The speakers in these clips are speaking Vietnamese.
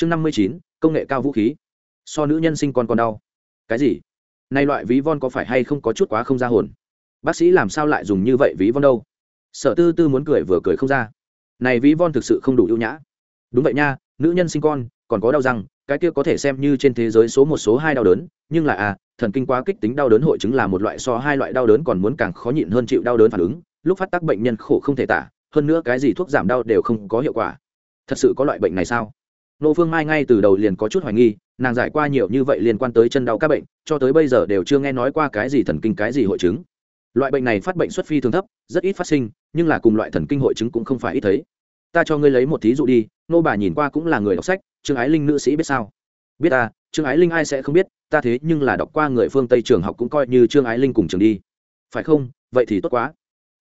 chương năm mươi chín, công nghệ cao vũ khí. So nữ nhân sinh con còn đau. Cái gì? Nay loại ví von có phải hay không có chút quá không ra hồn? Bác sĩ làm sao lại dùng như vậy ví von đâu? Sở tư tư muốn cười vừa cười không ra. Này ví von thực sự không đủ ưu nhã. Đúng vậy nha, nữ nhân sinh con, còn có đau răng, cái kia có thể xem như trên thế giới số một số hai đau đớn, nhưng là à thần kinh quá kích tính đau đớn hội chứng là một loại so hai loại đau đớn còn muốn càng khó nhịn hơn chịu đau đớn phản ứng, lúc phát tác bệnh nhân khổ không thể tả, hơn nữa cái gì thuốc giảm đau đều không có hiệu quả. Thật sự có loại bệnh này sao? Nô phương mai ngay từ đầu liền có chút hoài nghi, nàng giải qua nhiều như vậy liên quan tới chân đau các bệnh, cho tới bây giờ đều chưa nghe nói qua cái gì thần kinh cái gì hội chứng. Loại bệnh này phát bệnh xuất phi thường thấp, rất ít phát sinh, nhưng là cùng loại thần kinh hội chứng cũng không phải ít thấy. Ta cho ngươi lấy một thí dụ đi, nô bà nhìn qua cũng là người đọc sách, trương ái linh nữ sĩ biết sao? Biết ta trương ái linh ai sẽ không biết, ta thế nhưng là đọc qua người phương tây trường học cũng coi như trương ái linh cùng trường đi. Phải không? Vậy thì tốt quá.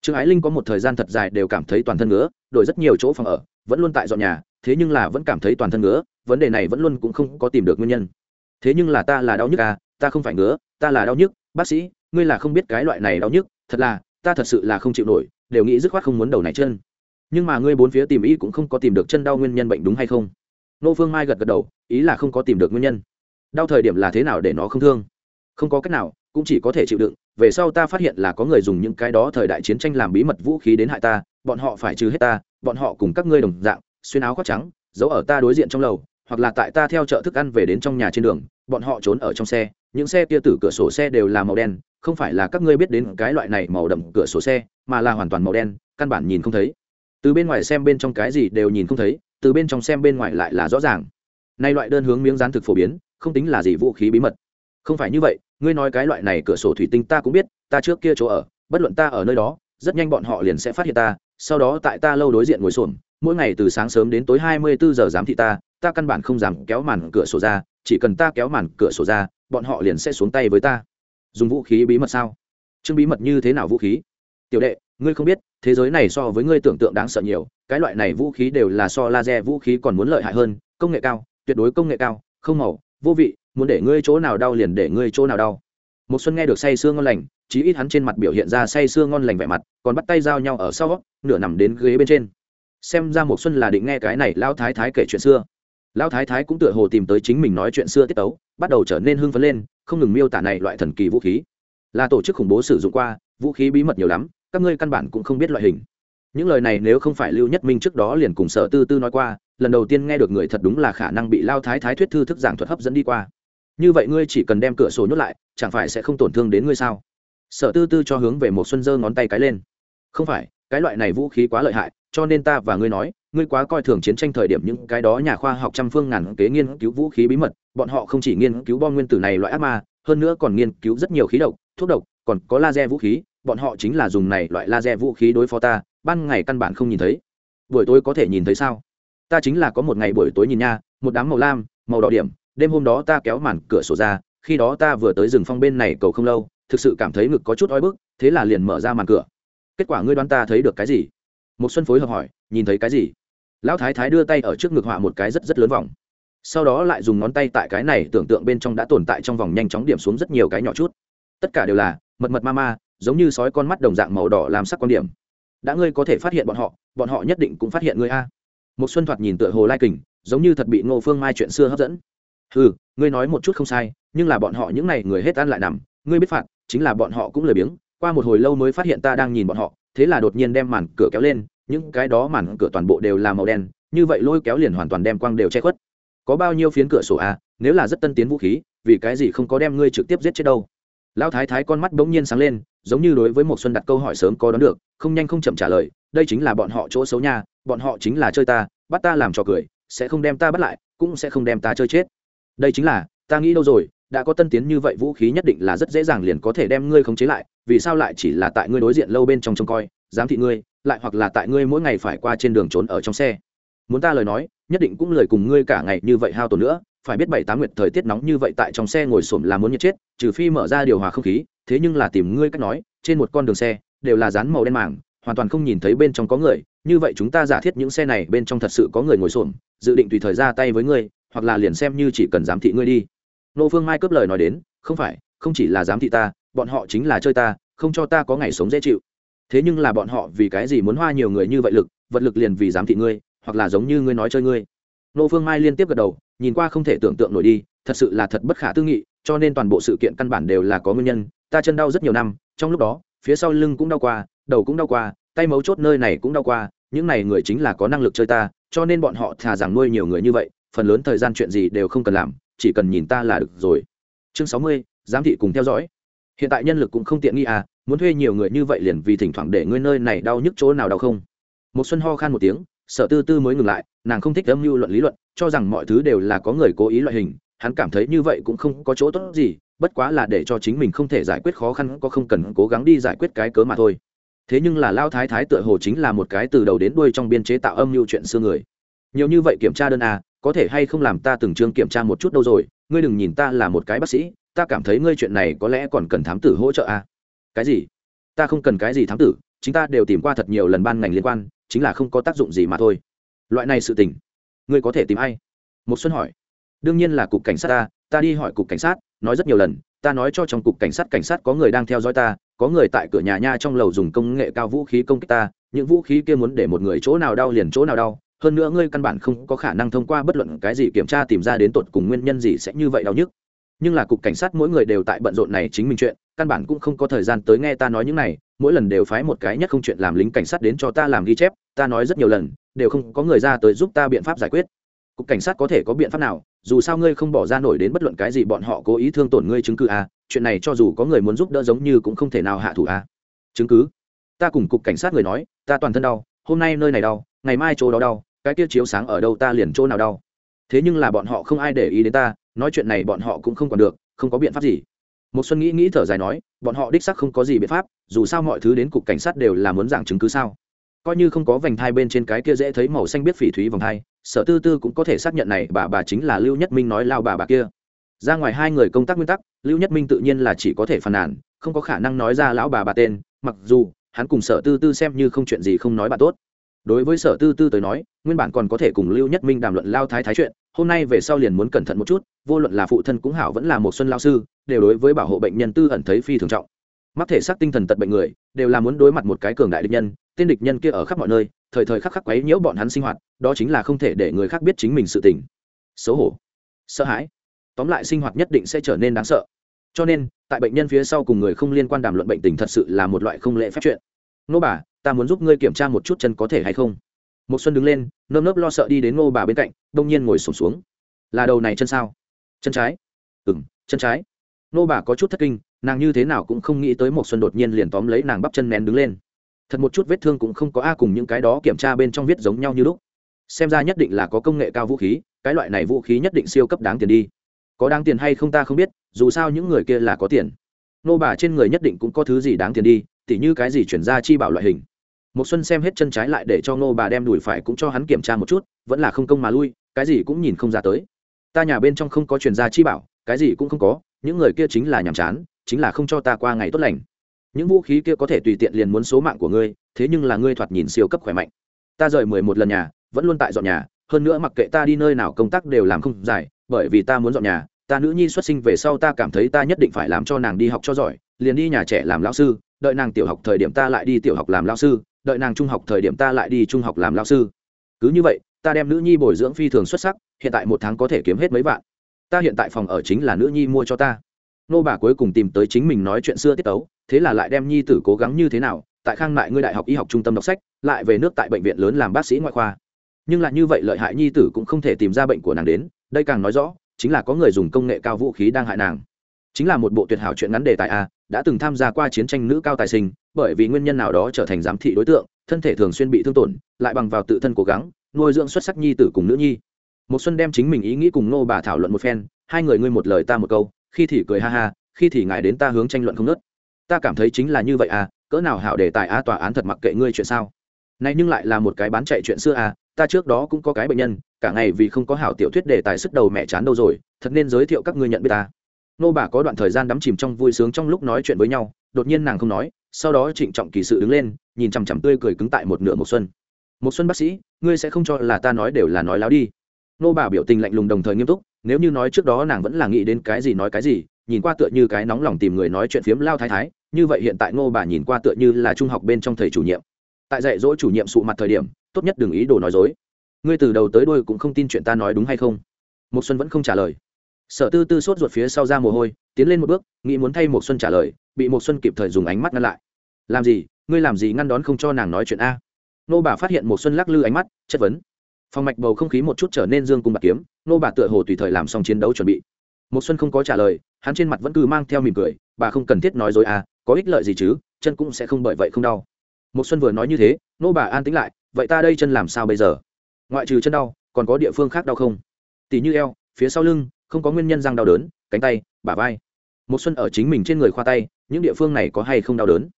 Trương ái linh có một thời gian thật dài đều cảm thấy toàn thân ngứa, đổi rất nhiều chỗ phòng ở, vẫn luôn tại dọn nhà thế nhưng là vẫn cảm thấy toàn thân ngứa, vấn đề này vẫn luôn cũng không có tìm được nguyên nhân. Thế nhưng là ta là đau nhức à ta không phải ngứa, ta là đau nhức, bác sĩ, ngươi là không biết cái loại này đau nhức, thật là, ta thật sự là không chịu nổi, đều nghĩ dứt khoát không muốn đầu này chân. Nhưng mà ngươi bốn phía tìm ý cũng không có tìm được chân đau nguyên nhân bệnh đúng hay không? Nô phương mai gật gật đầu, ý là không có tìm được nguyên nhân. Đau thời điểm là thế nào để nó không thương? Không có cách nào, cũng chỉ có thể chịu đựng, về sau ta phát hiện là có người dùng những cái đó thời đại chiến tranh làm bí mật vũ khí đến hại ta, bọn họ phải trừ hết ta, bọn họ cùng các ngươi đồng dạng xuyên áo khoác trắng, giấu ở ta đối diện trong lầu, hoặc là tại ta theo chợ thức ăn về đến trong nhà trên đường, bọn họ trốn ở trong xe, những xe kia tử cửa sổ xe đều là màu đen, không phải là các ngươi biết đến cái loại này màu đậm cửa sổ xe, mà là hoàn toàn màu đen, căn bản nhìn không thấy. Từ bên ngoài xem bên trong cái gì đều nhìn không thấy, từ bên trong xem bên ngoài lại là rõ ràng. Nay loại đơn hướng miếng rán thực phổ biến, không tính là gì vũ khí bí mật. Không phải như vậy, ngươi nói cái loại này cửa sổ thủy tinh ta cũng biết, ta trước kia chỗ ở, bất luận ta ở nơi đó, rất nhanh bọn họ liền sẽ phát hiện ta, sau đó tại ta lâu đối diện ngồi xổm mỗi ngày từ sáng sớm đến tối hai mươi bốn giờ giám thị ta ta căn bản không dám kéo màn cửa sổ ra, chỉ cần ta kéo màn cửa sổ ra, bọn họ liền sẽ xuống tay với ta. Dùng vũ khí bí mật sao? Chương bí mật như thế nào vũ khí? Tiểu đệ, ngươi không biết, thế giới này so với ngươi tưởng tượng đáng sợ nhiều, cái loại này vũ khí đều là so laser vũ khí còn muốn lợi hại hơn, công nghệ cao, tuyệt đối công nghệ cao, không màu, vô vị, muốn để ngươi chỗ nào đau liền để ngươi chỗ nào đau. Một xuân nghe được say xương ngon lành, chí ít hắn trên mặt biểu hiện ra say xương ngon lành vẻ mặt, còn bắt tay giao nhau ở sau, nửa nằm đến ghế bên trên xem ra một xuân là định nghe cái này lao thái thái kể chuyện xưa. Lao thái thái cũng tựa hồ tìm tới chính mình nói chuyện xưa tiết tấu, bắt đầu trở nên hưng phấn lên, không ngừng miêu tả này loại thần kỳ vũ khí. Là tổ chức khủng bố sử dụng qua, vũ khí bí mật nhiều lắm, các ngươi căn bản cũng không biết loại hình. Những lời này nếu không phải lưu nhất minh trước đó liền cùng sở tư tư nói qua, lần đầu tiên nghe được người thật đúng là khả năng bị lao thái thái thuyết thư thức giảng thuật hấp dẫn đi qua. Như vậy ngươi chỉ cần đem cửa sổ nhốt lại, chẳng phải sẽ không tổn thương đến ngươi sao? Sở tư tư cho hướng về một xuân giơ ngón tay cái lên. Không phải, cái loại này vũ khí quá lợi hại cho nên ta và ngươi nói, ngươi quá coi thường chiến tranh thời điểm những cái đó nhà khoa học trăm phương ngàn kế nghiên cứu vũ khí bí mật, bọn họ không chỉ nghiên cứu bom nguyên tử này loại ác ma, hơn nữa còn nghiên cứu rất nhiều khí độc, thuốc độc, còn có laser vũ khí, bọn họ chính là dùng này loại laser vũ khí đối phó ta, ban ngày căn bản không nhìn thấy. Buổi tối có thể nhìn thấy sao? Ta chính là có một ngày buổi tối nhìn nha, một đám màu lam, màu đỏ điểm, đêm hôm đó ta kéo màn cửa sổ ra, khi đó ta vừa tới rừng phong bên này cầu không lâu, thực sự cảm thấy ngực có chút oi bức, thế là liền mở ra màn cửa. Kết quả ngươi đoán ta thấy được cái gì? Một xuân phối hợp hỏi, nhìn thấy cái gì? Lão thái thái đưa tay ở trước ngực họa một cái rất rất lớn vòng. Sau đó lại dùng ngón tay tại cái này tưởng tượng bên trong đã tồn tại trong vòng nhanh chóng điểm xuống rất nhiều cái nhỏ chút. Tất cả đều là mật mật ma ma, giống như sói con mắt đồng dạng màu đỏ làm sắc quan điểm. Đã ngươi có thể phát hiện bọn họ bọn họ nhất định cũng phát hiện ngươi a. Một xuân thoạt nhìn tựa hồ lai kình, giống như thật bị ngô phương mai chuyện xưa hấp dẫn. Ừ ngươi nói một chút không sai, nhưng là bọn họ những này người hết ăn lại nằm, ngươi biết phạt, chính là bọn họ cũng lười biếng qua một hồi lâu mới phát hiện ta đang nhìn bọn họ, thế là đột nhiên đem màn cửa kéo lên, những cái đó màn cửa toàn bộ đều là màu đen, như vậy lôi kéo liền hoàn toàn đem quang đều che khuất. Có bao nhiêu phiến cửa sổ à nếu là rất tân tiến vũ khí, vì cái gì không có đem ngươi trực tiếp giết chết đâu? Lão thái thái con mắt bỗng nhiên sáng lên, giống như đối với một xuân đặt câu hỏi sớm có đoán được, không nhanh không chậm trả lời, đây chính là bọn họ chỗ xấu nha, bọn họ chính là chơi ta, bắt ta làm trò cười, sẽ không đem ta bắt lại, cũng sẽ không đem ta chơi chết. Đây chính là, ta nghĩ đâu rồi đã có tân tiến như vậy vũ khí nhất định là rất dễ dàng liền có thể đem ngươi khống chế lại, vì sao lại chỉ là tại ngươi đối diện lâu bên trong trông coi, giám thị ngươi, lại hoặc là tại ngươi mỗi ngày phải qua trên đường trốn ở trong xe. Muốn ta lời nói, nhất định cũng lời cùng ngươi cả ngày như vậy hao tổn nữa, phải biết bảy tám nguyệt thời tiết nóng như vậy tại trong xe ngồi xổm là muốn nhiệt chết, trừ phi mở ra điều hòa không khí, thế nhưng là tìm ngươi cách nói, trên một con đường xe, đều là dán màu đen màng, hoàn toàn không nhìn thấy bên trong có người, như vậy chúng ta giả thiết những xe này bên trong thật sự có người ngồi xổm, dự định tùy thời ra tay với ngươi, hoặc là liền xem như chỉ cần giám thị ngươi đi nô phương mai cướp lời nói đến, không phải, không chỉ là giám thị ta, bọn họ chính là chơi ta, không cho ta có ngày sống dễ chịu. Thế nhưng là bọn họ vì cái gì muốn hoa nhiều người như vậy lực, vật lực liền vì giám thị ngươi, hoặc là giống như ngươi nói chơi ngươi. Nô phương mai liên tiếp gật đầu, nhìn qua không thể tưởng tượng nổi đi, thật sự là thật bất khả tư nghị, cho nên toàn bộ sự kiện căn bản đều là có nguyên nhân, ta chân đau rất nhiều năm, trong lúc đó, phía sau lưng cũng đau qua, đầu cũng đau qua, tay mấu chốt nơi này cũng đau qua, những này người chính là có năng lực chơi ta, cho nên bọn họ thà rằng nuôi nhiều người như vậy, phần lớn thời gian chuyện gì đều không cần làm chỉ cần nhìn ta là được rồi. Chương sáu mươi, giám thị cùng theo dõi. Hiện tại nhân lực cũng không tiện nghi à muốn thuê nhiều người như vậy liền vì thỉnh thoảng để ngươi nơi này đau nhức chỗ nào đau không? Một xuân ho khan một tiếng, sợ tư tư mới ngừng lại, nàng không thích âm mưu luận lý luận, cho rằng mọi thứ đều là có người cố ý loại hình, hắn cảm thấy như vậy cũng không có chỗ tốt gì, bất quá là để cho chính mình không thể giải quyết khó khăn, có không cần cố gắng đi giải quyết cái cớ mà thôi. Thế nhưng là lao thái thái tựa hồ chính là một cái từ đầu đến đuôi trong biên chế tạo âm mưu chuyện xưa người. Nhiều như vậy kiểm tra đơn à có thể hay không làm ta từng chương kiểm tra một chút đâu rồi, ngươi đừng nhìn ta là một cái bác sĩ, ta cảm thấy ngươi chuyện này có lẽ còn cần thám tử hỗ trợ à? Cái gì? Ta không cần cái gì thám tử, chính ta đều tìm qua thật nhiều lần ban ngành liên quan, chính là không có tác dụng gì mà thôi. Loại này sự tình, ngươi có thể tìm ai? Một xuân hỏi. Đương nhiên là cục cảnh sát ta ta đi hỏi cục cảnh sát, nói rất nhiều lần, ta nói cho trong cục cảnh sát cảnh sát có người đang theo dõi ta, có người tại cửa nhà nha trong lầu dùng công nghệ cao vũ khí công kích ta, những vũ khí kia muốn để một người chỗ nào đau liền chỗ nào đau hơn nữa ngươi căn bản không có khả năng thông qua bất luận cái gì kiểm tra tìm ra đến tột cùng nguyên nhân gì sẽ như vậy đau nhức. Nhưng là cục cảnh sát mỗi người đều tại bận rộn này chính mình chuyện căn bản cũng không có thời gian tới nghe ta nói những này mỗi lần đều phái một cái nhất không chuyện làm lính cảnh sát đến cho ta làm ghi chép ta nói rất nhiều lần đều không có người ra tới giúp ta biện pháp giải quyết. Cục cảnh sát có thể có biện pháp nào dù sao ngươi không bỏ ra nổi đến bất luận cái gì bọn họ cố ý thương tổn ngươi chứng cứ à, chuyện này cho dù có người muốn giúp đỡ giống như cũng không thể nào hạ thủ à. chứng cứ? Ta cùng cục cảnh sát người nói ta toàn thân đau hôm nay nơi này đau ngày mai chỗ đó đau cái kia chiếu sáng ở đâu ta liền chỗ nào đau. Thế nhưng là bọn họ không ai để ý đến ta, nói chuyện này bọn họ cũng không còn được, không có biện pháp gì. Một xuân nghĩ nghĩ thở dài nói, bọn họ đích xác không có gì biện pháp, dù sao mọi thứ đến cục cảnh sát đều là muốn dạng chứng cứ sao. Coi như không có vành thai bên trên cái kia dễ thấy màu xanh biết phỉ thúy vòng thai, sở tư tư cũng có thể xác nhận này, bà bà chính là lưu nhất minh nói lao bà bà kia. Ra ngoài hai người công tác nguyên tắc, lưu nhất minh tự nhiên là chỉ có thể phàn nàn, không có khả năng nói ra lão bà bà tên, mặc dù hắn cùng sở tư tư xem như không chuyện gì không nói bà tốt đối với sở tư tư tới nói, nguyên bản còn có thể cùng lưu nhất minh đàm luận lao thái thái chuyện, hôm nay về sau liền muốn cẩn thận một chút, vô luận là phụ thân cũng hảo vẫn là một xuân lao sư, đều đối với bảo hộ bệnh nhân tư ẩn thấy phi thường trọng. Mắc thể xác tinh thần tật bệnh người, đều là muốn đối mặt một cái cường đại địch nhân tên địch nhân kia ở khắp mọi nơi, thời thời khắc khắc quấy nhiễu bọn hắn sinh hoạt, đó chính là không thể để người khác biết chính mình sự tình. Xấu hổ. Sợ hãi. Tóm lại sinh hoạt nhất định sẽ trở nên đáng sợ. Cho nên, tại bệnh nhân phía sau cùng người không liên quan đàm luận bệnh tình thật sự là một loại không lễ phép chuyện. Nô bà ta muốn giúp ngươi kiểm tra một chút chân có thể hay không. Một xuân đứng lên nơm nớp lo sợ đi đến ngô bà bên cạnh đông nhiên ngồi sụp xuống, xuống là đầu này chân sao? Chân trái. Ừm, chân trái. Nô bà có chút thất kinh nàng như thế nào cũng không nghĩ tới một xuân đột nhiên liền tóm lấy nàng bắp chân nén đứng lên. Thật một chút vết thương cũng không có a cùng những cái đó kiểm tra bên trong viết giống nhau như lúc. Xem ra nhất định là có công nghệ cao vũ khí cái loại này vũ khí nhất định siêu cấp đáng tiền đi. Có đáng tiền hay không ta không biết dù sao những người kia là có tiền. Nô bà trên người nhất định cũng có thứ gì đáng tiền đi tỉ như cái gì chuyển ra chi bảo loại hình một xuân xem hết chân trái lại để cho Ngô bà đem đùi phải cũng cho hắn kiểm tra một chút, vẫn là không công mà lui, cái gì cũng nhìn không ra tới. Ta nhà bên trong không có truyền gia chi bảo, cái gì cũng không có, những người kia chính là nhàm chán, chính là không cho ta qua ngày tốt lành. Những vũ khí kia có thể tùy tiện liền muốn số mạng của ngươi, thế nhưng là ngươi thoạt nhìn siêu cấp khỏe mạnh. Ta rời mười một lần nhà, vẫn luôn tại dọn nhà, hơn nữa mặc kệ ta đi nơi nào công tác đều làm không dài, bởi vì ta muốn dọn nhà, ta nữ nhi xuất sinh về sau ta cảm thấy ta nhất định phải làm cho nàng đi học cho giỏi, liền đi nhà trẻ làm lão sư, đợi nàng tiểu học thời điểm ta lại đi tiểu học làm lão sư đợi nàng trung học thời điểm ta lại đi trung học làm lao sư. Cứ như vậy, ta đem nữ nhi bồi dưỡng phi thường xuất sắc, hiện tại một tháng có thể kiếm hết mấy vạn. Ta hiện tại phòng ở chính là nữ nhi mua cho ta. Nô bà cuối cùng tìm tới chính mình nói chuyện xưa tiết tấu, thế là lại đem nhi tử cố gắng như thế nào, tại khang mại ngươi đại học y học trung tâm đọc sách, lại về nước tại bệnh viện lớn làm bác sĩ ngoại khoa. Nhưng lại như vậy lợi hại nhi tử cũng không thể tìm ra bệnh của nàng đến, đây càng nói rõ, chính là có người dùng công nghệ cao vũ khí đang hại nàng. Chính là một bộ tuyệt hảo chuyện ngắn đề tài a đã từng tham gia qua chiến tranh nữ cao tài sinh, bởi vì nguyên nhân nào đó trở thành giám thị đối tượng, thân thể thường xuyên bị thương tổn, lại bằng vào tự thân cố gắng, nuôi dưỡng xuất sắc nhi tử cùng nữ nhi. Một xuân đem chính mình ý nghĩ cùng nô bà thảo luận một phen, hai người ngươi một lời ta một câu, khi thì cười ha ha, khi thì ngài đến ta hướng tranh luận không nớt ta cảm thấy chính là như vậy à cỡ nào hảo để tài a tòa án thật mặc kệ ngươi chuyện sao. Nay nhưng lại là một cái bán chạy chuyện xưa à ta trước đó cũng có cái bệnh nhân, cả ngày vì không có hảo tiểu thuyết đề tài sức đầu mẹ chán đâu rồi, thật nên giới thiệu các ngươi nhận biết ta nô bà có đoạn thời gian đắm chìm trong vui sướng trong lúc nói chuyện với nhau, đột nhiên nàng không nói, sau đó trịnh trọng kỳ sự đứng lên, nhìn chằm chằm tươi cười cứng tại một nửa một xuân. Một xuân bác sĩ, ngươi sẽ không cho là ta nói đều là nói láo đi. Nô bà biểu tình lạnh lùng đồng thời nghiêm túc, nếu như nói trước đó nàng vẫn là nghĩ đến cái gì nói cái gì, nhìn qua tựa như cái nóng lòng tìm người nói chuyện phiếm lao thái thái, như vậy hiện tại nô bà nhìn qua tựa như là trung học bên trong thầy chủ nhiệm. Tại dạy dỗ chủ nhiệm sụ mặt thời điểm, tốt nhất đừng ý đồ nói dối. Ngươi từ đầu tới đuôi cũng không tin chuyện ta nói đúng hay không? Một xuân vẫn không trả lời sở tư tư sốt ruột phía sau ra mồ hôi, tiến lên một bước, nghĩ muốn thay một xuân trả lời, bị một xuân kịp thời dùng ánh mắt ngăn lại. Làm gì? Ngươi làm gì ngăn đón không cho nàng nói chuyện a? Nô bà phát hiện một xuân lắc lư ánh mắt, chất vấn. Phòng mạch bầu không khí một chút trở nên dương cung bạc kiếm, nô bà tựa hồ tùy thời làm xong chiến đấu chuẩn bị. Một xuân không có trả lời, hắn trên mặt vẫn cứ mang theo mỉm cười, bà không cần thiết nói dối à có ích lợi gì chứ, chân cũng sẽ không bởi vậy không đau. Một xuân vừa nói như thế, nô bà an tĩnh lại, vậy ta đây chân làm sao bây giờ? Ngoại trừ chân đau, còn có địa phương khác đau không? Tỷ như eo, phía sau lưng không có nguyên nhân răng đau đớn cánh tay bả vai. Một xuân ở chính mình trên người khoa tay những địa phương này có hay không đau đớn?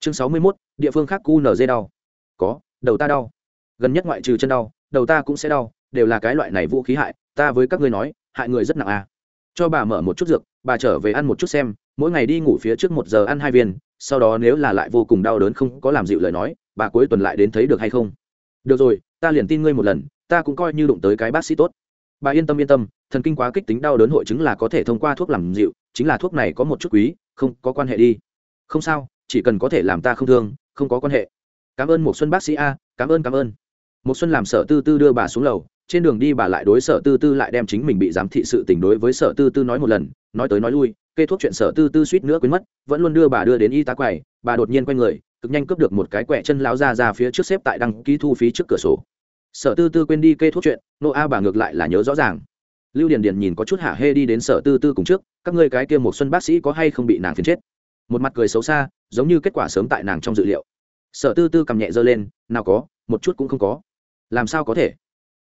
Chương sáu mươi 61, địa phương khác cu nở dây đau. Có đầu ta đau. Gần nhất ngoại trừ chân đau đầu ta cũng sẽ đau đều là cái loại này vũ khí hại ta với các ngươi nói hại người rất nặng à. Cho bà mở một chút dược bà trở về ăn một chút xem mỗi ngày đi ngủ phía trước một giờ ăn hai viên sau đó nếu là lại vô cùng đau đớn không có làm dịu lời nói bà cuối tuần lại đến thấy được hay không? Được rồi ta liền tin ngươi một lần ta cũng coi như đụng tới cái bác sĩ tốt. Bà yên tâm yên tâm thần kinh quá kích tính đau đớn hội chứng là có thể thông qua thuốc làm dịu, chính là thuốc này có một chút quý, không có quan hệ đi. Không sao, chỉ cần có thể làm ta không thương, không có quan hệ. Cảm ơn một xuân bác sĩ a, cảm ơn cảm ơn. Một xuân làm sở tư tư đưa bà xuống lầu, trên đường đi bà lại đối sở tư tư lại đem chính mình bị giám thị sự tình đối với sở tư tư nói một lần, nói tới nói lui, kê thuốc chuyện sở tư tư suýt nữa quên mất, vẫn luôn đưa bà đưa đến y tá quầy, bà đột nhiên quay người, cực nhanh cướp được một cái quẹ chân láo ra ra phía trước xếp tại đăng ký thu phí trước cửa sổ. Sở tư tư quên đi kê thuốc chuyện, nô a bà ngược lại là nhớ rõ ràng lưu điền điền nhìn có chút hạ hê đi đến sở tư tư cùng trước, các ngươi cái kia một xuân bác sĩ có hay không bị nàng phiền chết? Một mặt cười xấu xa, giống như kết quả sớm tại nàng trong dự liệu. Sở tư tư cầm nhẹ giơ lên, nào có, một chút cũng không có. Làm sao có thể?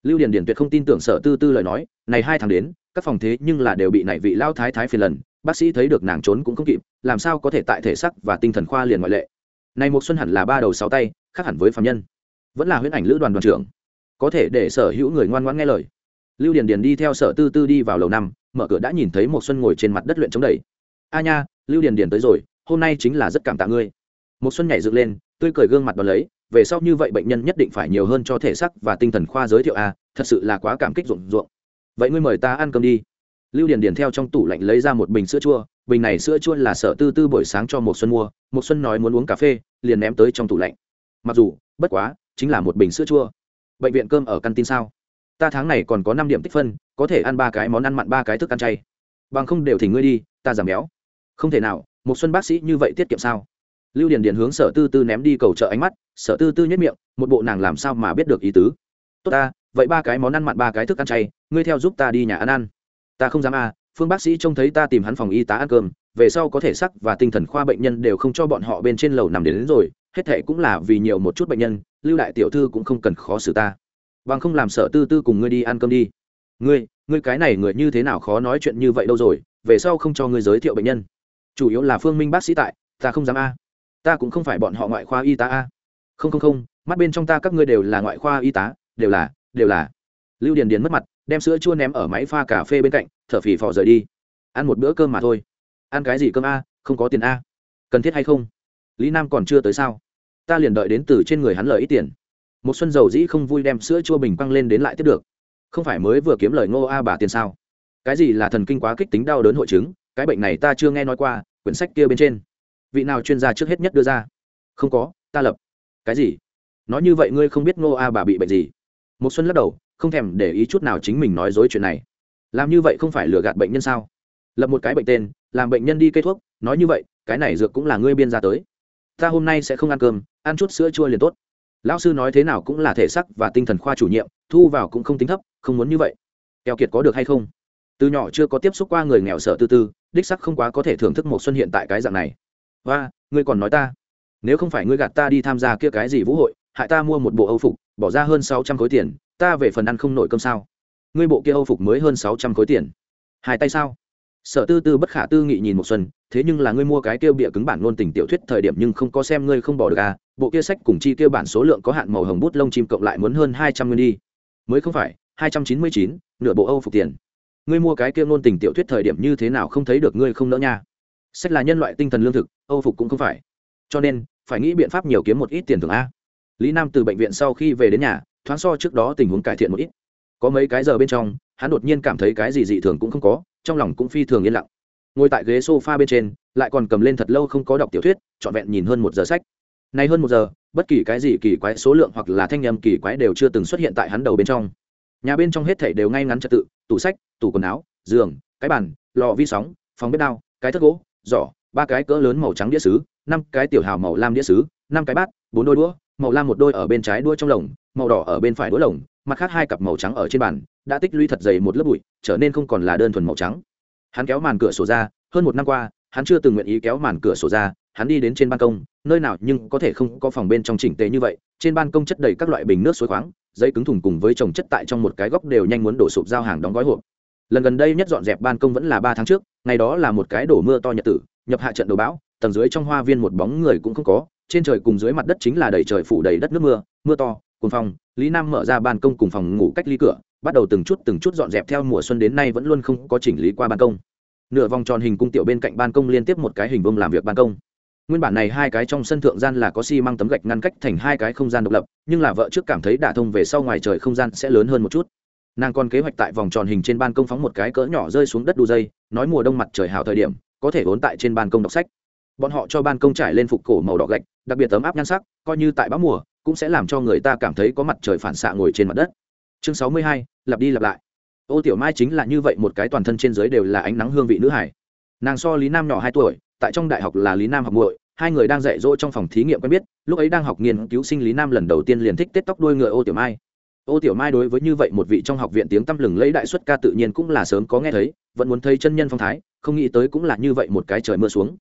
Lưu điền điền tuyệt không tin tưởng sở tư tư lời nói, này hai tháng đến, các phòng thế nhưng là đều bị nảy vị lao thái thái phiền lần, bác sĩ thấy được nàng trốn cũng không kịp, làm sao có thể tại thể sắc và tinh thần khoa liền ngoại lệ? Này một xuân hẳn là ba đầu sáu tay, khác hẳn với phạm nhân. Vẫn là huyễn ảnh lữ đoàn đoàn trưởng. Có thể để sở hữu người ngoan ngoãn nghe lời lưu điền điền đi theo sở tư tư đi vào lầu năm, mở cửa đã nhìn thấy một xuân ngồi trên mặt đất luyện chống đẩy. A nha, lưu điền điền tới rồi, hôm nay chính là rất cảm tạ ngươi. Một xuân nhảy dựng lên, tươi cười gương mặt đón lấy, về sau như vậy bệnh nhân nhất định phải nhiều hơn cho thể sắc và tinh thần khoa giới thiệu a, thật sự là quá cảm kích ruộng ruộng. Vậy ngươi mời ta ăn cơm đi. Lưu điền điền theo trong tủ lạnh lấy ra một bình sữa chua, bình này sữa chua là sở tư tư buổi sáng cho một xuân mua một xuân nói muốn uống cà phê, liền ném tới trong tủ lạnh. Mặc dù, bất quá, chính là một bình sữa chua. Bệnh viện cơm ở căn tin sao? Ta tháng này còn có năm điểm tích phân có thể ăn ba cái món ăn mặn ba cái thức ăn chay. Bằng không đều thì ngươi đi ta giảm béo. Không thể nào một xuân bác sĩ như vậy tiết kiệm sao? Lưu điền điền hướng sở tư tư ném đi cầu trợ ánh mắt sở tư tư nhất miệng một bộ nàng làm sao mà biết được ý tứ. Tốt ta vậy ba cái món ăn mặn ba cái thức ăn chay ngươi theo giúp ta đi nhà ăn ăn. Ta không dám à phương bác sĩ trông thấy ta tìm hắn phòng y tá ăn cơm về sau có thể sắc và tinh thần khoa bệnh nhân đều không cho bọn họ bên trên lầu nằm đến, đến rồi hết thệ cũng là vì nhiều một chút bệnh nhân lưu đại tiểu thư cũng không cần khó xử ta bằng không làm sở tư tư cùng ngươi đi ăn cơm đi. Ngươi ngươi cái này người như thế nào khó nói chuyện như vậy đâu rồi, về sau không cho ngươi giới thiệu bệnh nhân. Chủ yếu là phương minh bác sĩ tại, ta không dám a. Ta cũng không phải bọn họ ngoại khoa y tá a. Không không không, mắt bên trong ta các ngươi đều là ngoại khoa y tá, đều là đều là. Lưu điền điền mất mặt, đem sữa chua ném ở máy pha cà phê bên cạnh, thở phì phò rời đi. Ăn một bữa cơm mà thôi. Ăn cái gì cơm a, không có tiền a. Cần thiết hay không? Lý nam còn chưa tới sao? Ta liền đợi đến từ trên người hắn lời ít tiền một xuân dầu dĩ không vui đem sữa chua bình quăng lên đến lại tiếp được. Không phải mới vừa kiếm lời ngô a bà tiền sao? Cái gì là thần kinh quá kích tính đau đớn hội chứng? Cái bệnh này ta chưa nghe nói qua, quyển sách kia bên trên. Vị nào chuyên gia trước hết nhất đưa ra? Không có, ta lập. Cái gì? Nói như vậy ngươi không biết ngô a bà bị bệnh gì? Một xuân lắc đầu, không thèm để ý chút nào chính mình nói dối chuyện này. Làm như vậy không phải lừa gạt bệnh nhân sao? Lập một cái bệnh tên, làm bệnh nhân đi cây thuốc, nói như vậy, cái này dược cũng là ngươi biên ra tới. Ta hôm nay sẽ không ăn cơm, ăn chút sữa chua liền tốt lão sư nói thế nào cũng là thể sắc và tinh thần khoa chủ nhiệm, thu vào cũng không tính thấp, không muốn như vậy. Keo kiệt có được hay không? Từ nhỏ chưa có tiếp xúc qua người nghèo sở tư tư, đích sắc không quá có thể thưởng thức một xuân hiện tại cái dạng này. Và ngươi còn nói ta? Nếu không phải ngươi gạt ta đi tham gia kia cái gì vũ hội, hại ta mua một bộ âu phục, bỏ ra hơn sáu trăm khối tiền, ta về phần ăn không nổi cơm sao? Ngươi bộ kia âu phục mới hơn sáu trăm khối tiền. Hai tay sao? Sở tư tư bất khả tư nghị nhìn một xuân, thế nhưng là ngươi mua cái kia bịa cứng bản luôn tình tiểu thuyết thời điểm nhưng không có xem ngươi không bỏ được à bộ kia sách cùng chi kia bản số lượng có hạn màu hồng bút lông chim cộng lại muốn hơn hai trăm nguyên đi. Mới không phải, hai trăm chín mươi chín, nửa bộ âu phục tiền. Ngươi mua cái kia ngôn tình tiểu thuyết thời điểm như thế nào không thấy được ngươi không nỡ nha. Sách là nhân loại tinh thần lương thực, âu phục cũng không phải. Cho nên, phải nghĩ biện pháp nhiều kiếm một ít tiền thưởng a. Lý nam từ bệnh viện sau khi về đến nhà, thoáng so trước đó tình huống cải thiện một ít. Có mấy cái giờ bên trong, hắn đột nhiên cảm thấy cái gì dị thường cũng không có, trong lòng cũng phi thường yên lặng. Ngồi tại ghế s o f a bên trên, lại còn cầm lên thật lâu không có đọc tiểu thuyết, trọn vẹn nhìn hơn một giờ sách nay hơn một giờ, bất kỳ cái gì kỳ quái số lượng hoặc là thanh nhầm kỳ quái đều chưa từng xuất hiện tại hắn đầu bên trong. Nhà bên trong hết thảy đều ngay ngắn trật tự, tủ sách, tủ quần áo, giường, cái bàn, lò vi sóng, phòng bếp đao, cái thất gỗ, giỏ, ba cái cỡ lớn màu trắng đĩa sứ năm cái tiểu hào màu lam đĩa sứ năm cái bát, bốn đôi đũa, màu lam một đôi ở bên trái đũa trong lồng, màu đỏ ở bên phải đũa lồng, mặt khác hai cặp màu trắng ở trên bàn, đã tích lũy thật dày một lớp bụi, trở nên không còn là đơn thuần màu trắng. Hắn kéo màn cửa sổ ra, hơn một năm qua, hắn chưa từng nguyện ý kéo màn cửa sổ ra hắn đi đến trên ban công, nơi nào nhưng có thể không có phòng bên trong chỉnh tề như vậy, trên ban công chất đầy các loại bình nước suối khoáng, giấy cứng thùng cùng với trồng chất tại trong một cái góc đều nhanh muốn đổ sụp giao hàng đóng gói hộp. Lần gần đây nhất dọn dẹp ban công vẫn là ba tháng trước, ngày đó là một cái đổ mưa to nhật tử, nhập hạ trận đầu bão, tầng dưới trong hoa viên một bóng người cũng không có, trên trời cùng dưới mặt đất chính là đầy trời phủ đầy đất nước mưa mưa to cùng phòng lý nam mở ra ban công cùng phòng ngủ cách ly cửa, bắt đầu từng chút từng chút dọn dẹp theo mùa xuân đến nay vẫn luôn không có chỉnh lý qua ban công. Nửa vòng tròn hình cung tiểu bên cạnh ban công liên tiếp một cái hình vuông làm việc ban công nguyên bản này hai cái trong sân thượng gian là có xi măng tấm gạch ngăn cách thành hai cái không gian độc lập, nhưng là vợ trước cảm thấy đả thông về sau ngoài trời không gian sẽ lớn hơn một chút. Nàng còn kế hoạch tại vòng tròn hình trên ban công phóng một cái cỡ nhỏ rơi xuống đất đu dây, nói mùa đông mặt trời hào thời điểm, có thể vốn tại trên ban công đọc sách. Bọn họ cho ban công trải lên phục cổ màu đỏ gạch, đặc biệt tấm áp nhan sắc, coi như tại bão mùa, cũng sẽ làm cho người ta cảm thấy có mặt trời phản xạ ngồi trên mặt đất. Chương sáu mươi hai, lặp đi lặp lại. Ô tiểu mai chính là như vậy, một cái toàn thân trên dưới đều là ánh nắng hương vị nữ hải. Nàng so lý nam nhỏ hai tuổi tại trong đại học là lý nam học muội, hai người đang dạy dỗ trong phòng thí nghiệm quen biết, lúc ấy đang học nghiên cứu sinh lý nam lần đầu tiên liền thích tết tóc đuôi ngựa ô tiểu mai. Ô tiểu mai đối với như vậy một vị trong học viện tiếng tăm lừng lấy đại xuất ca tự nhiên cũng là sớm có nghe thấy, vẫn muốn thấy chân nhân phong thái, không nghĩ tới cũng là như vậy một cái trời mưa xuống.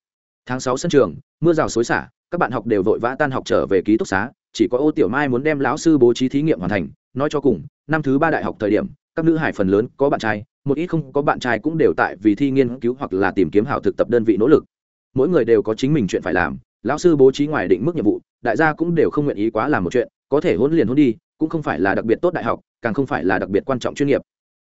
Tháng sáu sân trường, mưa rào xối xả, các bạn học đều vội vã tan học trở về ký túc xá, chỉ có ô tiểu mai muốn đem lão sư bố trí thí nghiệm hoàn thành, nói cho cùng, năm thứ ba đại học thời điểm, các nữ hải phần lớn có bạn trai, một ít không có bạn trai cũng đều tại vì thi nghiên cứu hoặc là tìm kiếm hảo thực tập đơn vị nỗ lực mỗi người đều có chính mình chuyện phải làm, lão sư bố trí ngoài định mức nhiệm vụ, đại gia cũng đều không nguyện ý quá làm một chuyện, có thể hôn liền hôn đi, cũng không phải là đặc biệt tốt đại học, càng không phải là đặc biệt quan trọng chuyên nghiệp.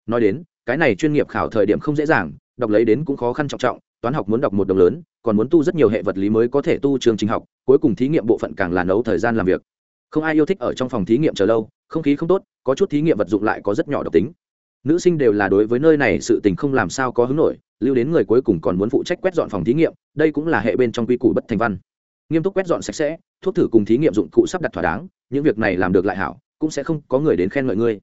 Nói đến, cái này chuyên nghiệp khảo thời điểm không dễ dàng, đọc lấy đến cũng khó khăn trọng trọng, toán học muốn đọc một đồng lớn, còn muốn tu rất nhiều hệ vật lý mới có thể tu trường trình học, cuối cùng thí nghiệm bộ phận càng là nấu thời gian làm việc. Không ai yêu thích ở trong phòng thí nghiệm chờ lâu, không khí không tốt, có chút thí nghiệm vật dụng lại có rất nhỏ độc tính nữ sinh đều là đối với nơi này sự tình không làm sao có hứng nổi, lưu đến người cuối cùng còn muốn phụ trách quét dọn phòng thí nghiệm, đây cũng là hệ bên trong quy củ bất thành văn. Nghiêm túc quét dọn sạch sẽ, thuốc thử cùng thí nghiệm dụng cụ sắp đặt thỏa đáng, những việc này làm được lại hảo, cũng sẽ không có người đến khen ngợi ngươi.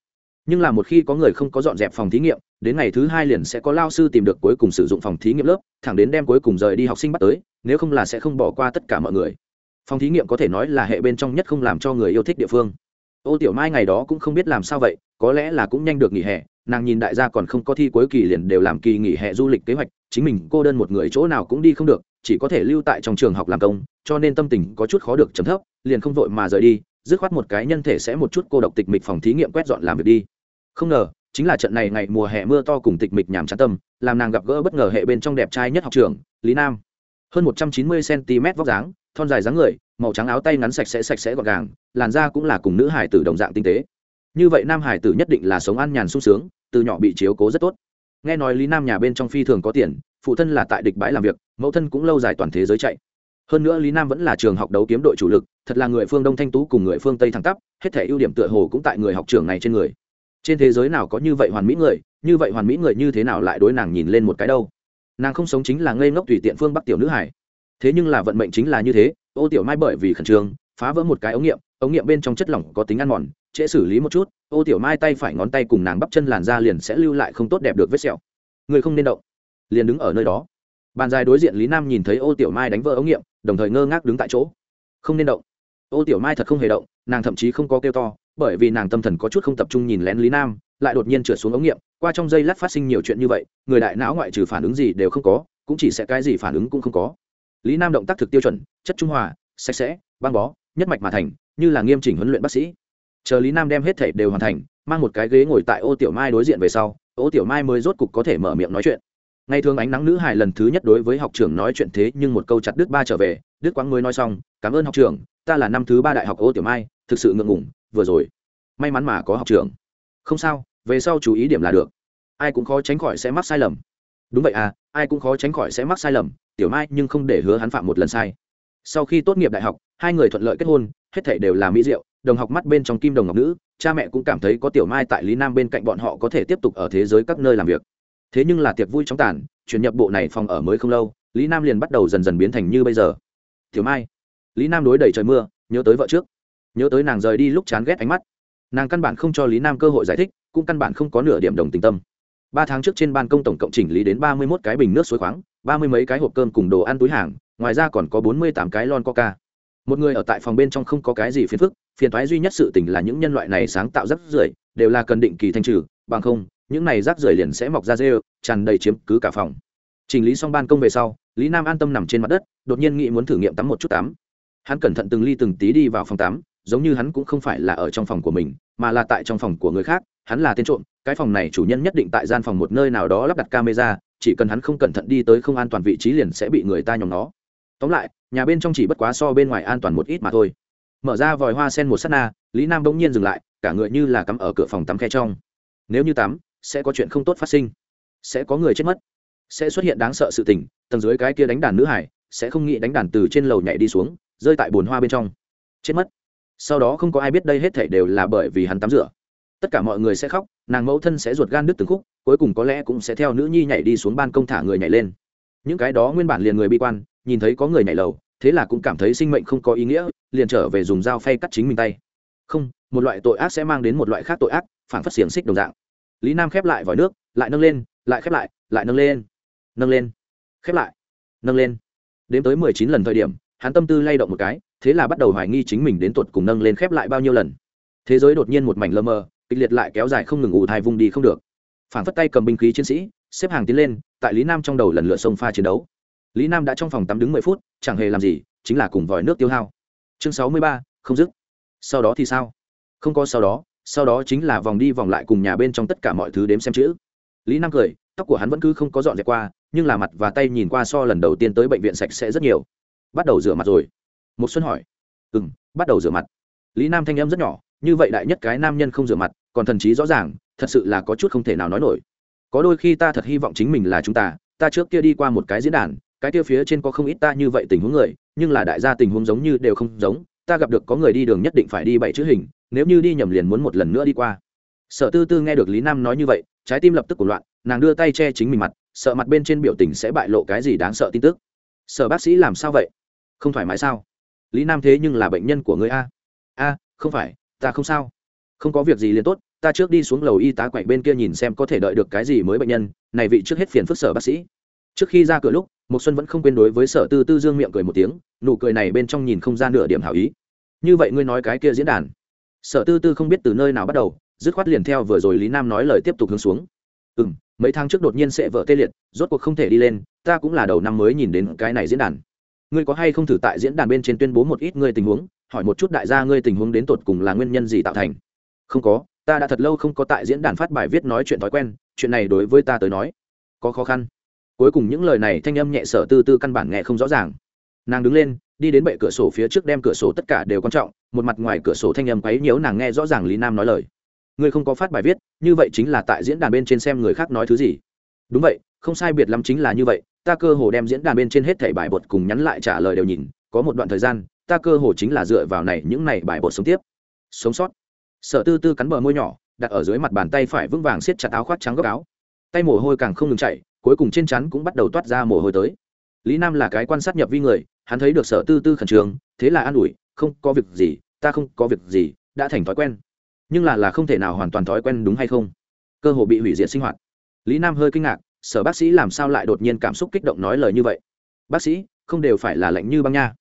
Nhưng là một khi có người không có dọn dẹp phòng thí nghiệm, đến ngày thứ hai liền sẽ có lao sư tìm được cuối cùng sử dụng phòng thí nghiệm lớp, thẳng đến đem cuối cùng rời đi học sinh bắt tới, nếu không là sẽ không bỏ qua tất cả mọi người. Phòng thí nghiệm có thể nói là hệ bên trong nhất không làm cho người yêu thích địa phương. Ô tiểu mai ngày đó cũng không biết làm sao vậy, có lẽ là cũng nhanh được nghỉ hè nàng nhìn đại gia còn không có thi cuối kỳ liền đều làm kỳ nghỉ hè du lịch kế hoạch, chính mình cô đơn một người chỗ nào cũng đi không được, chỉ có thể lưu tại trong trường học làm công, cho nên tâm tình có chút khó được chấm thấp, liền không vội mà rời đi, dứt khoát một cái nhân thể sẽ một chút cô độc tịch mịch phòng thí nghiệm quét dọn làm việc đi. Không ngờ, chính là trận này ngày mùa hè mưa to cùng tịch mịch nhàm chán tâm, làm nàng gặp gỡ bất ngờ hệ bên trong đẹp trai nhất học trường lý nam. Hơn một trăm chín mươi cm vóc dáng, thon dài dáng người, màu trắng áo tay ngắn sạch sẽ sạch sẽ gọn gàng, làn da cũng là cùng nữ hải tử đồng dạng tinh tế. Như vậy nam hải tử nhất định là sống ăn nhàn sung sướng từ nhỏ bị chiếu cố rất tốt. Nghe nói lý nam nhà bên trong phi thường có tiền, phụ thân là tại địch bãi làm việc, mẫu thân cũng lâu dài toàn thế giới chạy. Hơn nữa lý nam vẫn là trường học đấu kiếm đội chủ lực, thật là người phương đông thanh tú cùng người phương tây thẳng tắp, hết thể ưu điểm tựa hồ cũng tại người học trường này trên người. Trên thế giới nào có như vậy hoàn mỹ người, như vậy hoàn mỹ người như thế nào lại đối nàng nhìn lên một cái đâu? Nàng không sống chính là ngây ngốc tùy tiện phương bắc tiểu nữ hải thế nhưng là vận mệnh chính là như thế, ô tiểu mai bởi vì khẩn trương, phá vỡ một cái ống nghiệm ống nghiệm bên trong chất lỏng có tính ăn mòn trễ xử lý một chút, ô tiểu mai tay phải ngón tay cùng nàng bắp chân làn ra liền sẽ lưu lại không tốt đẹp được vết sẹo. Người không nên động. Liền đứng ở nơi đó. Bàn dài đối diện lý nam nhìn thấy ô tiểu mai đánh vỡ ống nghiệm, đồng thời ngơ ngác đứng tại chỗ. Không nên động. Ô tiểu mai thật không hề động, nàng thậm chí không có kêu to, bởi vì nàng tâm thần có chút không tập trung nhìn lén lý nam, lại đột nhiên trượt xuống ống nghiệm. Qua trong giây lát phát sinh nhiều chuyện như vậy, người đại não ngoại trừ phản ứng gì đều không có, cũng chỉ sẽ cái gì phản ứng cũng không có. Lý nam động tác thực tiêu chuẩn, chất trung hòa, sạch sẽ, băng bó, nhất mạch mà thành, như là nghiêm chỉnh huấn luyện bác sĩ chờ lý nam đem hết thể đều hoàn thành, mang một cái ghế ngồi tại ô tiểu mai đối diện về sau, ô tiểu mai mới rốt cục có thể mở miệng nói chuyện. Ngày thường ánh nắng nữ hài lần thứ nhất đối với học trưởng nói chuyện thế nhưng một câu chặt đứt ba trở về đứt quãng mới nói xong, cảm ơn học trưởng, ta là năm thứ ba đại học ô tiểu mai, thực sự ngượng ngủng vừa rồi. May mắn mà có học trưởng. Không sao, về sau chú ý điểm là được. Ai cũng khó tránh khỏi sẽ mắc sai lầm. Đúng vậy à ai cũng khó tránh khỏi sẽ mắc sai lầm, tiểu mai nhưng không để hứa hắn phạm một lần sai. Sau khi tốt nghiệp đại học, hai người thuận lợi kết hôn, hết thể đều là mỹ diệu đồng học mắt bên trong kim đồng ngọc nữ, cha mẹ cũng cảm thấy có tiểu mai tại lý nam bên cạnh bọn họ có thể tiếp tục ở thế giới các nơi làm việc. Thế nhưng là tiệc vui chóng tàn, chuyển nhập bộ này phòng ở mới không lâu, lý nam liền bắt đầu dần dần biến thành như bây giờ. Tiểu mai. Lý nam đối đầy trời mưa, nhớ tới vợ trước. Nhớ tới nàng rời đi lúc chán ghét ánh mắt. Nàng căn bản không cho lý nam cơ hội giải thích, cũng căn bản không có nửa điểm đồng tình tâm. Ba tháng trước trên ban công tổng cộng chỉnh lý đến ba mươi mốt cái bình nước suối khoáng, ba mươi mấy cái hộp cơm cùng đồ ăn túi hàng, ngoài ra còn có bốn mươi tám cái lon coca. Một người ở tại phòng bên trong không có cái gì phiền phức phiền thoái duy nhất sự tình là những nhân loại này sáng tạo rác rưởi, đều là cần định kỳ thanh trừ, bằng không, những này rác rưởi liền sẽ mọc ra rêu, tràn đầy chiếm cứ cả phòng. Chỉnh lý xong ban công về sau, lý nam an tâm nằm trên mặt đất, đột nhiên nghĩ muốn thử nghiệm tắm một chút tắm. Hắn cẩn thận từng ly từng tí đi vào phòng tắm, giống như hắn cũng không phải là ở trong phòng của mình, mà là tại trong phòng của người khác, hắn là tên trộm, cái phòng này chủ nhân nhất định tại gian phòng một nơi nào đó lắp đặt camera, chỉ cần hắn không cẩn thận đi tới không an toàn vị trí liền sẽ bị người ta nhóm nó. Tóm lại, nhà bên trong chỉ bất quá so bên ngoài an toàn một ít mà thôi mở ra vòi hoa sen một s á t na, lý nam bỗng nhiên dừng lại, cả người như là cắm ở cửa phòng tắm khe trong. Nếu như tắm, sẽ có chuyện không tốt phát sinh. Sẽ có người chết mất. Sẽ xuất hiện đáng sợ sự tình, tầng dưới cái kia đánh đàn nữ hải, sẽ không nghĩ đánh đàn từ trên lầu nhảy đi xuống, rơi tại bồn hoa bên trong. Chết mất. Sau đó không có ai biết đây hết thể đều là bởi vì hắn tắm rửa. Tất cả mọi người sẽ khóc, nàng mẫu thân sẽ ruột gan đứt từng khúc, cuối cùng có lẽ cũng sẽ theo nữ nhi nhảy đi xuống ban công thả người nhảy lên. Những cái đó nguyên bản liền người bi quan, nhìn thấy có người nhảy lầu thế là cũng cảm thấy sinh mệnh không có ý nghĩa, liền trở về dùng dao phay cắt chính mình tay. Không, một loại tội ác sẽ mang đến một loại khác tội ác phản phát xiềng xích đồng dạng. Lý nam khép lại vòi nước, lại nâng lên, lại khép lại lại nâng lên nâng lên, khép lại, nâng lên. Đến tới mười chín lần thời điểm, hắn tâm tư lay động một cái, thế là bắt đầu hoài nghi chính mình đến tuột cùng nâng lên khép lại bao nhiêu lần. Thế giới đột nhiên một mảnh lơ mơ kịch liệt lại kéo dài không ngừng ù thai vung đi không được. Phản phất tay cầm binh khí chiến sĩ, xếp hàng tiến lên, tại lý nam trong đầu lần lượt sông pha chiến đấu lý nam đã trong phòng tắm đứng mười phút, chẳng hề làm gì, chính là cùng vòi nước tiêu hao. Chương sáu mươi ba, không dứt. Sau đó thì sao? Không có sau đó sau đó chính là vòng đi vòng lại cùng nhà bên trong tất cả mọi thứ đếm xem chữ. Lý nam cười, tóc của hắn vẫn cứ không có dọn dẹp qua, nhưng là mặt và tay nhìn qua so lần đầu tiên tới bệnh viện sạch sẽ rất nhiều. Bắt đầu rửa mặt rồi. Một xuân hỏi. Ừ m bắt đầu rửa mặt. Lý nam thanh em rất nhỏ, như vậy đại nhất cái nam nhân không rửa mặt, còn thần trí rõ ràng, thật sự là có chút không thể nào nói nổi. Có đôi khi ta thật hy vọng chính mình là chúng ta ta trước kia đi qua một cái diễn đàn cái kia phía trên có không ít ta như vậy tình huống người, nhưng là đại gia tình huống giống như đều không giống, ta gặp được có người đi đường nhất định phải đi bảy chữ hình, nếu như đi nhầm liền muốn một lần nữa đi qua. Sở tư tư nghe được lý nam nói như vậy, trái tim lập tức của loạn, nàng đưa tay che chính mình mặt, sợ mặt bên trên biểu tình sẽ bại lộ cái gì đáng sợ tin tức. Sở bác sĩ làm sao vậy? Không thoải mái sao? Lý nam thế nhưng là bệnh nhân của người a. A, không phải, ta không sao. Không có việc gì liền tốt, ta trước đi xuống lầu y tá quậy bên kia nhìn xem có thể đợi được cái gì mới bệnh nhân, này vị trước hết phiền phức sở bác sĩ. Trước khi ra cửa lúc một xuân vẫn không quên đối với sở tư tư dương miệng cười một tiếng, nụ cười này bên trong nhìn không ra nửa điểm hảo ý. Như vậy ngươi nói cái kia diễn đàn? Sở tư tư không biết từ nơi nào bắt đầu, dứt khoát liền theo vừa rồi lý nam nói lời tiếp tục hướng xuống. Ừ m mấy tháng trước đột nhiên sẽ vợ tê liệt, rốt cuộc không thể đi lên, ta cũng là đầu năm mới nhìn đến cái này diễn đàn. Ngươi có hay không thử tại diễn đàn bên trên tuyên bố một ít ngươi tình huống, hỏi một chút đại gia ngươi tình huống đến tột cùng là nguyên nhân gì tạo thành? Không có, ta đã thật lâu không có tại diễn đàn phát bài viết nói chuyện thói quen, chuyện này đối với ta tới nói có khó khăn cuối cùng những lời này thanh âm nhẹ sở tư tư căn bản nghe không rõ ràng. Nàng đứng lên, đi đến bệ cửa sổ phía trước đem cửa sổ tất cả đều quan trọng, một mặt ngoài cửa sổ thanh âm quấy nhiễu nàng nghe rõ ràng lý nam nói lời. Ngươi không có phát bài viết, như vậy chính là tại diễn đàn bên trên xem người khác nói thứ gì. Đúng vậy, không sai biệt lắm chính là như vậy, ta cơ hồ đem diễn đàn bên trên hết thảy bài bột cùng nhắn lại trả lời đều nhìn, có một đoạn thời gian, ta cơ hồ chính là dựa vào này những này bài bột sống tiếp. Sống sót. Sở tư tư cắn bờ môi nhỏ, đặt ở dưới mặt bàn tay phải vững vàng siết chặt áo khoác trắng góc áo. Tay mồ hôi càng không ngừng chạy cuối cùng trên chắn cũng bắt đầu toát ra mồ hôi tới. Lý nam là cái quan sát nhập vi người, hắn thấy được sở tư tư khẩn trương, thế là an ủi, không có việc gì, ta không có việc gì, đã thành thói quen. Nhưng là là không thể nào hoàn toàn thói quen đúng hay không? Cơ hội bị hủy diệt sinh hoạt. Lý nam hơi kinh ngạc, sở bác sĩ làm sao lại đột nhiên cảm xúc kích động nói lời như vậy? Bác sĩ, không đều phải là lạnh như băng nha.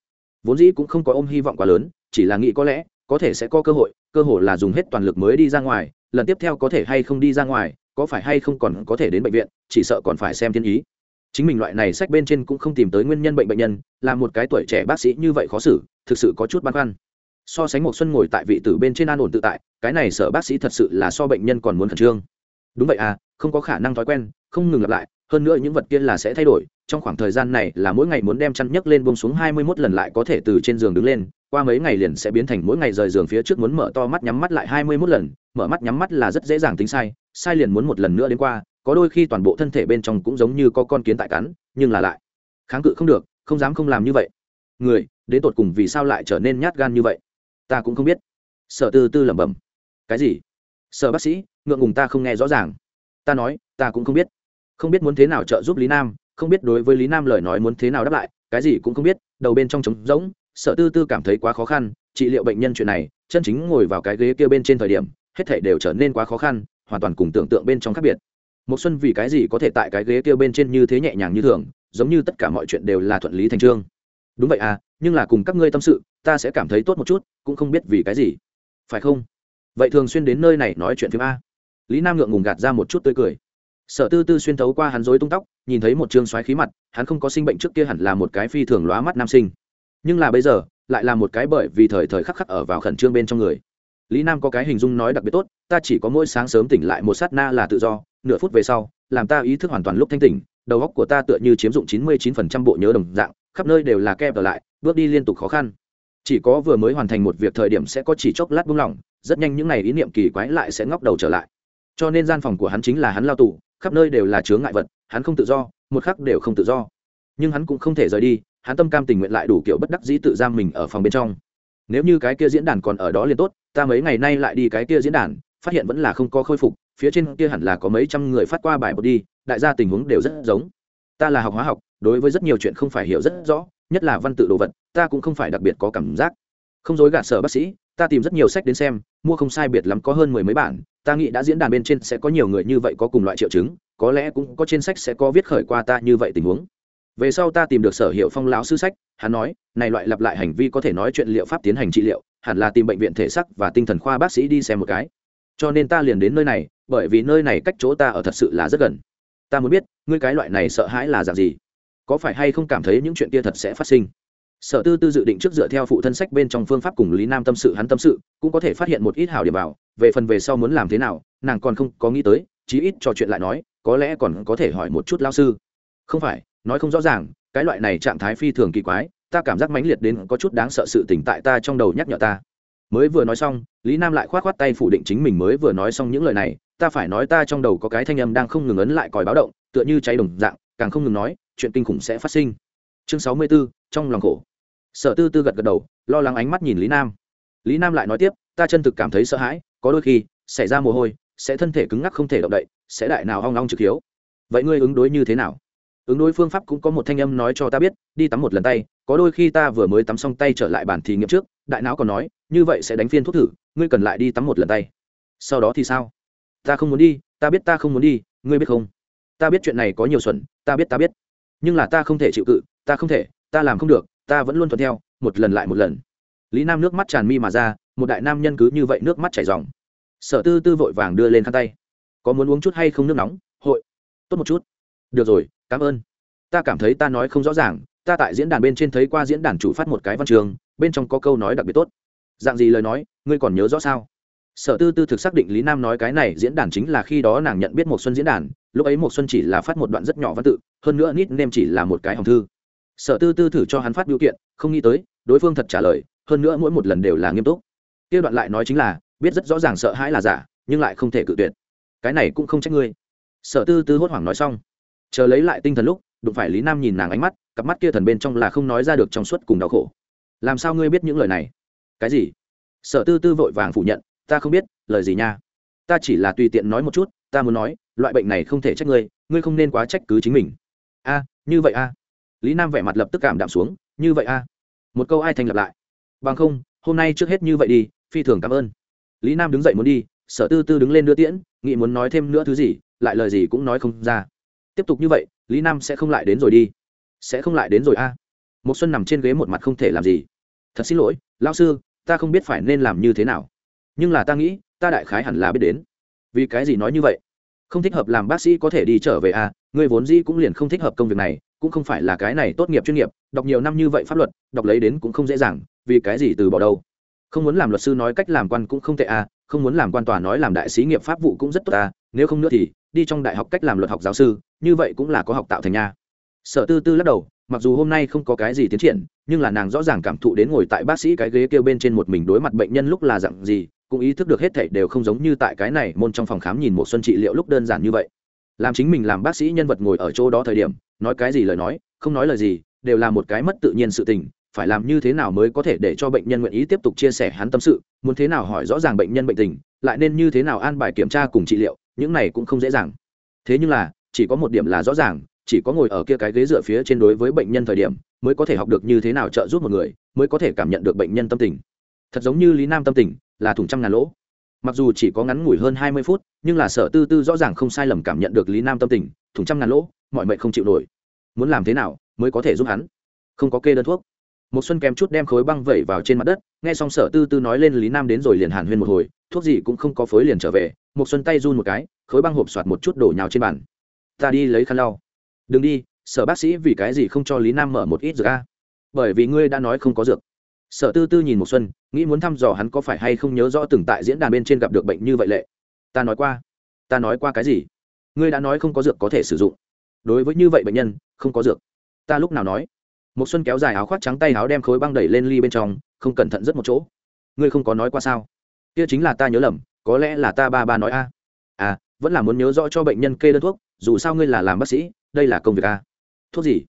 Vốn dĩ cũng không có ôm hy vọng quá lớn, chỉ là nghĩ có lẽ, có thể sẽ có cơ hội cơ hội là dùng hết toàn lực mới đi ra ngoài, lần tiếp theo có thể hay không đi ra ngoài có phải hay không còn có thể đến bệnh viện, chỉ sợ còn phải xem thiên ý. Chính mình loại này sách bên trên cũng không tìm tới nguyên nhân bệnh bệnh nhân, là một cái tuổi trẻ bác sĩ như vậy khó xử, thực sự có chút băn khoăn. So sánh một xuân ngồi tại vị tử bên trên an ổn tự tại, cái này sợ bác sĩ thật sự là so bệnh nhân còn muốn khẩn trương. Đúng vậy à không có khả năng thói quen, không ngừng lặp lại, hơn nữa những vật kia là sẽ thay đổi, trong khoảng thời gian này là mỗi ngày muốn đem chăn nhấc lên buông xuống hai mươi 21 lần lại có thể từ trên giường đứng lên qua mấy ngày liền sẽ biến thành mỗi ngày rời giường phía trước muốn mở to mắt nhắm mắt lại hai mươi 21 lần, mở mắt nhắm mắt là rất dễ dàng tính sai sai liền muốn một lần nữa đến qua, có đôi khi toàn bộ thân thể bên trong cũng giống như có con kiến tại cắn, nhưng là lại kháng cự không được, không dám không làm như vậy. Người, đến tột cùng vì sao lại trở nên nhát gan như vậy? Ta cũng không biết. Sở tư tư lẩm bẩm. Cái gì? Sở bác sĩ, ngượng ngùng ta không nghe rõ ràng. Ta nói, ta cũng không biết. Không biết muốn thế nào trợ giúp lý nam, không biết đối với lý nam lời nói muốn thế nào đáp lại, cái gì cũng không biết, đầu bên trong trống rỗng sở tư tư cảm thấy quá khó khăn, trị liệu bệnh nhân chuyện này, chân chính ngồi vào cái ghế kia bên trên thời điểm, hết thể đều trở nên quá khó khăn, hoàn toàn cùng tưởng tượng bên trong khác biệt. Một xuân vì cái gì có thể tại cái ghế kia bên trên như thế nhẹ nhàng như thường, giống như tất cả mọi chuyện đều là thuận lý thành trương. Đúng vậy à nhưng là cùng các ngươi tâm sự, ta sẽ cảm thấy tốt một chút, cũng không biết vì cái gì. Phải không? Vậy thường xuyên đến nơi này nói chuyện phim a. Lý nam ngượng ngùng gạt ra một chút tươi cười. Sở tư tư xuyên thấu qua hắn rối tung tóc, nhìn thấy một trương xoáy khí mặt, hắn không có sinh bệnh trước kia hẳn là một cái phi thường lóa mắt nam sinh nhưng là bây giờ, lại là một cái bởi vì thời thời khắc khắc ở vào khẩn trương bên trong người. Lý nam có cái hình dung nói đặc biệt tốt, ta chỉ có mỗi sáng sớm tỉnh lại một sát na là tự do, nửa phút về sau, làm ta ý thức hoàn toàn lúc thanh tỉnh, đầu óc của ta tựa như chiếm dụng chín mươi chín phần trăm bộ nhớ đồng dạng, khắp nơi đều là kẹp ở lại, bước đi liên tục khó khăn. Chỉ có vừa mới hoàn thành một việc thời điểm sẽ có chỉ chốc lát buông lỏng, rất nhanh những ngày ý niệm kỳ quái lại sẽ ngóc đầu trở lại. Cho nên gian phòng của hắn chính là hắn lao tù, khắp nơi đều là chướng ngại vật, hắn không tự do, một khắc đều không tự do. Nhưng hắn cũng không thể rời đi hắn tâm cam tình nguyện lại đủ kiểu bất đắc dĩ tự giam mình ở phòng bên trong. Nếu như cái kia diễn đàn còn ở đó liền tốt, ta mấy ngày nay lại đi cái kia diễn đàn, phát hiện vẫn là không có khôi phục, phía trên kia hẳn là có mấy trăm người phát qua bài bột đi, đại gia tình huống đều rất giống. Ta là học hóa học, đối với rất nhiều chuyện không phải hiểu rất rõ, nhất là văn tự đồ vật, ta cũng không phải đặc biệt có cảm giác. Không dối gạt sở bác sĩ, ta tìm rất nhiều sách đến xem, mua không sai biệt lắm có hơn mười mấy bản, ta nghĩ đã diễn đàn bên trên sẽ có nhiều người như vậy có cùng loại triệu chứng, có lẽ cũng có trên sách sẽ có viết khởi qua ta như vậy tình huống về sau ta tìm được sở hiệu phong lão sư sách, hắn nói, này loại lặp lại hành vi có thể nói chuyện liệu pháp tiến hành trị liệu, hẳn là tìm bệnh viện thể sắc và tinh thần khoa bác sĩ đi xem một cái. Cho nên ta liền đến nơi này, bởi vì nơi này cách chỗ ta ở thật sự là rất gần. Ta muốn biết, ngươi cái loại này sợ hãi là dạng gì? Có phải hay không cảm thấy những chuyện kia thật sẽ phát sinh? Sở tư tư dự định trước dựa theo phụ thân sách bên trong phương pháp cùng lý nam tâm sự hắn tâm sự, cũng có thể phát hiện một ít hảo điểm vào, về phần về sau muốn làm thế nào, nàng còn không có nghĩ tới, chí ít trò chuyện lại nói, có lẽ còn có thể hỏi một chút lao sư. Không phải nói không rõ ràng, cái loại này trạng thái phi thường kỳ quái, ta cảm giác mãnh liệt đến có chút đáng sợ sự tỉnh tại ta trong đầu nhắc nhở ta. Mới vừa nói xong, lý nam lại k h o á t k h o á t tay phủ định chính mình mới vừa nói xong những lời này, ta phải nói ta trong đầu có cái thanh âm đang không ngừng ấn lại còi báo động, tựa như cháy đồng dạng, càng không ngừng nói, chuyện kinh khủng sẽ phát sinh. Chương sáu mươi b ố trong lòng khổ. Sở tư tư gật gật đầu, lo lắng ánh mắt nhìn lý nam. Lý nam lại nói tiếp, ta chân thực cảm thấy sợ hãi, có đôi khi, xảy ra mồ hôi, sẽ thân thể cứng ngắc không thể động đậy, sẽ đại nào hoang long trực hiếu. Vậy ngươi ứng đối như thế nào? Ứng đối phương pháp cũng có một thanh âm nói cho ta biết, đi tắm một lần tay, có đôi khi ta vừa mới tắm xong tay trở lại bản thí nghiệm trước, đại não còn nói, như vậy sẽ đánh phiên thuốc thử, ngươi cần lại đi tắm một lần tay. Sau đó thì sao? Ta không muốn đi, ta biết ta không muốn đi, ngươi biết không? Ta biết chuyện này có nhiều xuẩn, ta biết ta biết. Nhưng là ta không thể chịu cự, ta không thể, ta làm không được, ta vẫn luôn thuận theo, một lần lại một lần. Lý nam nước mắt tràn mi mà ra, một đại nam nhân cứ như vậy nước mắt chảy dòng sở tư tư vội vàng đưa lên khăn tay. Có muốn uống chút hay không nước nóng? Hội. Tốt một chút. Được rồi cảm ơn. Ta cảm thấy ta nói không rõ ràng, ta tại diễn đàn bên trên thấy qua diễn đàn chủ phát một cái văn trường, bên trong có câu nói đặc biệt tốt. Dạng gì lời nói, ngươi còn nhớ rõ sao? Sở tư tư thực xác định lý nam nói cái này diễn đàn chính là khi đó nàng nhận biết một xuân diễn đàn, lúc ấy một xuân chỉ là phát một đoạn rất nhỏ văn tự, hơn nữa nít nem chỉ là một cái hồng thư. Sở tư tư thử cho hắn phát biểu kiện, không nghĩ tới, đối phương thật trả lời, hơn nữa mỗi một lần đều là nghiêm túc. Kia đoạn lại nói chính là, biết rất rõ ràng sợ hãi là giả, nhưng lại không thể cự tuyệt. Cái này cũng không trách ngươi. Sở tư tư hốt hoảng nói xong chờ lấy lại tinh thần lúc, đụng phải lý nam nhìn nàng ánh mắt, cặp mắt kia thần bên trong là không nói ra được trong suốt cùng đau khổ. Làm sao ngươi biết những lời này? Cái gì? Sở tư tư vội vàng phủ nhận, ta không biết, lời gì nha? Ta chỉ là tùy tiện nói một chút, ta muốn nói, loại bệnh này không thể trách ngươi ngươi không nên quá trách cứ chính mình. A, như vậy a. Lý nam vẻ mặt lập tức cảm đạm xuống, như vậy a. Một câu ai thành lập lại? Bằng không, hôm nay trước hết như vậy đi, phi thường cảm ơn. Lý nam đứng dậy muốn đi, sở tư tư đứng lên đưa tiễn nghị muốn nói thêm nữa thứ gì, lại lời gì cũng nói không ra tiếp tục như vậy, lý nam sẽ không lại đến rồi đi. Sẽ không lại đến rồi a. Một xuân nằm trên ghế một mặt không thể làm gì. Thật xin lỗi, lão sư, ta không biết phải nên làm như thế nào. Nhưng là ta nghĩ, ta đại khái hẳn là biết đến. Vì cái gì nói như vậy? Không thích hợp làm bác sĩ có thể đi trở về a, người vốn dĩ cũng liền không thích hợp công việc này, cũng không phải là cái này tốt nghiệp chuyên nghiệp, đọc nhiều năm như vậy pháp luật, đọc lấy đến cũng không dễ dàng, vì cái gì từ bỏ đâu? Không muốn làm luật sư nói cách làm quan cũng không tệ a, không muốn làm quan tòa nói làm đại sĩ nghiệp pháp vụ cũng rất tốt a, nếu không nữa thì đi trong đại học cách làm luật học giáo sư như vậy cũng là có học tạo thành nha. Sở tư tư lắc đầu, mặc dù hôm nay không có cái gì tiến triển, nhưng là nàng rõ ràng cảm thụ đến ngồi tại bác sĩ cái ghế kêu bên trên một mình đối mặt bệnh nhân lúc là dặn gì, cũng ý thức được hết thảy đều không giống như tại cái này môn trong phòng khám nhìn một xuân trị liệu lúc đơn giản như vậy. Làm chính mình làm bác sĩ nhân vật ngồi ở chỗ đó thời điểm, nói cái gì lời nói, không nói lời gì, đều là một cái mất tự nhiên sự tình, phải làm như thế nào mới có thể để cho bệnh nhân nguyện ý tiếp tục chia sẻ hắn tâm sự, muốn thế nào hỏi rõ ràng bệnh nhân bệnh tình, lại nên như thế nào an bài kiểm tra cùng trị liệu, những này cũng không dễ dàng. Thế nhưng là chỉ có một điểm là rõ ràng, chỉ có ngồi ở kia cái ghế dựa phía trên đối với bệnh nhân thời điểm mới có thể học được như thế nào trợ giúp một người, mới có thể cảm nhận được bệnh nhân tâm tình. Thật giống như lý nam tâm tình, là thủng trăm ngàn lỗ. Mặc dù chỉ có ngắn ngủi hơn hai mươi phút, nhưng là sở tư tư rõ ràng không sai lầm cảm nhận được lý nam tâm tình, thủng trăm ngàn lỗ, mọi mệnh không chịu nổi. Muốn làm thế nào mới có thể giúp hắn? Không có kê đơn thuốc. Một xuân kém chút đem khối băng vẩy vào trên mặt đất, nghe xong sở tư tư nói lên lý nam đến rồi liền hàn huyên một hồi, thuốc gì cũng không có phối liền trở về. Một xuân tay run một cái, khối băng hộp soạt một chút đổ nhào trên bàn ta đi lấy khăn lau. Đừng đi, sở bác sĩ vì cái gì không cho lý nam mở một ít dược a? Bởi vì ngươi đã nói không có dược. Sở tư tư nhìn một xuân, nghĩ muốn thăm dò hắn có phải hay không nhớ rõ từng tại diễn đàn bên trên gặp được bệnh như vậy lệ. Ta nói qua. Ta nói qua cái gì? Ngươi đã nói không có dược có thể sử dụng. Đối với như vậy bệnh nhân, không có dược. Ta lúc nào nói? Một xuân kéo dài áo khoác trắng tay áo đem khối băng đẩy lên ly bên trong, không cẩn thận rất một chỗ. Ngươi không có nói qua sao? Kia chính là ta nhớ lầm, có lẽ là ta ba ba nói a. À vẫn là muốn nhớ rõ cho bệnh nhân kê đơn thuốc dù sao ngươi là làm bác sĩ, đây là công việc a. Thuốc gì?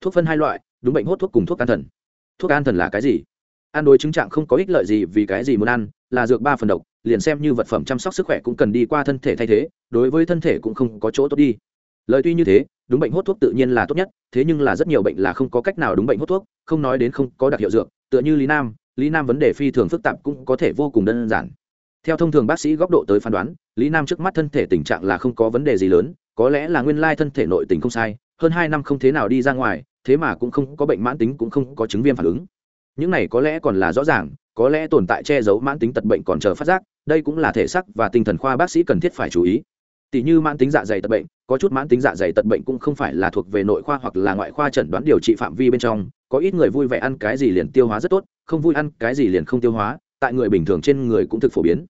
Thuốc phân hai loại, đúng bệnh hốt thuốc cùng thuốc an thần. Thuốc an thần là cái gì? Ăn đối chứng trạng không có ích lợi gì vì cái gì muốn ăn, là dược ba phần độc, liền xem như vật phẩm chăm sóc sức khỏe cũng cần đi qua thân thể thay thế, đối với thân thể cũng không có chỗ tốt đi. Lời tuy như thế, đúng bệnh hốt thuốc tự nhiên là tốt nhất, thế nhưng là rất nhiều bệnh là không có cách nào đúng bệnh hốt thuốc, không nói đến không có đặc hiệu dược, tựa như lý nam lý nam vấn đề phi thường phức tạp cũng có thể vô cùng đơn giản theo thông thường bác sĩ góc độ tới phán đoán, lý nam trước mắt thân thể tình trạng là không có vấn đề gì lớn, có lẽ là nguyên lai thân thể nội tình không sai, hơn hai năm không thế nào đi ra ngoài, thế mà cũng không có bệnh mãn tính cũng không có chứng viêm phản ứng. Những này có lẽ còn là rõ ràng, có lẽ tồn tại che giấu mãn tính tật bệnh còn chờ phát giác, đây cũng là thể sắc và tinh thần khoa bác sĩ cần thiết phải chú ý. Tỷ như mãn tính dạ dày tật bệnh, có chút mãn tính dạ dày tật bệnh cũng không phải là thuộc về nội khoa hoặc là ngoại khoa chẩn đoán điều trị phạm vi bên trong, có ít người vui vẻ ăn cái gì liền tiêu hóa rất tốt, không vui ăn cái gì liền không tiêu hóa tại người bình thường trên người cũng thực phổ biến.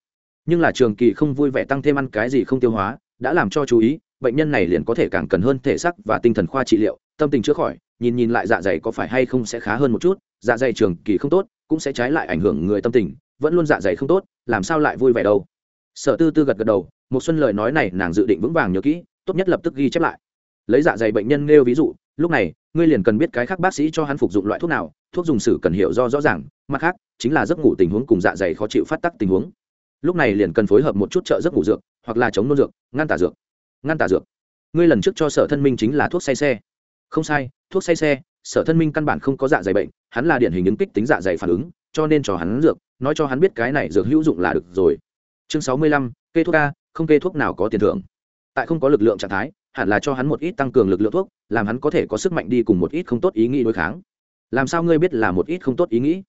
Nhưng là trường kỳ không vui vẻ tăng thêm ăn cái gì không tiêu hóa, đã làm cho chú ý, bệnh nhân này liền có thể càng cần hơn thể sắc và tinh thần khoa trị liệu, tâm tình chữa khỏi, nhìn nhìn lại dạ dày có phải hay không sẽ khá hơn một chút dạ dày trường kỳ không tốt, cũng sẽ trái lại ảnh hưởng người tâm tình, vẫn luôn dạ dày không tốt, làm sao lại vui vẻ đâu? Sở tư tư gật gật đầu một xuân lời nói này nàng dự định vững vàng nhớ kỹ, tốt nhất lập tức ghi chép lại. Lấy dạ dày bệnh nhân nêu ví dụ, lúc này ngươi liền cần biết cái khác bác sĩ cho hắn phục dụng loại thuốc nào, thuốc dùng sử cần hiểu do rõ ràng, mặt khác, chính là giấc ngủ tình huống cùng dạ dày khó chịu phát tắc tình huống. Lúc này liền cần phối hợp một chút trợ giấc ngủ dược, hoặc là chống nôn dược, ngăn tả dược. Ngăn tả dược. Ngươi lần trước cho sở thân minh chính là thuốc say xe. Không sai, thuốc say xe, sở thân minh căn bản không có dạ dày bệnh, hắn là điển hình ứng kích tính dạ dày phản ứng, cho nên cho hắn dược, nói cho hắn biết cái này dược hữu dụng là được rồi. Chương sáu mươi lăm, kê thuốc a, không kê thuốc nào có tiền thưởng. Tại không có lực lượng trạng thái hẳn là cho hắn một ít tăng cường lực lượng thuốc, làm hắn có thể có sức mạnh đi cùng một ít không tốt ý nghĩ đối kháng. Làm sao ngươi biết là một ít không tốt ý nghĩ?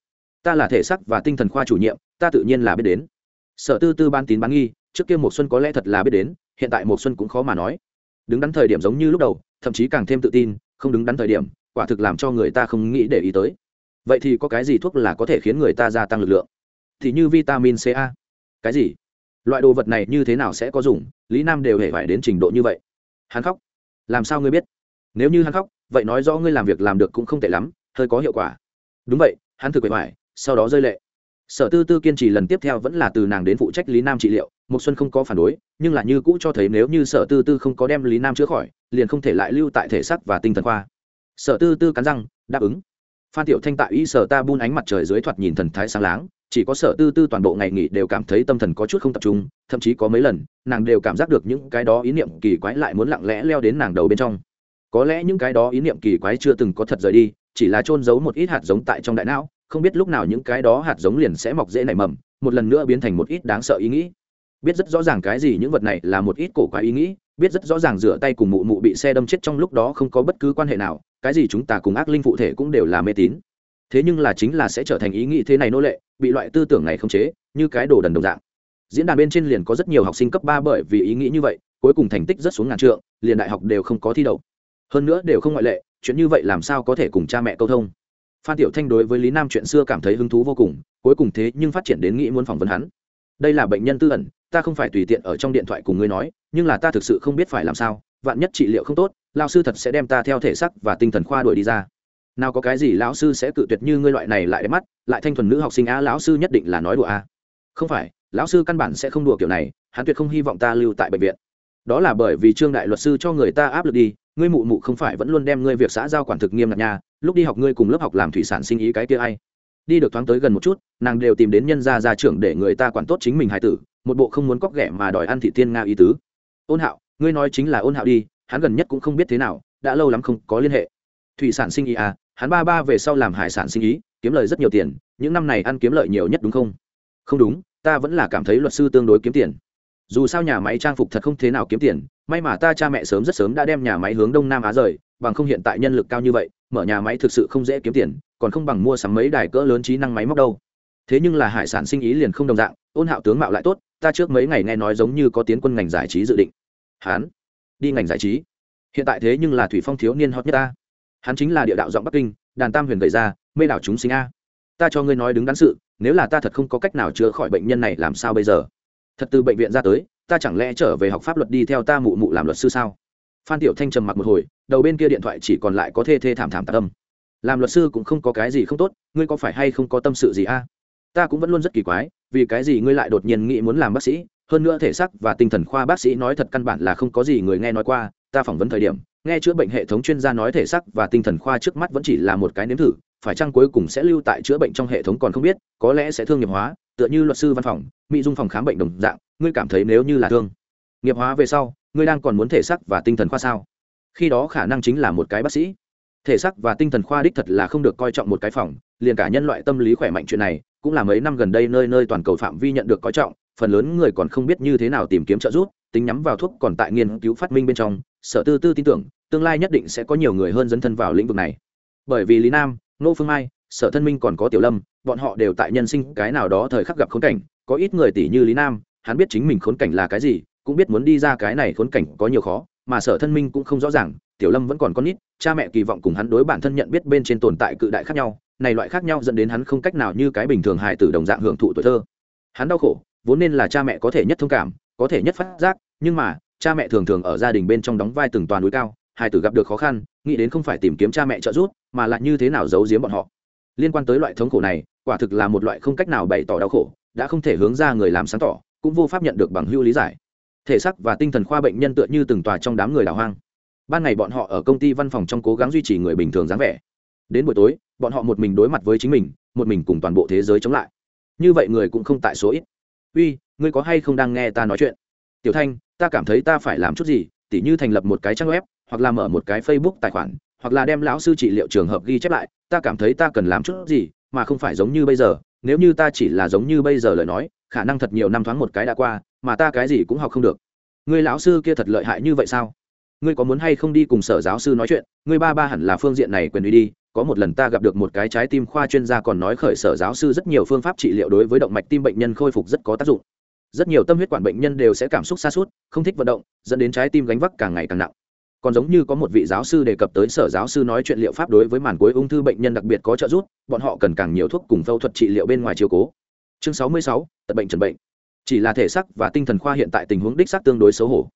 Ta là thể sắc và tinh thần khoa chủ nhiệm, ta tự nhiên là biết đến. Sở tư tư ban tín bán nghi, trước kia một xuân có lẽ thật là biết đến, hiện tại một xuân cũng khó mà nói. Đứng đắn thời điểm giống như lúc đầu, thậm chí càng thêm tự tin, không đứng đắn thời điểm, quả thực làm cho người ta không nghĩ để ý tới. Vậy thì có cái gì thuốc là có thể khiến người ta gia tăng lực lượng? Thì như vitamin ca cái gì? Loại đồ vật này như thế nào sẽ có dùng? Lý nam đều hề phải đến trình độ như vậy hắn khóc. Làm sao ngươi biết? Nếu như hắn khóc, vậy nói rõ ngươi làm việc làm được cũng không tệ lắm, hơi có hiệu quả. Đúng vậy, hắn thực bề ngoài sau đó rơi lệ. Sở tư tư kiên trì lần tiếp theo vẫn là từ nàng đến phụ trách lý nam trị liệu một xuân không có phản đối, nhưng là như cũ cho thấy nếu như sở tư tư không có đem lý nam chữa khỏi, liền không thể lại lưu tại thể xác và tinh thần khoa. Sở tư tư cắn răng, đáp ứng. Phan tiểu thanh tại y sở ta buôn ánh mặt trời dưới thoạt nhìn thần thái sáng láng chỉ có sở tư tư toàn bộ ngày nghỉ đều cảm thấy tâm thần có chút không tập trung, thậm chí có mấy lần, nàng đều cảm giác được những cái đó ý niệm kỳ quái lại muốn lặng lẽ leo đến nàng đầu bên trong. Có lẽ những cái đó ý niệm kỳ quái chưa từng có thật rời đi, chỉ là trôn giấu một ít hạt giống tại trong đại não, không biết lúc nào những cái đó hạt giống liền sẽ mọc dễ nảy mầm, một lần nữa biến thành một ít đáng sợ ý nghĩ. Biết rất rõ ràng cái gì những vật này là một ít cổ quái ý nghĩ, biết rất rõ ràng rửa tay cùng mụ mụ bị xe đâm chết trong lúc đó không có bất cứ quan hệ nào, cái gì chúng ta cùng ác linh phụ thể cũng đều là mê tín thế nhưng là chính là sẽ trở thành ý nghĩ thế này nô lệ, bị loại tư tưởng này khống chế, như cái đồ đần đồng dạng. Diễn đàn bên trên liền có rất nhiều học sinh cấp ba bởi vì ý nghĩ như vậy, cuối cùng thành tích rất xuống ngàn trượng, liền đại học đều không có thi đậu. Hơn nữa đều không ngoại lệ, chuyện như vậy làm sao có thể cùng cha mẹ câu thông? Phan tiểu thanh đối với lý nam chuyện xưa cảm thấy hứng thú vô cùng, cuối cùng thế nhưng phát triển đến nghĩ muốn phỏng vấn hắn. Đây là bệnh nhân tư ẩn, ta không phải tùy tiện ở trong điện thoại cùng ngươi nói, nhưng là ta thực sự không biết phải làm sao, vạn nhất trị liệu không tốt, lao sư thật sẽ đem ta theo thể sắc và tinh thần khoa đuổi đi ra nào có cái gì lão sư sẽ cự tuyệt như ngươi loại này lại đẹp mắt, lại thanh thuần nữ học sinh a lão sư nhất định là nói đùa a. Không phải, lão sư căn bản sẽ không đùa kiểu này, hắn tuyệt không hy vọng ta lưu tại bệnh viện. Đó là bởi vì trương đại luật sư cho người ta áp lực đi, ngươi mụ mụ không phải vẫn luôn đem ngươi việc xã giao quản thực nghiêm ngặt nhà lúc đi học ngươi cùng lớp học làm thủy sản sinh ý cái kia ai. Đi được thoáng tới gần một chút, nàng đều tìm đến nhân gia gia trưởng để người ta quản tốt chính mình hài tử, một bộ không muốn cóc ghẻ mà đòi ăn thị tiên nga ý tứ. Ôn hạo, ngươi nói chính là ôn hạo đi, hắn gần nhất cũng không biết thế nào, đã lâu lắm không có liên hệ. Thủy sản sinh ý à hắn ba ba về sau làm hải sản sinh ý, kiếm lời rất nhiều tiền, những năm này ăn kiếm lợi nhiều nhất đúng không? Không đúng, ta vẫn là cảm thấy luật sư tương đối kiếm tiền. Dù sao nhà máy trang phục thật không thế nào kiếm tiền, may mà ta cha mẹ sớm rất sớm đã đem nhà máy hướng đông nam á rời, bằng không hiện tại nhân lực cao như vậy, mở nhà máy thực sự không dễ kiếm tiền, còn không bằng mua sắm mấy đài cỡ lớn trí năng máy móc đâu. Thế nhưng là hải sản sinh ý liền không đồng dạng, ôn hạo tướng mạo lại tốt, ta trước mấy ngày nghe nói giống như có tiến quân ngành giải trí dự định. Hán, đi ngành giải trí. Hiện tại thế nhưng là thủy phong thiếu niên hot nhất ta hắn chính là địa đạo giọng bắc kinh, đàn tam huyền gầy ra, mê đảo chúng sinh a. Ta cho ngươi nói đứng đắn sự, nếu là ta thật không có cách nào chữa khỏi bệnh nhân này làm sao bây giờ? Thật từ bệnh viện ra tới, ta chẳng lẽ trở về học pháp luật đi theo ta mụ mụ làm luật sư sao? Phan tiểu thanh trầm mặc một hồi, đầu bên kia điện thoại chỉ còn lại có thê thê thảm thảm tạc âm. Làm luật sư cũng không có cái gì không tốt, ngươi có phải hay không có tâm sự gì a? Ta cũng vẫn luôn rất kỳ quái, vì cái gì ngươi lại đột nhiên nghĩ muốn làm bác sĩ? Hơn nữa thể xác và tinh thần khoa bác sĩ nói thật căn bản là không có gì người nghe nói qua, ta phỏng vấn thời điểm nghe chữa bệnh hệ thống chuyên gia nói thể xác và tinh thần khoa trước mắt vẫn chỉ là một cái nếm thử, phải chăng cuối cùng sẽ lưu tại chữa bệnh trong hệ thống còn không biết, có lẽ sẽ thương nghiệp hóa, tựa như luật sư văn phòng, mỹ dung phòng khám bệnh đồng dạng, ngươi cảm thấy nếu như là thương, nghiệp hóa về sau, ngươi đang còn muốn thể xác và tinh thần khoa sao? Khi đó khả năng chính là một cái bác sĩ. Thể xác và tinh thần khoa đích thật là không được coi trọng một cái phòng, liền cả nhân loại tâm lý khỏe mạnh chuyện này, cũng là mấy năm gần đây nơi nơi toàn cầu phạm vi nhận được coi trọng, phần lớn người còn không biết như thế nào tìm kiếm trợ giúp, tính nhắm vào thuốc còn tại nghiên cứu phát minh bên trong sở tư tư tin tưởng, tương lai nhất định sẽ có nhiều người hơn dấn thân vào lĩnh vực này. Bởi vì lý nam nô phương mai, sở thân minh còn có tiểu lâm, bọn họ đều tại nhân sinh cái nào đó thời khắc gặp khốn cảnh, có ít người tỷ như lý nam, hắn biết chính mình khốn cảnh là cái gì, cũng biết muốn đi ra cái này khốn cảnh có nhiều khó, mà sở thân minh cũng không rõ ràng, tiểu lâm vẫn còn con nít, cha mẹ kỳ vọng cùng hắn đối bản thân nhận biết bên trên tồn tại cự đại khác nhau, này loại khác nhau dẫn đến hắn không cách nào như cái bình thường hài tử đồng dạng hưởng thụ tuổi thơ. Hắn đau khổ, vốn nên là cha mẹ có thể nhất thông cảm, có thể nhất phát giác, nhưng mà cha mẹ thường thường ở gia đình bên trong đóng vai từng toàn núi cao, hai tử gặp được khó khăn, nghĩ đến không phải tìm kiếm cha mẹ trợ giúp, mà lại như thế nào giấu giếm bọn họ. Liên quan tới loại thống khổ này, quả thực là một loại không cách nào bày tỏ đau khổ, đã không thể hướng ra người làm sáng tỏ, cũng vô pháp nhận được bằng hưu lý giải. Thể xác và tinh thần khoa bệnh nhân tựa như từng tòa trong đám người đào hoang. Ban ngày bọn họ ở công ty văn phòng trong cố gắng duy trì người bình thường dáng vẻ. Đến buổi tối, bọn họ một mình đối mặt với chính mình, một mình cùng toàn bộ thế giới chống lại. Như vậy người cũng không tại số ít. Uy, ngươi có hay không đang nghe ta nói chuyện? Tiểu thanh, ta cảm thấy ta phải làm chút gì, tỉ như thành lập một cái trang web, hoặc là mở một cái facebook tài khoản, hoặc là đem lão sư trị liệu trường hợp ghi chép lại, ta cảm thấy ta cần làm chút gì, mà không phải giống như bây giờ. Nếu như ta chỉ là giống như bây giờ lời nói, khả năng thật nhiều năm thoáng một cái đã qua, mà ta cái gì cũng học không được. Người lão sư kia thật lợi hại như vậy sao? Ngươi có muốn hay không đi cùng sở giáo sư nói chuyện? Ngươi ba ba hẳn là phương diện này quyền đi đi, có một lần ta gặp được một cái trái tim khoa chuyên gia còn nói khởi sở giáo sư rất nhiều phương pháp trị liệu đối với động mạch tim bệnh nhân khôi phục rất có tác dụng rất nhiều tâm huyết quản bệnh nhân đều sẽ cảm xúc xa suốt không thích vận động, dẫn đến trái tim gánh vác càng ngày càng nặng. Còn giống như có một vị giáo sư đề cập tới sở giáo sư nói chuyện liệu pháp đối với màn cuối ung thư bệnh nhân đặc biệt có trợ giúp, bọn họ cần càng nhiều thuốc cùng phẫu thuật trị liệu bên ngoài chiều cố. Chương sáu mươi sáu, tật bệnh trần bệnh. Chỉ là thể sắc và tinh thần khoa hiện tại tình huống đích xác tương đối xấu hổ.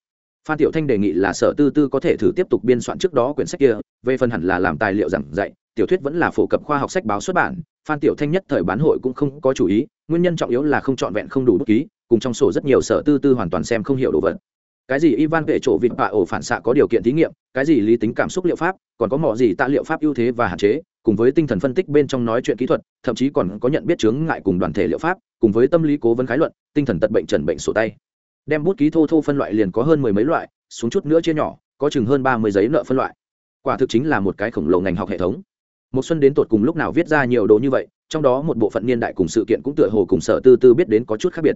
Phan tiểu thanh đề nghị là sở tư tư có thể thử tiếp tục biên soạn trước đó quyển sách kia, về phần hẳn là làm tài liệu giảng dạy, tiểu thuyết vẫn là phổ cập khoa học sách báo xuất bản. Phan tiểu thanh nhất thời bán hội cũng không có chủ ý, nguyên nhân trọng yếu là không trọn vẹn không đủ bút ký cùng trong sổ rất nhiều sở tư tư hoàn toàn xem không hiểu đồ vật. Cái gì ivan vệ chỗ vịt bạ ổ phản xạ có điều kiện thí nghiệm, cái gì lý tính cảm xúc liệu pháp, còn có mọi gì tạ liệu pháp ưu thế và hạn chế, cùng với tinh thần phân tích bên trong nói chuyện kỹ thuật, thậm chí còn có nhận biết chướng ngại cùng đoàn thể liệu pháp, cùng với tâm lý cố vấn khái luận, tinh thần tật bệnh trần bệnh sổ tay. Đem bút ký thô thô phân loại liền có hơn mười mấy loại, xuống chút nữa chia nhỏ, có chừng hơn ba mươi giấy nợ phân loại. Quả thực chính là một cái khổng lồ ngành học hệ thống. Một xuân đến tột cùng lúc nào viết ra nhiều đồ như vậy, trong đó một bộ phận niên đại cùng sự kiện cũng tựa hồ cùng sở tư tư biết đến có chút khác biệt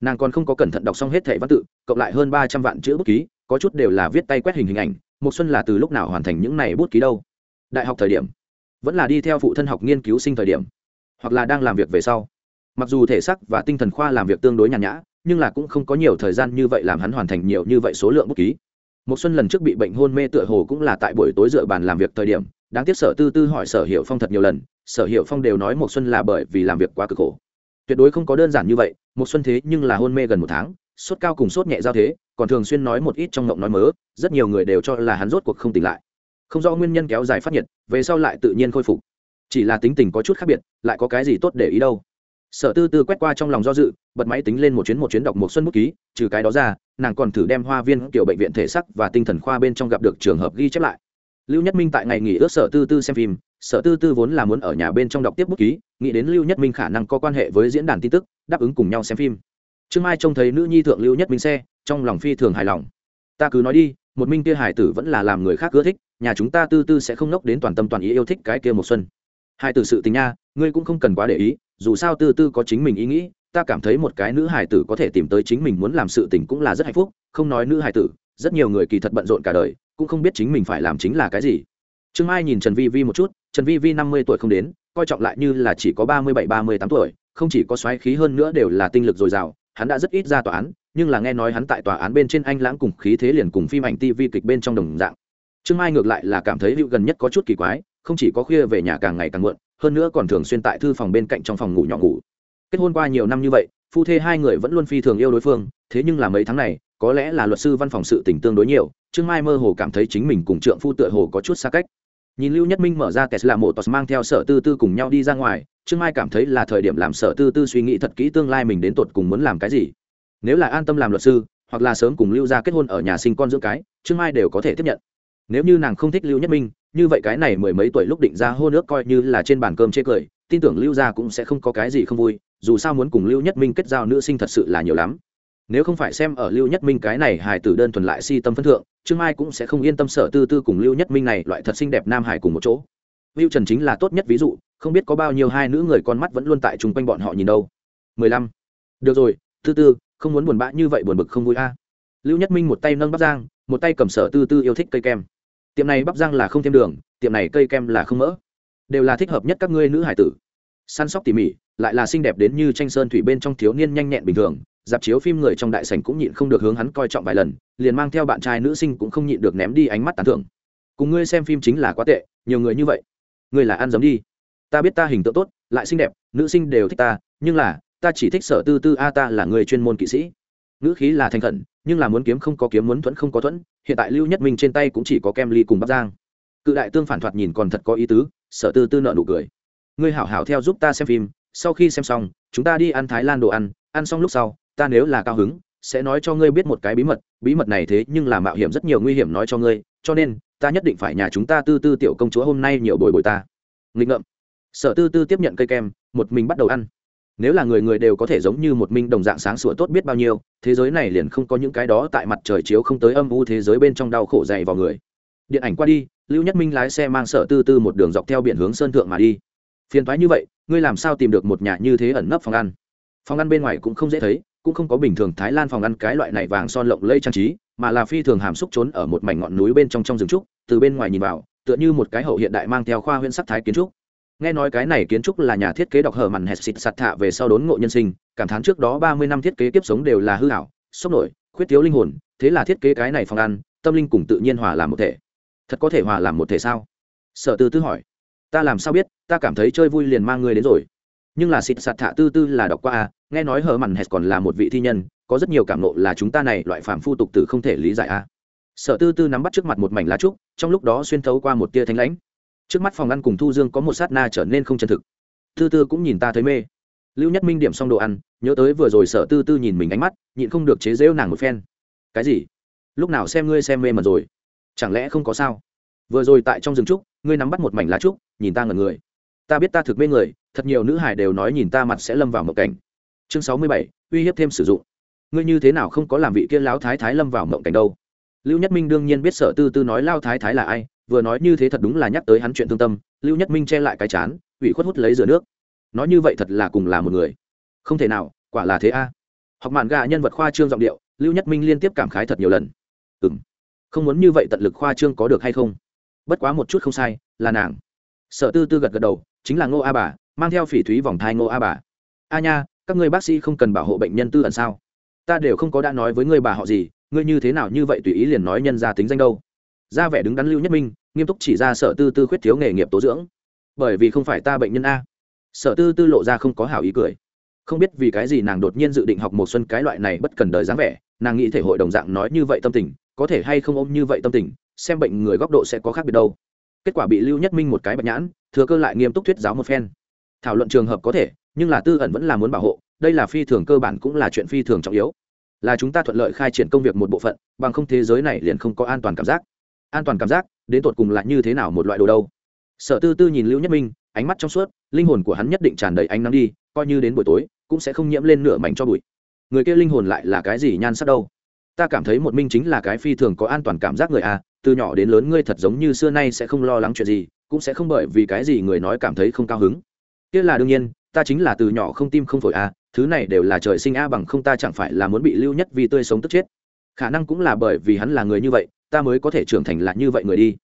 nàng còn không có cẩn thận đọc xong hết thẻ văn tự, cộng lại hơn ba trăm vạn chữ bút ký, có chút đều là viết tay quét hình hình ảnh một xuân là từ lúc nào hoàn thành những này bút ký đâu? Đại học thời điểm, vẫn là đi theo phụ thân học nghiên cứu sinh thời điểm, hoặc là đang làm việc về sau. Mặc dù thể sắc và tinh thần khoa làm việc tương đối nhàn nhã, nhưng là cũng không có nhiều thời gian như vậy làm hắn hoàn thành nhiều như vậy số lượng bút ký. Một xuân lần trước bị bệnh hôn mê tựa hồ cũng là tại buổi tối dựa bàn làm việc thời điểm, đáng tiếc sở tư tư hỏi sở hiệu phong thật nhiều lần, sở hiệu phong đều nói một xuân là bởi vì làm việc quá cực khổ tuyệt đối không có đơn giản như vậy một xuân thế nhưng là hôn mê gần một tháng, sốt cao cùng sốt nhẹ giao thế, còn thường xuyên nói một ít trong ngộng nói mớ, rất nhiều người đều cho là hắn rốt cuộc không tỉnh lại. Không rõ nguyên nhân kéo dài phát nhiệt, về sau lại tự nhiên khôi phục. Chỉ là tính tình có chút khác biệt, lại có cái gì tốt để ý đâu. Sở tư tư quét qua trong lòng do dự, bật máy tính lên một chuyến một chuyến đọc một xuân bút ký, trừ cái đó ra, nàng còn thử đem hoa viên kiểu bệnh viện thể sắc và tinh thần khoa bên trong gặp được trường hợp ghi chép lại. Lưu nhất minh tại ngày nghỉ ước sở tư tư xem phim sở tư tư vốn là muốn ở nhà bên trong đọc tiếp bút ký, nghĩ đến lưu nhất minh khả năng có quan hệ với diễn đàn tin tức, đáp ứng cùng nhau xem phim. Trương mai trông thấy nữ nhi thượng lưu nhất minh xe, trong lòng phi thường hài lòng. Ta cứ nói đi, một minh kia hải tử vẫn là làm người khác ưa thích, nhà chúng ta tư tư sẽ không nốc đến toàn tâm toàn ý yêu thích cái kia một xuân. Hai tử sự tình nha, ngươi cũng không cần quá để ý, dù sao tư tư có chính mình ý nghĩ, ta cảm thấy một cái nữ hải tử có thể tìm tới chính mình muốn làm sự tình cũng là rất hạnh phúc, không nói nữ hải tử, rất nhiều người kỳ thật bận rộn cả đời, cũng không biết chính mình phải làm chính là cái gì trương mai nhìn trần vi vi một chút, trần vi vi năm mươi tuổi không đến, coi trọng lại như là chỉ có ba mươi bảy, ba mươi tám tuổi, không chỉ có xoáy khí hơn nữa đều là tinh lực dồi dào, hắn đã rất ít ra tòa án, nhưng là nghe nói hắn tại tòa án bên trên anh lãng cùng khí thế liền cùng phim ảnh tv kịch bên trong đồng dạng. Trương mai ngược lại là cảm thấy hữu gần nhất có chút kỳ quái, không chỉ có khuya về nhà càng ngày càng muộn, hơn nữa còn thường xuyên tại thư phòng bên cạnh trong phòng ngủ nhỏ ngủ. Kết hôn qua nhiều năm như vậy, phu thê hai người vẫn luôn phi thường yêu đối phương, thế nhưng là mấy tháng này, có lẽ là luật sư văn phòng sự tình tương đối nhiều, trương mai mơ hồ cảm thấy chính mình cùng trượng phu tựa hồ có chút xa cách nhìn lưu nhất minh mở ra tesla mộ tos mang theo sở tư tư cùng nhau đi ra ngoài, trương mai cảm thấy là thời điểm làm sở tư tư suy nghĩ thật kỹ tương lai mình đến tột cùng muốn làm cái gì. Nếu là an tâm làm luật sư, hoặc là sớm cùng lưu ra kết hôn ở nhà sinh con dưỡng cái, trương mai đều có thể tiếp nhận. Nếu như nàng không thích lưu nhất minh, như vậy cái này mười mấy tuổi lúc định ra hô nước coi như là trên bàn cơm chê cười, tin tưởng lưu gia cũng sẽ không có cái gì không vui, dù sao muốn cùng lưu nhất minh kết giao nữ sinh thật sự là nhiều lắm nếu không phải xem ở lưu nhất minh cái này hài tử đơn thuần lại si tâm phân thượng, trương mai cũng sẽ không yên tâm sở tư tư cùng lưu nhất minh này loại thật xinh đẹp nam hải cùng một chỗ. Lưu trần chính là tốt nhất ví dụ, không biết có bao nhiêu hai nữ người con mắt vẫn luôn tại chung quanh bọn họ nhìn đâu. Mười lăm. Được rồi, tư tư, không muốn buồn bã như vậy buồn bực không vui a. Lưu nhất minh một tay nâng bắp giang, một tay cầm sở tư tư yêu thích cây kem. Tiệm này bắp giang là không thêm đường, tiệm này cây kem là không mỡ. Đều là thích hợp nhất các ngươi nữ hải tử. Săn sóc tỉ mỉ, lại là xinh đẹp đến như tranh sơn thủy bên trong thiếu niên nhanh nhẹn bình thường dạp chiếu phim người trong đại sảnh cũng nhịn không được hướng hắn coi trọng vài lần, liền mang theo bạn trai nữ sinh cũng không nhịn được ném đi ánh mắt tán thưởng. Cùng ngươi xem phim chính là quá tệ, nhiều người như vậy. Ngươi là ăn giống đi. Ta biết ta hình tượng tốt, lại xinh đẹp, nữ sinh đều thích ta, nhưng là, ta chỉ thích sở tư tư a, ta là người chuyên môn kỵ sĩ. Nữ khí là thành khẩn, nhưng là muốn kiếm không có kiếm, muốn thuẫn không có thuẫn, hiện tại lưu nhất minh trên tay cũng chỉ có kem ly cùng bắc giang cự đại tương phản thoạt nhìn còn thật có ý tứ, sở tư tư nợ nụ cười. Ngươi hảo hảo theo giúp ta xem phim, sau khi xem xong, chúng ta đi ăn thái lan đồ ăn ăn xong lúc sau ta nếu là cao hứng, sẽ nói cho ngươi biết một cái bí mật bí mật này thế nhưng là mạo hiểm rất nhiều nguy hiểm nói cho ngươi, cho nên, ta nhất định phải nhà chúng ta tư tư tiểu công chúa hôm nay nhiều bồi bồi ta. Nghịch ngợm. Sở tư tư tiếp nhận cây kem, một mình bắt đầu ăn. Nếu là người người đều có thể giống như một minh đồng dạng sáng sủa tốt biết bao nhiêu, thế giới này liền không có những cái đó tại mặt trời chiếu không tới âm u thế giới bên trong đau khổ dày vào người. Điện ảnh qua đi, lưu nhất minh lái xe mang sở tư tư một đường dọc theo biển hướng sơn thượng mà đi. Phiền thoái như vậy, ngươi làm sao tìm được một nhà như thế ẩn nấp phòng ăn? Phòng ăn bên ngoài cũng không dễ thấy cũng không có bình thường thái lan phòng ăn cái loại này vàng son lộng lây trang trí, mà là phi thường hàm xúc trốn ở một mảnh ngọn núi bên trong trong rừng trúc, từ bên ngoài nhìn vào, tựa như một cái hậu hiện đại mang theo khoa huyện sắc thái kiến trúc. Nghe nói cái này kiến trúc là nhà thiết kế đọc hở mặn hẹt xịt sạt thạ về sau đốn ngộ nhân sinh, cảm thán trước đó ba mươi năm thiết kế kiếp sống đều là hư hảo sốc nổi, khuyết thiếu linh hồn, thế là thiết kế cái này phòng ăn, tâm linh cùng tự nhiên hòa làm một thể. Thật có thể hòa làm một thể sao? Sở tư tư hỏi. Ta làm sao biết, ta cảm thấy chơi vui liền mang người đến rồi. Nhưng là xịt sạt thạ tư tư là đọc qua à nghe nói hờ mặn hẹt còn là một vị thi nhân, có rất nhiều cảm nộ là chúng ta này loại phạm phu tục tử không thể lý giải a sở tư tư nắm bắt trước mặt một mảnh lá trúc, trong lúc đó xuyên thấu qua một tia thanh lãnh. Trước mắt phòng ăn cùng thu dương có một sát na trở nên không chân thực. Tư tư cũng nhìn ta thấy mê. Lưu nhất minh điểm xong đồ ăn, nhớ tới vừa rồi sở tư tư nhìn mình ánh mắt, nhịn không được chế rễu nàng một phen. Cái gì? Lúc nào xem ngươi xem mê mật rồi? Chẳng lẽ không có sao? Vừa rồi tại trong rừng trúc, ngươi nắm bắt một mảnh lá trúc, nhìn ta ngẩn người. Ta biết ta thực mê người, thật nhiều nữ hải đều nói nhìn ta mặt sẽ lâm vào một cảnh chương sáu mươi bảy, uy hiếp thêm sử dụng. Ngươi như thế nào không có làm vị kia lão thái thái lâm vào mộng cảnh đâu? Lưu nhất minh đương nhiên biết sở tư tư nói lao thái thái là ai, vừa nói như thế thật đúng là nhắc tới hắn chuyện thương tâm, lưu nhất minh che lại cái chán, ủy khuất hút lấy rửa nước. Nói như vậy thật là cùng là một người. Không thể nào, quả là thế a. Học mạn gà nhân vật khoa trương giọng điệu, lưu nhất minh liên tiếp cảm khái thật nhiều lần. Ừ m không muốn như vậy tận lực khoa trương có được hay không? Bất quá một chút không sai, là nàng. Sở tư tư gật gật đầu, chính là ngô a bà, mang theo phỉ thúy vòng thai ngô a bà. A nha các người bác sĩ không cần bảo hộ bệnh nhân tư ẩn sao? Ta đều không có đã nói với người bà họ gì, ngươi như thế nào như vậy tùy ý liền nói nhân ra tính danh đâu. Ra vẻ đứng đắn lưu nhất minh, nghiêm túc chỉ ra sở tư tư khuyết thiếu nghề nghiệp tố dưỡng. Bởi vì không phải ta bệnh nhân a. Sở tư tư lộ ra không có hảo ý cười. Không biết vì cái gì nàng đột nhiên dự định học một xuân cái loại này bất cần đời dáng vẻ, nàng nghĩ thể hội đồng dạng nói như vậy tâm tình, có thể hay không ôm như vậy tâm tình, xem bệnh người góc độ sẽ có khác biệt đâu. Kết quả bị lưu nhất minh một cái bạch nhãn, thừa cơ lại nghiêm túc thuyết giáo một phen. Thảo luận trường hợp có thể nhưng là tư ẩn vẫn là muốn bảo hộ, đây là phi thường cơ bản cũng là chuyện phi thường trọng yếu. Là chúng ta thuận lợi khai triển công việc một bộ phận, bằng không thế giới này liền không có an toàn cảm giác. An toàn cảm giác, đến tột cùng là như thế nào một loại đồ đâu? Sở tư tư nhìn lưu nhất minh, ánh mắt trong suốt, linh hồn của hắn nhất định tràn đầy ánh nắng đi, coi như đến buổi tối, cũng sẽ không nhiễm lên nửa mảnh cho bụi. Người kia linh hồn lại là cái gì nhan sắc đâu? Ta cảm thấy một minh chính là cái phi thường có an toàn cảm giác người a từ nhỏ đến lớn ngươi thật giống như xưa nay sẽ không lo lắng chuyện gì, cũng sẽ không bởi vì cái gì người nói cảm thấy không cao hứng. Kia là đương nhiên ta chính là từ nhỏ không tim không phổi a thứ này đều là trời sinh a bằng không ta chẳng phải là muốn bị lưu nhất vì tươi sống tức chết. Khả năng cũng là bởi vì hắn là người như vậy, ta mới có thể trưởng thành là như vậy người đi.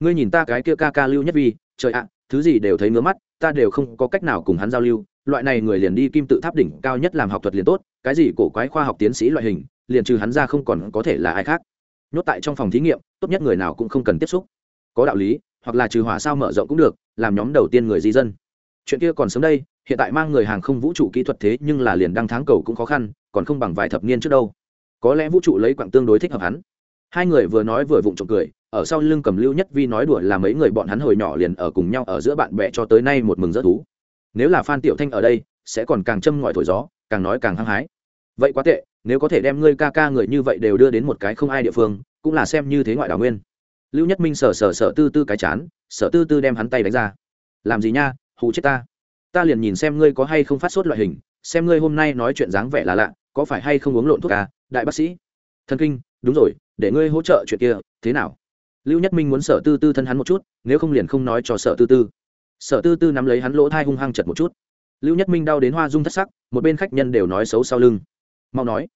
Ngươi nhìn ta cái kia ca ca lưu nhất vi, trời ạ, thứ gì đều thấy ngứa mắt, ta đều không có cách nào cùng hắn giao lưu. Loại này người liền đi kim tự tháp đỉnh, cao nhất làm học thuật liền tốt, cái gì cổ quái khoa học tiến sĩ loại hình, liền trừ hắn ra không còn có thể là ai khác. Nhốt tại trong phòng thí nghiệm, tốt nhất người nào cũng không cần tiếp xúc. Có đạo lý, hoặc là trừ hỏa sao mở rộng cũng được, làm nhóm đầu tiên người di dân. Chuyện kia còn sớm đây hiện tại mang người hàng không vũ trụ kỹ thuật thế nhưng là liền đăng tháng cầu cũng khó khăn, còn không bằng vài thập niên trước đâu. Có lẽ vũ trụ lấy quặng tương đối thích hợp hắn. Hai người vừa nói vừa vụng trộm cười, ở sau lưng cầm lưu nhất vi nói đùa là mấy người bọn hắn hồi nhỏ liền ở cùng nhau ở giữa bạn bè cho tới nay một mừng rất thú. Nếu là phan tiểu thanh ở đây, sẽ còn càng châm ngòi thổi gió, càng nói càng hăng hái. Vậy quá tệ, nếu có thể đem ngươi ca ca người như vậy đều đưa đến một cái không ai địa phương, cũng là xem như thế ngoại đảo nguyên. Lưu nhất minh sờ sờ sờ tư tư cái chán sợ tư tư đem hắn tay đánh ra. Làm gì nha, hù chết ta ta liền nhìn xem ngươi có hay không phát sốt loại hình, xem ngươi hôm nay nói chuyện dáng vẻ là lạ, có phải hay không uống lộn thuốc à đại bác sĩ? Thần kinh, đúng rồi, để ngươi hỗ trợ chuyện kia, thế nào? Lưu nhất minh muốn sợ tư tư thân hắn một chút, nếu không liền không nói cho sợ tư tư. Sợ tư tư nắm lấy hắn lỗ thai hung hăng chật một chút. Lưu nhất minh đau đến hoa dung thất sắc, một bên khách nhân đều nói xấu sau lưng. Mau nói.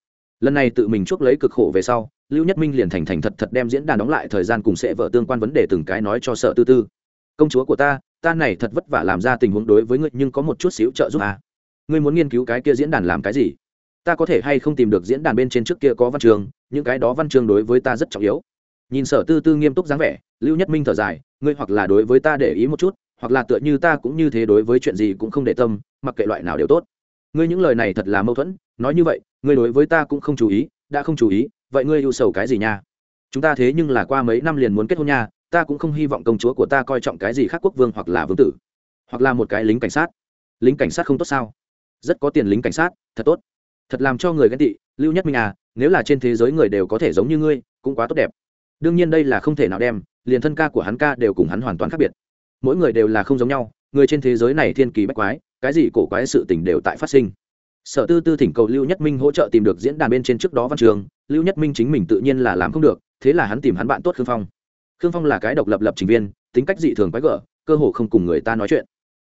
Lần này tự mình chuốc lấy cực khổ về sau, lưu nhất minh liền thành thành thật thật đem diễn đàn đóng lại thời gian cùng sẽ vợ tương quan vấn đề từng cái nói cho sợ tư tư. Công chúa của ta ta này thật vất vả làm ra tình huống đối với ngươi, nhưng có một chút xíu trợ giúp à. ngươi muốn nghiên cứu cái kia diễn đàn làm cái gì? Ta có thể hay không tìm được diễn đàn bên trên trước kia có văn trường, những cái đó văn trường đối với ta rất trọng yếu. Nhìn sở tư tư nghiêm túc dáng vẻ, lưu nhất minh thở dài, ngươi hoặc là đối với ta để ý một chút, hoặc là tựa như ta cũng như thế đối với chuyện gì cũng không để tâm, mặc kệ loại nào đều tốt. Ngươi những lời này thật là mâu thuẫn, nói như vậy, ngươi đối với ta cũng không chú ý, đã không chú ý, vậy ngươi ưu sầu cái gì nha? Chúng ta thế nhưng là qua mấy năm liền muốn kết hôn nha ta cũng không hy vọng công chúa của ta coi trọng cái gì khác quốc vương hoặc là vương tử, hoặc là một cái lính cảnh sát. Lính cảnh sát không tốt sao? Rất có tiền lính cảnh sát, thật tốt. Thật làm cho người ghen tị, lưu nhất minh à nếu là trên thế giới người đều có thể giống như ngươi, cũng quá tốt đẹp. Đương nhiên đây là không thể nào đem, liền thân ca của hắn ca đều cùng hắn hoàn toàn khác biệt. Mỗi người đều là không giống nhau, người trên thế giới này thiên kỳ bách quái, cái gì cổ quái sự tình đều tại phát sinh. Sở tư tư thỉnh cầu lưu nhất minh hỗ trợ tìm được diễn đàn bên trên trước đó văn trường, lưu nhất minh chính mình tự nhiên là làm không được, thế là hắn tìm hắn bạn tốt khương phong khương phong là cái độc lập lập trình viên, tính cách dị thường quái gở, cơ hồ không cùng người ta nói chuyện.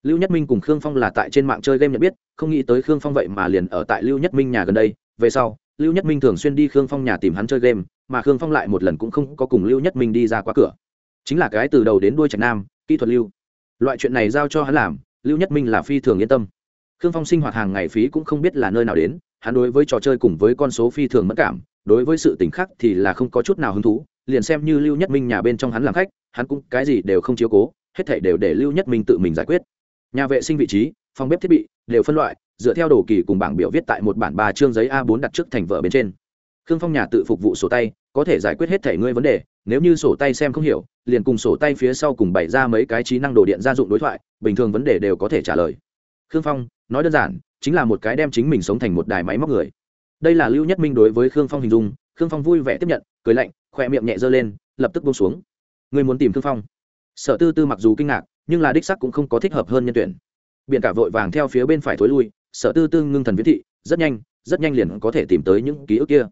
Lưu nhất minh cùng khương phong là tại trên mạng chơi game nhận biết, không nghĩ tới khương phong vậy mà liền ở tại lưu nhất minh nhà gần đây. Về sau, lưu nhất minh thường xuyên đi khương phong nhà tìm hắn chơi game, mà khương phong lại một lần cũng không có cùng lưu nhất minh đi ra qua cửa. Chính là cái từ đầu đến đuôi trạch nam, kỹ thuật lưu. Loại chuyện này giao cho hắn làm, lưu nhất minh là phi thường yên tâm. Khương phong sinh hoạt hàng ngày phí cũng không biết là nơi nào đến, hắn đối với trò chơi cùng với con số phi thường mất cảm, đối với sự tình khác thì là không có chút nào hứng thú liền xem như lưu nhất minh nhà bên trong hắn làm khách, hắn cũng cái gì đều không chiếu cố, hết thảy đều để lưu nhất minh tự mình giải quyết. Nhà vệ sinh vị trí, phòng bếp thiết bị đều phân loại, dựa theo đồ kỳ cùng bảng biểu viết tại một bản ba chương giấy a 4 đặt trước thành vợ bên trên. Khương phong nhà tự phục vụ sổ tay, có thể giải quyết hết thảy ngươi vấn đề, nếu như sổ tay xem không hiểu, liền cùng sổ tay phía sau cùng bày ra mấy cái trí năng đồ điện gia dụng đối thoại, bình thường vấn đề đều có thể trả lời. Khương phong, nói đơn giản, chính là một cái đem chính mình sống thành một đài máy móc người. Đây là lưu nhất minh đối với khương phong hình dung, khương phong vui vẻ tiếp nhận, cười lạnh khoe miệng nhẹ dơ lên, lập tức buông xuống. Người muốn tìm thương phong? Sở tư tư mặc dù kinh ngạc, nhưng là đích sắc cũng không có thích hợp hơn nhân tuyển. Biện cả vội vàng theo phía bên phải thối lui, sở tư tư ngưng thần viễn thị, rất nhanh rất nhanh liền có thể tìm tới những ký ức kia.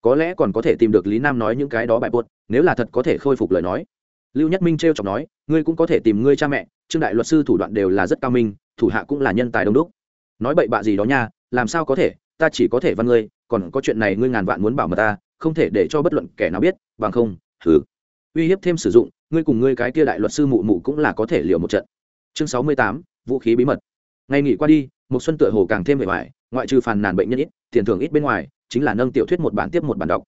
Có lẽ còn có thể tìm được lý nam nói những cái đó bại buột nếu là thật có thể khôi phục lời nói. Lưu nhất minh t r chọc nói, ngươi cũng có thể tìm ngươi cha mẹ, trương đại luật sư thủ đoạn đều là rất cao minh, thủ hạ cũng là nhân tài đông đúc. Nói bậy bạ gì đó nha, làm sao có thể, ta chỉ có thể văn ngươi, còn có chuyện này ngươi ngàn vạn muốn bảo mật ta không thể để cho bất luận kẻ nào biết, bằng không thử uy hiếp thêm sử dụng, ngươi cùng ngươi cái kia đại luật sư mụ mụ cũng là có thể liều một trận. Chương sáu mươi tám, vũ khí bí mật. Ngày nghỉ qua đi một xuân tựa hồ càng thêm vẻ vải, ngoại trừ phàn nàn bệnh nhân ít, tiền thưởng ít bên ngoài, chính là nâng tiểu thuyết một bản tiếp một bản đọc.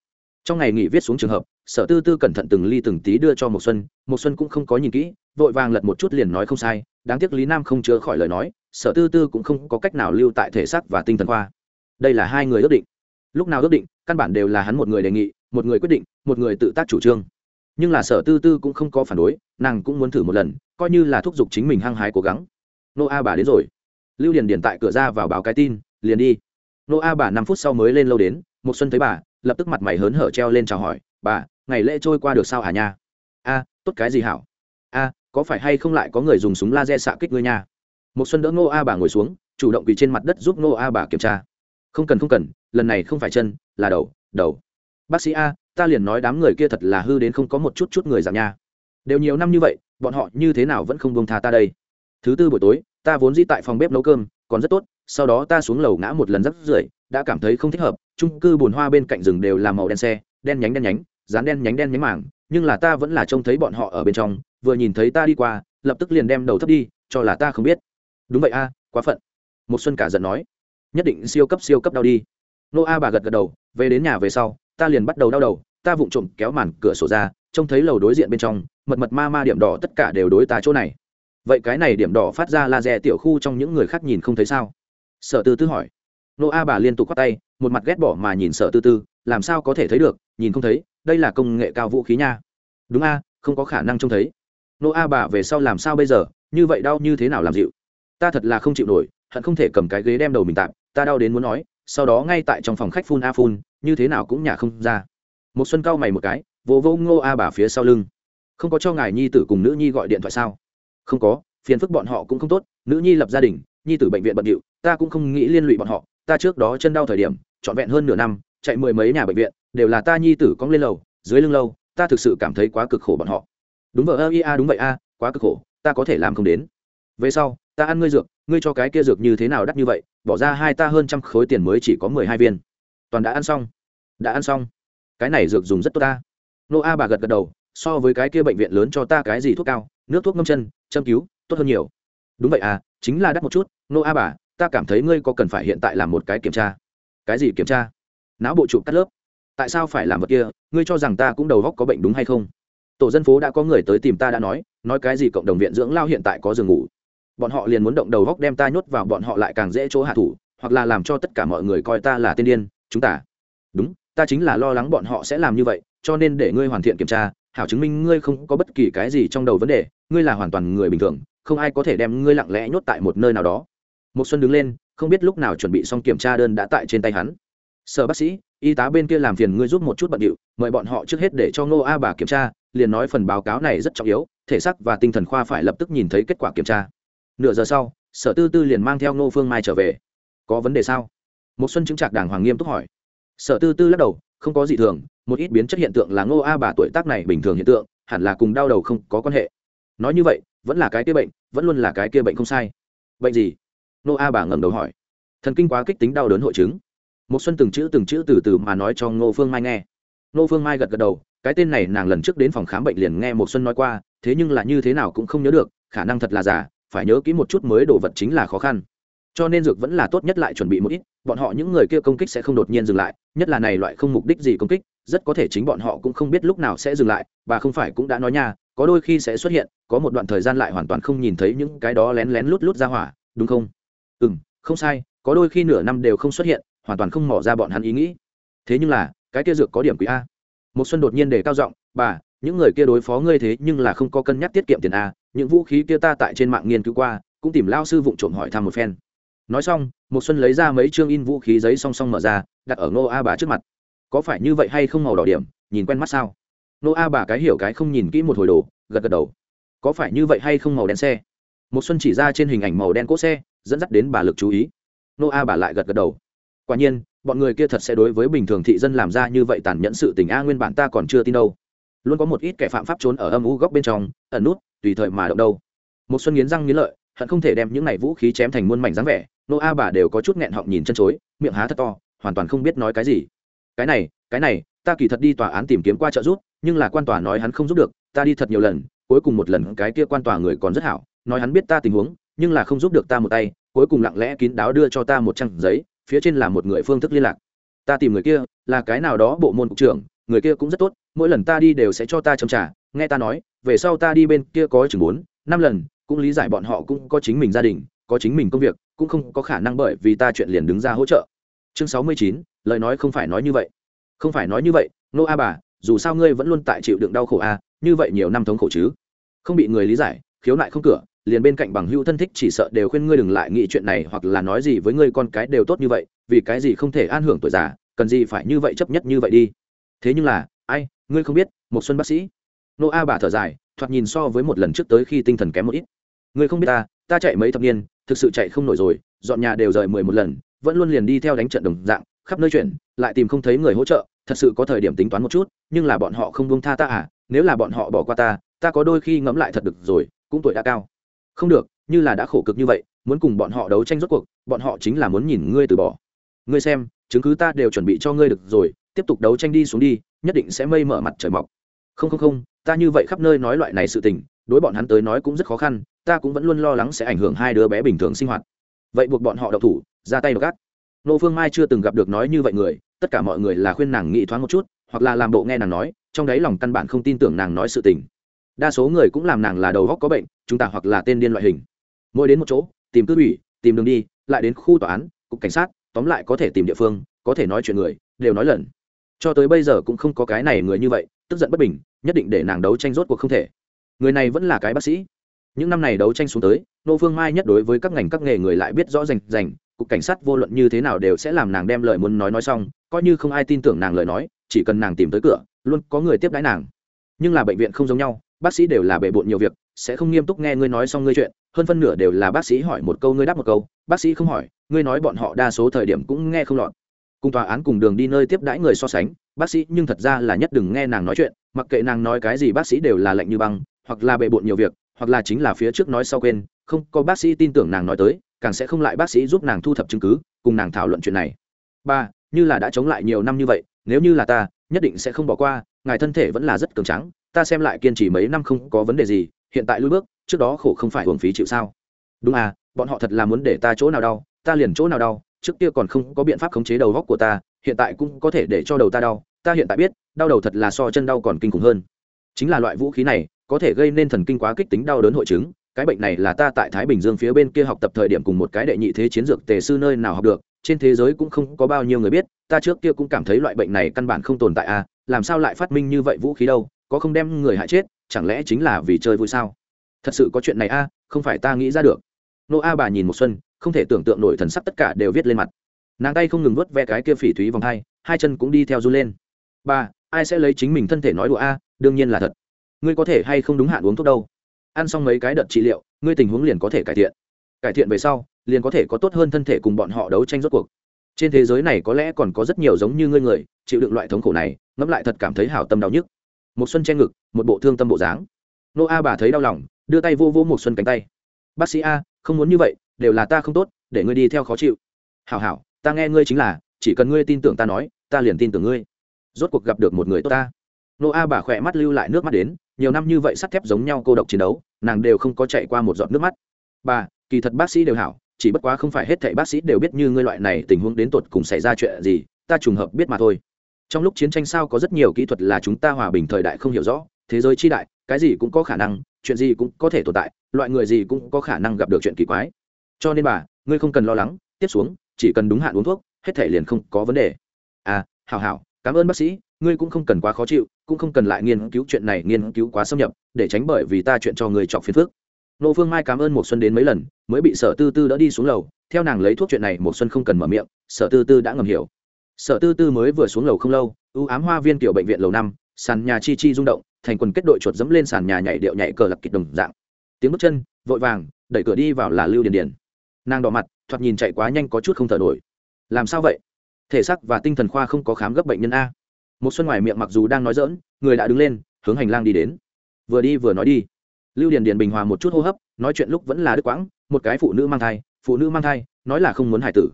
Trong ngày nghỉ viết xuống trường hợp, sở tư tư cẩn thận từng ly từng tí đưa cho một xuân một xuân cũng không có nhìn kỹ, vội vàng lật một chút liền nói không sai, đáng tiếc lý nam không chữa khỏi lời nói, sở tư tư cũng không có cách nào lưu tại thể xác và tinh thần khoa. Đây là hai người ước định lúc nào ước định, căn bản đều là hắn một người đề nghị, một người quyết định, một người tự tác chủ trương. Nhưng là sở tư tư cũng không có phản đối, nàng cũng muốn thử một lần, coi như là thúc giục chính mình hăng hái cố gắng. Nô a bà đến rồi. Lưu điền điền tại cửa ra vào báo cái tin, liền đi. Nô a bà năm phút sau mới lên lâu đến một xuân thấy bà, lập tức mặt mày hớn hở treo lên chào hỏi, bà, ngày lễ trôi qua được sao hả nha? A, tốt cái gì hảo? A, có phải hay không lại có người dùng súng laser xạ kích ngươi nha? Một xuân đỡ nô a bà ngồi xuống, chủ động quỳ trên mặt đất giúp nô a bà kiểm tra. Không cần không cần lần này không phải chân, là đầu đầu. Bác sĩ a, ta liền nói đám người kia thật là hư đến không có một chút chút người giảm nha. Đều nhiều năm như vậy, bọn họ như thế nào vẫn không bông tha ta đây? Thứ tư buổi tối, ta vốn di tại phòng bếp nấu cơm, còn rất tốt, sau đó ta xuống lầu ngã một lần rất rưởi, đã cảm thấy không thích hợp trung cư bồn hoa bên cạnh rừng đều là màu đen xe, đen nhánh đen nhánh, dán đen nhánh đen nhánh mảng, nhưng là ta vẫn là trông thấy bọn họ ở bên trong, vừa nhìn thấy ta đi qua, lập tức liền đem đầu thấp đi, cho là ta không biết. Đúng vậy a, quá phận. Một xuân cả giận nói, nhất định siêu cấp siêu cấp đau đi nô a bà gật gật đầu, về đến nhà về sau, ta liền bắt đầu đau đầu, ta vụng trộm kéo màn cửa sổ ra, trông thấy lầu đối diện bên trong, mật mật ma ma điểm đỏ tất cả đều đối ta chỗ này. Vậy cái này điểm đỏ phát ra laser tiểu khu trong những người khác nhìn không thấy sao? Sở tư tư hỏi. Nô a bà liên tục khoác tay, một mặt ghét bỏ mà nhìn sở tư tư, làm sao có thể thấy được, nhìn không thấy, đây là công nghệ cao vũ khí nha. Đúng a, không có khả năng trông thấy. Nô a bà về sau làm sao bây giờ, như vậy đau như thế nào làm dịu? Ta thật là không chịu nổi, hận không thể cầm cái ghế đem đầu mình tạm, ta đau đến muốn nói sau đó ngay tại trong phòng khách phun a phun, như thế nào cũng nhả không ra. Một xuân cao mày một cái vô vô ngô a bà phía sau lưng. Không có cho ngài nhi tử cùng nữ nhi gọi điện thoại sao? Không có, phiền phức bọn họ cũng không tốt, nữ nhi lập gia đình, nhi tử bệnh viện bận điệu, ta cũng không nghĩ liên lụy bọn họ, ta trước đó chân đau thời điểm, trọn vẹn hơn nửa năm, chạy mười mấy nhà bệnh viện, đều là ta nhi tử cong lên lầu, dưới lưng lâu, ta thực sự cảm thấy quá cực khổ bọn họ. Đúng vậy ơ ia đúng vậy, a, quá cực khổ, ta có thể làm không đến. Về sau ta ăn ngươi dược, ngươi cho cái kia dược như thế nào đắt như vậy, bỏ ra hai ta hơn trăm khối tiền mới chỉ có mười hai viên. Toàn đã ăn xong. Đã ăn xong. Cái này dược dùng rất tốt ta. Nô a bà gật gật đầu, so với cái kia bệnh viện lớn cho ta cái gì thuốc cao, nước thuốc ngâm chân, châm cứu, tốt hơn nhiều. Đúng vậy à chính là đắt một chút. Nô a bà, ta cảm thấy ngươi có cần phải hiện tại làm một cái kiểm tra. Cái gì kiểm tra? Não bộ chụp cắt lớp. Tại sao phải làm vật kia? Ngươi cho rằng ta cũng đầu góc có bệnh đúng hay không? Tổ dân phố đã có người tới tìm ta đã nói nói cái gì cộng đồng viện dưỡng lao hiện tại có giường ngủ bọn họ liền muốn động đầu góc đem ta nhốt vào bọn họ lại càng dễ chỗ hạ thủ, hoặc là làm cho tất cả mọi người coi ta là tiên điên, chúng ta. Đúng, ta chính là lo lắng bọn họ sẽ làm như vậy, cho nên để ngươi hoàn thiện kiểm tra, hảo chứng minh ngươi không có bất kỳ cái gì trong đầu vấn đề, ngươi là hoàn toàn người bình thường, không ai có thể đem ngươi lặng lẽ nhốt tại một nơi nào đó. Một xuân đứng lên, không biết lúc nào chuẩn bị xong kiểm tra đơn đã tại trên tay hắn. Sở bác sĩ, y tá bên kia làm phiền ngươi giúp một chút bận điệu, mời bọn họ trước hết để cho ngô a bà kiểm tra, liền nói phần báo cáo này rất trọng yếu, thể xác và tinh thần khoa phải lập tức nhìn thấy kết quả kiểm tra nửa giờ sau, sở tư tư liền mang theo ngô phương mai trở về. Có vấn đề sao? Một xuân chứng trạc đàng hoàng nghiêm túc hỏi. Sở tư tư lắc đầu, không có gì thường, một ít biến chất hiện tượng là ngô a bà tuổi tác này bình thường hiện tượng, hẳn là cùng đau đầu không có quan hệ. Nói như vậy, vẫn là cái kia bệnh, vẫn luôn là cái kia bệnh không sai. Bệnh gì? Ngô a bà ngẩng đầu hỏi. Thần kinh quá kích tính đau đớn hội chứng. Một xuân từng chữ từng chữ từ từ mà nói cho ngô phương mai nghe. Ngô phương mai gật gật đầu, cái tên này nàng lần trước đến phòng khám bệnh liền nghe một xuân nói qua, thế nhưng là như thế nào cũng không nhớ được, khả năng thật là giả phải nhớ kỹ một chút mới đồ vật chính là khó khăn. Cho nên dược vẫn là tốt nhất lại chuẩn bị một ít, bọn họ những người kia công kích sẽ không đột nhiên dừng lại, nhất là này loại không mục đích gì công kích, rất có thể chính bọn họ cũng không biết lúc nào sẽ dừng lại, và không phải cũng đã nói nha, có đôi khi sẽ xuất hiện, có một đoạn thời gian lại hoàn toàn không nhìn thấy những cái đó lén lén lút lút ra hỏa, đúng không? Ừ m không sai, có đôi khi nửa năm đều không xuất hiện, hoàn toàn không mỏ ra bọn hắn ý nghĩ. Thế nhưng là, cái kia dược có điểm quý a. Một xuân đột nhiên để cao giọng, bà, những người kia đối phó ngươi thế nhưng là không có cân nhắc tiết kiệm tiền a những vũ khí kia ta tại trên mạng nghiên cứu qua, cũng tìm lao sư vụng trộm hỏi thăm một phen. Nói xong một xuân lấy ra mấy chương in vũ khí giấy song song mở ra, đặt ở ngô a bà trước mặt. Có phải như vậy hay không màu đỏ điểm, nhìn quen mắt sao? Ngô a bà cái hiểu cái không nhìn kỹ một hồi đồ, gật gật đầu. Có phải như vậy hay không màu đen xe? Một xuân chỉ ra trên hình ảnh màu đen cỗ xe, dẫn dắt đến bà lực chú ý. Ngô a bà lại gật gật đầu. Quả nhiên, bọn người kia thật sẽ đối với bình thường thị dân làm ra như vậy tàn nhẫn sự tình a, nguyên bản ta còn chưa tin đâu luôn có một ít kẻ phạm pháp trốn ở âm u góc bên trong, ẩn nút, tùy thời mà động đâu. Một xuân nghiến răng nghiến lợi, hận không thể đem những này vũ khí chém thành muôn mảnh dáng vẻ, nô a bà đều có chút nghẹn họng nhìn chân chối, miệng há thật to, hoàn toàn không biết nói cái gì. Cái này cái này, ta kỳ thật đi tòa án tìm kiếm qua trợ giúp, nhưng là quan tòa nói hắn không giúp được, ta đi thật nhiều lần, cuối cùng một lần cái kia quan tòa người còn rất hảo, nói hắn biết ta tình huống, nhưng là không giúp được ta một tay, cuối cùng lặng lẽ kín đáo đưa cho ta một trang giấy, phía trên là một người phương thức liên lạc. Ta tìm người kia, là cái nào đó bộ môn cục trưởng, người kia cũng rất tốt mỗi lần ta đi đều sẽ cho ta châm trả nghe ta nói, về sau ta đi bên kia có chừng bốn, năm lần, cũng lý giải bọn họ cũng có chính mình gia đình, có chính mình công việc, cũng không có khả năng bởi vì ta chuyện liền đứng ra hỗ trợ. Chương sáu mươi chín, lời nói không phải nói như vậy. Không phải nói như vậy nô a bà, dù sao ngươi vẫn luôn tại chịu đựng đau khổ a, như vậy nhiều năm thống khổ chứ. Không bị người lý giải, khiếu nại không cửa, liền bên cạnh bằng hữu thân thích chỉ sợ đều khuyên ngươi đừng lại nghĩ chuyện này hoặc là nói gì với ngươi con cái đều tốt như vậy, vì cái gì không thể an hưởng tuổi già, cần gì phải như vậy chấp nhất như vậy đi. Thế nhưng là ngươi không biết một xuân bác sĩ. Nô a bà thở dài, thoạt nhìn so với một lần trước tới khi tinh thần kém một ít. Ngươi không biết ta ta chạy mấy thập niên, thực sự chạy không nổi rồi, dọn nhà đều rời mười một lần, vẫn luôn liền đi theo đánh trận đồng dạng, khắp nơi chuyển, lại tìm không thấy người hỗ trợ, thật sự có thời điểm tính toán một chút, nhưng là bọn họ không buông tha ta à nếu là bọn họ bỏ qua ta ta có đôi khi ngẫm lại thật được rồi, cũng tuổi đã cao. Không được, như là đã khổ cực như vậy, muốn cùng bọn họ đấu tranh rốt cuộc, bọn họ chính là muốn nhìn ngươi từ bỏ. Ngươi xem, chứng cứ ta đều chuẩn bị cho ngươi được rồi, tiếp tục đấu tranh đi xuống đi nhất định sẽ mây mở mặt trời mọc. Không không không, ta như vậy khắp nơi nói loại này sự tình, đối bọn hắn tới nói cũng rất khó khăn, ta cũng vẫn luôn lo lắng sẽ ảnh hưởng hai đứa bé bình thường sinh hoạt. Vậy buộc bọn họ đậu thủ, ra tay gác nô phương mai chưa từng gặp được nói như vậy người, tất cả mọi người là khuyên nàng nghĩ thoáng một chút, hoặc là làm bộ nghe nàng nói, trong đấy lòng căn bản không tin tưởng nàng nói sự tình. Đa số người cũng làm nàng là đầu góc có bệnh, chúng ta hoặc là tên điên loại hình. Mỗi đến một chỗ, tìm cư ủy, tìm đường đi, lại đến khu tòa án, cục cảnh sát, tóm lại có thể tìm địa phương, có thể nói chuyện người, đều nói lần cho tới bây giờ cũng không có cái này người như vậy, tức giận bất bình, nhất định để nàng đấu tranh rốt cuộc không thể. Người này vẫn là cái bác sĩ. Những năm này đấu tranh xuống tới, nô phương mai nhất đối với các ngành các nghề người lại biết rõ rành rành, cục cảnh sát vô luận như thế nào đều sẽ làm nàng đem lời muốn nói nói xong, coi như không ai tin tưởng nàng lời nói, chỉ cần nàng tìm tới cửa, luôn có người tiếp đãi nàng. Nhưng là bệnh viện không giống nhau, bác sĩ đều là bề bộn nhiều việc, sẽ không nghiêm túc nghe ngươi nói xong ngươi chuyện, hơn phân nửa đều là bác sĩ hỏi một câu ngươi đáp một câu, bác sĩ không hỏi, ngươi nói bọn họ đa số thời điểm cũng nghe không lọt cùng tòa án cùng đường đi nơi tiếp đãi người so sánh, bác sĩ nhưng thật ra là nhất đừng nghe nàng nói chuyện, mặc kệ nàng nói cái gì bác sĩ đều là lạnh như băng, hoặc là bề bộn nhiều việc, hoặc là chính là phía trước nói sau quên, không, có bác sĩ tin tưởng nàng nói tới, càng sẽ không lại bác sĩ giúp nàng thu thập chứng cứ, cùng nàng thảo luận chuyện này. Ba, như là đã chống lại nhiều năm như vậy, nếu như là ta, nhất định sẽ không bỏ qua, ngài thân thể vẫn là rất cường trắng ta xem lại kiên trì mấy năm không có vấn đề gì, hiện tại lui bước, trước đó khổ không phải hưởng phí chịu sao? Đúng à bọn họ thật là muốn để ta chỗ nào đau, ta liền chỗ nào đau trước kia còn không có biện pháp khống chế đầu góc của ta hiện tại cũng có thể để cho đầu ta đau. Ta hiện tại biết đau đầu thật là so chân đau còn kinh khủng hơn. Chính là loại vũ khí này có thể gây nên thần kinh quá kích tính đau đớn hội chứng. Cái bệnh này là ta tại thái bình dương phía bên kia học tập thời điểm cùng một cái đệ nhị thế chiến dược tề sư nơi nào học được. Trên thế giới cũng không có bao nhiêu người biết ta trước kia cũng cảm thấy loại bệnh này căn bản không tồn tại à làm sao lại phát minh như vậy vũ khí đâu? Có không đem người hại chết chẳng lẽ chính là vì chơi vui sao? Thật sự có chuyện này a à, không phải ta nghĩ ra được. Nô a bà nhìn một xuân không thể tưởng tượng nổi thần sắc tất cả đều viết lên mặt. Nàng tay không ngừng vớt ve cái kia phỉ thúy vòng hai hai chân cũng đi theo run lên. Ba ai sẽ lấy chính mình thân thể nói đùa a? Đương nhiên là thật. Ngươi có thể hay không đúng hạn uống thuốc đâu? Ăn xong mấy cái đợt trị liệu, ngươi tình huống liền có thể cải thiện. Cải thiện về sau, liền có thể có tốt hơn thân thể cùng bọn họ đấu tranh rốt cuộc. Trên thế giới này có lẽ còn có rất nhiều giống như ngươi người, chịu đựng loại thống khổ này, ngẫm lại thật cảm thấy hảo tâm đau nhức. Một xuân che ngực, một bộ thương tâm bộ dáng. Nô a bà thấy đau lòng, đưa tay vô vô một xuân cánh tay. Bác sĩ a, không muốn như vậy đều là ta không tốt, để ngươi đi theo khó chịu. Hảo hảo, ta nghe ngươi chính là, chỉ cần ngươi tin tưởng ta nói, ta liền tin tưởng ngươi. Rốt cuộc gặp được một người tốt ta. Nô a bà khỏe mắt lưu lại nước mắt đến, nhiều năm như vậy sắt thép giống nhau cô độc chiến đấu, nàng đều không có chạy qua một giọt nước mắt. Bà, kỳ thật bác sĩ đều hảo, chỉ bất quá không phải hết thảy bác sĩ đều biết như ngươi loại này tình huống đến tột cùng xảy ra chuyện gì, ta trùng hợp biết mà thôi. Trong lúc chiến tranh sao có rất nhiều kỹ thuật là chúng ta hòa bình thời đại không hiểu rõ, thế giới chi đại, cái gì cũng có khả năng, chuyện gì cũng có thể tồn tại, loại người gì cũng có khả năng gặp được chuyện kỳ quái cho nên bà, ngươi không cần lo lắng, tiếp xuống, chỉ cần đúng hạn uống thuốc, hết thể liền không có vấn đề. À hảo hảo, cảm ơn bác sĩ, ngươi cũng không cần quá khó chịu, cũng không cần lại nghiên cứu chuyện này nghiên cứu quá xâm nhập, để tránh bởi vì ta chuyện cho người chọc phiền phức. Nô phương mai cảm ơn một xuân đến mấy lần, mới bị sở tư tư đỡ đi xuống lầu. Theo nàng lấy thuốc chuyện này một xuân không cần mở miệng, sở tư tư đã ngầm hiểu. Sở tư tư mới vừa xuống lầu không lâu ưu ám hoa viên tiểu bệnh viện lầu năm, sàn nhà chi chi rung động, thành quần kết đội chuột dẫm lên sàn nhà nhảy điệu nhảy cờ lập kịch đồng dạng. Tiếng bước chân, vội vàng, đẩy cửa đi vào là lưu điền điền nàng đỏ mặt, thoạt nhìn chạy quá nhanh có chút không thở nổi. Làm sao vậy? Thể xác và tinh thần khoa không có khám gấp bệnh nhân a. Một xuân ngoài miệng mặc dù đang nói dỡn người đã đứng lên, hướng hành lang đi đến. Vừa đi vừa nói đi. Lưu điền điền bình hòa một chút hô hấp, nói chuyện lúc vẫn là đứt quãng, một cái phụ nữ mang thai, phụ nữ mang thai, nói là không muốn hải tử.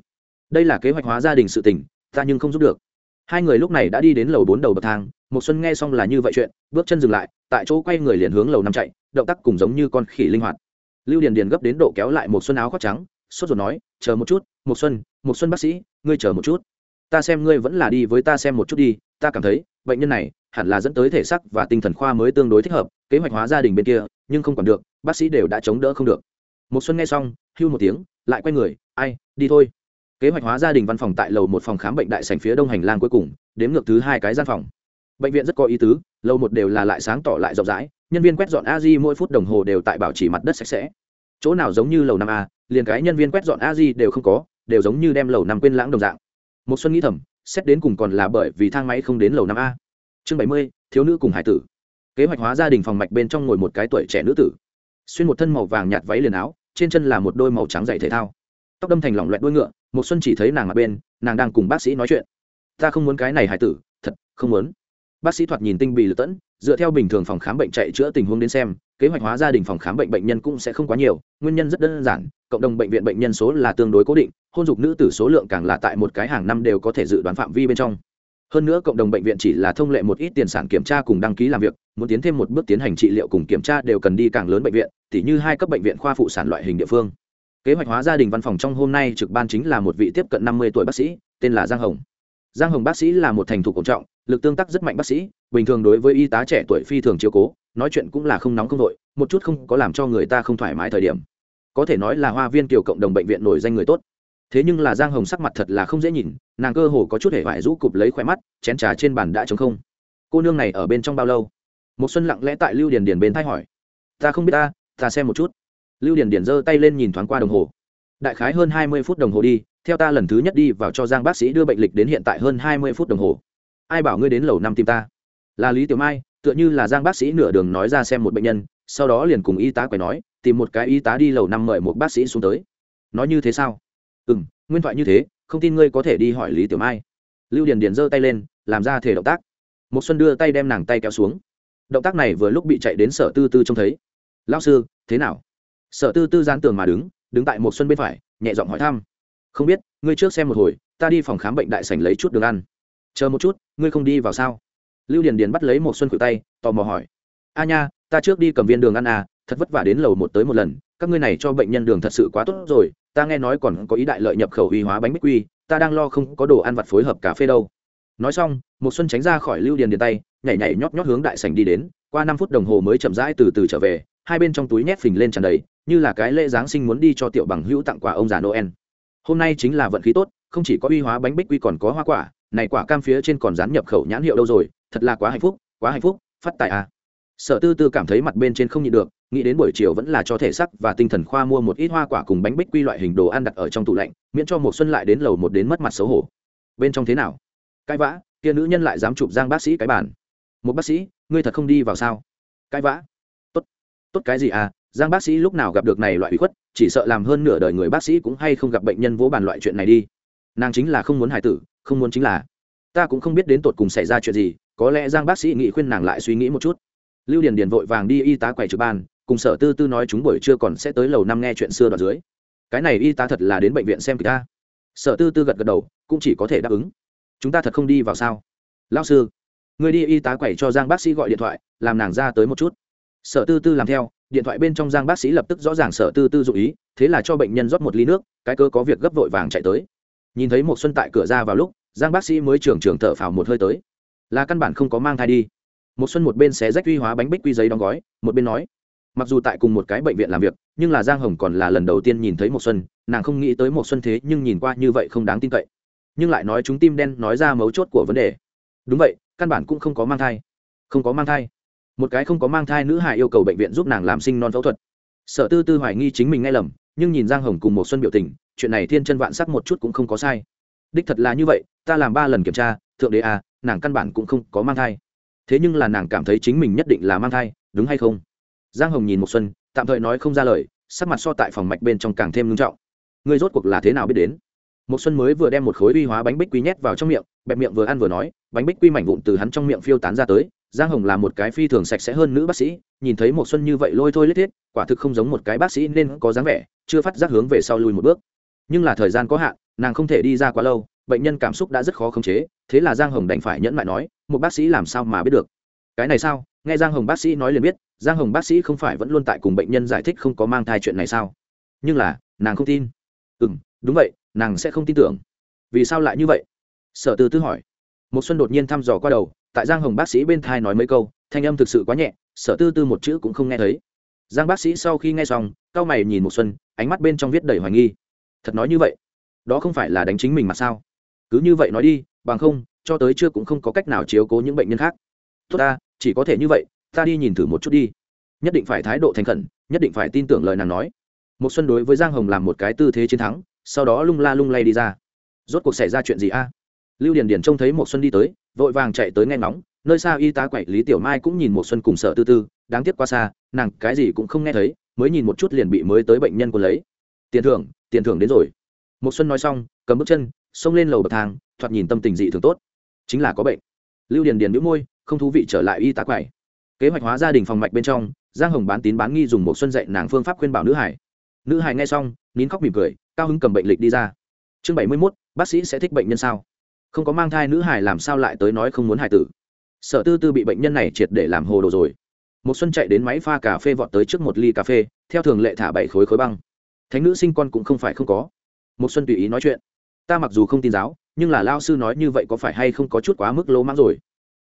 Đây là kế hoạch hóa gia đình sự tình, ta nhưng không giúp được. Hai người lúc này đã đi đến lầu bốn đầu bậc thang, một xuân nghe xong là như vậy chuyện, bước chân dừng lại, tại chỗ quay người liền hướng lầu năm chạy, động tác cùng giống như con khỉ linh hoạt. Lưu điền điền gấp đến độ kéo lại một xuân áo khoác trắng sốt rồi nói, chờ một chút một xuân một xuân bác sĩ, ngươi chờ một chút. Ta xem ngươi vẫn là đi với ta xem một chút đi, ta cảm thấy, bệnh nhân này hẳn là dẫn tới thể sắc và tinh thần khoa mới tương đối thích hợp, kế hoạch hóa gia đình bên kia, nhưng không còn được, bác sĩ đều đã chống đỡ không được. Một xuân nghe xong, hưu một tiếng, lại quay người, ai, đi thôi. Kế hoạch hóa gia đình văn phòng tại lầu một phòng khám bệnh đại sành phía đông hành lang cuối cùng, đếm ngược thứ hai cái gian phòng. Bệnh viện rất có ý tứ, lầu một đều là lại sáng tỏ lại rộng rãi, nhân viên quét dọn a di mỗi phút đồng hồ đều tại bảo trì mặt đất sạch sẽ. Chỗ nào giống như lầu năm a liền cái nhân viên quét dọn a di đều không có, đều giống như đem lầu năm quên lãng đồng dạng. Một xuân nghĩ thầm, xét đến cùng còn là bởi vì thang máy không đến lầu năm a. Chương bảy mươi, thiếu nữ cùng hải tử. Kế hoạch hóa gia đình phòng mạch bên trong ngồi một cái tuổi trẻ nữ tử. Xuyên một thân màu vàng nhạt váy liền áo, trên chân là một đôi màu trắng dày thể thao. Tóc đâm thành lỏng loẹt đuôi ngựa một xuân chỉ thấy nàng ở bên, nàng đang cùng bác sĩ nói chuyện. Ta không muốn cái này hải tử, thật, không muốn. Bác sĩ thoạt nhìn tinh bì lật tẫn, dựa theo bình thường phòng khám bệnh chạy chữa tình huống đến xem, kế hoạch hóa gia đình phòng khám bệnh bệnh nhân cũng sẽ không quá nhiều, nguyên nhân rất đơn giản cộng đồng bệnh viện bệnh nhân số là tương đối cố định, hôn dục nữ tử số lượng càng là tại một cái hàng năm đều có thể dự đoán phạm vi bên trong. Hơn nữa cộng đồng bệnh viện chỉ là thông lệ một ít tiền sản kiểm tra cùng đăng ký làm việc, muốn tiến thêm một bước tiến hành trị liệu cùng kiểm tra đều cần đi càng lớn bệnh viện, tỉ như hai cấp bệnh viện khoa phụ sản loại hình địa phương. Kế hoạch hóa gia đình văn phòng trong hôm nay trực ban chính là một vị tiếp cận năm mươi tuổi bác sĩ, tên là giang hồng. Giang hồng bác sĩ là một thành thục cổ trọng, lực tương tác rất mạnh bác sĩ, bình thường đối với y tá trẻ tuổi phi thường chiều cố, nói chuyện cũng là không nóng không đội một chút không có làm cho người ta không thoải mái thời điểm có thể nói là hoa viên kiều cộng đồng bệnh viện nổi danh người tốt. Thế nhưng là giang hồng sắc mặt thật là không dễ nhìn, nàng cơ hồ có chút hề vải rũ cụp lấy khoe mắt, chén trà trên bàn đã trống không. Cô nương này ở bên trong bao lâu? Một xuân lặng lẽ tại lưu điền điền bên thay hỏi. Ta không biết ta ta xem một chút. Lưu điền điền giơ tay lên nhìn thoáng qua đồng hồ. Đại khái hơn hai mươi phút đồng hồ đi, theo ta lần thứ nhất đi vào cho giang bác sĩ đưa bệnh lịch đến hiện tại hơn hai mươi phút đồng hồ. Ai bảo ngươi đến lầu năm tìm ta? Là lý tiểu mai, tựa như là giang bác sĩ nửa đường nói ra xem một bệnh nhân, sau đó liền cùng y tá quay nói tìm một cái y tá đi lầu năm mời một bác sĩ xuống tới. Nói như thế sao? Ừ m nguyên thoại như thế, không tin ngươi có thể đi hỏi lý tiểu mai. Lưu điền điền giơ tay lên, làm ra thể động tác. Một xuân đưa tay đem nàng tay kéo xuống. Động tác này vừa lúc bị chạy đến sở tư tư trông thấy. Lao sư, thế nào? Sở tư tư gian tường mà đứng đứng tại một xuân bên phải, nhẹ giọng hỏi thăm. Không biết, ngươi trước xem một hồi, ta đi phòng khám bệnh đại sảnh lấy chút đường ăn. Chờ một chút, ngươi không đi vào sao? Lưu điền điền bắt lấy một xuân cự tay, tò mò hỏi. A nha, ta trước đi cầm viên đường ăn à thật vất vả đến lầu một tới một lần, các ngươi này cho bệnh nhân đường thật sự quá tốt rồi, ta nghe nói còn có ý đại lợi nhập khẩu uy hóa bánh bích quy, ta đang lo không có đồ ăn vặt phối hợp cà phê đâu. Nói xong một xuân tránh ra khỏi lưu điền điền tay, nhảy nhảy nhót nhót hướng đại sảnh đi đến, qua năm phút đồng hồ mới chậm rãi từ từ trở về, hai bên trong túi nhét phình lên tràn đầy, như là cái lễ giáng sinh muốn đi cho tiểu bằng hữu tặng quà ông già noel. Hôm nay chính là vận khí tốt, không chỉ có uy hóa bánh bích quy còn có hoa quả, này quả cam phía trên còn dán nhập khẩu nhãn hiệu đâu rồi, thật là quá hạnh phúc, quá hạnh phúc, phát tài à. Sở tư tư cảm thấy mặt bên trên không nhịn được nghĩ đến buổi chiều vẫn là cho thể sắc và tinh thần khoa mua một ít hoa quả cùng bánh bích quy loại hình đồ ăn đặt ở trong tủ lạnh, miễn cho một xuân lại đến lầu một đến mất mặt xấu hổ. Bên trong thế nào? Cãi vã, kia nữ nhân lại dám chụp giang bác sĩ cái bàn. Một bác sĩ, ngươi thật không đi vào sao? Cãi vã. Tốt tốt cái gì à? Giang bác sĩ lúc nào gặp được này loại ủy khuất, chỉ sợ làm hơn nửa đời người bác sĩ cũng hay không gặp bệnh nhân vỗ bàn loại chuyện này đi. Nàng chính là không muốn hài tử, không muốn chính là. Ta cũng không biết đến tột cùng xảy ra chuyện gì, có lẽ giang bác sĩ nghĩ khuyên nàng lại suy nghĩ một chút. Lưu điền điền vội vàng đi y tá quầy trực ban cùng sở tư tư nói chúng buổi trưa còn sẽ tới lầu năm nghe chuyện xưa đoạn dưới. Cái này y tá thật là đến bệnh viện xem kịch ta sở tư tư gật gật đầu, cũng chỉ có thể đáp ứng. Chúng ta thật không đi vào sao? Lao sư, người đi y tá quẩy cho giang bác sĩ gọi điện thoại, làm nàng ra tới một chút. Sở tư tư làm theo, điện thoại bên trong giang bác sĩ lập tức rõ ràng sở tư tư dụ ý, thế là cho bệnh nhân rót một ly nước, cái cơ có việc gấp vội vàng chạy tới. Nhìn thấy một xuân tại cửa ra vào lúc, giang bác sĩ mới trường trường thở phào một hơi tới. Là căn bản không có mang thai đi. Một xuân một bên xé rách uy hóa bánh bích quy giấy đóng gói, một bên nói mặc dù tại cùng một cái bệnh viện làm việc, nhưng là giang hồng còn là lần đầu tiên nhìn thấy một xuân, nàng không nghĩ tới một xuân thế nhưng nhìn qua như vậy không đáng tin cậy. Nhưng lại nói chúng tim đen nói ra mấu chốt của vấn đề. Đúng vậy, căn bản cũng không có mang thai. Không có mang thai. Một cái không có mang thai nữ hài yêu cầu bệnh viện giúp nàng làm sinh non phẫu thuật. Sở tư tư hoài nghi chính mình nghe lầm, nhưng nhìn giang hồng cùng một xuân biểu tình, chuyện này thiên chân vạn sắc một chút cũng không có sai. Đích thật là như vậy, ta làm ba lần kiểm tra, thượng đế à nàng căn bản cũng không có mang thai. Thế nhưng là nàng cảm thấy chính mình nhất định là mang thai, đúng hay không? Giang hồng nhìn một xuân, tạm thời nói không ra lời, sắc mặt so tại phòng mạch bên trong càng thêm ngưng trọng. Ngươi rốt cuộc là thế nào biết đến? Một xuân mới vừa đem một khối uy hóa bánh bích quy nhét vào trong miệng, bẹp miệng vừa ăn vừa nói, bánh bích quy mảnh vụn từ hắn trong miệng phiêu tán ra tới, giang hồng là một cái phi thường sạch sẽ hơn nữ bác sĩ, nhìn thấy một xuân như vậy lôi thôi lết thiết, quả thực không giống một cái bác sĩ nên có dáng vẻ, chưa phát giác hướng về sau lùi một bước. Nhưng là thời gian có hạn, nàng không thể đi ra quá lâu, bệnh nhân cảm xúc đã rất khó khống chế, thế là giang hồng đành phải nhẫn lại nói một bác sĩ làm sao mà biết được? Cái này sao? Nghe giang hồng bác sĩ nói liền biết giang hồng bác sĩ không phải vẫn luôn tại cùng bệnh nhân giải thích không có mang thai chuyện này sao? Nhưng là, nàng không tin. Ừ m đúng vậy, nàng sẽ không tin tưởng. Vì sao lại như vậy? Sở tư tư hỏi. Một xuân đột nhiên thăm dò qua đầu, tại giang hồng bác sĩ bên thai nói mấy câu, thanh âm thực sự quá nhẹ, sở tư tư một chữ cũng không nghe thấy. Giang bác sĩ sau khi nghe xong cao mày nhìn một xuân, ánh mắt bên trong viết đầy hoài nghi. Thật nói như vậy? Đó không phải là đánh chính mình mà sao? Cứ như vậy nói đi, bằng không, cho tới chưa cũng không có cách nào chiếu cố những bệnh nhân khác. Tốt ta, chỉ có thể như vậy ta đi nhìn thử một chút đi. Nhất định phải thái độ thành khẩn, nhất định phải tin tưởng lời nàng nói. Một xuân đối với giang hồng làm một cái tư thế chiến thắng, sau đó lung la lung lay đi ra. Rốt cuộc xảy ra chuyện gì a? Lưu điền điền trông thấy một xuân đi tới, vội vàng chạy tới nghe ngóng, nơi xa y tá quậy lý tiểu mai cũng nhìn một xuân cùng sợ tư tư, đáng tiếc quá xa, nàng cái gì cũng không nghe thấy, mới nhìn một chút liền bị mới tới bệnh nhân của lấy. Tiền thưởng tiền thưởng đến rồi. Một xuân nói xong, cầm bước chân, xông lên lầu bậc thang, thoạt nhìn tâm tình dị thường tốt. Chính là có bệnh. Lưu điền điền nhũ môi, không thú vị trở lại y tá quậy kế hoạch hóa gia đình phòng mạch bên trong, giang hồng bán tín bán nghi dùng một xuân dạy nàng phương pháp khuyên bảo nữ hải. Nữ hải nghe xong, nín khóc mỉm cười, cao hứng cầm bệnh lịch đi ra. Chương bảy mươi mốt, bác sĩ sẽ thích bệnh nhân sao? Không có mang thai nữ hải làm sao lại tới nói không muốn hải tử? Sở tư tư bị bệnh nhân này triệt để làm hồ đồ rồi. Một xuân chạy đến máy pha cà phê vọt tới trước một ly cà phê, theo thường lệ thả bảy khối khối băng. Thánh nữ sinh con cũng không phải không có. Một xuân tùy ý nói chuyện. Ta mặc dù không tin giáo, nhưng là lao sư nói như vậy có phải hay không có chút quá mức lỗ mãng rồi?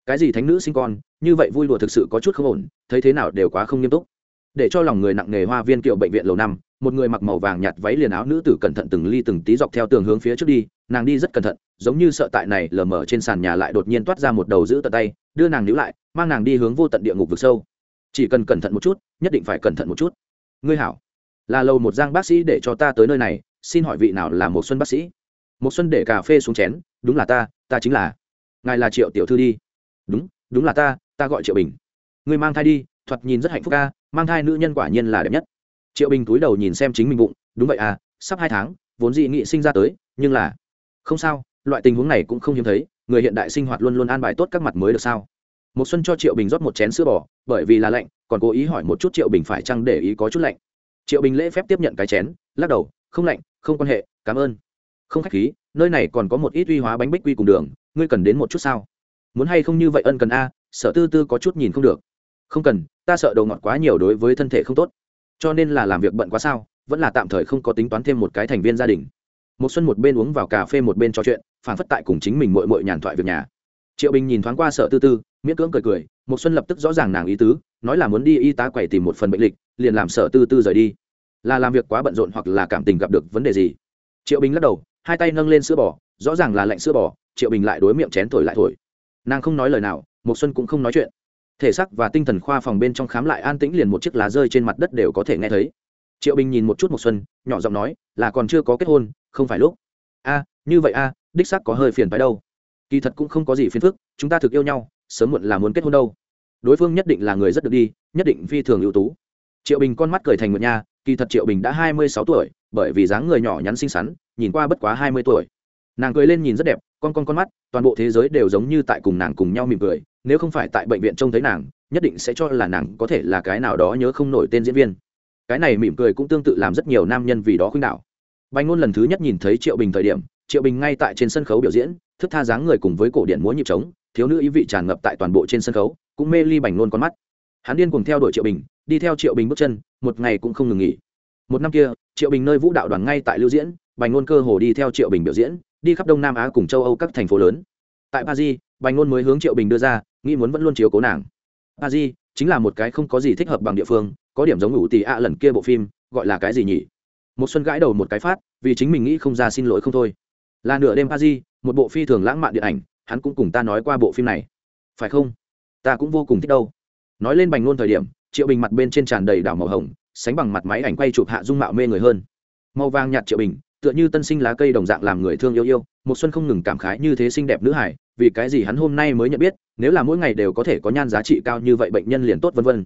Cái gì thánh nữ sinh con, như vậy vui đùa thực sự có chút không ổn, thấy thế nào đều quá không nghiêm túc. Để cho lòng người nặng nghề hoa viên kiệu bệnh viện lầu năm, một người mặc màu vàng nhạt váy liền áo nữ tử cẩn thận từng ly từng tí dọc theo tường hướng phía trước đi, nàng đi rất cẩn thận, giống như sợ tại này lờ mờ trên sàn nhà lại đột nhiên toát ra một đầu giữ tận tay, đưa nàng níu lại, mang nàng đi hướng vô tận địa ngục vực sâu. Chỉ cần cẩn thận một chút, nhất định phải cẩn thận một chút. Ngươi hảo. Là lầu một giang bác sĩ để cho ta tới nơi này, xin hỏi vị nào là một xuân bác sĩ? Một xuân để cà phê xuống chén, đúng là ta ta chính là. Ngài là triệu tiểu thư đi đúng đúng là ta ta gọi triệu bình. Người mang thai đi, thoạt nhìn rất hạnh phúc ca mang thai nữ nhân quả nhiên là đẹp nhất. Triệu bình túi đầu nhìn xem chính mình bụng, đúng vậy à sắp hai tháng, vốn dị nghị sinh ra tới, nhưng là, không sao, loại tình huống này cũng không hiếm thấy, người hiện đại sinh hoạt luôn luôn an bài tốt các mặt mới được sao? Một xuân cho triệu bình rót một chén sữa bò, bởi vì là lạnh, còn cố ý hỏi một chút triệu bình phải chăng để ý có chút lạnh. Triệu bình lễ phép tiếp nhận cái chén, lắc đầu, không lạnh, không quan hệ, cảm ơn. Không khách khí, nơi này còn có một ít uy hóa bánh bích quy cùng đường, ngươi cần đến một chút sao? Muốn hay không như vậy ân cần a sợ tư tư có chút nhìn không được. Không cần, ta sợ đầu ngọt quá nhiều đối với thân thể không tốt. Cho nên là làm việc bận quá sao, vẫn là tạm thời không có tính toán thêm một cái thành viên gia đình. Một xuân một bên uống vào cà phê một bên trò chuyện, phản phất tại cùng chính mình mội mội nhàn thoại việc nhà. Triệu bình nhìn thoáng qua sợ tư tư, miễn cưỡng cười cười một xuân lập tức rõ ràng nàng ý tứ, nói là muốn đi y tá quầy tìm một phần bệnh lịch, liền làm sợ tư tư rời đi. Là làm việc quá bận rộn hoặc là cảm tình gặp được vấn đề gì? Triệu bình lắc đầu, hai tay nâng lên sữa bò, rõ ràng là lạnh sữa bò, triệu bình lại đối miệng chén thổi lại thổi nàng không nói lời nào một xuân cũng không nói chuyện. Thể xác và tinh thần khoa phòng bên trong khám lại an tĩnh liền một chiếc lá rơi trên mặt đất đều có thể nghe thấy. Triệu bình nhìn một chút một xuân, nhỏ giọng nói, là còn chưa có kết hôn, không phải lúc. A, như vậy a, đích xác có hơi phiền phải đâu. Kỳ thật cũng không có gì phiền phức, chúng ta thực yêu nhau, sớm muộn là muốn kết hôn đâu. Đối phương nhất định là người rất được đi, nhất định phi thường ưu tú. Triệu bình con mắt cười thành một nha kỳ thật triệu bình đã hai mươi sáu tuổi, bởi vì dáng người nhỏ nhắn xinh xắn, nhìn qua bất quá hai mươi tuổi nàng cười lên nhìn rất đẹp, con con con mắt, toàn bộ thế giới đều giống như tại cùng nàng cùng nhau mỉm cười, nếu không phải tại bệnh viện trông thấy nàng, nhất định sẽ cho là nàng có thể là cái nào đó nhớ không nổi tên diễn viên. Cái này mỉm cười cũng tương tự làm rất nhiều nam nhân vì đó khuynh đảo. Bánh ngôn lần thứ nhất nhìn thấy triệu bình thời điểm, triệu bình ngay tại trên sân khấu biểu diễn, thức tha dáng người cùng với cổ điện múa nhịp trống, thiếu nữ ý vị tràn ngập tại toàn bộ trên sân khấu, cũng mê ly bành ngôn con mắt. Hắn điên cùng theo đuổi triệu bình, đi theo triệu bình bước chân, một ngày cũng không ngừng nghỉ. Một năm kia, triệu bình nơi vũ đạo đoàn ngay tại lưu diễn, bành ngôn cơ hồ đi theo triệu bình biểu diễn đi khắp đông nam á cùng châu âu các thành phố lớn. Tại paris, bành ngôn mới hướng triệu bình đưa ra, nghĩ muốn vẫn luôn chiếu cố nàng. Paris chính là một cái không có gì thích hợp bằng địa phương, có điểm giống ủ tì ạ lần kia bộ phim, gọi là cái gì nhỉ? Một xuân gãi đầu một cái phát, vì chính mình nghĩ không ra xin lỗi không thôi. Là nửa đêm paris, một bộ phi thường lãng mạn điện ảnh, hắn cũng cùng ta nói qua bộ phim này. Phải không? Ta cũng vô cùng thích đâu. Nói lên bành ngôn thời điểm, triệu bình mặt bên trên tràn đầy đảo màu hồng, sánh bằng mặt máy ảnh quay chụp hạ dung mạo mê người hơn. Màu vàng nhạt triệu bình tựa như tân sinh lá cây đồng dạng làm người thương yêu yêu một xuân không ngừng cảm khái như thế xinh đẹp nữ hải, vì cái gì hắn hôm nay mới nhận biết, nếu là mỗi ngày đều có thể có nhan giá trị cao như vậy bệnh nhân liền tốt vân vân.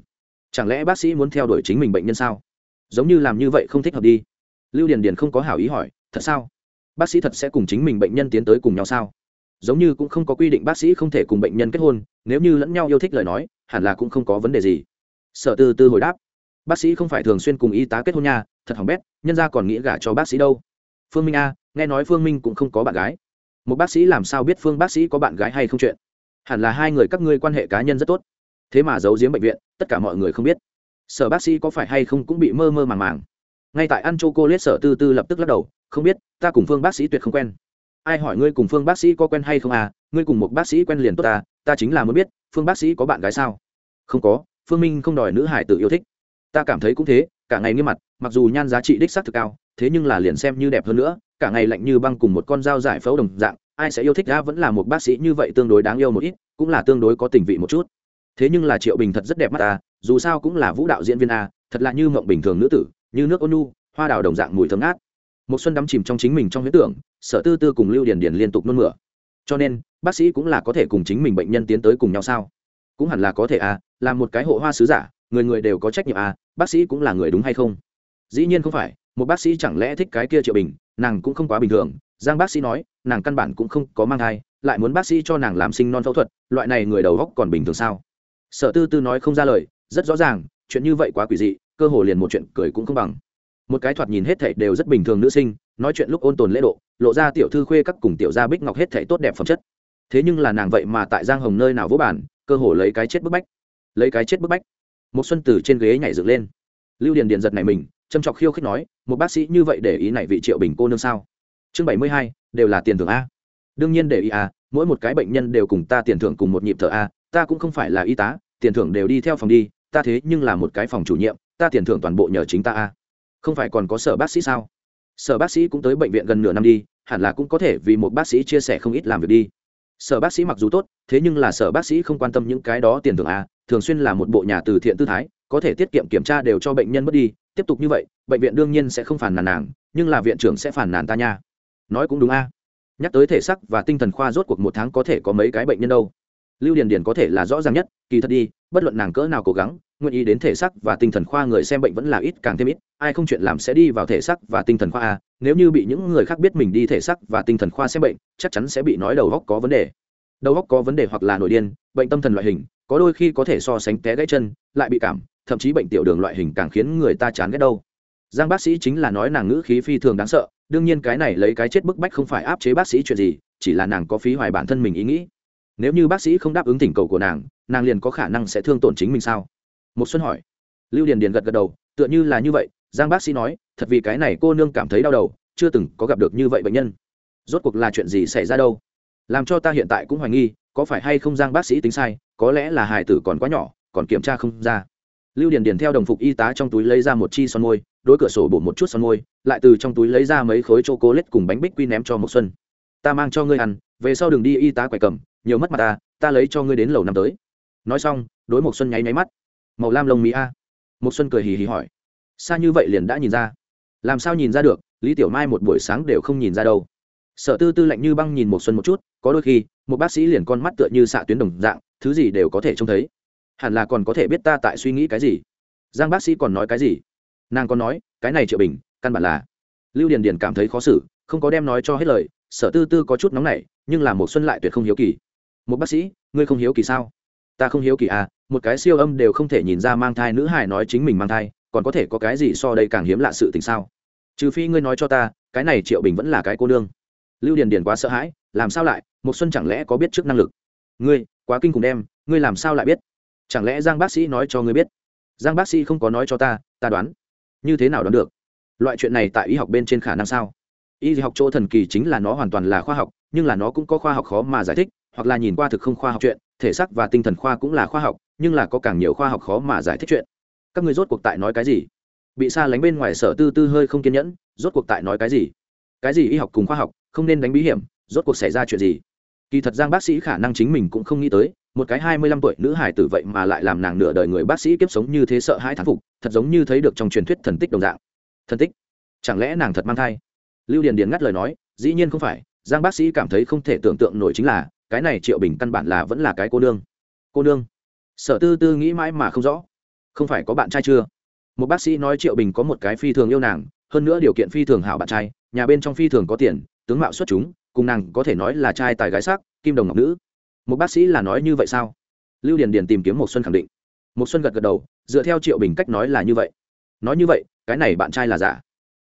Chẳng lẽ bác sĩ muốn theo đuổi chính mình bệnh nhân sao? Giống như làm như vậy không thích hợp đi. Lưu điền điền không có hảo ý hỏi, thật sao? Bác sĩ thật sẽ cùng chính mình bệnh nhân tiến tới cùng nhau sao? Giống như cũng không có quy định bác sĩ không thể cùng bệnh nhân kết hôn, nếu như lẫn nhau yêu thích lời nói, hẳn là cũng không có vấn đề gì. Sở tư tư hồi đáp, bác sĩ không phải thường xuyên cùng y tá kết hôn nha, thật hỏng bét, nhân ra còn nghĩ gả cho bác sĩ đâu phương minh a, nghe nói phương minh cũng không có bạn gái. Một bác sĩ làm sao biết phương bác sĩ có bạn gái hay không chuyện? Hẳn là hai người các ngươi quan hệ cá nhân rất tốt. Thế mà giấu giếm bệnh viện, tất cả mọi người không biết. Sở bác sĩ có phải hay không cũng bị mơ mơ màng màng. Ngay tại ăn chô cô lết sở tư tư lập tức lắc đầu, không biết, ta cùng phương bác sĩ tuyệt không quen. Ai hỏi ngươi cùng phương bác sĩ có quen hay không à? Ngươi cùng một bác sĩ quen liền tốt ta ta chính là muốn biết, phương bác sĩ có bạn gái sao? Không có, phương minh không đòi nữ hải tự yêu thích ta cảm thấy cũng thế, cả ngày nghiêm mặt, mặc dù nhan giá trị đích xác thực cao, thế nhưng là liền xem như đẹp hơn nữa, cả ngày lạnh như băng cùng một con dao giải phẫu đồng dạng, ai sẽ yêu thích ra vẫn là một bác sĩ như vậy tương đối đáng yêu một ít, cũng là tương đối có tình vị một chút. Thế nhưng là triệu bình thật rất đẹp mắt ta dù sao cũng là vũ đạo diễn viên a thật là như mộng bình thường nữ tử, như nước ôn nu hoa đào đồng dạng mùi thơm ngát. Một xuân đắm chìm trong chính mình trong huyết tưởng, sở tư tư cùng lưu điền điền liên tục nôn mửa. Cho nên, bác sĩ cũng là có thể cùng chính mình bệnh nhân tiến tới cùng nhau sao? Cũng hẳn là có thể à, a làm một cái hộ hoa sứ giả người người đều có trách nhiệm à, bác sĩ cũng là người đúng hay không? Dĩ nhiên không phải một bác sĩ chẳng lẽ thích cái kia triệu bình nàng cũng không quá bình thường. Giang bác sĩ nói nàng căn bản cũng không có mang thai lại muốn bác sĩ cho nàng làm sinh non phẫu thuật loại này người đầu góc còn bình thường sao? Sở tư tư nói không ra lời rất rõ ràng chuyện như vậy quá quỷ dị cơ hồ liền một chuyện cười cũng không bằng. Một cái thoạt nhìn hết thảy đều rất bình thường nữ sinh nói chuyện lúc ôn tồn lễ độ lộ ra tiểu thư khuê các cùng tiểu gia bích ngọc hết thảy tốt đẹp phẩm chất. Thế nhưng là nàng vậy mà tại giang hồng nơi nào vỗ bản cơ hồ lấy cái chết bức bách. Lấy cái chết bức bách một xuân từ trên ghế nhảy dựng lên. Lưu điền điền giật này mình, châm chọc khiêu khích nói, một bác sĩ như vậy để ý này vị triệu bình cô nương sao? Chương bảy mươi hai, đều là tiền thưởng a. Đương nhiên để ý a, mỗi một cái bệnh nhân đều cùng ta tiền thưởng cùng một nhịp thở a, ta cũng không phải là y tá, tiền thưởng đều đi theo phòng đi, ta thế nhưng là một cái phòng chủ nhiệm, ta tiền thưởng toàn bộ nhờ chính ta a. Không phải còn có sở bác sĩ sao? Sở bác sĩ cũng tới bệnh viện gần nửa năm đi, hẳn là cũng có thể vì một bác sĩ chia sẻ không ít làm việc đi. Sở bác sĩ mặc dù tốt, thế nhưng là sở bác sĩ không quan tâm những cái đó tiền thưởng a thường xuyên là một bộ nhà từ thiện tư thái, có thể tiết kiệm kiểm tra đều cho bệnh nhân mất đi, tiếp tục như vậy, bệnh viện đương nhiên sẽ không phản nàn nàng, nhưng là viện trưởng sẽ phản nàn ta nha. Nói cũng đúng a. Nhắc tới thể sắc và tinh thần khoa rốt cuộc một tháng có thể có mấy cái bệnh nhân đâu. Lưu điền điền có thể là rõ ràng nhất, kỳ thật đi, bất luận nàng cỡ nào cố gắng, nguyện ý đến thể sắc và tinh thần khoa người xem bệnh vẫn là ít, càng thêm ít, ai không chuyện làm sẽ đi vào thể sắc và tinh thần khoa a. Nếu như bị những người khác biết mình đi thể sắc và tinh thần khoa xem bệnh, chắc chắn sẽ bị nói đầu góc có vấn đề đầu óc có vấn đề hoặc là nội điên, bệnh tâm thần loại hình, có đôi khi có thể so sánh té gãy chân, lại bị cảm, thậm chí bệnh tiểu đường loại hình càng khiến người ta chán ghét đâu. Giang bác sĩ chính là nói nàng ngữ khí phi thường đáng sợ, đương nhiên cái này lấy cái chết bức bách không phải áp chế bác sĩ chuyện gì, chỉ là nàng có phí hoài bản thân mình ý nghĩ. Nếu như bác sĩ không đáp ứng thỉnh cầu của nàng nàng liền có khả năng sẽ thương tổn chính mình sao? Một xuân hỏi. Lưu điền điền gật gật đầu, tựa như là như vậy, giang bác sĩ nói, thật vì cái này cô nương cảm thấy đau đầu, chưa từng có gặp được như vậy bệnh nhân. Rốt cuộc là chuyện gì xảy ra đâu? Làm cho ta hiện tại cũng hoài nghi, có phải hay không giang bác sĩ tính sai, có lẽ là hải tử còn quá nhỏ, còn kiểm tra không ra. Lưu điền điền theo đồng phục y tá trong túi lấy ra một chi son môi, đối cửa sổ bổ một chút son môi, lại từ trong túi lấy ra mấy khối c h o cùng bánh bích quy ném cho Mộc xuân. Ta mang cho ngươi ăn, về sau đường đi y tá quầy cầm, nhiều mất mặt ta ta lấy cho ngươi đến lầu năm tới. Nói xong, đối Mộc xuân nháy nháy mắt. Màu lam lông mỹ a. Mộc xuân cười hì hì hỏi. Xa như vậy liền đã nhìn ra. Làm sao nhìn ra được, lý tiểu mai một buổi sáng đều không nhìn ra đâu sợ tư tư lạnh như băng nhìn một xuân một chút, có đôi khi, một bác sĩ liền con mắt tựa như xạ tuyến đồng dạng, thứ gì đều có thể trông thấy. Hẳn là còn có thể biết ta tại suy nghĩ cái gì. Giang bác sĩ còn nói cái gì? Nàng còn nói, cái này triệu bình, căn bản là. Lưu điền điền cảm thấy khó xử, không có đem nói cho hết lời, sở tư tư có chút nóng nảy, nhưng là một xuân lại tuyệt không hiếu kỳ. Một bác sĩ, ngươi không hiếu kỳ sao? Ta không hiếu kỳ à một cái siêu âm đều không thể nhìn ra mang thai nữ hài nói chính mình mang thai, còn có thể có cái gì so đây càng hiếm lạ sự tình sao? Trừ phi ngươi nói cho ta, cái này triệu bình vẫn là cái cô nương lưu điền điền quá sợ hãi, làm sao lại? Một xuân chẳng lẽ có biết trước năng lực? Ngươi, quá kinh cùng đem, ngươi làm sao lại biết? Chẳng lẽ giang bác sĩ nói cho ngươi biết? Giang bác sĩ không có nói cho ta ta đoán. Như thế nào đoán được? Loại chuyện này tại y học bên trên khả năng sao? Y học chỗ thần kỳ chính là nó hoàn toàn là khoa học, nhưng là nó cũng có khoa học khó mà giải thích, hoặc là nhìn qua thực không khoa học chuyện, thể xác và tinh thần khoa cũng là khoa học, nhưng là có càng nhiều khoa học khó mà giải thích chuyện. Các người rốt cuộc tại nói cái gì? Bị xa lánh bên ngoài sở tư tư hơi không kiên nhẫn, rốt cuộc tại nói cái gì? Cái gì y học cùng khoa học không nên đánh bí hiểm, rốt cuộc xảy ra chuyện gì? Kỳ thật giang bác sĩ khả năng chính mình cũng không nghĩ tới, một cái hai mươi lăm tuổi nữ hải tử vậy mà lại làm nàng nửa đời người bác sĩ kiếp sống như thế sợ hãi thán phục, thật giống như thấy được trong truyền thuyết thần tích đồng dạng. Thần tích? Chẳng lẽ nàng thật mang thai? Lưu điền điền ngắt lời nói, dĩ nhiên không phải, giang bác sĩ cảm thấy không thể tưởng tượng nổi chính là, cái này triệu bình căn bản là vẫn là cái cô nương. Cô nương? Sở tư tư nghĩ mãi mà không rõ. Không phải có bạn trai chưa? Một bác sĩ nói triệu bình có một cái phi thường yêu nàng, hơn nữa điều kiện phi thường hảo bạn trai, nhà bên trong phi thường có tiền tướng mạo xuất chúng, cùng nàng có thể nói là trai tài gái sắc, kim đồng ngọc nữ. Một bác sĩ là nói như vậy sao? Lưu điền điền tìm kiếm một xuân khẳng định. Một xuân gật gật đầu, dựa theo triệu bình cách nói là như vậy. Nói như vậy, cái này bạn trai là giả.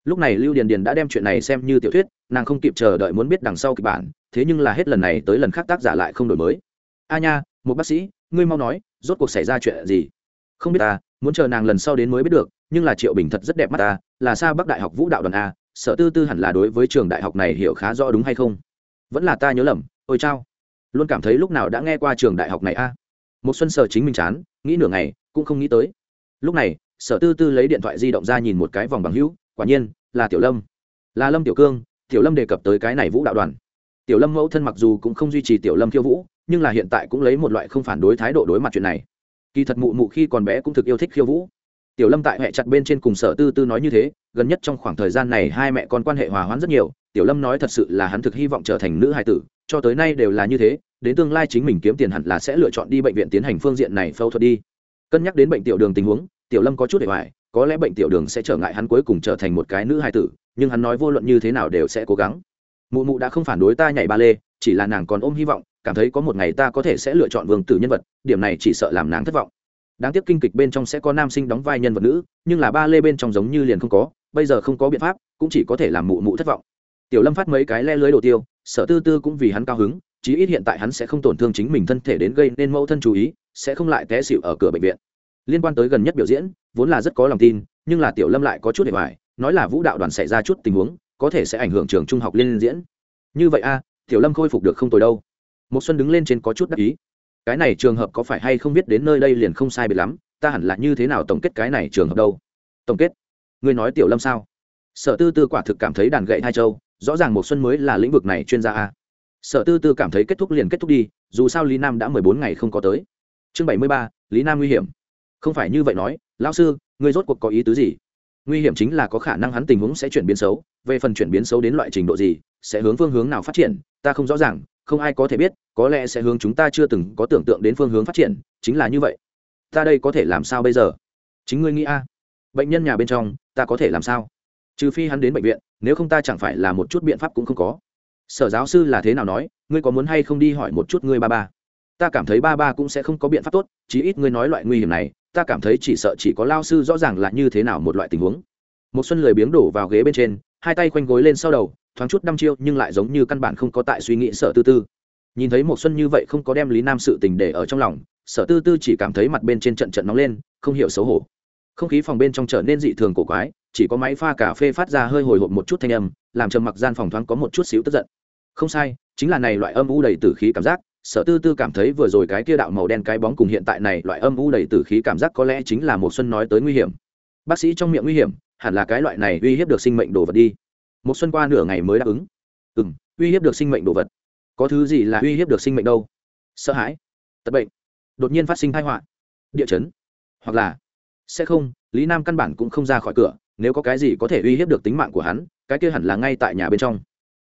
Lúc này lưu điền điền đã đem chuyện này xem như tiểu thuyết, nàng không kịp chờ đợi muốn biết đằng sau kịch bản, thế nhưng là hết lần này tới lần khác tác giả lại không đổi mới. A nha, một bác sĩ, ngươi mau nói, rốt cuộc xảy ra chuyện gì? Không biết ta, muốn chờ nàng lần sau đến mới biết được, nhưng là triệu bình thật rất đẹp mắt ta, là xa bắc đại học vũ đạo đoàn a sở tư tư hẳn là đối với trường đại học này hiểu khá rõ đúng hay không? Vẫn là ta nhớ lầm, ôi chao. Luôn cảm thấy lúc nào đã nghe qua trường đại học này a. Một xuân sở chính mình chán, nghĩ nửa ngày, cũng không nghĩ tới. Lúc này, sở tư tư lấy điện thoại di động ra nhìn một cái vòng bằng hữu, quả nhiên, là tiểu lâm. Là lâm tiểu cương, tiểu lâm đề cập tới cái này vũ đạo đoàn. Tiểu lâm mẫu thân mặc dù cũng không duy trì tiểu lâm khiêu vũ, nhưng là hiện tại cũng lấy một loại không phản đối thái độ đối mặt chuyện này. Kỳ thật mụ mụ khi còn bé cũng thực yêu thích khiêu vũ tiểu lâm tại hệ chặt bên trên cùng sở tư tư nói như thế, gần nhất trong khoảng thời gian này hai mẹ con quan hệ hòa hoãn rất nhiều, tiểu lâm nói thật sự là hắn thực hy vọng trở thành nữ hài tử, cho tới nay đều là như thế, đến tương lai chính mình kiếm tiền hẳn là sẽ lựa chọn đi bệnh viện tiến hành phương diện này phẫu thuật đi. Cân nhắc đến bệnh tiểu đường tình huống, tiểu lâm có chút để hoài có lẽ bệnh tiểu đường sẽ trở ngại hắn cuối cùng trở thành một cái nữ hài tử, nhưng hắn nói vô luận như thế nào đều sẽ cố gắng. Mụ mụ đã không phản đối ta nhảy ba lê, chỉ là nàng còn ôm hy vọng, cảm thấy có một ngày ta có thể sẽ lựa chọn vương tử nhân vật, điểm này chỉ sợ làm nàng thất vọng đáng tiếc kinh kịch bên trong sẽ có nam sinh đóng vai nhân vật nữ, nhưng là ba lê bên trong giống như liền không có, bây giờ không có biện pháp, cũng chỉ có thể làm mụ mụ thất vọng. Tiểu lâm phát mấy cái le lưới đồ tiêu, sở tư tư cũng vì hắn cao hứng, chí ít hiện tại hắn sẽ không tổn thương chính mình thân thể đến gây nên mẫu thân chú ý, sẽ không lại té xịu ở cửa bệnh viện. Liên quan tới gần nhất biểu diễn, vốn là rất có lòng tin, nhưng là tiểu lâm lại có chút để hoài, nói là vũ đạo đoàn xảy ra chút tình huống, có thể sẽ ảnh hưởng trường trung học liên diễn. Như vậy a, tiểu lâm khôi phục được không tồi đâu. Một xuân đứng lên trên có chút đắc ý cái này trường hợp có phải hay không biết đến nơi đây liền không sai biệt lắm, ta hẳn là như thế nào tổng kết cái này trường hợp đâu? Tổng kết? Ngươi nói tiểu lâm sao? Sở tư tư quả thực cảm thấy đàn gậy hai châu, rõ ràng một xuân mới là lĩnh vực này chuyên gia a. Sở tư tư cảm thấy kết thúc liền kết thúc đi, dù sao lý nam đã mười bốn ngày không có tới. Chương bảy mươi ba, lý nam nguy hiểm. Không phải như vậy nói, lão sư, ngươi rốt cuộc có ý tứ gì? Nguy hiểm chính là có khả năng hắn tình huống sẽ chuyển biến xấu, về phần chuyển biến xấu đến loại trình độ gì, sẽ hướng phương hướng nào phát triển, ta không rõ ràng không ai có thể biết, có lẽ sẽ hướng chúng ta chưa từng có tưởng tượng đến phương hướng phát triển, chính là như vậy. Ta đây có thể làm sao bây giờ? Chính ngươi nghĩ a. Bệnh nhân nhà bên trong, ta có thể làm sao? Trừ phi hắn đến bệnh viện, nếu không ta chẳng phải là một chút biện pháp cũng không có. Sở giáo sư là thế nào nói, ngươi có muốn hay không đi hỏi một chút ngươi ba ba? Ta cảm thấy ba ba cũng sẽ không có biện pháp tốt, chí ít ngươi nói loại nguy hiểm này, ta cảm thấy chỉ sợ chỉ có lao sư rõ ràng là như thế nào một loại tình huống. Một xuân lười biếng đổ vào ghế bên trên, hai tay khoanh gối lên sau đầu thoáng chút đăm chiêu nhưng lại giống như căn bản không có tại suy nghĩ sở tư tư. Nhìn thấy một xuân như vậy không có đem lý nam sự tình để ở trong lòng, sở tư tư chỉ cảm thấy mặt bên trên trận trận nóng lên, không hiểu xấu hổ. Không khí phòng bên trong trở nên dị thường cổ quái, chỉ có máy pha cà phê phát ra hơi hồi hộp một chút thanh âm, làm trầm mặc gian phòng thoáng có một chút xíu tức giận. Không sai, chính là này loại âm u đầy tử khí cảm giác, sở tư tư cảm thấy vừa rồi cái kia đạo màu đen cái bóng cùng hiện tại này loại âm u đầy tử khí cảm giác có lẽ chính là một xuân nói tới nguy hiểm. Bác sĩ trong miệng nguy hiểm, hẳn là cái loại này uy hiếp được sinh mệnh đồ vật đi một xuân qua nửa ngày mới đáp ứng. Ừ m uy hiếp được sinh mệnh đồ vật. Có thứ gì là uy hiếp được sinh mệnh đâu? Sợ hãi, tật bệnh, đột nhiên phát sinh tai họa, địa chấn, hoặc là sẽ không, lý nam căn bản cũng không ra khỏi cửa, nếu có cái gì có thể uy hiếp được tính mạng của hắn, cái kia hẳn là ngay tại nhà bên trong.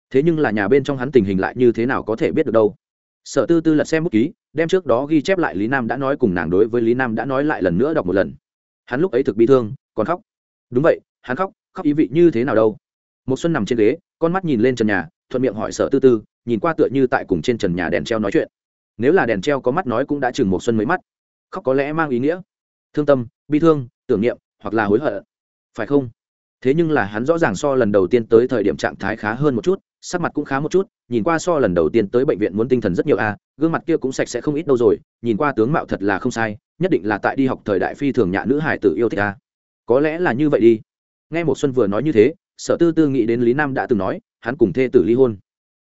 Thế nhưng là nhà bên trong hắn tình hình lại như thế nào có thể biết được đâu? Sở tư tư lật xem bút ký, đem trước đó ghi chép lại lý nam đã nói cùng nàng đối với lý nam đã nói lại lần nữa đọc một lần. Hắn lúc ấy thực bi thương, còn khóc. Đúng vậy, hắn khóc khóc ý vị như thế nào đâu? Một xuân nằm trên ghế, con mắt nhìn lên trần nhà, thuận miệng hỏi sở tư tư, nhìn qua tựa như tại cùng trên trần nhà đèn treo nói chuyện. Nếu là đèn treo có mắt nói cũng đã chừng một xuân mấy mắt. Khóc có lẽ mang ý nghĩa. Thương tâm, bi thương, tưởng niệm, hoặc là hối hận. Phải không? Thế nhưng là hắn rõ ràng so lần đầu tiên tới thời điểm trạng thái khá hơn một chút, sắc mặt cũng khá một chút, nhìn qua so lần đầu tiên tới bệnh viện muốn tinh thần rất nhiều a, gương mặt kia cũng sạch sẽ không ít đâu rồi, nhìn qua tướng mạo thật là không sai, nhất định là tại đi học thời đại phi thường nhạ nữ hải tử yêu thích a. Có lẽ là như vậy đi. Nghe một xuân vừa nói như thế sở tư tư nghĩ đến lý nam đã từng nói, hắn cùng thê tử ly hôn.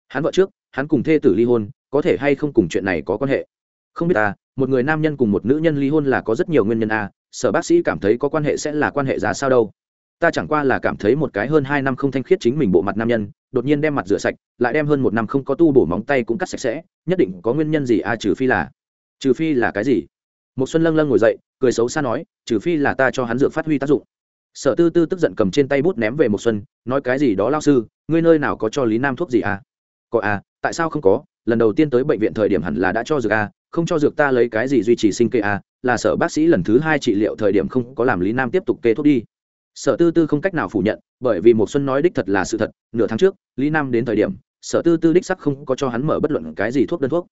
Hắn vợ trước, hắn cùng thê tử ly hôn, có thể hay không cùng chuyện này có quan hệ? Không biết à một người nam nhân cùng một nữ nhân ly hôn là có rất nhiều nguyên nhân à sở bác sĩ cảm thấy có quan hệ sẽ là quan hệ ra sao đâu. Ta chẳng qua là cảm thấy một cái hơn hai năm không thanh khiết chính mình bộ mặt nam nhân, đột nhiên đem mặt rửa sạch, lại đem hơn một năm không có tu bổ móng tay cũng cắt sạch sẽ, nhất định có nguyên nhân gì à trừ phi là, trừ phi là cái gì? Một xuân lâng lâng ngồi dậy, cười xấu xa nói, trừ phi là ta cho hắn dược phát huy tác dụng sở tư tư tức giận cầm trên tay bút ném về một xuân, nói cái gì đó lao sư, ngươi nơi nào có cho lý nam thuốc gì à? Có à tại sao không có? Lần đầu tiên tới bệnh viện thời điểm hẳn là đã cho dược à không cho dược ta lấy cái gì duy trì sinh kê à là sở bác sĩ lần thứ hai trị liệu thời điểm không có làm lý nam tiếp tục kê thuốc đi. Sở tư tư không cách nào phủ nhận, bởi vì một xuân nói đích thật là sự thật, nửa tháng trước, lý nam đến thời điểm, sở tư tư đích sắc không có cho hắn mở bất luận cái gì thuốc đơn thuốc.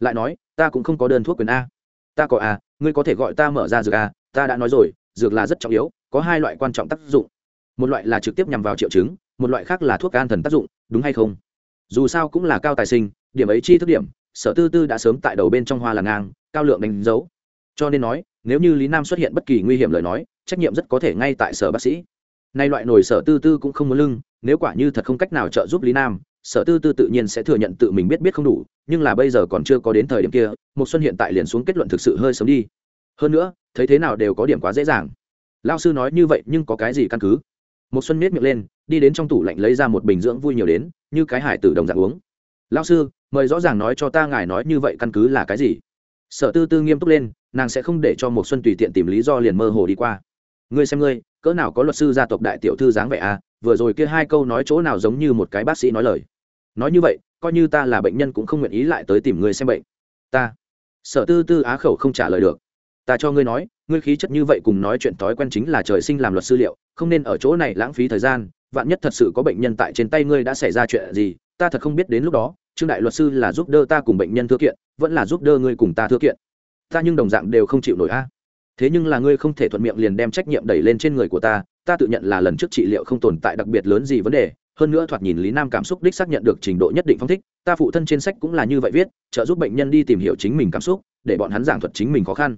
Lại nói, ta cũng không có đơn thuốc quyền a. Ta có a ngươi có thể gọi ta mở ra dược a, ta đã nói rồi, dược là rất trọng yếu có hai loại quan trọng tác dụng. Một loại là trực tiếp nhằm vào triệu chứng, một loại khác là thuốc an thần tác dụng, đúng hay không? Dù sao cũng là cao tài sinh, điểm ấy chi thức điểm, sở tư tư đã sớm tại đầu bên trong hoa là ngang, cao lượng đánh dấu. Cho nên nói, nếu như lý nam xuất hiện bất kỳ nguy hiểm lời nói, trách nhiệm rất có thể ngay tại sở bác sĩ. Nay loại nổi sở tư tư cũng không muốn lưng, nếu quả như thật không cách nào trợ giúp lý nam, sở tư tư tự nhiên sẽ thừa nhận tự mình biết biết không đủ, nhưng là bây giờ còn chưa có đến thời điểm kia một xuân hiện tại liền xuống kết luận thực sự hơi sớm đi. Hơn nữa, thấy thế nào đều có điểm quá dễ dàng lao sư nói như vậy nhưng có cái gì căn cứ? Một xuân miết miệng lên, đi đến trong tủ lạnh lấy ra một bình dưỡng vui nhiều đến, như cái hải tử đồng dạng uống. Lao sư, mời rõ ràng nói cho ta ngài nói như vậy căn cứ là cái gì? Sở tư tư nghiêm túc lên, nàng sẽ không để cho một xuân tùy tiện tìm lý do liền mơ hồ đi qua. Ngươi xem ngươi, cỡ nào có luật sư gia tộc đại tiểu thư dáng vẻ à vừa rồi kia hai câu nói chỗ nào giống như một cái bác sĩ nói lời. Nói như vậy, coi như ta là bệnh nhân cũng không nguyện ý lại tới tìm ngươi xem bệnh. Ta. Sở tư tư á khẩu không trả lời được. Ta cho ngươi nói ngươi khí chất như vậy cùng nói chuyện thói quen chính là trời sinh làm luật sư liệu, không nên ở chỗ này lãng phí thời gian, vạn nhất thật sự có bệnh nhân tại trên tay ngươi đã xảy ra chuyện gì, ta thật không biết đến lúc đó, trương đại luật sư là giúp đỡ ta cùng bệnh nhân thư kiện, vẫn là giúp đỡ ngươi cùng ta thư kiện. Ta nhưng đồng dạng đều không chịu nổi a. Thế nhưng là ngươi không thể thuận miệng liền đem trách nhiệm đẩy lên trên người của ta ta tự nhận là lần trước trị liệu không tồn tại đặc biệt lớn gì vấn đề, hơn nữa thoạt nhìn lý nam cảm xúc đích xác nhận được trình độ nhất định phong thích, ta phụ thân trên sách cũng là như vậy viết, trợ giúp bệnh nhân đi tìm hiểu chính mình cảm xúc, để bọn hắn giảng thuật chính mình khó khăn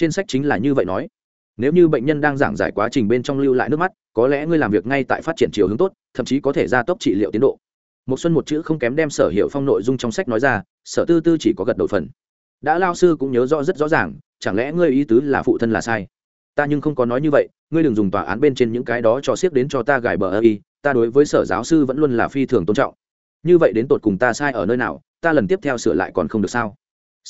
trên sách chính là như vậy nói. Nếu như bệnh nhân đang giảng giải quá trình bên trong lưu lại nước mắt, có lẽ ngươi làm việc ngay tại phát triển chiều hướng tốt, thậm chí có thể gia tốc trị liệu tiến độ. Một xuân một chữ không kém đem sở hiệu phong nội dung trong sách nói ra, sở tư tư chỉ có gật đầu phần. Đã lao sư cũng nhớ rõ rất rõ ràng, chẳng lẽ ngươi ý tứ là phụ thân là sai? Ta nhưng không có nói như vậy, ngươi đừng dùng tòa án bên trên những cái đó cho siết đến cho ta gài bờ ơ y, ta đối với sở giáo sư vẫn luôn là phi thường tôn trọng. Như vậy đến tột cùng ta sai ở nơi nào, ta lần tiếp theo sửa lại còn không được sao?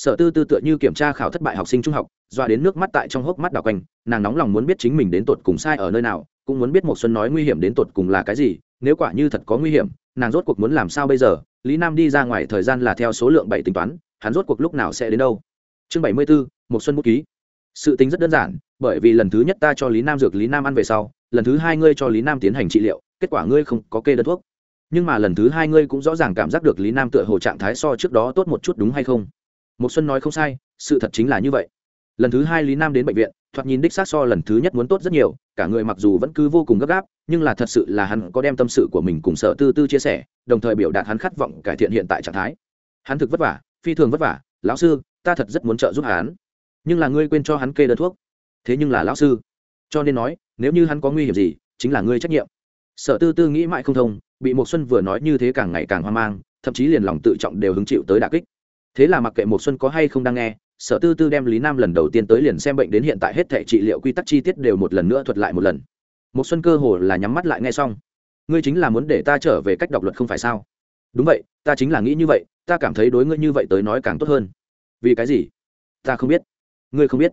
Sở tư tư tựa như kiểm tra khảo thất bại học sinh trung học doa đến nước mắt tại trong hốc mắt đào quanh, nàng nóng lòng muốn biết chính mình đến tột cùng sai ở nơi nào, cũng muốn biết một xuân nói nguy hiểm đến tột cùng là cái gì, nếu quả như thật có nguy hiểm, nàng rốt cuộc muốn làm sao bây giờ? Lý nam đi ra ngoài thời gian là theo số lượng bảy tính toán, hắn rốt cuộc lúc nào sẽ đến đâu? Chương bảy mươi bốn một xuân bút ký. Sự tính rất đơn giản, bởi vì lần thứ nhất ta cho lý nam dược, lý nam ăn về sau, lần thứ hai ngươi cho lý nam tiến hành trị liệu, kết quả ngươi không có kê đơn thuốc. Nhưng mà lần thứ hai ngươi cũng rõ ràng cảm giác được lý nam tựa hồ trạng thái so trước đó tốt một chút đúng hay không? Một xuân nói không sai, sự thật chính là như vậy. Lần thứ hai lý nam đến bệnh viện, thoạt nhìn đích xác so lần thứ nhất muốn tốt rất nhiều, cả người mặc dù vẫn cứ vô cùng gấp gáp, nhưng là thật sự là hắn có đem tâm sự của mình cùng Sở tư tư chia sẻ, đồng thời biểu đạt hắn khát vọng cải thiện hiện tại trạng thái. Hắn thực vất vả, phi thường vất vả, lão sư, ta thật rất muốn trợ giúp hắn, nhưng là ngươi quên cho hắn kê đơn thuốc. Thế nhưng là lão sư, cho nên nói, nếu như hắn có nguy hiểm gì, chính là ngươi trách nhiệm. Sở tư tư nghĩ mãi không thông, bị một xuân vừa nói như thế càng ngày càng hoang mang, thậm chí liền lòng tự trọng đều hứng chịu tới đả kích thế là mặc kệ một xuân có hay không đang nghe, sở tư tư đem lý nam lần đầu tiên tới liền xem bệnh đến hiện tại hết thể trị liệu quy tắc chi tiết đều một lần nữa thuật lại một lần. Một xuân cơ hồ là nhắm mắt lại nghe xong. Ngươi chính là muốn để ta trở về cách đọc luật không phải sao? Đúng vậy, ta chính là nghĩ như vậy, ta cảm thấy đối ngươi như vậy tới nói càng tốt hơn. Vì cái gì? Ta không biết. Ngươi không biết.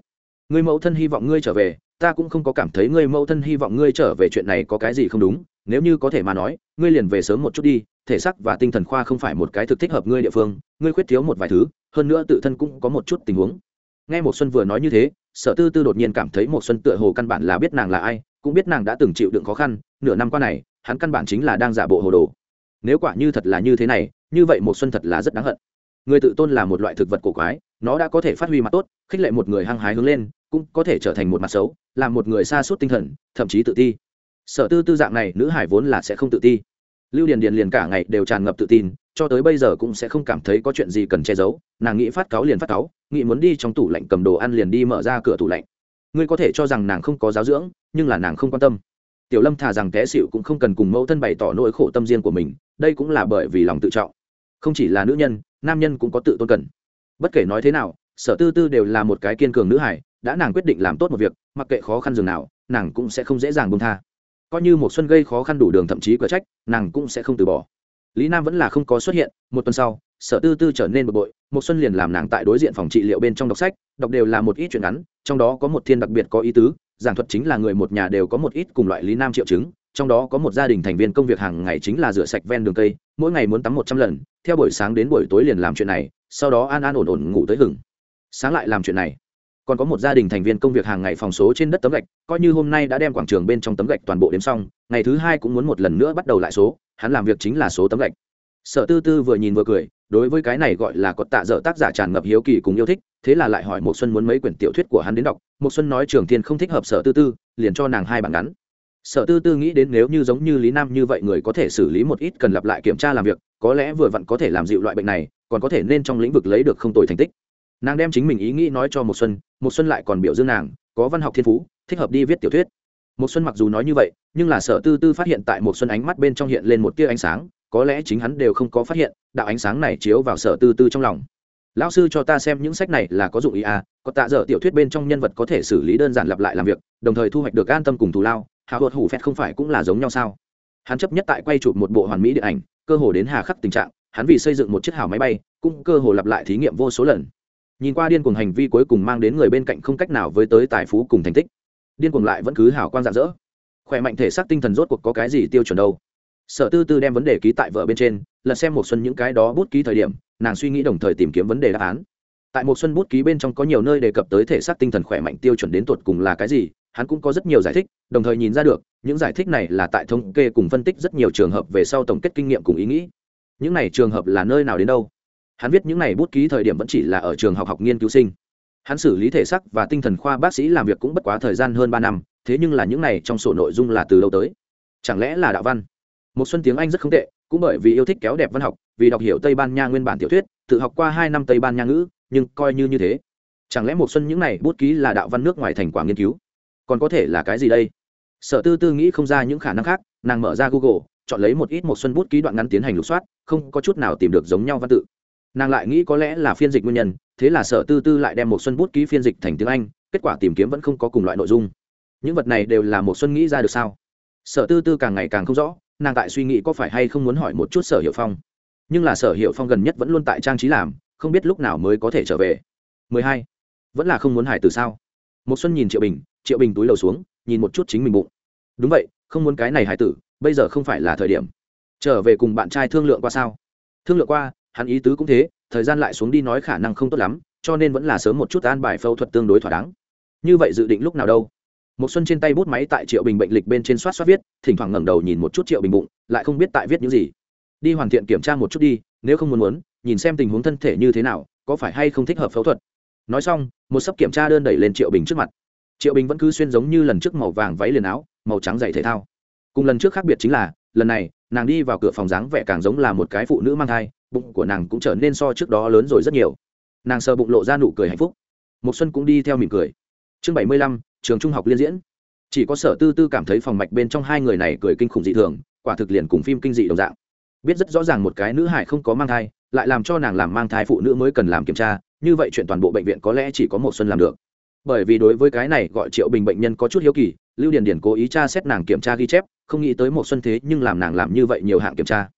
Ngươi mẫu thân hy vọng ngươi trở về ta cũng không có cảm thấy ngươi mẫu thân hy vọng ngươi trở về chuyện này có cái gì không đúng, nếu như có thể mà nói, ngươi liền về sớm một chút đi, thể xác và tinh thần khoa không phải một cái thực thích hợp ngươi địa phương, ngươi khuyết thiếu một vài thứ, hơn nữa tự thân cũng có một chút tình huống. Nghe một xuân vừa nói như thế, sở tư tư đột nhiên cảm thấy một xuân tựa hồ căn bản là biết nàng là ai, cũng biết nàng đã từng chịu đựng khó khăn, nửa năm qua này, hắn căn bản chính là đang giả bộ hồ đồ. Nếu quả như thật là như thế này, như vậy một xuân thật là rất đáng hận. Người tự tôn là một loại thực vật cổ quái nó đã có thể phát huy mặt tốt khích lệ một người hăng hái hướng lên cũng có thể trở thành một mặt xấu làm một người xa suốt tinh thần thậm chí tự ti. Sở tư tư dạng này nữ hải vốn là sẽ không tự ti. Lưu điền điền liền cả ngày đều tràn ngập tự tin cho tới bây giờ cũng sẽ không cảm thấy có chuyện gì cần che giấu nàng nghĩ phát cáo liền phát cáo, nghĩ muốn đi trong tủ lạnh cầm đồ ăn liền đi mở ra cửa tủ lạnh. Ngươi có thể cho rằng nàng không có giáo dưỡng nhưng là nàng không quan tâm. Tiểu lâm thà rằng té xịu cũng không cần cùng mẫu thân bày tỏ nỗi khổ tâm riêng của mình đây cũng là bởi vì lòng tự trọng. Không chỉ là nữ nhân nam nhân cũng có tự tôn cần bất kể nói thế nào, sở tư tư đều là một cái kiên cường nữ hải đã nàng quyết định làm tốt một việc, mặc kệ khó khăn dường nào, nàng cũng sẽ không dễ dàng bông tha. Coi như một xuân gây khó khăn đủ đường thậm chí cửa trách, nàng cũng sẽ không từ bỏ. Lý nam vẫn là không có xuất hiện, một tuần sau, sở tư tư trở nên bực bội, một xuân liền làm nàng tại đối diện phòng trị liệu bên trong đọc sách, đọc đều là một ít chuyện ngắn, trong đó có một thiên đặc biệt có ý tứ, giảng thuật chính là người một nhà đều có một ít cùng loại lý nam triệu chứng, trong đó có một gia đình thành viên công việc hàng ngày chính là rửa sạch ven đường cây, mỗi ngày muốn tắm một trăm lần, theo buổi sáng đến buổi tối liền làm chuyện này sau đó an an ổn ổn ngủ tới hừng sáng lại làm chuyện này, còn có một gia đình thành viên công việc hàng ngày phòng số trên đất tấm gạch, coi như hôm nay đã đem quảng trường bên trong tấm gạch toàn bộ đếm xong, ngày thứ hai cũng muốn một lần nữa bắt đầu lại số, hắn làm việc chính là số tấm gạch. Sở tư tư vừa nhìn vừa cười, đối với cái này gọi là có tạ dở tác giả tràn ngập hiếu kỳ cùng yêu thích, thế là lại hỏi một xuân muốn mấy quyển tiểu thuyết của hắn đến đọc. Một xuân nói, trường thiên không thích hợp sở tư tư, liền cho nàng hai bản ngắn. Sở tư tư nghĩ đến nếu như giống như lý nam như vậy người có thể xử lý một ít cần lặp lại kiểm tra làm việc, có lẽ vừa vặn có thể làm dịu loại bệnh này còn có thể nên trong lĩnh vực lấy được không tồi thành tích. Nàng đem chính mình ý nghĩ nói cho một xuân một xuân lại còn biểu dương nàng, có văn học thiên phú, thích hợp đi viết tiểu thuyết. Một xuân mặc dù nói như vậy, nhưng là sở tư tư phát hiện tại một xuân ánh mắt bên trong hiện lên một tia ánh sáng, có lẽ chính hắn đều không có phát hiện, đạo ánh sáng này chiếu vào sở tư tư trong lòng. Lão sư cho ta xem những sách này là có dụng ý à có tạ dở tiểu thuyết bên trong nhân vật có thể xử lý đơn giản lặp lại làm việc, đồng thời thu hoạch được an tâm cùng thù lao, hào hột hủ phét không phải cũng là giống nhau sao? Hắn chấp nhất tại quay chụp một bộ hoàn mỹ điện ảnh, cơ hồ đến hà khắc tình trạng hắn vì xây dựng một chiếc hào máy bay, cũng cơ hồ lặp lại thí nghiệm vô số lần. Nhìn qua điên cuồng hành vi cuối cùng mang đến người bên cạnh không cách nào với tới tài phú cùng thành tích. Điên cuồng lại vẫn cứ hảo quan dạng dỡ khỏe mạnh thể xác tinh thần rốt cuộc có cái gì tiêu chuẩn đâu? Sở tư tư đem vấn đề ký tại vợ bên trên lần xem một xuân những cái đó bút ký thời điểm, nàng suy nghĩ đồng thời tìm kiếm vấn đề đáp án. Tại một xuân bút ký bên trong có nhiều nơi đề cập tới thể xác tinh thần khỏe mạnh tiêu chuẩn đến tuột cùng là cái gì, hắn cũng có rất nhiều giải thích, đồng thời nhìn ra được, những giải thích này là tại thống kê cùng phân tích rất nhiều trường hợp về sau tổng kết kinh nghiệm cùng ý nghĩ những này trường hợp là nơi nào đến đâu? Hắn viết những này bút ký thời điểm vẫn chỉ là ở trường học học nghiên cứu sinh. Hắn xử lý thể sắc và tinh thần khoa bác sĩ làm việc cũng bất quá thời gian hơn ba năm, thế nhưng là những này trong sổ nội dung là từ đâu tới. Chẳng lẽ là đạo văn? Một xuân tiếng anh rất không tệ, cũng bởi vì yêu thích kéo đẹp văn học, vì đọc hiểu tây ban nha nguyên bản tiểu thuyết, tự học qua hai năm tây ban nha ngữ, nhưng coi như như thế. Chẳng lẽ một xuân những này bút ký là đạo văn nước ngoài thành quả nghiên cứu? Còn có thể là cái gì đây? Sở tư tư nghĩ không ra những khả năng khác, nàng mở ra google chọn lấy một ít một xuân bút ký đoạn ngắn tiến hành lục soát, không có chút nào tìm được giống nhau văn tự. Nàng lại nghĩ có lẽ là phiên dịch nguyên nhân, thế là sở tư tư lại đem một xuân bút ký phiên dịch thành tiếng anh, kết quả tìm kiếm vẫn không có cùng loại nội dung. Những vật này đều là một xuân nghĩ ra được sao? Sở tư tư càng ngày càng không rõ, nàng tại suy nghĩ có phải hay không muốn hỏi một chút sở hiệu phong. Nhưng là sở hiệu phong gần nhất vẫn luôn tại trang trí làm, không biết lúc nào mới có thể trở về. 12. vẫn là không muốn hải từ sao? Một xuân nhìn triệu bình triệu bình túi lầu xuống, nhìn một chút chính mình bụng. Đúng vậy, không muốn cái này hải tử bây giờ không phải là thời điểm. Trở về cùng bạn trai thương lượng qua sao? Thương lượng qua, hắn ý tứ cũng thế, thời gian lại xuống đi nói khả năng không tốt lắm, cho nên vẫn là sớm một chút an bài phẫu thuật tương đối thỏa đáng. Như vậy dự định lúc nào đâu? Một xuân trên tay bút máy tại triệu bình bệnh lịch bên trên soát soát viết, thỉnh thoảng ngẩng đầu nhìn một chút triệu bình bụng, lại không biết tại viết những gì. Đi hoàn thiện kiểm tra một chút đi, nếu không muốn muốn, nhìn xem tình huống thân thể như thế nào, có phải hay không thích hợp phẫu thuật. Nói xong, một sấp kiểm tra đơn đẩy lên triệu bình trước mặt. Triệu bình vẫn cứ xuyên giống như lần trước màu vàng váy liền áo, màu trắng giày thể thao cùng lần trước khác biệt chính là, lần này, nàng đi vào cửa phòng dáng vẻ càng giống là một cái phụ nữ mang thai, bụng của nàng cũng trở nên so trước đó lớn rồi rất nhiều. Nàng sờ bụng lộ ra nụ cười hạnh phúc. Một xuân cũng đi theo mỉm cười. Chương bảy mươi lăm, trường trung học liên diễn. Chỉ có sở tư tư cảm thấy phòng mạch bên trong hai người này cười kinh khủng dị thường, quả thực liền cùng phim kinh dị đồng dạng. Biết rất rõ ràng một cái nữ hải không có mang thai, lại làm cho nàng làm mang thai phụ nữ mới cần làm kiểm tra, như vậy chuyện toàn bộ bệnh viện có lẽ chỉ có một xuân làm được. Bởi vì đối với cái này gọi triệu bình bệnh nhân có chút hiếu kỳ lưu Điền Điền cố ý tra xét nàng kiểm tra ghi chép, không nghĩ tới một xuân thế nhưng làm nàng làm như vậy nhiều hạng kiểm tra.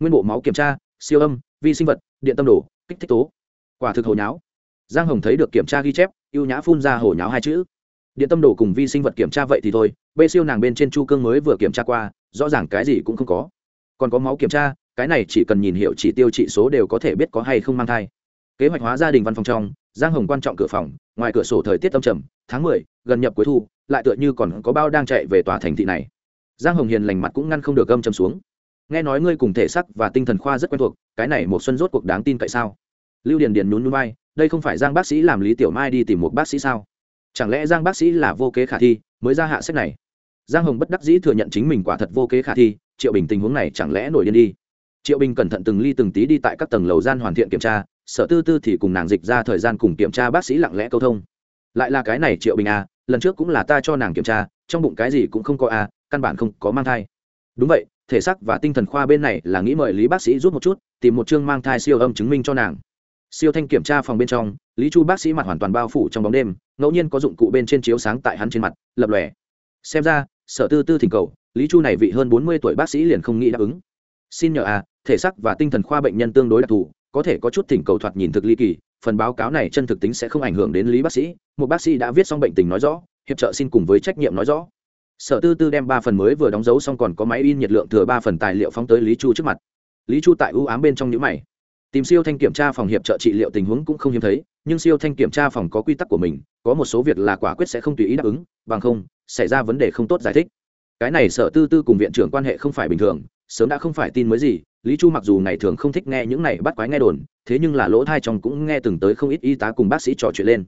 Nguyên bộ máu kiểm tra, siêu âm, vi sinh vật, điện tâm đồ kích thích tố. Quả thực hồi nháo. Giang hồng thấy được kiểm tra ghi chép, ưu nhã phun ra hồi nháo hai chữ. Điện tâm đồ cùng vi sinh vật kiểm tra vậy thì thôi, bê siêu nàng bên trên chu cương mới vừa kiểm tra qua, rõ ràng cái gì cũng không có. Còn có máu kiểm tra, cái này chỉ cần nhìn hiệu chỉ tiêu trị số đều có thể biết có hay không mang thai. Kế hoạch hóa gia đình văn phòng trong, giang hồng quan trọng cửa phòng, ngoài cửa sổ thời tiết âm trầm tháng mười, gần nhập cuối thu, lại tựa như còn có bao đang chạy về tòa thành thị này. Giang hồng hiền lành mặt cũng ngăn không được gâm trầm xuống. Nghe nói ngươi cùng thể sắc và tinh thần khoa rất quen thuộc, cái này một xuân rốt cuộc đáng tin cậy sao? Lưu điền điền nhún nhún vai, đây không phải giang bác sĩ làm lý tiểu mai đi tìm một bác sĩ sao? Chẳng lẽ giang bác sĩ là vô kế khả thi, mới ra hạ sách này? Giang hồng bất đắc dĩ thừa nhận chính mình quả thật vô kế khả thi, triệu bình tình huống này chẳng lẽ nổi điên đi? Triệu bình cẩn thận từng ly từng tí đi tại các tầng lầu gian hoàn thiện kiểm tra, sở tư tư thì cùng nàng dịch ra thời gian cùng kiểm tra bác sĩ lặng lẽ câu thông lại là cái này triệu bình à lần trước cũng là ta cho nàng kiểm tra, trong bụng cái gì cũng không có à căn bản không có mang thai. Đúng vậy, thể xác và tinh thần khoa bên này là nghĩ mời lý bác sĩ giúp một chút, tìm một chương mang thai siêu âm chứng minh cho nàng. Siêu thanh kiểm tra phòng bên trong, lý chu bác sĩ mặt hoàn toàn bao phủ trong bóng đêm, ngẫu nhiên có dụng cụ bên trên chiếu sáng tại hắn trên mặt, lập lòe. Xem ra, sở tư tư thỉnh cầu, lý chu này vị hơn bốn mươi tuổi bác sĩ liền không nghĩ đáp ứng. Xin nhờ à thể xác và tinh thần khoa bệnh nhân tương đối đặc thù có thể có chút thỉnh cầu thoạt nhìn thực ly kỳ, phần báo cáo này chân thực tính sẽ không ảnh hưởng đến lý bác sĩ, một bác sĩ đã viết xong bệnh tình nói rõ, hiệp trợ xin cùng với trách nhiệm nói rõ. Sở tư tư đem ba phần mới vừa đóng dấu xong còn có máy in nhiệt lượng thừa ba phần tài liệu phóng tới lý chu trước mặt. Lý chu tại ưu ám bên trong nhữ mày. Tìm siêu thanh kiểm tra phòng hiệp trợ trị liệu tình huống cũng không hiếm thấy, nhưng siêu thanh kiểm tra phòng có quy tắc của mình, có một số việc là quả quyết sẽ không tùy ý đáp ứng, bằng không, xảy ra vấn đề không tốt giải thích. Cái này sở tư tư cùng viện trưởng quan hệ không phải bình thường sớm đã không phải tin mới gì, lý chu mặc dù ngày thường không thích nghe những này bắt quái nghe đồn, thế nhưng là lỗ thai trong cũng nghe từng tới không ít y tá cùng bác sĩ trò chuyện lên.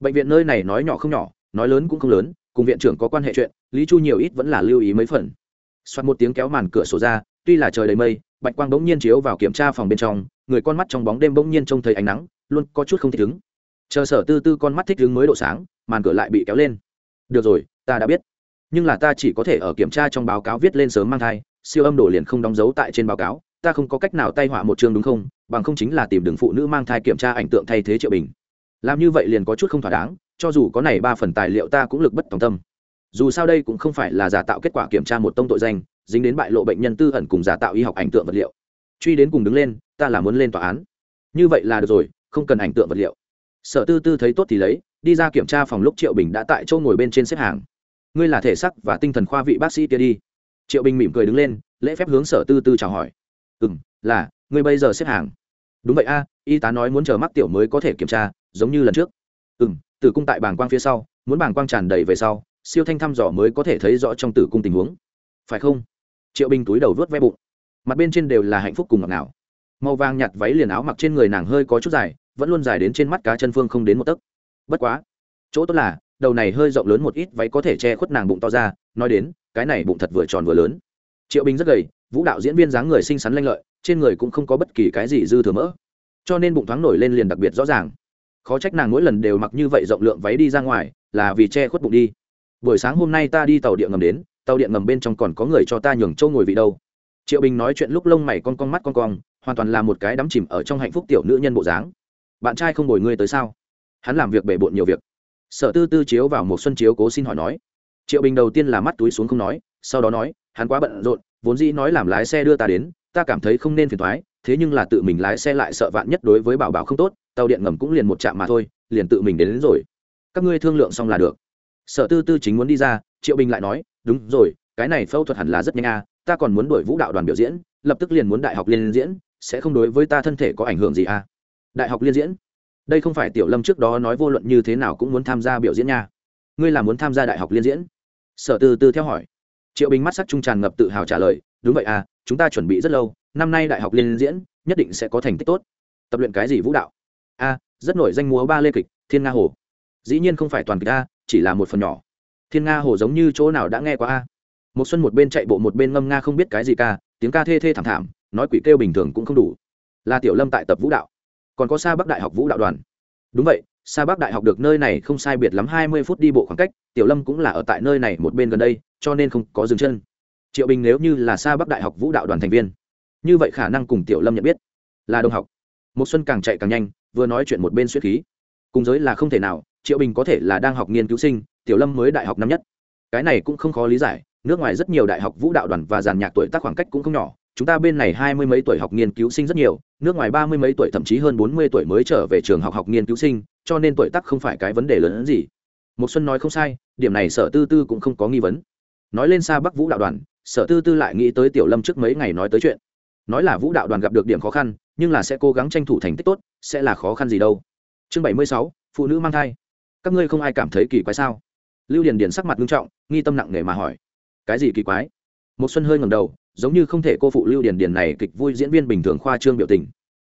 Bệnh viện nơi này nói nhỏ không nhỏ, nói lớn cũng không lớn, cùng viện trưởng có quan hệ chuyện, lý chu nhiều ít vẫn là lưu ý mấy phần. Xoát một tiếng kéo màn cửa sổ ra, tuy là trời đầy mây, bạch quang bỗng nhiên chiếu vào kiểm tra phòng bên trong, người con mắt trong bóng đêm bỗng nhiên trông thấy ánh nắng, luôn có chút không thích ứng. Chờ sở tư tư con mắt thích ứng mới độ sáng, màn cửa lại bị kéo lên. Được rồi, ta đã biết. Nhưng là ta chỉ có thể ở kiểm tra trong báo cáo viết lên sớm mang thai siêu âm đổ liền không đóng dấu tại trên báo cáo, ta không có cách nào tay họa một chương đúng không, bằng không chính là tìm đường phụ nữ mang thai kiểm tra ảnh tượng thay thế triệu bình. Làm như vậy liền có chút không thỏa đáng, cho dù có này ba phần tài liệu ta cũng lực bất tòng tâm. Dù sao đây cũng không phải là giả tạo kết quả kiểm tra một tông tội danh, dính đến bại lộ bệnh nhân tư ẩn cùng giả tạo y học ảnh tượng vật liệu. Truy đến cùng đứng lên, ta là muốn lên tòa án. Như vậy là được rồi, không cần ảnh tượng vật liệu. Sở tư tư thấy tốt thì lấy, đi ra kiểm tra phòng lúc triệu bình đã tại chỗ ngồi bên trên xếp hàng. Ngươi là thể sắc và tinh thần khoa vị bác sĩ kia đi triệu bình mỉm cười đứng lên, lễ phép hướng sở tư tư chào hỏi. Ừ m là, ngươi bây giờ xếp hàng. Đúng vậy a, y tá nói muốn chờ mắc tiểu mới có thể kiểm tra, giống như lần trước. Ừ m tử cung tại bảng quang phía sau, muốn bảng quang tràn đầy về sau, siêu thanh thăm dò mới có thể thấy rõ trong tử cung tình huống. Phải không? Triệu bình túi đầu vớt ve bụng. Mặt bên trên đều là hạnh phúc cùng ngọt ngào. Màu vàng nhạt váy liền áo mặc trên người nàng hơi có chút dài, vẫn luôn dài đến trên mắt cá chân phương không đến một tấc. Bất quá, chỗ tốt là đầu này hơi rộng lớn một ít váy có thể che khuất nàng bụng to ra, nói đến, cái này bụng thật vừa tròn vừa lớn. Triệu bình rất gầy, vũ đạo diễn viên dáng người xinh xắn lanh lợi, trên người cũng không có bất kỳ cái gì dư thừa mỡ. Cho nên bụng thoáng nổi lên liền đặc biệt rõ ràng. Khó trách nàng mỗi lần đều mặc như vậy rộng lượng váy đi ra ngoài, là vì che khuất bụng đi. Buổi sáng hôm nay ta đi tàu điện ngầm đến, tàu điện ngầm bên trong còn có người cho ta nhường châu ngồi vị đâu. Triệu bình nói chuyện lúc lông mày con con mắt con con hoàn toàn là một cái đắm chìm ở trong hạnh phúc tiểu nữ nhân bộ dáng. Bạn trai không bồi ngươi tới sao? Hắn làm việc bể bộn nhiều việc sở tư tư chiếu vào một xuân chiếu cố xin hỏi nói triệu bình đầu tiên là mắt túi xuống không nói sau đó nói hắn quá bận rộn vốn dĩ nói làm lái xe đưa ta đến ta cảm thấy không nên phiền thoái thế nhưng là tự mình lái xe lại sợ vạn nhất đối với bảo bảo không tốt tàu điện ngầm cũng liền một chạm mà thôi liền tự mình đến, đến rồi. Các ngươi thương lượng xong là được. Sở tư tư chính muốn đi ra triệu bình lại nói đúng rồi cái này phẫu thuật hẳn là rất nhanh à ta còn muốn đổi vũ đạo đoàn biểu diễn lập tức liền muốn đại học liên diễn sẽ không đối với ta thân thể có ảnh hưởng gì à. Đại học liên diễn? Đây không phải tiểu lâm trước đó nói vô luận như thế nào cũng muốn tham gia biểu diễn nha. Ngươi là muốn tham gia đại học liên diễn? Sở tư tư theo hỏi. Triệu bình mắt sắc trung tràn ngập tự hào trả lời, đúng vậy à chúng ta chuẩn bị rất lâu, năm nay đại học liên diễn, nhất định sẽ có thành tích tốt. Tập luyện cái gì vũ đạo? A, rất nổi danh múa ba lê kịch, thiên nga hồ. Dĩ nhiên không phải toàn kịch a, chỉ là một phần nhỏ. Thiên nga hồ giống như chỗ nào đã nghe qua a. Một xuân một bên chạy bộ một bên ngâm nga không biết cái gì ca, tiếng ca thê thê thảm thảm, nói quỷ kêu bình thường cũng không đủ. Là tiểu lâm tại tập vũ đạo còn có xa bắc đại học vũ đạo đoàn. Đúng vậy xa bắc đại học được nơi này không sai biệt lắm hai mươi phút đi bộ khoảng cách, tiểu lâm cũng là ở tại nơi này một bên gần đây, cho nên không có dừng chân. Triệu bình nếu như là xa bắc đại học vũ đạo đoàn thành viên, như vậy khả năng cùng tiểu lâm nhận biết là đồng học. Một xuân càng chạy càng nhanh, vừa nói chuyện một bên suýt khí. Cùng giới là không thể nào, triệu bình có thể là đang học nghiên cứu sinh, tiểu lâm mới đại học năm nhất. Cái này cũng không khó lý giải, nước ngoài rất nhiều đại học vũ đạo đoàn và giàn nhạc tuổi tác khoảng cách cũng không nhỏ chúng ta bên này hai mươi mấy tuổi học nghiên cứu sinh rất nhiều, nước ngoài ba mươi mấy tuổi thậm chí hơn bốn mươi tuổi mới trở về trường học học nghiên cứu sinh, cho nên tuổi tác không phải cái vấn đề lớn hơn gì. Một xuân nói không sai, điểm này sở tư tư cũng không có nghi vấn. Nói lên xa bắc vũ đạo đoàn, sở tư tư lại nghĩ tới tiểu lâm trước mấy ngày nói tới chuyện. Nói là vũ đạo đoàn gặp được điểm khó khăn, nhưng là sẽ cố gắng tranh thủ thành tích tốt, sẽ là khó khăn gì đâu. Chương bảy mươi sáu, phụ nữ mang thai. Các ngươi không ai cảm thấy kỳ quái sao? Lưu điền điền sắc mặt nghiêm trọng, nghi tâm nặng nề mà hỏi. Cái gì kỳ quái? Một xuân hơi ngẩng đầu, giống như không thể cô phụ lưu điền điền này kịch vui diễn viên bình thường khoa trương biểu tình.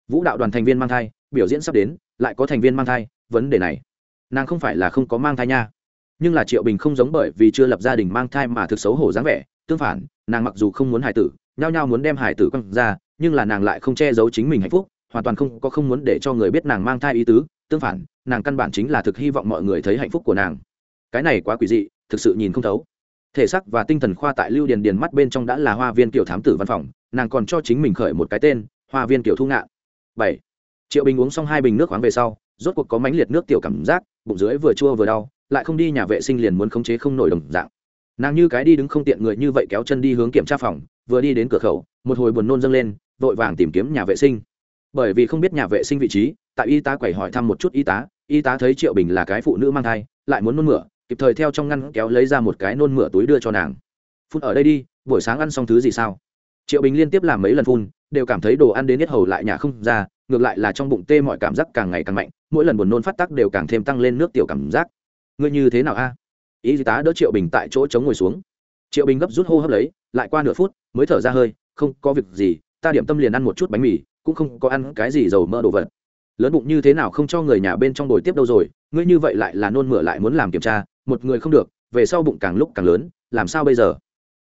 Vũ đạo đoàn thành viên mang thai, biểu diễn sắp đến, lại có thành viên mang thai, vấn đề này, nàng không phải là không có mang thai nha. Nhưng là triệu bình không giống bởi vì chưa lập gia đình mang thai mà thực xấu hổ dáng vẻ, tương phản, nàng mặc dù không muốn hài tử, nhao nhao muốn đem hài tử quăng ra, nhưng là nàng lại không che giấu chính mình hạnh phúc, hoàn toàn không, có không muốn để cho người biết nàng mang thai ý tứ, tương phản, nàng căn bản chính là thực hy vọng mọi người thấy hạnh phúc của nàng. Cái này quá quỷ dị, thực sự nhìn không thấu thể xác và tinh thần khoa tại lưu điền điền mắt bên trong đã là hoa viên kiểu thám tử văn phòng, nàng còn cho chính mình khởi một cái tên, hoa viên kiểu thu ngạn. Bảy. Triệu bình uống xong hai bình nước khoáng về sau, rốt cuộc có mãnh liệt nước tiểu cảm giác, bụng dưới vừa chua vừa đau, lại không đi nhà vệ sinh liền muốn khống chế không nổi đồng dạng. Nàng như cái đi đứng không tiện người như vậy kéo chân đi hướng kiểm tra phòng, vừa đi đến cửa khẩu, một hồi buồn nôn dâng lên, vội vàng tìm kiếm nhà vệ sinh. Bởi vì không biết nhà vệ sinh vị trí, tại y tá quẩy hỏi thăm một chút y tá y tá thấy triệu bình là cái phụ nữ mang thai, lại muốn nôn mửa kịp thời theo trong ngăn kéo lấy ra một cái nôn mửa túi đưa cho nàng. Phun ở đây đi, buổi sáng ăn xong thứ gì sao? Triệu bình liên tiếp làm mấy lần phun, đều cảm thấy đồ ăn đến nhất hầu lại nhà không ra, ngược lại là trong bụng tê mọi cảm giác càng ngày càng mạnh, mỗi lần buồn nôn phát tắc đều càng thêm tăng lên nước tiểu cảm giác. Ngươi như thế nào a? Y tá đỡ triệu bình tại chỗ chống ngồi xuống. Triệu bình gấp rút hô hấp lấy, lại qua nửa phút, mới thở ra hơi, không có việc gì, ta điểm tâm liền ăn một chút bánh mì, cũng không có ăn cái gì dầu mỡ đồ vật. Lớn bụng như thế nào không cho người nhà bên trong đồi tiếp đâu rồi, ngươi như vậy lại là nôn mửa lại muốn làm kiểm tra một người không được, về sau bụng càng lúc càng lớn, làm sao bây giờ?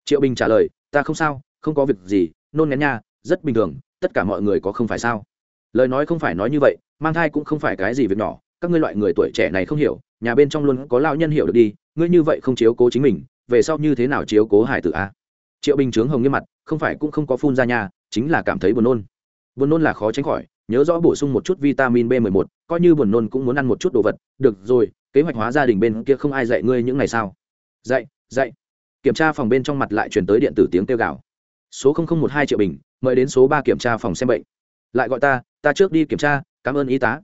Triệu bình trả lời, ta không sao, không có việc gì, nôn ngén nha, rất bình thường, tất cả mọi người có không phải sao? Lời nói không phải nói như vậy, mang thai cũng không phải cái gì việc nhỏ, các ngươi loại người tuổi trẻ này không hiểu, nhà bên trong luôn có lao nhân hiểu được đi, ngươi như vậy không chiếu cố chính mình, về sau như thế nào chiếu cố hải tử a? Triệu bình trướng hồng nghiêm mặt, không phải cũng không có phun ra nhà chính là cảm thấy buồn nôn. Buồn nôn là khó tránh khỏi, nhớ rõ bổ sung một chút vitamin b 11 coi như buồn nôn cũng muốn ăn một chút đồ vật, được rồi kế hoạch hóa gia đình bên kia không ai dạy ngươi những ngày sao? Dạy dạy. Kiểm tra phòng bên trong mặt lại truyền tới điện tử tiếng kêu gào. Số một hai triệu bình, mời đến số ba kiểm tra phòng xem bệnh. Lại gọi ta ta trước đi kiểm tra, cảm ơn y tá.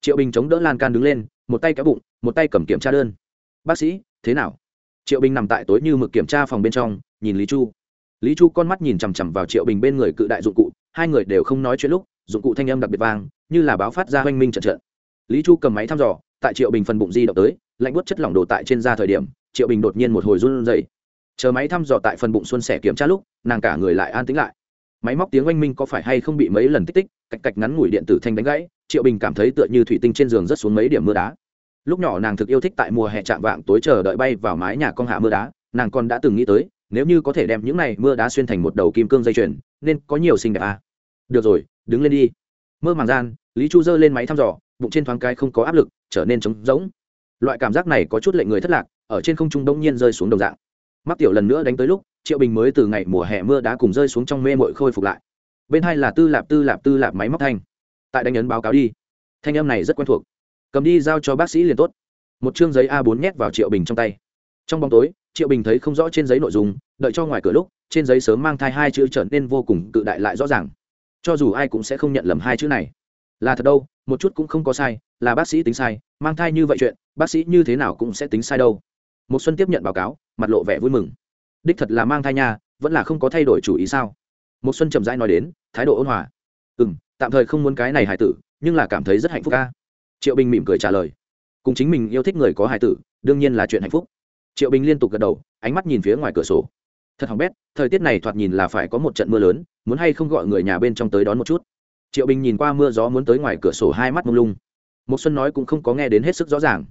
Triệu bình chống đỡ lan can đứng lên, một tay kéo bụng, một tay cầm kiểm tra đơn. Bác sĩ, thế nào? Triệu bình nằm tại tối như mực kiểm tra phòng bên trong, nhìn lý chu. Lý chu con mắt nhìn chằm chằm vào triệu bình bên người cự đại dụng cụ, hai người đều không nói chuyện lúc, dụng cụ thanh âm đặc biệt vang, như là báo phát ra oanh minh trận trận. Lý chu cầm máy thăm dò tại triệu bình phần bụng di động tới, lạnh bút chất lỏng đồ tại trên da thời điểm, triệu bình đột nhiên một hồi run rẩy. Chờ máy thăm dò tại phần bụng xuân sẻ kiểm tra lúc, nàng cả người lại an tĩnh lại. Máy móc tiếng oanh minh có phải hay không bị mấy lần tích tích, cạch cạch ngắn ngủi điện tử thanh đánh gãy, triệu bình cảm thấy tựa như thủy tinh trên giường rất xuống mấy điểm mưa đá. Lúc nhỏ nàng thực yêu thích tại mùa hè chạm vạng tối chờ đợi bay vào mái nhà con hạ mưa đá, nàng còn đã từng nghĩ tới, nếu như có thể đem những này mưa đá xuyên thành một đầu kim cương dây chuyền, nên có nhiều xinh đẹp à. được rồi, đứng lên đi. Mơ màng gian, lý chu giơ lên máy thăm dò bụng trên thoáng cái không có áp lực, trở nên trống rỗng. Loại cảm giác này có chút lệnh người thất lạc, ở trên không trung đông nhiên rơi xuống đồng dạng. Mắc tiểu lần nữa đánh tới lúc, triệu bình mới từ ngày mùa hè mưa đã cùng rơi xuống trong mê mội khôi phục lại. Bên hai là tư lạp tư lạp tư lạp máy móc thanh. Tại đánh ấn báo cáo đi. Thanh âm này rất quen thuộc. Cầm đi giao cho bác sĩ liền tốt. Một chương giấy a 4 nhét vào triệu bình trong tay. Trong bóng tối, triệu bình thấy không rõ trên giấy nội dung, đợi cho ngoài cửa lúc, trên giấy sớm mang thai hai chữ trở nên vô cùng cự đại lại rõ ràng. Cho dù ai cũng sẽ không nhận lầm hai chữ này là thật đâu, một chút cũng không có sai, là bác sĩ tính sai, mang thai như vậy chuyện, bác sĩ như thế nào cũng sẽ tính sai đâu. Một xuân tiếp nhận báo cáo, mặt lộ vẻ vui mừng. Đích thật là mang thai nha, vẫn là không có thay đổi chủ ý sao? Một xuân chậm rãi nói đến, thái độ ôn hòa. Ừ tạm thời không muốn cái này hài tử, nhưng là cảm thấy rất hạnh phúc ca triệu bình mỉm cười trả lời. Cùng chính mình yêu thích người có hài tử, đương nhiên là chuyện hạnh phúc. Triệu bình liên tục gật đầu, ánh mắt nhìn phía ngoài cửa sổ. Thật hỏng bét, thời tiết này thoạt nhìn là phải có một trận mưa lớn, muốn hay không gọi người nhà bên trong tới đón một chút triệu bình nhìn qua mưa gió muốn tới ngoài cửa sổ hai mắt mông lung. Một xuân nói cũng không có nghe đến hết sức rõ ràng.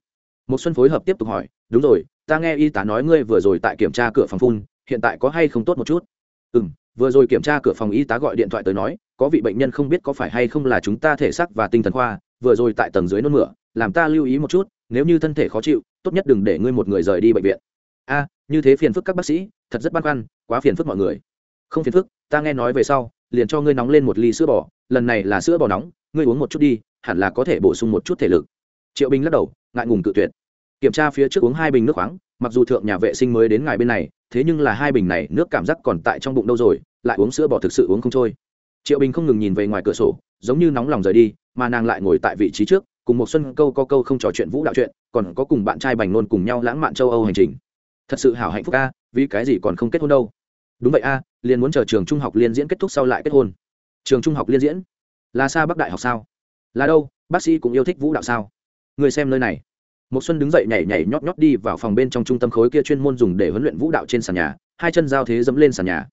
Một xuân phối hợp tiếp tục hỏi, đúng rồi, ta nghe y tá nói ngươi vừa rồi tại kiểm tra cửa phòng phun, hiện tại có hay không tốt một chút? Ừ vừa rồi kiểm tra cửa phòng y tá gọi điện thoại tới nói, có vị bệnh nhân không biết có phải hay không là chúng ta thể xác và tinh thần khoa, vừa rồi tại tầng dưới nôn mửa, làm ta lưu ý một chút, nếu như thân thể khó chịu, tốt nhất đừng để ngươi một người rời đi bệnh viện. A, như thế phiền phức các bác sĩ, thật rất băn khoăn, quá phiền phức mọi người. Không phiền phức, ta nghe nói về sau liền cho ngươi nóng lên một ly sữa bò, lần này là sữa bò nóng, ngươi uống một chút đi, hẳn là có thể bổ sung một chút thể lực. Triệu bình lắc đầu, ngại ngùng cự tuyệt. Kiểm tra phía trước uống hai bình nước khoáng, mặc dù thượng nhà vệ sinh mới đến ngài bên này, thế nhưng là hai bình này nước cảm giác còn tại trong bụng đâu rồi, lại uống sữa bò thực sự uống không trôi. Triệu bình không ngừng nhìn về ngoài cửa sổ, giống như nóng lòng rời đi, mà nàng lại ngồi tại vị trí trước, cùng một xuân câu có câu không trò chuyện vũ đạo chuyện, còn có cùng bạn trai bành nôn cùng nhau lãng mạn châu âu hành trình. Thật sự hảo hạnh phúc a, vì cái gì còn không kết hôn đâu? Đúng vậy a, liền muốn chờ trường trung học liên diễn kết thúc sau lại kết hôn. Trường trung học liên diễn? Là xa bắc đại học sao? Là đâu? Bác sĩ cũng yêu thích vũ đạo sao? Người xem nơi này. Một xuân đứng dậy nhảy nhảy nhót nhót đi vào phòng bên trong trung tâm khối kia chuyên môn dùng để huấn luyện vũ đạo trên sàn nhà, hai chân giao thế dẫm lên sàn nhà.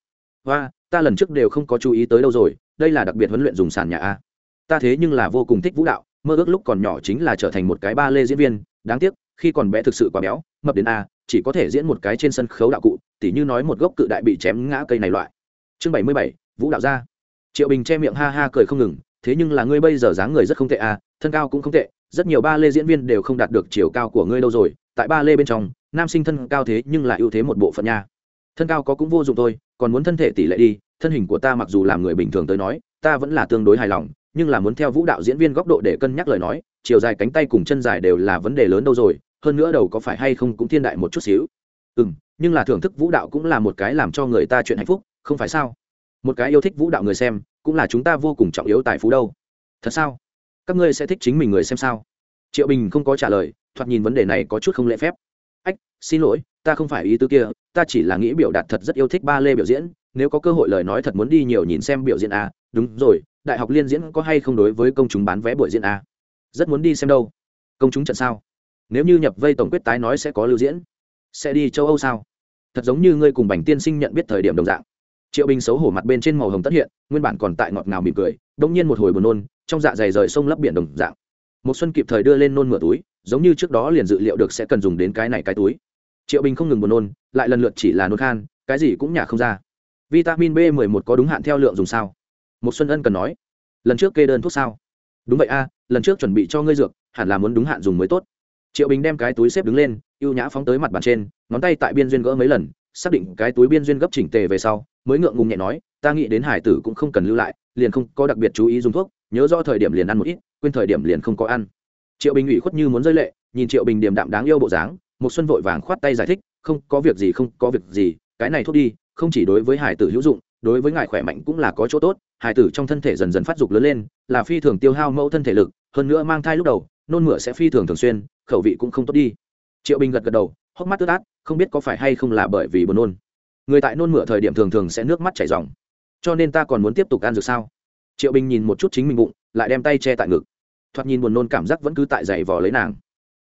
Và ta lần trước đều không có chú ý tới đâu rồi, đây là đặc biệt huấn luyện dùng sàn nhà a. Ta thế nhưng là vô cùng thích vũ đạo, mơ ước lúc còn nhỏ chính là trở thành một cái ba lê diễn viên, đáng tiếc, khi còn bé thực sự quá béo, mập đến a, chỉ có thể diễn một cái trên sân khấu đạo cụ tỉ như nói một gốc cự đại bị chém ngã cây này loại. Chương bảy mươi bảy, vũ đạo gia. Triệu bình che miệng ha ha cười không ngừng, thế nhưng là ngươi bây giờ dáng người rất không tệ à thân cao cũng không tệ, rất nhiều ba lê diễn viên đều không đạt được chiều cao của ngươi đâu rồi, tại ba lê bên trong, nam sinh thân cao thế nhưng là ưu thế một bộ phận nha. Thân cao có cũng vô dụng thôi, còn muốn thân thể tỷ lệ đi, thân hình của ta mặc dù làm người bình thường tới nói, ta vẫn là tương đối hài lòng, nhưng là muốn theo vũ đạo diễn viên góc độ để cân nhắc lời nói, chiều dài cánh tay cùng chân dài đều là vấn đề lớn đâu rồi, hơn nữa đầu có phải hay không cũng thiên đại một chút xíu. Ừ m nhưng là thưởng thức vũ đạo cũng là một cái làm cho người ta chuyện hạnh phúc, không phải sao? Một cái yêu thích vũ đạo người xem, cũng là chúng ta vô cùng trọng yếu tài phú đâu. Thật sao? Các ngươi sẽ thích chính mình người xem sao? Triệu bình không có trả lời, thoạt nhìn vấn đề này có chút không lễ phép. Ách, xin lỗi, ta không phải ý tứ kia, ta chỉ là nghĩ biểu đạt thật rất yêu thích ba lê biểu diễn, nếu có cơ hội lời nói thật muốn đi nhiều nhìn xem biểu diễn a đúng rồi, đại học liên diễn có hay không đối với công chúng bán vé buổi diễn a rất muốn đi xem đâu. Công chúng trận sao? Nếu như nhập vây tổng quyết tái nói sẽ có lưu diễn. Sẽ đi châu âu sao? Thật giống như ngươi cùng bành tiên sinh nhận biết thời điểm đồng dạng. Triệu bình xấu hổ mặt bên trên màu hồng tất hiện, nguyên bản còn tại ngọt ngào mỉm cười đông nhiên một hồi buồn nôn, trong dạ dày rời sông lấp biển đồng dạng. Một xuân kịp thời đưa lên nôn mửa túi, giống như trước đó liền dự liệu được sẽ cần dùng đến cái này cái túi. Triệu bình không ngừng buồn nôn, lại lần lượt chỉ là nôn khan, cái gì cũng nhả không ra. Vitamin b 11 có đúng hạn theo lượng dùng sao? Một xuân ân cần nói. Lần trước kê đơn thuốc sao? Đúng vậy a, lần trước chuẩn bị cho ngươi dược, hẳn là muốn đúng hạn dùng mới tốt triệu bình đem cái túi xếp đứng lên, ưu nhã phóng tới mặt bàn trên, ngón tay tại biên duyên gỡ mấy lần, xác định cái túi biên duyên gấp chỉnh tề về sau, mới ngượng ngùng nhẹ nói, ta nghĩ đến hải tử cũng không cần lưu lại, liền không có đặc biệt chú ý dùng thuốc, nhớ rõ thời điểm liền ăn một ít, quên thời điểm liền không có ăn. Triệu bình ủy khuất như muốn rơi lệ, nhìn triệu bình điềm đạm đáng yêu bộ dáng một xuân vội vàng khoát tay giải thích, không, có việc gì, không, có việc gì, cái này thuốc đi, không chỉ đối với hải tử hữu dụng, đối với ngài khỏe mạnh cũng là có chỗ tốt, hải tử trong thân thể dần dần phát dục lớn lên, là phi thường tiêu hao mẫu thân thể lực, hơn nữa mang thai lúc đầu, nôn mửa sẽ phi thường thường xuyên khẩu vị cũng không tốt đi. Triệu bình gật gật đầu, hốc mắt tức át không biết có phải hay không là bởi vì buồn nôn. Người tại nôn mửa thời điểm thường thường sẽ nước mắt chảy dòng cho nên ta còn muốn tiếp tục ăn dược sao? Triệu bình nhìn một chút chính mình bụng, lại đem tay che tại ngực. Thoạt nhìn buồn nôn cảm giác vẫn cứ tại dày vò lấy nàng.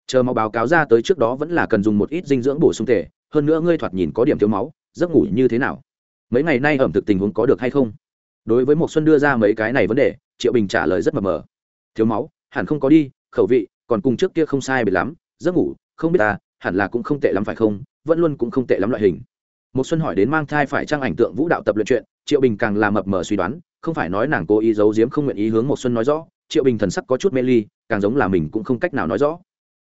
Chờ máu báo cáo ra tới trước đó vẫn là cần dùng một ít dinh dưỡng bổ sung thể, hơn nữa ngươi thoạt nhìn có điểm thiếu máu, giấc ngủ như thế nào? Mấy ngày nay ẩm thực tình huống có được hay không? Đối với một xuân đưa ra mấy cái này vấn đề, triệu bình trả lời rất mờ mờ. Thiếu máu, hẳn không có đi, khẩu vị còn cùng trước kia không sai biệt lắm, giấc ngủ, không biết ta, hẳn là cũng không tệ lắm phải không, vẫn luôn cũng không tệ lắm loại hình. Một xuân hỏi đến mang thai phải trang ảnh tượng vũ đạo tập luyện chuyện, triệu bình càng làm mập mờ suy đoán, không phải nói nàng cố ý giấu giếm không nguyện ý hướng một xuân nói rõ, triệu bình thần sắc có chút mê ly, càng giống là mình cũng không cách nào nói rõ.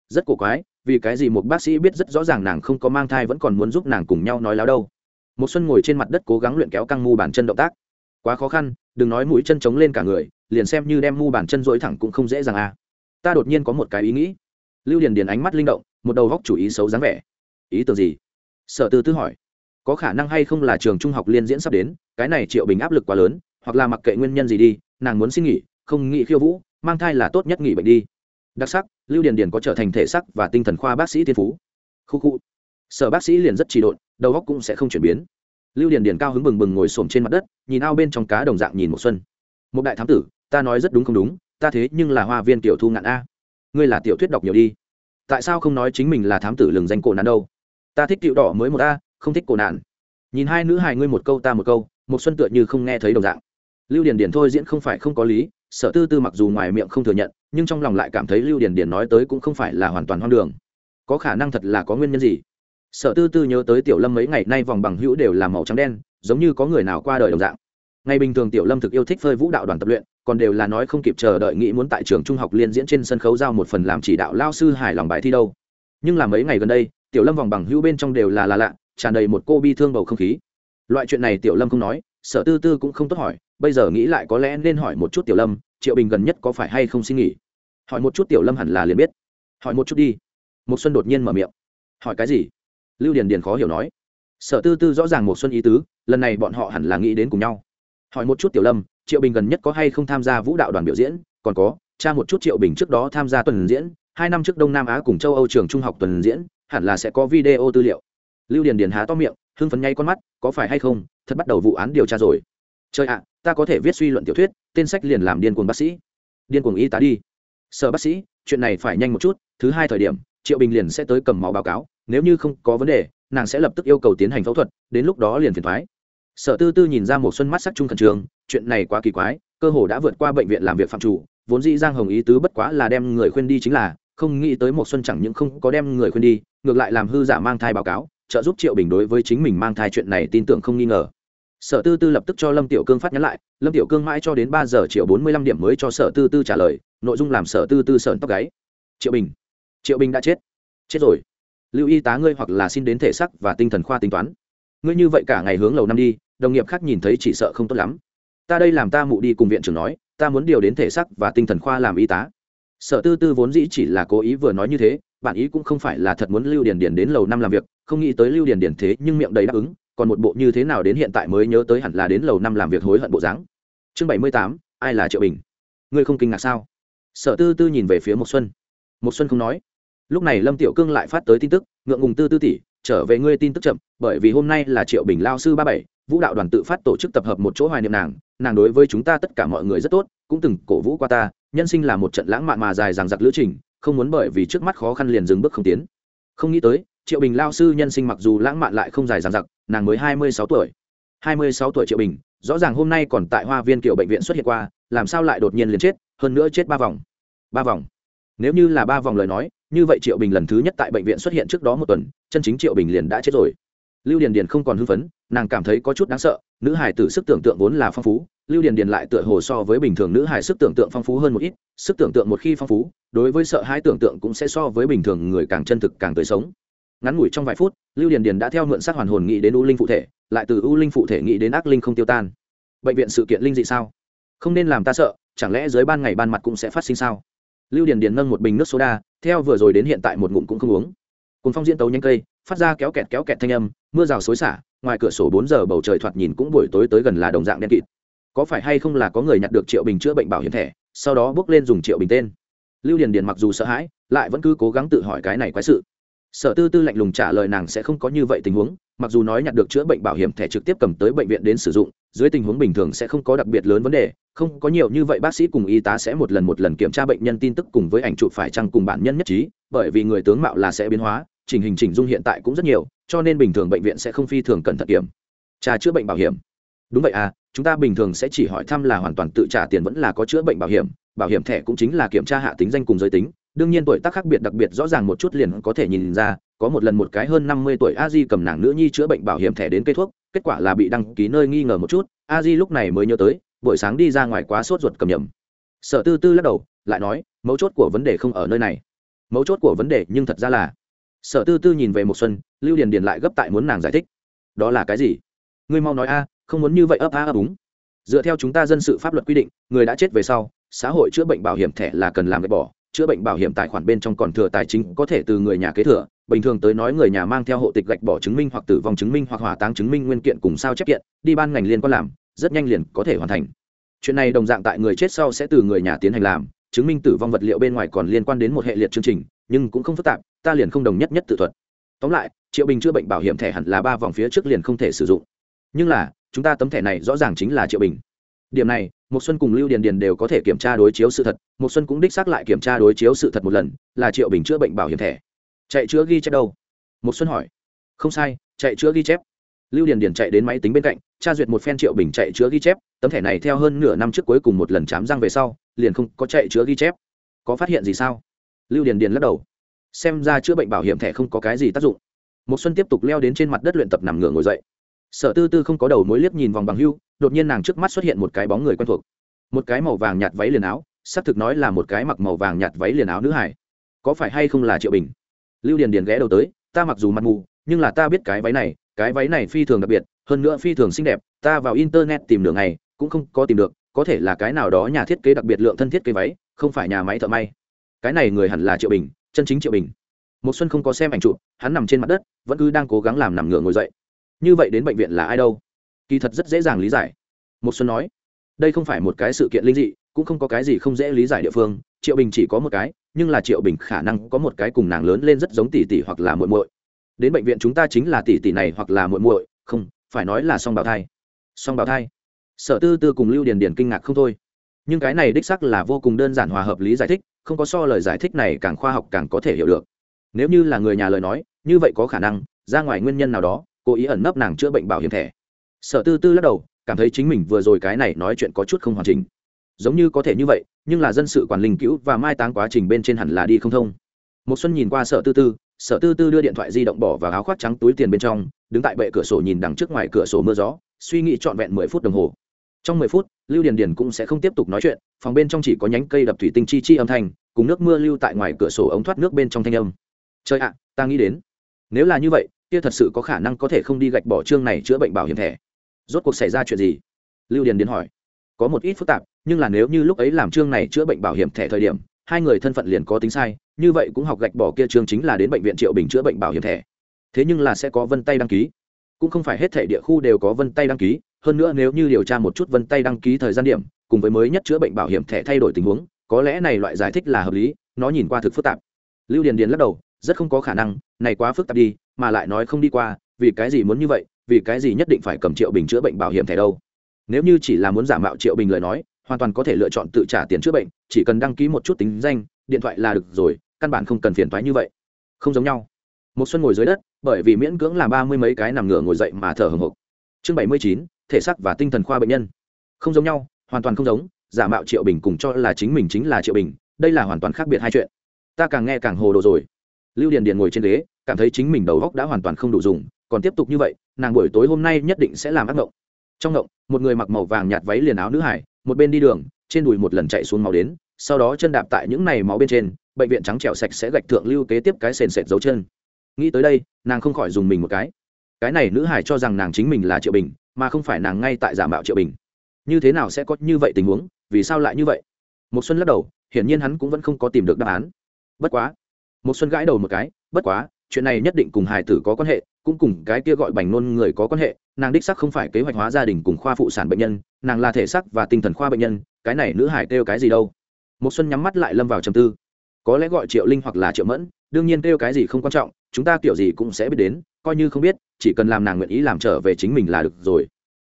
Rất cổ quái, vì cái gì một bác sĩ biết rất rõ ràng nàng không có mang thai vẫn còn muốn giúp nàng cùng nhau nói láo đâu. Một xuân ngồi trên mặt đất cố gắng luyện kéo căng mu bàn chân động tác. Quá khó khăn, đừng nói mũi chân chống lên cả người, liền xem như đem mu bàn chân duỗi thẳng cũng không dễ dàng à ta đột nhiên có một cái ý nghĩ. Lưu điền điền ánh mắt linh động, một đầu góc chủ ý xấu dáng vẻ. Ý tưởng gì? Sở tư tư hỏi. Có khả năng hay không là trường trung học liên diễn sắp đến, cái này triệu bình áp lực quá lớn, hoặc là mặc kệ nguyên nhân gì đi, nàng muốn xin nghỉ, không nghỉ khiêu vũ, mang thai là tốt nhất nghỉ bệnh đi. Đặc sắc, lưu điền điền có trở thành thể sắc và tinh thần khoa bác sĩ tiên phú. Khu khu. Sở bác sĩ liền rất trì độn, đầu óc cũng sẽ không chuyển biến. Lưu điền điền cao hứng bừng bừng ngồi xổm trên mặt đất, nhìn ao bên trong cá đồng dạng nhìn một xuân. Một đại thám tử, ta nói rất đúng không đúng ta thế nhưng là hoa viên tiểu thu ngạn a. Ngươi là tiểu thuyết đọc nhiều đi. Tại sao không nói chính mình là thám tử lừng danh cổ nạn đâu? Ta thích tiểu đỏ mới một a, không thích cổ nạn. Nhìn hai nữ hài ngươi một câu ta một câu, một xuân tựa như không nghe thấy đồng dạng. Lưu điền điền thôi diễn không phải không có lý, sở tư tư mặc dù ngoài miệng không thừa nhận, nhưng trong lòng lại cảm thấy lưu điền điền nói tới cũng không phải là hoàn toàn hoang đường. Có khả năng thật là có nguyên nhân gì? Sở tư tư nhớ tới tiểu lâm mấy ngày nay vòng bằng hữu đều là màu trắng đen, giống như có người nào qua đời đồng dạng. Ngày bình thường tiểu lâm thực yêu thích phơi vũ đạo đoàn tập luyện còn đều là nói không kịp chờ đợi nghĩ muốn tại trường trung học liên diễn trên sân khấu giao một phần làm chỉ đạo lao sư hài lòng bài thi đâu. Nhưng là mấy ngày gần đây, tiểu lâm vòng bằng hữu bên trong đều là là lạ, tràn đầy một cô bi thương bầu không khí. Loại chuyện này tiểu lâm không nói, sở tư tư cũng không tốt hỏi, bây giờ nghĩ lại có lẽ nên hỏi một chút tiểu lâm, triệu bình gần nhất có phải hay không xin nghỉ? Hỏi một chút tiểu lâm hẳn là liền biết. Hỏi một chút đi. Một xuân đột nhiên mở miệng. Hỏi cái gì? Lưu điền điền khó hiểu nói. Sở tư tư rõ ràng một xuân ý tứ, lần này bọn họ hẳn là nghĩ đến cùng nhau. Hỏi một chút tiểu lâm triệu bình gần nhất có hay không tham gia vũ đạo đoàn biểu diễn còn có cha một chút triệu bình trước đó tham gia tuần diễn hai năm trước đông nam á cùng châu âu trường trung học tuần diễn hẳn là sẽ có video tư liệu lưu điền điền há to miệng hưng phấn nhay con mắt có phải hay không thật bắt đầu vụ án điều tra rồi trời ạ à, ta có thể viết suy luận tiểu thuyết tên sách liền làm điên cuồng bác sĩ điên cuồng y tá đi sợ bác sĩ chuyện này phải nhanh một chút thứ hai thời điểm triệu bình liền sẽ tới cầm máu báo cáo nếu như không có vấn đề nàng sẽ lập tức yêu cầu tiến hành phẫu thuật đến lúc đó liền phiền thoái sở tư tư nhìn ra một xuân mắt sắc trung thần trường chuyện này quá kỳ quái, cơ hồ đã vượt qua bệnh viện làm việc phạm chủ, vốn dĩ giang hồng ý tứ bất quá là đem người khuyên đi chính là, không nghĩ tới một xuân chẳng những không có đem người khuyên đi, ngược lại làm hư giả mang thai báo cáo, trợ giúp triệu bình đối với chính mình mang thai chuyện này tin tưởng không nghi ngờ. Sở tư tư lập tức cho lâm tiểu cương phát nhắn lại, lâm tiểu cương mãi cho đến ba giờ chiều bốn mươi lăm điểm mới cho sở tư tư trả lời, nội dung làm sở tư tư sợn tóc gáy. Triệu bình triệu bình đã chết. Chết rồi. Lưu y tá ngươi hoặc là xin đến thể sắc và tinh thần khoa tính toán ngươi như vậy cả ngày hướng lầu năm đi, đồng nghiệp khác nhìn thấy chỉ sợ không tốt lắm. Ta đây làm ta mụ đi cùng viện trưởng nói, ta muốn điều đến thể xác và tinh thần khoa làm y tá. Sở tư tư vốn dĩ chỉ là cố ý vừa nói như thế bản ý cũng không phải là thật muốn lưu điền điền đến lầu năm làm việc, không nghĩ tới lưu điền điền thế nhưng miệng đầy đáp ứng, còn một bộ như thế nào đến hiện tại mới nhớ tới hẳn là đến lầu năm làm việc hối hận bộ dáng. Chương bảy mươi tám, ai là triệu bình? Ngươi không kinh ngạc sao? Sở tư tư nhìn về phía một xuân. Một xuân không nói. Lúc này lâm tiểu cương lại phát tới tin tức, ngượng ngùng tư tư tỷ trở về ngươi tin tức chậm, bởi vì hôm nay là triệu bình lao sư ba bảy, vũ đạo đoàn tự phát tổ chức tập hợp một chỗ hoài niệm nàng nàng đối với chúng ta tất cả mọi người rất tốt, cũng từng cổ vũ qua ta, nhân sinh là một trận lãng mạn mà dài dằng dặc lữ trình, không muốn bởi vì trước mắt khó khăn liền dừng bước không tiến. Không nghĩ tới, triệu bình lao sư nhân sinh mặc dù lãng mạn lại không dài dằng dặc, nàng mới hai mươi sáu tuổi. hai mươi sáu tuổi triệu bình, rõ ràng hôm nay còn tại hoa viên kiểu bệnh viện xuất hiện qua, làm sao lại đột nhiên liền chết, hơn nữa chết ba vòng. Ba vòng. Nếu như là ba vòng lời nói như vậy triệu bình lần thứ nhất tại bệnh viện xuất hiện trước đó một tuần, chân chính triệu bình liền đã chết rồi. Lưu điền điền không còn hưng phấn, nàng cảm thấy có chút đáng sợ, nữ hải tử sức tưởng tượng vốn là phong phú, lưu điền điền lại tựa hồ so với bình thường nữ hải sức tưởng tượng phong phú hơn một ít, sức tưởng tượng một khi phong phú, đối với sợ hai tưởng tượng cũng sẽ so với bình thường người càng chân thực càng tới sống. Ngắn ngủi trong vài phút, lưu điền điền đã theo mượn sát hoàn hồn nghĩ đến u linh phụ thể, lại từ u linh phụ thể nghĩ đến ác linh không tiêu tan. Bệnh viện sự kiện linh dị sao? Không nên làm ta sợ, chẳng lẽ dưới ban ngày ban mặt cũng sẽ phát sinh sao? Lưu điền điền nâng một bình nước soda theo vừa rồi đến hiện tại một ngụm cũng không uống. Cùng phong diễn tấu nhanh cây, phát ra kéo kẹt kéo kẹt thanh âm, mưa rào xối xả, ngoài cửa sổ bốn giờ bầu trời thoạt nhìn cũng buổi tối tới gần là đồng dạng đen kịt. Có phải hay không là có người nhặt được triệu bình chữa bệnh bảo hiểm thẻ, sau đó bước lên dùng triệu bình tên. Lưu điền điền mặc dù sợ hãi, lại vẫn cứ cố gắng tự hỏi cái này quái sự sở tư tư lạnh lùng trả lời nàng sẽ không có như vậy tình huống, mặc dù nói nhặt được chữa bệnh bảo hiểm thẻ trực tiếp cầm tới bệnh viện đến sử dụng, dưới tình huống bình thường sẽ không có đặc biệt lớn vấn đề, không có nhiều như vậy bác sĩ cùng y tá sẽ một lần một lần kiểm tra bệnh nhân tin tức cùng với ảnh chụp phải chăng cùng bản nhân nhất trí, bởi vì người tướng mạo là sẽ biến hóa trình hình chỉnh dung hiện tại cũng rất nhiều, cho nên bình thường bệnh viện sẽ không phi thường cần thận kiểm tra chữa bệnh bảo hiểm. Đúng vậy à chúng ta bình thường sẽ chỉ hỏi thăm là hoàn toàn tự trả tiền vẫn là có chữa bệnh bảo hiểm bảo hiểm thẻ cũng chính là kiểm tra hạ tính danh cùng giới tính đương nhiên tuổi tác khác biệt đặc biệt rõ ràng một chút liền có thể nhìn ra, có một lần một cái hơn năm mươi tuổi a di cầm nàng nữ nhi chữa bệnh bảo hiểm thẻ đến cây thuốc, kết quả là bị đăng ký nơi nghi ngờ một chút, a di lúc này mới nhớ tới, buổi sáng đi ra ngoài quá sốt ruột cầm nhầm. Sở tư tư lắc đầu, lại nói, mấu chốt của vấn đề không ở nơi này. Mấu chốt của vấn đề nhưng thật ra là, sở tư tư nhìn về một xuân, lưu điền điền lại gấp tại muốn nàng giải thích. Đó là cái gì? Ngươi mau nói a, không muốn như vậy ấp a ấp đúng dựa theo chúng ta dân sự pháp luật quy định, người đã chết về sau, xã hội chữa bệnh bảo hiểm thẻ là cần làm gạch bỏ chữa bệnh bảo hiểm tài khoản bên trong còn thừa tài chính có thể từ người nhà kế thừa. Bình thường tới nói người nhà mang theo hộ tịch gạch bỏ chứng minh hoặc tử vong chứng minh hoặc hỏa táng chứng minh nguyên kiện cùng sao chép kiện, đi ban ngành liên quan làm, rất nhanh liền có thể hoàn thành. Chuyện này đồng dạng tại người chết sau sẽ từ người nhà tiến hành làm, chứng minh tử vong vật liệu bên ngoài còn liên quan đến một hệ liệt chương trình, nhưng cũng không phức tạp, ta liền không đồng nhất nhất tự thuật. Tóm lại, triệu bình chữa bệnh bảo hiểm thẻ hẳn là ba vòng phía trước liền không thể sử dụng. Nhưng là, chúng ta tấm thẻ này rõ ràng chính là triệu bình điểm này một xuân cùng lưu điền điền đều có thể kiểm tra đối chiếu sự thật. Một xuân cũng đích xác lại kiểm tra đối chiếu sự thật một lần, là triệu bình chữa bệnh bảo hiểm thẻ. Chạy chữa ghi chép đâu? Một xuân hỏi. Không sai, chạy chữa ghi chép. Lưu điền điền chạy đến máy tính bên cạnh, tra duyệt một phen triệu bình chạy chữa ghi chép. Tấm thẻ này theo hơn nửa năm trước cuối cùng một lần chám răng về sau, liền không có chạy chữa ghi chép. Có phát hiện gì sao? Lưu điền điền lắc đầu. Xem ra chữa bệnh bảo hiểm thẻ không có cái gì tác dụng. Một xuân tiếp tục leo đến trên mặt đất luyện tập nằm ngửa ngồi dậy. Sở tư tư không có đầu mối liếc nhìn vòng bằng hưu đột nhiên nàng trước mắt xuất hiện một cái bóng người quen thuộc. Một cái màu vàng nhạt váy liền áo, xác thực nói là một cái mặc màu vàng nhạt váy liền áo nữ hải. Có phải hay không là triệu bình? Lưu điền điền ghé đầu tới, ta mặc dù mặt mù, nhưng là ta biết cái váy này, cái váy này phi thường đặc biệt, hơn nữa phi thường xinh đẹp, ta vào internet tìm đường này cũng không có tìm được, có thể là cái nào đó nhà thiết kế đặc biệt lượng thân thiết kế váy, không phải nhà máy thợ may. Cái này người hẳn là triệu bình, chân chính triệu bình. Một xuân không có xem ảnh chụp, hắn nằm trên mặt đất, vẫn cứ đang cố gắng làm nằm ngửa ngồi dậy. Như vậy đến bệnh viện là ai đâu? Kỳ thật rất dễ dàng lý giải. Một xuân nói, đây không phải một cái sự kiện linh dị, cũng không có cái gì không dễ lý giải địa phương, triệu bình chỉ có một cái, nhưng là triệu bình khả năng có một cái cùng nàng lớn lên rất giống tỷ tỷ hoặc là muội muội. Đến bệnh viện chúng ta chính là tỷ tỷ này hoặc là muội muội, không, phải nói là song bào thai. Song bào thai. Sở tư tư cùng lưu điền điền kinh ngạc không thôi. Nhưng cái này đích sắc là vô cùng đơn giản hòa hợp lý giải thích, không có so lời giải thích này càng khoa học càng có thể hiểu được. Nếu như là người nhà lời nói, như vậy có khả năng, ra ngoài nguyên nhân nào đó, cố ý ẩn nấp nàng chữa bệnh bảo hiểm thẻ sở tư tư lắc đầu, cảm thấy chính mình vừa rồi cái này nói chuyện có chút không hoàn chỉnh. Giống như có thể như vậy, nhưng là dân sự quản linh cứu và mai táng quá trình bên trên hẳn là đi không thông. Một xuân nhìn qua sở tư tư, sở tư tư đưa điện thoại di động bỏ vào áo khoác trắng túi tiền bên trong, đứng tại bệ cửa sổ nhìn đằng trước ngoài cửa sổ mưa gió, suy nghĩ trọn vẹn mười phút đồng hồ. Trong mười phút, lưu điền điền cũng sẽ không tiếp tục nói chuyện, phòng bên trong chỉ có nhánh cây đập thủy tinh chi chi âm thanh, cùng nước mưa lưu tại ngoài cửa sổ ống thoát nước bên trong thanh âm. Trời ạ, ta nghĩ đến, nếu là như vậy, kia thật sự có khả năng có thể không đi gạch bỏ chương này chữa bệnh bảo hiểm thẻ rốt cuộc xảy ra chuyện gì? Lưu điền điền hỏi. Có một ít phức tạp, nhưng là nếu như lúc ấy làm chương này chữa bệnh bảo hiểm thẻ thời điểm, hai người thân phận liền có tính sai, như vậy cũng học gạch bỏ kia chương chính là đến bệnh viện triệu bình chữa bệnh bảo hiểm thẻ. Thế nhưng là sẽ có vân tay đăng ký. Cũng không phải hết thẻ địa khu đều có vân tay đăng ký, hơn nữa nếu như điều tra một chút vân tay đăng ký thời gian điểm, cùng với mới nhất chữa bệnh bảo hiểm thẻ thay đổi tình huống, có lẽ này loại giải thích là hợp lý, nó nhìn qua thực phức tạp. Lưu điền điền lắc đầu, rất không có khả năng, này quá phức tạp đi, mà lại nói không đi qua, vì cái gì muốn như vậy? Vì cái gì nhất định phải cầm triệu bình chữa bệnh bảo hiểm thẻ đâu? Nếu như chỉ là muốn giả mạo triệu bình lời nói, hoàn toàn có thể lựa chọn tự trả tiền chữa bệnh, chỉ cần đăng ký một chút tính danh, điện thoại là được rồi, căn bản không cần phiền thoái như vậy. Không giống nhau. Một xuân ngồi dưới đất, bởi vì miễn cưỡng là ba mươi mấy cái nằm ngửa ngồi dậy mà thở hồng hộc chương bảy mươi chín, thể xác và tinh thần khoa bệnh nhân. Không giống nhau, hoàn toàn không giống, giả mạo triệu bình cùng cho là chính mình chính là triệu bình, đây là hoàn toàn khác biệt hai chuyện. Ta càng nghe càng hồ đồ rồi. Lưu điền điền ngồi trên ghế, cảm thấy chính mình đầu góc đã hoàn toàn không đủ dùng còn tiếp tục như vậy, nàng buổi tối hôm nay nhất định sẽ làm ác mộng trong mộng một người mặc màu vàng nhạt váy liền áo nữ hải, một bên đi đường, trên đùi một lần chạy xuống máu đến, sau đó chân đạp tại những này máu bên trên, bệnh viện trắng trẻo sạch sẽ gạch thượng lưu kế tiếp cái sền sệt dấu chân. Nghĩ tới đây, nàng không khỏi dùng mình một cái. Cái này nữ hải cho rằng nàng chính mình là triệu bình, mà không phải nàng ngay tại giả mạo triệu bình. Như thế nào sẽ có như vậy tình huống, vì sao lại như vậy? Một xuân lắc đầu, hiển nhiên hắn cũng vẫn không có tìm được đáp án. Bất quá. Một xuân gãi đầu một cái, bất quá, chuyện này nhất định cùng hài tử có quan hệ cũng cùng cái kia gọi bành nôn người có quan hệ, nàng đích sắc không phải kế hoạch hóa gia đình cùng khoa phụ sản bệnh nhân, nàng là thể sắc và tinh thần khoa bệnh nhân, cái này nữ hải kêu cái gì đâu? Một xuân nhắm mắt lại lâm vào trầm tư. Có lẽ gọi triệu linh hoặc là triệu mẫn, đương nhiên kêu cái gì không quan trọng, chúng ta kiểu gì cũng sẽ biết đến, coi như không biết, chỉ cần làm nàng nguyện ý làm trở về chính mình là được rồi.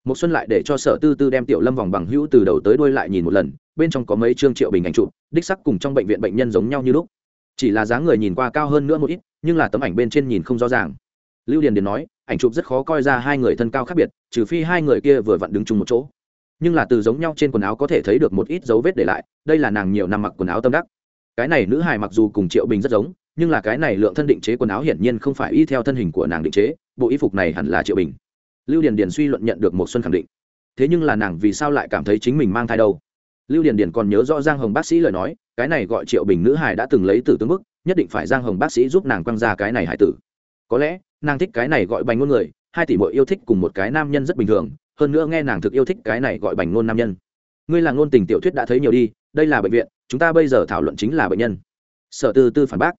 Một xuân lại để cho sở tư tư đem tiểu lâm vòng bằng hữu từ đầu tới đuôi lại nhìn một lần, bên trong có mấy chương triệu bình ảnh chụp, đích sắc cùng trong bệnh viện bệnh nhân giống nhau như lúc. Chỉ là dáng người nhìn qua cao hơn nữa một ít, nhưng là tấm ảnh bên trên nhìn không rõ ràng lưu điền điền nói, ảnh chụp rất khó coi ra hai người thân cao khác biệt, trừ phi hai người kia vừa vặn đứng chung một chỗ. Nhưng là từ giống nhau trên quần áo có thể thấy được một ít dấu vết để lại, đây là nàng nhiều năm mặc quần áo tâm đắc. Cái này nữ hài mặc dù cùng triệu bình rất giống, nhưng là cái này lượng thân định chế quần áo hiển nhiên không phải y theo thân hình của nàng định chế, bộ y phục này hẳn là triệu bình. Lưu điền điền suy luận nhận được một xuân khẳng định. Thế nhưng là nàng vì sao lại cảm thấy chính mình mang thai đâu? Lưu điền điền còn nhớ rõ giang hồng bác sĩ lời nói, cái này gọi triệu bình nữ hài đã từng lấy tử tướng bức, nhất định phải giang hồng bác sĩ giúp nàng quăng ra cái này hải tử có lẽ, nàng thích cái này gọi bành ngôn người, hai tỷ mội yêu thích cùng một cái nam nhân rất bình thường, hơn nữa nghe nàng thực yêu thích cái này gọi bành ngôn nam nhân. Ngươi là ngôn tình tiểu thuyết đã thấy nhiều đi, đây là bệnh viện, chúng ta bây giờ thảo luận chính là bệnh nhân. Sở tư tư phản bác.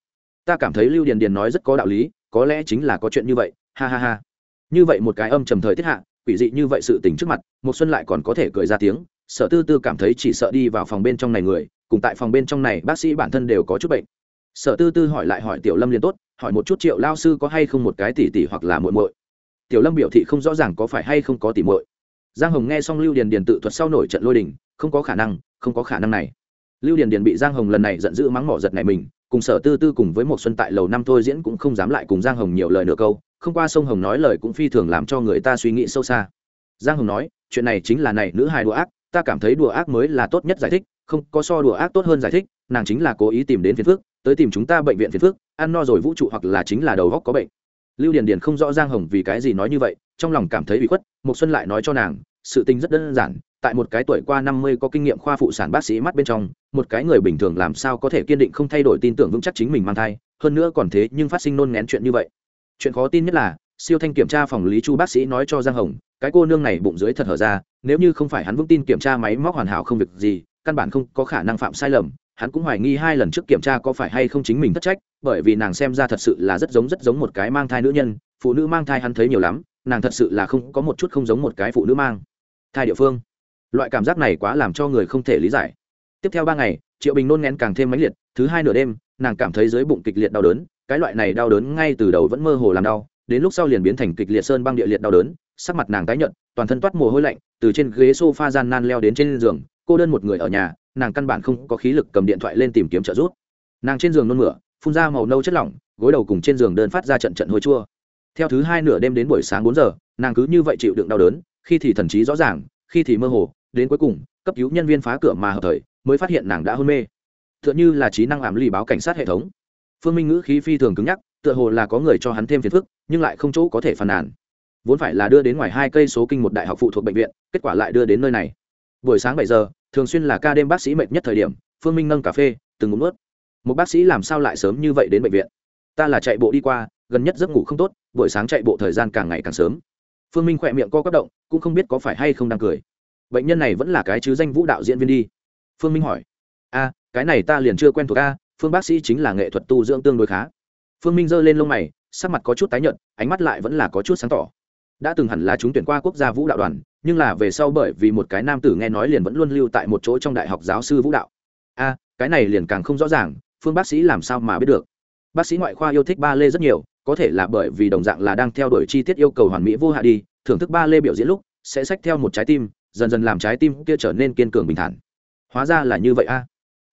Ta cảm thấy lưu điền điền nói rất có đạo lý, có lẽ chính là có chuyện như vậy, ha ha ha. Như vậy một cái âm trầm thời tiết hạ, quỷ dị như vậy sự tình trước mặt một xuân lại còn có thể cười ra tiếng, sở tư tư cảm thấy chỉ sợ đi vào phòng bên trong này người, cùng tại phòng bên trong này bác sĩ bản thân đều có chút bệnh. Sở tư tư hỏi lại hỏi tiểu lâm liền tốt hỏi một chút triệu lao sư có hay không một cái tỷ tỷ hoặc là muội muội. Tiểu lâm biểu thị không rõ ràng có phải hay không có tỷ muội. Giang hồng nghe xong lưu điền điền tự thuật sau nổi trận lôi đình, không có khả năng, không có khả năng này. Lưu điền điền bị giang hồng lần này giận dữ mắng mỏ giật này mình, cùng sở tư tư cùng với một xuân tại lầu năm thôi diễn cũng không dám lại cùng giang hồng nhiều lời nửa câu, không qua sông hồng nói lời cũng phi thường làm cho người ta suy nghĩ sâu xa. Giang hồng nói, chuyện này chính là này, nữ hài đùa ác, ta cảm thấy đùa ác mới là tốt nhất giải thích, không có so đùa ác tốt hơn giải thích, nàng chính là cố ý tìm đến phiền phước tới tìm chúng ta bệnh viện phiền phước ăn no rồi vũ trụ hoặc là chính là đầu góc có bệnh. Lưu điền điền không rõ giang hồng vì cái gì nói như vậy, trong lòng cảm thấy bị khuất một xuân lại nói cho nàng, sự tình rất đơn giản, tại một cái tuổi qua năm mươi có kinh nghiệm khoa phụ sản bác sĩ mắt bên trong, một cái người bình thường làm sao có thể kiên định không thay đổi tin tưởng vững chắc chính mình mang thai, hơn nữa còn thế nhưng phát sinh nôn ngén chuyện như vậy. Chuyện khó tin nhất là, siêu thanh kiểm tra phòng lý chu bác sĩ nói cho giang hồng, cái cô nương này bụng dưới thật hở ra, nếu như không phải hắn vững tin kiểm tra máy móc hoàn hảo không việc gì, căn bản không có khả năng phạm sai lầm hắn cũng hoài nghi hai lần trước kiểm tra có phải hay không chính mình thất trách, bởi vì nàng xem ra thật sự là rất giống rất giống một cái mang thai nữ nhân, phụ nữ mang thai hắn thấy nhiều lắm, nàng thật sự là không có một chút không giống một cái phụ nữ mang thai địa phương. Loại cảm giác này quá làm cho người không thể lý giải. Tiếp theo ba ngày, triệu bình nôn ngén càng thêm mãnh liệt, thứ hai nửa đêm, nàng cảm thấy dưới bụng kịch liệt đau đớn, cái loại này đau đớn ngay từ đầu vẫn mơ hồ làm đau, đến lúc sau liền biến thành kịch liệt sơn băng địa liệt đau đớn, sắc mặt nàng tái nhợt, toàn thân toát mồ hôi lạnh, từ trên ghế sofa gian nan leo đến trên giường, cô đơn một người ở nhà nàng căn bản không có khí lực cầm điện thoại lên tìm kiếm trợ giúp. Nàng trên giường nôn mửa, phun ra màu nâu chất lỏng, gối đầu cùng trên giường đơn phát ra trận trận hôi chua. Theo thứ hai nửa đêm đến buổi sáng bốn giờ, nàng cứ như vậy chịu đựng đau đớn, khi thì thần trí rõ ràng, khi thì mơ hồ, đến cuối cùng, cấp cứu nhân viên phá cửa mà hợp thời, mới phát hiện nàng đã hôn mê. T h ư ợ n h ư là trí năng ảm lì báo cảnh sát hệ thống. Phương minh ngữ khí phi thường cứng nhắc, tựa hồ là có người cho hắn thêm phiền phức, nhưng lại không chỗ có thể phàn nàn. Vốn phải là đưa đến ngoài hai cây số kinh một đại học phụ thuộc bệnh viện, kết quả lại đưa đến nơi này buổi sáng bảy giờ, thường xuyên là ca đêm bác sĩ mệt nhất thời điểm, phương minh nâng cà phê, từng ngụm nuốt. một bác sĩ làm sao lại sớm như vậy đến bệnh viện? Ta là chạy bộ đi qua, gần nhất giấc ngủ không tốt, buổi sáng chạy bộ thời gian càng ngày càng sớm. Phương minh khỏe miệng co quắp động, cũng không biết có phải hay không đang cười. Bệnh nhân này vẫn là cái chứ danh vũ đạo diễn viên đi. Phương minh hỏi. A, cái này ta liền chưa quen thuộc a, phương bác sĩ chính là nghệ thuật tu dưỡng tương đối khá. Phương minh giơ lên lông mày, sắc mặt có chút tái nhợt, ánh mắt lại vẫn là có chút sáng tỏ. Đã từng hẳn là chúng tuyển qua quốc gia vũ đạo đoàn nhưng là về sau bởi vì một cái nam tử nghe nói liền vẫn luôn lưu tại một chỗ trong đại học giáo sư vũ đạo. A, cái này liền càng không rõ ràng, phương bác sĩ làm sao mà biết được? Bác sĩ ngoại khoa yêu thích ba lê rất nhiều, có thể là bởi vì đồng dạng là đang theo đuổi chi tiết yêu cầu hoàn mỹ vô hạ đi, thưởng thức ba lê biểu diễn lúc, sẽ xách theo một trái tim, dần dần làm trái tim kia trở nên kiên cường bình thản. Hóa ra là như vậy a.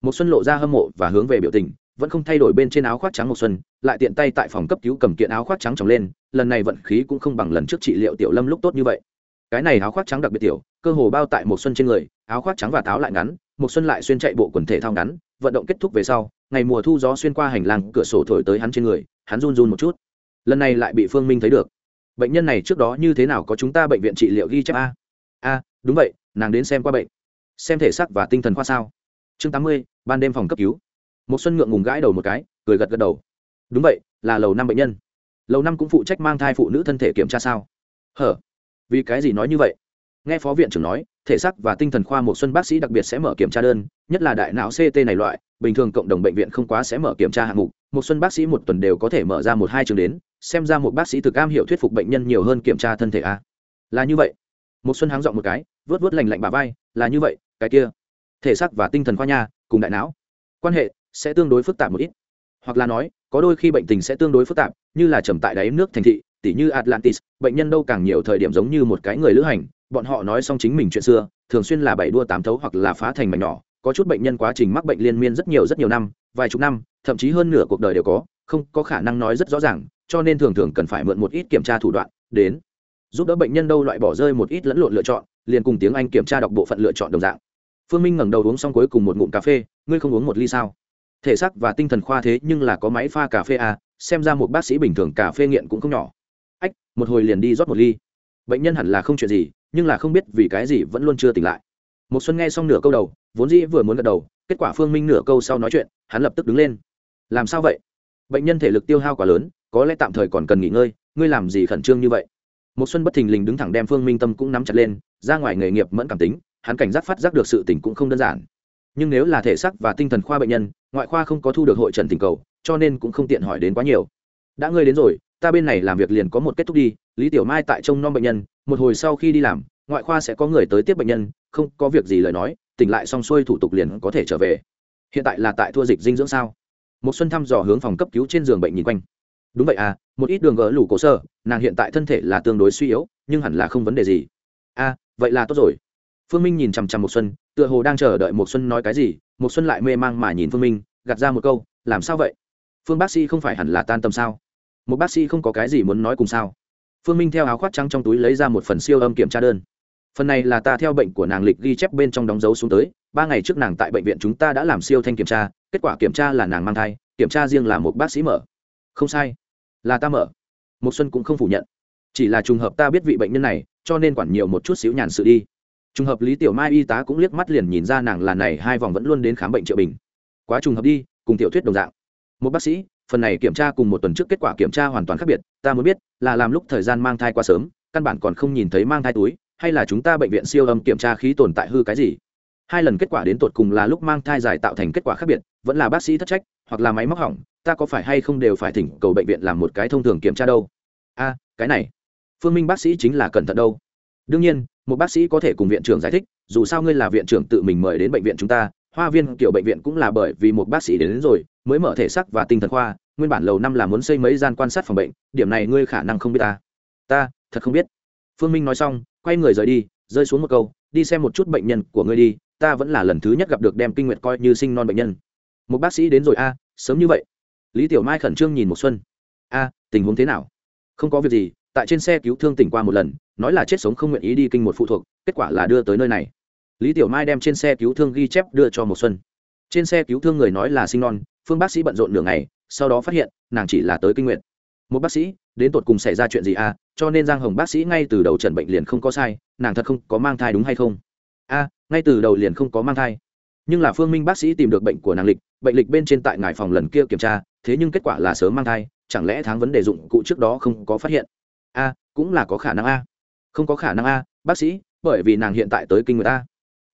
Một xuân lộ ra hâm mộ và hướng về biểu tình, vẫn không thay đổi bên trên áo khoác trắng một xuân, lại tiện tay tại phòng cấp cứu cầm kiện áo khoác trắng trồng lên, lần này vận khí cũng không bằng lần trước trị liệu tiểu lâm lúc tốt như vậy cái này áo khoác trắng đặc biệt tiểu, cơ hồ bao tại một xuân trên người, áo khoác trắng và táo lại ngắn, một xuân lại xuyên chạy bộ quần thể thao ngắn, vận động kết thúc về sau, ngày mùa thu gió xuyên qua hành lang, cửa sổ thổi tới hắn trên người, hắn run run một chút. Lần này lại bị phương minh thấy được. Bệnh nhân này trước đó như thế nào có chúng ta bệnh viện trị liệu ghi chép a? A, đúng vậy, nàng đến xem qua bệnh. Xem thể xác và tinh thần khoa sao. Chương tám mươi, ban đêm phòng cấp cứu. Một xuân ngượng ngùng gãi đầu một cái, cười gật gật đầu. Đúng vậy, là lầu năm bệnh nhân. Lầu năm cũng phụ trách mang thai phụ nữ thân thể kiểm tra sao. Hở? Vì cái gì nói như vậy? Nghe phó viện trưởng nói, thể xác và tinh thần khoa một xuân bác sĩ đặc biệt sẽ mở kiểm tra đơn, nhất là đại não ct này loại, bình thường cộng đồng bệnh viện không quá sẽ mở kiểm tra hạng mục, một xuân bác sĩ một tuần đều có thể mở ra một hai trường đến, xem ra một bác sĩ thực am hiểu thuyết phục bệnh nhân nhiều hơn kiểm tra thân thể a. Là như vậy. Một xuân háng dọn một cái, vớt vớt lành lạnh bà vai, là như vậy, cái kia. Thể xác và tinh thần khoa nha, cùng đại não. Quan hệ sẽ tương đối phức tạp một ít. Hoặc là nói, có đôi khi bệnh tình sẽ tương đối phức tạp, như là trầm tại đáy nước thành thị tỉ như atlantis bệnh nhân đâu càng nhiều thời điểm giống như một cái người lữ hành bọn họ nói xong chính mình chuyện xưa thường xuyên là bảy đua tám thấu hoặc là phá thành mảnh nhỏ có chút bệnh nhân quá trình mắc bệnh liên miên rất nhiều rất nhiều năm vài chục năm thậm chí hơn nửa cuộc đời đều có không có khả năng nói rất rõ ràng cho nên thường thường cần phải mượn một ít kiểm tra thủ đoạn đến giúp đỡ bệnh nhân đâu loại bỏ rơi một ít lẫn lộn lựa chọn liền cùng tiếng anh kiểm tra đọc bộ phận lựa chọn đồng dạng. Phương minh ngẩng đầu uống xong cuối cùng một ngụm cà phê ngươi không uống một ly sao? Thể xác và tinh thần khoa thế nhưng là có máy pha cà phê à, xem ra một bác sĩ bình thường cà phê nghiện cũng không nhỏ ách, một hồi liền đi rót một ly. Bệnh nhân hẳn là không chuyện gì, nhưng là không biết vì cái gì vẫn luôn chưa tỉnh lại. Một xuân nghe xong nửa câu đầu, vốn dĩ vừa muốn gật đầu, kết quả phương minh nửa câu sau nói chuyện, hắn lập tức đứng lên. Làm sao vậy? Bệnh nhân thể lực tiêu hao quá lớn, có lẽ tạm thời còn cần nghỉ ngơi, ngươi làm gì khẩn trương như vậy? Một xuân bất thình lình đứng thẳng đem phương minh tâm cũng nắm chặt lên, ra ngoài nghề nghiệp mẫn cảm tính, hắn cảnh giác phát giác được sự tỉnh cũng không đơn giản. Nhưng nếu là thể xác và tinh thần khoa bệnh nhân, ngoại khoa không có thu được hội trần tình cầu, cho nên cũng không tiện hỏi đến quá nhiều. Đã ngươi đến rồi ta bên này làm việc liền có một kết thúc đi lý tiểu mai tại trông nom bệnh nhân một hồi sau khi đi làm ngoại khoa sẽ có người tới tiếp bệnh nhân không có việc gì lời nói tỉnh lại xong xuôi thủ tục liền có thể trở về. Hiện tại là tại thua dịch dinh dưỡng sao? Một xuân thăm dò hướng phòng cấp cứu trên giường bệnh nhìn quanh. Đúng vậy à một ít đường gỡ lủ cổ sơ nàng hiện tại thân thể là tương đối suy yếu nhưng hẳn là không vấn đề gì. A à, vậy là tốt rồi. Phương minh nhìn chằm chằm một xuân tựa hồ đang chờ đợi một xuân nói cái gì một xuân lại mê mang mà nhìn phương minh gạt ra một câu làm sao vậy? Phương bác sĩ không phải hẳn là tan tâm sao? Một bác sĩ không có cái gì muốn nói cùng sao? Phương minh theo áo khoác trắng trong túi lấy ra một phần siêu âm kiểm tra đơn. Phần này là ta theo bệnh của nàng lịch ghi chép bên trong đóng dấu xuống tới, ba ngày trước nàng tại bệnh viện chúng ta đã làm siêu thanh kiểm tra, kết quả kiểm tra là nàng mang thai, kiểm tra riêng là một bác sĩ mở. Không sai. Là ta mở. Một xuân cũng không phủ nhận. Chỉ là trùng hợp ta biết vị bệnh nhân này, cho nên quản nhiều một chút xíu nhàn sự đi. Trùng hợp lý tiểu mai y tá cũng liếc mắt liền nhìn ra nàng là này, hai vòng vẫn luôn đến khám bệnh triệu bình. Quá trùng hợp đi, cùng tiểu thuyết đồng dạng. Một bác sĩ phần này kiểm tra cùng một tuần trước kết quả kiểm tra hoàn toàn khác biệt ta muốn biết là làm lúc thời gian mang thai quá sớm căn bản còn không nhìn thấy mang thai túi hay là chúng ta bệnh viện siêu âm kiểm tra khí tồn tại hư cái gì. Hai lần kết quả đến tột cùng là lúc mang thai dài tạo thành kết quả khác biệt vẫn là bác sĩ thất trách hoặc là máy móc hỏng ta có phải hay không đều phải thỉnh cầu bệnh viện làm một cái thông thường kiểm tra đâu? A cái này phương minh bác sĩ chính là cẩn thận đâu. Đương nhiên một bác sĩ có thể cùng viện trưởng giải thích dù sao ngươi là viện trưởng tự mình mời đến bệnh viện chúng ta hoa viên kiểu bệnh viện cũng là bởi vì một bác sĩ đến, đến rồi mới mở thể sắc và tinh thần khoa, nguyên bản lầu năm là muốn xây mấy gian quan sát phòng bệnh, điểm này ngươi khả năng không biết ta. Ta, thật không biết. Phương minh nói xong, quay người rời đi, rơi xuống một câu, đi xem một chút bệnh nhân của ngươi đi, ta vẫn là lần thứ nhất gặp được đem kinh nguyệt coi như sinh non bệnh nhân. Một bác sĩ đến rồi a, sớm như vậy. Lý tiểu mai khẩn trương nhìn một xuân. A, tình huống thế nào? Không có việc gì, tại trên xe cứu thương tỉnh qua một lần, nói là chết sống không nguyện ý đi kinh một phụ thuộc, kết quả là đưa tới nơi này. Lý tiểu mai đem trên xe cứu thương ghi chép đưa cho một xuân. Trên xe cứu thương người nói là sinh non phương bác sĩ bận rộn nửa ngày, sau đó phát hiện, nàng chỉ là tới kinh nguyện một bác sĩ, đến tột cùng xảy ra chuyện gì à? Cho nên giang hồng bác sĩ ngay từ đầu trần bệnh liền không có sai, nàng thật không có mang thai đúng hay không? A ngay từ đầu liền không có mang thai. Nhưng là phương minh bác sĩ tìm được bệnh của nàng lịch, bệnh lịch bên trên tại ngài phòng lần kia kiểm tra, thế nhưng kết quả là sớm mang thai, chẳng lẽ tháng vấn đề dụng cụ trước đó không có phát hiện? A cũng là có khả năng a không có khả năng a bác sĩ, bởi vì nàng hiện tại tới kinh người ta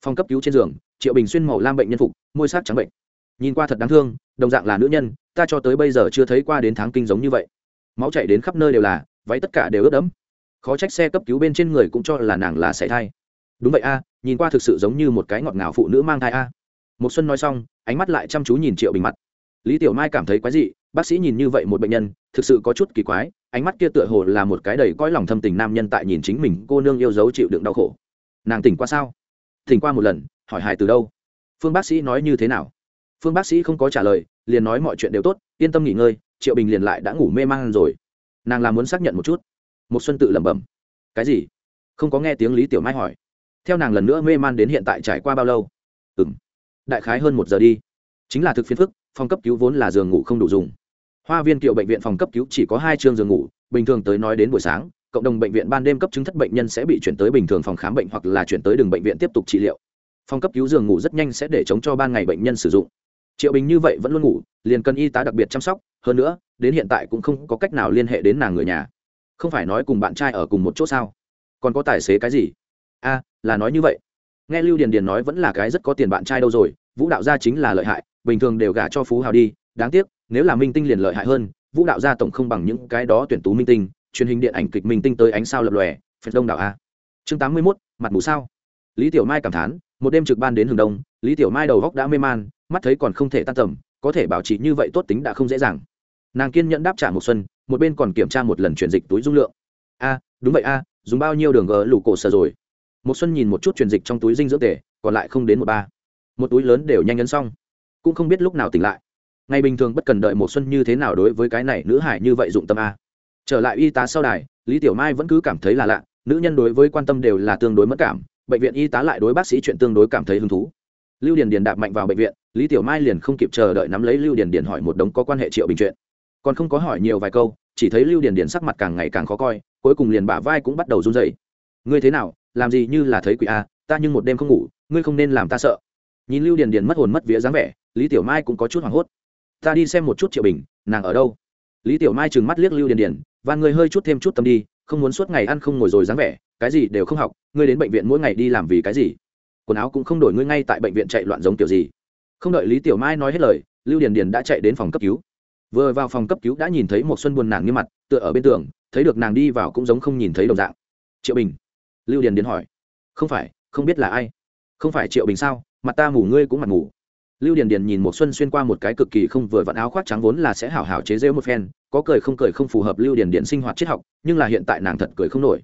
phòng cấp cứu trên giường, triệu bình xuyên màu lam bệnh nhân phục, môi sắc trắng bệnh. Nhìn qua thật đáng thương đồng dạng là nữ nhân, ta cho tới bây giờ chưa thấy qua đến tháng kinh giống như vậy. Máu chảy đến khắp nơi đều là, váy tất cả đều ướt đẫm. Khó trách xe cấp cứu bên trên người cũng cho là nàng là sảy thai. Đúng vậy a, nhìn qua thực sự giống như một cái ngọt ngào phụ nữ mang thai a. Một xuân nói xong, ánh mắt lại chăm chú nhìn triệu bình mặt. Lý tiểu mai cảm thấy quái dị, bác sĩ nhìn như vậy một bệnh nhân, thực sự có chút kỳ quái, ánh mắt kia tựa hồ là một cái đầy cõi lòng thâm tình nam nhân tại nhìn chính mình, cô nương yêu dấu chịu đựng đau khổ. Nàng tỉnh qua sao? Tỉnh qua một lần, hỏi hài từ đâu? Phương bác sĩ nói như thế nào? Phương bác sĩ không có trả lời, liền nói mọi chuyện đều tốt, yên tâm nghỉ ngơi, triệu bình liền lại đã ngủ mê man rồi. Nàng là muốn xác nhận một chút. Một xuân tự lẩm bẩm. Cái gì? Không có nghe tiếng lý tiểu mai hỏi. Theo nàng lần nữa mê man đến hiện tại trải qua bao lâu? Ừm. Đại khái hơn một giờ đi. Chính là thực phiến phức, phòng cấp cứu vốn là giường ngủ không đủ dùng. Hoa viên kiệu bệnh viện phòng cấp cứu chỉ có hai chương giường ngủ, bình thường tới nói đến buổi sáng, cộng đồng bệnh viện ban đêm cấp chứng thất bệnh nhân sẽ bị chuyển tới bình thường phòng khám bệnh hoặc là chuyển tới đường bệnh viện tiếp tục trị liệu. Phòng cấp cứu giường ngủ rất nhanh sẽ để chống cho ban ngày bệnh nhân sử dụng triệu bình như vậy vẫn luôn ngủ, liền cần y tá đặc biệt chăm sóc, hơn nữa, đến hiện tại cũng không có cách nào liên hệ đến nàng người nhà. Không phải nói cùng bạn trai ở cùng một chỗ sao? Còn có tài xế cái gì? A, là nói như vậy. Nghe lưu điền điền nói vẫn là cái rất có tiền bạn trai đâu rồi, vũ đạo gia chính là lợi hại, bình thường đều gả cho phú hào đi, đáng tiếc, nếu là minh tinh liền lợi hại hơn, vũ đạo gia tổng không bằng những cái đó tuyển tú minh tinh, truyền hình điện ảnh kịch minh tinh tới ánh sao lập lòe phật đông đảo a. Chương tám mươi mốt, mặt mù sao. Lý tiểu mai cảm thán, một đêm trực ban đến hừng đông, lý tiểu mai đầu góc đã mê man mắt thấy còn không thể tan tầm, có thể bảo trì như vậy tốt tính đã không dễ dàng. Nàng kiên nhẫn đáp trả một xuân, một bên còn kiểm tra một lần chuyển dịch túi dung lượng. A, đúng vậy a, dùng bao nhiêu đường gờ lủ cổ sở rồi? Một xuân nhìn một chút chuyển dịch trong túi dinh dưỡng tể còn lại không đến một ba. Một túi lớn đều nhanh nhấn xong. Cũng không biết lúc nào tỉnh lại. Ngày bình thường bất cần đợi một xuân như thế nào đối với cái này nữ hải như vậy dụng tâm a. Trở lại y tá sau đài, lý tiểu mai vẫn cứ cảm thấy là lạ, nữ nhân đối với quan tâm đều là tương đối mất cảm, bệnh viện y tá lại đối bác sĩ chuyện tương đối cảm thấy hứng thú. Lưu điền điền đạp mạnh vào bệnh viện lý tiểu mai liền không kịp chờ đợi nắm lấy lưu điền điền hỏi một đống có quan hệ triệu bình chuyện. Còn không có hỏi nhiều vài câu, chỉ thấy lưu điền điền sắc mặt càng ngày càng khó coi, cuối cùng liền bả vai cũng bắt đầu run dậy ngươi thế nào? Làm gì như là thấy quỷ a? Ta nhưng một đêm không ngủ, ngươi không nên làm ta sợ. Nhìn lưu điền điền mất hồn mất vía dáng vẻ, lý tiểu mai cũng có chút hoảng hốt. Ta đi xem một chút triệu bình, nàng ở đâu? Lý tiểu mai trừng mắt liếc lưu điền điền và người hơi chút thêm chút tâm đi, không muốn suốt ngày ăn không ngồi rồi dáng vẻ, cái gì đều không học, ngươi đến bệnh viện mỗi ngày đi làm vì cái gì? Quần áo cũng không đổi, ngươi ngay tại bệnh viện chạy loạn giống kiểu gì? Không đợi lý tiểu mai nói hết lời, lưu điền điền đã chạy đến phòng cấp cứu. Vừa vào phòng cấp cứu đã nhìn thấy một xuân buồn nàng như mặt, tựa ở bên tường, thấy được nàng đi vào cũng giống không nhìn thấy đồng dạng. Triệu bình. Lưu điền điền hỏi. Không phải, không biết là ai. Không phải triệu bình sao? Mặt ta mù, ngươi cũng mặt mù. Lưu điền điền nhìn một xuân xuyên qua một cái cực kỳ không vừa vặn áo khoác trắng vốn là sẽ hảo hảo chế rêu một phen, có cười không cười không phù hợp lưu điền điền sinh hoạt triết học, nhưng là hiện tại nàng thật cười không nổi.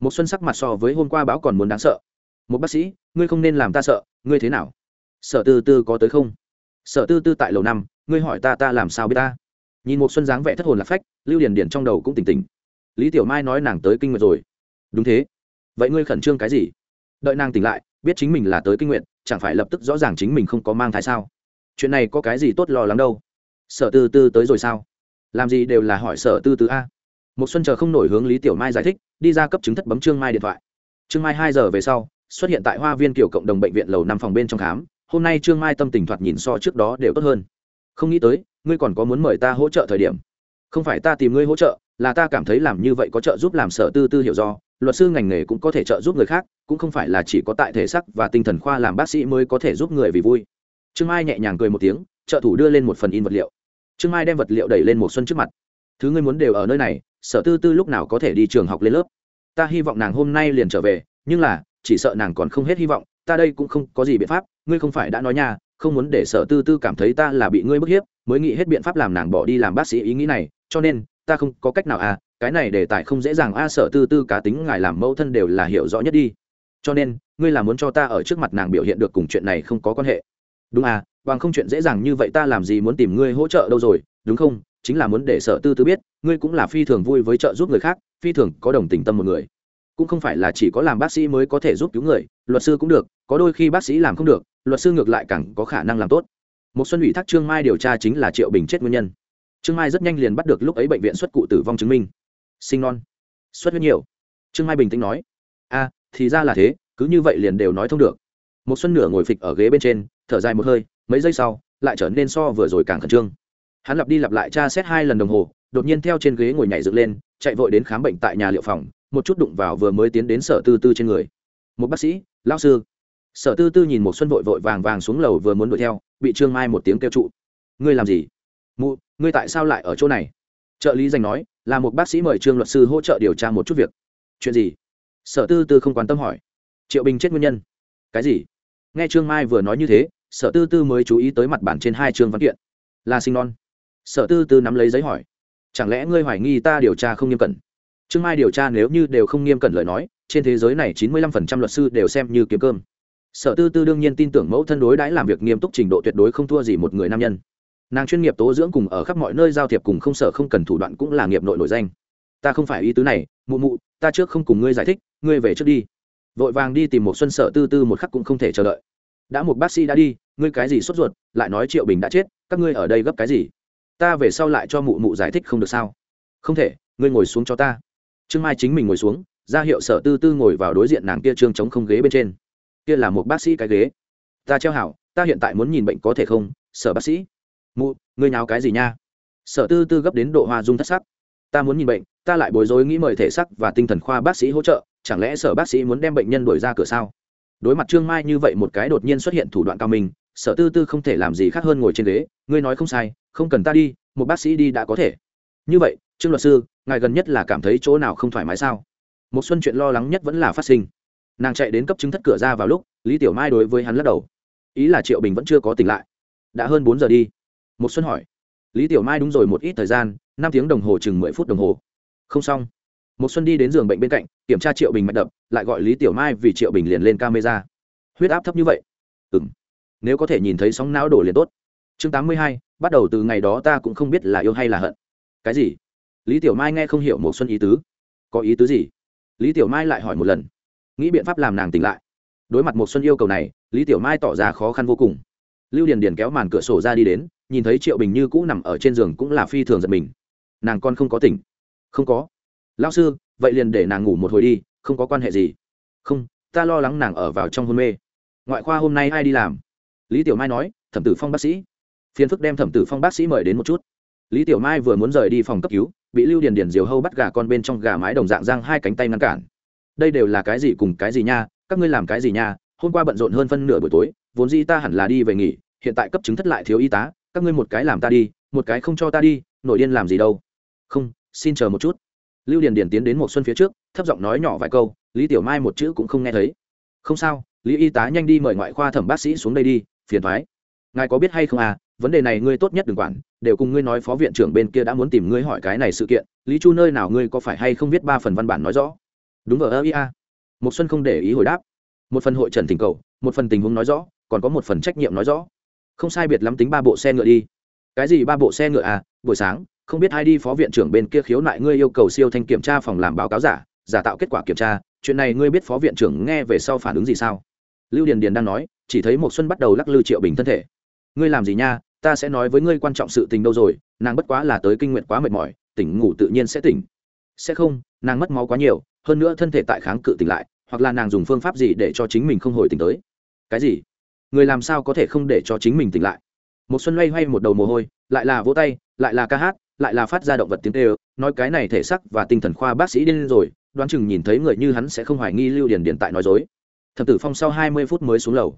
Một xuân sắc mặt so với hôm qua báo còn muốn đáng sợ. Một bác sĩ, ngươi không nên làm ta sợ, ngươi thế nào? Sở tư tư có tới không? Sở tư tư tại lầu năm, ngươi hỏi ta ta làm sao biết ta? Nhìn một xuân dáng vẻ thất hồn lạc phách, lưu điền điền trong đầu cũng tỉnh tỉnh. Lý tiểu mai nói nàng tới kinh nguyện rồi. Đúng thế. Vậy ngươi khẩn trương cái gì? Đợi nàng tỉnh lại, biết chính mình là tới kinh nguyện chẳng phải lập tức rõ ràng chính mình không có mang thai sao? Chuyện này có cái gì tốt lo lắng đâu? Sở tư tư tới rồi sao? Làm gì đều là hỏi sở tư tư a. Một xuân chờ không nổi hướng lý tiểu mai giải thích, đi ra cấp chứng thất bấm trương mai điện thoại. Trương mai hai giờ về sau, xuất hiện tại hoa viên kiểu cộng đồng bệnh viện lầu năm phòng bên trong khám hôm nay trương mai tâm tình thoạt nhìn so trước đó đều tốt hơn. Không nghĩ tới, ngươi còn có muốn mời ta hỗ trợ thời điểm. Không phải ta tìm ngươi hỗ trợ, là ta cảm thấy làm như vậy có trợ giúp làm sở tư tư hiểu do. Luật sư ngành nghề cũng có thể trợ giúp người khác, cũng không phải là chỉ có tại thể sắc và tinh thần khoa làm bác sĩ mới có thể giúp người vì vui. Trương mai nhẹ nhàng cười một tiếng, trợ thủ đưa lên một phần in vật liệu. Trương mai đem vật liệu đẩy lên một xuân trước mặt. Thứ ngươi muốn đều ở nơi này, sở tư tư lúc nào có thể đi trường học lên lớp. Ta hy vọng nàng hôm nay liền trở về, nhưng là, chỉ sợ nàng còn không hết hy vọng, ta đây cũng không có gì biện pháp ngươi không phải đã nói nha, không muốn để sở tư tư cảm thấy ta là bị ngươi bức hiếp, mới nghĩ hết biện pháp làm nàng bỏ đi làm bác sĩ ý nghĩ này, cho nên, ta không có cách nào à cái này để tài không dễ dàng a, sở tư tư cá tính ngài làm mẫu thân đều là hiểu rõ nhất đi. Cho nên, ngươi là muốn cho ta ở trước mặt nàng biểu hiện được cùng chuyện này không có quan hệ. Đúng à bằng không chuyện dễ dàng như vậy ta làm gì muốn tìm ngươi hỗ trợ đâu rồi, đúng không? Chính là muốn để sở tư tư biết, ngươi cũng là phi thường vui với trợ giúp người khác, phi thường có đồng tình tâm một người. Cũng không phải là chỉ có làm bác sĩ mới có thể giúp cứu người, luật sư cũng được, có đôi khi bác sĩ làm không được luật sư ngược lại càng có khả năng làm tốt. Một xuân ủy thác trương mai điều tra chính là triệu bình chết nguyên nhân. Trương mai rất nhanh liền bắt được lúc ấy bệnh viện xuất cụ tử vong chứng minh. Sinh non. Xuất huyết nhiều. Trương mai bình tĩnh nói, a, thì ra là thế, cứ như vậy liền đều nói thông được. Một xuân nửa ngồi phịch ở ghế bên trên, thở dài một hơi, mấy giây sau, lại trở nên so vừa rồi càng khẩn trương. Hắn lặp đi lặp lại tra xét hai lần đồng hồ, đột nhiên theo trên ghế ngồi nhảy dựng lên, chạy vội đến khám bệnh tại nhà liệu phòng, một chút đụng vào vừa mới tiến đến sở tư tư trên người. Một bác sĩ lao sư sở tư tư nhìn một xuân vội vội vàng vàng xuống lầu vừa muốn đuổi theo, bị trương mai một tiếng kêu trụ. Ngươi làm gì? Mụ, ngươi tại sao lại ở chỗ này? Trợ lý danh nói, là một bác sĩ mời trương luật sư hỗ trợ điều tra một chút việc. Chuyện gì? Sở tư tư không quan tâm hỏi. Triệu bình chết nguyên nhân. Cái gì? Nghe trương mai vừa nói như thế, sở tư tư mới chú ý tới mặt bản trên hai chương văn kiện. Là sinh non. Sở tư tư nắm lấy giấy hỏi. Chẳng lẽ ngươi hoài nghi ta điều tra không nghiêm cẩn? Trương mai điều tra nếu như đều không nghiêm cẩn lời nói, trên thế giới này chín mươi lăm phần trăm luật sư đều xem như kiếm cơm sở tư tư đương nhiên tin tưởng mẫu thân đối đãi làm việc nghiêm túc trình độ tuyệt đối không thua gì một người nam nhân. Nàng chuyên nghiệp tố dưỡng cùng ở khắp mọi nơi giao thiệp cùng không sợ không cần thủ đoạn cũng là nghiệp nội nổi danh. Ta không phải ý tứ này, mụ mụ, ta trước không cùng ngươi giải thích, ngươi về trước đi. Vội vàng đi tìm một xuân Sở tư tư một khắc cũng không thể chờ đợi. Đã một bác sĩ đã đi, ngươi cái gì sốt ruột, lại nói triệu bình đã chết, các ngươi ở đây gấp cái gì? Ta về sau lại cho mụ mụ giải thích không được sao? Không thể, ngươi ngồi xuống cho ta. Trương mai chính mình ngồi xuống, ra hiệu sở tư tư ngồi vào đối diện nàng kia trương chống không ghế bên trên kia là một bác sĩ cái ghế. Ta treo hảo, ta hiện tại muốn nhìn bệnh có thể không, sở bác sĩ. Mụ, ngươi nháo cái gì nha? Sở tư tư gấp đến độ hoa dung thất sắc. Ta muốn nhìn bệnh, ta lại bối rối nghĩ mời thể sắc và tinh thần khoa bác sĩ hỗ trợ, chẳng lẽ sở bác sĩ muốn đem bệnh nhân đuổi ra cửa sao? Đối mặt trương mai như vậy một cái đột nhiên xuất hiện thủ đoạn cao minh, sở tư tư không thể làm gì khác hơn ngồi trên ghế, ngươi nói không sai, không cần ta đi, một bác sĩ đi đã có thể. Như vậy, trương luật sư, ngài gần nhất là cảm thấy chỗ nào không thoải mái sao? Một xuân chuyện lo lắng nhất vẫn là phát sinh nàng chạy đến cấp chứng thất cửa ra vào lúc, lý tiểu mai đối với hắn lắc đầu. Ý là triệu bình vẫn chưa có tỉnh lại. Đã hơn bốn giờ đi. Một xuân hỏi. Lý tiểu mai đúng rồi một ít thời gian, năm tiếng đồng hồ chừng mười phút đồng hồ. Không xong. Một xuân đi đến giường bệnh bên cạnh, kiểm tra triệu bình mạch đập, lại gọi lý tiểu mai vì triệu bình liền lên camera. Huyết áp thấp như vậy. Ừ nếu có thể nhìn thấy sóng não đổ liền tốt. Chương tám mươi hai, bắt đầu từ ngày đó ta cũng không biết là yêu hay là hận. Cái gì? Lý tiểu mai nghe không hiểu một xuân ý tứ. Có ý tứ gì? Lý tiểu mai lại hỏi một lần nghĩ biện pháp làm nàng tỉnh lại. Đối mặt một xuân yêu cầu này, lý tiểu mai tỏ ra khó khăn vô cùng. Lưu điền điền kéo màn cửa sổ ra đi đến, nhìn thấy triệu bình như cũ nằm ở trên giường cũng là phi thường giật mình. Nàng con không có tỉnh. Không có. Lão sư, vậy liền để nàng ngủ một hồi đi, không có quan hệ gì. Không, ta lo lắng nàng ở vào trong hôn mê. Ngoại khoa hôm nay ai đi làm? Lý tiểu mai nói, thẩm tử phong bác sĩ. Phiền phức đem thẩm tử phong bác sĩ mời đến một chút. Lý tiểu mai vừa muốn rời đi phòng cấp cứu, bị lưu điền điền diều hâu bắt gà con bên trong gà mái đồng dạng giang hai cánh tay ngăn cản đây đều là cái gì cùng cái gì nha, các ngươi làm cái gì nha, hôm qua bận rộn hơn phân nửa buổi tối, vốn dĩ ta hẳn là đi về nghỉ, hiện tại cấp chứng thất lại thiếu y tá, các ngươi một cái làm ta đi, một cái không cho ta đi, nội điên làm gì đâu. Không, xin chờ một chút. Lưu điền điền tiến đến một xuân phía trước, thấp giọng nói nhỏ vài câu, lý tiểu mai một chữ cũng không nghe thấy. Không sao, lý y tá nhanh đi mời ngoại khoa thẩm bác sĩ xuống đây đi, phiền thoái. Ngài có biết hay không à vấn đề này ngươi tốt nhất đừng quản, đều cùng ngươi nói phó viện trưởng bên kia đã muốn tìm ngươi hỏi cái này sự kiện, lý chu nơi nào ngươi có phải hay không biết ba phần văn bản nói rõ đúng vờ, ơ ia một xuân không để ý hồi đáp. Một phần hội trần thỉnh cầu, một phần tình huống nói rõ, còn có một phần trách nhiệm nói rõ. Không sai biệt lắm tính ba bộ xe ngựa đi. Cái gì ba bộ xe ngựa à? Buổi sáng, không biết ai đi phó viện trưởng bên kia khiếu nại ngươi yêu cầu siêu thanh kiểm tra phòng làm báo cáo giả giả tạo kết quả kiểm tra. Chuyện này ngươi biết phó viện trưởng nghe về sau phản ứng gì sao? Lưu điền điền đang nói, chỉ thấy một xuân bắt đầu lắc lư triệu bình thân thể. Ngươi làm gì nha? Ta sẽ nói với ngươi quan trọng sự tình đâu rồi, nàng bất quá là tới kinh nguyện quá mệt mỏi, tỉnh ngủ tự nhiên sẽ tỉnh. Sẽ không, nàng mất máu quá nhiều hơn nữa thân thể tại kháng cự tỉnh lại, hoặc là nàng dùng phương pháp gì để cho chính mình không hồi tỉnh tới? Cái gì? Người làm sao có thể không để cho chính mình tỉnh lại? Một xuân loay hoay một đầu mồ hôi, lại là vỗ tay, lại là ca hát, lại là phát ra động vật tiếng tê nói cái này thể sắc và tinh thần khoa bác sĩ điên rồi, đoán chừng nhìn thấy người như hắn sẽ không hoài nghi lưu điền điện tại nói dối. Thập tử phong sau hai mươi phút mới xuống lầu.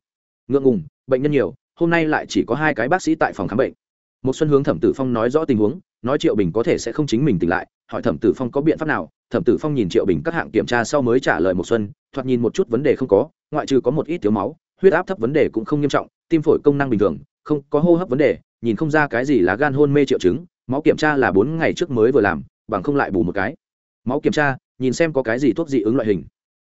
Ngượng ngùng, bệnh nhân nhiều, hôm nay lại chỉ có hai cái bác sĩ tại phòng khám bệnh một xuân hướng thẩm tử phong nói rõ tình huống, nói triệu bình có thể sẽ không chính mình tỉnh lại. Hỏi thẩm tử phong có biện pháp nào? Thẩm tử phong nhìn triệu bình các hạng kiểm tra sau mới trả lời một xuân, thoạt nhìn một chút vấn đề không có, ngoại trừ có một ít thiếu máu, huyết áp thấp vấn đề cũng không nghiêm trọng, tim phổi công năng bình thường, không có hô hấp vấn đề, nhìn không ra cái gì là gan hôn mê triệu chứng, máu kiểm tra là bốn ngày trước mới vừa làm, bằng không lại bù một cái. Máu kiểm tra, nhìn xem có cái gì thuốc dị ứng loại hình.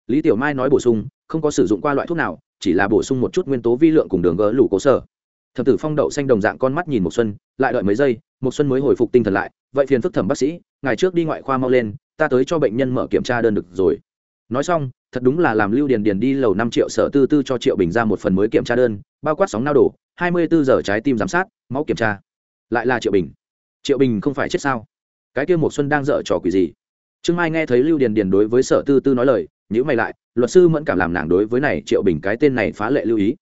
Lý tiểu mai nói bổ sung, không có sử dụng qua loại thuốc nào, chỉ là bổ sung một chút nguyên tố vi lượng cùng đường gỡ lủ cố sở thẩm tử phong đậu xanh đồng dạng con mắt nhìn một xuân, lại đợi mấy giây một xuân mới hồi phục tinh thần lại, vậy phiền phức thẩm bác sĩ ngày trước đi ngoại khoa mau lên, ta tới cho bệnh nhân mở kiểm tra đơn được rồi. Nói xong, thật đúng là làm lưu điền điền đi lầu năm triệu sở tư tư cho triệu bình ra một phần mới kiểm tra đơn, bao quát sóng nao đổ, hai mươi bốn giờ trái tim giám sát, máu kiểm tra. Lại là triệu bình. Triệu bình không phải chết sao? Cái kia một xuân đang dở trò quỷ gì? Trương mai nghe thấy lưu điền điền đối với sở tư tư nói lời nhữ mày lại, luật sư mẫn cảm làm nàng đối với này triệu bình cái tên này phá lệ lưu ý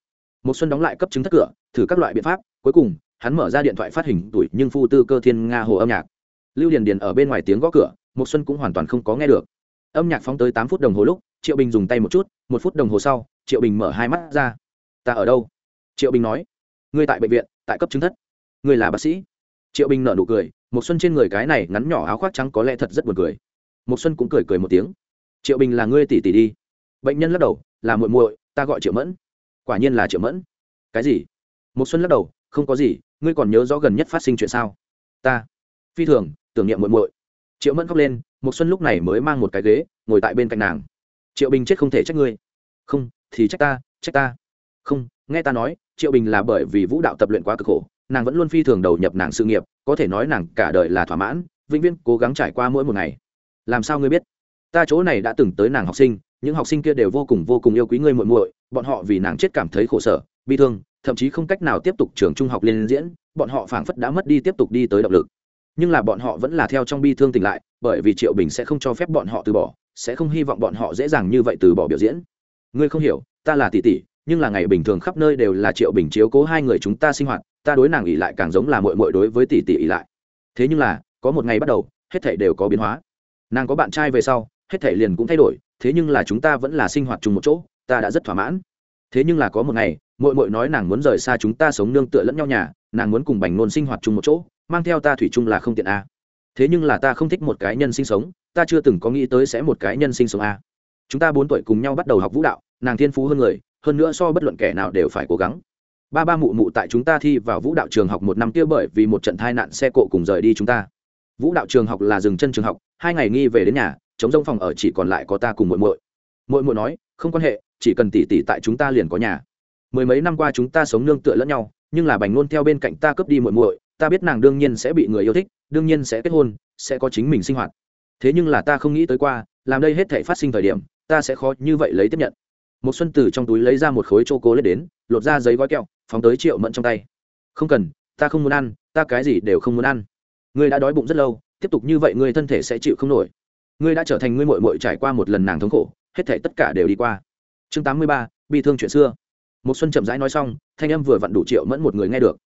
một xuân đóng lại cấp chứng thất cửa, thử các loại biện pháp, cuối cùng, hắn mở ra điện thoại phát hình tuổi nhưng phu tư cơ thiên nga hồ âm nhạc. Lưu điền điền ở bên ngoài tiếng gõ cửa một xuân cũng hoàn toàn không có nghe được. Âm nhạc phóng tới tám phút đồng hồ lúc, triệu bình dùng tay một chút, một phút đồng hồ sau, triệu bình mở hai mắt ra. Ta ở đâu? Triệu bình nói. Ngươi tại bệnh viện, tại cấp chứng thất. Ngươi là bác sĩ. Triệu bình nở nụ cười một xuân trên người cái này ngắn nhỏ áo khoác trắng có lẽ thật rất buồn cười. Một xuân cũng cười cười một tiếng. Triệu bình là ngươi tỷ tỷ đi. Bệnh nhân lắc đầu, là muội muội, ta gọi triệu mẫn quả nhiên là triệu mẫn. Cái gì? Một xuân lắc đầu, không có gì, ngươi còn nhớ rõ gần nhất phát sinh chuyện sao? Ta. Phi thường, tưởng niệm muội muội. Triệu mẫn khóc lên một xuân lúc này mới mang một cái ghế, ngồi tại bên cạnh nàng. Triệu bình chết không thể trách ngươi. Không, thì trách ta trách ta. Không, nghe ta nói, triệu bình là bởi vì vũ đạo tập luyện quá cực khổ, nàng vẫn luôn phi thường đầu nhập nàng sự nghiệp, có thể nói nàng cả đời là thỏa mãn, vĩnh viễn cố gắng trải qua mỗi một ngày. Làm sao ngươi biết? Ta chỗ này đã từng tới nàng học sinh những học sinh kia đều vô cùng vô cùng yêu quý ngươi muội muội, bọn họ vì nàng chết cảm thấy khổ sở, bi thương, thậm chí không cách nào tiếp tục trường trung học liên diễn, bọn họ phảng phất đã mất đi tiếp tục đi tới động lực. Nhưng là bọn họ vẫn là theo trong bi thương tỉnh lại, bởi vì triệu bình sẽ không cho phép bọn họ từ bỏ, sẽ không hy vọng bọn họ dễ dàng như vậy từ bỏ biểu diễn. Ngươi không hiểu, ta là tỷ tỷ, nhưng là ngày bình thường khắp nơi đều là triệu bình chiếu cố hai người chúng ta sinh hoạt, ta đối nàng ỉ lại càng giống là mội mội đối với tỷ tỷ ỉ lại. Thế nhưng là, có một ngày bắt đầu, hết thể đều có biến hóa. Nàng có bạn trai về sau, hết thể liền cũng thay đổi thế nhưng là chúng ta vẫn là sinh hoạt chung một chỗ, ta đã rất thỏa mãn. Thế nhưng là có một ngày mội mội nói nàng muốn rời xa chúng ta sống nương tựa lẫn nhau nhà, nàng muốn cùng bành nôn sinh hoạt chung một chỗ, mang theo ta thủy chung là không tiện a. À. Thế nhưng là ta không thích một cái nhân sinh sống, ta chưa từng có nghĩ tới sẽ một cái nhân sinh sống a. À. Chúng ta bốn tuổi cùng nhau bắt đầu học vũ đạo, nàng thiên phú hơn người, hơn nữa so bất luận kẻ nào đều phải cố gắng. Ba ba mụ mụ tại chúng ta thi vào vũ đạo trường học một năm kia bởi vì một trận tai nạn xe cộ cùng rời đi chúng ta. Vũ đạo trường học là dừng chân trường học, hai ngày nghi về đến nhà chống rông phòng ở chỉ còn lại có ta cùng muội muội. Muội muội nói, không quan hệ, chỉ cần tỷ tỷ tại chúng ta liền có nhà. Mười mấy năm qua chúng ta sống nương tựa lẫn nhau, nhưng là bành luôn theo bên cạnh ta cướp đi muội muội, ta biết nàng đương nhiên sẽ bị người yêu thích, đương nhiên sẽ kết hôn, sẽ có chính mình sinh hoạt. Thế nhưng là ta không nghĩ tới qua, làm đây hết thể phát sinh thời điểm, ta sẽ khó như vậy lấy tiếp nhận. Một xuân từ trong túi lấy ra một khối chô cố lên đến, lột ra giấy gói kẹo, phóng tới triệu mẫn trong tay. Không cần, ta không muốn ăn, ta cái gì đều không muốn ăn. Ngươi đã đói bụng rất lâu, tiếp tục như vậy ngươi thân thể sẽ chịu không nổi ngươi đã trở thành ngươi mội mội trải qua một lần nàng thống khổ, hết thể tất cả đều đi qua. Chương tám mươi ba, bi thương chuyện xưa. Một xuân chậm rãi nói xong, thanh âm vừa vặn đủ triệu mẫn một người nghe được.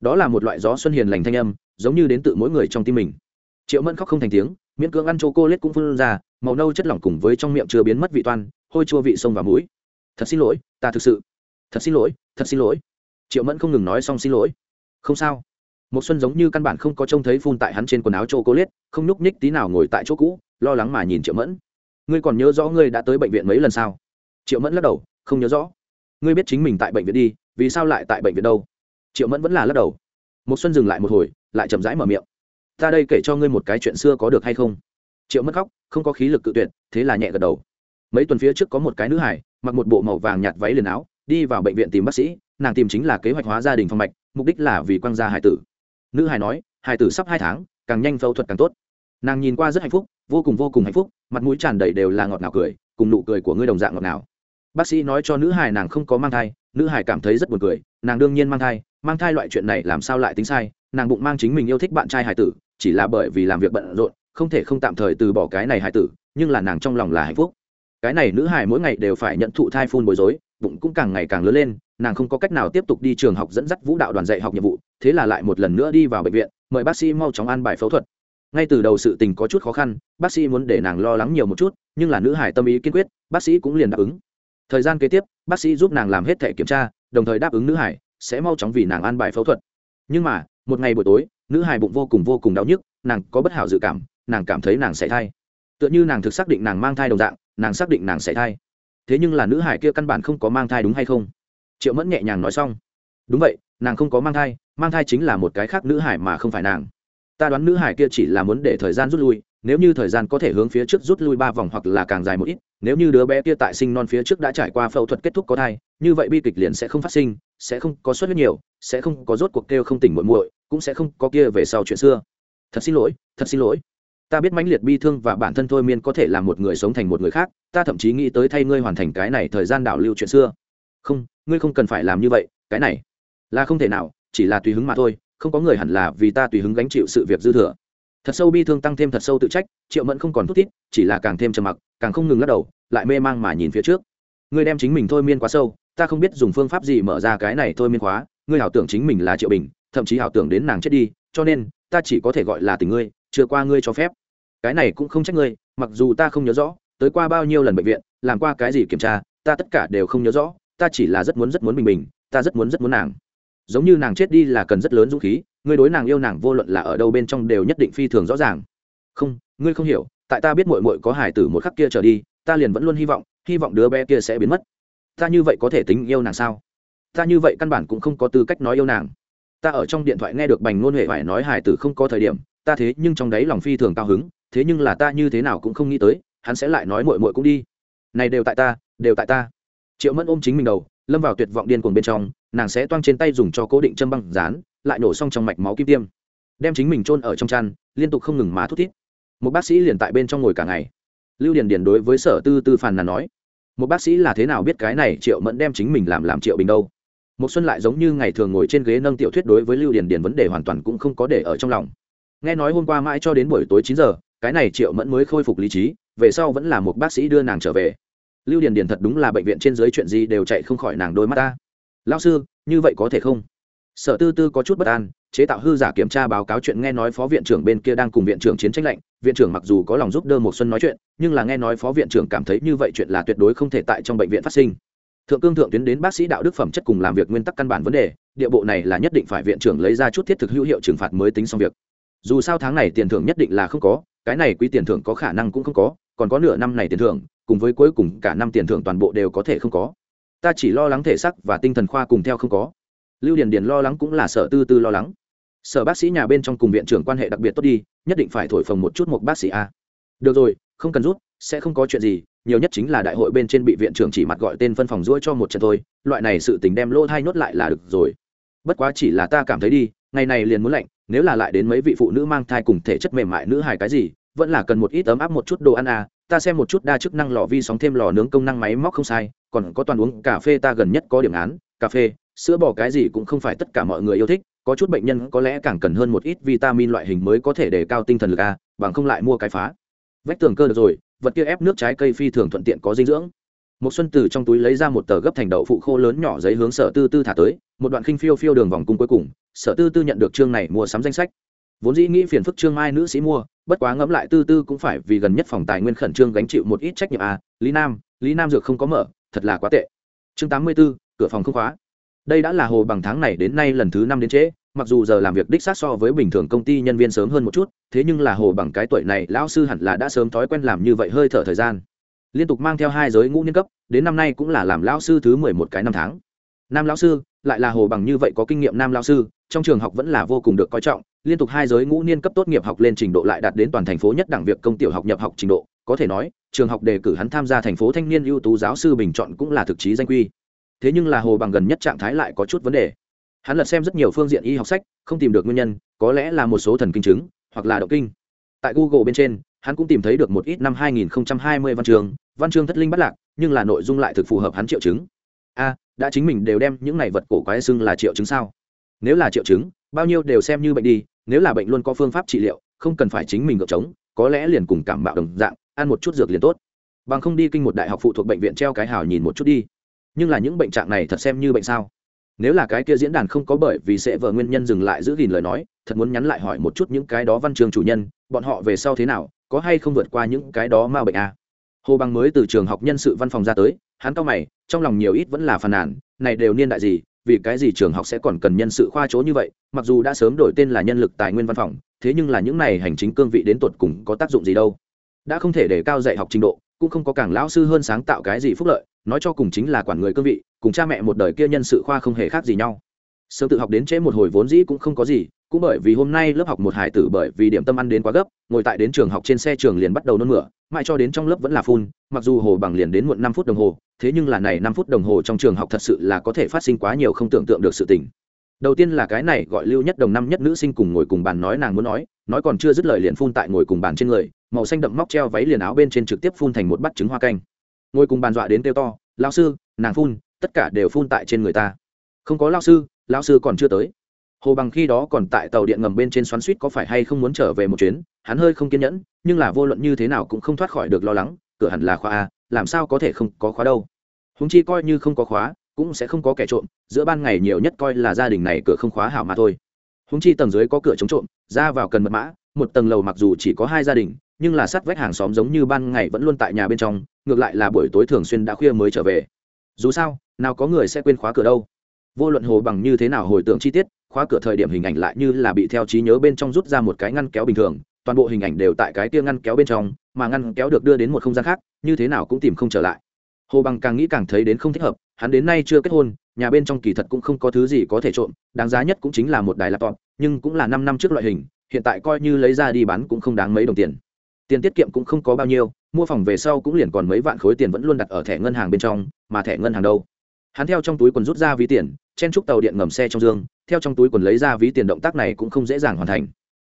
Đó là một loại gió xuân hiền lành thanh âm, giống như đến tự mỗi người trong tim mình. Triệu mẫn khóc không thành tiếng, miễn cưỡng ăn chô cô lết cũng phun ra, màu nâu chất lỏng cùng với trong miệng chưa biến mất vị toan, hôi chua vị sông và mũi. Thật xin lỗi, ta thực sự. Thật xin lỗi, thật xin lỗi. Triệu mẫn không ngừng nói xong xin lỗi. Không sao. Một xuân giống như căn bản không có trông thấy phun tại hắn trên quần áo chô cô không nhúc nhích tí nào ngồi tại chỗ cũ lo lắng mà nhìn triệu mẫn. Ngươi còn nhớ rõ ngươi đã tới bệnh viện mấy lần sao? Triệu mẫn lắc đầu, không nhớ rõ. Ngươi biết chính mình tại bệnh viện đi, vì sao lại tại bệnh viện đâu? Triệu mẫn vẫn là lắc đầu. Một xuân dừng lại một hồi, lại chậm rãi mở miệng. Ta đây kể cho ngươi một cái chuyện xưa có được hay không? Triệu mất khóc, không có khí lực cự tuyệt, thế là nhẹ gật đầu. Mấy tuần phía trước có một cái nữ hải, mặc một bộ màu vàng nhạt váy liền áo, đi vào bệnh viện tìm bác sĩ, nàng tìm chính là kế hoạch hóa gia đình phòng mạch, mục đích là vì quăng gia hải tử. Nữ hải nói, hải tử sắp hai tháng, càng nhanh phẫu thuật càng tốt nàng nhìn qua rất hạnh phúc, vô cùng vô cùng hạnh phúc, mặt mũi tràn đầy đều là ngọt ngào cười, cùng nụ cười của ngươi đồng dạng ngọt ngào. Bác sĩ nói cho nữ hải nàng không có mang thai, nữ hải cảm thấy rất buồn cười, nàng đương nhiên mang thai mang thai loại chuyện này làm sao lại tính sai, nàng bụng mang chính mình yêu thích bạn trai hải tử, chỉ là bởi vì làm việc bận rộn, không thể không tạm thời từ bỏ cái này hải tử, nhưng là nàng trong lòng là hạnh phúc. Cái này nữ hải mỗi ngày đều phải nhận thụ thai phun bối rối, bụng cũng càng ngày càng lớn lên, nàng không có cách nào tiếp tục đi trường học dẫn dắt vũ đạo đoàn dạy học nhiệm vụ, thế là lại một lần nữa đi vào bệnh viện, mời bác sĩ mau chóng an bài phẫu thuật ngay từ đầu sự tình có chút khó khăn, bác sĩ muốn để nàng lo lắng nhiều một chút, nhưng là nữ hải tâm ý kiên quyết, bác sĩ cũng liền đáp ứng. Thời gian kế tiếp, bác sĩ giúp nàng làm hết thể kiểm tra, đồng thời đáp ứng nữ hải, sẽ mau chóng vì nàng an bài phẫu thuật. Nhưng mà, một ngày buổi tối, nữ hải bụng vô cùng vô cùng đau nhức, nàng có bất hảo dự cảm, nàng cảm thấy nàng sẽ thai. Tựa như nàng thực xác định nàng mang thai đồng dạng, nàng xác định nàng sẽ thai. Thế nhưng là nữ hải kia căn bản không có mang thai đúng hay không? Triệu mẫn nhẹ nhàng nói xong. Đúng vậy, nàng không có mang thai mang thai chính là một cái khác nữ hải mà không phải nàng ta đoán nữ hải kia chỉ là muốn để thời gian rút lui, nếu như thời gian có thể hướng phía trước rút lui ba vòng hoặc là càng dài một ít, nếu như đứa bé kia tại sinh non phía trước đã trải qua phẫu thuật kết thúc có thai, như vậy bi kịch liền sẽ không phát sinh, sẽ không có xuất huyết nhiều, sẽ không có rốt cuộc kêu không tỉnh muội muội, cũng sẽ không có kia về sau chuyện xưa. Thật xin lỗi, thật xin lỗi. Ta biết mãnh liệt bi thương và bản thân thôi miên có thể làm một người sống thành một người khác, ta thậm chí nghĩ tới thay ngươi hoàn thành cái này thời gian đảo lưu chuyện xưa. Không, ngươi không cần phải làm như vậy, cái này là không thể nào, chỉ là tùy hứng mà thôi không có người hẳn là vì ta tùy hứng gánh chịu sự việc dư thừa. Thật sâu bi thương tăng thêm thật sâu tự trách, triệu mẫn không còn thút thít, chỉ là càng thêm trầm mặc, càng không ngừng lắc đầu, lại mê mang mà nhìn phía trước. Ngươi đem chính mình thôi miên quá sâu, ta không biết dùng phương pháp gì mở ra cái này thôi miên khóa, ngươi hảo tưởng chính mình là triệu bình, thậm chí hảo tưởng đến nàng chết đi, cho nên, ta chỉ có thể gọi là tình ngươi, chưa qua ngươi cho phép. Cái này cũng không trách ngươi, mặc dù ta không nhớ rõ, tới qua bao nhiêu lần bệnh viện, làm qua cái gì kiểm tra, ta tất cả đều không nhớ rõ, ta chỉ là rất muốn rất muốn bình bình ta rất muốn rất muốn nàng giống như nàng chết đi là cần rất lớn dũng khí, ngươi đối nàng yêu nàng vô luận là ở đâu bên trong đều nhất định phi thường rõ ràng. Không, ngươi không hiểu, tại ta biết mội mội có hải tử một khắc kia trở đi, ta liền vẫn luôn hy vọng hy vọng đứa bé kia sẽ biến mất. Ta như vậy có thể tính yêu nàng sao? Ta như vậy căn bản cũng không có tư cách nói yêu nàng. Ta ở trong điện thoại nghe được bành ngôn huệ phải nói hải tử không có thời điểm, ta thế nhưng trong đấy lòng phi thường cao hứng, thế nhưng là ta như thế nào cũng không nghĩ tới, hắn sẽ lại nói mội mội cũng đi. Này đều tại ta, đều tại ta. Triệu mẫn ôm chính mình đầu lâm vào tuyệt vọng điên cuồng bên trong, nàng sẽ toang trên tay dùng cho cố định châm băng dán, lại nổ xong trong mạch máu kim tiêm. Đem chính mình chôn ở trong chăn, liên tục không ngừng má thút thít. Một bác sĩ liền tại bên trong ngồi cả ngày. Lưu điền điền đối với sở tư tư phàn nàn nói, một bác sĩ là thế nào biết cái này triệu mẫn đem chính mình làm làm triệu bình đâu? Một xuân lại giống như ngày thường ngồi trên ghế nâng tiểu thuyết đối với lưu điền điền vấn đề hoàn toàn cũng không có để ở trong lòng. Nghe nói hôm qua mãi cho đến buổi tối chín giờ, cái này triệu mẫn mới khôi phục lý trí, về sau vẫn là một bác sĩ đưa nàng trở về lưu điền điền thật đúng là bệnh viện trên dưới chuyện gì đều chạy không khỏi nàng đôi mắt ta. Lao sư, như vậy có thể không? Sở tư tư có chút bất an, chế tạo hư giả kiểm tra báo cáo chuyện nghe nói phó viện trưởng bên kia đang cùng viện trưởng chiến tranh lệnh viện trưởng mặc dù có lòng giúp đỡ một xuân nói chuyện, nhưng là nghe nói phó viện trưởng cảm thấy như vậy chuyện là tuyệt đối không thể tại trong bệnh viện phát sinh. Thượng cương thượng tuyến đến bác sĩ đạo đức phẩm chất cùng làm việc nguyên tắc căn bản vấn đề, địa bộ này là nhất định phải viện trưởng lấy ra chút thiết thực hữu hiệu trừng phạt mới tính xong việc. Dù sao tháng này tiền thưởng nhất định là không có, cái này quý tiền thưởng có khả năng cũng không có còn có nửa năm này tiền thưởng, cùng với cuối cùng cả năm tiền thưởng toàn bộ đều có thể không có. Ta chỉ lo lắng thể sắc và tinh thần khoa cùng theo không có. Lưu điền điền lo lắng cũng là sở tư tư lo lắng. Sở bác sĩ nhà bên trong cùng viện trưởng quan hệ đặc biệt tốt đi, nhất định phải thổi phồng một chút một bác sĩ a. Được rồi, không cần rút, sẽ không có chuyện gì, nhiều nhất chính là đại hội bên trên bị viện trưởng chỉ mặt gọi tên phân phòng ruỗi cho một trận thôi, loại này sự tình đem lỗ thai nhốt lại là được rồi. Bất quá chỉ là ta cảm thấy đi, ngày này liền muốn lạnh, nếu là lại đến mấy vị phụ nữ mang thai cùng thể chất mềm mại nữ hài cái gì vẫn là cần một ít ấm áp một chút đồ ăn à ta xem một chút đa chức năng lò vi sóng thêm lò nướng công năng máy móc không sai, còn có toàn uống cà phê ta gần nhất có điểm án, cà phê, sữa bò cái gì cũng không phải tất cả mọi người yêu thích, có chút bệnh nhân có lẽ càng cần hơn một ít vitamin loại hình mới có thể để cao tinh thần lực a bằng không lại mua cái phá. Vách tường cơ được rồi, vật kia ép nước trái cây phi thường thuận tiện có dinh dưỡng. Một xuân từ trong túi lấy ra một tờ gấp thành đậu phụ khô lớn nhỏ giấy hướng sở tư tư thả tới, một đoạn khinh phiêu phiêu đường vòng cung cuối cùng, sở tư tư nhận được chương này mua sắm danh sách vốn dĩ nghĩ phiền phức trương mai nữ sĩ mua bất quá ngẫm lại tư tư cũng phải vì gần nhất phòng tài nguyên khẩn trương gánh chịu một ít trách nhiệm à lý nam lý nam dược không có mở thật là quá tệ. Chương tám mươi 84, cửa phòng không khóa. Đây đã là hồ bằng tháng này đến nay lần thứ năm đến trễ mặc dù giờ làm việc đích xác so với bình thường công ty nhân viên sớm hơn một chút thế nhưng là hồ bằng cái tuổi này lão sư hẳn là đã sớm thói quen làm như vậy hơi thở thời gian. Liên tục mang theo hai giới ngũ niên cấp đến năm nay cũng là làm lão sư thứ mười một cái năm tháng. Nam lão sư lại là hồ bằng như vậy có kinh nghiệm nam lão sư trong trường học vẫn là vô cùng được coi trọng liên tục hai giới ngũ niên cấp tốt nghiệp học lên trình độ lại đạt đến toàn thành phố nhất đẳng việc công tiểu học nhập học trình độ. Có thể nói trường học đề cử hắn tham gia thành phố thanh niên ưu tú giáo sư bình chọn cũng là thực chí danh quy. Thế nhưng là hồ bằng gần nhất trạng thái lại có chút vấn đề. Hắn lật xem rất nhiều phương diện y học sách không tìm được nguyên nhân có lẽ là một số thần kinh chứng hoặc là động kinh. Tại google bên trên hắn cũng tìm thấy được một ít năm 2020 văn trường, văn chương thất linh bắt lạc nhưng là nội dung lại thực phù hợp hắn triệu chứng. A đã chính mình đều đem những này vật cổ quái xưng là triệu chứng sao? Nếu là triệu chứng, bao nhiêu đều xem như bệnh đi, nếu là bệnh luôn có phương pháp trị liệu, không cần phải chính mình gợp chống có lẽ liền cùng cảm bạo đồng dạng, ăn một chút dược liền tốt. Bằng không đi kinh một đại học phụ thuộc bệnh viện treo cái hào nhìn một chút đi. Nhưng là những bệnh trạng này thật xem như bệnh sao? Nếu là cái kia diễn đàn không có bởi vì sẽ vợ nguyên nhân dừng lại giữ gìn lời nói, thật muốn nhắn lại hỏi một chút những cái đó văn trường chủ nhân, bọn họ về sau thế nào, có hay không vượt qua những cái đó mà bệnh à. hồ bằng mới từ trường học nhân sự văn phòng ra tới, hắn cao mày, trong lòng nhiều ít vẫn là phàn nàn, này đều niên đại gì vì cái gì trường học sẽ còn cần nhân sự khoa chỗ như vậy, mặc dù đã sớm đổi tên là nhân lực tài nguyên văn phòng, thế nhưng là những này hành chính cương vị đến tột cùng có tác dụng gì đâu. Đã không thể để cao dạy học trình độ, cũng không có càng lão sư hơn sáng tạo cái gì phúc lợi, nói cho cùng chính là quản người cương vị, cùng cha mẹ một đời kia nhân sự khoa không hề khác gì nhau. Sớm tự học đến trễ một hồi vốn dĩ cũng không có gì cũng bởi vì hôm nay lớp học một hải tử bởi vì điểm tâm ăn đến quá gấp, ngồi tại đến trường học trên xe trường liền bắt đầu nôn mửa, mãi cho đến trong lớp vẫn là phun mặc dù hồ bằng liền đến muộn năm phút đồng hồ, thế nhưng là này năm phút đồng hồ trong trường học thật sự là có thể phát sinh quá nhiều không tưởng tượng được sự tình. Đầu tiên là cái này gọi lưu nhất đồng năm nhất nữ sinh cùng ngồi cùng bàn nói nàng muốn nói nói còn chưa dứt lời liền phun tại ngồi cùng bàn trên người, màu xanh đậm móc treo váy liền áo bên trên trực tiếp phun thành một bát trứng hoa canh. Ngồi cùng bàn dọa đến kêu to lao sư, nàng phun tất cả đều phun tại trên người ta. Không có lao sư lao sư còn chưa tới hồ bằng khi đó còn tại tàu điện ngầm bên trên xoắn suýt có phải hay không muốn trở về một chuyến, hắn hơi không kiên nhẫn, nhưng là vô luận như thế nào cũng không thoát khỏi được lo lắng, cửa hẳn là khóa a, làm sao có thể không có khóa đâu. Húng chi coi như không có khóa, cũng sẽ không có kẻ trộm, giữa ban ngày nhiều nhất coi là gia đình này cửa không khóa hảo mà thôi. Húng chi tầng dưới có cửa chống trộm, ra vào cần mật mã, một tầng lầu mặc dù chỉ có hai gia đình, nhưng là sát vách hàng xóm giống như ban ngày vẫn luôn tại nhà bên trong, ngược lại là buổi tối thường xuyên đã khuya mới trở về. Dù sao, nào có người sẽ quên khóa cửa đâu. Vô luận hồ bằng như thế nào hồi tưởng chi tiết khóa cửa thời điểm hình ảnh lại như là bị theo trí nhớ bên trong rút ra một cái ngăn kéo bình thường, toàn bộ hình ảnh đều tại cái kia ngăn kéo bên trong, mà ngăn kéo được đưa đến một không gian khác, như thế nào cũng tìm không trở lại. Hồ bằng càng nghĩ càng thấy đến không thích hợp, hắn đến nay chưa kết hôn, nhà bên trong kỳ thật cũng không có thứ gì có thể trộm, đáng giá nhất cũng chính là một đài laptop, nhưng cũng là năm năm trước loại hình, hiện tại coi như lấy ra đi bán cũng không đáng mấy đồng tiền. Tiền tiết kiệm cũng không có bao nhiêu, mua phòng về sau cũng liền còn mấy vạn khối tiền vẫn luôn đặt ở thẻ ngân hàng bên trong, mà thẻ ngân hàng đâu? Hắn theo trong túi quần rút ra ví tiền, chen chúc tàu điện ngầm xe trong dương, theo trong túi quần lấy ra ví tiền động tác này cũng không dễ dàng hoàn thành.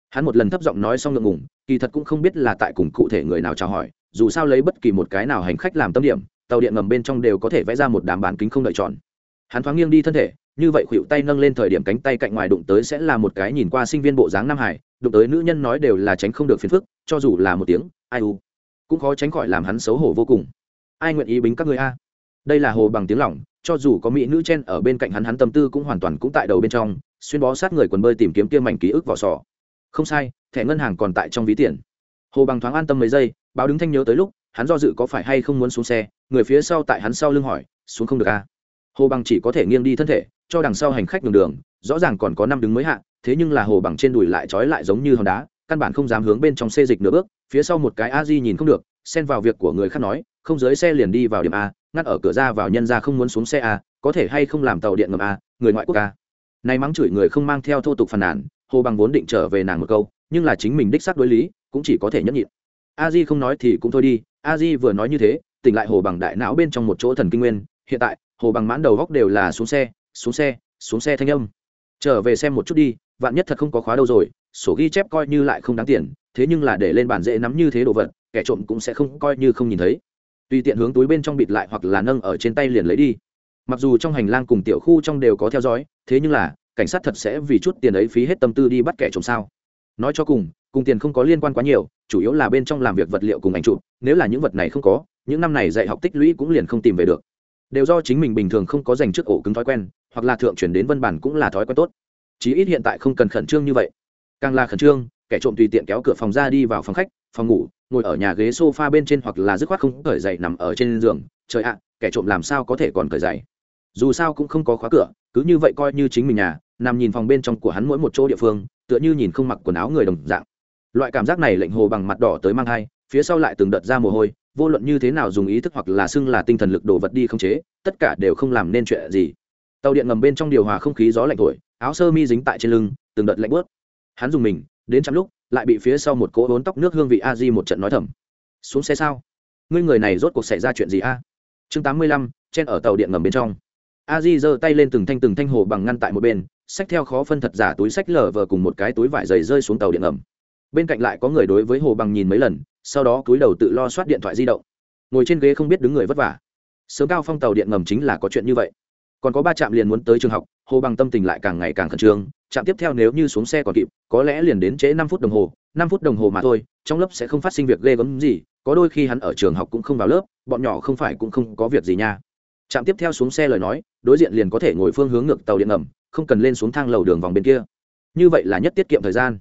Hắn một lần thấp giọng nói xong ngượng ngùng, kỳ thật cũng không biết là tại cùng cụ thể người nào chào hỏi, dù sao lấy bất kỳ một cái nào hành khách làm tâm điểm, tàu điện ngầm bên trong đều có thể vẽ ra một đám bán kính không đợi tròn. hắn thoáng nghiêng đi thân thể, như vậy khuỵu tay nâng lên thời điểm cánh tay cạnh ngoài đụng tới sẽ là một cái nhìn qua sinh viên bộ dáng nam hải, đụng tới nữ nhân nói đều là tránh không được phiền phức, cho dù là một tiếng, ai u. Cũng khó tránh khỏi làm hắn xấu hổ vô cùng. Ai nguyện ý bính các người a? Đây là hồ bằng tiếng lỏng cho dù có mỹ nữ chen ở bên cạnh hắn hắn tâm tư cũng hoàn toàn cũng tại đầu bên trong, xuyên bó sát người quần bơi tìm kiếm kia mảnh ký ức vỏ sò không sai, thẻ ngân hàng còn tại trong ví tiền hồ bằng thoáng an tâm mấy giây, báo đứng thanh nhớ tới lúc, hắn do dự có phải hay không muốn xuống xe, người phía sau tại hắn sau lưng hỏi, xuống không được à? hồ bằng chỉ có thể nghiêng đi thân thể, cho đằng sau hành khách đường đường, rõ ràng còn có năm đứng mới hạ, thế nhưng là hồ bằng trên đùi lại trói lại giống như hòn đá, căn bản không dám hướng bên trong xe dịch nửa bước, phía sau một cái a di nhìn không được, xen vào việc của người khác nói, không dưới xe liền đi vào điểm a ngắt ở cửa ra vào nhân ra không muốn xuống xe a có thể hay không làm tàu điện ngầm a người ngoại quốc a Nay mắng chửi người không mang theo thô tục phàn nàn, hồ bằng vốn định trở về nàng một câu, nhưng là chính mình đích xác đối lý, cũng chỉ có thể nhẫn nhịn. A di không nói thì cũng thôi đi, a di vừa nói như thế, tỉnh lại hồ bằng đại não bên trong một chỗ thần kinh nguyên, hiện tại, hồ bằng mãn đầu góc đều là xuống xe xuống xe xuống xe thanh âm. Trở về xem một chút đi, vạn nhất thật không có khóa đâu rồi, sổ ghi chép coi như lại không đáng tiền, thế nhưng là để lên bàn dễ nắm như thế đồ vật, kẻ trộm cũng sẽ không coi như không nhìn thấy tùy tiện hướng túi bên trong bịt lại hoặc là nâng ở trên tay liền lấy đi. Mặc dù trong hành lang cùng tiểu khu trong đều có theo dõi, thế nhưng là, cảnh sát thật sẽ vì chút tiền ấy phí hết tâm tư đi bắt kẻ trộm sao? Nói cho cùng cùng tiền không có liên quan quá nhiều, chủ yếu là bên trong làm việc vật liệu cùng ảnh chụp, nếu là những vật này không có, những năm này dạy học tích lũy cũng liền không tìm về được. Đều do chính mình bình thường không có dành trước ổ cứng thói quen, hoặc là thượng chuyển đến văn bản cũng là thói quen tốt. Chí ít hiện tại không cần khẩn trương như vậy. Càng là khẩn trương, kẻ trộm tùy tiện kéo cửa phòng ra đi vào phòng khách, phòng ngủ ngồi ở nhà ghế sofa bên trên hoặc là dứt khoát không cởi giày nằm ở trên giường trời ạ kẻ trộm làm sao có thể còn cởi giày? Dù sao cũng không có khóa cửa cứ như vậy coi như chính mình nhà nằm nhìn phòng bên trong của hắn mỗi một chỗ địa phương tựa như nhìn không mặc quần áo người đồng dạng. Loại cảm giác này lệnh hồ bằng mặt đỏ tới mang hai, phía sau lại từng đợt ra mồ hôi vô luận như thế nào dùng ý thức hoặc là xưng là tinh thần lực đồ vật đi không chế tất cả đều không làm nên chuyện gì. Tàu điện ngầm bên trong điều hòa không khí gió lạnh thổi áo sơ mi dính tại trên lưng từng đợt lạnh bớt hắn dùng mình đến chăm lúc, lại bị phía sau một cỗ bốn tóc nước hương vị a di một trận nói thầm. Xuống xe sao? Ngươi người này rốt cuộc xảy ra chuyện gì a? Chương tám mươi lăm trên ở tàu điện ngầm bên trong. A di giơ tay lên từng thanh từng thanh hồ bằng ngăn tại một bên xách theo khó phân thật giả túi sách lở vờ cùng một cái túi vải dày rơi xuống tàu điện ngầm. Bên cạnh lại có người đối với hồ bằng nhìn mấy lần, sau đó cúi đầu tự lo soát điện thoại di động. Ngồi trên ghế không biết đứng người vất vả. Sớm cao phong tàu điện ngầm chính là có chuyện như vậy còn có ba trạm liền muốn tới trường học, hồ bằng tâm tình lại càng ngày càng khẩn trương, trạm tiếp theo nếu như xuống xe còn kịp, có lẽ liền đến trễ năm phút đồng hồ, năm phút đồng hồ mà thôi, trong lớp sẽ không phát sinh việc ghê gớm gì, có đôi khi hắn ở trường học cũng không vào lớp, bọn nhỏ không phải cũng không có việc gì nha. Trạm tiếp theo xuống xe lời nói, đối diện liền có thể ngồi phương hướng ngược tàu điện ngầm, không cần lên xuống thang lầu đường vòng bên kia. Như vậy là nhất tiết kiệm thời gian.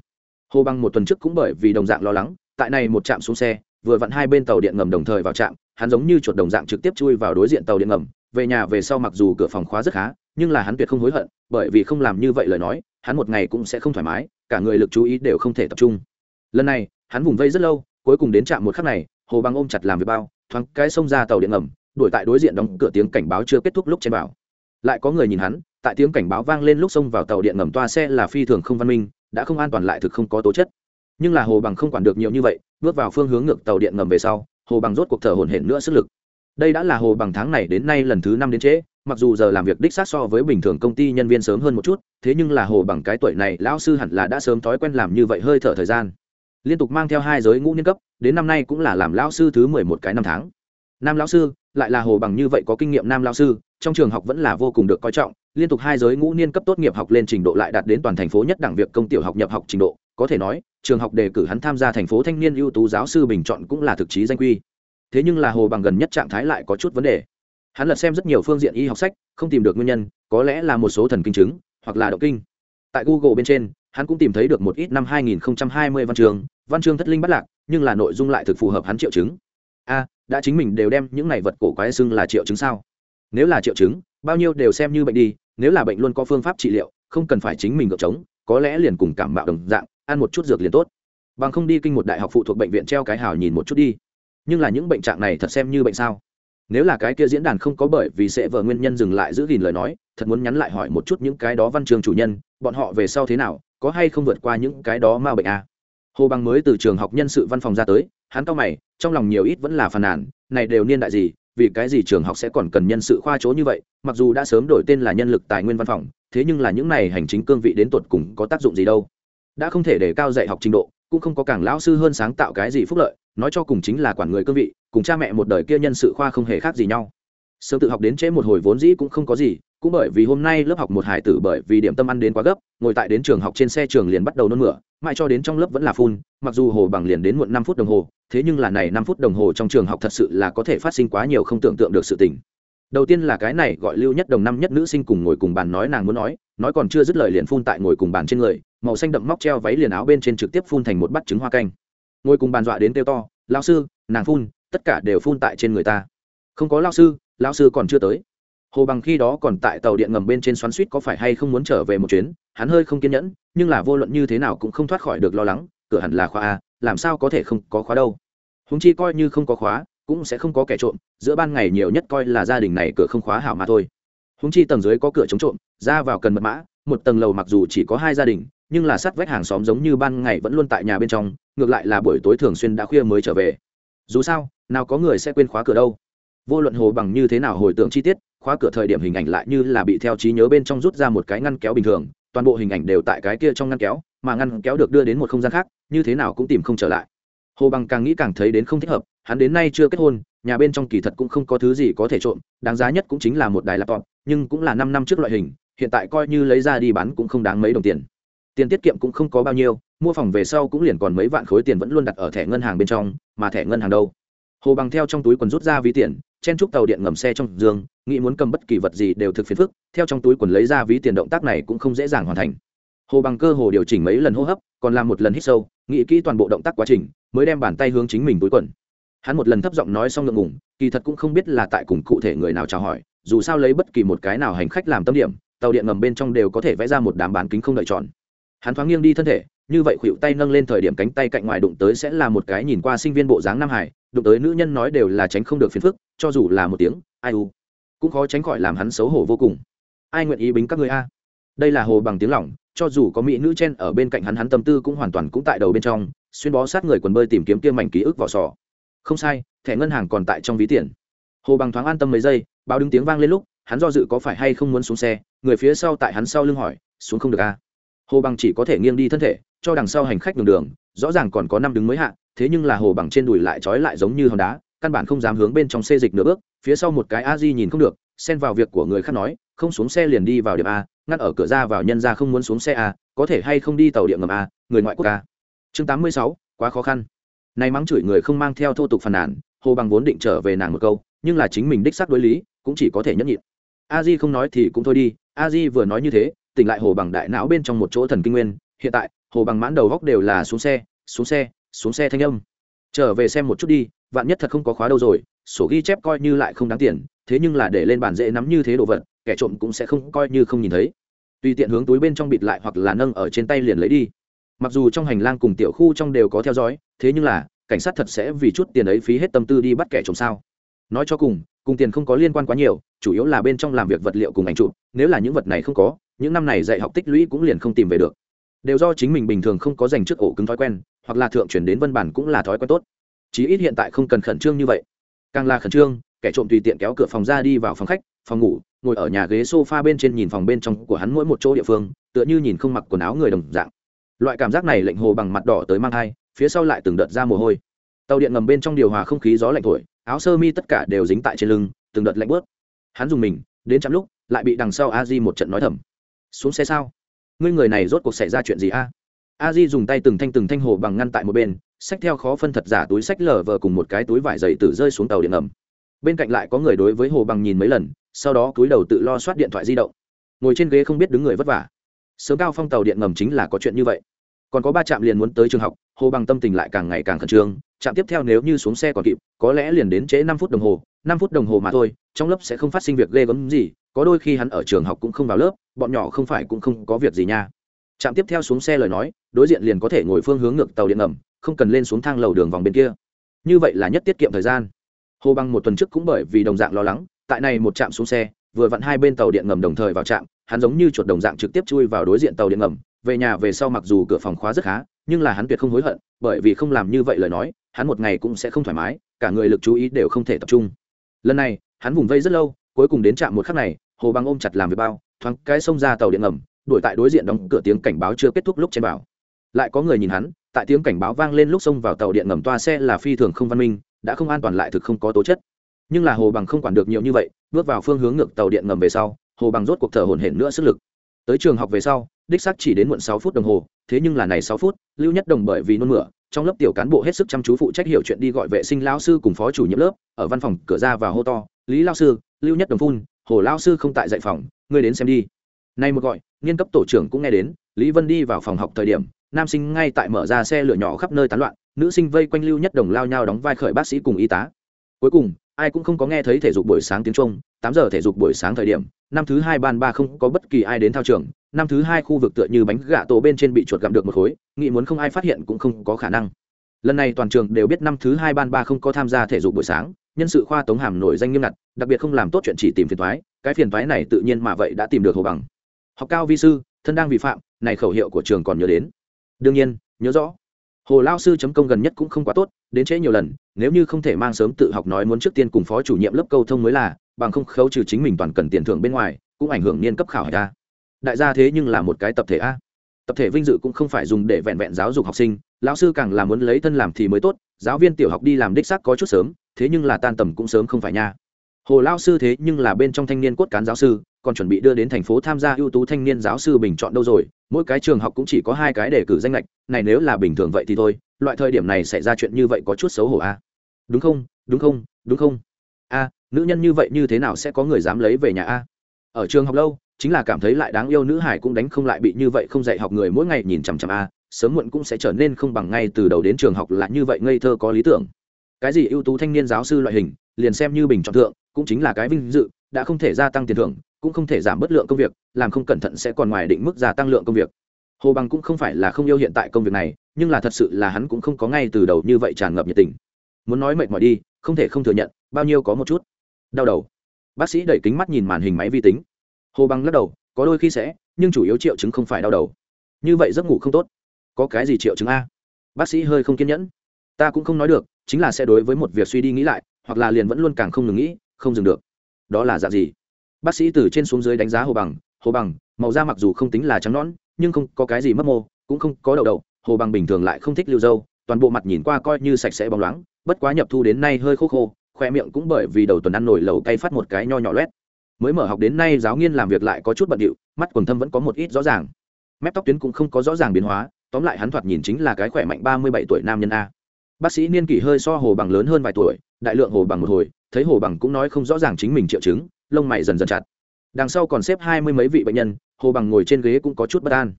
Hồ bằng một tuần trước cũng bởi vì đồng dạng lo lắng, tại này một trạm xuống xe, vừa vặn hai bên tàu điện ngầm đồng thời vào trạm, hắn giống như chuột đồng dạng trực tiếp chui vào đối diện tàu điện ngầm về nhà về sau mặc dù cửa phòng khóa rất khá, nhưng là hắn tuyệt không hối hận, bởi vì không làm như vậy lời nói, hắn một ngày cũng sẽ không thoải mái, cả người lực chú ý đều không thể tập trung. Lần này, hắn vùng vây rất lâu, cuối cùng đến trạm một khắc này, hồ bằng ôm chặt làm việc bao, thoáng cái xông ra tàu điện ngầm, đuổi tại đối diện đóng cửa tiếng cảnh báo chưa kết thúc lúc trên bảo. Lại có người nhìn hắn, tại tiếng cảnh báo vang lên lúc xông vào tàu điện ngầm toa xe là phi thường không văn minh, đã không an toàn lại thực không có tố chất. Nhưng là hồ bằng không quản được nhiều như vậy, bước vào phương hướng ngược tàu điện ngầm về sau, hồ bằng rốt cuộc thở hổn hển nữa sức lực đây đã là hồ bằng tháng này đến nay lần thứ năm đến trễ, mặc dù giờ làm việc đích xác so với bình thường công ty nhân viên sớm hơn một chút, thế nhưng là hồ bằng cái tuổi này, lão sư hẳn là đã sớm thói quen làm như vậy hơi thở thời gian. Liên tục mang theo hai giới ngũ niên cấp, đến năm nay cũng là làm lão sư thứ mười một cái năm tháng. Nam lão sư, lại là hồ bằng như vậy có kinh nghiệm nam lão sư, trong trường học vẫn là vô cùng được coi trọng, liên tục hai giới ngũ niên cấp tốt nghiệp học lên trình độ lại đạt đến toàn thành phố nhất đẳng việc công tiểu học nhập học trình độ. Có thể nói, trường học đề cử hắn tham gia thành phố thanh niên ưu tú giáo sư bình chọn cũng là thực chí danh quy thế nhưng là hồ bằng gần nhất trạng thái lại có chút vấn đề. Hắn lật xem rất nhiều phương diện y học sách, không tìm được nguyên nhân, có lẽ là một số thần kinh chứng, hoặc là động kinh. Tại google bên trên, hắn cũng tìm thấy được một ít năm 2020 văn chương văn chương thất linh bắt lạc, nhưng là nội dung lại thực phù hợp hắn triệu chứng. A, đã chính mình đều đem những này vật cổ quái xưng là triệu chứng sao? Nếu là triệu chứng, bao nhiêu đều xem như bệnh đi, nếu là bệnh luôn có phương pháp trị liệu, không cần phải chính mình gợp chống có lẽ liền cùng cảm mạo đồng dạng, ăn một chút dược liền tốt. Bằng không đi kinh một đại học phụ thuộc bệnh viện treo cái hào nhìn một chút đi nhưng là những bệnh trạng này thật xem như bệnh sao nếu là cái kia diễn đàn không có bởi vì sẽ vợ nguyên nhân dừng lại giữ gìn lời nói, thật muốn nhắn lại hỏi một chút những cái đó văn trường chủ nhân, bọn họ về sau thế nào, có hay không vượt qua những cái đó ma bệnh à? hồ bằng mới từ trường học nhân sự văn phòng ra tới, hắn cao mày, trong lòng nhiều ít vẫn là phàn nàn, này đều niên đại gì, vì cái gì trường học sẽ còn cần nhân sự khoa chỗ như vậy, mặc dù đã sớm đổi tên là nhân lực tài nguyên văn phòng, thế nhưng là những này hành chính cương vị đến tột cùng có tác dụng gì đâu đã không thể để cao dạy học trình độ cũng không có càng lão sư hơn sáng tạo cái gì phúc lợi, nói cho cùng chính là quản người cương vị, cùng cha mẹ một đời kia nhân sự khoa không hề khác gì nhau. Sớm tự học đến trễ một hồi vốn dĩ cũng không có gì, cũng bởi vì hôm nay lớp học một hải tử bởi vì điểm tâm ăn đến quá gấp, ngồi tại đến trường học trên xe trường liền bắt đầu nôn mửa, mãi cho đến trong lớp vẫn là phun, mặc dù hồ bằng liền đến muộn năm phút đồng hồ, thế nhưng là này năm phút đồng hồ trong trường học thật sự là có thể phát sinh quá nhiều không tưởng tượng được sự tình. Đầu tiên là cái này gọi lưu nhất đồng năm nhất nữ sinh cùng ngồi cùng bàn nói nàng muốn nói nói còn chưa dứt lời liền phun tại ngồi cùng bàn trên người màu xanh đậm móc treo váy liền áo bên trên trực tiếp phun thành một bát trứng hoa canh. Ngồi cùng bàn dọa đến kêu to lao sư, nàng phun, tất cả đều phun tại trên người ta. Không có lao sư lao sư còn chưa tới. Hồ bằng khi đó còn tại tàu điện ngầm bên trên xoắn suýt có phải hay không muốn trở về một chuyến, hắn hơi không kiên nhẫn, nhưng là vô luận như thế nào cũng không thoát khỏi được lo lắng, cửa hẳn là khóa a làm sao có thể không có khóa đâu. Húng chi coi như không có khóa, cũng sẽ không có kẻ trộm, giữa ban ngày nhiều nhất coi là gia đình này cửa không khóa hảo mà thôi. Húng chi tầng dưới có cửa chống trộm, ra vào cần mật mã, một tầng lầu mặc dù chỉ có hai gia đình nhưng là sát vách hàng xóm giống như ban ngày vẫn luôn tại nhà bên trong, ngược lại là buổi tối thường xuyên đã khuya mới trở về. Dù sao, nào có người sẽ quên khóa cửa đâu. Vô luận hồ bằng như thế nào hồi tưởng chi tiết, khóa cửa thời điểm hình ảnh lại như là bị theo trí nhớ bên trong rút ra một cái ngăn kéo bình thường, toàn bộ hình ảnh đều tại cái kia trong ngăn kéo, mà ngăn kéo được đưa đến một không gian khác, như thế nào cũng tìm không trở lại. Hồ bằng càng nghĩ càng thấy đến không thích hợp, hắn đến nay chưa kết hôn, nhà bên trong kỳ thật cũng không có thứ gì có thể trộm, đáng giá nhất cũng chính là một đài laptop, nhưng cũng là năm năm trước loại hình, hiện tại coi như lấy ra đi bán cũng không đáng mấy đồng tiền tiền tiết kiệm cũng không có bao nhiêu, mua phòng về sau cũng liền còn mấy vạn khối tiền vẫn luôn đặt ở thẻ ngân hàng bên trong, mà thẻ ngân hàng đâu? Hồ bằng theo trong túi quần rút ra ví tiền, chen chúc tàu điện ngầm xe trong giường, nghĩ muốn cầm bất kỳ vật gì đều thực phiền phức, theo trong túi quần lấy ra ví tiền động tác này cũng không dễ dàng hoàn thành. Hồ bằng cơ hồ điều chỉnh mấy lần hô hấp, còn làm một lần hít sâu, nghĩ kỹ toàn bộ động tác quá trình, mới đem bàn tay hướng chính mình túi quần. Hắn một lần thấp giọng nói xong ngượng ngùng, kỳ thật cũng không biết là tại cùng cụ thể người nào chào hỏi, dù sao lấy bất kỳ một cái nào hành khách làm tâm điểm, tàu điện ngầm bên trong đều có thể vẽ ra một đám bán kính không đợi tròn hắn thoáng nghiêng đi thân thể, như vậy khuỵu tay nâng lên thời điểm cánh tay cạnh ngoài đụng tới sẽ là một cái nhìn qua sinh viên bộ dáng nam hải, đụng tới nữ nhân nói đều là tránh không được phiền phức, cho dù là một tiếng, ai u. Cũng khó tránh khỏi làm hắn xấu hổ vô cùng. Ai nguyện ý bính các người a? Đây là hồ bằng tiếng lỏng, cho dù có mỹ nữ chen ở bên cạnh hắn hắn tâm tư cũng hoàn toàn cũng tại đầu bên trong, xuyên bó sát người quần bơi tìm kiếm kia mảnh ký ức vỏ sò. Không sai, thẻ ngân hàng còn tại trong ví tiền. Hồ bằng thoáng an tâm mấy giây, báo đứng tiếng vang lên lúc, hắn do dự có phải hay không muốn xuống xe, người phía sau tại hắn sau lưng hỏi, xuống không được a hồ bằng chỉ có thể nghiêng đi thân thể, cho đằng sau hành khách đường đường, rõ ràng còn có năm đứng mới hạ, thế nhưng là hồ bằng trên đùi lại trói lại giống như hòn đá, căn bản không dám hướng bên trong xe dịch nửa bước, phía sau một cái a di nhìn không được, xen vào việc của người khác nói, không xuống xe liền đi vào điểm a, ngắt ở cửa ra vào nhân ra không muốn xuống xe a, có thể hay không đi tàu điện ngầm a, người ngoại quốc a. Chương tám mươi sáu, quá khó khăn. Nay mắng chửi người không mang theo thô tục phàn nàn, hồ bằng vốn định trở về nàng một câu, nhưng là chính mình đích xác đối lý, cũng chỉ có thể nhẫn nhịn. A di không nói thì cũng thôi đi, a di vừa nói như thế tỉnh lại hồ bằng đại não bên trong một chỗ thần kinh nguyên, hiện tại, hồ bằng mãn đầu góc đều là xuống xe xuống xe xuống xe thanh âm. Trở về xem một chút đi, vạn nhất thật không có khóa đâu rồi, sổ ghi chép coi như lại không đáng tiền, thế nhưng là để lên bàn dễ nắm như thế đồ vật, kẻ trộm cũng sẽ không coi như không nhìn thấy. Tùy tiện hướng túi bên trong bịt lại hoặc là nâng ở trên tay liền lấy đi. Mặc dù trong hành lang cùng tiểu khu trong đều có theo dõi, thế nhưng là, cảnh sát thật sẽ vì chút tiền ấy phí hết tâm tư đi bắt kẻ trộm sao? Nói cho cùng cùng tiền không có liên quan quá nhiều, chủ yếu là bên trong làm việc vật liệu cùng ảnh chụp, nếu là những vật này không có những năm này dạy học tích lũy cũng liền không tìm về được. Đều do chính mình bình thường không có dành trước ổ cứng thói quen, hoặc là thượng chuyển đến văn bản cũng là thói quen tốt. Chí ít hiện tại không cần khẩn trương như vậy. Càng là khẩn trương, kẻ trộm tùy tiện kéo cửa phòng ra đi vào phòng khách, phòng ngủ, ngồi ở nhà ghế sofa bên trên nhìn phòng bên trong của hắn mỗi một chỗ địa phương, tựa như nhìn không mặc quần áo người đồng dạng. Loại cảm giác này lệnh hồ bằng mặt đỏ tới mang thai, phía sau lại từng đợt ra mồ hôi. Tàu điện ngầm bên trong điều hòa không khí gió lạnh thổi, áo sơ mi tất cả đều dính tại trên lưng, từng đợt lạnh bớt hắn dùng mình, đến chạm lúc, lại bị đằng sau a di một trận nói thầm xuống xe sao? Ngươi người này rốt cuộc xảy ra chuyện gì a? A di dùng tay từng thanh từng thanh hồ bằng ngăn tại một bên sách theo khó phân thật giả túi sách lở vờ cùng một cái túi vải dày tử rơi xuống tàu điện ngầm. Bên cạnh lại có người đối với hồ bằng nhìn mấy lần, sau đó túi đầu tự lo soát điện thoại di động. Ngồi trên ghế không biết đứng người vất vả. Sớm cao phong tàu điện ngầm chính là có chuyện như vậy. Còn có ba trạm liền muốn tới trường học, hồ bằng tâm tình lại càng ngày càng khẩn trương, trạm tiếp theo nếu như xuống xe còn kịp, có lẽ liền đến trễ năm phút đồng hồ, năm phút đồng hồ mà thôi, trong lớp sẽ không phát sinh việc ghê gớm gì có đôi khi hắn ở trường học cũng không vào lớp, bọn nhỏ không phải cũng không có việc gì nha. Trạm tiếp theo xuống xe lời nói, đối diện liền có thể ngồi phương hướng ngược tàu điện ngầm, không cần lên xuống thang lầu đường vòng bên kia. Như vậy là nhất tiết kiệm thời gian. Hồ bằng một tuần trước cũng bởi vì đồng dạng lo lắng, tại này một trạm xuống xe, vừa vặn hai bên tàu điện ngầm đồng thời vào trạm, hắn giống như chuột đồng dạng trực tiếp chui vào đối diện tàu điện ngầm, về nhà về sau mặc dù cửa phòng khóa rất khá, nhưng là hắn tuyệt không hối hận, bởi vì không làm như vậy lời nói, hắn một ngày cũng sẽ không thoải mái, cả người lực chú ý đều không thể tập trung. Lần này, hắn vùng vây rất lâu, cuối cùng đến trạm một khắc này hồ bằng ôm chặt làm việc bao, thoáng cái xông ra tàu điện ngầm, đuổi tại đối diện đóng cửa tiếng cảnh báo chưa kết thúc lúc trên bảo. Lại có người nhìn hắn, tại tiếng cảnh báo vang lên lúc xông vào tàu điện ngầm toa xe là phi thường không văn minh, đã không an toàn lại thực không có tố chất. Nhưng là hồ bằng không quản được nhiều như vậy, bước vào phương hướng ngược tàu điện ngầm về sau, hồ bằng rốt cuộc thở hổn hển nữa sức lực. Tới trường học về sau, đích xác chỉ đến muộn sáu phút đồng hồ, thế nhưng là này sáu phút, lưu nhất đồng bởi vì nôn mửa, trong lớp tiểu cán bộ hết sức chăm chú phụ trách hiểu chuyện đi gọi vệ sinh lao sư cùng phó chủ nhiệm lớp, ở văn phòng cửa ra và hô to, lý lao sư, lưu nhất đồng phun hồ lao sư không tại dạy phòng, ngươi đến xem đi. Nay một gọi nghiên cấp tổ trưởng cũng nghe đến, lý vân đi vào phòng học thời điểm, nam sinh ngay tại mở ra xe lửa nhỏ khắp nơi tán loạn, nữ sinh vây quanh lưu nhất đồng lao nhau đóng vai khởi bác sĩ cùng y tá. Cuối cùng, ai cũng không có nghe thấy thể dục buổi sáng tiếng trung tám giờ thể dục buổi sáng thời điểm, năm thứ hai ban ba không có bất kỳ ai đến thao trường, năm thứ hai khu vực tựa như bánh gạ tổ bên trên bị chuột gặm được một khối, nghĩ muốn không ai phát hiện cũng không có khả năng. Lần này toàn trường đều biết năm thứ hai ban ba không có tham gia thể dục buổi sáng nhân sự khoa tống hàm nổi danh nghiêm ngặt, đặc biệt không làm tốt chuyện chỉ tìm phiền thoái cái phiền thoái này tự nhiên mà vậy đã tìm được hồ bằng. Học cao vi sư, thân đang vi phạm, này khẩu hiệu của trường còn nhớ đến. Đương nhiên, nhớ rõ. Hồ lao sư chấm công gần nhất cũng không quá tốt, đến trễ nhiều lần, nếu như không thể mang sớm tự học nói muốn trước tiên cùng phó chủ nhiệm lớp câu thông mới là, bằng không khấu trừ chính mình toàn cần tiền thưởng bên ngoài, cũng ảnh hưởng niên cấp khảo ta đại gia thế nhưng là một cái tập thể a. Tập thể vinh dự cũng không phải dùng để vẹn vẹn giáo dục học sinh, lão sư càng là muốn lấy thân làm thì mới tốt, giáo viên tiểu học đi làm đích xác có chút sớm thế nhưng là tan tầm cũng sớm không phải nha. Hồ lao sư thế nhưng là bên trong thanh niên cốt cán giáo sư, còn chuẩn bị đưa đến thành phố tham gia ưu tú thanh niên giáo sư bình chọn đâu rồi, mỗi cái trường học cũng chỉ có hai cái để cử danh lệch này nếu là bình thường vậy thì thôi, loại thời điểm này xảy ra chuyện như vậy có chút xấu hổ a à? đúng không? Đúng không? Đúng không? A nữ nhân như vậy như thế nào sẽ có người dám lấy về nhà a ở trường học lâu, chính là cảm thấy lại đáng yêu nữ hải cũng đánh không lại bị như vậy không dạy học người mỗi ngày nhìn chằm chằm a sớm muộn cũng sẽ trở nên không bằng ngay từ đầu đến trường học là như vậy ngây thơ có lý tưởng cái gì ưu tú thanh niên giáo sư loại hình, liền xem như bình chọn thượng, cũng chính là cái vinh dự, đã không thể gia tăng tiền thưởng, cũng không thể giảm bất lượng công việc, làm không cẩn thận sẽ còn ngoài định mức gia tăng lượng công việc. Hồ bằng cũng không phải là không yêu hiện tại công việc này, nhưng là thật sự là hắn cũng không có ngay từ đầu như vậy tràn ngập nhiệt tình. Muốn nói mệt mỏi đi, không thể không thừa nhận, bao nhiêu có một chút. Đau đầu. Bác sĩ đẩy kính mắt nhìn màn hình máy vi tính. Hồ bằng lắc đầu, có đôi khi sẽ, nhưng chủ yếu triệu chứng không phải đau đầu. Như vậy giấc ngủ không tốt. Có cái gì triệu chứng a? Bác sĩ hơi không kiên nhẫn. Ta cũng không nói được chính là sẽ đối với một việc suy đi nghĩ lại, hoặc là liền vẫn luôn càng không ngừng nghĩ, không dừng được. Đó là dạng gì? Bác sĩ từ trên xuống dưới đánh giá hồ bằng hồ bằng, màu da mặc dù không tính là trắng nõn, nhưng không có cái gì mất mô, cũng không có đậu đậu, hồ bằng bình thường lại không thích lưu dâu, toàn bộ mặt nhìn qua coi như sạch sẽ bóng loáng, bất quá nhập thu đến nay hơi khô khô, khoe miệng cũng bởi vì đầu tuần ăn nổi lẩu cay phát một cái nho nhỏ loét. Mới mở học đến nay giáo nghiên làm việc lại có chút bận điệu, mắt quần thâm vẫn có một ít rõ ràng. Mép tóc tuyến cũng không có rõ ràng biến hóa, tóm lại hắn thoạt nhìn chính là cái khỏe mạnh ba mươi bảy tuổi nam nhân a bác sĩ niên kỷ hơi so hồ bằng lớn hơn vài tuổi, đại lượng hồ bằng một hồi, thấy hồ bằng cũng nói không rõ ràng chính mình triệu chứng, lông mày dần dần chặt. Đằng sau còn xếp hai mươi mấy vị bệnh nhân, hồ bằng ngồi trên ghế cũng có chút bất an.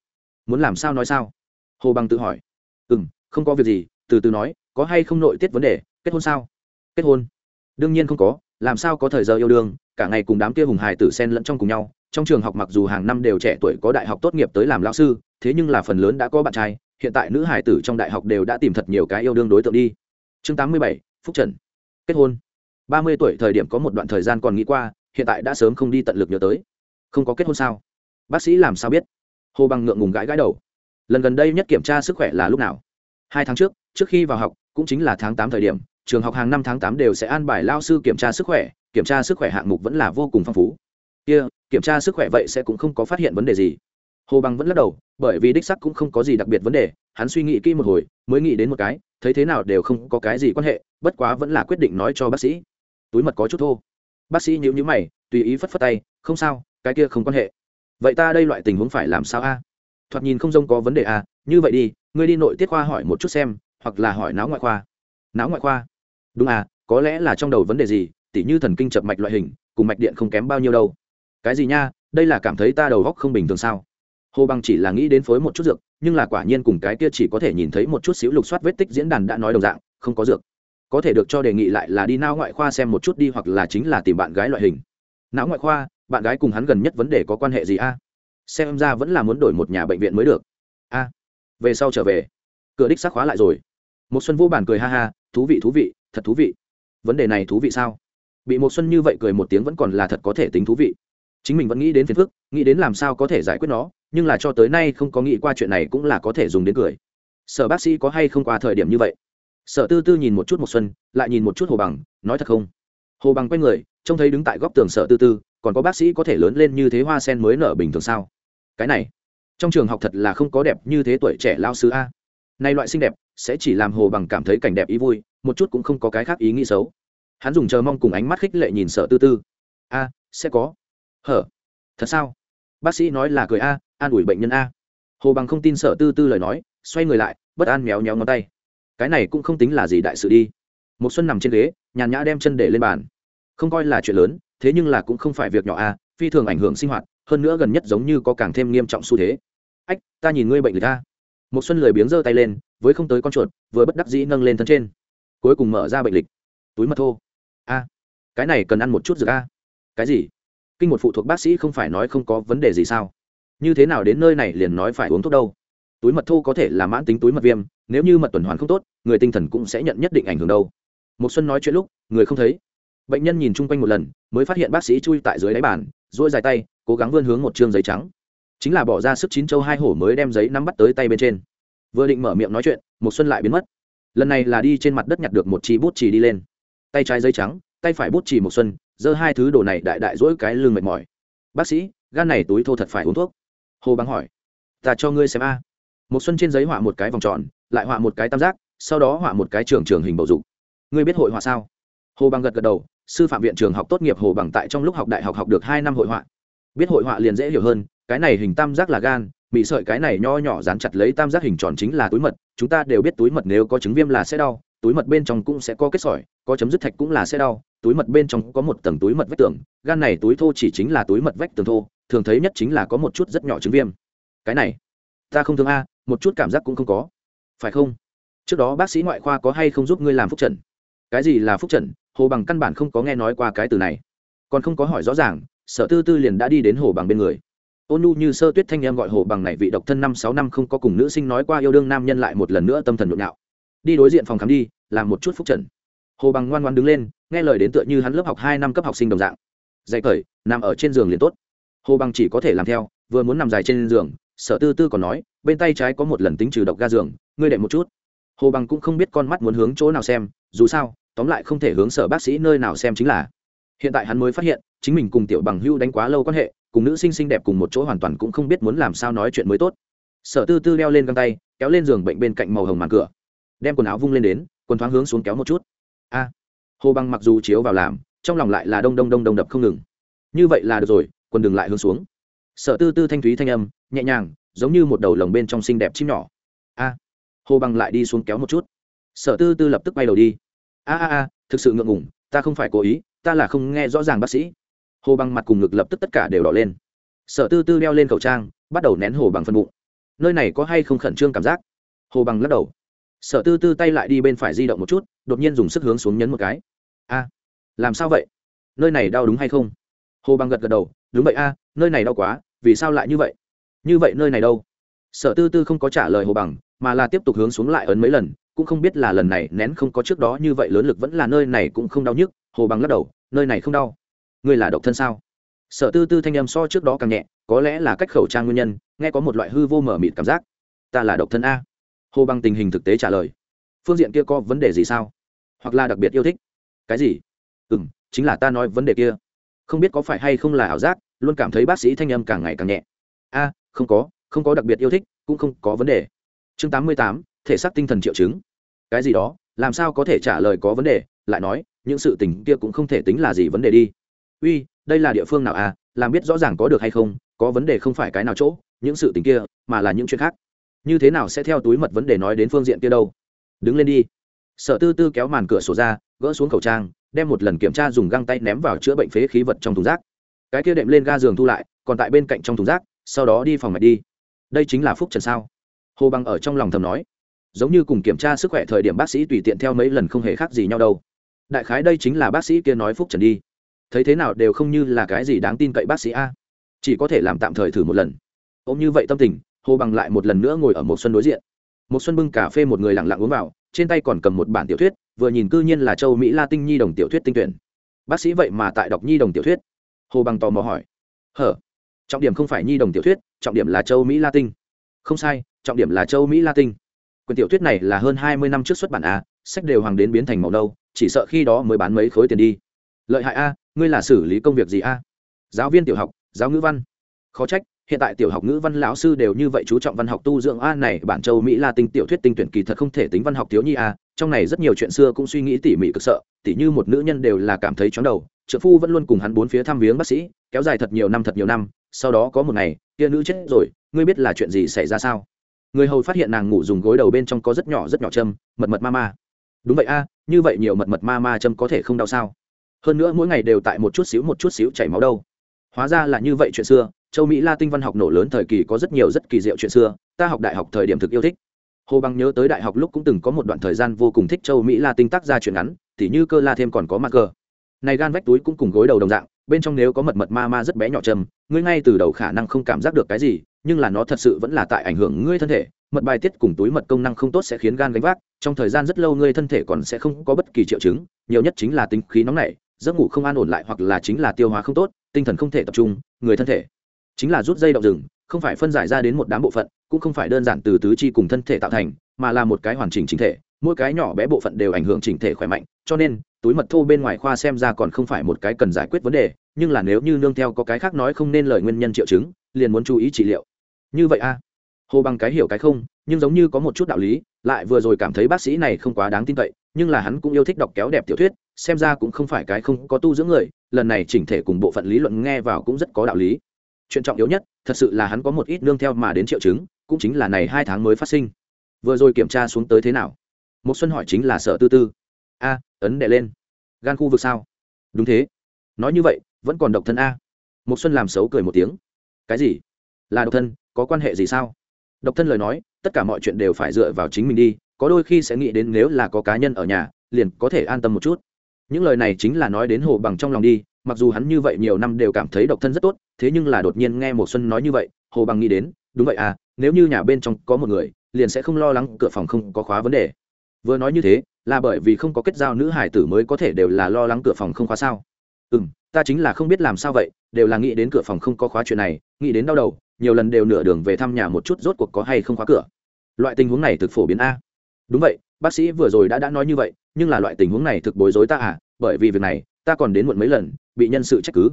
Muốn làm sao nói sao? Hồ bằng tự hỏi. Ừ m không có việc gì, từ từ nói, có hay không nội tiết vấn đề, kết hôn sao? Kết hôn? Đương nhiên không có, làm sao có thời giờ yêu đương, cả ngày cùng đám kia hùng hài tử sen lẫn trong cùng nhau. Trong trường học mặc dù hàng năm đều trẻ tuổi có đại học tốt nghiệp tới làm lao sư, thế nhưng là phần lớn đã có bạn trai hiện tại nữ hài tử trong đại học đều đã tìm thật nhiều cái yêu đương đối tượng đi. Chương tám mươi bảy phúc trần. Kết hôn. Ba mươi tuổi thời điểm có một đoạn thời gian còn nghĩ qua hiện tại đã sớm không đi tận lực nhớ tới. Không có kết hôn sao? Bác sĩ làm sao biết? Hồ bằng ngượng ngùng gãi gãi đầu. Lần gần đây nhất kiểm tra sức khỏe là lúc nào? Hai tháng trước trước khi vào học cũng chính là tháng tám thời điểm trường học hàng năm tháng tám đều sẽ an bài lao sư kiểm tra sức khỏe kiểm tra sức khỏe hạng mục vẫn là vô cùng phong phú. Kia、yeah, kiểm tra sức khỏe vậy sẽ cũng không có phát hiện vấn đề gì hồ bằng vẫn lắc đầu, bởi vì đích sắc cũng không có gì đặc biệt vấn đề, hắn suy nghĩ kỹ một hồi, mới nghĩ đến một cái, thấy thế nào đều không có cái gì quan hệ, bất quá vẫn là quyết định nói cho bác sĩ. Túi mật có chút thô. Bác sĩ nhíu nhíu mày, tùy ý phất phất tay, không sao, cái kia không quan hệ. Vậy ta đây loại tình huống phải làm sao a? Thoạt nhìn không rông có vấn đề a, như vậy đi, ngươi đi nội tiết khoa hỏi một chút xem, hoặc là hỏi não ngoại khoa. Não ngoại khoa? Đúng à có lẽ là trong đầu vấn đề gì, tỉ như thần kinh chập mạch loại hình, cùng mạch điện không kém bao nhiêu đâu. Cái gì nha, đây là cảm thấy ta đầu góc không bình thường sao? Hồ bằng chỉ là nghĩ đến phối một chút dược, nhưng là quả nhiên cùng cái kia chỉ có thể nhìn thấy một chút xíu lục soát vết tích diễn đàn đã nói đồng dạng, không có dược. Có thể được cho đề nghị lại là đi não ngoại khoa xem một chút đi hoặc là chính là tìm bạn gái loại hình. Não ngoại khoa, bạn gái cùng hắn gần nhất vấn đề có quan hệ gì a? Xem ra vẫn là muốn đổi một nhà bệnh viện mới được. A. Về sau trở về. Cửa đích xác khóa lại rồi. Một xuân vô bản cười ha ha, thú vị thú vị, thật thú vị. Vấn đề này thú vị sao? Bị một xuân như vậy cười một tiếng vẫn còn là thật có thể tính thú vị. Chính mình vẫn nghĩ đến phiền phức, nghĩ đến làm sao có thể giải quyết nó nhưng là cho tới nay không có nghĩ qua chuyện này cũng là có thể dùng đến cười. Sở bác sĩ có hay không qua thời điểm như vậy? Sở tư tư nhìn một chút một xuân, lại nhìn một chút hồ bằng, nói thật không? Hồ bằng quay người, trông thấy đứng tại góc tường sở tư tư, còn có bác sĩ có thể lớn lên như thế hoa sen mới nở bình thường sao? Cái này, trong trường học thật là không có đẹp như thế tuổi trẻ lao sư a. Nay loại xinh đẹp, sẽ chỉ làm hồ bằng cảm thấy cảnh đẹp ý vui, một chút cũng không có cái khác ý nghĩ xấu. Hắn dùng chờ mong cùng ánh mắt khích lệ nhìn sở tư tư. A, sẽ có. Hở, thật sao? Bác sĩ nói là cười a, an ủi bệnh nhân a. Hồ bằng không tin sở tư tư lời nói, xoay người lại, bất an méo méo ngón tay. Cái này cũng không tính là gì đại sự đi. Một xuân nằm trên ghế, nhàn nhã đem chân để lên bàn. Không coi là chuyện lớn, thế nhưng là cũng không phải việc nhỏ a, phi thường ảnh hưởng sinh hoạt, hơn nữa gần nhất giống như có càng thêm nghiêm trọng xu thế. Ách, ta nhìn ngươi bệnh người ta. Một xuân lười biếng giơ tay lên, với không tới con chuột, vừa bất đắc dĩ nâng lên thân trên. Cuối cùng mở ra bệnh lịch. Túi mật thô. A, cái này cần ăn một chút dược a. Cái gì? Kinh một phụ thuộc bác sĩ không phải nói không có vấn đề gì sao? Như thế nào đến nơi này liền nói phải uống thuốc đâu? Túi mật thô có thể là mãn tính túi mật viêm, nếu như mật tuần hoàn không tốt, người tinh thần cũng sẽ nhận nhất định ảnh hưởng đâu. Một xuân nói chuyện lúc, người không thấy. Bệnh nhân nhìn chung quanh một lần, mới phát hiện bác sĩ chui tại dưới đáy bàn, duỗi dài tay, cố gắng vươn hướng một chương giấy trắng. Chính là bỏ ra sức chín châu hai hổ mới đem giấy nắm bắt tới tay bên trên. Vừa định mở miệng nói chuyện một xuân lại biến mất. Lần này là đi trên mặt đất nhặt được một chi bút chì đi lên. Tay trái giấy trắng, tay phải bút chì một xuân giơ hai thứ đồ này đại đại dỗi cái lưng mệt mỏi. Bác sĩ, gan này túi thô thật phải uống thuốc. Hồ băng hỏi. Ta cho ngươi xem a. Một xuân trên giấy họa một cái vòng tròn, lại họa một cái tam giác, sau đó họa một cái trường trường hình bầu dục. Ngươi biết hội họa sao? Hồ bằng gật gật đầu. Sư phạm viện trường học tốt nghiệp hồ bằng tại trong lúc học đại học học được hai năm hội họa. Biết hội họa liền dễ hiểu hơn, cái này hình tam giác là gan bị sợi cái này nho nhỏ dán chặt lấy tam giác hình tròn chính là túi mật, chúng ta đều biết túi mật nếu có chứng viêm là sẽ đau, túi mật bên trong cũng sẽ có kết sỏi, có chấm dứt thạch cũng là sẽ đau túi mật bên trong có một tầng túi mật vách tường, gan này túi thô chỉ chính là túi mật vách tường thô, thường thấy nhất chính là có một chút rất nhỏ chứng viêm. Cái này, ta không thương a, một chút cảm giác cũng không có. Phải không? Trước đó bác sĩ ngoại khoa có hay không giúp ngươi làm phúc trần? Cái gì là phúc trần? Hồ bằng căn bản không có nghe nói qua cái từ này. Còn không có hỏi rõ ràng, sở tư tư liền đã đi đến hồ bằng bên người. Ôn nu như sơ tuyết thanh em gọi hồ bằng này vị độc thân năm sáu năm không có cùng nữ sinh nói qua yêu đương nam nhân lại một lần nữa tâm thần nhộn nhạo. Đi đối diện phòng khám đi, làm một chút phúc trần hồ bằng ngoan ngoan đứng lên, nghe lời đến tựa như hắn lớp học hai năm cấp học sinh đồng dạng. Dạy cởi nằm ở trên giường liền tốt. Hồ bằng chỉ có thể làm theo, vừa muốn nằm dài trên giường, sở tư tư còn nói, bên tay trái có một lần tính trừ độc ga giường, ngươi đệm một chút. Hồ bằng cũng không biết con mắt muốn hướng chỗ nào xem, dù sao, tóm lại không thể hướng sở bác sĩ nơi nào xem chính là. Hiện tại hắn mới phát hiện, chính mình cùng tiểu bằng hưu đánh quá lâu quan hệ, cùng nữ sinh xinh đẹp cùng một chỗ hoàn toàn cũng không biết muốn làm sao nói chuyện mới tốt. Sở tư tư leo lên găng tay, kéo lên giường bệnh bên cạnh màu hồng màn cửa. Đem quần áo vung lên đến, quần thoáng hướng xuống kéo một chút a. Hồ bằng mặc dù chiếu vào làm, trong lòng lại là đông đông đông đông đập không ngừng. Như vậy là được rồi, quần đừng lại hướng xuống. Sở tư tư thanh thúy thanh âm, nhẹ nhàng, giống như một đầu lồng bên trong xinh đẹp chim nhỏ. A. Hồ bằng lại đi xuống kéo một chút. Sở tư tư lập tức bay đầu đi. A a a, thực sự ngượng ngủng ta không phải cố ý, ta là không nghe rõ ràng bác sĩ. Hồ bằng mặt cùng ngực lập tức tất cả đều đỏ lên. Sở tư tư đeo lên khẩu trang, bắt đầu nén hồ bằng phân bụng. Nơi này có hay không khẩn trương cảm giác? Hồ bằng lắc đầu sở tư tư tay lại đi bên phải di động một chút, đột nhiên dùng sức hướng xuống nhấn một cái. A, làm sao vậy? Nơi này đau đúng hay không? Hồ bằng gật gật đầu, đúng vậy a, nơi này đau quá, vì sao lại như vậy? Như vậy nơi này đâu? Sở tư tư không có trả lời hồ bằng mà là tiếp tục hướng xuống lại ấn mấy lần, cũng không biết là lần này nén không có trước đó như vậy lớn lực vẫn là nơi này cũng không đau nhức, hồ bằng lắc đầu, nơi này không đau. Ngươi là độc thân sao? Sở tư tư thanh âm so trước đó càng nhẹ, có lẽ là cách khẩu trang nguyên nhân, nghe có một loại hư vô mở mịt cảm giác. Ta là độc thân a hồ bằng tình hình thực tế trả lời. Phương diện kia có vấn đề gì sao? Hoặc là đặc biệt yêu thích? Cái gì? Ừ m chính là ta nói vấn đề kia. Không biết có phải hay không là ảo giác, luôn cảm thấy bác sĩ thanh âm càng ngày càng nhẹ. A, không có không có đặc biệt yêu thích, cũng không có vấn đề. Chương tám mươi tám, thể xác tinh thần triệu chứng. Cái gì đó, làm sao có thể trả lời có vấn đề, lại nói, những sự tình kia cũng không thể tính là gì vấn đề đi. Uy, đây là địa phương nào à? Làm biết rõ ràng có được hay không, có vấn đề không phải cái nào chỗ, những sự tình kia, mà là những chuyện khác như thế nào sẽ theo túi mật vấn đề nói đến phương diện kia đâu? Đứng lên đi. Sở tư tư kéo màn cửa sổ ra, gỡ xuống khẩu trang, đem một lần kiểm tra dùng găng tay ném vào chữa bệnh phế khí vật trong thùng rác. Cái kia đệm lên ga giường thu lại, còn tại bên cạnh trong thùng rác, sau đó đi phòng mạch đi. Đây chính là phúc trần sao? Hồ bằng ở trong lòng thầm nói. Giống như cùng kiểm tra sức khỏe thời điểm bác sĩ tùy tiện theo mấy lần không hề khác gì nhau đâu. Đại khái đây chính là bác sĩ kia nói phúc trần đi. Thấy thế nào đều không như là cái gì đáng tin cậy bác sĩ a. Chỉ có thể làm tạm thời thử một lần. Ôm như vậy tâm tình hồ bằng lại một lần nữa ngồi ở một xuân đối diện. Một xuân bưng cà phê một người lặng lặng uống vào, trên tay còn cầm một bản tiểu thuyết, vừa nhìn cư nhiên là châu mỹ la tinh nhi đồng tiểu thuyết tinh tuyển. Bác sĩ vậy mà tại đọc nhi đồng tiểu thuyết? Hồ bằng tò mò hỏi. Hở, trọng điểm không phải nhi đồng tiểu thuyết, trọng điểm là châu mỹ la tinh. Không sai, trọng điểm là châu mỹ la tinh. Quyển tiểu thuyết này là hơn hai mươi năm trước xuất bản a, sách đều hoàng đến biến thành màu đâu chỉ sợ khi đó mới bán mấy khối tiền đi. Lợi hại a, ngươi là xử lý công việc gì a? Giáo viên tiểu học, giáo ngữ văn. Khó trách hiện tại tiểu học ngữ văn lão sư đều như vậy chú trọng văn học tu dưỡng, a, này, bản châu mỹ la tinh tiểu thuyết tinh tuyển kỳ thật không thể tính văn học thiếu nhi, a, trong này rất nhiều chuyện xưa cũng suy nghĩ tỉ mỉ cực sợ, tỉ như một nữ nhân đều là cảm thấy chóng đầu. Trợ phu vẫn luôn cùng hắn bốn phía thăm viếng bác sĩ, kéo dài thật nhiều năm, thật nhiều năm, sau đó có một ngày, kia nữ chết rồi, ngươi biết là chuyện gì xảy ra sao? Người hầu phát hiện nàng ngủ dùng gối đầu bên trong có rất nhỏ rất nhỏ châm, mật mật ma ma. Đúng vậy, a, như vậy nhiều mật mật ma ma châm có thể không đau sao? Hơn nữa mỗi ngày đều tại một chút xíu, một chút xíu chảy máu đâu. Hóa ra là như vậy chuyện xưa châu mỹ la tinh văn học nổ lớn thời kỳ có rất nhiều rất kỳ diệu chuyện xưa, ta học đại học thời điểm thực yêu thích hồ bằng nhớ tới đại học lúc cũng từng có một đoạn thời gian vô cùng thích châu mỹ la tinh tác ra chuyện ngắn, tỉ như cơ la thêm còn có mặt cơ. này gan vách túi cũng cùng gối đầu đồng dạng, bên trong nếu có mật mật ma ma rất bé nhỏ châm ngươi ngay từ đầu khả năng không cảm giác được cái gì, nhưng là nó thật sự vẫn là tại ảnh hưởng ngươi thân thể, mật bài tiết cùng túi mật công năng không tốt sẽ khiến gan gánh vác, trong thời gian rất lâu ngươi thân thể còn sẽ không có bất kỳ triệu chứng, nhiều nhất chính là tính khí nóng nảy, giấc ngủ không an ổn lại hoặc là chính là tiêu hóa không tốt, tinh thần không thể tập trung, người thân thể chính là rút dây động rừng, không phải phân giải ra đến một đám bộ phận, cũng không phải đơn giản từ tứ chi cùng thân thể tạo thành, mà là một cái hoàn chỉnh chính thể, mỗi cái nhỏ bé bộ phận đều ảnh hưởng chỉnh thể khỏe mạnh, cho nên, túi mật thô bên ngoài khoa xem ra còn không phải một cái cần giải quyết vấn đề, nhưng là nếu như nương theo có cái khác nói không nên lời nguyên nhân triệu chứng, liền muốn chú ý trị liệu. Như vậy a? Hồ bằng cái hiểu cái không, nhưng giống như có một chút đạo lý, lại vừa rồi cảm thấy bác sĩ này không quá đáng tin cậy, nhưng là hắn cũng yêu thích đọc kéo đẹp tiểu thuyết, xem ra cũng không phải cái không có tu dưỡng người, lần này chỉnh thể cùng bộ phận lý luận nghe vào cũng rất có đạo lý chuyện trọng yếu nhất, thật sự là hắn có một ít nương theo mà đến triệu chứng, cũng chính là này hai tháng mới phát sinh. Vừa rồi kiểm tra xuống tới thế nào? Một xuân hỏi chính là sợ tư tư. A, ấn đệ lên. Gan khu vực sao? Đúng thế. Nói như vậy, vẫn còn độc thân a. Một xuân làm xấu cười một tiếng. Cái gì? Là độc thân, có quan hệ gì sao? Độc thân lời nói, tất cả mọi chuyện đều phải dựa vào chính mình đi, có đôi khi sẽ nghĩ đến nếu là có cá nhân ở nhà, liền có thể an tâm một chút. Những lời này chính là nói đến hồ bằng trong lòng đi mặc dù hắn như vậy nhiều năm đều cảm thấy độc thân rất tốt, thế nhưng là đột nhiên nghe một xuân nói như vậy, hồ bằng nghĩ đến, đúng vậy à nếu như nhà bên trong có một người, liền sẽ không lo lắng cửa phòng không có khóa vấn đề. Vừa nói như thế, là bởi vì không có kết giao nữ hải tử mới có thể đều là lo lắng cửa phòng không khóa sao. Ừ ta chính là không biết làm sao vậy, đều là nghĩ đến cửa phòng không có khóa chuyện này, nghĩ đến đau đầu, nhiều lần đều nửa đường về thăm nhà một chút rốt cuộc có hay không khóa cửa. Loại tình huống này thực phổ biến a. Đúng vậy, bác sĩ vừa rồi đã đã nói như vậy, nhưng là loại tình huống này thực bối rối ta à bởi vì việc này ta còn đến muộn mấy lần, bị nhân sự trách cứ.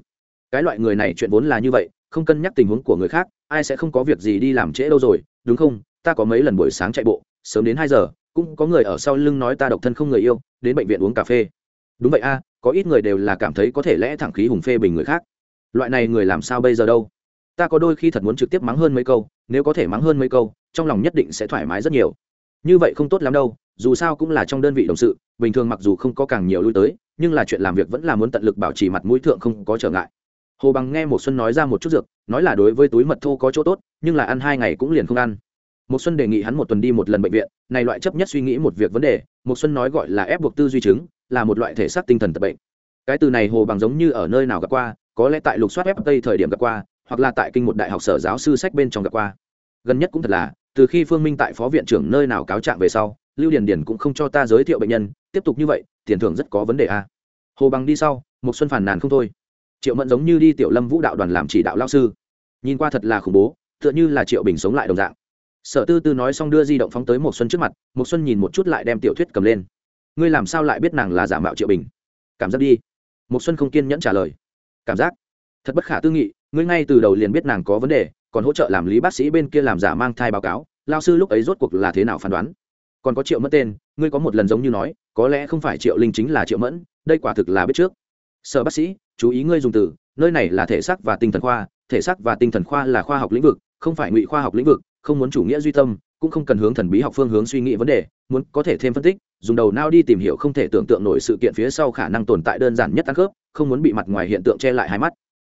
Cái loại người này chuyện vốn là như vậy, không cân nhắc tình huống của người khác, ai sẽ không có việc gì đi làm trễ đâu rồi, đúng không? Ta có mấy lần buổi sáng chạy bộ, sớm đến hai giờ, cũng có người ở sau lưng nói ta độc thân không người yêu, đến bệnh viện uống cà phê. Đúng vậy a, có ít người đều là cảm thấy có thể lẽ thẳng khí hùng phê bình người khác. Loại này người làm sao bây giờ đâu? Ta có đôi khi thật muốn trực tiếp mắng hơn mấy câu, nếu có thể mắng hơn mấy câu, trong lòng nhất định sẽ thoải mái rất nhiều. Như vậy không tốt lắm đâu, dù sao cũng là trong đơn vị đồng sự, bình thường mặc dù không có càng nhiều lui tới nhưng là chuyện làm việc vẫn là muốn tận lực bảo trì mặt mũi thượng không có trở ngại. Hồ bằng nghe một xuân nói ra một chút dược, nói là đối với túi mật thô có chỗ tốt, nhưng là ăn hai ngày cũng liền không ăn. Một xuân đề nghị hắn một tuần đi một lần bệnh viện, này loại chấp nhất suy nghĩ một việc vấn đề một xuân nói gọi là ép buộc tư duy chứng, là một loại thể xác tinh thần tật bệnh. Cái từ này hồ bằng giống như ở nơi nào gặp qua, có lẽ tại lục soát ép tây thời điểm gặp qua, hoặc là tại kinh một đại học sở giáo sư sách bên trong gặp qua. Gần nhất cũng thật là, từ khi phương minh tại phó viện trưởng nơi nào cáo trạng về sau, lưu điền điền cũng không cho ta giới thiệu bệnh nhân tiếp tục như vậy, tiền thưởng rất có vấn đề a. Hồ bằng đi sau một xuân phản nàn không thôi. Triệu mẫn giống như đi tiểu lâm vũ đạo đoàn làm chỉ đạo lao sư. Nhìn qua thật là khủng bố, tựa như là triệu bình sống lại đồng dạng. Sở tư tư nói xong đưa di động phóng tới một xuân trước mặt một xuân nhìn một chút lại đem tiểu thuyết cầm lên. Ngươi làm sao lại biết nàng là giả mạo triệu bình? Cảm giác đi. Một xuân không kiên nhẫn trả lời. Cảm giác. Thật bất khả tư nghị, ngươi ngay từ đầu liền biết nàng có vấn đề, còn hỗ trợ làm lý bác sĩ bên kia làm giả mang thai báo cáo lao sư lúc ấy rốt cuộc là thế nào phán đoán? Còn có triệu mất tên, ngươi có một lần giống như nói có lẽ không phải triệu linh chính là triệu mẫn, đây quả thực là biết trước. Sở bác sĩ, chú ý ngươi dùng từ, nơi này là thể xác và tinh thần khoa, thể xác và tinh thần khoa là khoa học lĩnh vực, không phải ngụy khoa học lĩnh vực, không muốn chủ nghĩa duy tâm, cũng không cần hướng thần bí học phương hướng suy nghĩ vấn đề, muốn có thể thêm phân tích, dùng đầu não đi tìm hiểu không thể tưởng tượng nổi sự kiện phía sau khả năng tồn tại đơn giản nhất ăn khớp, không muốn bị mặt ngoài hiện tượng che lại hai mắt.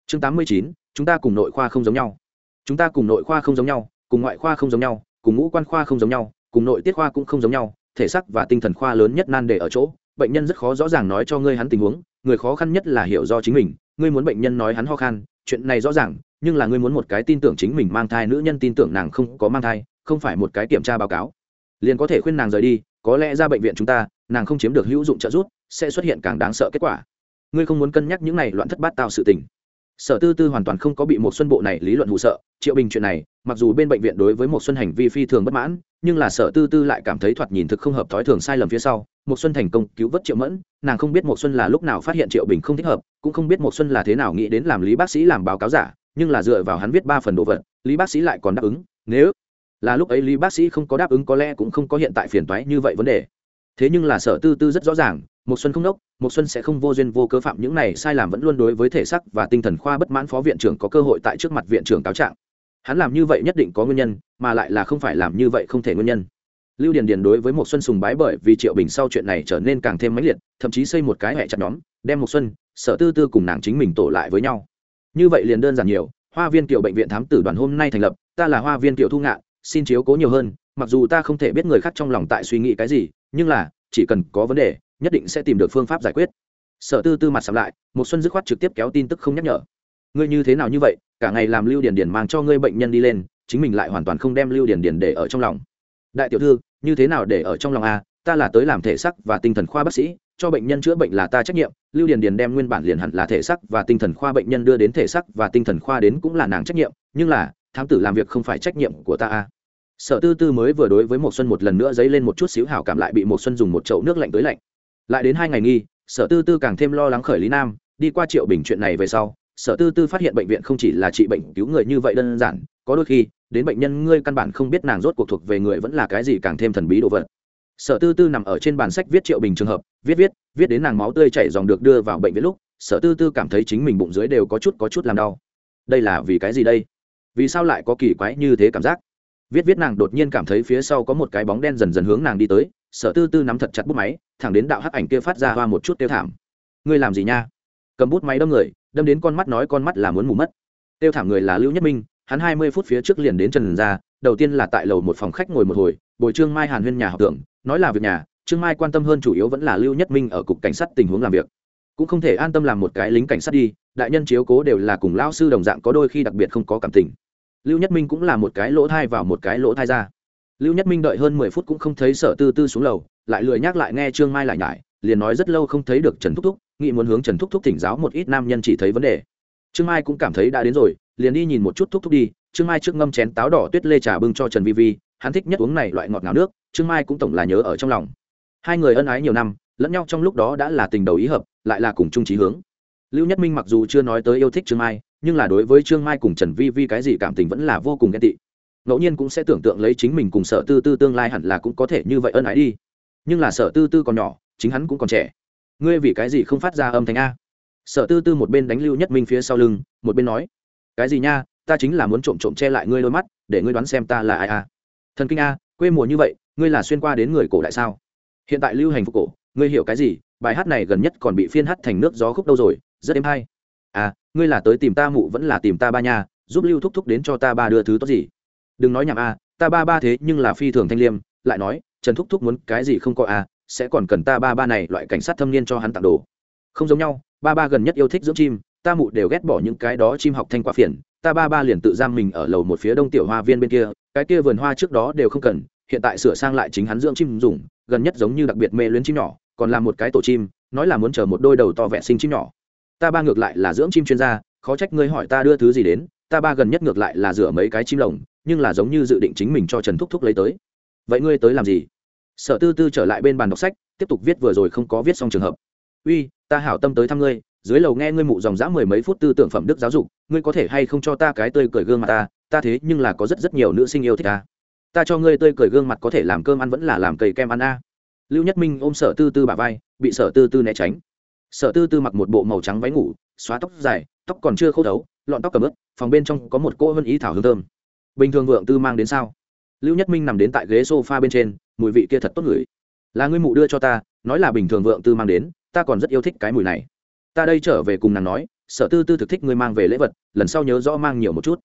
Chương tám mươi chín, chúng ta cùng nội khoa không giống nhau. Chúng ta cùng nội khoa không giống nhau, cùng ngoại khoa không giống nhau, cùng ngũ quan khoa không giống nhau, cùng nội tiết khoa cũng không giống nhau thể xác và tinh thần khoa lớn nhất nan đề ở chỗ, bệnh nhân rất khó rõ ràng nói cho ngươi hắn tình huống, người khó khăn nhất là hiểu do chính mình, ngươi muốn bệnh nhân nói hắn ho khan, chuyện này rõ ràng, nhưng là ngươi muốn một cái tin tưởng chính mình mang thai, nữ nhân tin tưởng nàng không có mang thai, không phải một cái kiểm tra báo cáo. Liền có thể khuyên nàng rời đi, có lẽ ra bệnh viện chúng ta, nàng không chiếm được hữu dụng trợ giúp, sẽ xuất hiện càng đáng sợ kết quả. Ngươi không muốn cân nhắc những này loạn thất bát tạo sự tình sở tư tư hoàn toàn không có bị một xuân bộ này lý luận hụ sợ, triệu bình chuyện này, mặc dù bên bệnh viện đối với một xuân hành vi phi thường bất mãn, nhưng là sở tư tư lại cảm thấy thoạt nhìn thực không hợp thói thường sai lầm phía sau. Một xuân thành công cứu vớt triệu mẫn, nàng không biết một xuân là lúc nào phát hiện triệu bình không thích hợp, cũng không biết một xuân là thế nào nghĩ đến làm lý bác sĩ làm báo cáo giả, nhưng là dựa vào hắn viết ba phần đồ vật, lý bác sĩ lại còn đáp ứng. Nếu là lúc ấy lý bác sĩ không có đáp ứng có lẽ cũng không có hiện tại phiền toái như vậy vấn đề thế nhưng là sở tư tư rất rõ ràng một xuân không đốc một xuân sẽ không vô duyên vô cớ phạm những này sai làm vẫn luôn đối với thể xác và tinh thần khoa bất mãn phó viện trưởng có cơ hội tại trước mặt viện trưởng cáo trạng. Hắn làm như vậy nhất định có nguyên nhân, mà lại là không phải làm như vậy không thể nguyên nhân. Lưu điền điền đối với một xuân sùng bái bởi vì triệu bình sau chuyện này trở nên càng thêm mãnh liệt, thậm chí xây một cái hệ chặt nhóm, đem một xuân, sở tư tư cùng nàng chính mình tổ lại với nhau. Như vậy liền đơn giản nhiều, hoa viên tiểu bệnh viện thám tử đoàn hôm nay thành lập, ta là hoa viên tiểu thu ngạn, xin chiếu cố nhiều hơn, mặc dù ta không thể biết người khác trong lòng tại suy nghĩ cái gì nhưng là, chỉ cần có vấn đề, nhất định sẽ tìm được phương pháp giải quyết. Sở tư tư mặt sắm lại, một xuân dứt khoát trực tiếp kéo tin tức không nhắc nhở. Ngươi như thế nào như vậy, cả ngày làm lưu Điền Điền mang cho ngươi bệnh nhân đi lên, chính mình lại hoàn toàn không đem lưu Điền Điền để ở trong lòng. Đại tiểu thư, như thế nào để ở trong lòng a? Ta là tới làm thể sắc và tinh thần khoa bác sĩ, cho bệnh nhân chữa bệnh là ta trách nhiệm, lưu điền điền đem nguyên bản liền hẳn là thể sắc và tinh thần khoa bệnh nhân đưa đến thể sắc và tinh thần khoa đến cũng là nàng trách nhiệm, nhưng là, thám tử làm việc không phải trách nhiệm của ta a sở tư tư mới vừa đối với một xuân một lần nữa dấy lên một chút xíu hảo cảm lại bị một xuân dùng một chậu nước lạnh tới lạnh. Lại đến hai ngày nghi, sở tư tư càng thêm lo lắng khởi lý nam, đi qua triệu bình chuyện này về sau, sở tư tư phát hiện bệnh viện không chỉ là trị bệnh cứu người như vậy đơn giản, có đôi khi, đến bệnh nhân ngươi căn bản không biết nàng rốt cuộc thuộc về người vẫn là cái gì càng thêm thần bí đồ vật. Sở tư tư nằm ở trên bàn sách viết triệu bình trường hợp, viết viết viết đến nàng máu tươi chảy dòng được đưa vào bệnh viện lúc, sở tư tư cảm thấy chính mình bụng dưới đều có chút có chút làm đau. Đây là vì cái gì đây? Vì sao lại có kỳ quái như thế cảm giác? Viết viết nàng đột nhiên cảm thấy phía sau có một cái bóng đen dần dần hướng nàng đi tới, sở tư tư nắm thật chặt bút máy, thẳng đến đạo hắc ảnh kia phát ra hoa một chút tiêu thảm. Ngươi làm gì nha? Cầm bút máy đâm người, đâm đến con mắt nói con mắt là muốn mù mất. Tiêu thảm người là lưu nhất minh, hắn hai mươi phút phía trước liền đến trần ra, đầu tiên là tại lầu một phòng khách ngồi một hồi, bồi trương mai hàn huyên nhà học tưởng nói là việc nhà, trương mai quan tâm hơn chủ yếu vẫn là lưu nhất minh ở cục cảnh sát tình huống làm việc. Cũng không thể an tâm làm một cái lính cảnh sát đi, đại nhân chiếu cố đều là cùng lao sư đồng dạng có đôi khi đặc biệt không có cảm tình lưu nhất minh cũng là một cái lỗ thai vào một cái lỗ thai ra. Lưu nhất minh đợi hơn mười phút cũng không thấy sở tư tư xuống lầu, lại lười nhắc lại nghe trương mai lại nhải, liền nói rất lâu không thấy được trần thúc thúc, nghĩ muốn hướng trần thúc thúc thỉnh giáo một ít nam nhân chỉ thấy vấn đề. Trương mai cũng cảm thấy đã đến rồi, liền đi nhìn một chút thúc thúc đi. Trương mai trước ngâm chén táo đỏ tuyết lê trà bưng cho trần vi vi, hắn thích nhất uống này loại ngọt ngào nước, trương mai cũng tổng là nhớ ở trong lòng. Hai người ân ái nhiều năm, lẫn nhau trong lúc đó đã là tình đầu ý hợp, lại là cùng chung trí hướng. Lưu nhất minh mặc dù chưa nói tới yêu thích trương mai nhưng là đối với trương mai cùng trần vi vi cái gì cảm tình vẫn là vô cùng ghen tị. Ngẫu nhiên cũng sẽ tưởng tượng lấy chính mình cùng sở tư tư tương lai hẳn là cũng có thể như vậy ân ái đi. Nhưng là sở tư tư còn nhỏ, chính hắn cũng còn trẻ. Ngươi vì cái gì không phát ra âm thanh a? Sở tư tư một bên đánh lưu nhất minh phía sau lưng, một bên nói, cái gì nha, ta chính là muốn trộm trộm che lại ngươi đôi mắt, để ngươi đoán xem ta là ai a. Thần kinh a, quê mùa như vậy, ngươi là xuyên qua đến người cổ đại sao? Hiện tại lưu hành phục cổ, ngươi hiểu cái gì? Bài hát này gần nhất còn bị phiên hát thành nước gió khúc đâu rồi, rất êm hay à ngươi là tới tìm ta mụ vẫn là tìm ta ba nha, giúp lưu thúc thúc đến cho ta ba đưa thứ tốt gì? Đừng nói nhảm a, ta ba ba thế nhưng là phi thường thanh liêm, lại nói, trần thúc thúc muốn cái gì không có a, sẽ còn cần ta ba ba này loại cảnh sát thâm niên cho hắn tặng đồ. Không giống nhau, ba ba gần nhất yêu thích dưỡng chim, ta mụ đều ghét bỏ những cái đó chim học thanh quả phiền, ta ba ba liền tự giam mình ở lầu một phía đông tiểu hoa viên bên kia, cái kia vườn hoa trước đó đều không cần, hiện tại sửa sang lại chính hắn dưỡng chim dùng, gần nhất giống như đặc biệt mê luyến chim nhỏ, còn làm một cái tổ chim, nói là muốn chờ một đôi đầu to vẹn sinh chim nhỏ ta ba ngược lại là dưỡng chim chuyên gia, khó trách ngươi hỏi ta đưa thứ gì đến, ta ba gần nhất ngược lại là rửa mấy cái chim lồng, nhưng là giống như dự định chính mình cho trần thúc thúc lấy tới. Vậy ngươi tới làm gì? Sở tư tư trở lại bên bàn đọc sách, tiếp tục viết vừa rồi không có viết xong trường hợp. Uy, ta hảo tâm tới thăm ngươi, dưới lầu nghe ngươi mụ dòng dã mười mấy phút tư tưởng phẩm đức giáo dục, ngươi có thể hay không cho ta cái tươi cười gương mặt ta? Ta thế nhưng là có rất rất nhiều nữ sinh yêu thích ta. Ta cho ngươi tươi cười gương mặt có thể làm cơm ăn vẫn là làm cây kem ăn a. Lưu nhất minh ôm sở tư tư bà vai, bị sở tư tư né tránh sở tư tư mặc một bộ màu trắng váy ngủ, xóa tóc dài, tóc còn chưa khô thấu, lọn tóc cầm ướp phòng bên trong có một cô vân ý thảo hương thơm. Bình thường vượng tư mang đến sao? Lưu nhất minh nằm đến tại ghế s o f a bên trên, mùi vị kia thật tốt ngửi. Là ngươi mụ đưa cho ta, nói là bình thường vượng tư mang đến, ta còn rất yêu thích cái mùi này. Ta đây trở về cùng nàng nói, sở tư tư thực thích ngươi mang về lễ vật, lần sau nhớ rõ mang nhiều một chút.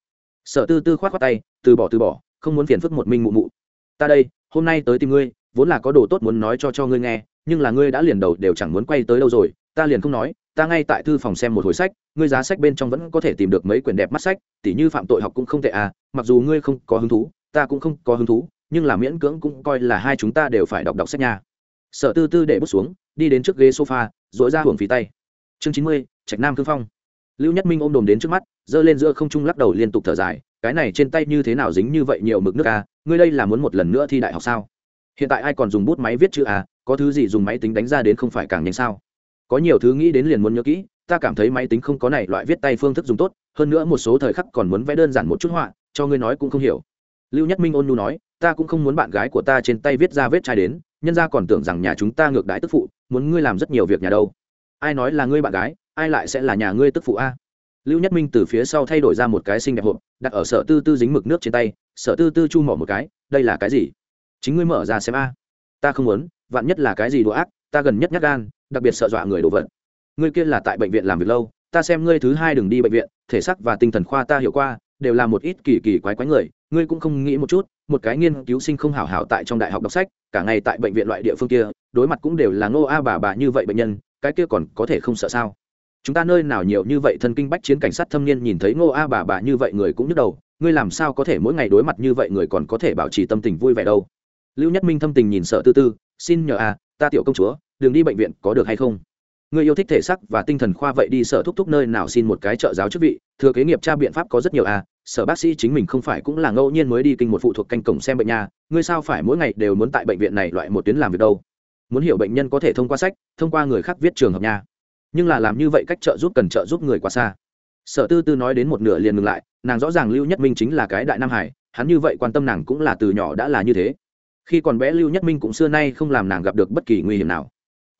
Sở tư tư k h o á t khoác tay, từ bỏ từ bỏ, không muốn phiền phức một minh mụ mụ. Ta đây, hôm nay tới tìm ngươi, vốn là có đồ tốt muốn nói cho cho ngươi nghe, nhưng là ngươi đã liền đầu đều chẳng muốn quay tới đâu rồi ta liền không nói, ta ngay tại thư phòng xem một hồi sách, ngươi giá sách bên trong vẫn có thể tìm được mấy quyển đẹp mắt sách, tỉ như phạm tội học cũng không tệ à mặc dù ngươi không có hứng thú, ta cũng không có hứng thú, nhưng là miễn cưỡng cũng coi là hai chúng ta đều phải đọc đọc sách nha. Sở tư tư để bút xuống, đi đến trước ghế sofa dội ra hưởng phí tay. Chương chín mươi, trạch nam cương phong. Lưu nhất minh ôm đồm đến trước mắt, giơ lên giữa không trung lắc đầu liên tục thở dài, cái này trên tay như thế nào dính như vậy nhiều mực nước à ngươi đây là muốn một lần nữa thi đại học sao? Hiện tại ai còn dùng bút máy viết chữ à có thứ gì dùng máy tính đánh ra đến không phải càng nhanh sao? Có nhiều thứ nghĩ đến liền muốn nhớ kỹ, ta cảm thấy máy tính không có này loại viết tay phương thức dùng tốt, hơn nữa một số thời khắc còn muốn vẽ đơn giản một chút họa, cho ngươi nói cũng không hiểu. Lưu nhất minh ôn nhu nói, ta cũng không muốn bạn gái của ta trên tay viết ra vết chai đến, nhân ra còn tưởng rằng nhà chúng ta ngược đãi tức phụ, muốn ngươi làm rất nhiều việc nhà đâu. Ai nói là ngươi bạn gái, ai lại sẽ là nhà ngươi tức phụ a? Lưu nhất minh từ phía sau thay đổi ra một cái xinh đẹp hộp, đặt ở sở tư tư dính mực nước trên tay, sở tư tư chu mỏ một cái, đây là cái gì? Chính ngươi mở ra xem a. Ta không muốn, vạn nhất là cái gì đùa ác, ta gần nhất nhắc gan đặc biệt sợ dọa người đồ vật. Ngươi kia là tại bệnh viện làm việc lâu, ta xem ngươi thứ hai đừng đi bệnh viện, thể xác và tinh thần khoa ta hiểu qua đều là một ít kỳ kỳ quái quái người, ngươi cũng không nghĩ một chút, một cái nghiên cứu sinh không hảo hảo tại trong đại học đọc sách, cả ngày tại bệnh viện loại địa phương kia, đối mặt cũng đều là ngô a bà bà như vậy bệnh nhân, cái kia còn có thể không sợ sao? Chúng ta nơi nào nhiều như vậy thân kinh bách chiến cảnh sát thâm niên nhìn thấy ngô a bà bà như vậy người cũng nhức đầu, ngươi làm sao có thể mỗi ngày đối mặt như vậy người còn có thể bảo trì tâm tình vui vẻ đâu? Lưu nhất minh thâm tình nhìn sợ tư tư, xin nhờ a ta tiểu công chúa đừng đi bệnh viện có được hay không? Người yêu thích thể sắc và tinh thần khoa vậy đi sở thúc thúc nơi nào xin một cái trợ giáo chức vị. Thừa kế nghiệp tra biện pháp có rất nhiều à? sở bác sĩ chính mình không phải cũng là ngẫu nhiên mới đi kinh một phụ thuộc canh cổng xem bệnh nhà. Ngươi sao phải mỗi ngày đều muốn tại bệnh viện này loại một tuyến làm việc đâu? Muốn hiểu bệnh nhân có thể thông qua sách, thông qua người khác viết trường hợp nhà. nhưng là làm như vậy cách trợ giúp cần trợ giúp người quá xa. Sở tư tư nói đến một nửa liền ngừng lại, nàng rõ ràng lưu nhất minh chính là cái đại nam hải, hắn như vậy quan tâm nàng cũng là từ nhỏ đã là như thế. Khi còn bé lưu nhất minh cũng xưa nay không làm nàng gặp được bất kỳ nguy hiểm nào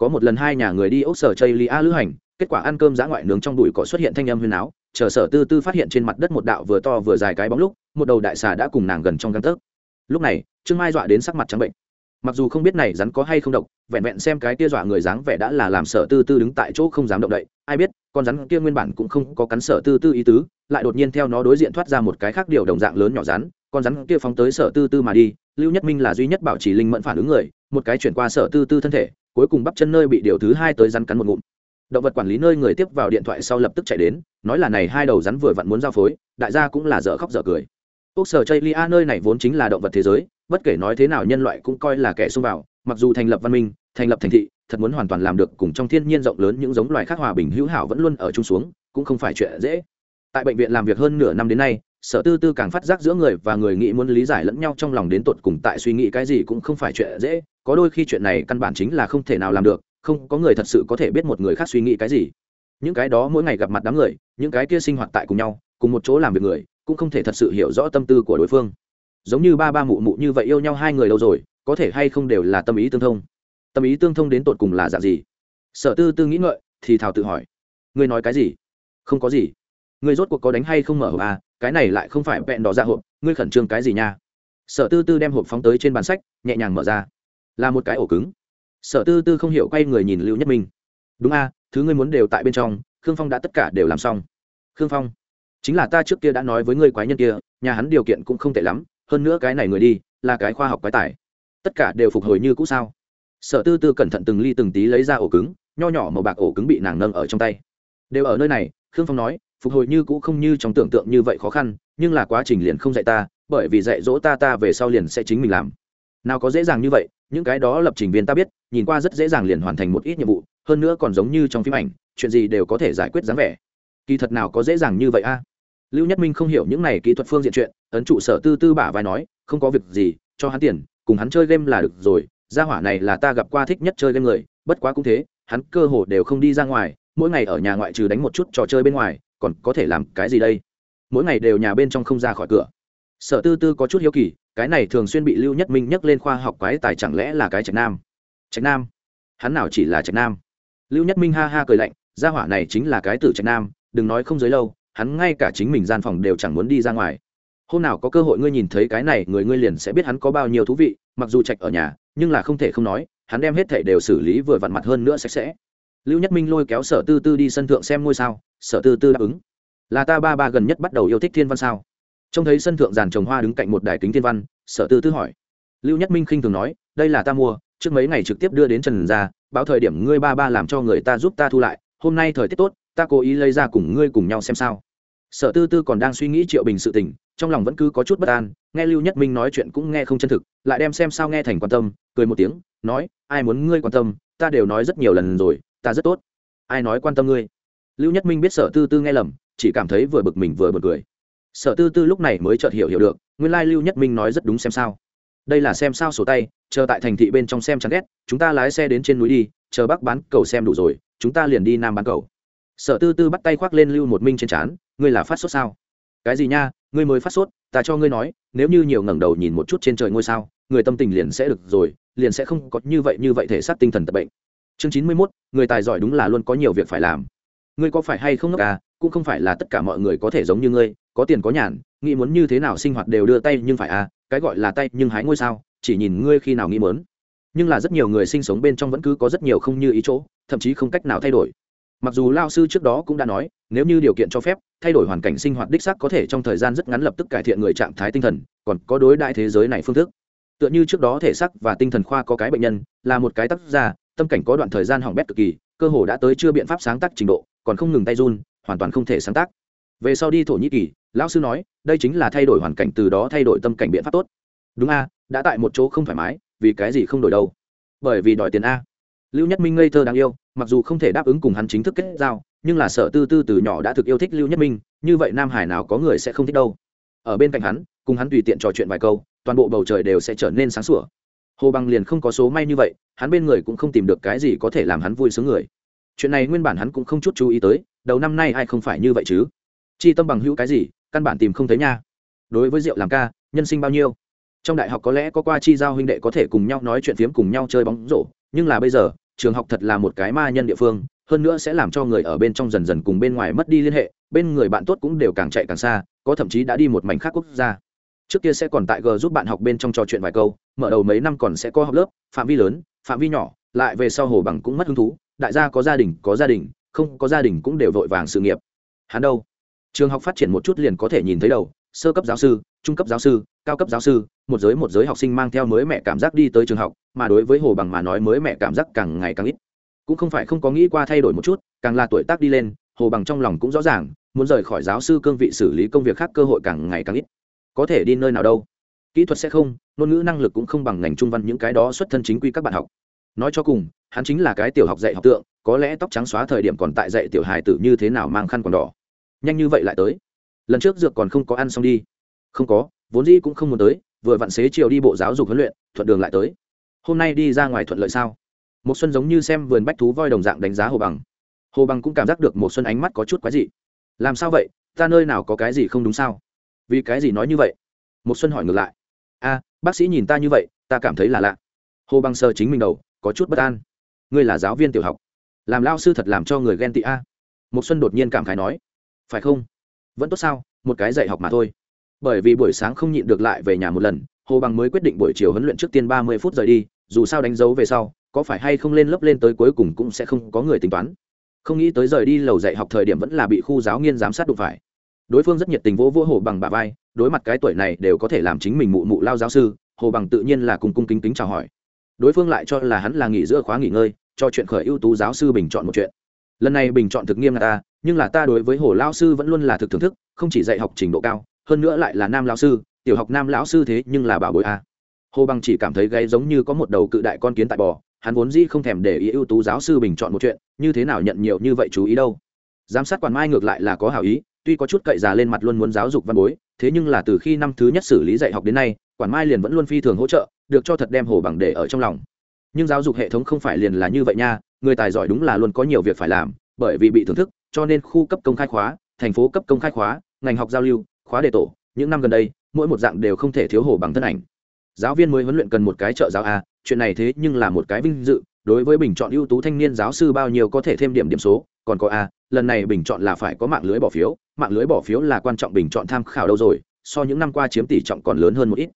có một lần hai nhà người đi ốc sở chây lia lữ hành, kết quả ăn cơm giã ngoại nướng trong bụi cỏ xuất hiện thanh âm huyền áo, chờ sở tư tư phát hiện trên mặt đất một đạo vừa to vừa dài cái bóng lúc, một đầu đại xà đã cùng nàng gần trong găng tấc. Lúc này, trương mai dọa đến sắc mặt trắng bệnh. Mặc dù không biết này rắn có hay không độc, vẹn vẹn xem cái tia dọa người dáng vẻ đã là làm sở tư tư đứng tại chỗ không dám động đậy, ai biết, con rắn kia nguyên bản cũng không có cắn sở tư tư ý tứ, lại đột nhiên theo nó đối diện thoát ra một cái khác điều đồng dạng lớn nhỏ rắn, con rắn kia phóng tới sở tư tư mà đi, lưu nhất minh là duy nhất bảo trì linh mẫn phản ứng người, một cái chuyển qua sở tư tư thân thể cuối cùng bắp chân nơi bị điều thứ hai tới rắn cắn một ngụm. Động vật quản lý nơi người tiếp vào điện thoại sau lập tức chạy đến, nói là này hai đầu rắn vừa vặn muốn giao phối, đại gia cũng là dở khóc dở cười. Quốc sở chây lia nơi này vốn chính là động vật thế giới, bất kể nói thế nào nhân loại cũng coi là kẻ xung vào, mặc dù thành lập văn minh, thành lập thành thị, thật muốn hoàn toàn làm được cùng trong thiên nhiên rộng lớn những giống loài khác hòa bình hữu hảo vẫn luôn ở chung xuống, cũng không phải chuyện dễ. Tại bệnh viện làm việc hơn nửa năm đến nay, sở tư tư càng phát giác giữa người và người nghĩ muốn lý giải lẫn nhau trong lòng đến tột cùng tại suy nghĩ cái gì cũng không phải chuyện dễ có đôi khi chuyện này căn bản chính là không thể nào làm được, không có người thật sự có thể biết một người khác suy nghĩ cái gì. Những cái đó mỗi ngày gặp mặt đám người, những cái kia sinh hoạt tại cùng nhau, cùng một chỗ làm việc người, cũng không thể thật sự hiểu rõ tâm tư của đối phương. Giống như ba ba mụ mụ như vậy yêu nhau hai người lâu rồi, có thể hay không đều là tâm ý tương thông. Tâm ý tương thông đến tột cùng là dạng gì? Sở tư tư nghĩ ngợi, thì thào tự hỏi. Ngươi nói cái gì? Không có gì. Ngươi rốt cuộc có đánh hay không mở hộp à? Cái này lại không phải vẹn đỏ ra hộp, ngươi khẩn trương cái gì nha? Sở tư tư đem hộp phóng tới trên bàn sách, nhẹ nhàng mở ra là một cái ổ cứng. Sở tư tư không hiểu quay người nhìn lưu nhất minh. Đúng a, thứ ngươi muốn đều tại bên trong, khương phong đã tất cả đều làm xong. Khương phong, chính là ta trước kia đã nói với ngươi quái nhân kia, nhà hắn điều kiện cũng không tệ lắm, hơn nữa cái này người đi, là cái khoa học quái tải tất cả đều phục hồi như cũ sao? Sở tư tư cẩn thận từng ly từng tí lấy ra ổ cứng, nho nhỏ màu bạc ổ cứng bị nàng nâng ở trong tay. Đều ở nơi này, khương phong nói, phục hồi như cũ không như trong tưởng tượng như vậy khó khăn, nhưng là quá trình liền không dạy ta, bởi vì dạy dỗ ta ta về sau liền sẽ chính mình làm nào có dễ dàng như vậy, những cái đó lập trình viên ta biết, nhìn qua rất dễ dàng liền hoàn thành một ít nhiệm vụ, hơn nữa còn giống như trong phim ảnh, chuyện gì đều có thể giải quyết dáng vẻ. Kỳ thật nào có dễ dàng như vậy a? Lưu nhất minh không hiểu những này kỹ thuật phương diện chuyện, ấn trụ sở tư tư bả vai nói, không có việc gì, cho hắn tiền, cùng hắn chơi game là được rồi, gia hỏa này là ta gặp qua thích nhất chơi game người, bất quá cũng thế, hắn cơ hồ đều không đi ra ngoài, mỗi ngày ở nhà ngoại trừ đánh một chút trò chơi bên ngoài, còn có thể làm cái gì đây? Mỗi ngày đều nhà bên trong không ra khỏi cửa. Sở tư tư có chút hiếu kỳ cái này thường xuyên bị lưu nhất minh nhắc lên khoa học quái tài chẳng lẽ là cái trạch nam? Trạch nam? Hắn nào chỉ là trạch nam? Lưu nhất minh ha ha cười lạnh, gia hỏa này chính là cái tử trạch nam, đừng nói không giới lâu, hắn ngay cả chính mình gian phòng đều chẳng muốn đi ra ngoài. Hôm nào có cơ hội ngươi nhìn thấy cái này, người ngươi liền sẽ biết hắn có bao nhiêu thú vị, mặc dù trạch ở nhà, nhưng là không thể không nói, hắn đem hết thể đều xử lý vừa vặn mặt hơn nữa sạch sẽ. Lưu nhất minh lôi kéo sở tư tư đi sân thượng xem ngôi sao, sở tư tư đáp ứng. Là ta ba ba gần nhất bắt đầu yêu thích thiên văn sao? Trông thấy sân thượng giàn trồng hoa đứng cạnh một đài kính thiên văn, sở tư tư hỏi. Lưu nhất minh khinh thường nói, đây là ta mua, trước mấy ngày trực tiếp đưa đến trần ra báo thời điểm ngươi ba ba làm cho người ta giúp ta thu lại, hôm nay thời tiết tốt, ta cố ý lấy ra cùng ngươi cùng nhau xem sao. Sở tư tư còn đang suy nghĩ triệu bình sự tình, trong lòng vẫn cứ có chút bất an, nghe lưu nhất minh nói chuyện cũng nghe không chân thực, lại đem xem sao nghe thành quan tâm, cười một tiếng, nói, ai muốn ngươi quan tâm, ta đều nói rất nhiều lần rồi, ta rất tốt. Ai nói quan tâm ngươi? Lưu nhất minh biết sở tư tư nghe lầm, chỉ cảm thấy vừa bực mình vừa bực cười sở tư tư lúc này mới chợt hiểu hiểu được, nguyên lai lưu nhất minh nói rất đúng xem sao. Đây là xem sao sổ tay, chờ tại thành thị bên trong xem chán ghét, chúng ta lái xe đến trên núi đi, chờ bác bán cầu xem đủ rồi, chúng ta liền đi nam bán cầu. Sở tư tư bắt tay khoác lên lưu một minh trên trán, ngươi là phát sốt sao? Cái gì nha, ngươi mới phát sốt, ta cho ngươi nói, nếu như nhiều ngẩng đầu nhìn một chút trên trời ngôi sao, người tâm tình liền sẽ được rồi, liền sẽ không có như vậy như vậy thể xác tinh thần tập bệnh. Chương chín mươi mốt, người tài giỏi đúng là luôn có nhiều việc phải làm ngươi có phải hay không ngốc à? Cũng không phải là tất cả mọi người có thể giống như ngươi, có tiền có nhàn, nghĩ muốn như thế nào sinh hoạt đều đưa tay nhưng phải à cái gọi là tay nhưng hái ngôi sao, chỉ nhìn ngươi khi nào nghĩ mớn nhưng là rất nhiều người sinh sống bên trong vẫn cứ có rất nhiều không như ý chỗ, thậm chí không cách nào thay đổi. Mặc dù lao sư trước đó cũng đã nói, nếu như điều kiện cho phép, thay đổi hoàn cảnh sinh hoạt đích sắc có thể trong thời gian rất ngắn lập tức cải thiện người trạng thái tinh thần, còn có đối đại thế giới này phương thức. Tựa như trước đó thể sắc và tinh thần khoa có cái bệnh nhân, là một cái tác giả tâm cảnh có đoạn thời gian hỏng bét cực kỳ cơ hồ đã tới chưa biện pháp sáng tác trình độ, còn không ngừng tay run, hoàn toàn không thể sáng tác. Về sau đi thổ nhĩ kỳ, lão sư nói, đây chính là thay đổi hoàn cảnh từ đó thay đổi tâm cảnh biện pháp tốt. Đúng a, đã tại một chỗ không thoải mái, vì cái gì không đổi đâu? Bởi vì đòi tiền a. Lưu nhất minh ngây thơ đáng yêu, mặc dù không thể đáp ứng cùng hắn chính thức kết giao, nhưng là sở tư tư từ nhỏ đã thực yêu thích lưu nhất minh, như vậy nam hải nào có người sẽ không thích đâu? Ở bên cạnh hắn, cùng hắn tùy tiện trò chuyện vài câu, toàn bộ bầu trời đều sẽ trở nên sáng sủa hồ bằng liền không có số may như vậy, hắn bên người cũng không tìm được cái gì có thể làm hắn vui sướng người. Chuyện này nguyên bản hắn cũng không chút chú ý tới, đầu năm nay ai không phải như vậy chứ? Chi tâm bằng hữu cái gì, căn bản tìm không thấy nha. Đối với rượu làm ca, nhân sinh bao nhiêu? Trong đại học có lẽ có qua chi giao huynh đệ có thể cùng nhau nói chuyện phiếm cùng nhau chơi bóng rổ, nhưng là bây giờ, trường học thật là một cái ma nhân địa phương, hơn nữa sẽ làm cho người ở bên trong dần dần cùng bên ngoài mất đi liên hệ, bên người bạn tốt cũng đều càng chạy càng xa, có thậm chí đã đi một mảnh khác quốc gia trước kia sẽ còn tại g giúp bạn học bên trong trò chuyện vài câu, mở đầu mấy năm còn sẽ có học lớp, phạm vi lớn, phạm vi nhỏ, lại về sau hồ bằng cũng mất hứng thú, đại gia có gia đình, có gia đình, không có gia đình cũng đều vội vàng sự nghiệp. Hắn đâu? Trường học phát triển một chút liền có thể nhìn thấy đầu, sơ cấp giáo sư, trung cấp giáo sư, cao cấp giáo sư, một giới một giới học sinh mang theo mới mẹ cảm giác đi tới trường học, mà đối với hồ bằng mà nói mới mẹ cảm giác càng ngày càng ít. Cũng không phải không có nghĩ qua thay đổi một chút, càng là tuổi tác đi lên, hồ bằng trong lòng cũng rõ ràng, muốn rời khỏi giáo sư cương vị xử lý công việc khác cơ hội càng ngày càng ít có thể đi nơi nào đâu. Kỹ thuật sẽ không, ngôn ngữ năng lực cũng không bằng ngành trung văn những cái đó xuất thân chính quy các bạn học. Nói cho cùng, hắn chính là cái tiểu học dạy học tượng, có lẽ tóc trắng xóa thời điểm còn tại dạy tiểu hài tử như thế nào mang khăn còn đỏ. Nhanh như vậy lại tới. Lần trước dược còn không có ăn xong đi. Không có, vốn dĩ cũng không muốn tới, vừa vặn xế chiều đi bộ giáo dục huấn luyện, thuận đường lại tới. Hôm nay đi ra ngoài thuận lợi sao? Một xuân giống như xem vườn bách thú voi đồng dạng đánh giá hồ bằng. Hồ bằng cũng cảm giác được một xuân ánh mắt có chút quái dị. Làm sao vậy? Ta nơi nào có cái gì không đúng sao? Vì cái gì nói như vậy? Một xuân hỏi ngược lại. A, bác sĩ nhìn ta như vậy, ta cảm thấy là lạ. Hồ bằng sơ chính mình đầu, có chút bất an. Ngươi là giáo viên tiểu học. Làm lao sư thật làm cho người ghen tị a. Một xuân đột nhiên cảm khái nói. Phải không? Vẫn tốt sao, một cái dạy học mà thôi. Bởi vì buổi sáng không nhịn được lại về nhà một lần, hồ bằng mới quyết định buổi chiều huấn luyện trước tiên ba mươi phút rời đi, dù sao đánh dấu về sau, có phải hay không lên lớp lên tới cuối cùng cũng sẽ không có người tính toán. Không nghĩ tới rời đi lầu dạy học thời điểm vẫn là bị khu giáo nghiên giám sát đụng phải đối phương rất nhiệt tình vỗ vỗ hồ bằng bà vai, đối mặt cái tuổi này đều có thể làm chính mình mụ mụ lao giáo sư, hồ bằng tự nhiên là cùng cung kính kính chào hỏi. Đối phương lại cho là hắn là nghỉ giữa khóa nghỉ ngơi, cho chuyện khởi ưu tú giáo sư bình chọn một chuyện. Lần này bình chọn thực nghiêm ta, nhưng là ta đối với hồ lao sư vẫn luôn là thực thưởng thức, không chỉ dạy học trình độ cao, hơn nữa lại là nam lao sư, tiểu học nam lão sư thế nhưng là bảo bối a. Hồ bằng chỉ cảm thấy gáy giống như có một đầu cự đại con kiến tại bò, hắn vốn dĩ không thèm để ý ưu tú giáo sư bình chọn một chuyện, như thế nào nhận nhiều như vậy chú ý đâu. Giám sát quản mai ngược lại là có hảo ý tuy có chút cậy già lên mặt luôn muốn giáo dục văn bối, thế nhưng là từ khi năm thứ nhất xử lý dạy học đến nay, quản mai liền vẫn luôn phi thường hỗ trợ, được cho thật đem hồ bằng để ở trong lòng. Nhưng giáo dục hệ thống không phải liền là như vậy nha, người tài giỏi đúng là luôn có nhiều việc phải làm, bởi vì bị thưởng thức, cho nên khu cấp công khai khóa, thành phố cấp công khai khóa, ngành học giao lưu, khóa đề tổ, những năm gần đây, mỗi một dạng đều không thể thiếu hồ bằng thân ảnh. Giáo viên mới huấn luyện cần một cái trợ giáo a, chuyện này thế nhưng là một cái vinh dự, đối với bình chọn ưu tú thanh niên giáo sư bao nhiêu có thể thêm điểm điểm số, còn có a lần này bình chọn là phải có mạng lưới bỏ phiếu, mạng lưới bỏ phiếu là quan trọng bình chọn tham khảo đâu rồi, so những năm qua chiếm tỷ trọng còn lớn hơn một ít.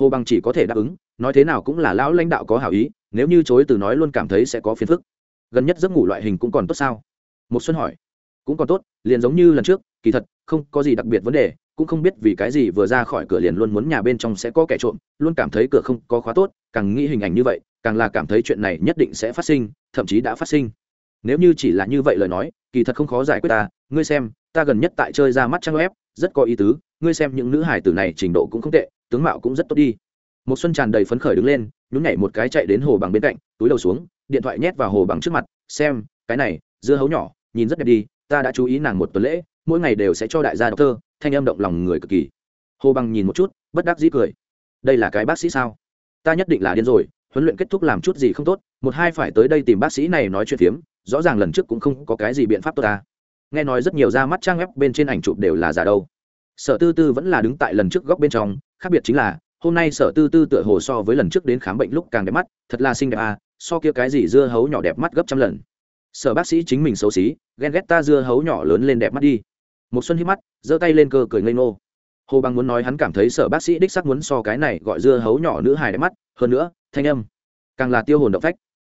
Hồ bằng chỉ có thể đáp ứng, nói thế nào cũng là lão lãnh đạo có hảo ý, nếu như chối từ nói luôn cảm thấy sẽ có phiền phức. Gần nhất giấc ngủ loại hình cũng còn tốt sao? Một xuân hỏi. Cũng còn tốt, liền giống như lần trước, kỳ thật, không có gì đặc biệt vấn đề, cũng không biết vì cái gì vừa ra khỏi cửa liền luôn muốn nhà bên trong sẽ có kẻ trộm, luôn cảm thấy cửa không có khóa tốt, càng nghĩ hình ảnh như vậy, càng là cảm thấy chuyện này nhất định sẽ phát sinh, thậm chí đã phát sinh. Nếu như chỉ là như vậy lời nói kỳ thật không khó giải quyết ta, ngươi xem, ta gần nhất tại chơi ra mắt trang web, rất có ý tứ, ngươi xem những nữ hải tử này trình độ cũng không tệ, tướng mạo cũng rất tốt đi. Một xuân tràn đầy phấn khởi đứng lên, nhún nhảy một cái chạy đến hồ bằng bên cạnh, túi đầu xuống, điện thoại nhét vào hồ bằng trước mặt, xem, cái này, dưa hấu nhỏ, nhìn rất đẹp đi, ta đã chú ý nàng một tuần lễ, mỗi ngày đều sẽ cho đại gia đọc thơ, thanh âm động lòng người cực kỳ. Hồ bằng nhìn một chút, bất đắc dĩ cười. Đây là cái bác sĩ sao? Ta nhất định là điên rồi, huấn luyện kết thúc làm chút gì không tốt, một hai phải tới đây tìm bác sĩ này nói chuyện phiếm rõ ràng lần trước cũng không có cái gì biện pháp tốt ta. Nghe nói rất nhiều ra mắt trang web bên trên ảnh chụp đều là giả đâu. Sở tư tư vẫn là đứng tại lần trước góc bên trong, khác biệt chính là, hôm nay sở tư tư tựa hồ so với lần trước đến khám bệnh lúc càng đẹp mắt, thật là xinh đẹp à so kia cái gì dưa hấu nhỏ đẹp mắt gấp trăm lần. Sở bác sĩ chính mình xấu xí, ghen ghét ta dưa hấu nhỏ lớn lên đẹp mắt đi. Một xuân hít mắt, giơ tay lên cơ cười ngây ngô. Hồ bằng muốn nói hắn cảm thấy sở bác sĩ đích xác muốn so cái này gọi dưa hấu nhỏ nữ hài đẹp mắt, hơn nữa, thanh âm càng là tiêu hồn động phách.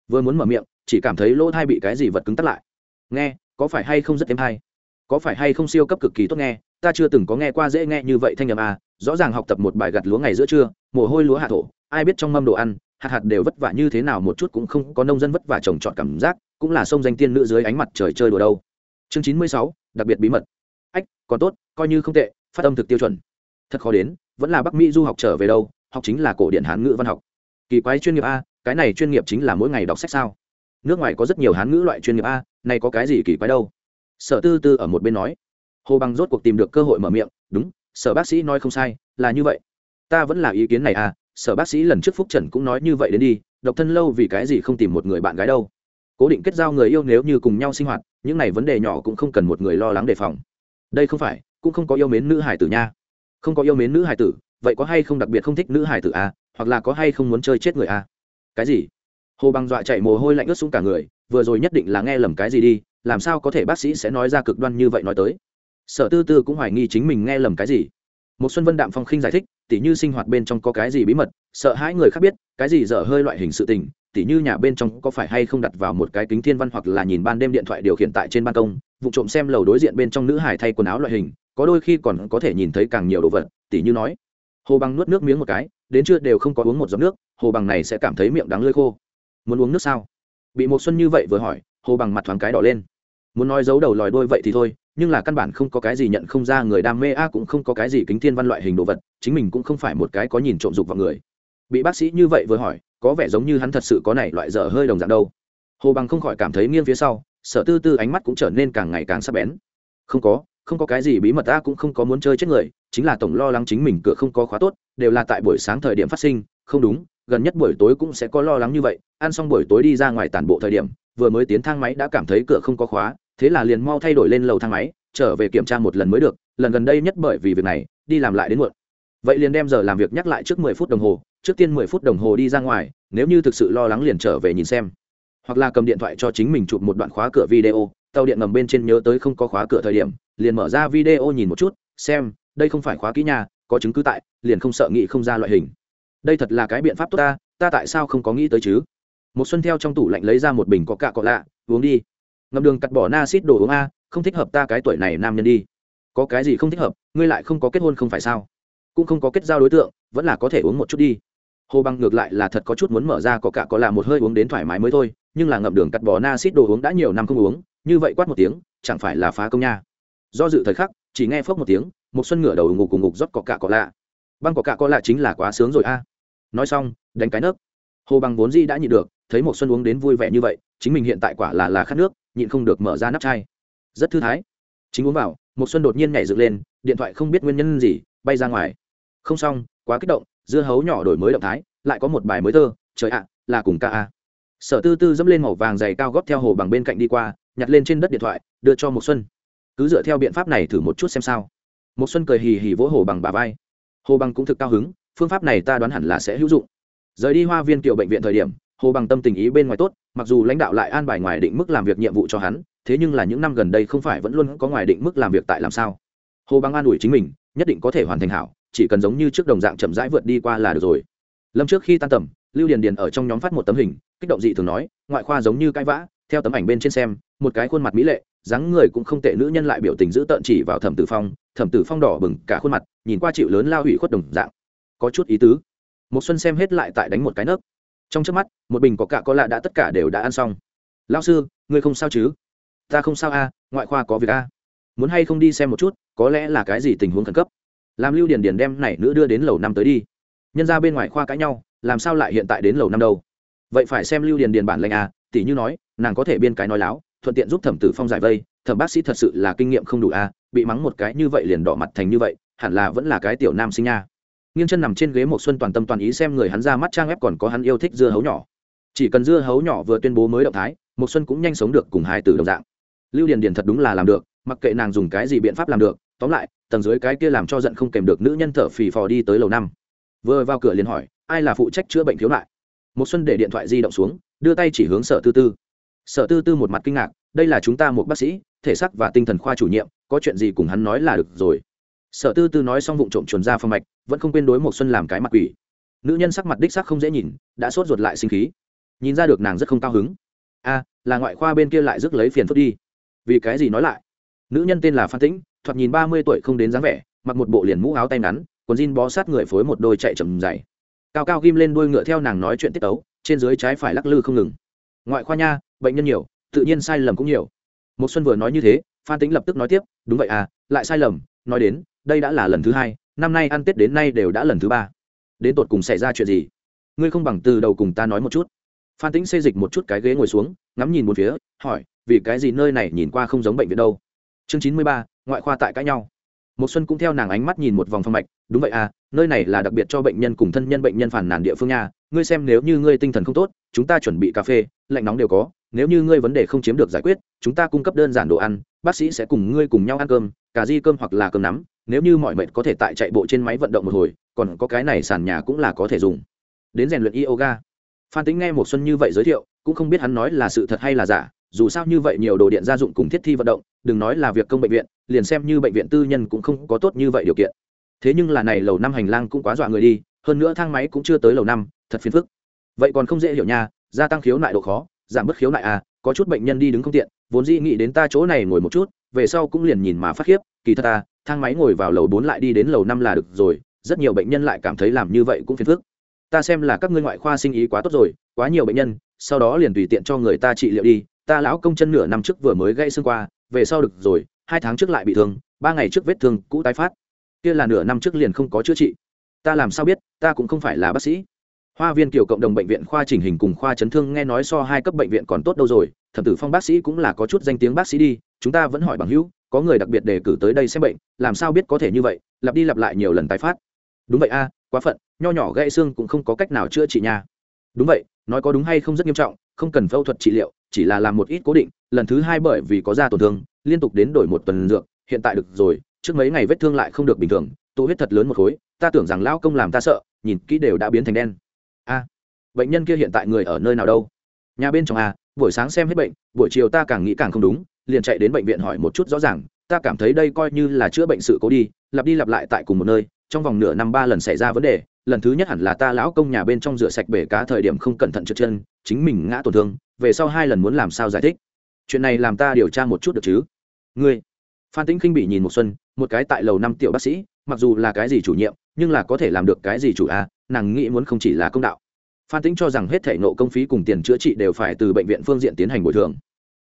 Vừa muốn mở miệng chỉ cảm thấy lỗ thai bị cái gì vật cứng tắt lại. Nghe, có phải hay không rất êm hay? Có phải hay không siêu cấp cực kỳ tốt nghe? Ta chưa từng có nghe qua dễ nghe như vậy thanh nhầm à rõ ràng học tập một bài gặt lúa ngày giữa trưa, mồ hôi lúa hạ thổ, ai biết trong mâm đồ ăn, hạt hạt đều vất vả như thế nào một chút cũng không có nông dân vất vả trồng trọt cảm giác, cũng là sông danh tiên nữ dưới ánh mặt trời chơi đùa đâu. Chương chín mươi sáu, đặc biệt bí mật. Ách, còn tốt, coi như không tệ, phát âm thực tiêu chuẩn. Thật khó đến, vẫn là bắc mỹ du học trở về đâu, học chính là cổ điển hán ngữ văn học. Kỳ quái chuyên nghiệp a, cái này chuyên nghiệp chính là mỗi ngày đọc sách sao? Nước ngoài có rất nhiều hán ngữ loại chuyên nghiệp a, này có cái gì kỳ quái đâu? Sở tư tư ở một bên nói. Hồ bằng rốt cuộc tìm được cơ hội mở miệng, đúng, sở bác sĩ nói không sai, là như vậy. Ta vẫn là ý kiến này à sở bác sĩ lần trước phúc trần cũng nói như vậy đến đi, độc thân lâu vì cái gì không tìm một người bạn gái đâu. Cố định kết giao người yêu nếu như cùng nhau sinh hoạt, những này vấn đề nhỏ cũng không cần một người lo lắng đề phòng. Đây không phải, cũng không có yêu mến nữ hải tử nha. Không có yêu mến nữ hải tử, vậy có hay không đặc biệt không thích nữ hải tử à? hoặc là có hay không muốn chơi chết người à? cái gì? Hồ bằng dọa chạy mồ hôi lạnh ướt xuống cả người, vừa rồi nhất định là nghe lầm cái gì đi, làm sao có thể bác sĩ sẽ nói ra cực đoan như vậy nói tới. Sở tư tư cũng hoài nghi chính mình nghe lầm cái gì. Một xuân vân đạm phong khinh giải thích, tỉ như sinh hoạt bên trong có cái gì bí mật, sợ hãi người khác biết, cái gì dở hơi loại hình sự tình, tỉ như nhà bên trong có phải hay không đặt vào một cái kính thiên văn hoặc là nhìn ban đêm điện thoại điều khiển tại trên ban công, vụ trộm xem lầu đối diện bên trong nữ hải thay quần áo loại hình, có đôi khi còn có thể nhìn thấy càng nhiều đồ vật, tỉ như nói. Hồ bằng nuốt nước miếng một cái, đến trưa đều không có uống một giọt nước, hồ bằng này sẽ cảm thấy miệng đắng lơi khô muốn uống nước sao? Bị một xuân như vậy vừa hỏi, hồ bằng mặt thoáng cái đỏ lên. Muốn nói giấu đầu lòi đôi vậy thì thôi, nhưng là căn bản không có cái gì nhận không ra người đam mê a cũng không có cái gì kính thiên văn loại hình đồ vật, chính mình cũng không phải một cái có nhìn trộm dục vào người. Bị bác sĩ như vậy vừa hỏi, có vẻ giống như hắn thật sự có này loại dở hơi đồng dạng đâu. Hồ bằng không khỏi cảm thấy nghiêng phía sau sở tư tư ánh mắt cũng trở nên càng ngày càng sắc bén. Không có không có cái gì bí mật ta cũng không có muốn chơi chết người, chính là tổng lo lắng chính mình cửa không có khóa tốt, đều là tại buổi sáng thời điểm phát sinh, không đúng gần nhất buổi tối cũng sẽ có lo lắng như vậy, ăn xong buổi tối đi ra ngoài tản bộ thời điểm, vừa mới tiến thang máy đã cảm thấy cửa không có khóa, thế là liền mau thay đổi lên lầu thang máy, trở về kiểm tra một lần mới được, lần gần đây nhất bởi vì việc này, đi làm lại đến muộn. Vậy liền đem giờ làm việc nhắc lại trước mười phút đồng hồ, trước tiên mười phút đồng hồ đi ra ngoài, nếu như thực sự lo lắng liền trở về nhìn xem. Hoặc là cầm điện thoại cho chính mình chụp một đoạn khóa cửa video, tàu điện ngầm bên trên nhớ tới không có khóa cửa thời điểm, liền mở ra video nhìn một chút, xem, đây không phải khóa kỹ nhà có chứng cứ tại, liền không sợ nghĩ không ra loại hình đây thật là cái biện pháp tốt ta ta tại sao không có nghĩ tới chứ? Một xuân theo trong tủ lạnh lấy ra một bình có cạ cọ lạ, uống đi. Ngầm đường cắt bỏ na xít đồ uống a, không thích hợp ta cái tuổi này nam nhân đi. Có cái gì không thích hợp, ngươi lại không có kết hôn không phải sao? Cũng không có kết giao đối tượng, vẫn là có thể uống một chút đi. Hồ băng ngược lại là thật có chút muốn mở ra có cả có là một hơi uống đến thoải mái mới thôi, nhưng là ngậm đường cắt bò na xít đồ uống đã nhiều năm không uống, như vậy quát một tiếng, chẳng phải là phá công nha. Do dự thời khắc, chỉ nghe phốc một tiếng một xuân ngửa đầu ngục cùng ngục rót có cả có lạ. Băng có cả có lạ chính là quá sướng rồi a nói xong, đánh cái nấc. Hồ bằng vốn di đã nhịn được, thấy một xuân uống đến vui vẻ như vậy, chính mình hiện tại quả là là khát nước, nhịn không được mở ra nắp chai. Rất thư thái. Chính uống vào một xuân đột nhiên nhảy dựng lên, điện thoại không biết nguyên nhân gì, bay ra ngoài. Không xong, quá kích động, dưa hấu nhỏ đổi mới động thái, lại có một bài mới thơ, trời ạ, là cùng ca a. Sở tư tư dẫm lên màu vàng dày cao góp theo hồ bằng bên cạnh đi qua, nhặt lên trên đất điện thoại, đưa cho một xuân. Cứ dựa theo biện pháp này thử một chút xem sao. Một xuân cười hì hì vỗ hồ bằng bà vai. Hồ bằng cũng thực cao hứng phương pháp này ta đoán hẳn là sẽ hữu dụng. Rời đi hoa viên kiểu bệnh viện thời điểm, hồ bằng tâm tình ý bên ngoài tốt, mặc dù lãnh đạo lại an bài ngoài định mức làm việc nhiệm vụ cho hắn, thế nhưng là những năm gần đây không phải vẫn luôn có ngoài định mức làm việc tại làm sao. Hồ bằng an ủi chính mình, nhất định có thể hoàn thành hảo, chỉ cần giống như trước đồng dạng chậm rãi vượt đi qua là được rồi. Lâm trước khi tan tầm, lưu điền điền ở trong nhóm phát một tấm hình, kích động dị thường nói, ngoại khoa giống như cãi vã, theo tấm ảnh bên trên xem, một cái khuôn mặt mỹ lệ, dáng người cũng không tệ, nữ nhân lại biểu tình giữ tợn chỉ vào thẩm tử phong, thẩm tử phong đỏ bừng, cả khuôn mặt, nhìn qua chịu lớn lao hủy khuất đồng dạng có chút ý tứ. Một xuân xem hết lại tại đánh một cái nấc. Trong trước mắt, một bình có cả có lạ đã tất cả đều đã ăn xong. Lão sư, ngươi không sao chứ? Ta không sao a, ngoại khoa có việc a. Muốn hay không đi xem một chút, có lẽ là cái gì tình huống khẩn cấp? Làm lưu điền điền đem này nữ đưa đến lầu năm tới đi. Nhân ra bên ngoài khoa cãi nhau, làm sao lại hiện tại đến lầu năm đâu? Vậy phải xem lưu điền điền bản lệnh a tỷ như nói, nàng có thể biên cái nói láo, thuận tiện giúp thẩm tử phong giải vây, thẩm bác sĩ thật sự là kinh nghiệm không đủ a, bị mắng một cái như vậy liền đỏ mặt thành như vậy, hẳn là vẫn là cái tiểu nam sinh nha nghiêng chân nằm trên ghế một xuân toàn tâm toàn ý xem người hắn ra mắt trang ép còn có hắn yêu thích dưa hấu nhỏ. Chỉ cần dưa hấu nhỏ vừa tuyên bố mới động thái một xuân cũng nhanh sống được cùng hai từ đồng dạng. Lưu điền điền thật đúng là làm được, mặc kệ nàng dùng cái gì biện pháp làm được, tóm lại, tầng dưới cái kia làm cho giận không kèm được nữ nhân thở phì phò đi tới lầu năm. Vừa vào cửa liền hỏi, ai là phụ trách chữa bệnh thiếu lại một xuân để điện thoại di động xuống, đưa tay chỉ hướng sở tư tư. Sở tư tư một mặt kinh ngạc, đây là chúng ta một bác sĩ, thể xác và tinh thần khoa chủ nhiệm, có chuyện gì cùng hắn nói là được rồi sở tư tư nói xong vụ trộm chuồn ra phong mạch, vẫn không quên đối một xuân làm cái mặt quỷ. Nữ nhân sắc mặt đích sắc không dễ nhìn, đã sốt ruột lại sinh khí. Nhìn ra được nàng rất không cao hứng. A là ngoại khoa bên kia lại rước lấy phiền phức đi. Vì cái gì nói lại? Nữ nhân tên là phan tĩnh, thoạt nhìn ba mươi tuổi không đến dáng vẻ, mặc một bộ liền mũ áo tay ngắn, quần jean bó sát người phối một đôi chạy chầm dày. Cao cao ghim lên đôi ngựa theo nàng nói chuyện tiết tấu, trên dưới trái phải lắc lư không ngừng. Ngoại khoa nha, bệnh nhân nhiều, tự nhiên sai lầm cũng nhiều. Một xuân vừa nói như thế, phan tĩnh lập tức nói tiếp, đúng vậy à lại sai lầm, nói đến đây đã là lần thứ hai, năm nay ăn tết đến nay đều đã lần thứ ba. Đến tột cùng xảy ra chuyện gì? Ngươi không bằng từ đầu cùng ta nói một chút. Phan tĩnh xây dịch một chút cái ghế ngồi xuống, ngắm nhìn một phía, hỏi, vì cái gì nơi này nhìn qua không giống bệnh viện đâu? Chương chín mươi ba, ngoại khoa tại cãi nhau. Một xuân cũng theo nàng ánh mắt nhìn một vòng phong mạch, đúng vậy à nơi này là đặc biệt cho bệnh nhân cùng thân nhân bệnh nhân phản nàn địa phương nha, ngươi xem nếu như ngươi tinh thần không tốt, chúng ta chuẩn bị cà phê, lạnh nóng đều có, nếu như ngươi vấn đề không chiếm được giải quyết, chúng ta cung cấp đơn giản đồ ăn, bác sĩ sẽ cùng ngươi cùng nhau ăn cơm, cà di cơm hoặc là cơm nắm nếu như mọi mệt có thể tại chạy bộ trên máy vận động một hồi, còn có cái này sàn nhà cũng là có thể dùng. Đến rèn luyện yoga. Phan tính nghe một xuân như vậy giới thiệu, cũng không biết hắn nói là sự thật hay là giả, dù sao như vậy nhiều đồ điện gia dụng cùng thiết thi vận động, đừng nói là việc công bệnh viện, liền xem như bệnh viện tư nhân cũng không có tốt như vậy điều kiện. Thế nhưng là này lầu năm hành lang cũng quá dọa người đi, hơn nữa thang máy cũng chưa tới lầu năm, thật phiền phức. Vậy còn không dễ hiểu nha, gia tăng khiếu nại độ khó, giảm bớt khiếu nại à có chút bệnh nhân đi đứng không tiện, vốn dĩ nghĩ đến ta chỗ này ngồi một chút về sau cũng liền nhìn mà phát khiếp, kỳ thật ta, thang máy ngồi vào lầu bốn lại đi đến lầu năm là được rồi, rất nhiều bệnh nhân lại cảm thấy làm như vậy cũng phiền phức. Ta xem là các ngươi ngoại khoa sinh ý quá tốt rồi, quá nhiều bệnh nhân, sau đó liền tùy tiện cho người ta trị liệu đi, ta lão công chân nửa năm trước vừa mới gãy xương qua, về sau được rồi, hai tháng trước lại bị thương, ba ngày trước vết thương cũ tái phát. Kia là nửa năm trước liền không có chữa trị. Ta làm sao biết, ta cũng không phải là bác sĩ. Hoa viên kiểu cộng đồng bệnh viện khoa chỉnh hình cùng khoa chấn thương nghe nói so hai cấp bệnh viện còn tốt đâu rồi, thẩm tử phong bác sĩ cũng là có chút danh tiếng bác sĩ đi chúng ta vẫn hỏi bằng hữu, có người đặc biệt đề cử tới đây xem bệnh, làm sao biết có thể như vậy, lặp đi lặp lại nhiều lần tái phát. Đúng vậy a, quá phận, nho nhỏ gãy xương cũng không có cách nào chữa trị nha. Đúng vậy, nói có đúng hay không rất nghiêm trọng, không cần phẫu thuật trị liệu, chỉ là làm một ít cố định, lần thứ hai bởi vì có da tổn thương, liên tục đến đổi một tuần dược, hiện tại được rồi, trước mấy ngày vết thương lại không được bình thường, tụ huyết thật lớn một khối, ta tưởng rằng lão công làm ta sợ, nhìn kỹ đều đã biến thành đen. A, bệnh nhân kia hiện tại người ở nơi nào đâu? Nhà bên trong a, buổi sáng xem hết bệnh, buổi chiều ta càng nghĩ càng không đúng liền chạy đến bệnh viện hỏi một chút rõ ràng ta cảm thấy đây coi như là chữa bệnh sự cố đi lặp đi lặp lại tại cùng một nơi trong vòng nửa năm ba lần xảy ra vấn đề lần thứ nhất hẳn là ta lão công nhà bên trong rửa sạch bể cá thời điểm không cẩn thận trượt chân chính mình ngã tổn thương về sau hai lần muốn làm sao giải thích? Chuyện này làm ta điều tra một chút được chứ? Ngươi. Phan tĩnh khinh bị nhìn một xuân một cái tại lầu năm tiểu bác sĩ mặc dù là cái gì chủ nhiệm nhưng là có thể làm được cái gì chủ a à, nàng nghĩ muốn không chỉ là công đạo. Phan tĩnh cho rằng hết thể nộ công phí cùng tiền chữa trị đều phải từ bệnh viện phương diện tiến hành bồi thường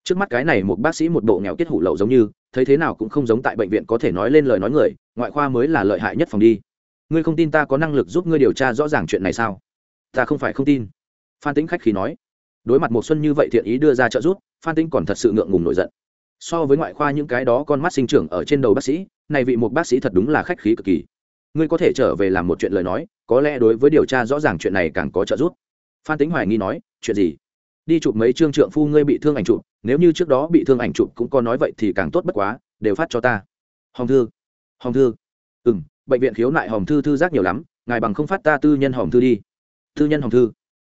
trước mắt cái này một bác sĩ một bộ nghèo kết hủ lậu giống như, thấy thế nào cũng không giống tại bệnh viện có thể nói lên lời nói người, ngoại khoa mới là lợi hại nhất phòng đi. Ngươi không tin ta có năng lực giúp ngươi điều tra rõ ràng chuyện này sao? Ta không phải không tin. Phan tĩnh khách khí nói. Đối mặt một xuân như vậy thiện ý đưa ra trợ giúp, phan tĩnh còn thật sự ngượng ngùng nổi giận. So với ngoại khoa những cái đó con mắt sinh trưởng ở trên đầu bác sĩ, này vị một bác sĩ thật đúng là khách khí cực kỳ. Ngươi có thể trở về làm một chuyện lời nói, có lẽ đối với điều tra rõ ràng chuyện này càng có trợ giúp. Phan tính hoài nghi nói, chuyện gì? Đi chụp mấy chương trượng phu ngươi bị thương ảnh chụp, nếu như trước đó bị thương ảnh chụp cũng có nói vậy thì càng tốt bất quá, đều phát cho ta. Hồng thư hồng thư. Ừ m bệnh viện khiếu nại hồng thư thư giác nhiều lắm, ngài bằng không phát ta tư nhân hồng thư đi. Tư nhân hồng thư.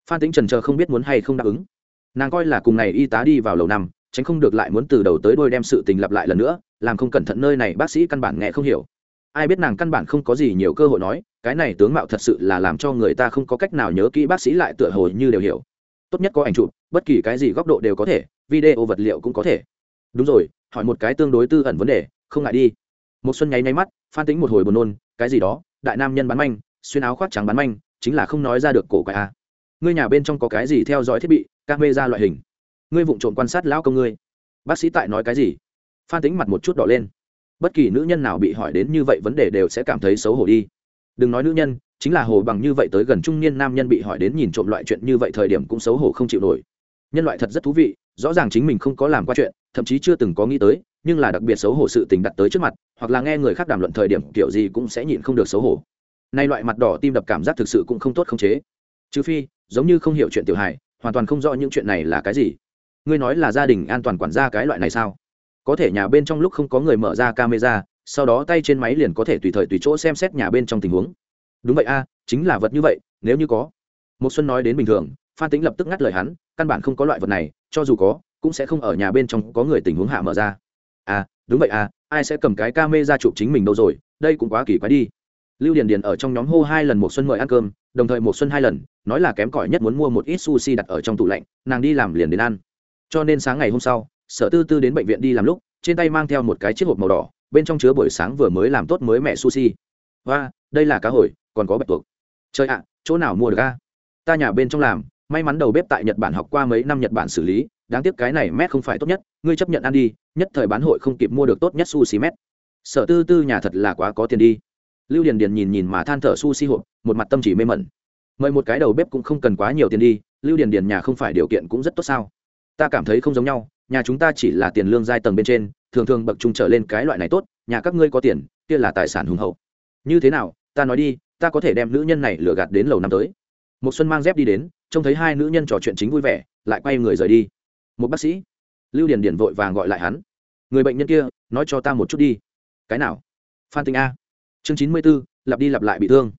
Phan tính trần chờ không biết muốn hay không đáp ứng. Nàng coi là cùng này y tá đi vào lầu năm, tránh không được lại muốn từ đầu tới đôi đem sự tình lặp lại lần nữa, làm không cẩn thận nơi này bác sĩ căn bản nghe không hiểu. Ai biết nàng căn bản không có gì nhiều cơ hội nói, cái này tướng mạo thật sự là làm cho người ta không có cách nào nhớ kỹ bác sĩ lại tựa hồ như đều hiểu tốt nhất có ảnh chụp, bất kỳ cái gì góc độ đều có thể, video vật liệu cũng có thể. Đúng rồi, hỏi một cái tương đối tư ẩn vấn đề, không ngại đi. Một xuân nháy nháy mắt, phan tính một hồi buồn nôn, cái gì đó, đại nam nhân bán manh, xuyên áo khoác trắng bán manh, chính là không nói ra được cổ quái a à. ngươi nhà bên trong có cái gì theo dõi thiết bị, camera loại hình? Ngươi vụng trộm quan sát lão công ngươi. Bác sĩ tại nói cái gì? Phan tính mặt một chút đỏ lên. Bất kỳ nữ nhân nào bị hỏi đến như vậy vấn đề đều sẽ cảm thấy xấu hổ đi. Đừng nói nữ nhân chính là hồ bằng như vậy tới gần trung niên nam nhân bị hỏi đến nhìn trộm loại chuyện như vậy thời điểm cũng xấu hổ không chịu nổi. Nhân loại thật rất thú vị, rõ ràng chính mình không có làm qua chuyện, thậm chí chưa từng có nghĩ tới, nhưng là đặc biệt xấu hổ sự tình đặt tới trước mặt, hoặc là nghe người khác đàm luận thời điểm, kiểu gì cũng sẽ nhịn không được xấu hổ. Nay loại mặt đỏ tim đập cảm giác thực sự cũng không tốt không chế. Trừ phi, giống như không hiểu chuyện tiểu hài, hoàn toàn không rõ những chuyện này là cái gì. Ngươi nói là gia đình an toàn quản gia cái loại này sao? Có thể nhà bên trong lúc không có người mở ra camera, sau đó tay trên máy liền có thể tùy thời tùy chỗ xem xét nhà bên trong tình huống đúng vậy a, chính là vật như vậy, nếu như có. Một xuân nói đến bình thường, phan tính lập tức ngắt lời hắn, căn bản không có loại vật này, cho dù có, cũng sẽ không ở nhà bên trong có người tình huống hạ mở ra. À đúng vậy à ai sẽ cầm cái ca mê ra chụp chính mình đâu rồi, đây cũng quá kỳ quái đi. Lưu điền điền ở trong nhóm hô hai lần một xuân mời ăn cơm, đồng thời một xuân hai lần, nói là kém cỏi nhất muốn mua một ít sushi đặt ở trong tủ lạnh, nàng đi làm liền đến ăn. Cho nên sáng ngày hôm sau, sở tư tư đến bệnh viện đi làm lúc, trên tay mang theo một cái chiếc hộp màu đỏ, bên trong chứa buổi sáng vừa mới làm tốt mới mẹ sushi. Và đây là cá hồi còn có bạch tuộc. Chơi ạ, chỗ nào mua được a? Ta nhà bên trong làm, may mắn đầu bếp tại nhật bản học qua mấy năm nhật bản xử lý, đáng tiếc cái này mét không phải tốt nhất, ngươi chấp nhận ăn đi, nhất thời bán hội không kịp mua được tốt nhất sushi mét. Sở tư tư nhà thật là quá có tiền đi. Lưu điền điền nhìn nhìn mà than thở sushi hộp, một mặt tâm chỉ mê mẩn. Mời một cái đầu bếp cũng không cần quá nhiều tiền đi, lưu điền điền nhà không phải điều kiện cũng rất tốt sao? Ta cảm thấy không giống nhau, nhà chúng ta chỉ là tiền lương giai tầng bên trên, thường thường bậc trung trở lên cái loại này tốt, nhà các ngươi có tiền, kia là tài sản hùng hậu. Như thế nào, ta nói đi ta có thể đem nữ nhân này lừa gạt đến lầu năm tới. Một xuân mang dép đi đến, trông thấy hai nữ nhân trò chuyện chính vui vẻ, lại quay người rời đi. Một bác sĩ, lưu điền điền vội vàng gọi lại hắn. Người bệnh nhân kia, nói cho ta một chút đi. Cái nào? Phan tinh a. Chương chín mươi b ố lặp đi lặp lại bị thương.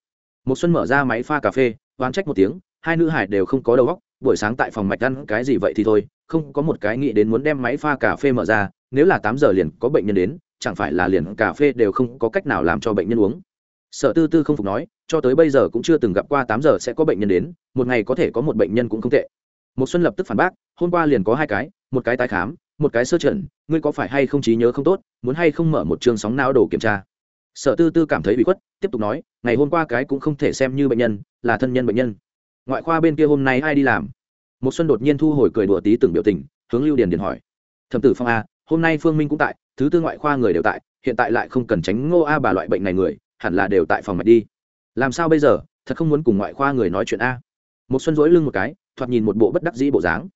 Một xuân mở ra máy pha cà phê, oán trách một tiếng, hai nữ hải đều không có đầu óc, buổi sáng tại phòng mạch ăn cái gì vậy thì thôi, không có một cái nghĩ đến muốn đem máy pha cà phê mở ra, nếu là tám giờ liền có bệnh nhân đến, chẳng phải là liền cà phê đều không có cách nào làm cho bệnh nhân uống sở tư tư không phục nói, cho tới bây giờ cũng chưa từng gặp qua tám giờ sẽ có bệnh nhân đến, một ngày có thể có một bệnh nhân cũng không tệ. Một xuân lập tức phản bác, hôm qua liền có hai cái, một cái tái khám, một cái sơ trần, ngươi có phải hay không trí nhớ không tốt, muốn hay không mở một trường sóng não đồ kiểm tra? Sở tư tư cảm thấy bị khuất, tiếp tục nói, ngày hôm qua cái cũng không thể xem như bệnh nhân, là thân nhân bệnh nhân. Ngoại khoa bên kia hôm nay ai đi làm? Một xuân đột nhiên thu hồi cười đùa tí từng biểu tình, hướng lưu điền điền hỏi. Thẩm tử phong a, hôm nay phương minh cũng tại, thứ tư ngoại khoa người đều tại, hiện tại lại không cần tránh ngô a bà loại bệnh này người hẳn là đều tại phòng mạch đi. Làm sao bây giờ? Thật không muốn cùng ngoại khoa người nói chuyện a. Một xuân dỗi lưng một cái, thoạt nhìn một bộ bất đắc dĩ bộ dáng.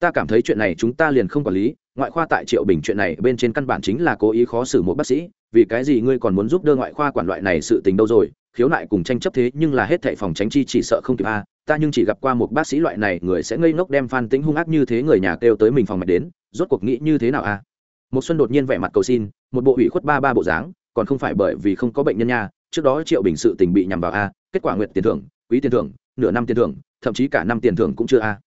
Ta cảm thấy chuyện này chúng ta liền không quản lý, ngoại khoa tại triệu bình chuyện này bên trên căn bản chính là cố ý khó xử một bác sĩ, vì cái gì ngươi còn muốn giúp đỡ ngoại khoa quản loại này sự tình đâu rồi? Khiếu nại cùng tranh chấp thế nhưng là hết thệ phòng tránh chi chỉ sợ không kịp a, ta nhưng chỉ gặp qua một bác sĩ loại này, người sẽ ngây ngốc đem phan tính hung ác như thế người nhà kêu tới mình phòng mạch đến, rốt cuộc nghĩ như thế nào a? Một xuân đột nhiên vẻ mặt cầu xin, một bộ ủy khuất ba ba bộ dáng còn không phải bởi vì không có bệnh nhân nha, trước đó triệu bình sự tình bị nhằm vào a, kết quả nguyện tiền thưởng, quý tiền thưởng, nửa năm tiền thưởng, thậm chí cả năm tiền thưởng cũng chưa a.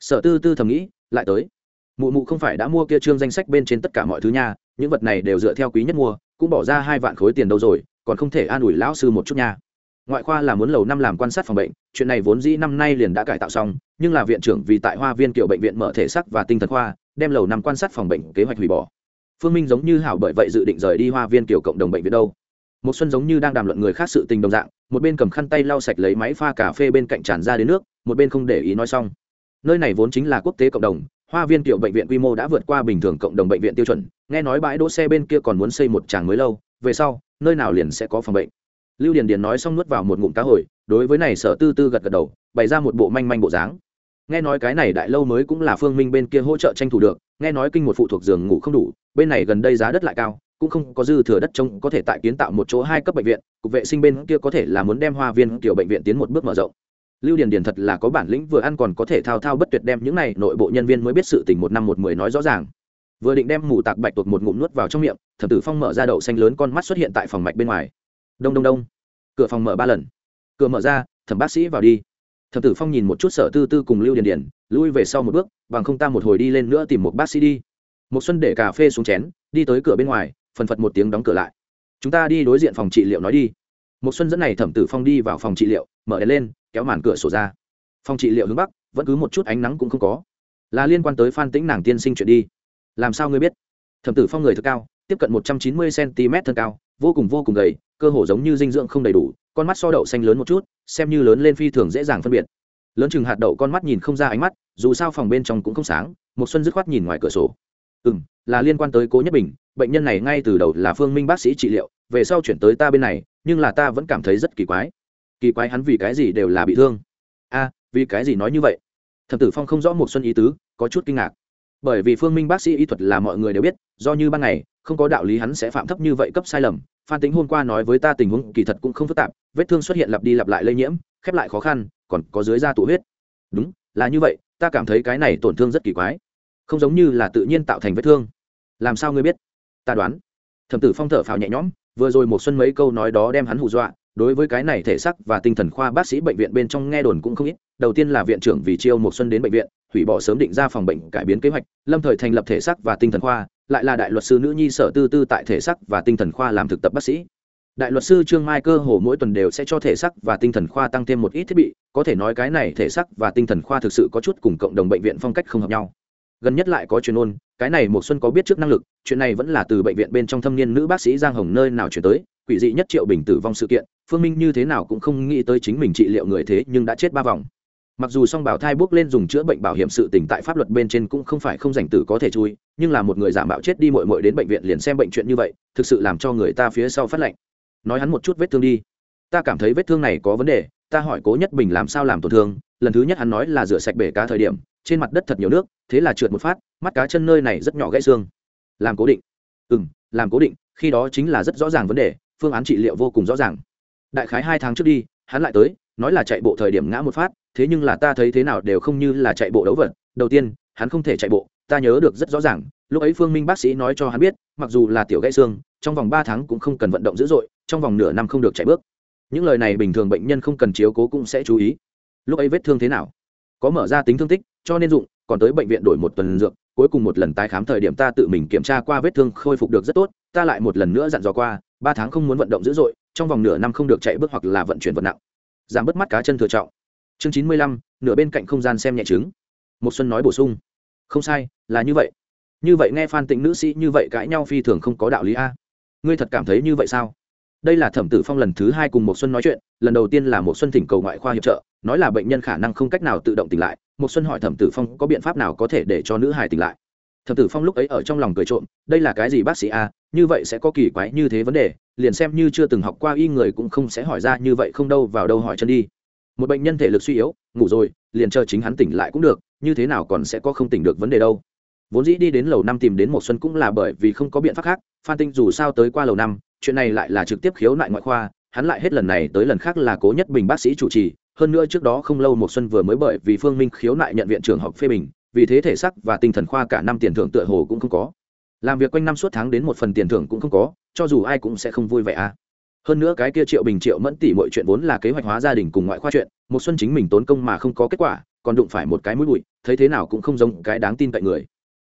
Sở tư tư thầm nghĩ, lại tới. Mụ mụ không phải đã mua kia trương danh sách bên trên tất cả mọi thứ nha, những vật này đều dựa theo quý nhất mua, cũng bỏ ra hai vạn khối tiền đâu rồi, còn không thể an ủi lão sư một chút nha. Ngoại khoa là muốn lầu năm làm quan sát phòng bệnh, chuyện này vốn dĩ năm nay liền đã cải tạo xong, nhưng là viện trưởng vì tại hoa viên kiểu bệnh viện mở thể sắc và tinh thần khoa, đem lầu năm quan sát phòng bệnh kế hoạch hủy bỏ phương minh giống như hảo bởi vậy dự định rời đi hoa viên kiểu cộng đồng bệnh viện đâu. Một xuân giống như đang đàm luận người khác sự tình đồng dạng, một bên cầm khăn tay lau sạch lấy máy pha cà phê bên cạnh tràn ra đến nước, một bên không để ý nói xong. Nơi này vốn chính là quốc tế cộng đồng, hoa viên tiểu bệnh viện quy mô đã vượt qua bình thường cộng đồng bệnh viện tiêu chuẩn, nghe nói bãi đỗ xe bên kia còn muốn xây một tràng mới lâu, về sau, nơi nào liền sẽ có phòng bệnh. Lưu điền điền nói xong nuốt vào một ngụm cá hồi, đối với này sở tư tư gật gật đầu, bày ra một bộ manh manh bộ dáng nghe nói cái này đại lâu mới cũng là phương minh bên kia hỗ trợ tranh thủ được, nghe nói kinh một phụ thuộc giường ngủ không đủ, bên này gần đây giá đất lại cao, cũng không có dư thừa đất trông có thể tại kiến tạo một chỗ hai cấp bệnh viện, cục vệ sinh bên kia có thể là muốn đem hoa viên kiểu bệnh viện tiến một bước mở rộng. Lưu điền điền thật là có bản lĩnh, vừa ăn còn có thể thao thao bất tuyệt đem những này nội bộ nhân viên mới biết sự tình một năm một mười nói rõ ràng. Vừa định đem mù tạc bạch tuột một ngụm nuốt vào trong miệng, thẩm tử phong mở ra đậu xanh lớn con mắt xuất hiện tại phòng mạch bên ngoài. Đông đông đông. Cửa phòng mở ba lần. Cửa mở ra, thẩm bác sĩ vào đi thẩm tử phong nhìn một chút sở tư tư cùng lưu điền điền, lui về sau một bước, bằng không ta một hồi đi lên nữa tìm một bác sĩ đi. Một xuân để cà phê xuống chén, đi tới cửa bên ngoài, phần phật một tiếng đóng cửa lại. Chúng ta đi đối diện phòng trị liệu nói đi. Một xuân dẫn này thẩm tử phong đi vào phòng trị liệu, mở đèn lên, kéo màn cửa sổ ra. Phòng trị liệu hướng bắc, vẫn cứ một chút ánh nắng cũng không có. Là liên quan tới phan tĩnh nàng tiên sinh chuyện đi. Làm sao ngươi biết? Thẩm tử phong người thực cao, tiếp cận một trăm chín mươi cm thân cao, vô cùng vô cùng gầy, cơ hồ giống như dinh dưỡng không đầy đủ con mắt so đậu xanh lớn một chút, xem như lớn lên phi thường dễ dàng phân biệt. Lớn chừng hạt đậu con mắt nhìn không ra ánh mắt, dù sao phòng bên trong cũng không sáng một xuân dứt khoát nhìn ngoài cửa sổ. Ừ m là liên quan tới cố nhất bình, bệnh nhân này ngay từ đầu là phương minh bác sĩ trị liệu, về sau chuyển tới ta bên này, nhưng là ta vẫn cảm thấy rất kỳ quái. Kỳ quái hắn vì cái gì đều là bị thương? A, vì cái gì nói như vậy? Thẩm tử phong không rõ một xuân ý tứ, có chút kinh ngạc. Bởi vì phương minh bác sĩ y thuật là mọi người đều biết, do như ban ngày, không có đạo lý hắn sẽ phạm thấp như vậy cấp sai lầm phan tính hôm qua nói với ta tình huống kỳ thật cũng không phức tạp, vết thương xuất hiện lặp đi lặp lại lây nhiễm, khép lại khó khăn, còn có dưới da tụ huyết. Đúng, là như vậy, ta cảm thấy cái này tổn thương rất kỳ quái. Không giống như là tự nhiên tạo thành vết thương. Làm sao ngươi biết? Ta đoán. Thẩm tử phong thở phào nhẹ nhõm, vừa rồi một xuân mấy câu nói đó đem hắn hù dọa, đối với cái này thể xác và tinh thần khoa bác sĩ bệnh viện bên trong nghe đồn cũng không ít, đầu tiên là viện trưởng vì chiêu một xuân đến bệnh viện hủy bỏ sớm định ra phòng bệnh, cải biến kế hoạch, lâm thời thành lập thể sắc và tinh thần khoa, lại là đại luật sư nữ nhi sở tư tư tại thể sắc và tinh thần khoa làm thực tập bác sĩ. Đại luật sư trương mai cơ hồ mỗi tuần đều sẽ cho thể sắc và tinh thần khoa tăng thêm một ít thiết bị, có thể nói cái này thể sắc và tinh thần khoa thực sự có chút cùng cộng đồng bệnh viện phong cách không hợp nhau. Gần nhất lại có chuyên ôn, cái này một xuân có biết trước năng lực, chuyện này vẫn là từ bệnh viện bên trong thâm niên nữ bác sĩ giang hồng nơi nào chuyển tới, quỷ dị nhất triệu bình tử vong sự kiện, phương minh như thế nào cũng không nghĩ tới chính mình trị liệu người thế nhưng đã chết ba vòng mặc dù song bảo thai bước lên dùng chữa bệnh bảo hiểm sự tỉnh tại pháp luật bên trên cũng không phải không dành tử có thể chui, nhưng là một người giả mạo chết đi mội mội đến bệnh viện liền xem bệnh chuyện như vậy, thực sự làm cho người ta phía sau phát lệnh. Nói hắn một chút vết thương đi. Ta cảm thấy vết thương này có vấn đề, ta hỏi cố nhất bình làm sao làm tổn thương, lần thứ nhất hắn nói là rửa sạch bể cá thời điểm, trên mặt đất thật nhiều nước, thế là trượt một phát, mắt cá chân nơi này rất nhỏ gãy xương. Làm cố định. Ừ m làm cố định, khi đó chính là rất rõ ràng vấn đề, phương án trị liệu vô cùng rõ ràng. Đại khái hai tháng trước đi, hắn lại tới, nói là chạy bộ thời điểm ngã một phát thế nhưng là ta thấy thế nào đều không như là chạy bộ đấu vật. Đầu tiên, hắn không thể chạy bộ, ta nhớ được rất rõ ràng, lúc ấy phương minh bác sĩ nói cho hắn biết, mặc dù là tiểu gãy xương, trong vòng ba tháng cũng không cần vận động dữ dội, trong vòng nửa năm không được chạy bước. Những lời này bình thường bệnh nhân không cần chiếu cố cũng sẽ chú ý. Lúc ấy vết thương thế nào? Có mở ra tính thương tích, cho nên dụng, còn tới bệnh viện đổi một tuần dược, cuối cùng một lần tái khám thời điểm ta tự mình kiểm tra qua vết thương khôi phục được rất tốt, ta lại một lần nữa dặn dò qua, ba tháng không muốn vận động dữ dội, trong vòng nửa năm không được chạy bước hoặc là vận chuyển vật nặng. Giảm bớt mắt cá chân thừa trọng chương chín mươi lăm, nửa bên cạnh không gian xem nhẹ chứng một xuân nói bổ sung. Không sai, là như vậy. Như vậy nghe phan tịnh nữ sĩ như vậy cãi nhau phi thường không có đạo lý a. Ngươi thật cảm thấy như vậy sao? Đây là thẩm tử phong lần thứ hai cùng một xuân nói chuyện, lần đầu tiên là một xuân thỉnh cầu ngoại khoa hiệp trợ, nói là bệnh nhân khả năng không cách nào tự động tỉnh lại. Một xuân hỏi thẩm tử phong có biện pháp nào có thể để cho nữ hài tỉnh lại. Thẩm tử phong lúc ấy ở trong lòng cười trộm, đây là cái gì bác sĩ a? Như vậy sẽ có kỳ quái như thế vấn đề, liền xem như chưa từng học qua y người cũng không sẽ hỏi ra như vậy không đâu vào đâu hỏi chân đi một bệnh nhân thể lực suy yếu, ngủ rồi, liền chờ chính hắn tỉnh lại cũng được, như thế nào còn sẽ có không tỉnh được vấn đề đâu. Vốn dĩ đi đến lầu năm tìm đến một xuân cũng là bởi vì không có biện pháp khác, phan tinh dù sao tới qua lầu năm, chuyện này lại là trực tiếp khiếu nại ngoại khoa, hắn lại hết lần này tới lần khác là cố nhất bình bác sĩ chủ trì, hơn nữa trước đó không lâu một xuân vừa mới bởi vì phương minh khiếu nại nhận viện trưởng học phê bình, vì thế thể sắc và tinh thần khoa cả năm tiền thưởng tựa hồ cũng không có. Làm việc quanh năm suốt tháng đến một phần tiền thưởng cũng không có, cho dù ai cũng sẽ không vui vẻ à hơn nữa cái kia triệu bình, triệu mẫn tỷ mọi chuyện vốn là kế hoạch hóa gia đình cùng ngoại khoa chuyện, một xuân chính mình tốn công mà không có kết quả, còn đụng phải một cái mũi bụi, thấy thế nào cũng không giống cái đáng tin cậy người.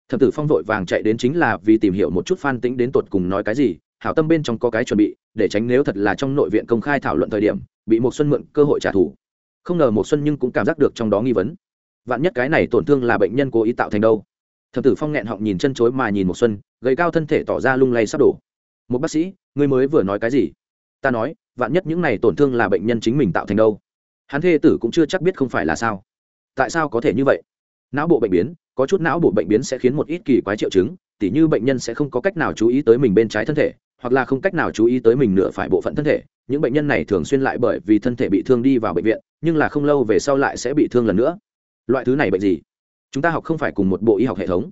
Thập tử phong vội vàng chạy đến chính là vì tìm hiểu một chút phan tĩnh đến tột cùng nói cái gì, hảo tâm bên trong có cái chuẩn bị, để tránh nếu thật là trong nội viện công khai thảo luận thời điểm, bị một xuân mượn cơ hội trả thù. Không ngờ một xuân nhưng cũng cảm giác được trong đó nghi vấn. Vạn nhất cái này tổn thương là bệnh nhân cố ý tạo thành đâu? Thập tử phong nghẹn họng nhìn chân chối mà nhìn một xuân, gầy cao thân thể tỏ ra lung lay sắp đổ. Một bác sĩ, ngươi mới vừa nói cái gì? Ta nói, vạn nhất những này tổn thương là bệnh nhân chính mình tạo thành đâu. Hắn thê tử cũng chưa chắc biết không phải là sao. Tại sao có thể như vậy? Não bộ bệnh biến, có chút não bộ bệnh biến sẽ khiến một ít kỳ quái triệu chứng, tỉ như bệnh nhân sẽ không có cách nào chú ý tới mình bên trái thân thể, hoặc là không cách nào chú ý tới mình nửa phải bộ phận thân thể. Những bệnh nhân này thường xuyên lại bởi vì thân thể bị thương đi vào bệnh viện, nhưng là không lâu về sau lại sẽ bị thương lần nữa. Loại thứ này bệnh gì? Chúng ta học không phải cùng một bộ y học hệ thống.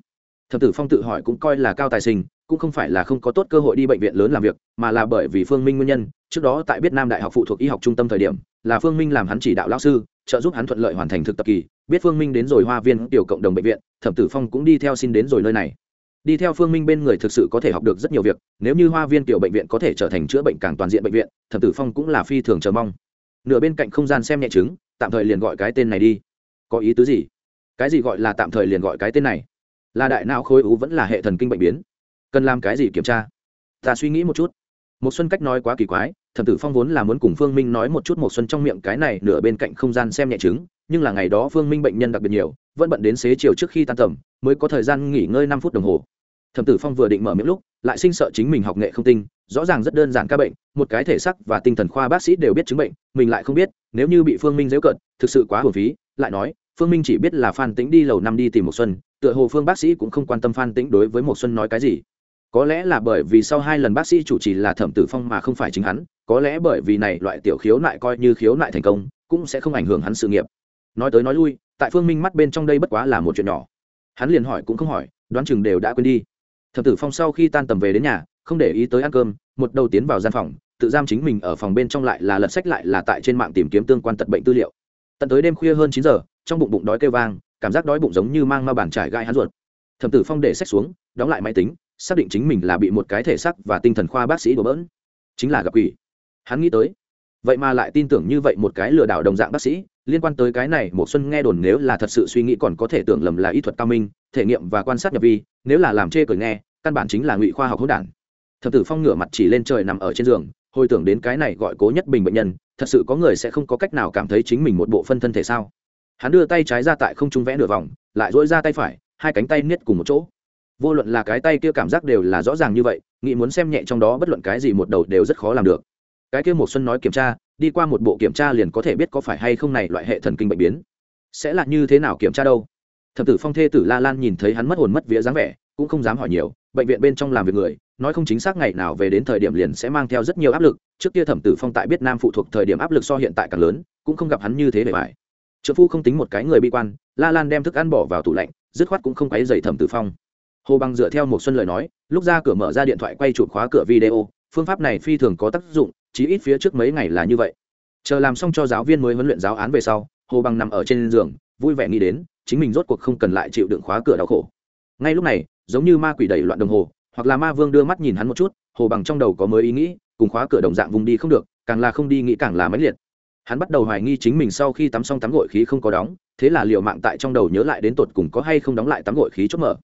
Thập tử phong tự hỏi cũng coi là cao tài sinh cũng không phải là không có tốt cơ hội đi bệnh viện lớn làm việc, mà là bởi vì phương minh nguyên nhân, trước đó tại biết nam đại học phụ thuộc y học trung tâm thời điểm, là phương minh làm hắn chỉ đạo lao sư, trợ giúp hắn thuận lợi hoàn thành thực tập kỳ, biết phương minh đến rồi hoa viên tiểu cộng đồng bệnh viện, thẩm tử phong cũng đi theo xin đến rồi nơi này. Đi theo phương minh bên người thực sự có thể học được rất nhiều việc, nếu như hoa viên tiểu bệnh viện có thể trở thành chữa bệnh càng toàn diện bệnh viện, thẩm tử phong cũng là phi thường chờ mong. Nửa bên cạnh không gian xem nhẹ chứng, tạm thời liền gọi cái tên này đi. Có ý tứ gì? Cái gì gọi là tạm thời liền gọi cái tên này? Là đại não khối u vẫn là hệ thần kinh bệnh biến cần làm cái gì kiểm tra? Ta suy nghĩ một chút. Một xuân cách nói quá kỳ quái, thẩm tử phong vốn là muốn cùng phương minh nói một chút một xuân trong miệng cái này nửa bên cạnh không gian xem nhẹ chứng, nhưng là ngày đó phương minh bệnh nhân đặc biệt nhiều, vẫn bận đến xế chiều trước khi tan tầm, mới có thời gian nghỉ ngơi năm phút đồng hồ. Thẩm tử phong vừa định mở miệng lúc, lại sinh sợ chính mình học nghệ không tinh, rõ ràng rất đơn giản ca bệnh, một cái thể sắc và tinh thần khoa bác sĩ đều biết chứng bệnh, mình lại không biết, nếu như bị phương minh dễ cận thực sự quá hồn phí, lại nói, phương minh chỉ biết là phan tĩnh đi lầu năm đi tìm một xuân, tựa hồ phương bác sĩ cũng không quan tâm phan tĩnh đối với một xuân nói cái gì có lẽ là bởi vì sau hai lần bác sĩ chủ trì là thẩm tử phong mà không phải chính hắn, có lẽ bởi vì này loại tiểu khiếu nại coi như khiếu nại thành công, cũng sẽ không ảnh hưởng hắn sự nghiệp. Nói tới nói lui, tại phương minh mắt bên trong đây bất quá là một chuyện nhỏ. Hắn liền hỏi cũng không hỏi, đoán chừng đều đã quên đi. Thẩm tử phong sau khi tan tầm về đến nhà, không để ý tới ăn cơm, một đầu tiến vào gian phòng, tự giam chính mình ở phòng bên trong lại là lật sách lại là tại trên mạng tìm kiếm tương quan tật bệnh tư liệu. Tận tới đêm khuya hơn chín giờ, trong bụng bụng đói kêu vang, cảm giác đói bụng giống như mang ma bàn trải gai hắn ruột. Thẩm tử phong để sách xuống, đóng lại máy tính xác định chính mình là bị một cái thể sắc và tinh thần khoa bác sĩ đổ bỡn. Chính là gặp quỷ. Hắn nghĩ tới, vậy mà lại tin tưởng như vậy một cái lừa đảo đồng dạng bác sĩ, liên quan tới cái này một xuân nghe đồn nếu là thật sự suy nghĩ còn có thể tưởng lầm là y thuật cao minh, thể nghiệm và quan sát nhập vi, nếu là làm chê cười nghe, căn bản chính là ngụy khoa học hỗn đản. Thập tử phong ngửa mặt chỉ lên trời nằm ở trên giường, hồi tưởng đến cái này gọi cố nhất bình bệnh nhân, thật sự có người sẽ không có cách nào cảm thấy chính mình một bộ phân thân thể sao? Hắn đưa tay trái ra tại không trung vẽ nửa vòng, lại dỗi ra tay phải, hai cánh tay niết cùng một chỗ vô luận là cái tay kia cảm giác đều là rõ ràng như vậy, nghĩ muốn xem nhẹ trong đó bất luận cái gì một đầu đều rất khó làm được. Cái kia một xuân nói kiểm tra, đi qua một bộ kiểm tra liền có thể biết có phải hay không này loại hệ thần kinh bệnh biến. Sẽ là như thế nào kiểm tra đâu? Thập tử phong thê tử la lan nhìn thấy hắn mất hồn mất vía dáng vẻ, cũng không dám hỏi nhiều, bệnh viện bên trong làm việc người, nói không chính xác ngày nào về đến thời điểm liền sẽ mang theo rất nhiều áp lực, trước kia thẩm tử phong tại biết nam phụ thuộc thời điểm áp lực so hiện tại càng lớn, cũng không gặp hắn như thế để bài trợ phu không tính một cái người bi quan, la lan đem thức ăn bỏ vào tủ lạnh, dứt khoát cũng không quấy dày thẩm tử phong hồ bằng dựa theo một xuân lời nói, lúc ra cửa mở ra điện thoại quay chụp khóa cửa video, phương pháp này phi thường có tác dụng, chí ít phía trước mấy ngày là như vậy. Chờ làm xong cho giáo viên mới huấn luyện giáo án về sau, hồ bằng nằm ở trên giường, vui vẻ nghĩ đến, chính mình rốt cuộc không cần lại chịu đựng khóa cửa đau khổ. Ngay lúc này, giống như ma quỷ đẩy loạn đồng hồ, hoặc là ma vương đưa mắt nhìn hắn một chút, hồ bằng trong đầu có mới ý nghĩ, cùng khóa cửa đồng dạng vùng đi không được, càng là không đi nghĩ càng là mãnh liệt. Hắn bắt đầu hoài nghi chính mình sau khi tắm xong tắm gội khí không có đóng, thế là liệu mạng tại trong đầu nhớ lại đến tột cùng có hay không đóng lại tắm gội khí chốt mở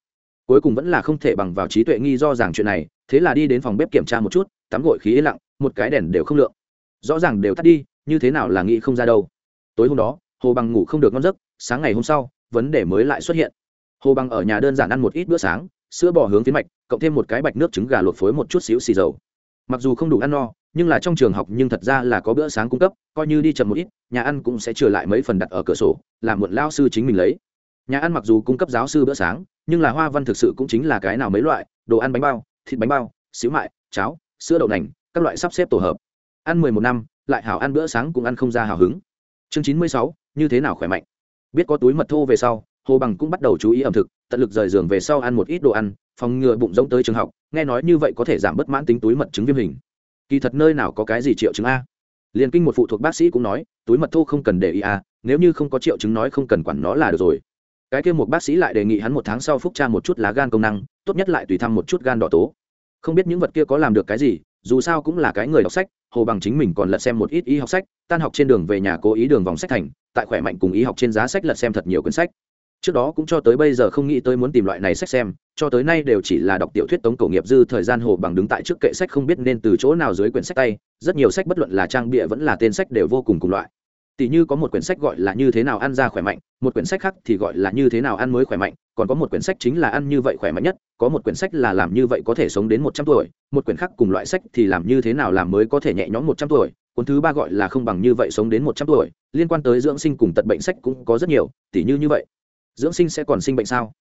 cuối cùng vẫn là không thể bằng vào trí tuệ nghi do rằng chuyện này, thế là đi đến phòng bếp kiểm tra một chút, tắm gội khí yên lặng, một cái đèn đều không lượng. Rõ ràng đều tắt đi, như thế nào là nghĩ không ra đâu. Tối hôm đó, hồ bằng ngủ không được ngon giấc, sáng ngày hôm sau, vấn đề mới lại xuất hiện. Hồ bằng ở nhà đơn giản ăn một ít bữa sáng, sữa bò hướng phiến mạch, cộng thêm một cái bạch nước trứng gà luộc phối một chút xíu xì dầu. Mặc dù không đủ ăn no, nhưng là trong trường học nhưng thật ra là có bữa sáng cung cấp, coi như đi chậm một ít, nhà ăn cũng sẽ trừ lại mấy phần đặt ở cửa sổ, làm muộn lao sư chính mình lấy nhà ăn mặc dù cung cấp giáo sư bữa sáng, nhưng là hoa văn thực sự cũng chính là cái nào mấy loại, đồ ăn bánh bao, thịt bánh bao, xíu mại, cháo, sữa đậu nành, các loại sắp xếp tổ hợp. Ăn mười một năm, lại hảo ăn bữa sáng cũng ăn không ra hào hứng. Chương chín mươi sáu, như thế nào khỏe mạnh? Biết có túi mật thô về sau, hồ bằng cũng bắt đầu chú ý ẩm thực, tận lực rời giường về sau ăn một ít đồ ăn, phòng ngừa bụng giống tới trường học, nghe nói như vậy có thể giảm bớt mãn tính túi mật chứng viêm hình. Kỳ thật nơi nào có cái gì triệu chứng a? Liền kinh một phụ thuộc bác sĩ cũng nói, túi mật thô không cần để ý a, nếu như không có triệu chứng nói không cần quản nó là được rồi cái kia một bác sĩ lại đề nghị hắn một tháng sau phúc tra một chút lá gan công năng, tốt nhất lại tùy thăm một chút gan đỏ tố. Không biết những vật kia có làm được cái gì, dù sao cũng là cái người đọc sách, hồ bằng chính mình còn lật xem một ít y học sách, tan học trên đường về nhà cố ý đường vòng sách thành, tại khỏe mạnh cùng y học trên giá sách lật xem thật nhiều cuốn sách. Trước đó cũng cho tới bây giờ không nghĩ tới muốn tìm loại này sách xem, cho tới nay đều chỉ là đọc tiểu thuyết tống cổ nghiệp dư thời gian hồ bằng đứng tại trước kệ sách không biết nên từ chỗ nào dưới quyển sách tay, rất nhiều sách bất luận là trang bịa vẫn là tên sách đều vô cùng cùng loại tỷ như có một quyển sách gọi là như thế nào ăn ra khỏe mạnh, một quyển sách khác thì gọi là như thế nào ăn mới khỏe mạnh, còn có một quyển sách chính là ăn như vậy khỏe mạnh nhất, có một quyển sách là làm như vậy có thể sống đến một trăm tuổi, một quyển khác cùng loại sách thì làm như thế nào làm mới có thể nhẹ nhõm một trăm tuổi, cuốn thứ ba gọi là không bằng như vậy sống đến một trăm tuổi, liên quan tới dưỡng sinh cùng tật bệnh sách cũng có rất nhiều tỷ như như vậy. Dưỡng sinh sẽ còn sinh bệnh sao?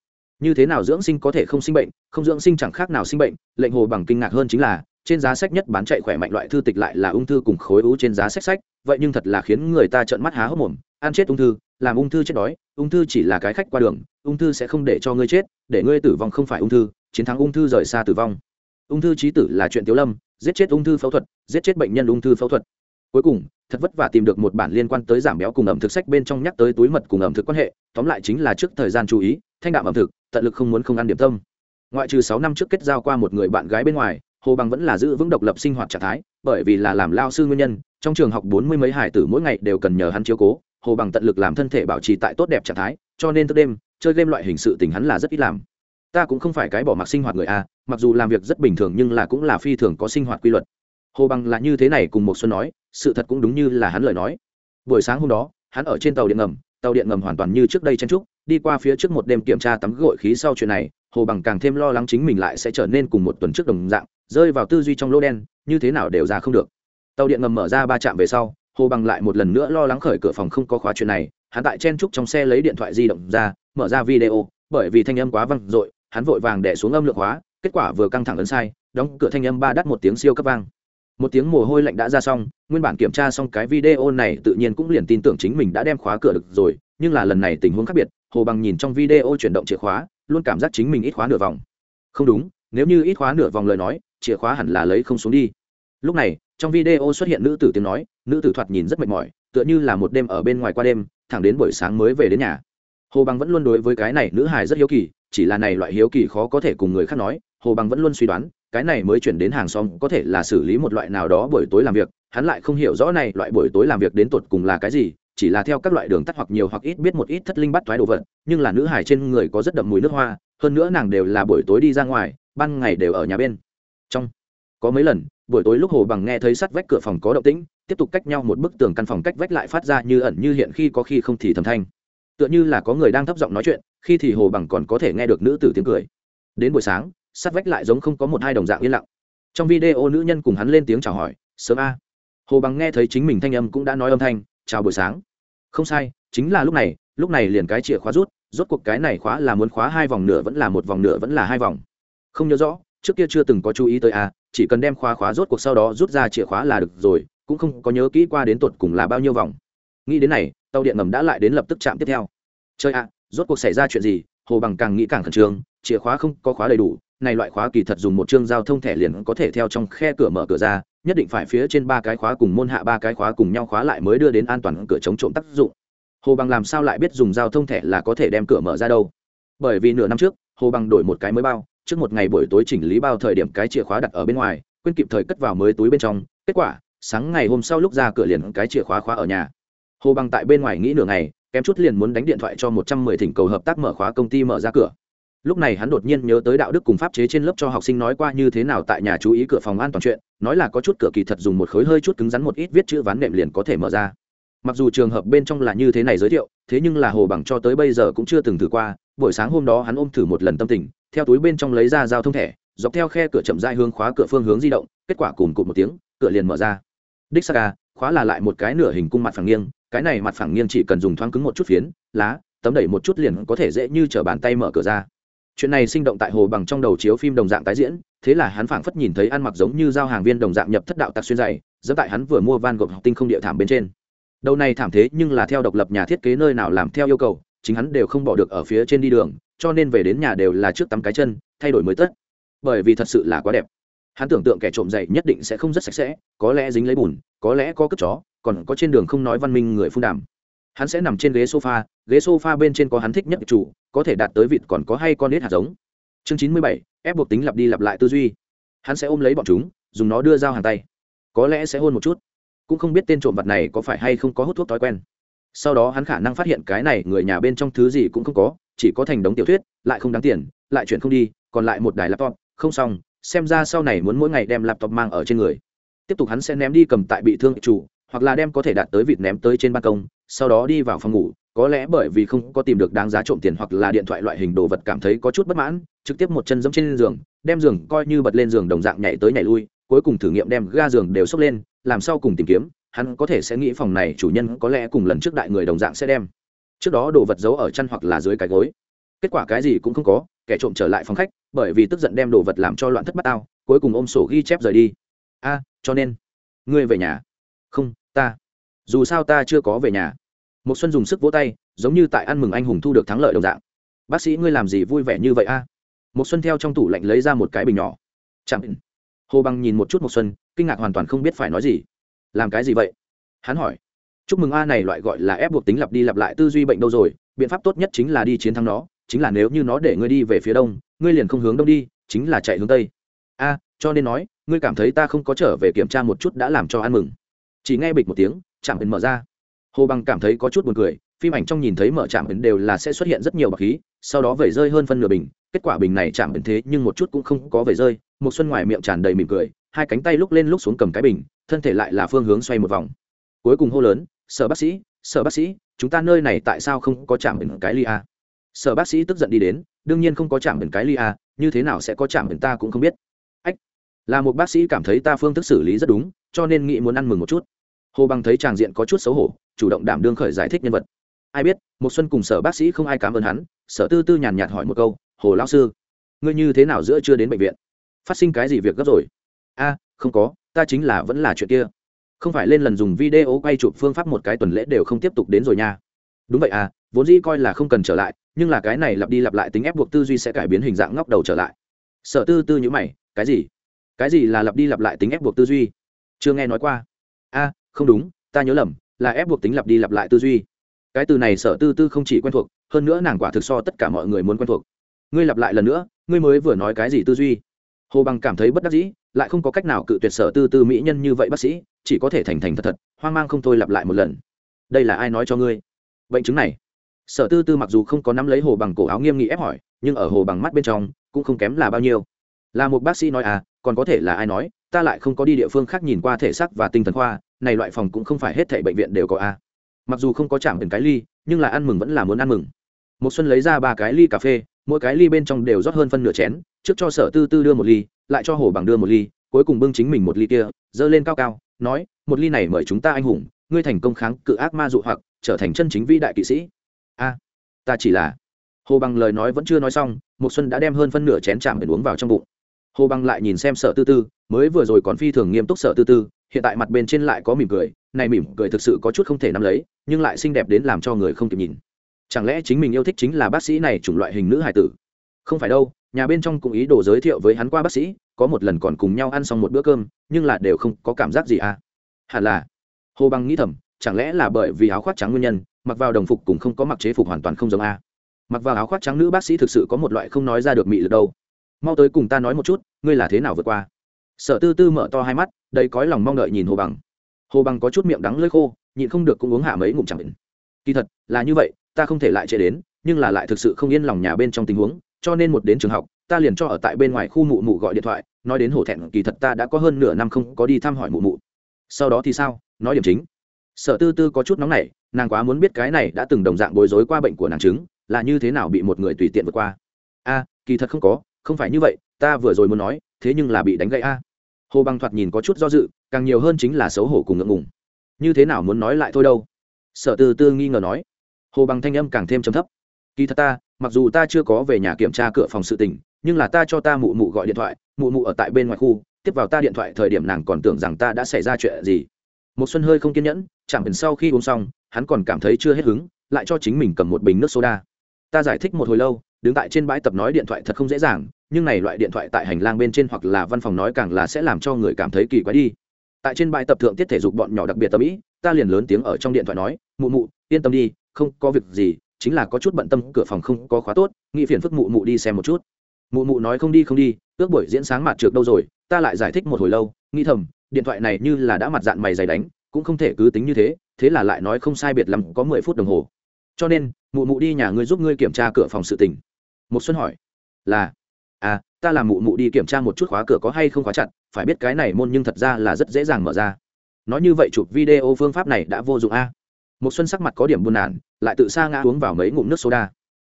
Như thế nào dưỡng sinh có thể không sinh bệnh, không dưỡng sinh chẳng khác nào sinh bệnh, lệnh hồ bằng kinh ngạc hơn chính là trên giá sách nhất bán chạy khỏe mạnh loại thư tịch lại là ung thư cùng khối u trên giá sách sách, vậy nhưng thật là khiến người ta trợn mắt há hốc mồm, ăn chết ung thư, làm ung thư chết đói, ung thư chỉ là cái khách qua đường, ung thư sẽ không để cho ngươi chết, để ngươi tử vong không phải ung thư, chiến thắng ung thư rời xa tử vong. Ung thư trí tử là chuyện tiếu lâm, giết chết ung thư phẫu thuật, giết chết bệnh nhân ung thư phẫu thuật. Cuối cùng, thật vất vả tìm được một bản liên quan tới giảm béo cùng ẩm thực sách bên trong nhắc tới túi mật cùng ẩm thực quan hệ, tóm lại chính là trước thời gian chú ý, thanh đạm ẩm thực, tận lực không muốn không ăn điểm tâm. Ngoại trừ sáu năm trước kết giao qua một người bạn gái bên ngoài hồ bằng vẫn là giữ vững độc lập sinh hoạt trạng thái, bởi vì là làm lao sư nguyên nhân, trong trường học bốn mươi mấy hải tử mỗi ngày đều cần nhờ hắn chiếu cố, hồ bằng tận lực làm thân thể bảo trì tại tốt đẹp trạng thái, cho nên thức đêm, chơi game loại hình sự tình hắn là rất ít làm. Ta cũng không phải cái bỏ mặc sinh hoạt người a, mặc dù làm việc rất bình thường nhưng là cũng là phi thường có sinh hoạt quy luật. Hồ bằng là như thế này cùng một xuân nói, sự thật cũng đúng như là hắn lời nói. Buổi sáng hôm đó, hắn ở trên tàu điện ngầm, tàu điện ngầm hoàn toàn như trước đây chen trúc đi qua phía trước một đêm kiểm tra tắm gội khí sau chuyện này hồ bằng càng thêm lo lắng chính mình lại sẽ trở nên cùng một tuần trước đồng dạng, rơi vào tư duy trong lỗ đen, như thế nào đều ra không được. Tàu điện ngầm mở ra ba trạm về sau, hồ bằng lại một lần nữa lo lắng khởi cửa phòng không có khóa chuyện này, hắn tại chen trúc trong xe lấy điện thoại di động ra, mở ra video, bởi vì thanh âm quá văng dội, hắn vội vàng đẻ xuống âm lượng hóa, kết quả vừa căng thẳng ấn sai, đóng cửa thanh âm ba đắt một tiếng siêu cấp vang. Một tiếng mồ hôi lạnh đã ra xong, nguyên bản kiểm tra xong cái video này tự nhiên cũng liền tin tưởng chính mình đã đem khóa cửa được rồi, nhưng là lần này tình huống khác biệt, hồ bằng nhìn trong video chuyển động chìa khóa luôn cảm giác chính mình ít khóa nửa vòng. Không đúng, nếu như ít khóa nửa vòng lời nói, chìa khóa hẳn là lấy không xuống đi. Lúc này, trong video xuất hiện nữ tử tiếng nói, nữ tử thoạt nhìn rất mệt mỏi, tựa như là một đêm ở bên ngoài qua đêm, thẳng đến buổi sáng mới về đến nhà. Hồ bằng vẫn luôn đối với cái này nữ hài rất hiếu kỳ, chỉ là này loại hiếu kỳ khó có thể cùng người khác nói, hồ bằng vẫn luôn suy đoán, cái này mới chuyển đến hàng xóm có thể là xử lý một loại nào đó buổi tối làm việc, hắn lại không hiểu rõ này loại buổi tối làm việc đến tột cùng là cái gì chỉ là theo các loại đường tắt hoặc nhiều hoặc ít biết một ít thất linh bắt thoái đồ vật, nhưng là nữ hải trên người có rất đậm mùi nước hoa, hơn nữa nàng đều là buổi tối đi ra ngoài, ban ngày đều ở nhà bên. Trong, có mấy lần, buổi tối lúc hồ bằng nghe thấy sắt vách cửa phòng có động tĩnh, tiếp tục cách nhau một bức tường căn phòng cách vách lại phát ra như ẩn như hiện khi có khi không thì thầm thanh. Tựa như là có người đang thấp giọng nói chuyện, khi thì hồ bằng còn có thể nghe được nữ tử tiếng cười. Đến buổi sáng, sắt vách lại giống không có một hai đồng dạng yên lặng. Trong video nữ nhân cùng hắn lên tiếng chào hỏi, sớm a. Hồ bằng nghe thấy chính mình thanh âm cũng đã nói âm thanh chào buổi sáng. Không sai, chính là lúc này lúc này liền cái chìa khóa rút, rốt cuộc cái này khóa là muốn khóa hai vòng nửa vẫn là một vòng nửa vẫn là hai vòng. Không nhớ rõ, trước kia chưa từng có chú ý tới à? chỉ cần đem khóa khóa rốt cuộc sau đó rút ra chìa khóa là được rồi, cũng không có nhớ kỹ qua đến tột cùng là bao nhiêu vòng. Nghĩ đến này, tàu điện ngầm đã lại đến lập tức chạm tiếp theo. Chơi ạ, rốt cuộc xảy ra chuyện gì, hồ bằng càng nghĩ càng khẩn trương, chìa khóa không có khóa đầy đủ, này loại khóa kỳ thật dùng một chương giao thông thẻ liền có thể theo trong khe cửa mở cửa ra nhất định phải phía trên ba cái khóa cùng môn hạ ba cái khóa cùng nhau khóa lại mới đưa đến an toàn cửa chống trộm tác dụng. Hồ bằng làm sao lại biết dùng giao thông thẻ là có thể đem cửa mở ra đâu? Bởi vì nửa năm trước, hồ bằng đổi một cái mới bao, trước một ngày buổi tối chỉnh lý bao thời điểm cái chìa khóa đặt ở bên ngoài, quên kịp thời cất vào mới túi bên trong, kết quả, sáng ngày hôm sau lúc ra cửa liền cái chìa khóa khóa ở nhà. Hồ bằng tại bên ngoài nghĩ nửa ngày, kém chút liền muốn đánh điện thoại cho một trăm mười thỉnh cầu hợp tác mở khóa công ty mở ra cửa lúc này hắn đột nhiên nhớ tới đạo đức cùng pháp chế trên lớp cho học sinh nói qua như thế nào tại nhà chú ý cửa phòng an toàn chuyện, nói là có chút cửa kỳ thật dùng một khối hơi chút cứng rắn một ít viết chữ ván nệm liền có thể mở ra. Mặc dù trường hợp bên trong là như thế này giới thiệu, thế nhưng là hồ bằng cho tới bây giờ cũng chưa từng thử qua, buổi sáng hôm đó hắn ôm thử một lần tâm tình, theo túi bên trong lấy ra giao thông thẻ, dọc theo khe cửa chậm dai hướng khóa cửa phương hướng di động, kết quả cùng cụt một tiếng, cửa liền mở ra. Đích saga à, khóa là lại một cái nửa hình cung mặt phẳng nghiêng, cái này mặt phẳng nghiêng chỉ cần dùng thoáng cứng một chút phiến, lá, tấm đẩy một chút liền có thể dễ như t bàn tay mở cửa ra chuyện này sinh động tại hồ bằng trong đầu chiếu phim đồng dạng tái diễn, thế là hắn phảng phất nhìn thấy ăn mặc giống như giao hàng viên đồng dạng nhập thất đạo tạc xuyên dày dẫn tại hắn vừa mua van gộp học tinh không địa thảm bên trên. Đầu này thảm thế nhưng là theo độc lập nhà thiết kế nơi nào làm theo yêu cầu, chính hắn đều không bỏ được ở phía trên đi đường, cho nên về đến nhà đều là trước tắm cái chân, thay đổi mới tất. Bởi vì thật sự là quá đẹp. Hắn tưởng tượng kẻ trộm dậy nhất định sẽ không rất sạch sẽ, có lẽ dính lấy bùn, có lẽ có cất chó, còn có trên đường không nói văn minh người phun đàm hắn sẽ nằm trên ghế sofa ghế sofa bên trên có hắn thích nhất chủ, có thể đạt tới vịt còn có hay con nết hạt giống. Chương chín mươi bảy, ép buộc tính lặp đi lặp lại tư duy. Hắn sẽ ôm lấy bọn chúng, dùng nó đưa dao hàng tay. Có lẽ sẽ hôn một chút. Cũng không biết tên trộm vật này có phải hay không có hút thuốc thói quen. Sau đó hắn khả năng phát hiện cái này người nhà bên trong thứ gì cũng không có, chỉ có thành đống tiểu thuyết, lại không đáng tiền, lại chuyển không đi, còn lại một đài laptop. Không xong, xem ra sau này muốn mỗi ngày đem laptop mang ở trên người. Tiếp tục hắn sẽ ném đi cầm tại bị thương chủ, hoặc là đem có thể đạt tới vịt ném tới trên ban công sau đó đi vào phòng ngủ, có lẽ bởi vì không có tìm được đáng giá trộm tiền hoặc là điện thoại loại hình đồ vật cảm thấy có chút bất mãn, trực tiếp một chân dẫm trên giường, đem giường coi như bật lên giường đồng dạng nhảy tới nhảy lui, cuối cùng thử nghiệm đem ga giường đều xốc lên, làm sao cùng tìm kiếm, hắn có thể sẽ nghĩ phòng này chủ nhân có lẽ cùng lần trước đại người đồng dạng sẽ đem trước đó đồ vật giấu ở chân hoặc là dưới cái gối. Kết quả cái gì cũng không có, kẻ trộm trở lại phòng khách, bởi vì tức giận đem đồ vật làm cho loạn thất bát tao, cuối cùng ôm sổ ghi chép rời đi. A, cho nên, ngươi về nhà. Không, ta dù sao ta chưa có về nhà. Một xuân dùng sức vỗ tay, giống như tại ăn mừng anh hùng thu được thắng lợi đồng dạng. Bác sĩ, ngươi làm gì vui vẻ như vậy a? Một xuân theo trong tủ lạnh lấy ra một cái bình nhỏ. Chẳng hồ bằng nhìn một chút một xuân, kinh ngạc hoàn toàn không biết phải nói gì. Làm cái gì vậy? Hắn hỏi. Chúc mừng a này loại gọi là ép buộc tính lặp đi lặp lại tư duy bệnh đâu rồi, biện pháp tốt nhất chính là đi chiến thắng nó, chính là nếu như nó để ngươi đi về phía đông, ngươi liền không hướng đông đi, chính là chạy hướng tây. A, cho nên nói, ngươi cảm thấy ta không có trở về kiểm tra một chút đã làm cho ăn mừng. Chỉ nghe bịch một tiếng chạm ấn mở ra. Hồ bằng cảm thấy có chút buồn cười, phim ảnh trong nhìn thấy mở chạm ấn đều là sẽ xuất hiện rất nhiều bọc khí, sau đó vẩy rơi hơn phân nửa bình. Kết quả bình này chạm ấn thế nhưng một chút cũng không có vẩy rơi một xuân ngoài miệng tràn đầy mỉm cười, hai cánh tay lúc lên lúc xuống cầm cái bình, thân thể lại là phương hướng xoay một vòng. Cuối cùng hô lớn, sở bác sĩ, sở bác sĩ, chúng ta nơi này tại sao không có chạm ấn cái ly a? Sở bác sĩ tức giận đi đến, đương nhiên không có chạm ấn cái ly a, như thế nào sẽ có chạm ấn ta cũng không biết. Ách, là một bác sĩ cảm thấy ta phương thức xử lý rất đúng, cho nên nghĩ muốn ăn mừng một chút hồ bằng thấy tràng diện có chút xấu hổ, chủ động đảm đương khởi giải thích nhân vật. Ai biết một xuân cùng sở bác sĩ không ai cảm ơn hắn, sở tư tư nhàn nhạt hỏi một câu, hồ lão sư, ngươi như thế nào giữa chưa đến bệnh viện? Phát sinh cái gì việc gấp rồi? A, không có, ta chính là vẫn là chuyện kia. Không phải lên lần dùng video quay chụp phương pháp một cái tuần lễ đều không tiếp tục đến rồi nha. Đúng vậy à vốn dĩ coi là không cần trở lại, nhưng là cái này lặp đi lặp lại tính ép buộc tư duy sẽ cải biến hình dạng ngóc đầu trở lại. Sở tư tư như mày, cái gì? Cái gì là lặp đi lặp lại tính ép buộc tư duy? Chưa nghe nói qua. A không đúng, ta nhớ lầm, là ép buộc tính lặp đi lặp lại tư duy. Cái từ này sở tư tư không chỉ quen thuộc, hơn nữa nàng quả thực so tất cả mọi người muốn quen thuộc. Ngươi lặp lại lần nữa, ngươi mới vừa nói cái gì tư duy? Hồ bằng cảm thấy bất đắc dĩ, lại không có cách nào cự tuyệt sở tư tư mỹ nhân như vậy bác sĩ, chỉ có thể thành thành thật thật, hoang mang không thôi lặp lại một lần. Đây là ai nói cho ngươi? Bệnh chứng này. Sở tư tư mặc dù không có nắm lấy hồ bằng cổ áo nghiêm nghị ép hỏi, nhưng ở hồ bằng mắt bên trong, cũng không kém là bao nhiêu. Là một bác sĩ nói à còn có thể là ai nói, ta lại không có đi địa phương khác nhìn qua thể xác và tinh thần khoa này loại phòng cũng không phải hết thảy bệnh viện đều có a. Mặc dù không có chạm đến cái ly, nhưng là ăn mừng vẫn là muốn ăn mừng. Một xuân lấy ra ba cái ly cà phê, mỗi cái ly bên trong đều rót hơn phân nửa chén, trước cho sở tư tư đưa một ly, lại cho hồ bằng đưa một ly, cuối cùng bưng chính mình một ly kia dơ lên cao cao, nói, một ly này mời chúng ta anh hùng, ngươi thành công kháng cự ác ma dụ hoặc, trở thành chân chính vĩ đại kỵ sĩ. A, ta chỉ là hồ bằng lời nói vẫn chưa nói xong một xuân đã đem hơn phân nửa chén chạm để uống vào trong bụng hồ bằng lại nhìn xem sở tư tư, mới vừa rồi còn phi thường nghiêm túc sở tư tư, hiện tại mặt bên trên lại có mỉm cười, này mỉm cười thực sự có chút không thể nắm lấy, nhưng lại xinh đẹp đến làm cho người không kịp nhìn. Chẳng lẽ chính mình yêu thích chính là bác sĩ này chủng loại hình nữ hải tử? Không phải đâu, nhà bên trong cũng ý đồ giới thiệu với hắn qua bác sĩ, có một lần còn cùng nhau ăn xong một bữa cơm, nhưng là đều không có cảm giác gì à? Hẳn là. Hồ bằng nghĩ thầm, chẳng lẽ là bởi vì áo khoác trắng nguyên nhân, mặc vào đồng phục cũng không có mặc chế phục hoàn toàn không giống a mặc vào áo khoác trắng nữ bác sĩ thực sự có một loại không nói ra được mị lực đâu mau tới cùng ta nói một chút, ngươi là thế nào vượt qua? Sở tư tư mở to hai mắt, đầy cói lòng mong đợi nhìn hồ bằng. Hồ bằng có chút miệng đắng lơi khô, nhịn không được cũng uống hạ mấy ngụm chẳng định kỳ thật, là như vậy, ta không thể lại chạy đến, nhưng là lại thực sự không yên lòng nhà bên trong tình huống, cho nên một đến trường học, ta liền cho ở tại bên ngoài khu mụ mụ gọi điện thoại, nói đến hổ thẹn, kỳ thật ta đã có hơn nửa năm không có đi thăm hỏi mụ mụ. Sau đó thì sao? Nói điểm chính. Sở tư tư có chút nóng nảy, nàng quá muốn biết cái này đã từng đồng dạng bối rối qua bệnh của nàng chứng, là như thế nào bị một người tùy tiện vượt qua. A, kỳ thật không có không phải như vậy, ta vừa rồi muốn nói, thế nhưng là bị đánh gãy a. Hồ bằng thoạt nhìn có chút do dự, càng nhiều hơn chính là xấu hổ cùng ngượng ngùng. Như thế nào muốn nói lại thôi đâu? Sở tư tư nghi ngờ nói. Hồ bằng thanh âm càng thêm trầm thấp. Kỳ thật ta, mặc dù ta chưa có về nhà kiểm tra cửa phòng sự tình, nhưng là ta cho ta mụ mụ gọi điện thoại, mụ mụ ở tại bên ngoài khu, tiếp vào ta điện thoại thời điểm nàng còn tưởng rằng ta đã xảy ra chuyện gì. Một xuân hơi không kiên nhẫn, chẳng hẳn sau khi uống xong, hắn còn cảm thấy chưa hết hứng, lại cho chính mình cầm một bình nước soda. Ta giải thích một hồi lâu, đứng tại trên bãi tập nói điện thoại thật không dễ dàng nhưng này loại điện thoại tại hành lang bên trên hoặc là văn phòng nói càng là sẽ làm cho người cảm thấy kỳ quái đi. Tại trên bãi tập thượng tiết thể dục bọn nhỏ đặc biệt tâm ý, ta liền lớn tiếng ở trong điện thoại nói, mụ mụ, yên tâm đi, không có việc gì, chính là có chút bận tâm, cửa phòng không có khóa tốt, nghĩ phiền phức mụ mụ đi xem một chút. Mụ mụ nói, không đi không đi, ước buổi diễn sáng mặt trượt đâu rồi, ta lại giải thích một hồi lâu, nghĩ thầm, điện thoại này như là đã mặt dạng mày dày đánh, cũng không thể cứ tính như thế thế là lại nói không sai biệt lắm, có mười phút đồng hồ. Cho nên, mụ mụ đi nhà ngươi giúp ngươi kiểm tra cửa phòng sự tình. Một xuân hỏi, là? À ta làm mụ mụ đi kiểm tra một chút khóa cửa có hay không khóa chặt, phải biết cái này môn nhưng thật ra là rất dễ dàng mở ra. Nói như vậy chụp video phương pháp này đã vô dụng a. Một xuân sắc mặt có điểm buồn nản, lại tự xa ngã uống vào mấy ngụm nước soda.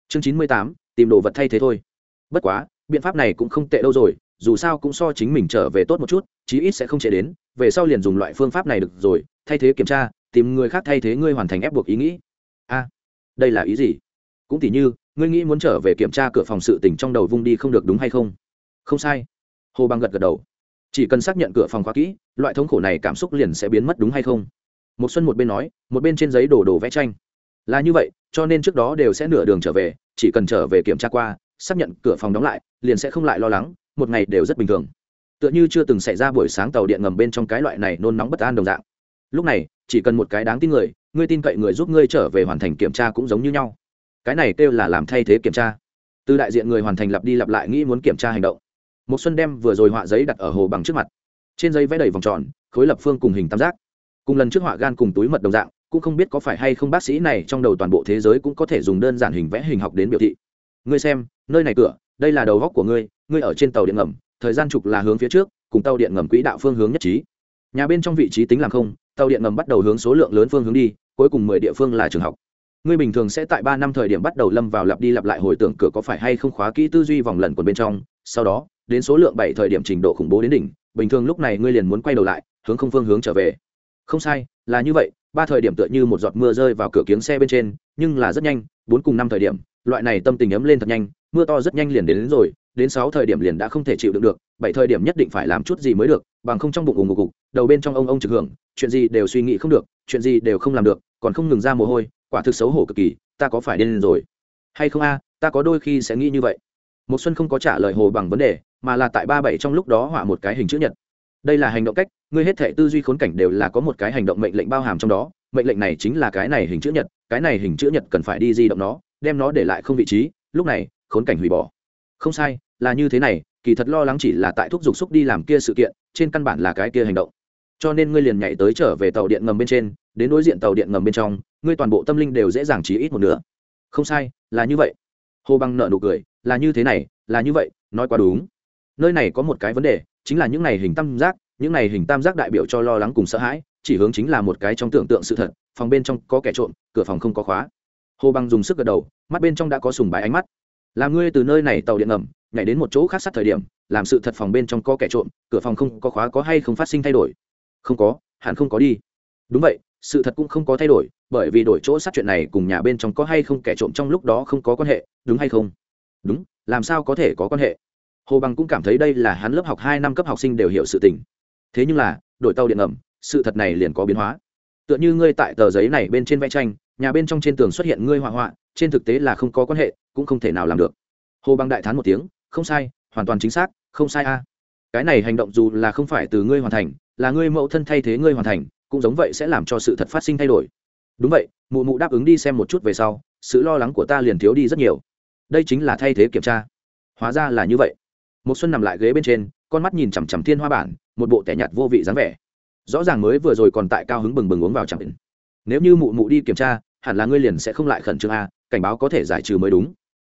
Chương chín mươi tám, tìm đồ vật thay thế thôi. Bất quá, biện pháp này cũng không tệ đâu rồi, dù sao cũng so chính mình trở về tốt một chút, chí ít sẽ không chạy đến. Về sau liền dùng loại phương pháp này được rồi, thay thế kiểm tra, tìm người khác thay thế ngươi hoàn thành ép buộc ý nghĩ. A, đây là ý gì? Cũng tỉ như ngươi nghĩ muốn trở về kiểm tra cửa phòng sự tỉnh trong đầu vung đi không được đúng hay không? Không sai. Hồ bằng gật gật đầu. Chỉ cần xác nhận cửa phòng khóa kỹ, loại thống khổ này cảm xúc liền sẽ biến mất đúng hay không? Một xuân một bên nói, một bên trên giấy đổ đồ vẽ tranh. Là như vậy, cho nên trước đó đều sẽ nửa đường trở về, chỉ cần trở về kiểm tra qua, xác nhận cửa phòng đóng lại, liền sẽ không lại lo lắng, một ngày đều rất bình thường. Tựa như chưa từng xảy ra buổi sáng tàu điện ngầm bên trong cái loại này nôn nóng bất an đồng dạng. Lúc này, chỉ cần một cái đáng tin người, ngươi tin cậy người giúp ngươi trở về hoàn thành kiểm tra cũng giống như nhau cái này kêu là làm thay thế kiểm tra. Từ đại diện người hoàn thành lặp đi lặp lại nghĩ muốn kiểm tra hành động. Một xuân đem vừa rồi họa giấy đặt ở hồ bằng trước mặt. Trên giấy vẽ đầy vòng tròn, khối lập phương cùng hình tam giác. Cùng lần trước họa gan cùng túi mật đồng dạng, cũng không biết có phải hay không bác sĩ này trong đầu toàn bộ thế giới cũng có thể dùng đơn giản hình vẽ hình học đến biểu thị. Ngươi xem, nơi này cửa, đây là đầu góc của ngươi ngươi ở trên tàu điện ngầm, thời gian trục là hướng phía trước, cùng tàu điện ngầm quỹ đạo phương hướng nhất trí. Nhà bên trong vị trí tính làm không, tàu điện ngầm bắt đầu hướng số lượng lớn phương hướng đi, cuối cùng mười địa phương là trường học ngươi bình thường sẽ tại ba năm thời điểm bắt đầu lâm vào lặp đi lặp lại hồi tưởng cửa có phải hay không khóa kỹ tư duy vòng lần quần bên trong sau đó đến số lượng bảy thời điểm trình độ khủng bố đến đỉnh bình thường lúc này ngươi liền muốn quay đầu lại hướng không phương hướng trở về. Không sai là như vậy ba thời điểm tựa như một giọt mưa rơi vào cửa kiếng xe bên trên nhưng là rất nhanh bốn cùng năm thời điểm loại này tâm tình ấm lên thật nhanh mưa to rất nhanh liền đến, đến rồi đến sáu thời điểm liền đã không thể chịu đựng được bảy thời điểm nhất định phải làm chút gì mới được bằng không trong bụng ủng ngục đầu bên trong ông ông trực hưởng chuyện gì đều suy nghĩ không được chuyện gì đều không làm được còn không ngừng ra mồ hôi quả thực xấu hổ cực kỳ, ta có phải điên rồi? Hay không a, ta có đôi khi sẽ nghĩ như vậy. Một xuân không có trả lời hồ bằng vấn đề, mà là tại ba bảy trong lúc đó họa một cái hình chữ nhật. Đây là hành động cách, ngươi hết thể tư duy khốn cảnh đều là có một cái hành động mệnh lệnh bao hàm trong đó, mệnh lệnh này chính là cái này hình chữ nhật, cái này hình chữ nhật cần phải đi di động nó, đem nó để lại không vị trí, lúc này, khốn cảnh hủy bỏ. Không sai, là như thế này, kỳ thật lo lắng chỉ là tại thúc giục xúc đi làm kia sự kiện, trên căn bản là cái kia hành động. Cho nên ngươi liền nhảy tới trở về tàu điện ngầm bên trên, đến đối diện tàu điện ngầm bên trong ngươi toàn bộ tâm linh đều dễ dàng chỉ ít một nửa, không sai là như vậy. Hồ băng nợ nụ cười là như thế này là như vậy nói quá đúng. Nơi này có một cái vấn đề chính là những này hình tam giác những này hình tam giác đại biểu cho lo lắng cùng sợ hãi chỉ hướng chính là một cái trong tưởng tượng sự thật phòng bên trong có kẻ trộm cửa phòng không có khóa. Hồ băng dùng sức gật đầu mắt bên trong đã có sùng bái ánh mắt. Làm ngươi từ nơi này tàu điện ngầm nhảy đến một chỗ khác sát thời điểm làm sự thật phòng bên trong có kẻ trộm cửa phòng không có khóa có hay không phát sinh thay đổi? Không có hẳn không có đi. Đúng vậy sự thật cũng không có thay đổi bởi vì đổi chỗ sát chuyện này cùng nhà bên trong có hay không kẻ trộm trong lúc đó không có quan hệ, đúng hay không? Đúng, làm sao có thể có quan hệ? Hồ bằng cũng cảm thấy đây là hắn lớp học hai năm cấp học sinh đều hiểu sự tình. Thế nhưng là, đổi tàu điện ngầm, sự thật này liền có biến hóa. Tựa như ngươi tại tờ giấy này bên trên vẽ tranh, nhà bên trong trên tường xuất hiện ngươi họa họa, trên thực tế là không có quan hệ, cũng không thể nào làm được. Hồ bằng đại thán một tiếng, không sai, hoàn toàn chính xác, không sai a. Cái này hành động dù là không phải từ ngươi hoàn thành, là ngươi mẫu thân thay thế ngươi hoàn thành, cũng giống vậy sẽ làm cho sự thật phát sinh thay đổi đúng vậy, mụ mụ đáp ứng đi xem một chút về sau, sự lo lắng của ta liền thiếu đi rất nhiều. Đây chính là thay thế kiểm tra. Hóa ra là như vậy. Một xuân nằm lại ghế bên trên, con mắt nhìn chằm chằm thiên hoa bản, một bộ tẻ nhạt vô vị dáng vẻ. Rõ ràng mới vừa rồi còn tại cao hứng bừng bừng uống vào chẳng định nếu như mụ mụ đi kiểm tra, hẳn là ngươi liền sẽ không lại khẩn trương a, cảnh báo có thể giải trừ mới đúng.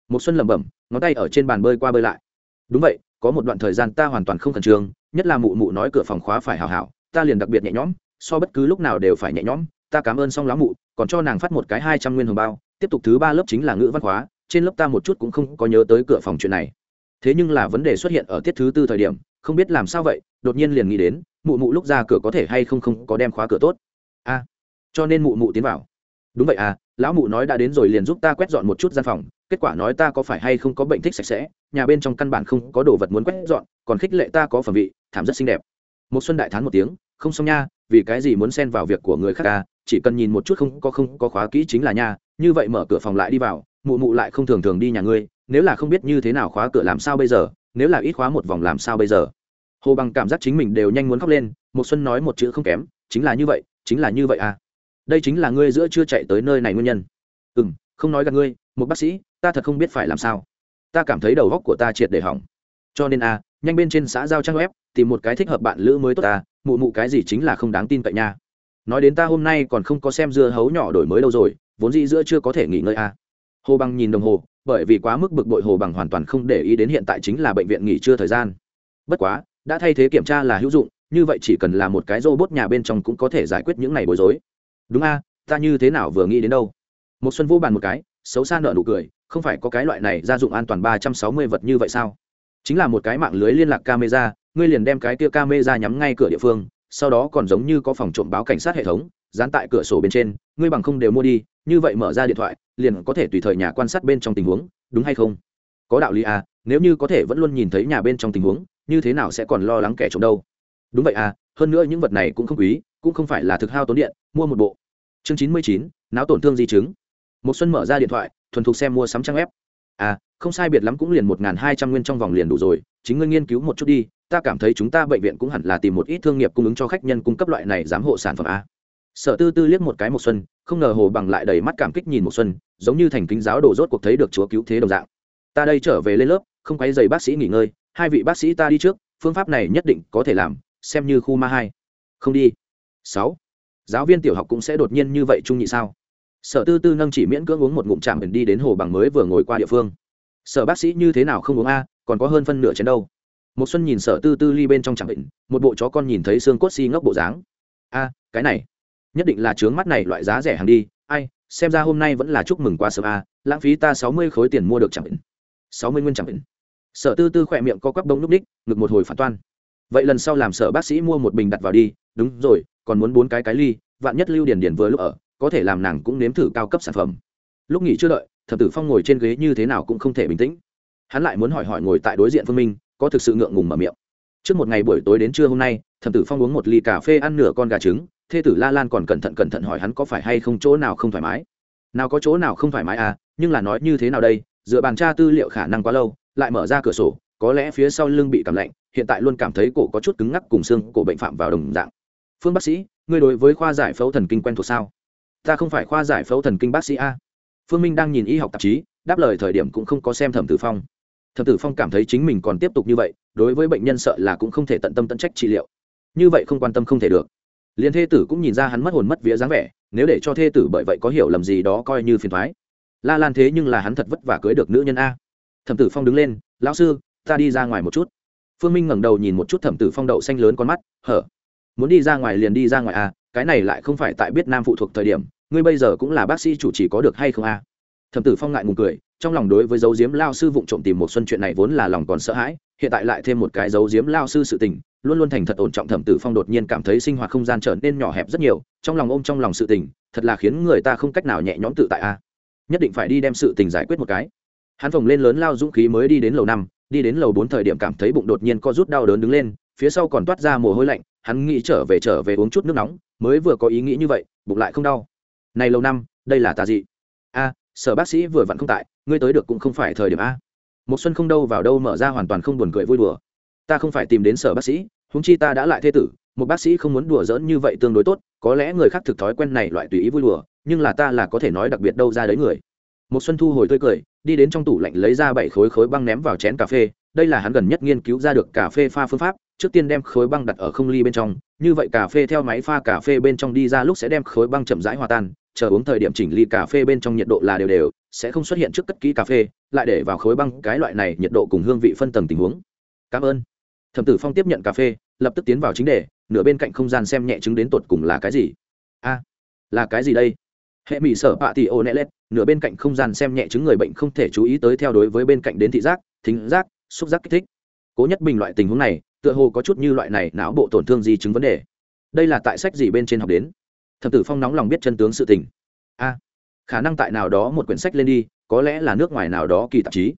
Một xuân lẩm bẩm, ngón tay ở trên bàn bơi qua bơi lại. Đúng vậy, có một đoạn thời gian ta hoàn toàn không khẩn trương, nhất là mụ mụ nói cửa phòng khóa phải hào hảo, ta liền đặc biệt nhẹ nhõm, so bất cứ lúc nào đều phải nhẹ nhõm ta cảm ơn xong lão mụ, còn cho nàng phát một cái hai trăm nguyên hồng bao, tiếp tục thứ ba lớp chính là ngữ văn hóa trên lớp ta một chút cũng không có nhớ tới cửa phòng chuyện này. Thế nhưng là vấn đề xuất hiện ở tiết thứ tư thời điểm, không biết làm sao vậy, đột nhiên liền nghĩ đến, mụ mụ lúc ra cửa có thể hay không không có đem khóa cửa tốt. A, cho nên mụ mụ tiến vào. Đúng vậy à lão mụ nói đã đến rồi liền giúp ta quét dọn một chút gian phòng, kết quả nói ta có phải hay không có bệnh thích sạch sẽ, nhà bên trong căn bản không có đồ vật muốn quét dọn, còn khích lệ ta có phẩm vị, thảm rất xinh đẹp. Một xuân đại thán một tiếng, không xong nha, vì cái gì muốn xen vào việc của người khác à chỉ cần nhìn một chút không có không có khóa kỹ chính là nha, như vậy mở cửa phòng lại đi vào, mụ mụ lại không thường thường đi nhà ngươi, nếu là không biết như thế nào khóa cửa làm sao bây giờ, nếu là ít khóa một vòng làm sao bây giờ? Hồ bằng cảm giác chính mình đều nhanh muốn khóc lên một xuân nói một chữ không kém, chính là như vậy, chính là như vậy à? Đây chính là ngươi giữa chưa chạy tới nơi này nguyên nhân. Ừ không nói gặp ngươi một bác sĩ, ta thật không biết phải làm sao. Ta cảm thấy đầu góc của ta triệt để hỏng. Cho nên a nhanh bên trên xã giao trang web, tìm một cái thích hợp bạn lữ mới tốt ta mụ mụ cái gì chính là không đáng tin cậy nha nói đến ta hôm nay còn không có xem dưa hấu nhỏ đổi mới đâu rồi, vốn dĩ giữa chưa có thể nghỉ ngơi a hồ bằng nhìn đồng hồ, bởi vì quá mức bực bội hồ bằng hoàn toàn không để ý đến hiện tại chính là bệnh viện nghỉ trưa thời gian. Bất quá, đã thay thế kiểm tra là hữu dụng, như vậy chỉ cần là một cái robot nhà bên trong cũng có thể giải quyết những này bối rối. Đúng a ta như thế nào vừa nghĩ đến đâu. Một xuân vô bàn một cái, xấu xa nợ nụ cười, không phải có cái loại này gia dụng an toàn ba trăm sáu mươi vật như vậy sao? Chính là một cái mạng lưới liên lạc camera, ngươi liền đem cái kia camera nhắm ngay cửa địa phương sau đó còn giống như có phòng trộm báo cảnh sát hệ thống, dán tại cửa sổ bên trên, ngươi bằng không đều mua đi, như vậy mở ra điện thoại, liền có thể tùy thời nhà quan sát bên trong tình huống, đúng hay không? Có đạo lý à nếu như có thể vẫn luôn nhìn thấy nhà bên trong tình huống, như thế nào sẽ còn lo lắng kẻ trộm đâu? Đúng vậy à hơn nữa những vật này cũng không quý, cũng không phải là thực hao tốn điện, mua một bộ. Chương chín mươi chín não tổn thương di chứng. Một xuân mở ra điện thoại, thuần thục xem mua sắm trang web. À không sai biệt lắm cũng liền một hai trăm nguyên trong vòng liền đủ rồi, chính ngươi nghiên cứu một chút đi ta cảm thấy chúng ta bệnh viện cũng hẳn là tìm một ít thương nghiệp cung ứng cho khách nhân cung cấp loại này giám hộ sản phẩm a. Sở tư tư liếc một cái một xuân, không ngờ hồ bằng lại đầy mắt cảm kích nhìn một xuân, giống như thành kính giáo đồ rốt cuộc thấy được chúa cứu thế đồng dạng. Ta đây trở về lên lớp, không quấy giày bác sĩ nghỉ ngơi, hai vị bác sĩ ta đi trước, phương pháp này nhất định có thể làm, xem như khu ma hai. Không đi. Sáu. Giáo viên tiểu học cũng sẽ đột nhiên như vậy trung nhị sao? Sở tư tư nâng chỉ miễn cưỡng uống một ngụm chạm đi đến hồ bằng mới vừa ngồi qua địa phương. Sở bác sĩ như thế nào không uống a, còn có hơn phân nửa chén đâu một xuân nhìn sở tư tư ly bên trong chẳng bệnh một bộ chó con nhìn thấy xương cốt xi si ngốc bộ dáng. A, cái này, nhất định là trướng mắt này loại giá rẻ hàng đi. Ai, xem ra hôm nay vẫn là chúc mừng qua sớm a, lãng phí ta sáu mươi khối tiền mua được chẳng bệnh sáu mươi nguyên chẳng bệnh sở tư tư khỏe miệng co quắp đông núp đích ngực một hồi phản toan. Vậy lần sau làm sở bác sĩ mua một bình đặt vào đi. Đúng rồi, còn muốn bốn cái cái ly, vạn nhất lưu điển điển vừa lúc ở, có thể làm nàng cũng nếm thử cao cấp sản phẩm. Lúc nghỉ chưa đợi thập tử phong ngồi trên ghế như thế nào cũng không thể bình tĩnh. Hắn lại muốn hỏi hỏi ngồi tại đối diện phương minh có thực sự ngượng ngùng mở miệng. Trước một ngày buổi tối đến trưa hôm nay, thẩm tử phong uống một ly cà phê ăn nửa con gà trứng, thê tử la lan còn cẩn thận cẩn thận hỏi hắn có phải hay không chỗ nào không thoải mái. Nào có chỗ nào không thoải mái à nhưng là nói như thế nào đây, dựa bàn tra tư liệu khả năng quá lâu, lại mở ra cửa sổ, có lẽ phía sau lưng bị cảm lạnh, hiện tại luôn cảm thấy cổ có chút cứng ngắc cùng xương cổ bệnh phạm vào đồng dạng. Phương bác sĩ, ngươi đối với khoa giải phẫu thần kinh quen thuộc sao? Ta không phải khoa giải phẫu thần kinh bác sĩ a. Phương minh đang nhìn y học tạp chí, đáp lời thời điểm cũng không có xem thẩm tử phong thẩm tử phong cảm thấy chính mình còn tiếp tục như vậy, đối với bệnh nhân sợ là cũng không thể tận tâm tận trách trị liệu. Như vậy không quan tâm không thể được. Liền thê tử cũng nhìn ra hắn mất hồn mất vía dáng vẻ, nếu để cho thê tử bởi vậy có hiểu lầm gì đó coi như phiền thoái la lan thế nhưng là hắn thật vất vả cưới được nữ nhân a. Thẩm tử phong đứng lên, lão sư, ta đi ra ngoài một chút. Phương minh ngẩng đầu nhìn một chút thẩm tử phong đậu xanh lớn con mắt, hở? Muốn đi ra ngoài liền đi ra ngoài a, cái này lại không phải tại biết nam phụ thuộc thời điểm, ngươi bây giờ cũng là bác sĩ chủ trì có được hay không a? Thẩm tử phong ngại ngùng cười trong lòng đối với dấu diếm lao sư vụng trộm tìm một xuân chuyện này vốn là lòng còn sợ hãi, hiện tại lại thêm một cái dấu diếm lao sư sự tình, luôn luôn thành thật ổn trọng thẩm tử phong đột nhiên cảm thấy sinh hoạt không gian trở nên nhỏ hẹp rất nhiều, trong lòng ôm trong lòng sự tình, thật là khiến người ta không cách nào nhẹ nhõm tự tại a. À. Nhất định phải đi đem sự tình giải quyết một cái. Hắn phồng lên lớn lao dũng khí mới đi đến lầu năm, đi đến lầu bốn thời điểm cảm thấy bụng đột nhiên co rút đau đớn đứng lên, phía sau còn toát ra mồ hôi lạnh, hắn nghĩ trở về trở về uống chút nước nóng, mới vừa có ý nghĩ như vậy, bụng lại không đau. Này lầu năm, đây là tà dị. A, sở bác sĩ vừa vặn không tại ngươi tới được cũng không phải thời điểm a. Một xuân không đâu vào đâu mở ra hoàn toàn không buồn cười vui đùa. Ta không phải tìm đến sở bác sĩ, huống chi ta đã lại thê tử, một bác sĩ không muốn đùa giỡn như vậy tương đối tốt, có lẽ người khác thực thói quen này loại tùy ý vui đùa, nhưng là ta là có thể nói đặc biệt đâu ra đấy người. Một xuân thu hồi tươi cười, đi đến trong tủ lạnh lấy ra bảy khối khối băng ném vào chén cà phê, đây là hắn gần nhất nghiên cứu ra được cà phê pha phương pháp, trước tiên đem khối băng đặt ở không ly bên trong, như vậy cà phê theo máy pha cà phê bên trong đi ra lúc sẽ đem khối băng chậm rãi hòa tan chờ uống thời điểm chỉnh ly cà phê bên trong nhiệt độ là đều đều, sẽ không xuất hiện trước cất kỹ cà phê, lại để vào khối băng, cái loại này nhiệt độ cùng hương vị phân tầng tình huống. Cảm ơn. Thẩm tử phong tiếp nhận cà phê, lập tức tiến vào chính đề, nửa bên cạnh không gian xem nhẹ chứng đến tột cùng là cái gì. A, là cái gì đây? Hệ mỹ sở bạ tị ô nẹ lét nửa bên cạnh không gian xem nhẹ chứng người bệnh không thể chú ý tới theo đối với bên cạnh đến thị giác, thính giác, xúc giác kích thích. Cố nhất bình loại tình huống này, tựa hồ có chút như loại này não bộ tổn thương di chứng vấn đề. Đây là tại sách gì bên trên học đến? Thẩm tử phong nóng lòng biết chân tướng sự tình. A, khả năng tại nào đó một quyển sách lên đi, có lẽ là nước ngoài nào đó kỳ tạp chí.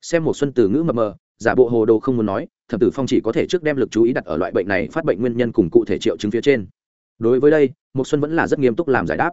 Xem một xuân từ ngữ mờ mờ, giả bộ hồ đồ không muốn nói, Thẩm tử phong chỉ có thể trước đem lực chú ý đặt ở loại bệnh này phát bệnh nguyên nhân cùng cụ thể triệu chứng phía trên. Đối với đây, một xuân vẫn là rất nghiêm túc làm giải đáp.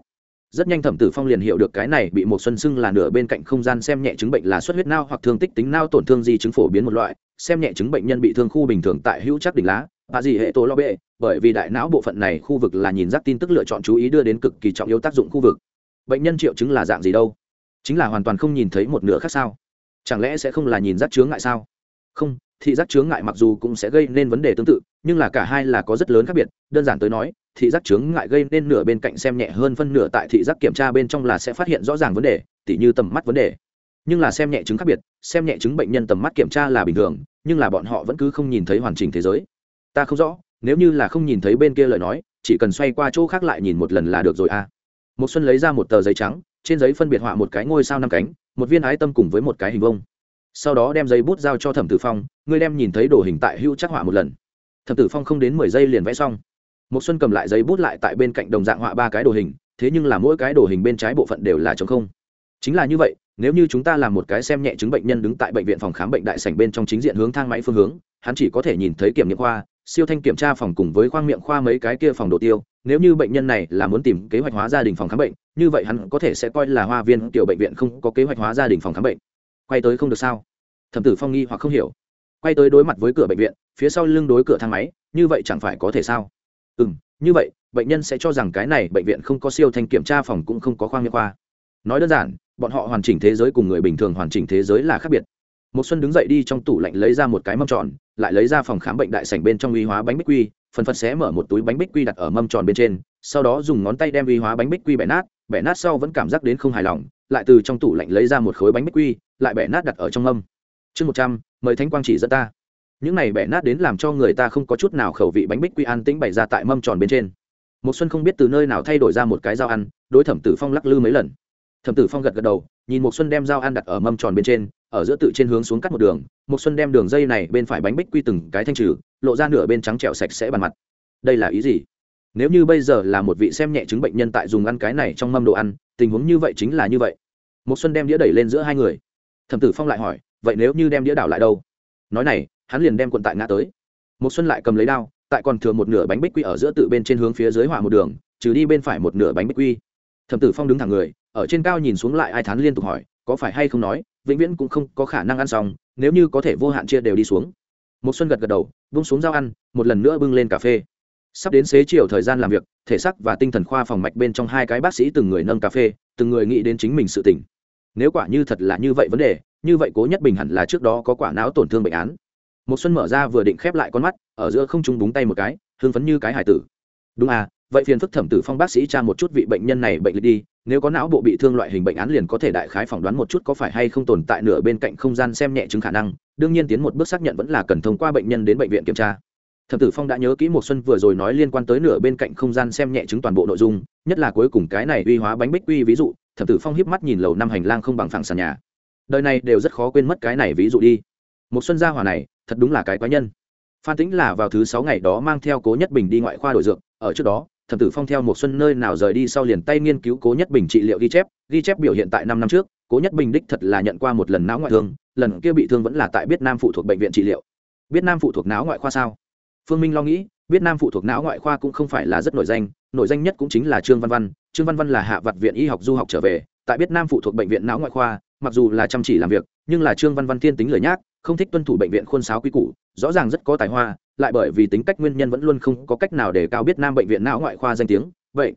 Rất nhanh thẩm tử phong liền hiểu được cái này bị một xuân xưng là nửa bên cạnh không gian xem nhẹ chứng bệnh là xuất huyết não hoặc thương tích tính não tổn thương di chứng phổ biến một loại, xem nhẹ chứng bệnh nhân bị thương khu bình thường tại hữu chắc đỉnh lá và gì hệ tố lo bệ bởi vì đại não bộ phận này khu vực là nhìn giác tin tức lựa chọn chú ý đưa đến cực kỳ trọng yếu tác dụng khu vực. Bệnh nhân triệu chứng là dạng gì đâu? Chính là hoàn toàn không nhìn thấy một nửa khác sao? Chẳng lẽ sẽ không là nhìn giác chướng ngại sao? Không, thị giác chướng ngại mặc dù cũng sẽ gây nên vấn đề tương tự, nhưng là cả hai là có rất lớn khác biệt. Đơn giản tới nói, thị giác chướng ngại gây nên nửa bên cạnh xem nhẹ hơn phân nửa tại thị giác kiểm tra bên trong là sẽ phát hiện rõ ràng vấn đề, tỉ như tầm mắt vấn đề. Nhưng là xem nhẹ chứng khác biệt, xem nhẹ chứng bệnh nhân tầm mắt kiểm tra là bình thường, nhưng là bọn họ vẫn cứ không nhìn thấy hoàn chỉnh thế giới. Ta không rõ nếu như là không nhìn thấy bên kia lời nói, chỉ cần xoay qua chỗ khác lại nhìn một lần là được rồi à. Một xuân lấy ra một tờ giấy trắng, trên giấy phân biệt họa một cái ngôi sao năm cánh, một viên ái tâm cùng với một cái hình vông sau đó đem giấy bút giao cho thẩm tử phong ngươi đem nhìn thấy đồ hình tại hưu chắc họa một lần. Thẩm tử phong không đến mười giây liền vẽ xong. Một xuân cầm lại giấy bút lại tại bên cạnh đồng dạng họa ba cái đồ hình, thế nhưng là mỗi cái đồ hình bên trái bộ phận đều là trống không. Chính là như vậy, nếu như chúng ta làm một cái xem nhẹ chứng bệnh nhân đứng tại bệnh viện phòng khám bệnh đại sảnh bên trong chính diện hướng thang máy phương hướng, hắn chỉ có thể nhìn thấy kiểm nghiệm khoa siêu thanh kiểm tra phòng cùng với khoang miệng khoa mấy cái kia phòng đồ tiêu, nếu như bệnh nhân này là muốn tìm kế hoạch hóa gia đình phòng khám bệnh, như vậy hắn có thể sẽ coi là hoa viên tiểu bệnh viện không có kế hoạch hóa gia đình phòng khám bệnh. Quay tới không được sao? Thẩm tử phong nghi hoặc không hiểu. Quay tới đối mặt với cửa bệnh viện, phía sau lưng đối cửa thang máy, như vậy chẳng phải có thể sao? Ừ m như vậy, bệnh nhân sẽ cho rằng cái này bệnh viện không có siêu thanh kiểm tra phòng cũng không có khoang miệng khoa. Nói đơn giản, bọn họ hoàn chỉnh thế giới cùng người bình thường hoàn chỉnh thế giới là khác biệt. Một xuân đứng dậy đi trong tủ lạnh lấy ra một cái mâm tròn lại lấy ra phòng khám bệnh đại sảnh bên trong uy hóa bánh bích quy, phần phật xé mở một túi bánh bích quy đặt ở mâm tròn bên trên, sau đó dùng ngón tay đem uy hóa bánh bích quy bẻ nát bẻ nát sau vẫn cảm giác đến không hài lòng, lại từ trong tủ lạnh lấy ra một khối bánh bích quy, lại bẻ nát đặt ở trong mâm. Chương một trăm, mời thánh quang chỉ dẫn ta. Những này bẻ nát đến làm cho người ta không có chút nào khẩu vị bánh bích quy an tĩnh bày ra tại mâm tròn bên trên. Một xuân không biết từ nơi nào thay đổi ra một cái dao ăn, đối thẩm tử phong lắc lư mấy lần thẩm tử phong gật gật đầu, nhìn một xuân đem dao ăn đặt ở mâm tròn bên trên, ở giữa tự trên hướng xuống cắt một đường. Một xuân đem đường dây này bên phải bánh bích quy từng cái thanh trừ, lộ ra nửa bên trắng trẻo sạch sẽ bàn mặt. Đây là ý gì? Nếu như bây giờ là một vị xem nhẹ chứng bệnh nhân tại dùng ăn cái này trong mâm đồ ăn, tình huống như vậy chính là như vậy. Một xuân đem đĩa đẩy lên giữa hai người. Thẩm tử phong lại hỏi, vậy nếu như đem đĩa đảo lại đâu? Nói này, hắn liền đem quần tại ngã tới. Một xuân lại cầm lấy đao, tại còn thừa một nửa bánh bích quy ở giữa tự bên trên hướng phía dưới hỏa một đường, trừ đi bên phải một nửa bánh bích quy thẩm tử phong đứng thẳng người, ở trên cao nhìn xuống lại ai thán liên tục hỏi, có phải hay không nói, vĩnh viễn cũng không có khả năng ăn xong, nếu như có thể vô hạn chia đều đi xuống. Một xuân gật gật đầu bung xuống dao ăn, một lần nữa bưng lên cà phê. Sắp đến xế chiều thời gian làm việc, thể xác và tinh thần khoa phòng mạch bên trong hai cái bác sĩ từng người nâng cà phê, từng người nghĩ đến chính mình sự tỉnh nếu quả như thật là như vậy vấn đề, như vậy cố nhất bình hẳn là trước đó có quả não tổn thương bệnh án. Một xuân mở ra vừa định khép lại con mắt, ở giữa không trung búng tay một cái hương phấn như cái hải tử. Đúng à vậy phiền phức thẩm tử phong bác sĩ tra một chút vị bệnh nhân này bệnh lịch đi, nếu có não bộ bị thương loại hình bệnh án liền có thể đại khái phỏng đoán một chút có phải hay không tồn tại nửa bên cạnh không gian xem nhẹ chứng khả năng, đương nhiên tiến một bước xác nhận vẫn là cần thông qua bệnh nhân đến bệnh viện kiểm tra. Thẩm tử phong đã nhớ kỹ một xuân vừa rồi nói liên quan tới nửa bên cạnh không gian xem nhẹ chứng toàn bộ nội dung, nhất là cuối cùng cái này uy hóa bánh bích quy ví dụ, thẩm tử phong hiếp mắt nhìn lầu năm hành lang không bằng phẳng sàn nhà. Đời này đều rất khó quên mất cái này ví dụ đi. Một xuân gia hỏa này, thật đúng là cái quái nhân. Phan tĩnh là vào thứ sáu ngày đó mang theo cố nhất bình đi ngoại khoa đổi dược, ở trước đó thẩm tử phong theo một xuân nơi nào rời đi sau liền tay nghiên cứu cố nhất bình trị liệu ghi chép ghi chép biểu hiện tại năm năm trước, cố nhất bình đích thật là nhận qua một lần não ngoại thương, lần kia bị thương vẫn là tại biết nam phụ thuộc bệnh viện trị liệu. Biết nam phụ thuộc não ngoại khoa sao? Phương minh lo nghĩ, biết nam phụ thuộc não ngoại khoa cũng không phải là rất nổi danh nổi danh nhất cũng chính là trương văn văn, trương văn văn là hạ vặt viện y học du học trở về, tại biết nam phụ thuộc bệnh viện não ngoại khoa, mặc dù là chăm chỉ làm việc, nhưng là trương văn văn thiên tính lời nhác, không thích tuân thủ bệnh viện khuôn sáo quy củ, rõ ràng rất có tài hoa lại bởi vì tính cách nguyên nhân vẫn luôn không có cách nào để cao biết nam bệnh viện não ngoại khoa danh tiếng, vậy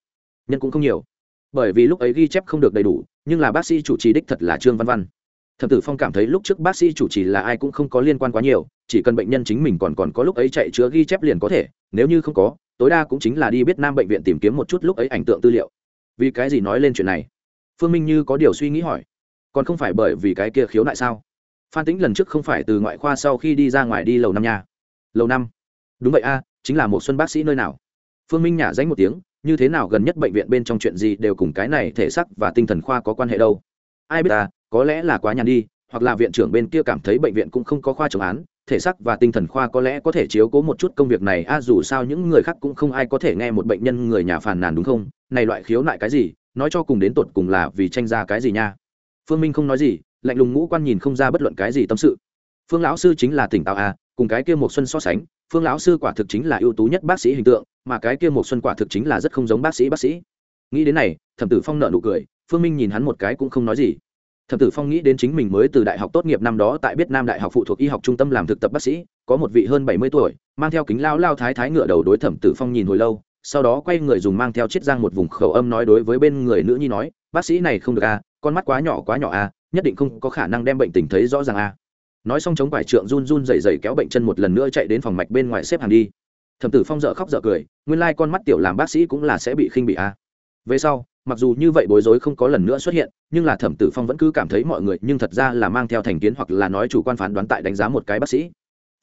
nhân cũng không nhiều. Bởi vì lúc ấy ghi chép không được đầy đủ, nhưng là bác sĩ chủ trì đích thật là trương văn văn. Thẩm tử phong cảm thấy lúc trước bác sĩ chủ trì là ai cũng không có liên quan quá nhiều, chỉ cần bệnh nhân chính mình còn còn có lúc ấy chạy chữa ghi chép liền có thể, nếu như không có, tối đa cũng chính là đi biết nam bệnh viện tìm kiếm một chút lúc ấy ảnh tượng tư liệu. Vì cái gì nói lên chuyện này? Phương minh như có điều suy nghĩ hỏi. Còn không phải bởi vì cái kia khiếu nại sao? Phan tính lần trước không phải từ ngoại khoa sau khi đi ra ngoài đi lầu năm nhà lâu năm. Đúng vậy a, chính là một xuân bác sĩ nơi nào. Phương minh nhả danh một tiếng, như thế nào gần nhất bệnh viện bên trong chuyện gì đều cùng cái này thể xác và tinh thần khoa có quan hệ đâu. Ai biết ta, có lẽ là quá nhàn đi, hoặc là viện trưởng bên kia cảm thấy bệnh viện cũng không có khoa chống án, thể xác và tinh thần khoa có lẽ có thể chiếu cố một chút công việc này. A, dù sao những người khác cũng không ai có thể nghe một bệnh nhân người nhà phàn nàn đúng không? Này loại khiếu nại cái gì, nói cho cùng đến tột cùng là vì tranh ra cái gì nha? Phương minh không nói gì, lạnh lùng ngũ quan nhìn không ra bất luận cái gì tâm sự. Phương lão sư chính là tỉnh táo a cùng cái kia một xuân so sánh, phương lão sư quả thực chính là ưu tú nhất bác sĩ hình tượng, mà cái kia một xuân quả thực chính là rất không giống bác sĩ bác sĩ. Nghĩ đến này, thẩm tử phong nợ nụ cười, phương minh nhìn hắn một cái cũng không nói gì. Thẩm tử phong nghĩ đến chính mình mới từ đại học tốt nghiệp năm đó tại biết nam đại học phụ thuộc y học trung tâm làm thực tập bác sĩ, có một vị hơn bảy mươi tuổi, mang theo kính lao lao thái thái ngựa đầu đối thẩm tử phong nhìn hồi lâu, sau đó quay người dùng mang theo chiết giang một vùng khẩu âm nói đối với bên người nữ nhi nói, bác sĩ này không được à con mắt quá nhỏ quá nhỏ à nhất định không có khả năng đem bệnh tình thấy rõ ràng à nói xong chống quải trượng run run dày dày kéo bệnh chân một lần nữa chạy đến phòng mạch bên ngoài xếp hàng đi. Thẩm tử phong dợ khóc dợ cười, nguyên lai con mắt tiểu làm bác sĩ cũng là sẽ bị khinh bị à. Về sau, mặc dù như vậy bối rối không có lần nữa xuất hiện, nhưng là thẩm tử phong vẫn cứ cảm thấy mọi người, nhưng thật ra là mang theo thành kiến hoặc là nói chủ quan phán đoán tại đánh giá một cái bác sĩ.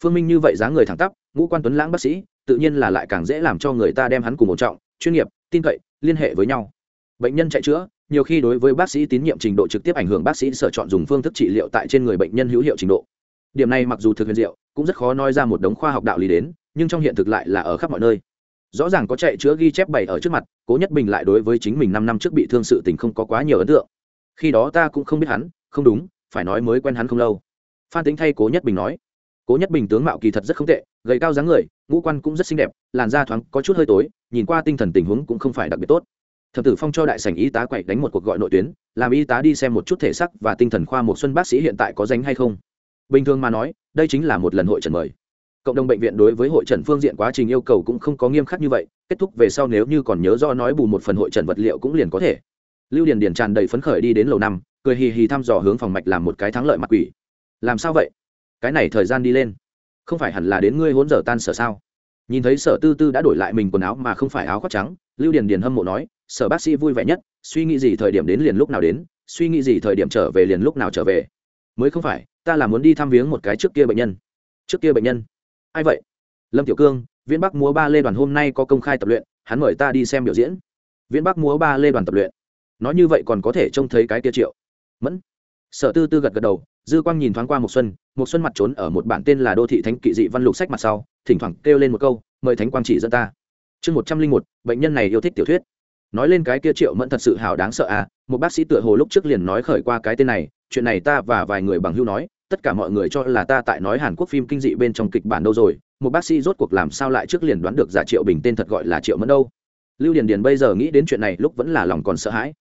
Phương minh như vậy giá người thẳng tắp, ngũ quan tuấn lãng bác sĩ, tự nhiên là lại càng dễ làm cho người ta đem hắn cùng một trọng, chuyên nghiệp, tin cậy, liên hệ với nhau. Bệnh nhân chạy chữa, nhiều khi đối với bác sĩ tín nhiệm trình độ trực tiếp ảnh hưởng, bác sĩ sở chọn dùng phương thức trị liệu tại trên người bệnh nhân hữu hiệu trình độ điểm này mặc dù thực huyền diệu, cũng rất khó nói ra một đống khoa học đạo lý đến, nhưng trong hiện thực lại là ở khắp mọi nơi. Rõ ràng có chạy chữa ghi chép bày ở trước mặt, cố nhất bình lại đối với chính mình năm năm trước bị thương sự tình không có quá nhiều ấn tượng. Khi đó ta cũng không biết hắn, không đúng, phải nói mới quen hắn không lâu. Phan tính thay cố nhất bình nói, cố nhất bình tướng mạo kỳ thật rất không tệ, gầy cao dáng người, ngũ quan cũng rất xinh đẹp, làn da thoáng có chút hơi tối, nhìn qua tinh thần tình huống cũng không phải đặc biệt tốt. Thập tử phong cho đại sảnh y tá quậy đánh một cuộc gọi nội tuyến, làm y tá đi xem một chút thể sắc và tinh thần khoa một xuân bác sĩ hiện tại có danh hay không bình thường mà nói, đây chính là một lần hội trần mời. Cộng đồng bệnh viện đối với hội trần phương diện quá trình yêu cầu cũng không có nghiêm khắc như vậy, kết thúc về sau nếu như còn nhớ do nói bù một phần hội trần vật liệu cũng liền có thể. Lưu điền điền tràn đầy phấn khởi đi đến lầu năm, cười hì hì thăm dò hướng phòng mạch làm một cái thắng lợi mặt quỷ. Làm sao vậy? Cái này thời gian đi lên. Không phải hẳn là đến ngươi hỗn giờ tan sở sao? Nhìn thấy sở tư tư đã đổi lại mình quần áo mà không phải áo khoác trắng, lưu điền điền hâm mộ nói, sở bác sĩ vui vẻ nhất, suy nghĩ gì thời điểm đến liền lúc nào đến, suy nghĩ gì thời điểm trở về liền lúc nào trở về. Mới không phải ta là muốn đi thăm viếng một cái trước kia bệnh nhân. Trước kia bệnh nhân? Ai vậy? Lâm tiểu cương, viễn bắc múa ba lê đoàn hôm nay có công khai tập luyện, hắn mời ta đi xem biểu diễn. Viễn bắc múa ba lê đoàn tập luyện. Nói như vậy còn có thể trông thấy cái kia triệu mẫn. Sở tư tư gật gật đầu, dư quang nhìn thoáng qua một xuân một xuân mặt trốn ở một bản tên là đô thị thánh kỵ dị văn lục sách mặt sau, thỉnh thoảng kêu lên một câu, mời thánh quang chỉ dẫn ta. Chương một trăm linh một, bệnh nhân này yêu thích tiểu thuyết. Nói lên cái kia triệu mẫn thật sự hào đáng sợ à một bác sĩ tựa hồ lúc trước liền nói khởi qua cái tên này chuyện này ta và vài người bằng hưu nói, tất cả mọi người cho là ta tại nói hàn quốc phim kinh dị bên trong kịch bản đâu rồi, một bác sĩ rốt cuộc làm sao lại trước liền đoán được giả triệu bình tên thật gọi là triệu mẫn đâu. Lưu điền điền bây giờ nghĩ đến chuyện này lúc vẫn là lòng còn sợ hãi.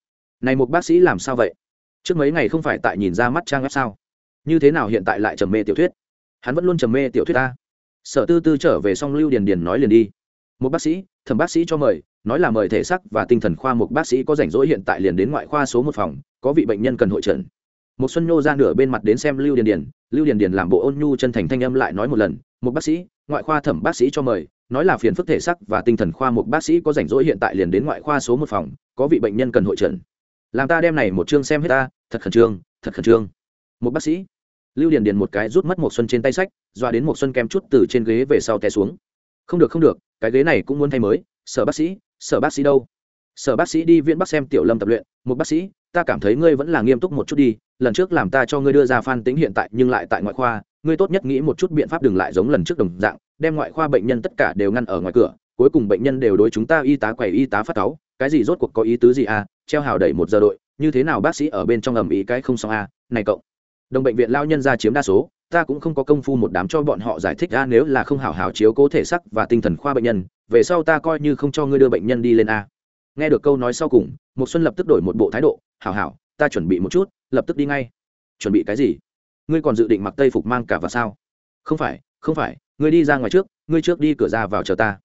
Này một bác sĩ làm sao vậy? Trước mấy ngày không phải tại nhìn ra mắt trang web sao? Như thế nào hiện tại lại trầm mê tiểu thuyết? Hắn vẫn luôn trầm mê tiểu thuyết ta. Sở tư tư trở về xong lưu điền điền nói liền đi. Một bác sĩ, thẩm bác sĩ cho mời, nói là mời thể sắc và tinh thần khoa một bác sĩ có rảnh rỗi hiện tại liền đến ngoại khoa số một phòng, có vị bệnh nhân cần hội trần một xuân nhô ra nửa bên mặt đến xem lưu điền điền. Lưu điền điền làm bộ ôn nhu chân thành thanh âm lại nói một lần, một bác sĩ, ngoại khoa thẩm bác sĩ cho mời. Nói là phiền phức thể sắc và tinh thần khoa, một bác sĩ có rảnh rỗi hiện tại liền đến ngoại khoa số một phòng, có vị bệnh nhân cần hội trần. Làm ta đem này một chương xem hết ta, thật khẩn trương, thật khẩn trương. Một bác sĩ. Lưu điền điền một cái rút mất một xuân trên tay sách doa đến một xuân kem chút từ trên ghế về sau té xuống. Không được không được, cái ghế này cũng muốn thay mới, sở bác sĩ, sở bác sĩ đâu? Sở bác sĩ đi viện bác xem tiểu lâm tập luyện. Một bác sĩ ta cảm thấy ngươi vẫn là nghiêm túc một chút đi, lần trước làm ta cho ngươi đưa ra phan tính hiện tại nhưng lại tại ngoại khoa, ngươi tốt nhất nghĩ một chút biện pháp đừng lại giống lần trước đồng dạng, đem ngoại khoa bệnh nhân tất cả đều ngăn ở ngoài cửa, cuối cùng bệnh nhân đều đối chúng ta y tá quầy y tá phát cáu, cái gì rốt cuộc có ý tứ gì à treo hào đẩy một giờ đội, như thế nào bác sĩ ở bên trong ầm ý cái không xong à này cậu. Đồng bệnh viện lao nhân ra chiếm đa số, ta cũng không có công phu một đám cho bọn họ giải thích ra nếu là không hảo hảo chiếu cố thể sắc và tinh thần khoa bệnh nhân, về sau ta coi như không cho ngươi đưa bệnh nhân đi lên a. Nghe được câu nói sau cùng một xuân lập tức đổi một bộ thái độ hảo hảo, ta chuẩn bị một chút, lập tức đi ngay. Chuẩn bị cái gì? Ngươi còn dự định mặc tây phục mang cả vào sao? Không phải không phải, ngươi đi ra ngoài trước, ngươi trước đi cửa ra vào chờ ta.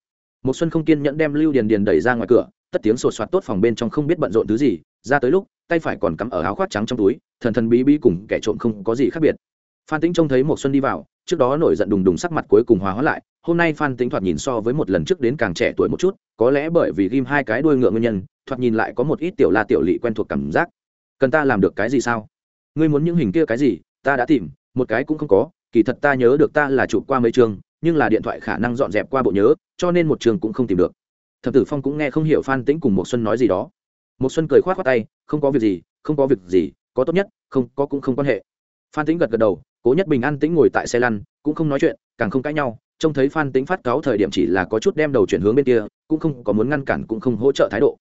Một xuân không kiên nhẫn đem lưu điền điền đẩy ra ngoài cửa, tất tiếng sột soạt tốt phòng bên trong không biết bận rộn thứ gì, ra tới lúc, tay phải còn cắm ở áo khoác trắng trong túi, thần thần bí bí cùng kẻ trộm không có gì khác biệt. Phan tĩnh trông thấy một xuân đi vào, trước đó nổi giận đùng đùng sắc mặt cuối cùng hòa hóa lại, hôm nay phan tĩnh thoạt nhìn so với một lần trước đến càng trẻ tuổi một chút, có lẽ bởi vì ghim hai cái đuôi ngựa nguyên nhân thoạt nhìn lại có một ít tiểu la tiểu lị quen thuộc cảm giác. Cần ta làm được cái gì sao? Ngươi muốn những hình kia cái gì? Ta đã tìm, một cái cũng không có. Kỳ thật ta nhớ được ta là chụp qua mấy trường nhưng là điện thoại khả năng dọn dẹp qua bộ nhớ, cho nên một trường cũng không tìm được. Thập tử phong cũng nghe không hiểu phan tĩnh cùng một xuân nói gì đó. Một xuân cười khoát khoát tay, không có việc gì, không có việc gì, có tốt nhất, không có cũng không quan hệ. Phan tĩnh gật gật đầu, cố nhất bình an tĩnh ngồi tại xe lăn, cũng không nói chuyện, càng không cãi nhau, trông thấy phan tĩnh phát cáo thời điểm chỉ là có chút đem đầu chuyển hướng bên kia, cũng không có muốn ngăn cản, cũng không hỗ trợ thái độ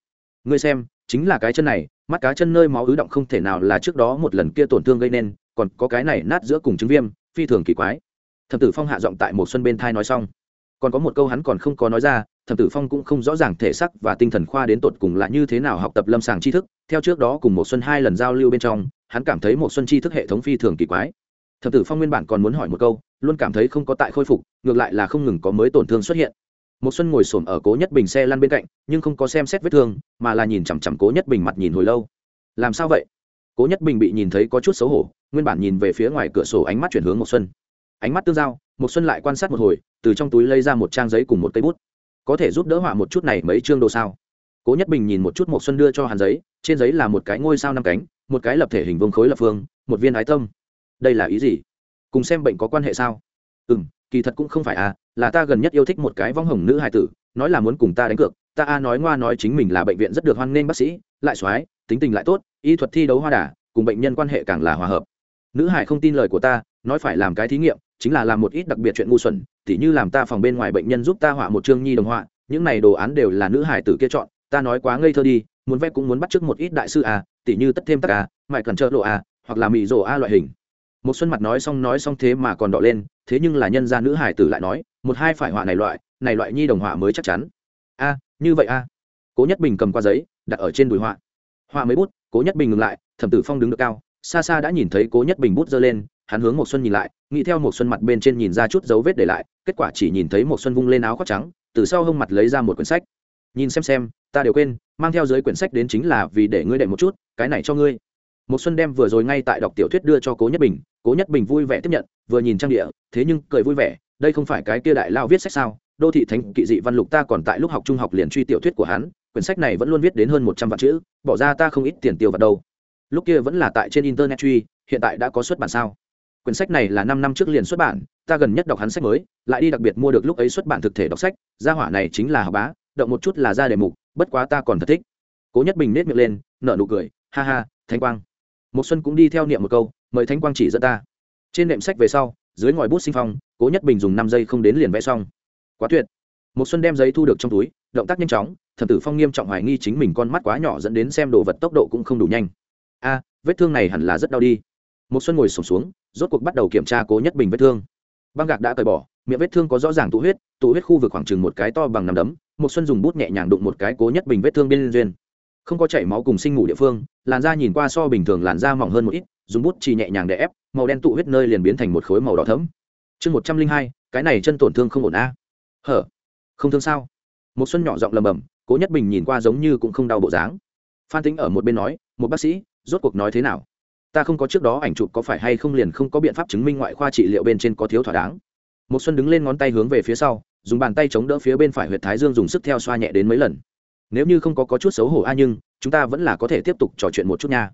ngươi xem, chính là cái chân này, mắt cá chân nơi máu ứ động không thể nào là trước đó một lần kia tổn thương gây nên, còn có cái này nát giữa cùng chứng viêm, phi thường kỳ quái. Thẩm tử phong hạ giọng tại một xuân bên thai nói xong. Còn có một câu hắn còn không có nói ra, Thẩm tử phong cũng không rõ ràng thể sắc và tinh thần khoa đến tột cùng là như thế nào học tập lâm sàng tri thức, theo trước đó cùng một xuân hai lần giao lưu bên trong, hắn cảm thấy một xuân tri thức hệ thống phi thường kỳ quái. Thẩm tử phong nguyên bản còn muốn hỏi một câu, luôn cảm thấy không có tại khôi phục, ngược lại là không ngừng có mới tổn thương xuất hiện một xuân ngồi xổm ở cố nhất bình xe lăn bên cạnh nhưng không có xem xét vết thương mà là nhìn chằm chằm cố nhất bình mặt nhìn hồi lâu. Làm sao vậy? Cố nhất bình bị nhìn thấy có chút xấu hổ nguyên bản nhìn về phía ngoài cửa sổ ánh mắt chuyển hướng một xuân. Ánh mắt tương giao một xuân lại quan sát một hồi từ trong túi lấy ra một trang giấy cùng một cây bút. Có thể giúp đỡ họa một chút này mấy chương đồ sao? Cố nhất bình nhìn một chút một xuân đưa cho hàn giấy trên giấy là một cái ngôi sao năm cánh một cái lập thể hình vương khối lập phương một viên ái tâm. Đây là ý gì? Cùng xem bệnh có quan hệ sao? Ừm, kỳ thật cũng không phải à là ta gần nhất yêu thích một cái vong hồng nữ hài tử, nói là muốn cùng ta đánh cược, ta a nói ngoa nói chính mình là bệnh viện rất được hoan nghênh bác sĩ, lại soái tính tình lại tốt, y thuật thi đấu hoa đà, cùng bệnh nhân quan hệ càng là hòa hợp. Nữ hải không tin lời của ta, nói phải làm cái thí nghiệm, chính là làm một ít đặc biệt chuyện ngu xuẩn, tỉ như làm ta phòng bên ngoài bệnh nhân giúp ta họa một chương nhi đồng họa, những này đồ án đều là nữ hải tử kia chọn, ta nói quá ngây thơ đi, muốn vẽ cũng muốn bắt chước một ít đại sư à tỉ như tất thêm tất à mại cần trợ lộ à hoặc là mị rổ a loại hình một xuân mặt nói xong nói xong thế mà còn đỏ lên, thế nhưng là nhân gia nữ hải tử lại nói, một hai phải họa này loại này loại nhi đồng họa mới chắc chắn. A, như vậy a. Cố nhất bình cầm qua giấy, đặt ở trên đùi họa. Họa mấy bút, cố nhất bình ngừng lại, thẩm tử phong đứng được cao, xa xa đã nhìn thấy cố nhất bình bút giơ lên, hắn hướng một xuân nhìn lại, nghĩ theo một xuân mặt bên trên nhìn ra chút dấu vết để lại, kết quả chỉ nhìn thấy một xuân vung lên áo khoác trắng, từ sau hông mặt lấy ra một quyển sách. Nhìn xem xem, ta đều quên, mang theo dưới quyển sách đến chính là vì để ngươi đệm một chút, cái này cho ngươi. Một xuân đem vừa rồi ngay tại đọc tiểu thuyết đưa cho cố nhất bình cố nhất bình vui vẻ tiếp nhận, vừa nhìn trang địa, thế nhưng cười vui vẻ, đây không phải cái kia đại lao viết sách sao? Đô thị thánh kỵ dị văn lục ta còn tại lúc học trung học liền truy tiểu thuyết của hắn, quyển sách này vẫn luôn viết đến hơn một trăm vạn chữ, bỏ ra ta không ít tiền tiêu vào đâu. Lúc kia vẫn là tại trên internet truy, hiện tại đã có xuất bản sao? Quyển sách này là năm năm trước liền xuất bản, ta gần nhất đọc hắn sách mới, lại đi đặc biệt mua được lúc ấy xuất bản thực thể đọc sách, gia hỏa này chính là học bá, động một chút là ra đề mục, bất quá ta còn thật thích. Cố nhất bình nết miệng lên, nở nụ cười, ha ha thanh quang. Một xuân cũng đi theo niệm một câu mời Thánh quang chỉ dẫn ta. Trên nệm sách về sau, dưới ngòi bút sinh phong, cố nhất bình dùng năm giây không đến liền vẽ xong. Quá tuyệt. Một xuân đem giấy thu được trong túi, động tác nhanh chóng, thẩm tử phong nghiêm trọng hoài nghi chính mình con mắt quá nhỏ dẫn đến xem đồ vật tốc độ cũng không đủ nhanh. A, vết thương này hẳn là rất đau đi. Một xuân ngồi sổm xuống, rốt cuộc bắt đầu kiểm tra cố nhất bình vết thương. Băng gạc đã cởi bỏ, miệng vết thương có rõ ràng tụ huyết tụ huyết khu vực khoảng chừng một cái to bằng nằm đấm. Một xuân dùng bút nhẹ nhàng đụng một cái cố nhất bình vết thương bên duyên. Không có chảy máu cùng sinh ngủ địa phương, làn da nhìn qua so bình thường làn da mỏng hơn một ít dùng bút chỉ nhẹ nhàng để ép màu đen tụ huyết nơi liền biến thành một khối màu đỏ thẫm. Chương một trăm linh hai cái này chân tổn thương không ổn a. Hở? Không thương sao? Một xuân nhỏ giọng lầm bầm cố nhất bình nhìn qua giống như cũng không đau bộ dáng. Phan tính ở một bên nói một bác sĩ rốt cuộc nói thế nào? Ta không có trước đó ảnh chụp có phải hay không liền không có biện pháp chứng minh ngoại khoa trị liệu bên trên có thiếu thỏa đáng. Một xuân đứng lên ngón tay hướng về phía sau dùng bàn tay chống đỡ phía bên phải huyệt thái dương dùng sức theo xoa nhẹ đến mấy lần. Nếu như không có, có chút xấu hổ a nhưng chúng ta vẫn là có thể tiếp tục trò chuyện một chút nha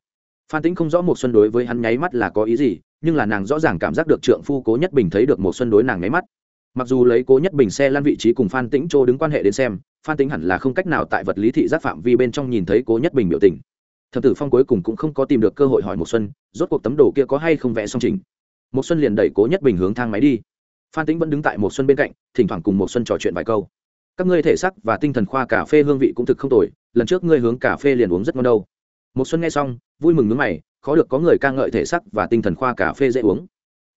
phan tĩnh không rõ một xuân đối với hắn nháy mắt là có ý gì, nhưng là nàng rõ ràng cảm giác được trượng phu cố nhất bình thấy được một xuân đối nàng nháy mắt. Mặc dù lấy cố nhất bình xe lăn vị trí cùng phan tĩnh châu đứng quan hệ đến xem, phan tĩnh hẳn là không cách nào tại vật lý thị giác phạm vi bên trong nhìn thấy cố nhất bình biểu tình. Thập tử phong cuối cùng cũng không có tìm được cơ hội hỏi một xuân, rốt cuộc tấm đồ kia có hay không vẽ xong trình. Một xuân liền đẩy cố nhất bình hướng thang máy đi. Phan tĩnh vẫn đứng tại một xuân bên cạnh, thỉnh thoảng cùng một xuân trò chuyện vài câu. Các ngươi thể sắc và tinh thần khoa cà phê hương vị cũng thực không tồi, lần trước ngươi hướng cà phê liền uống rất ngon đâu. Một xuân nghe xong vui mừng nước mày, khó được có người ca ngợi thể sắc và tinh thần khoa cà phê dễ uống.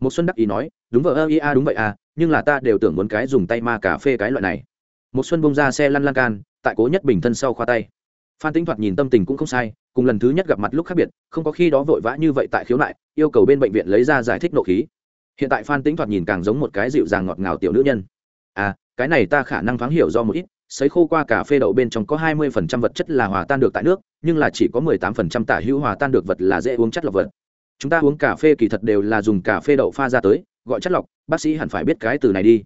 Một xuân đắc ý nói, đúng vợ ơ ia đúng vậy à nhưng là ta đều tưởng muốn cái dùng tay ma cà phê cái loại này. Một xuân bông ra xe lăn lan can, tại cố nhất bình thân sau khoa tay. Phan tĩnh thoạt nhìn tâm tình cũng không sai, cùng lần thứ nhất gặp mặt lúc khác biệt, không có khi đó vội vã như vậy tại khiếu nại, yêu cầu bên bệnh viện lấy ra giải thích nộ khí. Hiện tại phan tĩnh thoạt nhìn càng giống một cái dịu dàng ngọt ngào tiểu nữ nhân. À cái này ta khả năng thoáng hiểu do một ít sấy khô qua cà phê đậu bên trong có hai mươi phần trăm vật chất là hòa tan được tại nước nhưng là chỉ có mười tám phần trăm tả hữu hòa tan được vật là dễ uống chất lọc vật. Chúng ta uống cà phê kỳ thật đều là dùng cà phê đậu pha ra tới gọi chất lọc bác sĩ hẳn phải biết cái từ này đi.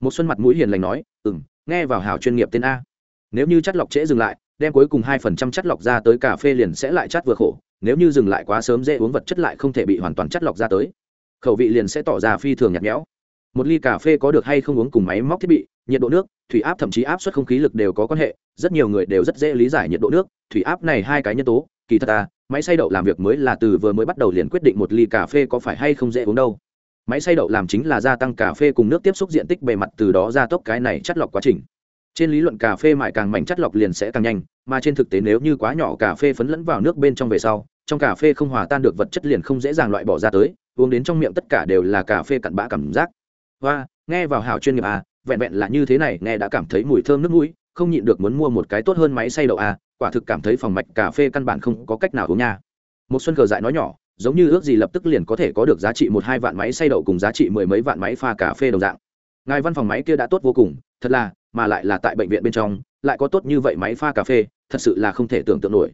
Một xuân mặt mũi hiền lành nói ừm, nghe vào hảo chuyên nghiệp tên a. Nếu như chất lọc trễ dừng lại đem cuối cùng 2% chất lọc ra tới cà phê liền sẽ lại chất vừa khổ nếu như dừng lại quá sớm dễ uống vật chất lại không thể bị hoàn toàn chất lọc ra tới. Khẩu vị liền sẽ tỏ ra phi thường nhạt nhẽo. Một ly cà phê có được hay không uống cùng máy móc thiết bị nhiệt độ nước, thủy áp thậm chí áp suất không khí lực đều có quan hệ, rất nhiều người đều rất dễ lý giải nhiệt độ nước, thủy áp này hai cái nhân tố, kỳ thật ta máy xay đậu làm việc mới là từ vừa mới bắt đầu liền quyết định một ly cà phê có phải hay không dễ uống đâu. Máy xay đậu làm chính là gia tăng cà phê cùng nước tiếp xúc diện tích bề mặt từ đó gia tốc cái này chất lọc quá trình. Trên lý luận cà phê mại càng mảnh chất lọc liền sẽ càng nhanh, mà trên thực tế nếu như quá nhỏ cà phê phấn lẫn vào nước bên trong về sau, trong cà phê không hòa tan được vật chất liền không dễ dàng loại bỏ ra tới, uống đến trong miệng tất cả đều là cà phê cặn bã cảm giác. Và, nghe vào hào chuyên nghiệp à vẹn vẹn là như thế này, nghe đã cảm thấy mùi thơm nước mũi, không nhịn được muốn mua một cái tốt hơn máy xay đậu à quả thực cảm thấy phòng mạch cà phê căn bản không có cách nào uống nha. Một xuân cờ dại nói nhỏ, giống như ước gì lập tức liền có thể có được giá trị một hai vạn máy xay đậu cùng giá trị mười mấy vạn máy pha cà phê đồng dạng. Ngài văn phòng máy kia đã tốt vô cùng, thật là, mà lại là tại bệnh viện bên trong, lại có tốt như vậy máy pha cà phê, thật sự là không thể tưởng tượng nổi.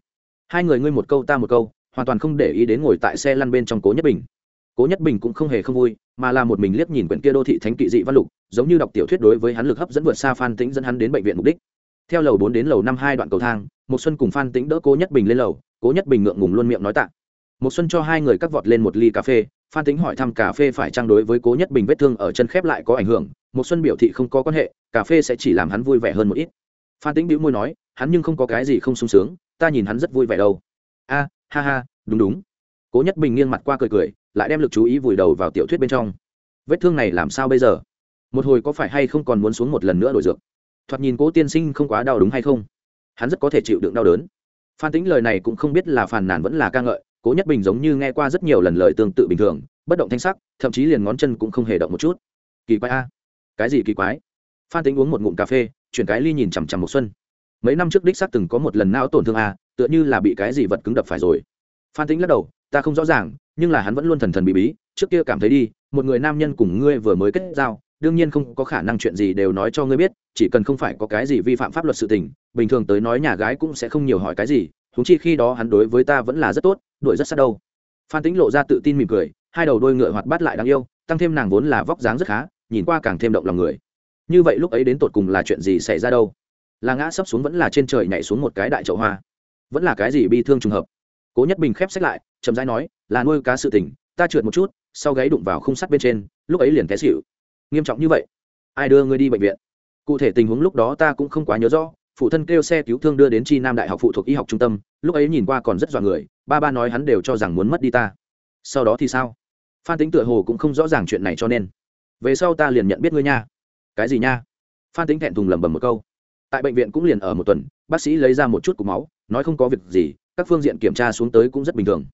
Hai người ngươi một câu ta một câu, hoàn toàn không để ý đến ngồi tại xe lăn bên trong cố nhất bình. Cố nhất bình cũng không hề không vui mà là một mình liếc nhìn quyển kia đô thị thánh kỵ dị văn lục, giống như đọc tiểu thuyết đối với hắn lực hấp dẫn vượt xa phan tĩnh dẫn hắn đến bệnh viện mục đích. Theo lầu bốn đến lầu năm hai đoạn cầu thang một xuân cùng phan tĩnh đỡ cố nhất bình lên lầu, cố nhất bình ngượng ngùng luôn miệng nói tạ. Một xuân cho hai người cắt vọt lên một ly cà phê, phan tĩnh hỏi thăm cà phê phải trang đối với cố nhất bình vết thương ở chân khép lại có ảnh hưởng một xuân biểu thị không có quan hệ, cà phê sẽ chỉ làm hắn vui vẻ hơn một ít. Phan tĩnh bĩu môi nói, hắn nhưng không có cái gì không sung sướng, ta nhìn hắn rất vui vẻ đâu. A, ha ha, đúng đúng. Cố nhất bình nghiêng mặt qua cười cười lại đem lực chú ý vùi đầu vào tiểu thuyết bên trong. Vết thương này làm sao bây giờ? Một hồi có phải hay không còn muốn xuống một lần nữa đổi dược? Thoạt nhìn cố tiên sinh không quá đau đúng hay không? Hắn rất có thể chịu đựng đau đớn. Phan tính lời này cũng không biết là phàn nàn vẫn là ca ngợi, cố nhất bình giống như nghe qua rất nhiều lần lời tương tự bình thường, bất động thanh sắc, thậm chí liền ngón chân cũng không hề động một chút. Kỳ quái a. Cái gì kỳ quái? Phan tính uống một ngụm cà phê, chuyển cái ly nhìn chằm chằm một xuân. Mấy năm trước đích xác từng có một lần não tổn thương a, tựa như là bị cái gì vật cứng đập phải rồi. Phan tính lắc đầu ta không rõ ràng, nhưng là hắn vẫn luôn thần thần bí bí, trước kia cảm thấy đi, một người nam nhân cùng ngươi vừa mới kết giao, đương nhiên không có khả năng chuyện gì đều nói cho ngươi biết, chỉ cần không phải có cái gì vi phạm pháp luật sự tình, bình thường tới nói nhà gái cũng sẽ không nhiều hỏi cái gì húng chi khi đó hắn đối với ta vẫn là rất tốt, đuổi rất sát đâu. Phan tính lộ ra tự tin mỉm cười, hai đầu đôi ngựa hoạt bát lại đáng yêu, tăng thêm nàng vốn là vóc dáng rất khá, nhìn qua càng thêm động lòng người. Như vậy lúc ấy đến tột cùng là chuyện gì xảy ra đâu? Là ngã sấp xuống vẫn là trên trời nhảy xuống một cái đại chậu hoa? Vẫn là cái gì bi thương trùng hợp? Cố nhất bình khép sách lại, chậm rãi nói, là nuôi cá sự tình, ta trượt một chút, sau gáy đụng vào khung sắt bên trên, lúc ấy liền té xịu nghiêm trọng như vậy? Ai đưa ngươi đi bệnh viện? Cụ thể tình huống lúc đó ta cũng không quá nhớ rõ, phụ thân kêu xe cứu thương đưa đến chi nam đại học phụ thuộc y học trung tâm, lúc ấy nhìn qua còn rất dọa người, ba ba nói hắn đều cho rằng muốn mất đi ta. Sau đó thì sao? Phan tính tựa hồ cũng không rõ ràng chuyện này cho nên. Về sau ta liền nhận biết ngươi nha. Cái gì nha? Phan tính thẹn thùng lẩm bẩm một câu. Tại bệnh viện cũng liền ở một tuần, bác sĩ lấy ra một chút cục máu, nói không có việc gì các phương diện kiểm tra xuống tới cũng rất bình thường.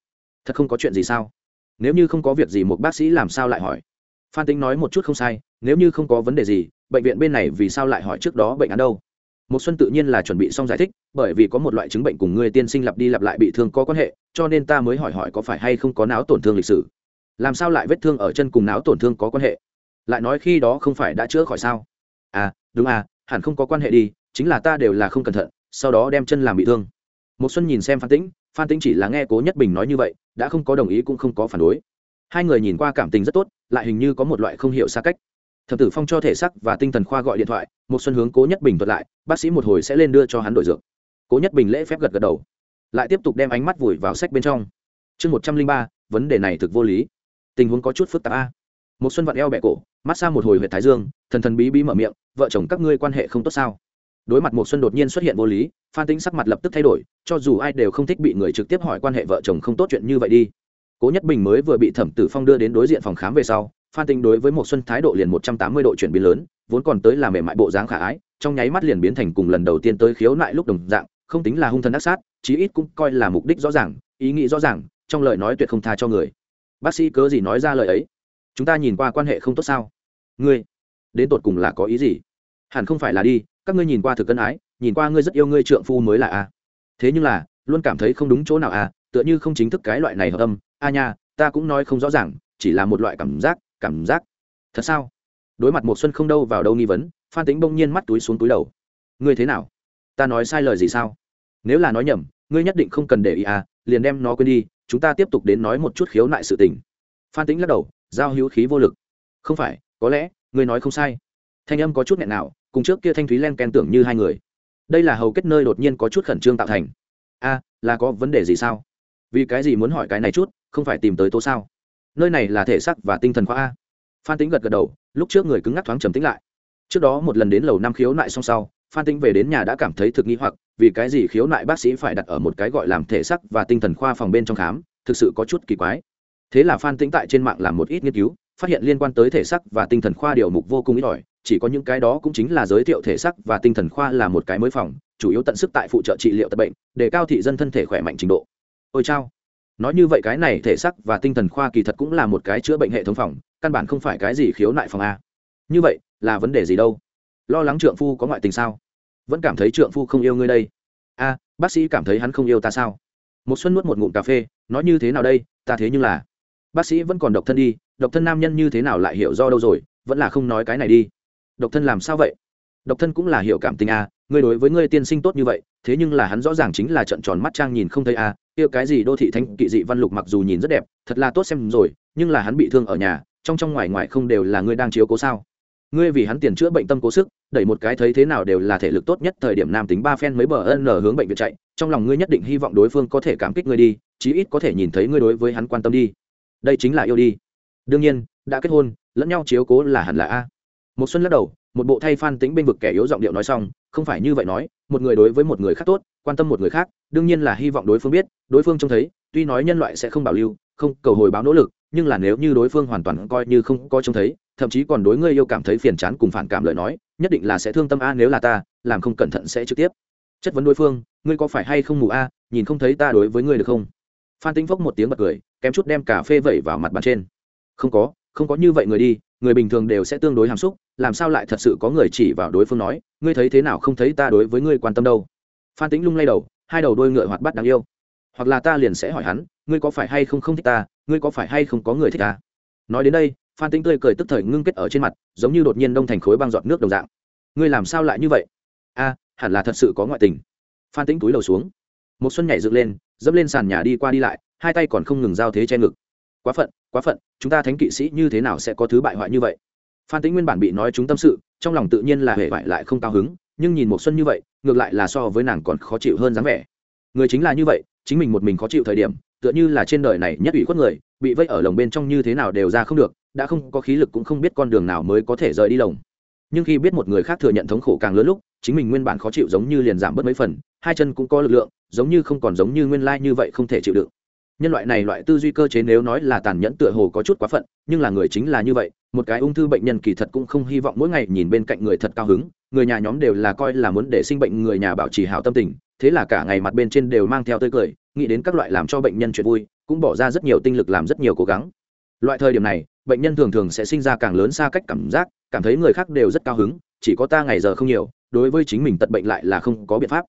Thật không có chuyện gì sao? Nếu như không có việc gì một bác sĩ làm sao lại hỏi? Phan tính nói một chút không sai, nếu như không có vấn đề gì, bệnh viện bên này vì sao lại hỏi trước đó bệnh án đâu? Một xuân tự nhiên là chuẩn bị xong giải thích, bởi vì có một loại chứng bệnh cùng người tiên sinh lặp đi lặp lại bị thương có quan hệ, cho nên ta mới hỏi hỏi có phải hay không có não tổn thương lịch sử. Làm sao lại vết thương ở chân cùng não tổn thương có quan hệ? Lại nói khi đó không phải đã chữa khỏi sao? À đúng à hẳn không có quan hệ đi, chính là ta đều là không cẩn thận, sau đó đem chân làm bị thương một xuân nhìn xem phan tĩnh phan tĩnh chỉ là nghe cố nhất bình nói như vậy, đã không có đồng ý cũng không có phản đối. Hai người nhìn qua cảm tình rất tốt, lại hình như có một loại không hiểu xa cách. Thập tử phong cho thể sắc và tinh thần khoa gọi điện thoại một xuân hướng cố nhất bình thuật lại, bác sĩ một hồi sẽ lên đưa cho hắn đổi dược. Cố nhất bình lễ phép gật gật đầu, lại tiếp tục đem ánh mắt vùi vào sách bên trong. Chương một trăm linh ba, vấn đề này thực vô lý. Tình huống có chút phức tạp a. Một xuân vặn eo bẹ cổ, mát xa một hồi huyệt thái dương, thần thần bí bí mở miệng, vợ chồng các ngươi quan hệ không tốt sao? Đối mặt một xuân đột nhiên xuất hiện vô lý, phan tính sắc mặt lập tức thay đổi, cho dù ai đều không thích bị người trực tiếp hỏi quan hệ vợ chồng không tốt chuyện như vậy đi. Cố nhất bình mới vừa bị thẩm tử phong đưa đến đối diện phòng khám về sau, phan Tĩnh đối với một xuân thái độ liền một trăm tám mươi độ chuyển biến lớn, vốn còn tới là mềm mại bộ dáng khả ái, trong nháy mắt liền biến thành cùng lần đầu tiên tới khiếu nại lúc đồng dạng, không tính là hung thần ác sát, chí ít cũng coi là mục đích rõ ràng, ý nghĩ rõ ràng, trong lời nói tuyệt không tha cho người. Bác sĩ cớ gì nói ra lời ấy? Chúng ta nhìn qua quan hệ không tốt sao? Ngươi, đến tột cùng là có ý gì? Hẳn không phải là đi các ngươi nhìn qua thực cân ái, nhìn qua ngươi rất yêu ngươi trượng phu mới là a. Thế nhưng là, luôn cảm thấy không đúng chỗ nào a, tựa như không chính thức cái loại này hợp âm. A nha, ta cũng nói không rõ ràng, chỉ là một loại cảm giác cảm giác. Thật sao? Đối mặt một xuân không đâu vào đâu nghi vấn, phan tính bỗng nhiên mắt túi xuống túi đầu. Ngươi thế nào? Ta nói sai lời gì sao? Nếu là nói nhầm, ngươi nhất định không cần để ý à liền đem nó quên đi, chúng ta tiếp tục đến nói một chút khiếu nại sự tình. Phan tĩnh lắc đầu, giao hữu khí vô lực. Không phải, có lẽ, ngươi nói không sai. Thanh âm có chút nghẹn nào cùng trước kia thanh thúy len ken tưởng như hai người. Đây là hầu kết nơi đột nhiên có chút khẩn trương tạo thành. A, là có vấn đề gì sao? Vì cái gì muốn hỏi cái này chút, không phải tìm tới tố sao? Nơi này là thể xác và tinh thần khoa a. Phan tính gật gật đầu, lúc trước người cứng ngắc thoáng trầm tính lại. Trước đó một lần đến lầu năm khiếu nại xong sau, phan tính về đến nhà đã cảm thấy thực nghi hoặc, vì cái gì khiếu nại bác sĩ phải đặt ở một cái gọi làm thể sắc và tinh thần khoa phòng bên trong khám, thực sự có chút kỳ quái. Thế là phan tính tại trên mạng làm một ít nghiên cứu, phát hiện liên quan tới thể sắc và tinh thần khoa điều mục vô cùng ít ỏi chỉ có những cái đó cũng chính là giới thiệu thể sắc và tinh thần khoa là một cái mới phòng, chủ yếu tận sức tại phụ trợ trị liệu tật bệnh, để cao thị dân thân thể khỏe mạnh trình độ. Ôi chao. Nói như vậy cái này thể sắc và tinh thần khoa kỳ thật cũng là một cái chữa bệnh hệ thống phòng, căn bản không phải cái gì khiếu nại phòng a. Như vậy, là vấn đề gì đâu? Lo lắng trượng phu có ngoại tình sao? Vẫn cảm thấy trượng phu không yêu ngươi đây. A, bác sĩ cảm thấy hắn không yêu ta sao? Một xuân nuốt một ngụm cà phê, nói như thế nào đây? Ta thế nhưng là. Bác sĩ vẫn còn độc thân đi, độc thân nam nhân như thế nào lại hiểu do đâu rồi? Vẫn là không nói cái này đi độc thân làm sao vậy? Độc thân cũng là hiểu cảm tình a ngươi đối với ngươi tiên sinh tốt như vậy, thế nhưng là hắn rõ ràng chính là trận tròn mắt trang nhìn không thấy a kia cái gì đô thị thanh kỵ dị văn lục mặc dù nhìn rất đẹp, thật là tốt xem rồi, nhưng là hắn bị thương ở nhà, trong trong ngoài ngoài không đều là ngươi đang chiếu cố sao? Ngươi vì hắn tiền chữa bệnh tâm cố sức, đẩy một cái thấy thế nào đều là thể lực tốt nhất thời điểm nam tính ba phen mấy bờ ân nở hướng bệnh viện chạy, trong lòng ngươi nhất định hy vọng đối phương có thể cảm kích ngươi đi, chí ít có thể nhìn thấy ngươi đối với hắn quan tâm đi. Đây chính là yêu đi. Đương nhiên, đã kết hôn, lẫn nhau chiếu cố là hẳn là a một xuân lắc đầu, một bộ thay phan tính bên vực kẻ yếu giọng điệu nói xong, không phải như vậy nói, một người đối với một người khác tốt, quan tâm một người khác, đương nhiên là hy vọng đối phương biết, đối phương trông thấy, tuy nói nhân loại sẽ không bảo lưu, không cầu hồi báo nỗ lực, nhưng là nếu như đối phương hoàn toàn coi như không coi trông thấy, thậm chí còn đối ngươi yêu cảm thấy phiền chán cùng phản cảm lời nói, nhất định là sẽ thương tâm a, nếu là ta, làm không cẩn thận sẽ trực tiếp. Chất vấn đối phương, ngươi có phải hay không mù a, nhìn không thấy ta đối với ngươi được không? Phan tính phốc một tiếng bật cười, kém chút đem cà phê vẩy vào mặt bàn trên. Không có không có như vậy người đi người bình thường đều sẽ tương đối hàm xúc, làm sao lại thật sự có người chỉ vào đối phương nói, ngươi thấy thế nào không thấy ta đối với ngươi quan tâm đâu? Phan tính lung lay đầu, hai đầu đôi ngựa hoạt bắt đáng yêu. Hoặc là ta liền sẽ hỏi hắn, ngươi có phải hay không không thích ta, ngươi có phải hay không có người thích ta? Nói đến đây, phan tính tươi cười tức thời ngưng kết ở trên mặt, giống như đột nhiên đông thành khối băng giọt nước đồng dạng. Ngươi làm sao lại như vậy? A, hẳn là thật sự có ngoại tình. Phan tính túi đầu xuống. Một xuân nhảy dựng lên, dẫm lên sàn nhà đi qua đi lại, hai tay còn không ngừng giao thế che ngực. Quá phận quá phận, chúng ta thánh kỵ sĩ như thế nào sẽ có thứ bại hoại như vậy? Phan Tĩnh nguyên bản bị nói chúng tâm sự, trong lòng tự nhiên là hề vải lại không cao hứng, nhưng nhìn một xuân như vậy, ngược lại là so với nàng còn khó chịu hơn dáng vẻ. Người chính là như vậy, chính mình một mình khó chịu thời điểm, tựa như là trên đời này nhất ủy khuất người, bị vây ở lồng bên trong như thế nào đều ra không được, đã không có khí lực cũng không biết con đường nào mới có thể rời đi lồng. Nhưng khi biết một người khác thừa nhận thống khổ càng lớn lúc, chính mình nguyên bản khó chịu giống như liền giảm bớt mấy phần, hai chân cũng có lực lượng, giống như không còn giống như nguyên lai như vậy không thể chịu đựng nhân loại này loại tư duy cơ chế nếu nói là tàn nhẫn tựa hồ có chút quá phận, nhưng là người chính là như vậy, một cái ung thư bệnh nhân kỳ thật cũng không hy vọng mỗi ngày nhìn bên cạnh người thật cao hứng, người nhà nhóm đều là coi là muốn để sinh bệnh người nhà bảo trì hảo tâm tình, thế là cả ngày mặt bên trên đều mang theo tươi cười, nghĩ đến các loại làm cho bệnh nhân chuyện vui, cũng bỏ ra rất nhiều tinh lực làm rất nhiều cố gắng. Loại thời điểm này, bệnh nhân thường thường sẽ sinh ra càng lớn xa cách cảm giác, cảm thấy người khác đều rất cao hứng, chỉ có ta ngày giờ không nhiều, đối với chính mình tật bệnh lại là không có biện pháp.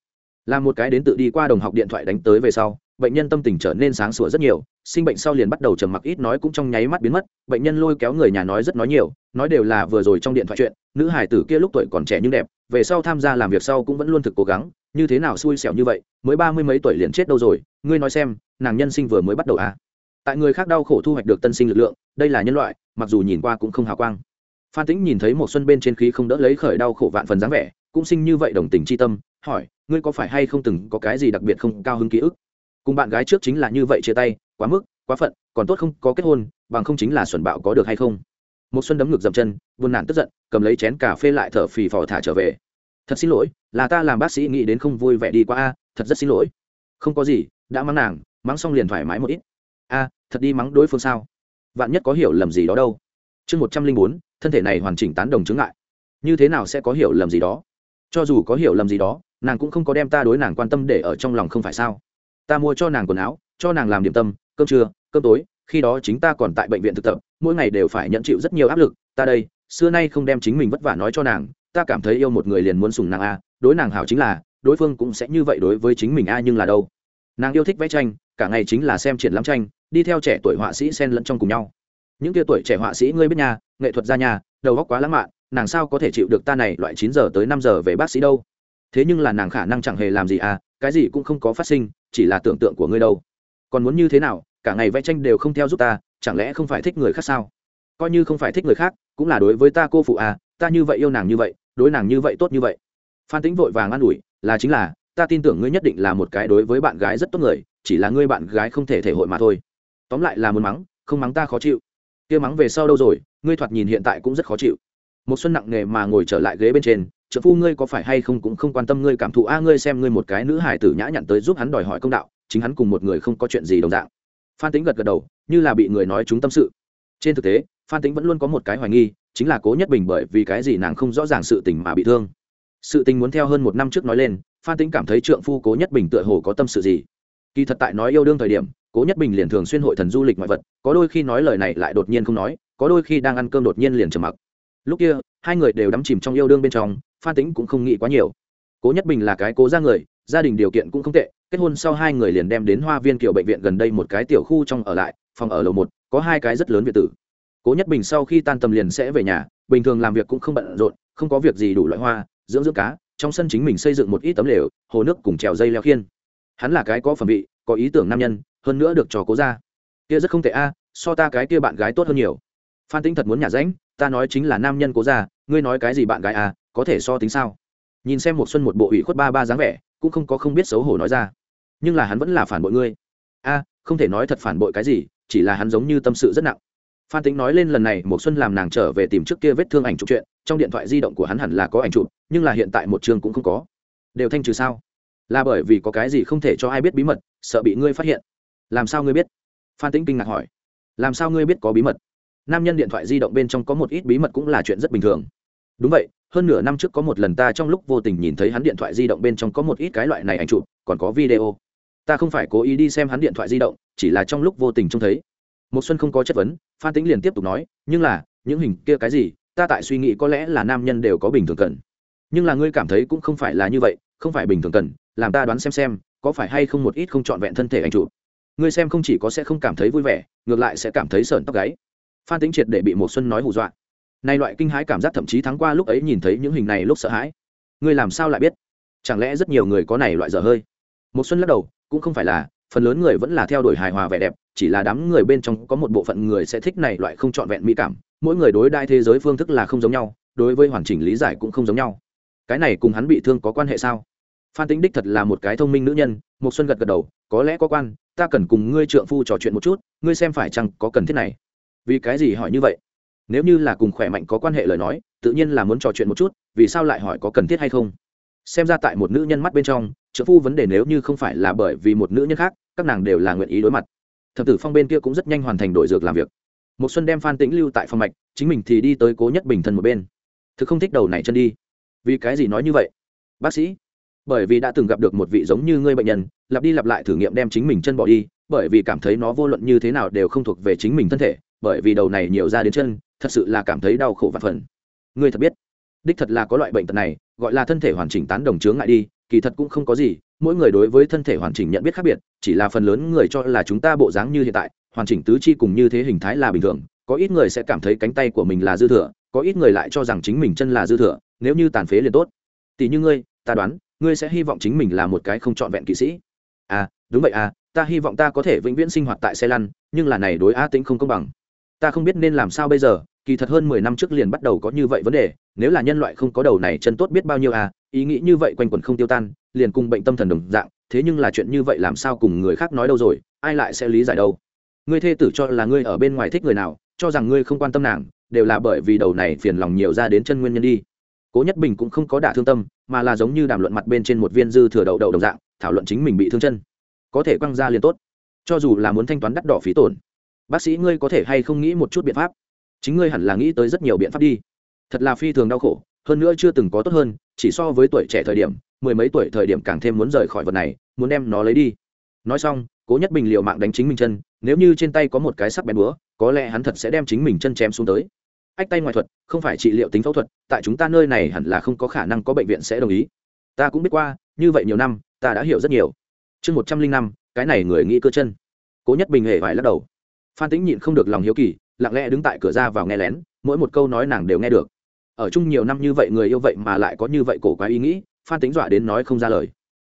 Là một cái đến tự đi qua đồng học điện thoại đánh tới về sau bệnh nhân tâm tình trở nên sáng sủa rất nhiều, sinh bệnh sau liền bắt đầu trầm mặc ít nói cũng trong nháy mắt biến mất, bệnh nhân lôi kéo người nhà nói rất nói nhiều, nói đều là vừa rồi trong điện thoại chuyện, nữ hải tử kia lúc tuổi còn trẻ nhưng đẹp, về sau tham gia làm việc sau cũng vẫn luôn thực cố gắng, như thế nào xui xẻo như vậy, mới ba mươi mấy tuổi liền chết đâu rồi, ngươi nói xem, nàng nhân sinh vừa mới bắt đầu à? Tại người khác đau khổ thu hoạch được tân sinh lực lượng, đây là nhân loại, mặc dù nhìn qua cũng không hào quang. Phan tĩnh nhìn thấy một xuân bên trên khí không đỡ lấy khởi đau khổ vạn phần dáng vẻ, cũng sinh như vậy đồng tình chi tâm, hỏi, ngươi có phải hay không từng có cái gì đặc biệt không cao hứng ký ức? Cùng bạn gái trước chính là như vậy chia tay, quá mức, quá phận, còn tốt không có kết hôn, bằng không chính là xuẩn bạo có được hay không. Một xuân đấm ngực dậm chân, buồn nản tức giận, cầm lấy chén cà phê lại thở phì phò thả trở về. Thật xin lỗi, là ta làm bác sĩ nghĩ đến không vui vẻ đi qua a, thật rất xin lỗi. Không có gì, đã mắng nàng, mắng xong liền thoải mái một ít. A, thật đi mắng đối phương sao? Vạn nhất có hiểu lầm gì đó đâu. Chương một trăm linh bốn, thân thể này hoàn chỉnh tán đồng chứng ngại. Như thế nào sẽ có hiểu lầm gì đó? Cho dù có hiểu lầm gì đó, nàng cũng không có đem ta đối nàng quan tâm để ở trong lòng không phải sao? Ta mua cho nàng quần áo, cho nàng làm điểm tâm, cơm trưa, cơm tối, khi đó chính ta còn tại bệnh viện thực tập, mỗi ngày đều phải nhận chịu rất nhiều áp lực. Ta đây, xưa nay không đem chính mình vất vả nói cho nàng, ta cảm thấy yêu một người liền muốn sùng nàng a, đối nàng hảo chính là, đối phương cũng sẽ như vậy đối với chính mình a nhưng là đâu. Nàng yêu thích vẽ tranh, cả ngày chính là xem triển lãm tranh, đi theo trẻ tuổi họa sĩ xen lẫn trong cùng nhau. Những kia tuổi trẻ họa sĩ ngươi biết nhà nghệ thuật gia nhà đầu góc quá lãng mạn, nàng sao có thể chịu được ta này loại chín giờ tới năm giờ về bác sĩ đâu? Thế nhưng là nàng khả năng chẳng hề làm gì à cái gì cũng không có phát sinh chỉ là tưởng tượng của ngươi đâu. Còn muốn như thế nào, cả ngày vẽ tranh đều không theo giúp ta, chẳng lẽ không phải thích người khác sao? Coi như không phải thích người khác, cũng là đối với ta cô phụ à ta như vậy yêu nàng như vậy, đối nàng như vậy tốt như vậy. Phan tính vội vàng an ủi, là chính là, ta tin tưởng ngươi nhất định là một cái đối với bạn gái rất tốt người, chỉ là ngươi bạn gái không thể thể hội mà thôi. Tóm lại là muốn mắng, không mắng ta khó chịu. Kia mắng về sau đâu rồi, ngươi thoạt nhìn hiện tại cũng rất khó chịu. Một xuân nặng nề mà ngồi trở lại ghế bên trên trợ phu ngươi có phải hay không cũng không quan tâm ngươi cảm thụ, a, ngươi xem ngươi một cái nữ hải tử nhã nhặn tới giúp hắn đòi hỏi công đạo, chính hắn cùng một người không có chuyện gì đồng dạng. Phan tính gật gật đầu, như là bị người nói chúng tâm sự. Trên thực tế, phan tính vẫn luôn có một cái hoài nghi, chính là cố nhất bình bởi vì cái gì nàng không rõ ràng sự tình mà bị thương. Sự tình muốn theo hơn một năm trước nói lên, phan tính cảm thấy trượng phu cố nhất bình tựa hồ có tâm sự gì. Kỳ thật tại nói yêu đương thời điểm, cố nhất bình liền thường xuyên hội thần du lịch ngoại vật, có đôi khi nói lời này lại đột nhiên không nói, có đôi khi đang ăn cơm đột nhiên liền trầm mặc. Lúc kia, hai người đều đắm chìm trong yêu đương bên trong phan tính cũng không nghĩ quá nhiều. Cố nhất bình là cái cố ra người gia đình điều kiện cũng không tệ kết hôn sau hai người liền đem đến hoa viên kiểu bệnh viện gần đây một cái tiểu khu trong ở lại phòng ở lầu một có hai cái rất lớn biệt tử. Cố nhất bình sau khi tan tầm liền sẽ về nhà bình thường làm việc cũng không bận rộn không có việc gì đủ loại hoa dưỡng dưỡng cá trong sân chính mình xây dựng một ít tấm lều hồ nước cùng trèo dây leo khiên. Hắn là cái có phẩm vị có ý tưởng nam nhân hơn nữa được trò cố ra kia rất không tệ a so ta cái kia bạn gái tốt hơn nhiều. Phan tính thật muốn nhà ránh, ta nói chính là nam nhân cố ra ngươi nói cái gì bạn gái a có thể so tính sao? Nhìn xem một xuân một bộ ủy khuất ba ba dáng vẻ, cũng không có không biết xấu hổ nói ra. Nhưng là hắn vẫn là phản bội ngươi. A, không thể nói thật phản bội cái gì, chỉ là hắn giống như tâm sự rất nặng. Phan tính nói lên lần này một xuân làm nàng trở về tìm trước kia vết thương ảnh chụp chuyện, trong điện thoại di động của hắn hẳn là có ảnh chụp, nhưng là hiện tại một trường cũng không có. Đều thanh trừ sao? Là bởi vì có cái gì không thể cho ai biết bí mật, sợ bị ngươi phát hiện. Làm sao ngươi biết? Phan tĩnh kinh ngạc hỏi. Làm sao ngươi biết có bí mật? Nam nhân điện thoại di động bên trong có một ít bí mật cũng là chuyện rất bình thường. Đúng vậy hơn nửa năm trước có một lần ta trong lúc vô tình nhìn thấy hắn điện thoại di động bên trong có một ít cái loại này ảnh chụp, còn có video. Ta không phải cố ý đi xem hắn điện thoại di động, chỉ là trong lúc vô tình trông thấy. Một xuân không có chất vấn, phan tĩnh liền tiếp tục nói, nhưng là, những hình kia cái gì, ta tại suy nghĩ có lẽ là nam nhân đều có bình thường cần. Nhưng là ngươi cảm thấy cũng không phải là như vậy, không phải bình thường cần, làm ta đoán xem xem, có phải hay không một ít không trọn vẹn thân thể ảnh chụp. Ngươi xem không chỉ có sẽ không cảm thấy vui vẻ, ngược lại sẽ cảm thấy sợn tóc gáy. Phan tính triệt để bị một xuân nói hù dọa nay loại kinh hãi cảm giác thậm chí thắng qua lúc ấy nhìn thấy những hình này lúc sợ hãi. Ngươi làm sao lại biết? Chẳng lẽ rất nhiều người có này loại dở hơi? Một xuân lắc đầu, cũng không phải là, phần lớn người vẫn là theo đuổi hài hòa vẻ đẹp, chỉ là đám người bên trong có một bộ phận người sẽ thích này loại không trọn vẹn mỹ cảm. Mỗi người đối đai thế giới phương thức là không giống nhau, đối với hoàn chỉnh lý giải cũng không giống nhau. Cái này cùng hắn bị thương có quan hệ sao? Phan tính đích thật là một cái thông minh nữ nhân một xuân gật gật đầu, có lẽ có quan, ta cần cùng ngươi trượng phu trò chuyện một chút, ngươi xem phải chăng có cần thiết này. Vì cái gì hỏi như vậy? Nếu như là cùng khỏe mạnh có quan hệ lời nói, tự nhiên là muốn trò chuyện một chút, vì sao lại hỏi có cần thiết hay không? Xem ra tại một nữ nhân mắt bên trong trợ phu vấn đề nếu như không phải là bởi vì một nữ nhân khác, các nàng đều là nguyện ý đối mặt. Thập tử phong bên kia cũng rất nhanh hoàn thành đổi dược làm việc. Một xuân đem phan tĩnh lưu tại phòng mạch, chính mình thì đi tới cố nhất bình thân một bên. Thực không thích đầu này chân đi. Vì cái gì nói như vậy? Bác sĩ, bởi vì đã từng gặp được một vị giống như ngươi bệnh nhân, lặp đi lặp lại thử nghiệm đem chính mình chân bỏ đi, bởi vì cảm thấy nó vô luận như thế nào đều không thuộc về chính mình thân thể, bởi vì đầu này nhiều ra đến chân thật sự là cảm thấy đau khổ và phần. Ngươi thật biết, đích thật là có loại bệnh tật này, gọi là thân thể hoàn chỉnh tán đồng chướng ngại đi, kỳ thật cũng không có gì, mỗi người đối với thân thể hoàn chỉnh nhận biết khác biệt, chỉ là phần lớn người cho là chúng ta bộ dáng như hiện tại, hoàn chỉnh tứ chi cùng như thế hình thái là bình thường, có ít người sẽ cảm thấy cánh tay của mình là dư thừa, có ít người lại cho rằng chính mình chân là dư thừa, nếu như tàn phế liền tốt. Tỷ như ngươi, ta đoán, ngươi sẽ hy vọng chính mình là một cái không trọn vẹn kỵ sĩ. À đúng vậy à ta hy vọng ta có thể vĩnh viễn sinh hoạt tại xe lăn, nhưng là này đối a tĩnh không công bằng ta không biết nên làm sao bây giờ, kỳ thật hơn mười năm trước liền bắt đầu có như vậy vấn đề, nếu là nhân loại không có đầu này chân tốt biết bao nhiêu à ý nghĩ như vậy quanh quẩn không tiêu tan, liền cùng bệnh tâm thần đồng dạng, thế nhưng là chuyện như vậy làm sao cùng người khác nói đâu rồi, ai lại sẽ lý giải đâu? Ngươi thê tử cho là ngươi ở bên ngoài thích người nào, cho rằng ngươi không quan tâm nàng, đều là bởi vì đầu này phiền lòng nhiều ra đến chân nguyên nhân đi. Cố nhất bình cũng không có đả thương tâm, mà là giống như đàm luận mặt bên trên một viên dư thừa đậu đậu đồng dạng, thảo luận chính mình bị thương chân. Có thể quăng ra liền tốt. Cho dù là muốn thanh toán đắt đỏ phí tổn bác sĩ ngươi có thể hay không nghĩ một chút biện pháp? Chính ngươi hẳn là nghĩ tới rất nhiều biện pháp đi. Thật là phi thường đau khổ, hơn nữa chưa từng có tốt hơn, chỉ so với tuổi trẻ thời điểm, mười mấy tuổi thời điểm càng thêm muốn rời khỏi vật này, muốn đem nó lấy đi. Nói xong, cố nhất bình liệu mạng đánh chính mình chân, nếu như trên tay có một cái sắc bén búa, có lẽ hắn thật sẽ đem chính mình chân chém xuống tới. Ách tay ngoại thuật, không phải trị liệu tính phẫu thuật, tại chúng ta nơi này hẳn là không có khả năng có bệnh viện sẽ đồng ý. Ta cũng biết qua, như vậy nhiều năm, ta đã hiểu rất nhiều. Chương một trăm linh năm, cái này người nghĩ cơ chân. Cố nhất bình hề phải lắc đầu phan tĩnh nhịn không được lòng hiếu kỳ, lặng lẽ đứng tại cửa ra vào nghe lén, mỗi một câu nói nàng đều nghe được. Ở chung nhiều năm như vậy người yêu vậy mà lại có như vậy cổ quá ý nghĩ, phan tính dọa đến nói không ra lời.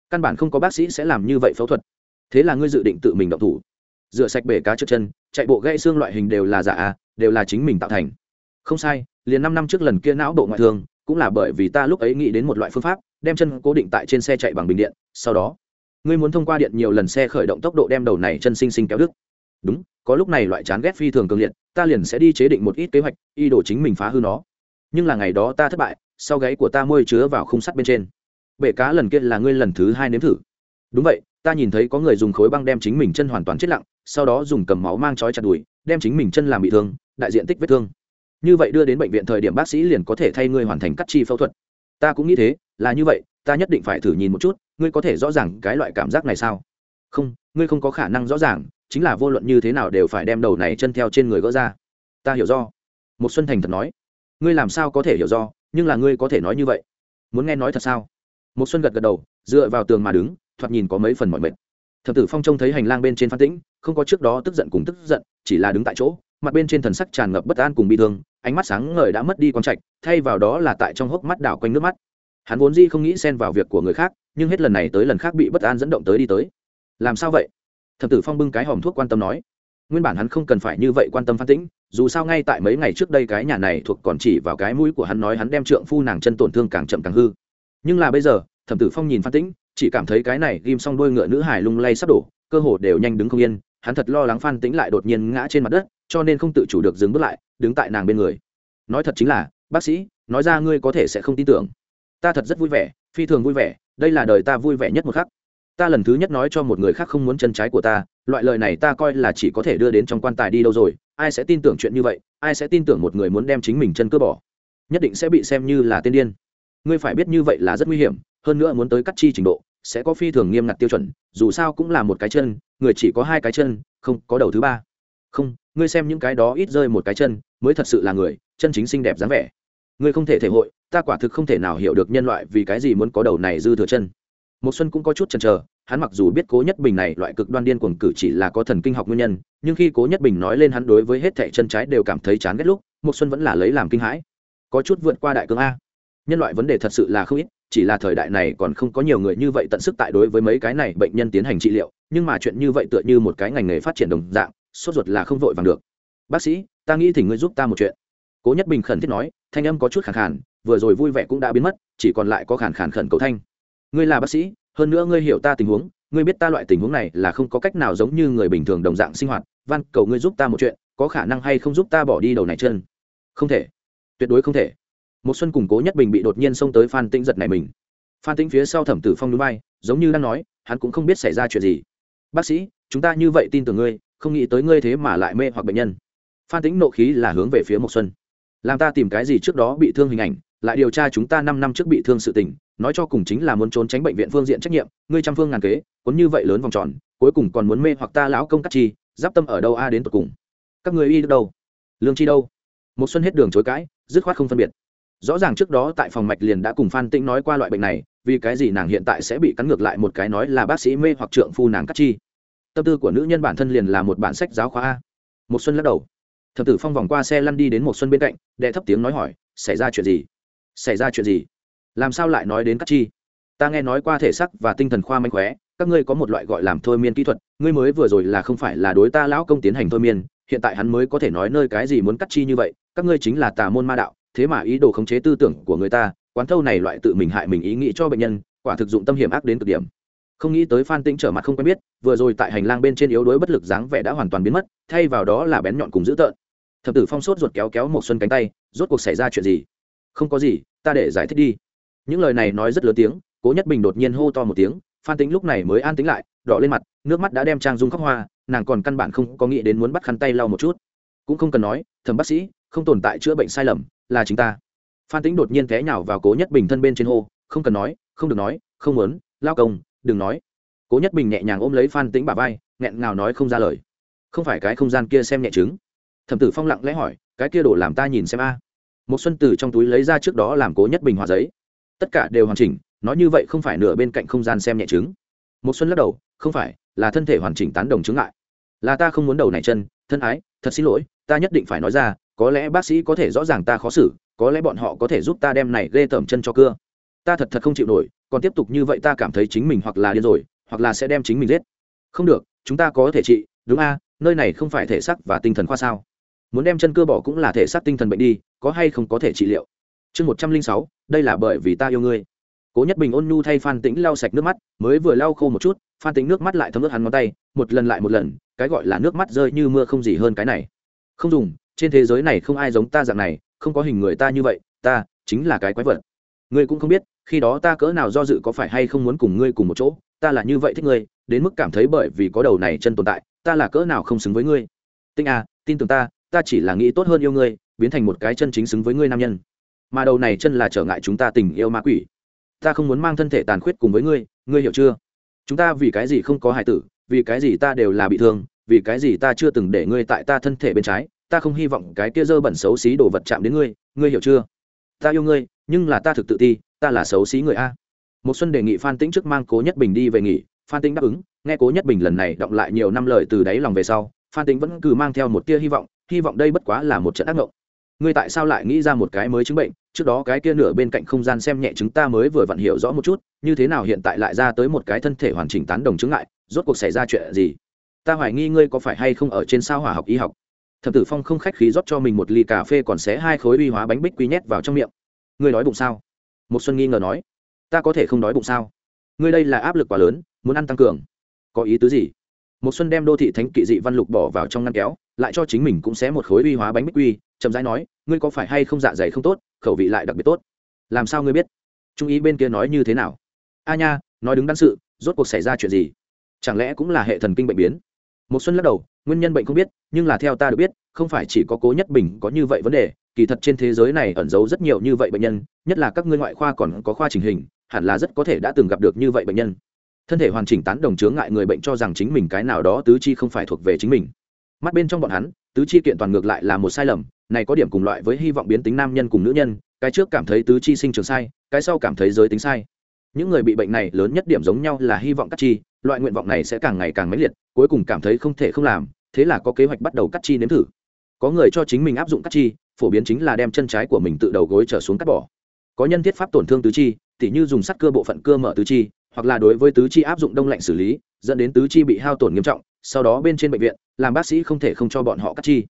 Căn bản không có bác sĩ sẽ làm như vậy phẫu thuật. Thế là ngươi dự định tự mình động thủ. Rửa sạch bể cá trước chân, chạy bộ gãy xương loại hình đều là giả à đều là chính mình tạo thành. Không sai, liền năm năm trước lần kia não bộ ngoại thương, cũng là bởi vì ta lúc ấy nghĩ đến một loại phương pháp, đem chân cố định tại trên xe chạy bằng bình điện, sau đó, ngươi muốn thông qua điện nhiều lần xe khởi động tốc độ đem đầu này chân sinh sinh kéo đứt. Đúng có lúc này loại chán ghét phi thường cường liệt, ta liền sẽ đi chế định một ít kế hoạch y đồ chính mình phá hư nó. Nhưng là ngày đó ta thất bại, sau gáy của ta môi chứa vào khung sắt bên trên. Bể cá lần kia là ngươi lần thứ hai nếm thử. Đúng vậy, ta nhìn thấy có người dùng khối băng đem chính mình chân hoàn toàn chết lặng, sau đó dùng cầm máu mang trói chặt đùi, đem chính mình chân làm bị thương, đại diện tích vết thương. Như vậy đưa đến bệnh viện thời điểm bác sĩ liền có thể thay ngươi hoàn thành cắt chi phẫu thuật. Ta cũng nghĩ thế, là như vậy, ta nhất định phải thử nhìn một chút, ngươi có thể rõ ràng cái loại cảm giác này sao? Không, ngươi không có khả năng rõ ràng chính là vô luận như thế nào đều phải đem đầu này chân theo trên người gỡ ra. Ta hiểu do. Một xuân thành thật nói. Ngươi làm sao có thể hiểu do, nhưng là ngươi có thể nói như vậy. Muốn nghe nói thật sao? Một xuân gật gật đầu, dựa vào tường mà đứng, thoạt nhìn có mấy phần mỏi mệt. Thập tử phong trông thấy hành lang bên trên phan tĩnh, không có trước đó tức giận cùng tức giận, chỉ là đứng tại chỗ, mặt bên trên thần sắc tràn ngập bất an cùng bi thương, ánh mắt sáng ngời đã mất đi con trạch, thay vào đó là tại trong hốc mắt đảo quanh nước mắt. Hắn vốn di không nghĩ xen vào việc của người khác, nhưng hết lần này tới lần khác bị bất an dẫn động tới đi tới. Làm sao vậy? Thập tử phong bưng cái hòm thuốc quan tâm nói, nguyên bản hắn không cần phải như vậy quan tâm phan tĩnh, dù sao ngay tại mấy ngày trước đây cái nhà này thuộc còn chỉ vào cái mũi của hắn nói hắn đem trượng phu nàng chân tổn thương càng chậm càng hư. Nhưng là bây giờ, thẩm tử phong nhìn phan tĩnh, chỉ cảm thấy cái này ghim xong đôi ngựa nữ hải lung lay sắp đổ, cơ hồ đều nhanh đứng không yên, hắn thật lo lắng phan tĩnh lại đột nhiên ngã trên mặt đất, cho nên không tự chủ được dừng bước lại, đứng tại nàng bên người. Nói thật chính là, bác sĩ, nói ra ngươi có thể sẽ không tin tưởng. Ta thật rất vui vẻ, phi thường vui vẻ, đây là đời ta vui vẻ nhất một khắc ta lần thứ nhất nói cho một người khác không muốn chân trái của ta, loại lời này ta coi là chỉ có thể đưa đến trong quan tài đi đâu rồi, ai sẽ tin tưởng chuyện như vậy, ai sẽ tin tưởng một người muốn đem chính mình chân cơ bỏ. Nhất định sẽ bị xem như là tiên điên. Ngươi phải biết như vậy là rất nguy hiểm, hơn nữa muốn tới cắt chi trình độ, sẽ có phi thường nghiêm ngặt tiêu chuẩn, dù sao cũng là một cái chân, người chỉ có hai cái chân, không, có đầu thứ ba. Không, ngươi xem những cái đó ít rơi một cái chân, mới thật sự là người, chân chính xinh đẹp dáng vẻ. Ngươi không thể thể hội, ta quả thực không thể nào hiểu được nhân loại vì cái gì muốn có đầu này dư thừa chân một xuân cũng có chút chần chờ, hắn mặc dù biết cố nhất bình này loại cực đoan điên cuồng cử chỉ là có thần kinh học nguyên nhân, nhưng khi cố nhất bình nói lên hắn đối với hết thảy chân trái đều cảm thấy chán ghét lúc một xuân vẫn là lấy làm kinh hãi. Có chút vượt qua đại cương a. Nhân loại vấn đề thật sự là không ít, chỉ là thời đại này còn không có nhiều người như vậy tận sức tại đối với mấy cái này bệnh nhân tiến hành trị liệu, nhưng mà chuyện như vậy tựa như một cái ngành nghề phát triển đồng dạng, sốt ruột là không vội vàng được. Bác sĩ, ta nghĩ thì ngươi giúp ta một chuyện. Cố nhất bình khẩn thiết nói, thanh âm có chút khàn khàn, vừa rồi vui vẻ cũng đã biến mất, chỉ còn lại có khàn khàn khẩn cầu thanh ngươi là bác sĩ, hơn nữa ngươi hiểu ta tình huống, ngươi biết ta loại tình huống này là không có cách nào giống như người bình thường đồng dạng sinh hoạt. Van, cầu ngươi giúp ta một chuyện, có khả năng hay không giúp ta bỏ đi đầu này chân? Không thể. Tuyệt đối không thể. Một xuân củng cố nhất bình bị đột nhiên xông tới phan tĩnh giật này mình. Phan tĩnh phía sau thẩm tử phong núi bay, giống như đang nói, hắn cũng không biết xảy ra chuyện gì. Bác sĩ, chúng ta như vậy tin tưởng ngươi, không nghĩ tới ngươi thế mà lại mê hoặc bệnh nhân. Phan tĩnh nộ khí là hướng về phía một xuân. Làm ta tìm cái gì trước đó bị thương hình ảnh, lại điều tra chúng ta năm năm trước bị thương sự tình nói cho cùng chính là muốn trốn tránh bệnh viện phương diện trách nhiệm, ngươi trăm phương ngàn kế, cuốn như vậy lớn vòng tròn, cuối cùng còn muốn mê hoặc ta lão công cắt chi, giáp tâm ở đâu a đến tận cùng? Các người y đâu? Lương chi đâu? Một xuân hết đường chối cãi, dứt khoát không phân biệt. Rõ ràng trước đó tại phòng mạch liền đã cùng phan tĩnh nói qua loại bệnh này, vì cái gì nàng hiện tại sẽ bị cắn ngược lại một cái nói là bác sĩ mê hoặc trượng phu nàng cắt chi? Tâm tư của nữ nhân bản thân liền là một bản sách giáo khoa a. Một xuân lắc đầu. Thập tử phong vòng qua xe lăn đi đến một xuân bên cạnh, đệ thấp tiếng nói hỏi, xảy ra chuyện gì? Xảy ra chuyện gì? Làm sao lại nói đến cắt chi? Ta nghe nói qua thể sắc và tinh thần khoa manh khóe, các ngươi có một loại gọi làm thôi miên kỹ thuật, ngươi mới vừa rồi là không phải là đối ta lão công tiến hành thôi miên, hiện tại hắn mới có thể nói nơi cái gì muốn cắt chi như vậy, các ngươi chính là tà môn ma đạo, thế mà ý đồ khống chế tư tưởng của người ta, quán thâu này loại tự mình hại mình ý nghĩ cho bệnh nhân, quả thực dụng tâm hiểm ác đến cực điểm. Không nghĩ tới phan tĩnh trở mặt không quen biết, vừa rồi tại hành lang bên trên yếu đuối bất lực dáng vẻ đã hoàn toàn biến mất, thay vào đó là bén nhọn cùng dữ tợn. Thập tử phong sốt ruột kéo kéo một xuân cánh tay, rốt cuộc xảy ra chuyện gì? Không có gì, ta để giải thích đi những lời này nói rất lớn tiếng, cố nhất bình đột nhiên hô to một tiếng, phan tính lúc này mới an tính lại, đỏ lên mặt, nước mắt đã đem trang dung khóc hoa, nàng còn căn bản không có nghĩ đến muốn bắt khăn tay lau một chút. Cũng không cần nói thầm bác sĩ, không tồn tại chữa bệnh sai lầm, là chính ta. Phan tính đột nhiên té nhào vào cố nhất bình thân bên trên hô, không cần nói, không được nói, không muốn, lao công, đừng nói. Cố nhất bình nhẹ nhàng ôm lấy phan tính bà vai, nghẹn ngào nói không ra lời. Không phải cái không gian kia xem nhẹ chứng. Thẩm tử phong lặng lẽ hỏi, cái kia đổ làm ta nhìn xem a. Một xuân tử trong túi lấy ra trước đó làm cố nhất bình hòa giấy tất cả đều hoàn chỉnh, nói như vậy không phải nửa bên cạnh không gian xem nhẹ chứng. Một xuân lắc đầu, không phải, là thân thể hoàn chỉnh tán đồng chứng lại là ta không muốn đầu này chân, thân ái, thật xin lỗi, ta nhất định phải nói ra, có lẽ bác sĩ có thể rõ ràng ta khó xử, có lẽ bọn họ có thể giúp ta đem này ghê tởm chân cho cưa. Ta thật thật không chịu nổi, còn tiếp tục như vậy ta cảm thấy chính mình hoặc là điên rồi, hoặc là sẽ đem chính mình giết. Không được, chúng ta có thể trị, đúng a, nơi này không phải thể xác và tinh thần khoa sao. Muốn đem chân cưa bỏ cũng là thể xác tinh thần bệnh đi, có hay không có thể trị liệu? Chương một trăm linh sáu đây là bởi vì ta yêu ngươi. Cố nhất bình ôn nhu thay phan tĩnh lau sạch nước mắt, mới vừa lau khô một chút, phan tĩnh nước mắt lại thấm ướt hắn ngón tay, một lần lại một lần, cái gọi là nước mắt rơi như mưa không gì hơn cái này. Không dùng, trên thế giới này không ai giống ta dạng này, không có hình người ta như vậy, ta chính là cái quái vật. Ngươi cũng không biết, khi đó ta cỡ nào do dự có phải hay không muốn cùng ngươi cùng một chỗ, ta là như vậy thích ngươi, đến mức cảm thấy bởi vì có đầu này chân tồn tại, ta là cỡ nào không xứng với ngươi. Tinh à tin tưởng ta ta chỉ là nghĩ tốt hơn yêu ngươi, biến thành một cái chân chính xứng với ngươi nam nhân mà đầu này chân là trở ngại chúng ta tình yêu ma quỷ. Ta không muốn mang thân thể tàn khuyết cùng với ngươi ngươi hiểu chưa? Chúng ta vì cái gì không có hài tử, vì cái gì ta đều là bị thương, vì cái gì ta chưa từng để ngươi tại ta thân thể bên trái, ta không hy vọng cái kia dơ bẩn xấu xí đồ vật chạm đến ngươi ngươi hiểu chưa? Ta yêu ngươi, nhưng là ta thực tự ti, ta là xấu xí người a. Một xuân đề nghị phan tĩnh trước mang cố nhất bình đi về nghỉ, phan tĩnh đáp ứng, nghe cố nhất bình lần này đọng lại nhiều năm lời từ đáy lòng về sau, phan tĩnh vẫn cứ mang theo một tia hy vọng hy vọng đây bất quá là một trận ác mộng ngươi tại sao lại nghĩ ra một cái mới chứng bệnh? Trước đó cái kia nửa bên cạnh không gian xem nhẹ chúng ta mới vừa vặn hiểu rõ một chút, như thế nào hiện tại lại ra tới một cái thân thể hoàn chỉnh tán đồng chứng ngại, rốt cuộc xảy ra chuyện gì? Ta hoài nghi ngươi có phải hay không ở trên sao hỏa học y học. Thẩm tử phong không khách khí rót cho mình một ly cà phê còn xé hai khối uy hóa bánh bích quy nhét vào trong miệng. Ngươi đói bụng sao? Một xuân nghi ngờ nói. Ta có thể không đói bụng sao? Ngươi đây là áp lực quá lớn, muốn ăn tăng cường. Có ý tứ gì? Một xuân đem đô thị thánh kỵ dị văn lục bỏ vào trong ngăn kéo, lại cho chính mình cũng xé một khối uy hóa bánh bích quy chậm rãi nói, ngươi có phải hay không dạ dày không tốt, khẩu vị lại đặc biệt tốt? Làm sao ngươi biết? Trung ý bên kia nói như thế nào? A nha, nói đứng đắn sự, rốt cuộc xảy ra chuyện gì? Chẳng lẽ cũng là hệ thần kinh bệnh biến? Một xuân lắc đầu, nguyên nhân bệnh không biết, nhưng là theo ta được biết, không phải chỉ có cố nhất bình có như vậy vấn đề, kỳ thật trên thế giới này ẩn giấu rất nhiều như vậy bệnh nhân, nhất là các ngươi ngoại khoa còn có khoa trình hình, hẳn là rất có thể đã từng gặp được như vậy bệnh nhân. Thân thể hoàn chỉnh tán đồng chướng ngại người bệnh cho rằng chính mình cái nào đó tứ chi không phải thuộc về chính mình. Mắt bên trong bọn hắn tứ chi kiện toàn ngược lại là một sai lầm, này có điểm cùng loại với hy vọng biến tính nam nhân cùng nữ nhân, cái trước cảm thấy tứ chi sinh trường sai, cái sau cảm thấy giới tính sai. Những người bị bệnh này lớn nhất điểm giống nhau là hy vọng cắt chi, loại nguyện vọng này sẽ càng ngày càng mãnh liệt, cuối cùng cảm thấy không thể không làm, thế là có kế hoạch bắt đầu cắt chi nếm thử. Có người cho chính mình áp dụng cắt chi, phổ biến chính là đem chân trái của mình tự đầu gối trở xuống cắt bỏ. Có nhân thiết pháp tổn thương tứ chi, tỉ như dùng sắt cơ bộ phận cơ mở tứ chi hoặc là đối với tứ chi áp dụng đông lạnh xử lý, dẫn đến tứ chi bị hao tổn nghiêm trọng, sau đó bên trên bệnh viện, làm bác sĩ không thể không cho bọn họ cắt chi.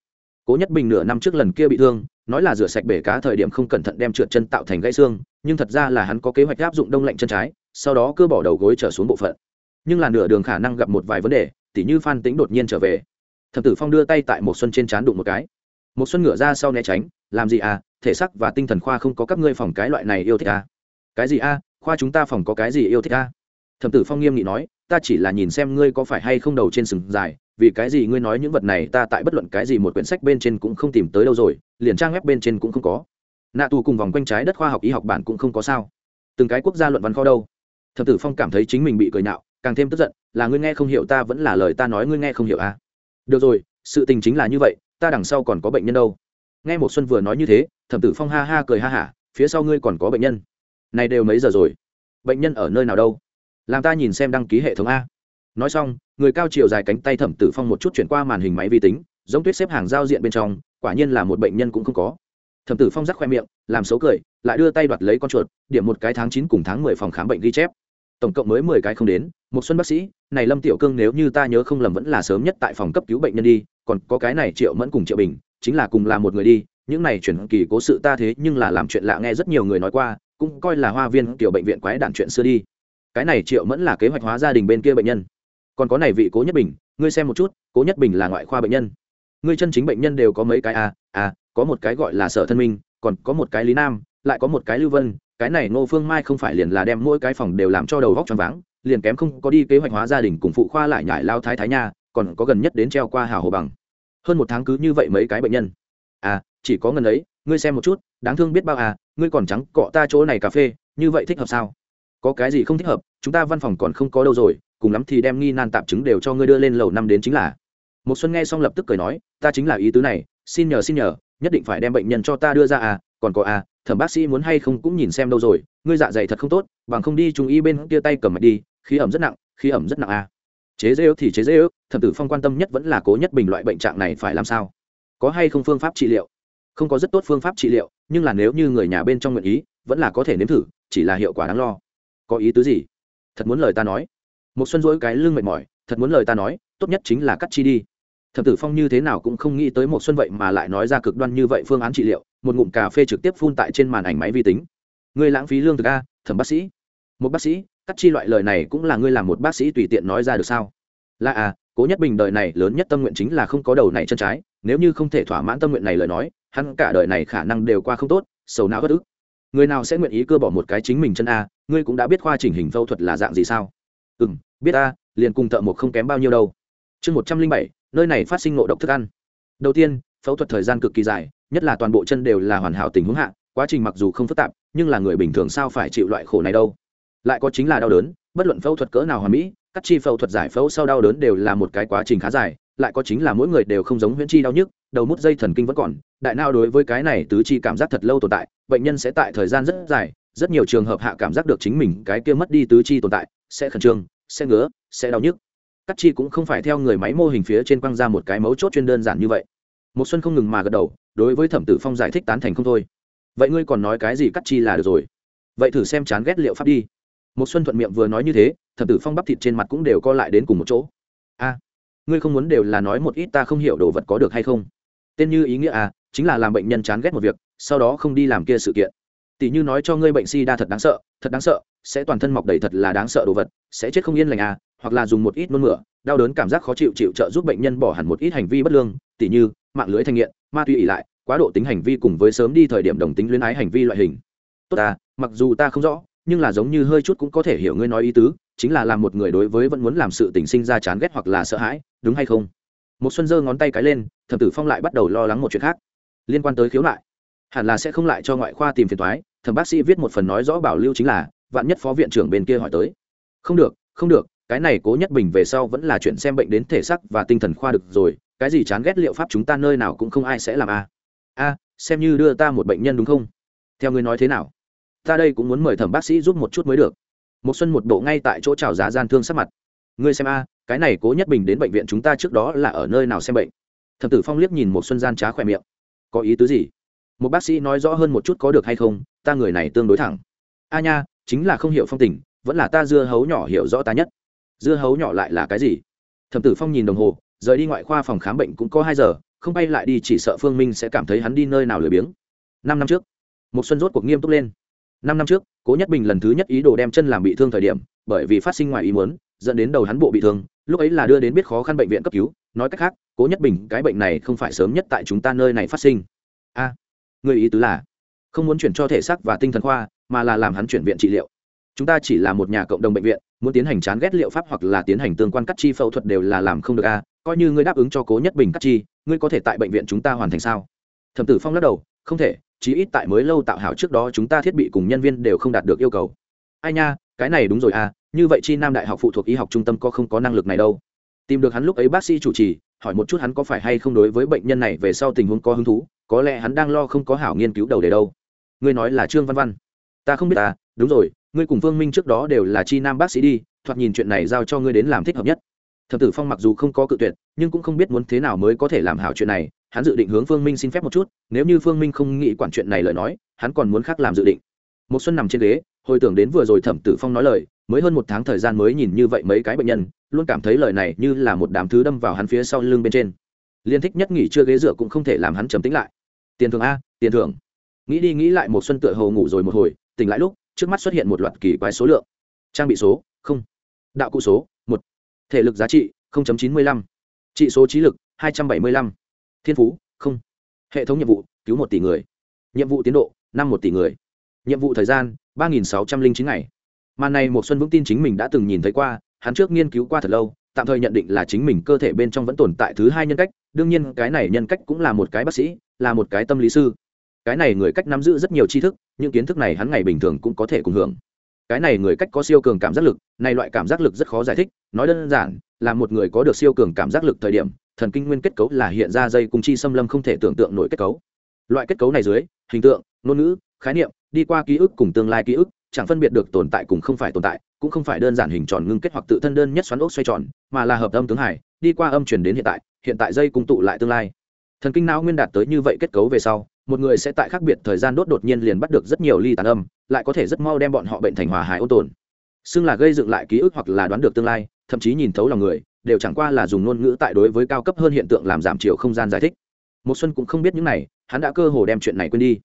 Cố nhất bình nửa năm trước lần kia bị thương, nói là rửa sạch bể cá thời điểm không cẩn thận đem trượt chân tạo thành gãy xương, nhưng thật ra là hắn có kế hoạch áp dụng đông lạnh chân trái, sau đó cơ bỏ đầu gối trở xuống bộ phận. Nhưng là nửa đường khả năng gặp một vài vấn đề, tỉ như phan tính đột nhiên trở về. Thập tử phong đưa tay tại một xuân trên trán đụng một cái. Một xuân ngửa ra sau né tránh, làm gì à thể sắc và tinh thần khoa không có các ngươi phòng cái loại này yêu thích à? Cái gì à khoa chúng ta phòng có cái gì yêu thích à Thẩm tử phong nghiêm nghị nói, ta chỉ là nhìn xem ngươi có phải hay không đầu trên sừng dài, vì cái gì ngươi nói những vật này ta tại bất luận cái gì một quyển sách bên trên cũng không tìm tới đâu rồi, liền trang web bên trên cũng không có. Nạ tù cùng vòng quanh trái đất khoa học y học bản cũng không có sao. Từng cái quốc gia luận văn kho đâu. Thập tử phong cảm thấy chính mình bị cười nhạo, càng thêm tức giận, là ngươi nghe không hiểu ta vẫn là lời ta nói ngươi nghe không hiểu à? Được rồi, sự tình chính là như vậy, ta đằng sau còn có bệnh nhân đâu. Nghe một xuân vừa nói như thế, thẩm tử phong ha ha cười ha hả, phía sau ngươi còn có bệnh nhân này đều mấy giờ rồi? Bệnh nhân ở nơi nào đâu? Làm ta nhìn xem đăng ký hệ thống a. Nói xong, người cao chiều dài cánh tay thẩm tử phong một chút chuyển qua màn hình máy vi tính, giống tuyết xếp hàng giao diện bên trong, quả nhiên là một bệnh nhân cũng không có. Thẩm tử phong rắc khoe miệng, làm xấu cười, lại đưa tay đoạt lấy con chuột, điểm một cái tháng chín cùng tháng mười phòng khám bệnh ghi chép. Tổng cộng mới mười cái không đến, một xuân bác sĩ, này lâm tiểu cương nếu như ta nhớ không lầm vẫn là sớm nhất tại phòng cấp cứu bệnh nhân đi, còn có cái này triệu mẫn cùng triệu bình, chính là cùng là một người đi, những này chuyển kỳ cố sự ta thế nhưng là làm chuyện lạ nghe rất nhiều người nói qua cũng coi là hoa viên tiểu bệnh viện quái đản chuyện xưa đi. Cái này triệu mẫn là kế hoạch hóa gia đình bên kia bệnh nhân. Còn có này vị cố nhất bình, ngươi xem một chút, cố nhất bình là ngoại khoa bệnh nhân. Ngươi chân chính bệnh nhân đều có mấy cái à? À có một cái gọi là sở thân minh, còn có một cái lý nam, lại có một cái lưu vân. Cái này ngô phương mai không phải liền là đem mỗi cái phòng đều làm cho đầu góc tròn váng, liền kém không có đi kế hoạch hóa gia đình cùng phụ khoa lại nhải lao thái thái nha, còn có gần nhất đến treo qua hào hồ bằng. Hơn một tháng cứ như vậy mấy cái bệnh nhân. À chỉ có ngần ấy, ngươi xem một chút đáng thương biết bao à ngươi còn trắng, cọ ta chỗ này cà phê, như vậy thích hợp sao? Có cái gì không thích hợp, chúng ta văn phòng còn không có đâu rồi, cùng lắm thì đem nghi nan tạp chứng đều cho ngươi đưa lên lầu năm đến chính là. Một xuân nghe xong lập tức cười nói, ta chính là ý tứ này, xin nhờ xin nhờ, nhất định phải đem bệnh nhân cho ta đưa ra à còn có à thẩm bác sĩ muốn hay không cũng nhìn xem đâu rồi, ngươi dạ dày thật không tốt, bằng không đi trung y bên kia tay cầm mạch đi, khí ẩm rất nặng, khí ẩm rất nặng à. Chế dễ ước thì chế dễ ước, thẩm tử phong quan tâm nhất vẫn là cố nhất bình loại bệnh trạng này phải làm sao? Có hay không phương pháp trị liệu? Không có rất tốt phương pháp trị liệu, nhưng là nếu như người nhà bên trong nguyện ý, vẫn là có thể nếm thử, chỉ là hiệu quả đáng lo. Có ý tứ gì? Thật muốn lời ta nói. Một xuân dỗi cái lưng mệt mỏi, thật muốn lời ta nói, tốt nhất chính là cắt chi đi. Thẩm tử phong như thế nào cũng không nghĩ tới một xuân vậy mà lại nói ra cực đoan như vậy phương án trị liệu, một ngụm cà phê trực tiếp phun tại trên màn ảnh máy vi tính. Người lãng phí lương thực a, thẩm bác sĩ. Một bác sĩ, cắt chi loại lời này cũng là ngươi làm một bác sĩ tùy tiện nói ra được sao? Là à cố nhất bình đời này lớn nhất tâm nguyện chính là không có đầu này chân trái, nếu như không thể thỏa mãn tâm nguyện này lời nói hắn cả đời này khả năng đều qua không tốt, sầu não bất ức. Người nào sẽ nguyện ý cơ bỏ một cái chính mình chân a, ngươi cũng đã biết khoa chỉnh hình phẫu thuật là dạng gì sao? Ừ m biết a, liền cùng thợ một không kém bao nhiêu đâu. Chương một trăm linh bảy, nơi này phát sinh ngộ độc thức ăn. Đầu tiên, phẫu thuật thời gian cực kỳ dài, nhất là toàn bộ chân đều là hoàn hảo tình huống hạ, quá trình mặc dù không phức tạp, nhưng là người bình thường sao phải chịu loại khổ này đâu? Lại có chính là đau đớn, bất luận phẫu thuật cỡ nào hoàn mỹ, cắt chi phẫu thuật giải phẫu sau đau đớn đều là một cái quá trình khá dài, lại có chính là mỗi người đều không giống huyễn chi đau nhức đầu mút dây thần kinh vẫn còn, đại não đối với cái này tứ chi cảm giác thật lâu tồn tại, bệnh nhân sẽ tại thời gian rất dài, rất nhiều trường hợp hạ cảm giác được chính mình cái kia mất đi tứ chi tồn tại, sẽ khẩn trương, sẽ ngứa, sẽ đau nhức. Cắt chi cũng không phải theo người máy mô hình phía trên quăng ra một cái mấu chốt chuyên đơn giản như vậy. Một xuân không ngừng mà gật đầu, đối với thẩm tử phong giải thích tán thành không thôi. Vậy ngươi còn nói cái gì cắt chi là được rồi? Vậy thử xem chán ghét liệu pháp đi. Một xuân thuận miệng vừa nói như thế, thẩm tử phong bắp thịt trên mặt cũng đều co lại đến cùng một chỗ. A, ngươi không muốn đều là nói một ít ta không hiểu đồ vật có được hay không? Tên như ý nghĩa à chính là làm bệnh nhân chán ghét một việc, sau đó không đi làm kia sự kiện. Tỷ như nói cho ngươi bệnh si đa thật đáng sợ, thật đáng sợ, sẽ toàn thân mọc đầy thật là đáng sợ đồ vật, sẽ chết không yên lành à hoặc là dùng một ít nôn mửa, đau đớn cảm giác khó chịu chịu trợ giúp bệnh nhân bỏ hẳn một ít hành vi bất lương, tỷ như, mạng lưới thanh nghiện, ma túy ỉ lại, quá độ tính hành vi cùng với sớm đi thời điểm đồng tính luyến ái hành vi loại hình. Tốt à mặc dù ta không rõ, nhưng là giống như hơi chút cũng có thể hiểu ngươi nói ý tứ, chính là làm một người đối với vẫn muốn làm sự tình sinh ra chán ghét hoặc là sợ hãi, đúng hay không? Một xuân giơ ngón tay cái lên, thẩm tử phong lại bắt đầu lo lắng một chuyện khác. Liên quan tới khiếu nại. Hẳn là sẽ không lại cho ngoại khoa tìm phiền toái, thẩm bác sĩ viết một phần nói rõ bảo lưu chính là, vạn nhất phó viện trưởng bên kia hỏi tới. Không được không được, cái này cố nhất bình về sau vẫn là chuyện xem bệnh đến thể xác và tinh thần khoa được rồi, cái gì chán ghét liệu pháp chúng ta nơi nào cũng không ai sẽ làm a a, xem như đưa ta một bệnh nhân đúng không? Theo ngươi nói thế nào? Ta đây cũng muốn mời thẩm bác sĩ giúp một chút mới được. Một xuân một bộ ngay tại chỗ trào giá gian thương sắc mặt. Ngươi xem a cái này cố nhất bình đến bệnh viện chúng ta trước đó là ở nơi nào xem bệnh? Thẩm tử phong liếc nhìn một xuân gian trá khỏe miệng. Có ý tứ gì? Một bác sĩ nói rõ hơn một chút có được hay không, ta người này tương đối thẳng. A nha, chính là không hiểu phong tình, vẫn là ta dưa hấu nhỏ hiểu rõ ta nhất. Dưa hấu nhỏ lại là cái gì? Thẩm tử phong nhìn đồng hồ, rời đi ngoại khoa phòng khám bệnh cũng có hai giờ, không bay lại đi chỉ sợ phương minh sẽ cảm thấy hắn đi nơi nào lười biếng. Năm năm trước một xuân rốt cuộc nghiêm túc lên. Năm năm trước, cố nhất bình lần thứ nhất ý đồ đem chân làm bị thương thời điểm, bởi vì phát sinh ngoài ý muốn dẫn đến đầu hắn bộ bị thương, lúc ấy là đưa đến biết khó khăn bệnh viện cấp cứu, nói cách khác, cố nhất bình, cái bệnh này không phải sớm nhất tại chúng ta nơi này phát sinh. A, người ý tứ là, không muốn chuyển cho thể xác và tinh thần khoa, mà là làm hắn chuyển viện trị liệu. Chúng ta chỉ là một nhà cộng đồng bệnh viện, muốn tiến hành chán ghét liệu pháp hoặc là tiến hành tương quan cắt chi phẫu thuật đều là làm không được a. Coi như ngươi đáp ứng cho cố nhất bình cắt chi, ngươi có thể tại bệnh viện chúng ta hoàn thành sao? Thẩm tử phong lắc đầu, không thể, chí ít tại mới lâu tạo hảo trước đó chúng ta thiết bị cùng nhân viên đều không đạt được yêu cầu. Ai nha cái này đúng rồi à như vậy chi nam đại học phụ thuộc y học trung tâm có không có năng lực này đâu. Tìm được hắn lúc ấy bác sĩ chủ trì, hỏi một chút hắn có phải hay không đối với bệnh nhân này về sau tình huống có hứng thú, có lẽ hắn đang lo không có hảo nghiên cứu đầu đề đâu. Ngươi nói là trương văn văn. Ta không biết à đúng rồi, ngươi cùng phương minh trước đó đều là chi nam bác sĩ đi, thoạt nhìn chuyện này giao cho ngươi đến làm thích hợp nhất. Thập tử phong mặc dù không có cự tuyệt, nhưng cũng không biết muốn thế nào mới có thể làm hảo chuyện này, hắn dự định hướng phương minh xin phép một chút, nếu như phương minh không nghĩ quản chuyện này lời nói, hắn còn muốn khác làm dự định. Một xuân nằm trên ghế hồi tưởng đến vừa rồi thẩm tử phong nói lời, mới hơn một tháng thời gian mới nhìn như vậy mấy cái bệnh nhân, luôn cảm thấy lời này như là một đám thứ đâm vào hắn phía sau lưng bên trên. Liên thích nhất nghỉ chưa ghế dựa cũng không thể làm hắn trầm tĩnh lại. Tiền thưởng a, tiền thưởng. Nghĩ đi nghĩ lại một xuân tựa hồ ngủ rồi một hồi, tỉnh lại lúc, trước mắt xuất hiện một loạt kỳ quái số lượng. Trang bị số, không. Đạo cụ số, một. Thể lực giá trị chín mươi lăm. Trị số trí lực, hai trăm bảy mươi lăm. Thiên phú, không. Hệ thống nhiệm vụ, cứu một tỷ người. Nhiệm vụ tiến độ, năm một tỷ người. Nhiệm vụ thời gian ba nghìn sáu trăm linh chín ngày. Màn này một xuân vững tin chính mình đã từng nhìn thấy qua, hắn trước nghiên cứu qua thật lâu, tạm thời nhận định là chính mình cơ thể bên trong vẫn tồn tại thứ hai nhân cách, đương nhiên cái này nhân cách cũng là một cái bác sĩ, là một cái tâm lý sư. Cái này người cách nắm giữ rất nhiều tri thức, những kiến thức này hắn ngày bình thường cũng có thể cùng hưởng. Cái này người cách có siêu cường cảm giác lực, này loại cảm giác lực rất khó giải thích, nói đơn giản, là một người có được siêu cường cảm giác lực thời điểm, thần kinh nguyên kết cấu là hiện ra dây cung chi xâm lâm không thể tưởng tượng nổi kết cấu. Loại kết cấu này dưới, hình tượng, ngôn ngữ, khái niệm đi qua ký ức cùng tương lai ký ức, chẳng phân biệt được tồn tại cùng không phải tồn tại, cũng không phải đơn giản hình tròn ngưng kết hoặc tự thân đơn nhất xoắn ốc xoay tròn, mà là hợp âm tướng hải, đi qua âm chuyển đến hiện tại hiện tại dây cung tụ lại tương lai. Thần kinh não nguyên đạt tới như vậy kết cấu về sau, một người sẽ tại khác biệt thời gian đốt đột nhiên liền bắt được rất nhiều ly tàn âm, lại có thể rất mau đem bọn họ bệnh thành hòa hài ôn tồn. Xưng là gây dựng lại ký ức hoặc là đoán được tương lai, thậm chí nhìn thấu lòng người, đều chẳng qua là dùng ngôn ngữ tại đối với cao cấp hơn hiện tượng làm giảm chiều không gian giải thích. Một xuân cũng không biết những này, hắn đã cơ hồ đem chuyện này quên đi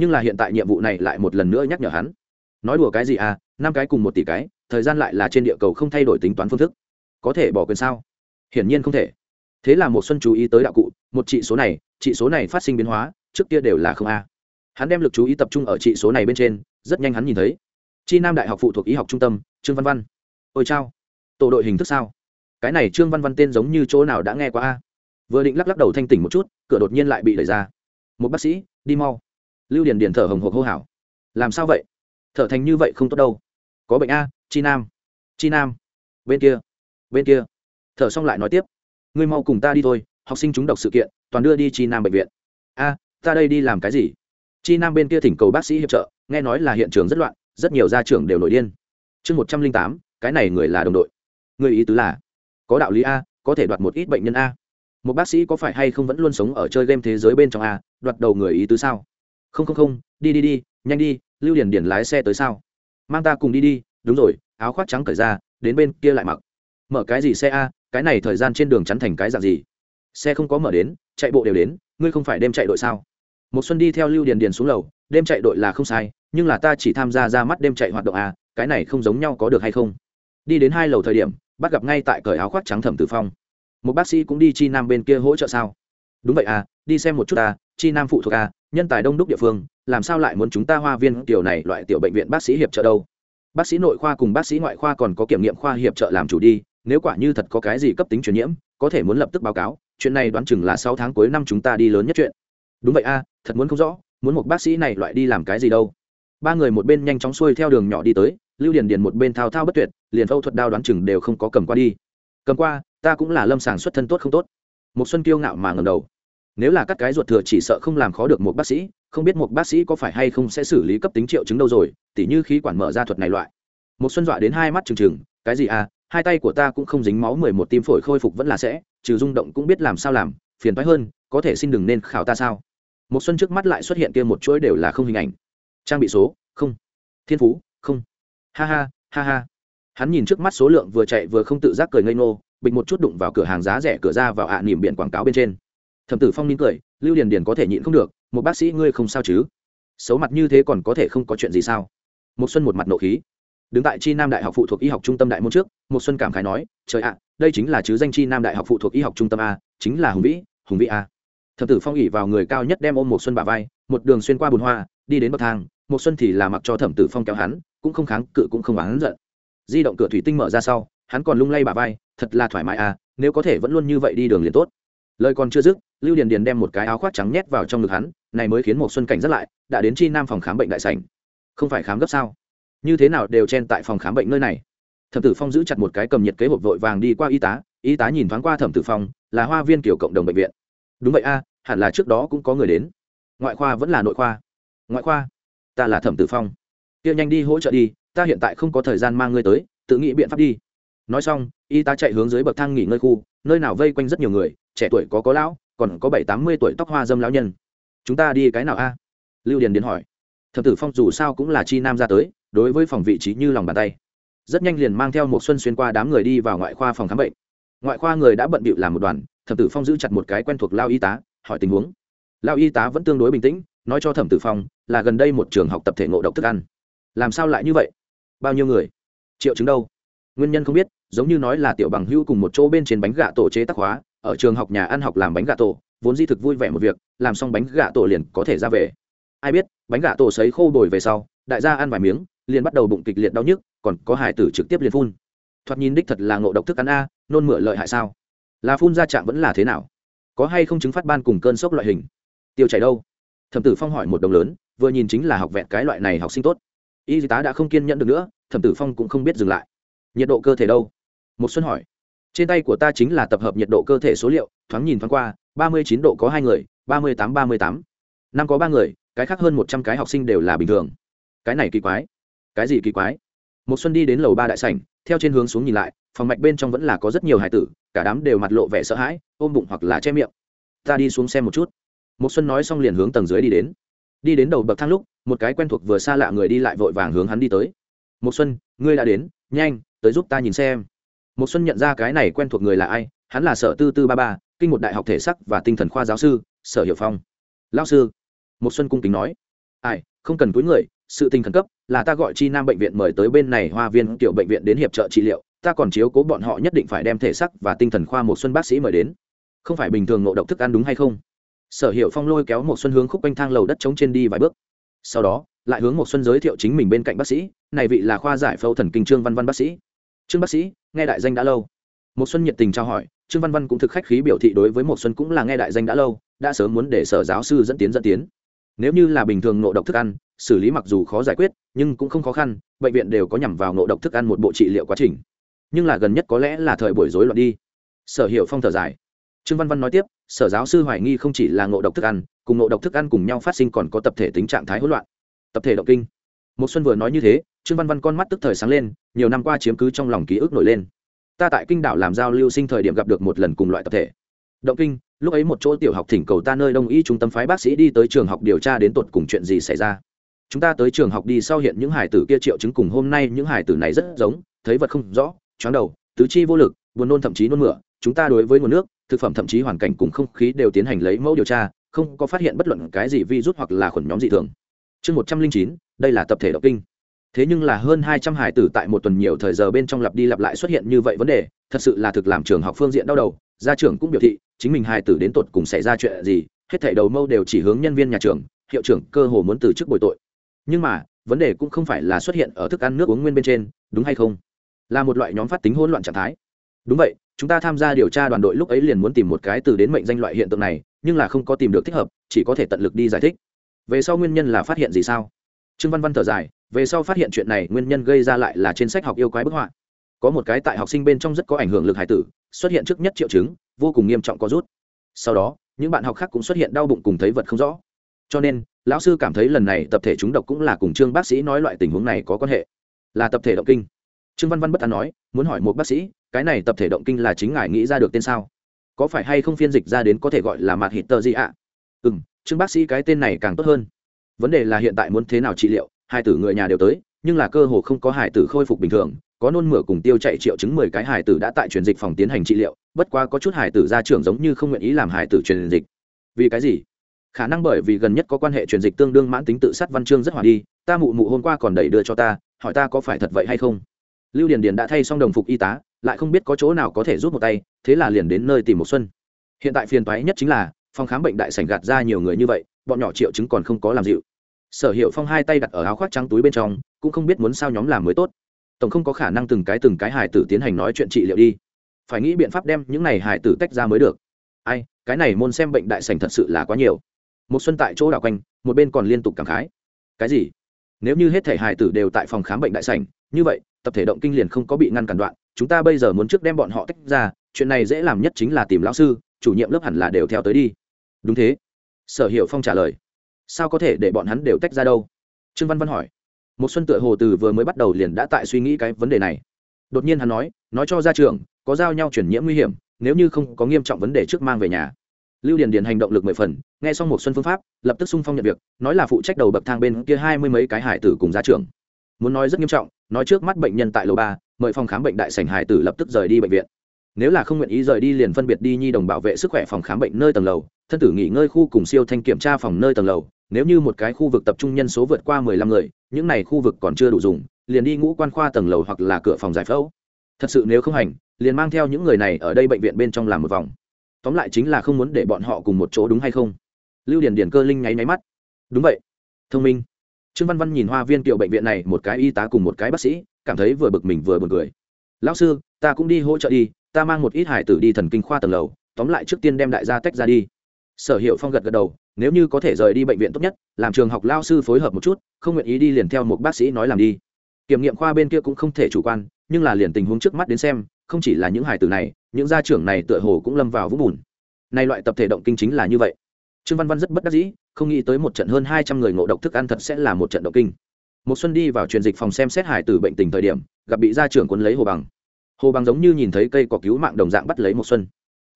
nhưng là hiện tại nhiệm vụ này lại một lần nữa nhắc nhở hắn. Nói đùa cái gì à năm cái cùng một tỷ cái, thời gian lại là trên địa cầu không thay đổi tính toán phương thức. Có thể bỏ quyền sao? Hiển nhiên không thể. Thế là một xuân chú ý tới đạo cụ, một trị số này trị số này phát sinh biến hóa, trước kia đều là không a. Hắn đem lực chú ý tập trung ở trị số này bên trên, rất nhanh hắn nhìn thấy. Chi nam đại học phụ thuộc y học trung tâm, trương văn văn. Ôi chao. Tổ đội hình thức sao? Cái này trương văn văn tên giống như chỗ nào đã nghe qua a? Vừa định lắc lắc đầu thanh tỉnh một chút, cửa đột nhiên lại bị đẩy ra. Một bác sĩ, đi mau lưu điền điền thở hồng hộc hô hào. Làm sao vậy? Thở thành như vậy không tốt đâu. Có bệnh a, chi nam. Chi nam. Bên kia. Bên kia. Thở xong lại nói tiếp. Ngươi mau cùng ta đi thôi, học sinh chúng độc sự kiện, toàn đưa đi chi nam bệnh viện. A, ta đây đi làm cái gì? Chi nam bên kia thỉnh cầu bác sĩ hiệp trợ, nghe nói là hiện trường rất loạn, rất nhiều gia trưởng đều nổi điên. Chương một trăm linh tám, cái này người là đồng đội. Người ý tứ là, có đạo lý a, có thể đoạt một ít bệnh nhân a. Một bác sĩ có phải hay không vẫn luôn sống ở chơi game thế giới bên trong a, đoạt đầu người ý tứ sao? Không không không, đi đi đi, nhanh đi, lưu Điền Điền lái xe tới sao? Mang ta cùng đi đi, đúng rồi, áo khoác trắng cởi ra, đến bên kia lại mặc. Mở cái gì xe a, cái này thời gian trên đường chắn thành cái dạng gì? Xe không có mở đến, chạy bộ đều đến, ngươi không phải đêm chạy đội sao? Một xuân đi theo lưu điền điền xuống lầu đêm chạy đội là không sai, nhưng là ta chỉ tham gia ra mắt đêm chạy hoạt động à? cái này không giống nhau có được hay không? Đi đến hai lầu thời điểm, bắt gặp ngay tại cởi áo khoác trắng thẩm tử phong. Một bác sĩ cũng đi chi nam bên kia hỗ trợ sao? Đúng vậy à đi xem một chút ta, chi nam phụ thuộc à nhân tài đông đúc địa phương, làm sao lại muốn chúng ta hoa viên tiểu này loại tiểu bệnh viện bác sĩ hiệp trợ đâu? Bác sĩ nội khoa cùng bác sĩ ngoại khoa còn có kiểm nghiệm khoa hiệp trợ làm chủ đi, nếu quả như thật có cái gì cấp tính truyền nhiễm, có thể muốn lập tức báo cáo, chuyện này đoán chừng là sáu tháng cuối năm chúng ta đi lớn nhất chuyện. Đúng vậy a thật muốn không rõ, muốn một bác sĩ này loại đi làm cái gì đâu? Ba người một bên nhanh chóng xuôi theo đường nhỏ đi tới, lưu điền điền một bên thao thao bất tuyệt, liền phẫu thuật đao đoán chừng đều không có cầm qua đi. Cầm qua, ta cũng là lâm sàng xuất thân tốt không tốt? Một xuân kiêu ngạo mà ngầm đầu. Nếu là các cái ruột thừa chỉ sợ không làm khó được một bác sĩ, không biết một bác sĩ có phải hay không sẽ xử lý cấp tính triệu chứng đâu rồi, tỉ như khí quản mở ra thuật này loại. Một xuân dọa đến hai mắt trừng trừng, cái gì à hai tay của ta cũng không dính máu, mười một tim phổi khôi phục vẫn là sẽ, trừ rung động cũng biết làm sao làm, phiền toái hơn, có thể xin đừng nên khảo ta sao? Một xuân trước mắt lại xuất hiện kia một chuỗi đều là không hình ảnh. Trang bị số, không. Thiên phú, không. Ha ha ha ha. Hắn nhìn trước mắt số lượng vừa chạy vừa không tự giác cười ngây ngô bịch một chút đụng vào cửa hàng giá rẻ cửa ra vào ạ à, nỉm biển quảng cáo bên trên. Thẩm tử phong nín cười lưu điền điền có thể nhịn không được một bác sĩ ngươi không sao chứ? Xấu mặt như thế còn có thể không có chuyện gì sao? Một xuân một mặt nộ khí. Đứng tại chi nam đại học phụ thuộc y học trung tâm đại môn trước một xuân cảm khái nói trời ạ đây chính là chứ danh chi nam đại học phụ thuộc y học trung tâm a chính là hùng vĩ hùng vĩ a. Thẩm tử phong ỉ vào người cao nhất đem ôm một xuân bả vai một đường xuyên qua bùn hoa đi đến bậc thang một xuân thì là mặc cho thẩm tử phong kéo hắn cũng không kháng cự cũng không oán giận. Di động cửa thủy tinh mở ra sau hắn còn lung lay bả vai thật là thoải mái à nếu có thể vẫn luôn như vậy đi đường liền tốt. Lời còn chưa dứt, lưu điền điền đem một cái áo khoác trắng nhét vào trong ngực hắn, này mới khiến một xuân cảnh rất lại, đã đến chi nam phòng khám bệnh đại sảnh. Không phải khám gấp sao? Như thế nào đều chen tại phòng khám bệnh nơi này. Thẩm tử phong giữ chặt một cái cầm nhiệt kế hộp vội vàng đi qua y tá y tá nhìn thoáng qua thẩm tử phong, là hoa viên kiểu cộng đồng bệnh viện. Đúng vậy a, hẳn là trước đó cũng có người đến. Ngoại khoa vẫn là nội khoa. Ngoại khoa? Ta là thẩm tử phong. Tiêu nhanh đi hỗ trợ đi, ta hiện tại không có thời gian mang ngươi tới, tự nghĩ biện pháp đi nói xong, y tá chạy hướng dưới bậc thang nghỉ ngơi khu, nơi nào vây quanh rất nhiều người, trẻ tuổi có có lão, còn có bảy tám mươi tuổi tóc hoa dâm lão nhân. Chúng ta đi cái nào a? Lưu điền đến hỏi. Thập tử phong dù sao cũng là chi nam ra tới, đối với phòng vị trí như lòng bàn tay. Rất nhanh liền mang theo một xuân xuyên qua đám người đi vào ngoại khoa phòng khám bệnh. Ngoại khoa người đã bận bịu làm một đoàn thẩm tử phong giữ chặt một cái quen thuộc lao y tá, hỏi tình huống. Lao y tá vẫn tương đối bình tĩnh, nói cho thẩm tử phong là gần đây một trường học tập thể ngộ độc thức ăn. Làm sao lại như vậy? Bao nhiêu người? Triệu chứng đâu? Nguyên nhân không biết, giống như nói là tiểu bằng hưu cùng một chỗ bên trên bánh gà tổ chế tác hóa, ở trường học nhà ăn học làm bánh gà tổ, vốn di thực vui vẻ một việc, làm xong bánh gà tổ liền có thể ra về. Ai biết, bánh gà tổ sấy khô bồi về sau, đại gia ăn vài miếng, liền bắt đầu bụng kịch liệt đau nhức, còn có hải tử trực tiếp liền phun. Thoạt nhìn đích thật là ngộ độc thức ăn a, nôn mửa lợi hại sao? Là phun ra trạng vẫn là thế nào? Có hay không chứng phát ban cùng cơn sốc loại hình? Tiêu chảy đâu? Thẩm tử phong hỏi một đồng lớn, vừa nhìn chính là học vẹn cái loại này học sinh tốt. Y tá đã không kiên nhẫn được nữa, thẩm tử phong cũng không biết dừng lại nhiệt độ cơ thể đâu? Một xuân hỏi. Trên tay của ta chính là tập hợp nhiệt độ cơ thể số liệu, thoáng nhìn thoáng qua, ba mươi chín độ có hai người, ba mươi tám, ba mươi tám. Năm có ba người, cái khác hơn một trăm cái học sinh đều là bình thường. Cái này kỳ quái. Cái gì kỳ quái? Một xuân đi đến lầu ba đại sảnh, theo trên hướng xuống nhìn lại, phòng mạch bên trong vẫn là có rất nhiều hải tử, cả đám đều mặt lộ vẻ sợ hãi, ôm bụng hoặc là che miệng. Ta đi xuống xem một chút. Một xuân nói xong liền hướng tầng dưới đi đến. Đi đến đầu bậc thang lúc, một cái quen thuộc vừa xa lạ người đi lại vội vàng hướng hắn đi tới. Một xuân, ngươi đã đến, nhanh tới giúp ta nhìn xem. Một xuân nhận ra cái này quen thuộc người là ai, hắn là sở tư tư ba ba, kinh một đại học thể sắc và tinh thần khoa giáo sư, sở hiệu phong. Lao sư một xuân cung kính nói. Ai, không cần túi người, sự tình khẩn cấp là ta gọi chi nam bệnh viện mời tới bên này hoa viên tiểu bệnh viện đến hiệp trợ trị liệu, ta còn chiếu cố bọn họ nhất định phải đem thể sắc và tinh thần khoa một xuân bác sĩ mời đến. Không phải bình thường ngộ độc thức ăn đúng hay không? Sở hiệu phong lôi kéo một xuân hướng khúc quanh thang lầu đất trống trên đi vài bước. Sau đó, lại hướng một xuân giới thiệu chính mình bên cạnh bác sĩ, này vị là khoa giải phẫu thần kinh trương văn văn bác sĩ trương bác sĩ, nghe đại danh đã lâu. Một xuân nhiệt tình trao hỏi, trương văn văn cũng thực khách khí biểu thị đối với một xuân cũng là nghe đại danh đã lâu, đã sớm muốn để sở giáo sư dẫn tiến dẫn tiến. Nếu như là bình thường ngộ độc thức ăn, xử lý mặc dù khó giải quyết, nhưng cũng không khó khăn, bệnh viện đều có nhằm vào ngộ độc thức ăn một bộ trị liệu quá trình. Nhưng là gần nhất có lẽ là thời buổi rối loạn đi. Sở hiệu phong thở dài. Trương văn văn nói tiếp, sở giáo sư hoài nghi không chỉ là ngộ độc thức ăn, cùng ngộ độc thức ăn cùng nhau phát sinh còn có tập thể tính trạng thái hỗn loạn. Tập thể động kinh một xuân vừa nói như thế, trương văn văn con mắt tức thời sáng lên, nhiều năm qua chiếm cứ trong lòng ký ức nổi lên. Ta tại kinh đảo làm giao lưu sinh thời điểm gặp được một lần cùng loại tập thể. Động kinh, lúc ấy một chỗ tiểu học thỉnh cầu ta nơi đông y trung tâm phái bác sĩ đi tới trường học điều tra đến tột cùng chuyện gì xảy ra. Chúng ta tới trường học đi sau hiện những hải tử kia triệu chứng cùng hôm nay những hải tử này rất giống, thấy vật không rõ chóng đầu, tứ chi vô lực, buồn nôn thậm chí nôn mửa. Chúng ta đối với nguồn nước, thực phẩm thậm chí hoàn cảnh cùng không khí đều tiến hành lấy mẫu điều tra, không có phát hiện bất luận cái gì virus hoặc là khuẩn nhóm dị thường. Chương một trăm linh chín đây là tập thể đọc kinh. Thế nhưng là hơn hai trăm hải tử tại một tuần nhiều thời giờ bên trong lặp đi lặp lại xuất hiện như vậy vấn đề, thật sự là thực làm trường học phương diện đau đầu. Gia trưởng cũng biểu thị, chính mình hải tử đến tột cùng xảy ra chuyện gì, hết thảy đầu mâu đều chỉ hướng nhân viên nhà trường, hiệu trưởng cơ hồ muốn từ chức bồi tội. Nhưng mà, vấn đề cũng không phải là xuất hiện ở thức ăn nước uống nguyên bên trên, đúng hay không? Là một loại nhóm phát tính hỗn loạn trạng thái. Đúng vậy, chúng ta tham gia điều tra đoàn đội lúc ấy liền muốn tìm một cái từ đến mệnh danh loại hiện tượng này, nhưng là không có tìm được thích hợp, chỉ có thể tận lực đi giải thích. Về sau nguyên nhân là phát hiện gì sao? Trương văn văn thở dài, về sau phát hiện chuyện này nguyên nhân gây ra lại là trên sách học yêu quái bức họa. Có một cái tại học sinh bên trong rất có ảnh hưởng lực hải tử, xuất hiện trước nhất triệu chứng, vô cùng nghiêm trọng có rút. Sau đó, những bạn học khác cũng xuất hiện đau bụng cùng thấy vật không rõ. Cho nên, lão sư cảm thấy lần này tập thể chúng độc cũng là cùng trương bác sĩ nói loại tình huống này có quan hệ. Là tập thể động kinh. Trương văn văn bất an nói, muốn hỏi một bác sĩ, cái này tập thể động kinh là chính ngài nghĩ ra được tên sao? Có phải hay không phiên dịch ra đến có thể gọi là mặt hít tờ gì ạ? À? ừ m trương bác sĩ cái tên này càng tốt hơn vấn đề là hiện tại muốn thế nào trị liệu, hai tử người nhà đều tới, nhưng là cơ hồ không có hải tử khôi phục bình thường, có nôn mửa cùng tiêu chạy triệu chứng mười cái hải tử đã tại truyền dịch phòng tiến hành trị liệu, bất quá có chút hải tử ra trường giống như không nguyện ý làm hải tử truyền dịch. Vì cái gì? Khả năng bởi vì gần nhất có quan hệ truyền dịch tương đương mãn tính tự sát văn chương rất hòa đi, ta mụ mụ hôm qua còn đẩy đưa cho ta, hỏi ta có phải thật vậy hay không? Lưu điền điền đã thay xong đồng phục y tá, lại không biết có chỗ nào có thể rút một tay, thế là liền đến nơi tìm một xuân. Hiện tại phiền toái nhất chính là, phòng khám bệnh đại sảnh gạt ra nhiều người như vậy, bọn nhỏ triệu chứng còn không có làm dịu sở hiệu phong hai tay đặt ở áo khoác trắng túi bên trong, cũng không biết muốn sao nhóm làm mới tốt. Tổng không có khả năng từng cái từng cái Hải tử tiến hành nói chuyện trị liệu đi. Phải nghĩ biện pháp đem những này Hải tử tách ra mới được. Ai, cái này môn xem bệnh đại sảnh thật sự là quá nhiều. Một xuân tại chỗ đảo quanh, một bên còn liên tục cảm khái. Cái gì? Nếu như hết thể Hải tử đều tại phòng khám bệnh đại sảnh, như vậy, tập thể động kinh liền không có bị ngăn cản đoạn. Chúng ta bây giờ muốn trước đem bọn họ tách ra, chuyện này dễ làm nhất chính là tìm lão sư, chủ nhiệm lớp hẳn là đều theo tới đi. Đúng thế. Sở hiệu phong trả lời sao có thể để bọn hắn đều tách ra đâu? Trương văn văn hỏi. Một xuân tựa hồ từ vừa mới bắt đầu liền đã tại suy nghĩ cái vấn đề này. Đột nhiên hắn nói nói cho ra trường có giao nhau chuyển nhiễm nguy hiểm, nếu như không có nghiêm trọng vấn đề trước mang về nhà. Lưu điền điền hành động lực mười phần, nghe xong một xuân phương pháp, lập tức sung phong nhận việc, nói là phụ trách đầu bậc thang bên kia hai mươi mấy cái hải tử cùng ra trường muốn nói rất nghiêm trọng, nói trước mắt bệnh nhân tại lầu ba, mời phòng khám bệnh đại sảnh hải tử lập tức rời đi bệnh viện nếu là không nguyện ý rời đi liền phân biệt đi nhi đồng bảo vệ sức khỏe phòng khám bệnh nơi tầng lầu, thân tử nghỉ ngơi khu cùng siêu thanh kiểm tra phòng nơi tầng lầu. Nếu như một cái khu vực tập trung nhân số vượt qua mười lăm người, những này khu vực còn chưa đủ dùng, liền đi ngũ quan khoa tầng lầu hoặc là cửa phòng giải phẫu. Thật sự nếu không hành, liền mang theo những người này ở đây bệnh viện bên trong làm một vòng. Tóm lại chính là không muốn để bọn họ cùng một chỗ đúng hay không? Lưu điển điển cơ linh nháy máy mắt. Đúng vậy. Thông minh. Trương văn văn nhìn hoa viên kiệu bệnh viện này, một cái y tá cùng một cái bác sĩ, cảm thấy vừa bực mình vừa b u ồ n cười. Lão sư, ta cũng đi hỗ trợ đi ta mang một ít hải tử đi thần kinh khoa tầng lầu, tóm lại trước tiên đem đại gia tách ra đi. Sở hiệu phong gật gật đầu, nếu như có thể rời đi bệnh viện tốt nhất, làm trường học lao sư phối hợp một chút, không nguyện ý đi liền theo một bác sĩ nói làm đi. Kiểm nghiệm khoa bên kia cũng không thể chủ quan, nhưng là liền tình huống trước mắt đến xem, không chỉ là những hải tử này, những gia trưởng này tựa hồ cũng lâm vào vũng bùn. Nay loại tập thể động kinh chính là như vậy. Trương văn văn rất bất đắc dĩ, không nghĩ tới một trận hơn hai trăm người ngộ độc thức ăn thật sẽ là một trận động kinh. Một xuân đi vào truyền dịch phòng xem xét hải tử bệnh tình thời điểm, gặp bị gia trưởng cuốn lấy hồ bằng hồ bằng giống như nhìn thấy cây cỏ cứu mạng đồng dạng bắt lấy một xuân.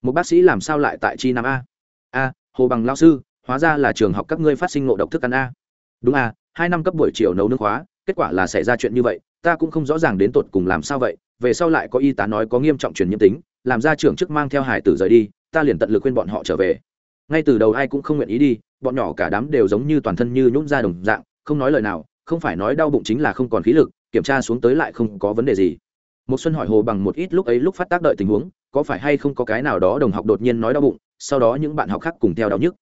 Một bác sĩ làm sao lại tại chi nam a? A, hồ bằng lao sư, hóa ra là trường học các ngươi phát sinh ngộ độc thức ăn a. Đúng a, hai năm cấp buổi chiều nấu nướng khóa, kết quả là xảy ra chuyện như vậy, ta cũng không rõ ràng đến tột cùng làm sao vậy, về sau lại có y tá nói có nghiêm trọng truyền nhiễm tính, làm ra trưởng chức mang theo hải tử rời đi, ta liền tận lực khuyên bọn họ trở về. Ngay từ đầu ai cũng không nguyện ý đi, bọn nhỏ cả đám đều giống như toàn thân như nhún ra đồng dạng, không nói lời nào, không phải nói đau bụng chính là không còn khí lực, kiểm tra xuống tới lại không có vấn đề gì một xuân hỏi hồ bằng một ít lúc ấy lúc phát tác đợi tình huống, có phải hay không có cái nào đó đồng học đột nhiên nói đau bụng, sau đó những bạn học khác cùng theo đau nhức.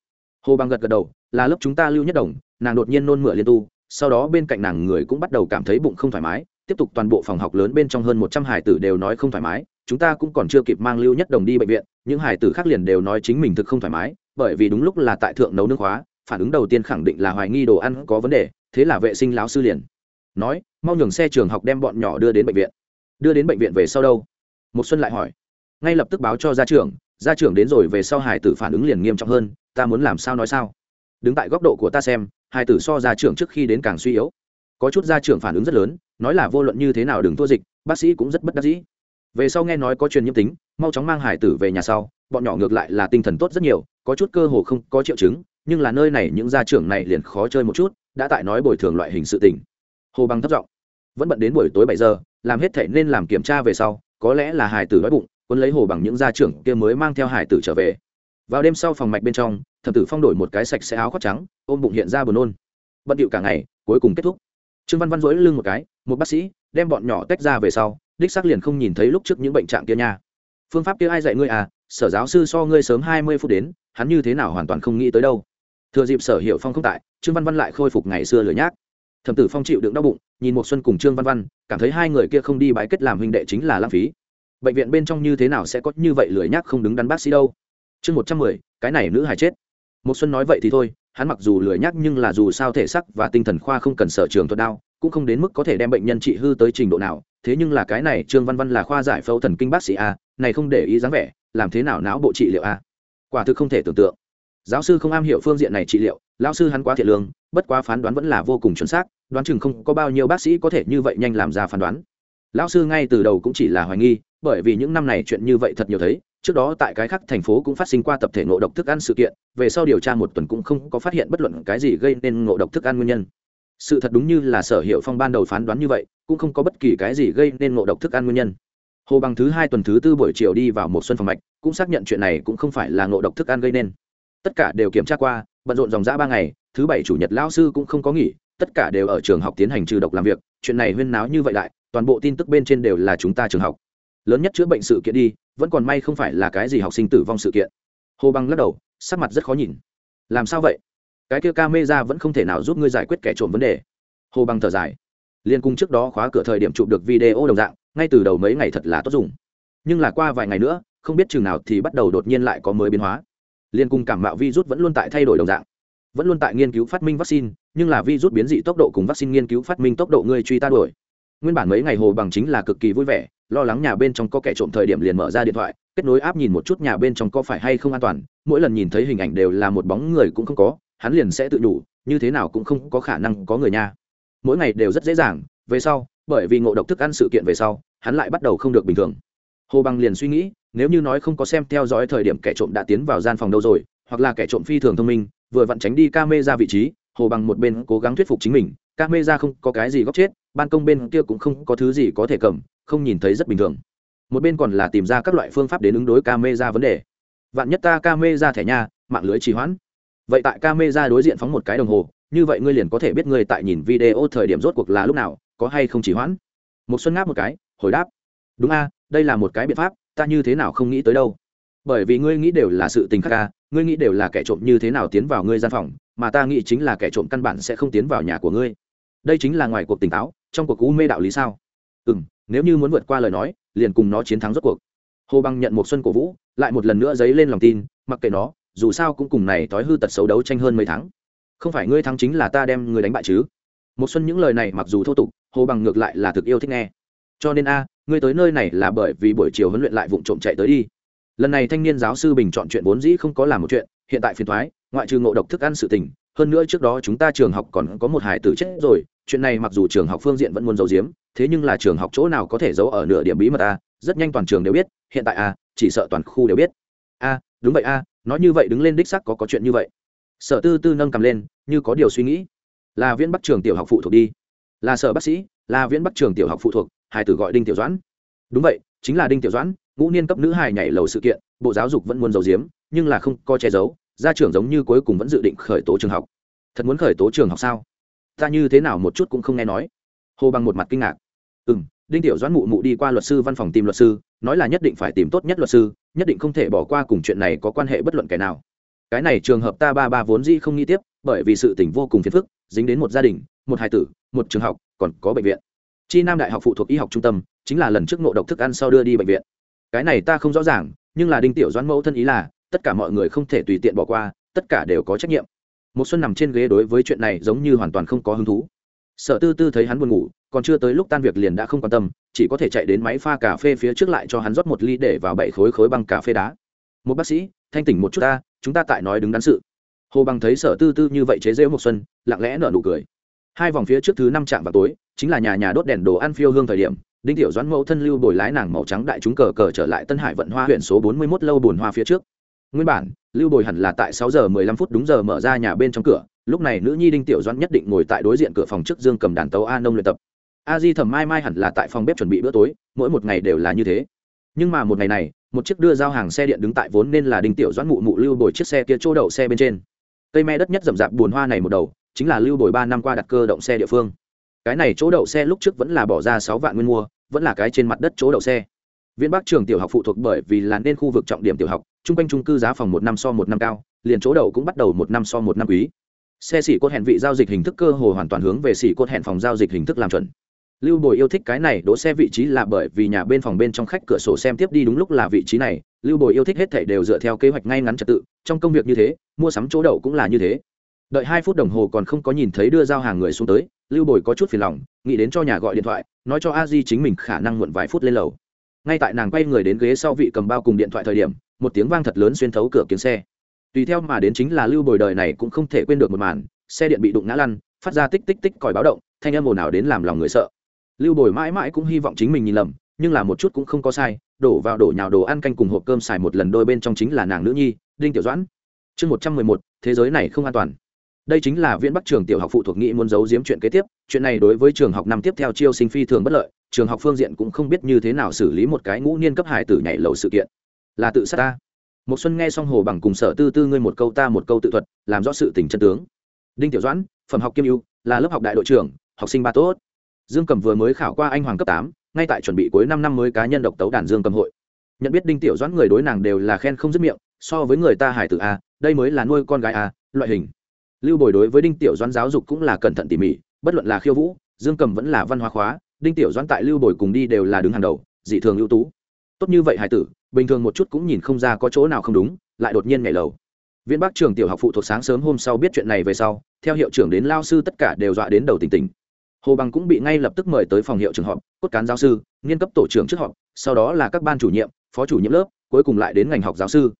Hồ bằng gật gật đầu, là lớp chúng ta lưu nhất đồng, nàng đột nhiên nôn mửa liên tu, sau đó bên cạnh nàng người cũng bắt đầu cảm thấy bụng không thoải mái, tiếp tục toàn bộ phòng học lớn bên trong hơn một trăm hải tử đều nói không thoải mái, chúng ta cũng còn chưa kịp mang lưu nhất đồng đi bệnh viện, những hải tử khác liền đều nói chính mình thực không thoải mái, bởi vì đúng lúc là tại thượng nấu nước khóa phản ứng đầu tiên khẳng định là hoài nghi đồ ăn có vấn đề, thế là vệ sinh lão sư liền nói, mau nhường xe trường học đem bọn nhỏ đưa đến bệnh viện đưa đến bệnh viện về sau đâu? Một xuân lại hỏi. Ngay lập tức báo cho gia trưởng gia trưởng đến rồi về sau hải tử phản ứng liền nghiêm trọng hơn, ta muốn làm sao nói sao? Đứng tại góc độ của ta xem, hải tử so gia trưởng trước khi đến càng suy yếu. Có chút gia trưởng phản ứng rất lớn, nói là vô luận như thế nào đừng thua dịch, bác sĩ cũng rất bất đắc dĩ. Về sau nghe nói có truyền nhiễm tính, mau chóng mang hải tử về nhà sau, bọn nhỏ ngược lại là tinh thần tốt rất nhiều, có chút cơ hồ không có triệu chứng, nhưng là nơi này những gia trưởng này liền khó chơi một chút, đã tại nói bồi thường loại hình sự tình. Hồ bằng thấp giọng. Vẫn bận đến buổi tối bảy giờ làm hết thể nên làm kiểm tra về sau, có lẽ là hải tử đói bụng quân lấy hồ bằng những gia trưởng kia mới mang theo hải tử trở về. Vào đêm sau phòng mạch bên trong, thập tử phong đổi một cái sạch sẽ áo khoác trắng, ôm bụng hiện ra buồn nôn. Bận điệu cả ngày, cuối cùng kết thúc. Trương văn văn dỗi lưng một cái, một bác sĩ, đem bọn nhỏ tách ra về sau, đích xác liền không nhìn thấy lúc trước những bệnh trạng kia nha. Phương pháp kia ai dạy ngươi à? Sở giáo sư so ngươi sớm hai mươi phút đến, hắn như thế nào hoàn toàn không nghĩ tới đâu. Thừa dịp sở hiệu phong không tại, trương văn văn lại khôi phục ngày xưa lười nhác thẩm tử phong chịu đựng đau bụng, nhìn một xuân cùng trương văn văn, cảm thấy hai người kia không đi bãi kết làm huynh đệ chính là lãng phí. Bệnh viện bên trong như thế nào sẽ có như vậy lười nhác không đứng đắn bác sĩ đâu? Chương một trăm mười, cái này nữ hài chết. Một xuân nói vậy thì thôi, hắn mặc dù lười nhác nhưng là dù sao thể sắc và tinh thần khoa không cần sở trường thuật đao cũng không đến mức có thể đem bệnh nhân trị hư tới trình độ nào, thế nhưng là cái này trương văn văn là khoa giải phẫu thần kinh bác sĩ a, này không để ý dáng vẻ, làm thế nào não bộ trị liệu a? Quả thực không thể tưởng tượng. Giáo sư không am hiểu phương diện này trị liệu, lão sư hắn quá thiệt lương bất quá phán đoán vẫn là vô cùng chuẩn xác, đoán chừng không có bao nhiêu bác sĩ có thể như vậy nhanh làm ra phán đoán. Lão sư ngay từ đầu cũng chỉ là hoài nghi, bởi vì những năm này chuyện như vậy thật nhiều thấy, trước đó tại cái khác thành phố cũng phát sinh qua tập thể ngộ độc thức ăn sự kiện, về sau điều tra một tuần cũng không có phát hiện bất luận cái gì gây nên ngộ độc thức ăn nguyên nhân. Sự thật đúng như là sở hiệu phong ban đầu phán đoán như vậy, cũng không có bất kỳ cái gì gây nên ngộ độc thức ăn nguyên nhân. Hồ bằng thứ hai tuần thứ tư buổi chiều đi vào một xuân phòng mạch, cũng xác nhận chuyện này cũng không phải là ngộ độc thức ăn gây nên. Tất cả đều kiểm tra qua, bận rộn dòng dã ba ngày thứ bảy chủ nhật lao sư cũng không có nghỉ, tất cả đều ở trường học tiến hành trừ độc làm việc, chuyện này huyên náo như vậy lại, toàn bộ tin tức bên trên đều là chúng ta trường học. Lớn nhất chữa bệnh sự kiện đi, vẫn còn may không phải là cái gì học sinh tử vong sự kiện. Hồ băng lắc đầu, sắc mặt rất khó nhìn. Làm sao vậy? Cái kia ca mê ra vẫn không thể nào giúp ngươi giải quyết kẻ trộm vấn đề. Hồ băng thở dài. Liên cung trước đó khóa cửa thời điểm chụp được video đồng dạng, ngay từ đầu mấy ngày thật là tốt dùng. Nhưng là qua vài ngày nữa, không biết chừng nào thì bắt đầu đột nhiên lại có mới biến hóa. Liên cung cảm mạo virus vẫn luôn tại thay đổi đồng dạng vẫn luôn tại nghiên cứu phát minh vaccine, nhưng là virus biến dị tốc độ cùng vaccine nghiên cứu phát minh tốc độ ngươi truy ta đuổi. Nguyên bản mấy ngày hồ bằng chính là cực kỳ vui vẻ, lo lắng nhà bên trong có kẻ trộm thời điểm liền mở ra điện thoại, kết nối áp nhìn một chút nhà bên trong có phải hay không an toàn, mỗi lần nhìn thấy hình ảnh đều là một bóng người cũng không có, hắn liền sẽ tự đủ như thế nào cũng không có khả năng có người nha. Mỗi ngày đều rất dễ dàng, về sau, bởi vì ngộ độc thức ăn sự kiện về sau, hắn lại bắt đầu không được bình thường. Hồ bằng liền suy nghĩ, nếu như nói không có xem theo dõi thời điểm kẻ trộm đã tiến vào gian phòng đâu rồi, hoặc là kẻ trộm phi thường thông minh vừa vặn tránh đi ca mê ra vị trí, hồ bằng một bên cố gắng thuyết phục chính mình, ca mê ra không có cái gì góc chết, ban công bên kia cũng không có thứ gì có thể cầm, không nhìn thấy rất bình thường. Một bên còn là tìm ra các loại phương pháp đến ứng đối ca mê ra vấn đề. Vạn nhất ta ca mê ra thẻ nhà mạng lưới trì hoãn. Vậy tại ca mê ra đối diện phóng một cái đồng hồ, như vậy ngươi liền có thể biết ngươi tại nhìn video thời điểm rốt cuộc là lúc nào, có hay không trì hoãn. Một xuân ngáp một cái, hồi đáp. Đúng a, đây là một cái biện pháp, ta như thế nào không nghĩ tới đâu. Bởi vì ngươi nghĩ đều là sự tình khác ca ngươi nghĩ đều là kẻ trộm như thế nào tiến vào ngươi gian phòng, mà ta nghĩ chính là kẻ trộm căn bản sẽ không tiến vào nhà của ngươi. Đây chính là ngoài cuộc tỉnh táo, trong cuộc cú mê đạo lý sao? Ừ m nếu như muốn vượt qua lời nói, liền cùng nó chiến thắng rốt cuộc. Hồ Băng nhận một xuân cổ vũ, lại một lần nữa dấy lên lòng tin, mặc kệ nó, dù sao cũng cùng này thói hư tật xấu đấu tranh hơn mấy tháng. Không phải ngươi thắng chính là ta đem ngươi đánh bại chứ? Một xuân những lời này mặc dù thô tục, hồ bằng ngược lại là thực yêu thích nghe. Cho nên a, ngươi tới nơi này là bởi vì buổi chiều huấn luyện lại vụ trộm chạy tới đi lần này thanh niên giáo sư bình chọn chuyện vốn dĩ không có làm một chuyện, hiện tại phiền thoái ngoại trừ ngộ độc thức ăn sự tình, hơn nữa trước đó chúng ta trường học còn có một hải tử chết rồi, chuyện này mặc dù trường học phương diện vẫn muốn giấu giếm, thế nhưng là trường học chỗ nào có thể giấu ở nửa điểm bí mật a, rất nhanh toàn trường đều biết, hiện tại a, chỉ sợ toàn khu đều biết. A, đúng vậy a, nói như vậy đứng lên đích sắc có có chuyện như vậy. Sở tư tư nâng cầm lên, như có điều suy nghĩ. Là viễn bắc trường tiểu học phụ thuộc đi. Là sở bác sĩ, là viễn bắc trường tiểu học phụ thuộc hải tử gọi đinh tiểu doãn. Đúng vậy, chính là đinh tiểu doãn ngũ niên cấp nữ hài nhảy lầu sự kiện, bộ giáo dục vẫn muốn giấu giếm, nhưng là không có che giấu, gia trưởng giống như cuối cùng vẫn dự định khởi tố trường học. Thật muốn khởi tố trường học sao? Ta như thế nào một chút cũng không nghe nói. Hồ bằng một mặt kinh ngạc. Ừ m đinh tiểu doãn mụ mụ đi qua luật sư văn phòng tìm luật sư, nói là nhất định phải tìm tốt nhất luật sư, nhất định không thể bỏ qua cùng chuyện này có quan hệ bất luận kẻ nào. Cái này trường hợp ta ba ba vốn dĩ không nghĩ tiếp, bởi vì sự tình vô cùng phiền phức, dính đến một gia đình, một hài tử, một trường học, còn có bệnh viện. Chi nam đại học phụ thuộc y học trung tâm, chính là lần trước ngộ độc thức ăn sau đưa đi bệnh viện cái này ta không rõ ràng, nhưng là đinh tiểu doãn mẫu thân ý là, tất cả mọi người không thể tùy tiện bỏ qua, tất cả đều có trách nhiệm. Một xuân nằm trên ghế đối với chuyện này giống như hoàn toàn không có hứng thú. Sở tư tư thấy hắn buồn ngủ, còn chưa tới lúc tan việc liền đã không quan tâm, chỉ có thể chạy đến máy pha cà phê phía trước lại cho hắn rót một ly để vào bảy khối khối băng cà phê đá. Một bác sĩ, thanh tỉnh một chút ta, chúng ta tại nói đứng đắn sự. Hồ bằng thấy sở tư tư như vậy chế rễu một xuân, lặng lẽ nở nụ cười. Hai vòng phía trước thứ năm trạm vào tối, chính là nhà nhà đốt đèn đồ ăn phiêu hương thời điểm đinh tiểu doãn mẫu thân lưu bồi lái nàng màu trắng đại chúng cờ cờ trở lại tân hải vận hoa huyện số bốn mươi mốt lâu bồn hoa phía trước. Nguyên bản, lưu bồi hẳn là tại sáu giờ mười lăm phút đúng giờ mở ra nhà bên trong cửa, lúc này nữ nhi đinh tiểu doãn nhất định ngồi tại đối diện cửa phòng trước dương cầm đàn tấu a nông luyện tập. A di thẩm mai mai hẳn là tại phòng bếp chuẩn bị bữa tối, mỗi một ngày đều là như thế. Nhưng mà một ngày này, một chiếc đưa giao hàng xe điện đứng tại vốn nên là đinh tiểu doãn mụ mụ lưu bồi chiếc xe kia chỗ đậu xe bên trên. Cây me đất nhất rậm rạp buồn hoa này một đầu, chính là lưu bồi ba năm qua đặt cơ động xe địa phương cái này chỗ đậu xe lúc trước vẫn là bỏ ra sáu vạn nguyên mua, vẫn là cái trên mặt đất chỗ đậu xe. Viễn bắc trường tiểu học phụ thuộc bởi vì là nên khu vực trọng điểm tiểu học chung quanh trung cư giá phòng một năm so một năm cao, liền chỗ đậu cũng bắt đầu một năm so một năm quý. Xe xỉ cốt hẹn vị giao dịch hình thức cơ hồ hoàn toàn hướng về xỉ cốt hẹn phòng giao dịch hình thức làm chuẩn. Lưu bồi yêu thích cái này, đỗ xe vị trí là bởi vì nhà bên phòng bên trong khách cửa sổ xem tiếp đi đúng lúc là vị trí này, lưu bồi yêu thích hết thảy đều dựa theo kế hoạch ngay ngắn trật tự, trong công việc như thế, mua sắm chỗ đậu cũng là như thế. Đợi hai phút đồng hồ còn không có nhìn thấy đưa giao hàng người xuống tới lưu bồi có chút phiền lòng, nghĩ đến cho nhà gọi điện thoại, nói cho a di chính mình khả năng muộn vài phút lên lầu. Ngay tại nàng quay người đến ghế sau vị cầm bao cùng điện thoại thời điểm, một tiếng vang thật lớn xuyên thấu cửa kiếng xe. Tùy theo mà đến chính là lưu bồi đời này cũng không thể quên được một màn, xe điện bị đụng ngã lăn, phát ra tích tích tích còi báo động, thanh âm ồn ào đến làm lòng người sợ. Lưu bồi mãi mãi cũng hy vọng chính mình nhìn lầm, nhưng là một chút cũng không có sai, đổ vào đổ nhào đồ ăn canh cùng hộp cơm xài một lần đôi bên trong chính là nàng nữ nhi, đinh tiểu doãn. Chương một trăm mười một, thế giới này không an toàn đây chính là viện bắc trường tiểu học phụ thuộc nghĩ muốn giấu giếm chuyện kế tiếp, chuyện này đối với trường học năm tiếp theo chiêu sinh phi thường bất lợi, trường học phương diện cũng không biết như thế nào xử lý một cái ngũ niên cấp hải tử nhảy lầu sự kiện. Là tự sát ta. Một xuân nghe xong hồ bằng cùng sở tư tư ngươi một câu ta một câu tự thuật, làm rõ sự tình chân tướng. Đinh tiểu doãn, phẩm học kiêm ưu, là lớp học đại đội trưởng, học sinh ba tốt. Dương cầm vừa mới khảo qua anh hoàng cấp tám, ngay tại chuẩn bị cuối năm năm mới cá nhân độc tấu đàn dương cầm hội. Nhận biết đinh tiểu doãn người đối nàng đều là khen không dứt miệng, so với người ta hải tử a, đây mới là nuôi con gái a, loại hình lưu bồi đối với đinh tiểu doãn giáo dục cũng là cẩn thận tỉ mỉ, bất luận là khiêu vũ, dương cầm vẫn là văn hóa khóa, đinh tiểu doãn tại lưu bồi cùng đi đều là đứng hàng đầu, dị thường ưu tú. Tốt như vậy, hải tử, bình thường một chút cũng nhìn không ra có chỗ nào không đúng, lại đột nhiên nhảy lầu. Viên bắc trường tiểu học phụ thuộc sáng sớm hôm sau biết chuyện này về sau, theo hiệu trưởng đến lao sư tất cả đều dọa đến đầu tỉnh tỉnh. Hồ bằng cũng bị ngay lập tức mời tới phòng hiệu trường họp, cốt cán giáo sư nghiên cấp tổ trưởng trước họp, sau đó là các ban chủ nhiệm, phó chủ nhiệm lớp, cuối cùng lại đến ngành học giáo sư.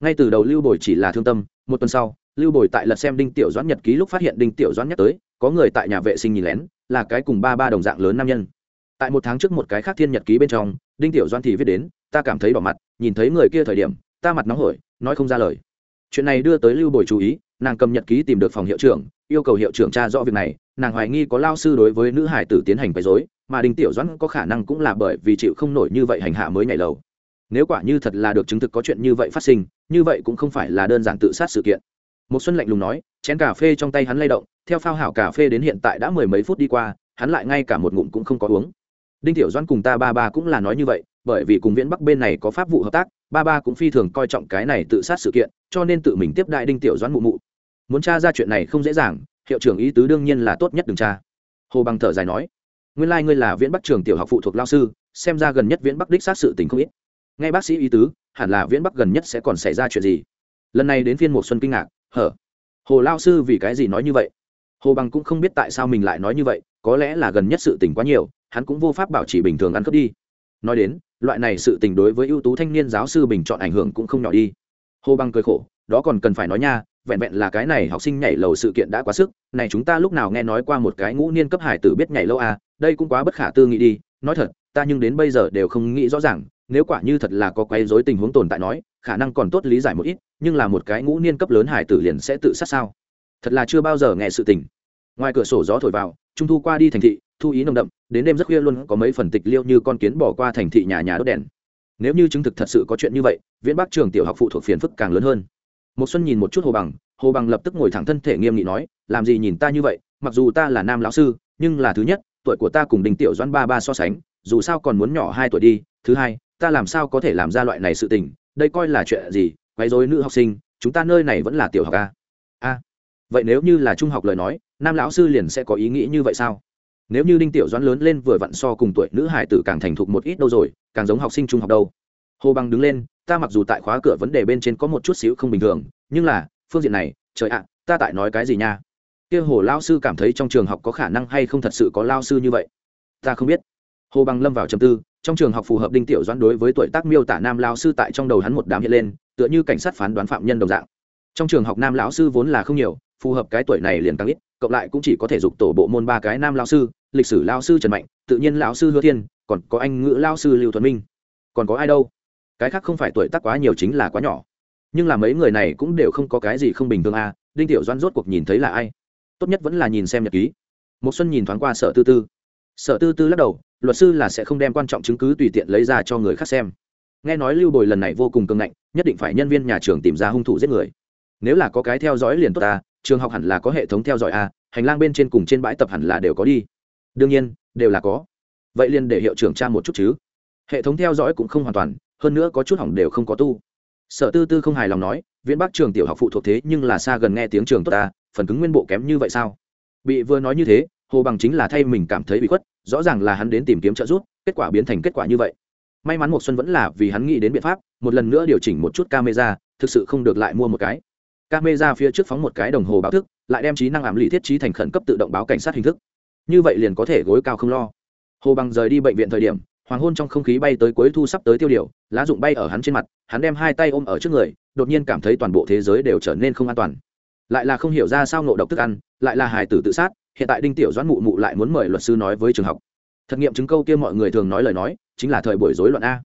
Ngay từ đầu lưu bồi chỉ là thương tâm, một tuần sau lưu bồi tại lật xem đinh tiểu doãn nhật ký lúc phát hiện đinh tiểu doãn nhắc tới, có người tại nhà vệ sinh nhìn lén, là cái cùng ba ba đồng dạng lớn nam nhân. Tại một tháng trước một cái khác thiên nhật ký bên trong, đinh tiểu doãn thì viết đến, ta cảm thấy đỏ mặt, nhìn thấy người kia thời điểm, ta mặt nóng hổi, nói không ra lời. Chuyện này đưa tới lưu bồi chú ý, nàng cầm nhật ký tìm được phòng hiệu trưởng, yêu cầu hiệu trưởng tra rõ việc này, nàng hoài nghi có lao sư đối với nữ hải tử tiến hành quấy dối mà đinh tiểu doãn có khả năng cũng là bởi vì chịu không nổi như vậy hành hạ mới nhảy lầu. Nếu quả như thật là được chứng thực có chuyện như vậy phát sinh, như vậy cũng không phải là đơn giản tự sát sự kiện một xuân lạnh lùng nói, chén cà phê trong tay hắn lay động, theo phao hảo cà phê đến hiện tại đã mười mấy phút đi qua, hắn lại ngay cả một ngụm cũng không có uống. Đinh tiểu doãn cùng ta ba ba cũng là nói như vậy, bởi vì cùng viễn bắc bên này có pháp vụ hợp tác, ba ba cũng phi thường coi trọng cái này tự sát sự kiện, cho nên tự mình tiếp đại đinh tiểu doãn mụ mụ. Muốn tra ra chuyện này không dễ dàng, hiệu trưởng ý tứ đương nhiên là tốt nhất đừng tra. Hồ bằng thở dài nói, nguyên lai、like、ngươi là viễn bắc trường tiểu học phụ thuộc lao sư, xem ra gần nhất viễn bắc đích sát sự tình không ít. Nghe bác sĩ ý tứ, hẳn là viễn bắc gần nhất sẽ còn xảy ra chuyện gì? Lần này đến phiên một xuân kinh ngạc hở? Hồ lao sư vì cái gì nói như vậy? Hồ bằng cũng không biết tại sao mình lại nói như vậy, có lẽ là gần nhất sự tình quá nhiều, hắn cũng vô pháp bảo trì bình thường ăn cướp đi. Nói đến, loại này sự tình đối với ưu tú thanh niên giáo sư bình chọn ảnh hưởng cũng không nhỏ đi. Hồ bằng cười khổ, đó còn cần phải nói nha, vẹn vẹn là cái này học sinh nhảy lầu sự kiện đã quá sức, này chúng ta lúc nào nghe nói qua một cái ngũ niên cấp hải tử biết nhảy lâu à đây cũng quá bất khả tư nghị đi, nói thật, ta nhưng đến bây giờ đều không nghĩ rõ ràng, nếu quả như thật là có quấy rối tình huống tồn tại nói, khả năng còn tốt lý giải một ít nhưng là một cái ngũ niên cấp lớn hải tử liền sẽ tự sát sao? Thật là chưa bao giờ nghe sự tình. Ngoài cửa sổ gió thổi vào, trung thu qua đi thành thị, thu ý nồng đậm, đến đêm rất khuya luôn có mấy phần tịch liêu như con kiến bỏ qua thành thị nhà nhà đốt đèn. Nếu như chứng thực thật sự có chuyện như vậy, viễn bắc trường tiểu học phụ thuộc phiền phức càng lớn hơn. Một xuân nhìn một chút hồ bằng hồ bằng lập tức ngồi thẳng thân thể nghiêm nghị nói, làm gì nhìn ta như vậy, mặc dù ta là nam lão sư, nhưng là thứ nhất, tuổi của ta cùng đình tiểu doãn ba ba so sánh, dù sao còn muốn nhỏ hai tuổi đi, thứ hai, ta làm sao có thể làm ra loại này sự tình, đây coi là chuyện gì quấy rối nữ học sinh, chúng ta nơi này vẫn là tiểu học a. A. Vậy nếu như là trung học lời nói, nam lão sư liền sẽ có ý nghĩ như vậy sao? Nếu như đinh tiểu doãn lớn lên vừa vặn so cùng tuổi nữ hải tử càng thành thục một ít đâu rồi, càng giống học sinh trung học đâu. Hồ bằng đứng lên, ta mặc dù tại khóa cửa vấn đề bên trên có một chút xíu không bình thường, nhưng là, phương diện này, trời ạ, ta tại nói cái gì nha? Kia hồ lao sư cảm thấy trong trường học có khả năng hay không thật sự có lao sư như vậy? Ta không biết. Hồ bằng lâm vào trầm tư, trong trường học phù hợp đinh tiểu doãn đối với tuổi tác miêu tả nam lao sư tại trong đầu hắn một đám hiện lên tựa như cảnh sát phán đoán phạm nhân đồng dạng. Trong trường học nam lão sư vốn là không nhiều, phù hợp cái tuổi này liền càng ít, cộng lại cũng chỉ có thể dục tổ bộ môn ba cái nam lão sư, lịch sử lão sư trần mạnh, tự nhiên lão sư hứa thiên, còn có anh ngữ lão sư lưu thuần minh. Còn có ai đâu? Cái khác không phải tuổi tác quá nhiều chính là quá nhỏ. Nhưng là mấy người này cũng đều không có cái gì không bình thường à đinh tiểu doan rốt cuộc nhìn thấy là ai? Tốt nhất vẫn là nhìn xem nhật ký. Một xuân nhìn thoáng qua sở tư tư. Sở tư tư lắc đầu, luật sư là sẽ không đem quan trọng chứng cứ tùy tiện lấy ra cho người khác xem. Nghe nói lưu bồi lần này vô cùng cứng ngạnh nhất định phải nhân viên nhà trường tìm ra hung thủ giết người. Nếu là có cái theo dõi liền tốt ta, trường học hẳn là có hệ thống theo dõi a, hành lang bên trên cùng trên bãi tập hẳn là đều có đi. Đương nhiên, đều là có. Vậy liền để hiệu trưởng tra một chút chứ. Hệ thống theo dõi cũng không hoàn toàn, hơn nữa có chút hỏng đều không có tu. Sở tư tư không hài lòng nói, viễn bắc trường tiểu học phụ thuộc thế nhưng là xa gần nghe tiếng trường tốt ta, phần cứng nguyên bộ kém như vậy sao? Bị vừa nói như thế, hồ bằng chính là thay mình cảm thấy bị khuất, rõ ràng là hắn đến tìm kiếm trợ giúp, kết quả biến thành kết quả như vậy may mắn một xuân vẫn là vì hắn nghĩ đến biện pháp, một lần nữa điều chỉnh một chút camera, thực sự không được lại mua một cái. Camera phía trước phóng một cái đồng hồ báo thức, lại đem trí năng ảm lì thiết trí thành khẩn cấp tự động báo cảnh sát hình thức. Như vậy liền có thể gối cao không lo. Hồ bằng rời đi bệnh viện thời điểm, hoàng hôn trong không khí bay tới cuối thu sắp tới tiêu điều, lá rụng bay ở hắn trên mặt, hắn đem hai tay ôm ở trước người, đột nhiên cảm thấy toàn bộ thế giới đều trở nên không an toàn. Lại là không hiểu ra sao ngộ độc thức ăn, lại là hài tử tự sát, hiện tại đinh tiểu doãn mụ mụ lại muốn mời luật sư nói với trường học thật nghiệm chứng câu kia mọi người thường nói lời nói, chính là thời buổi rối loạn a.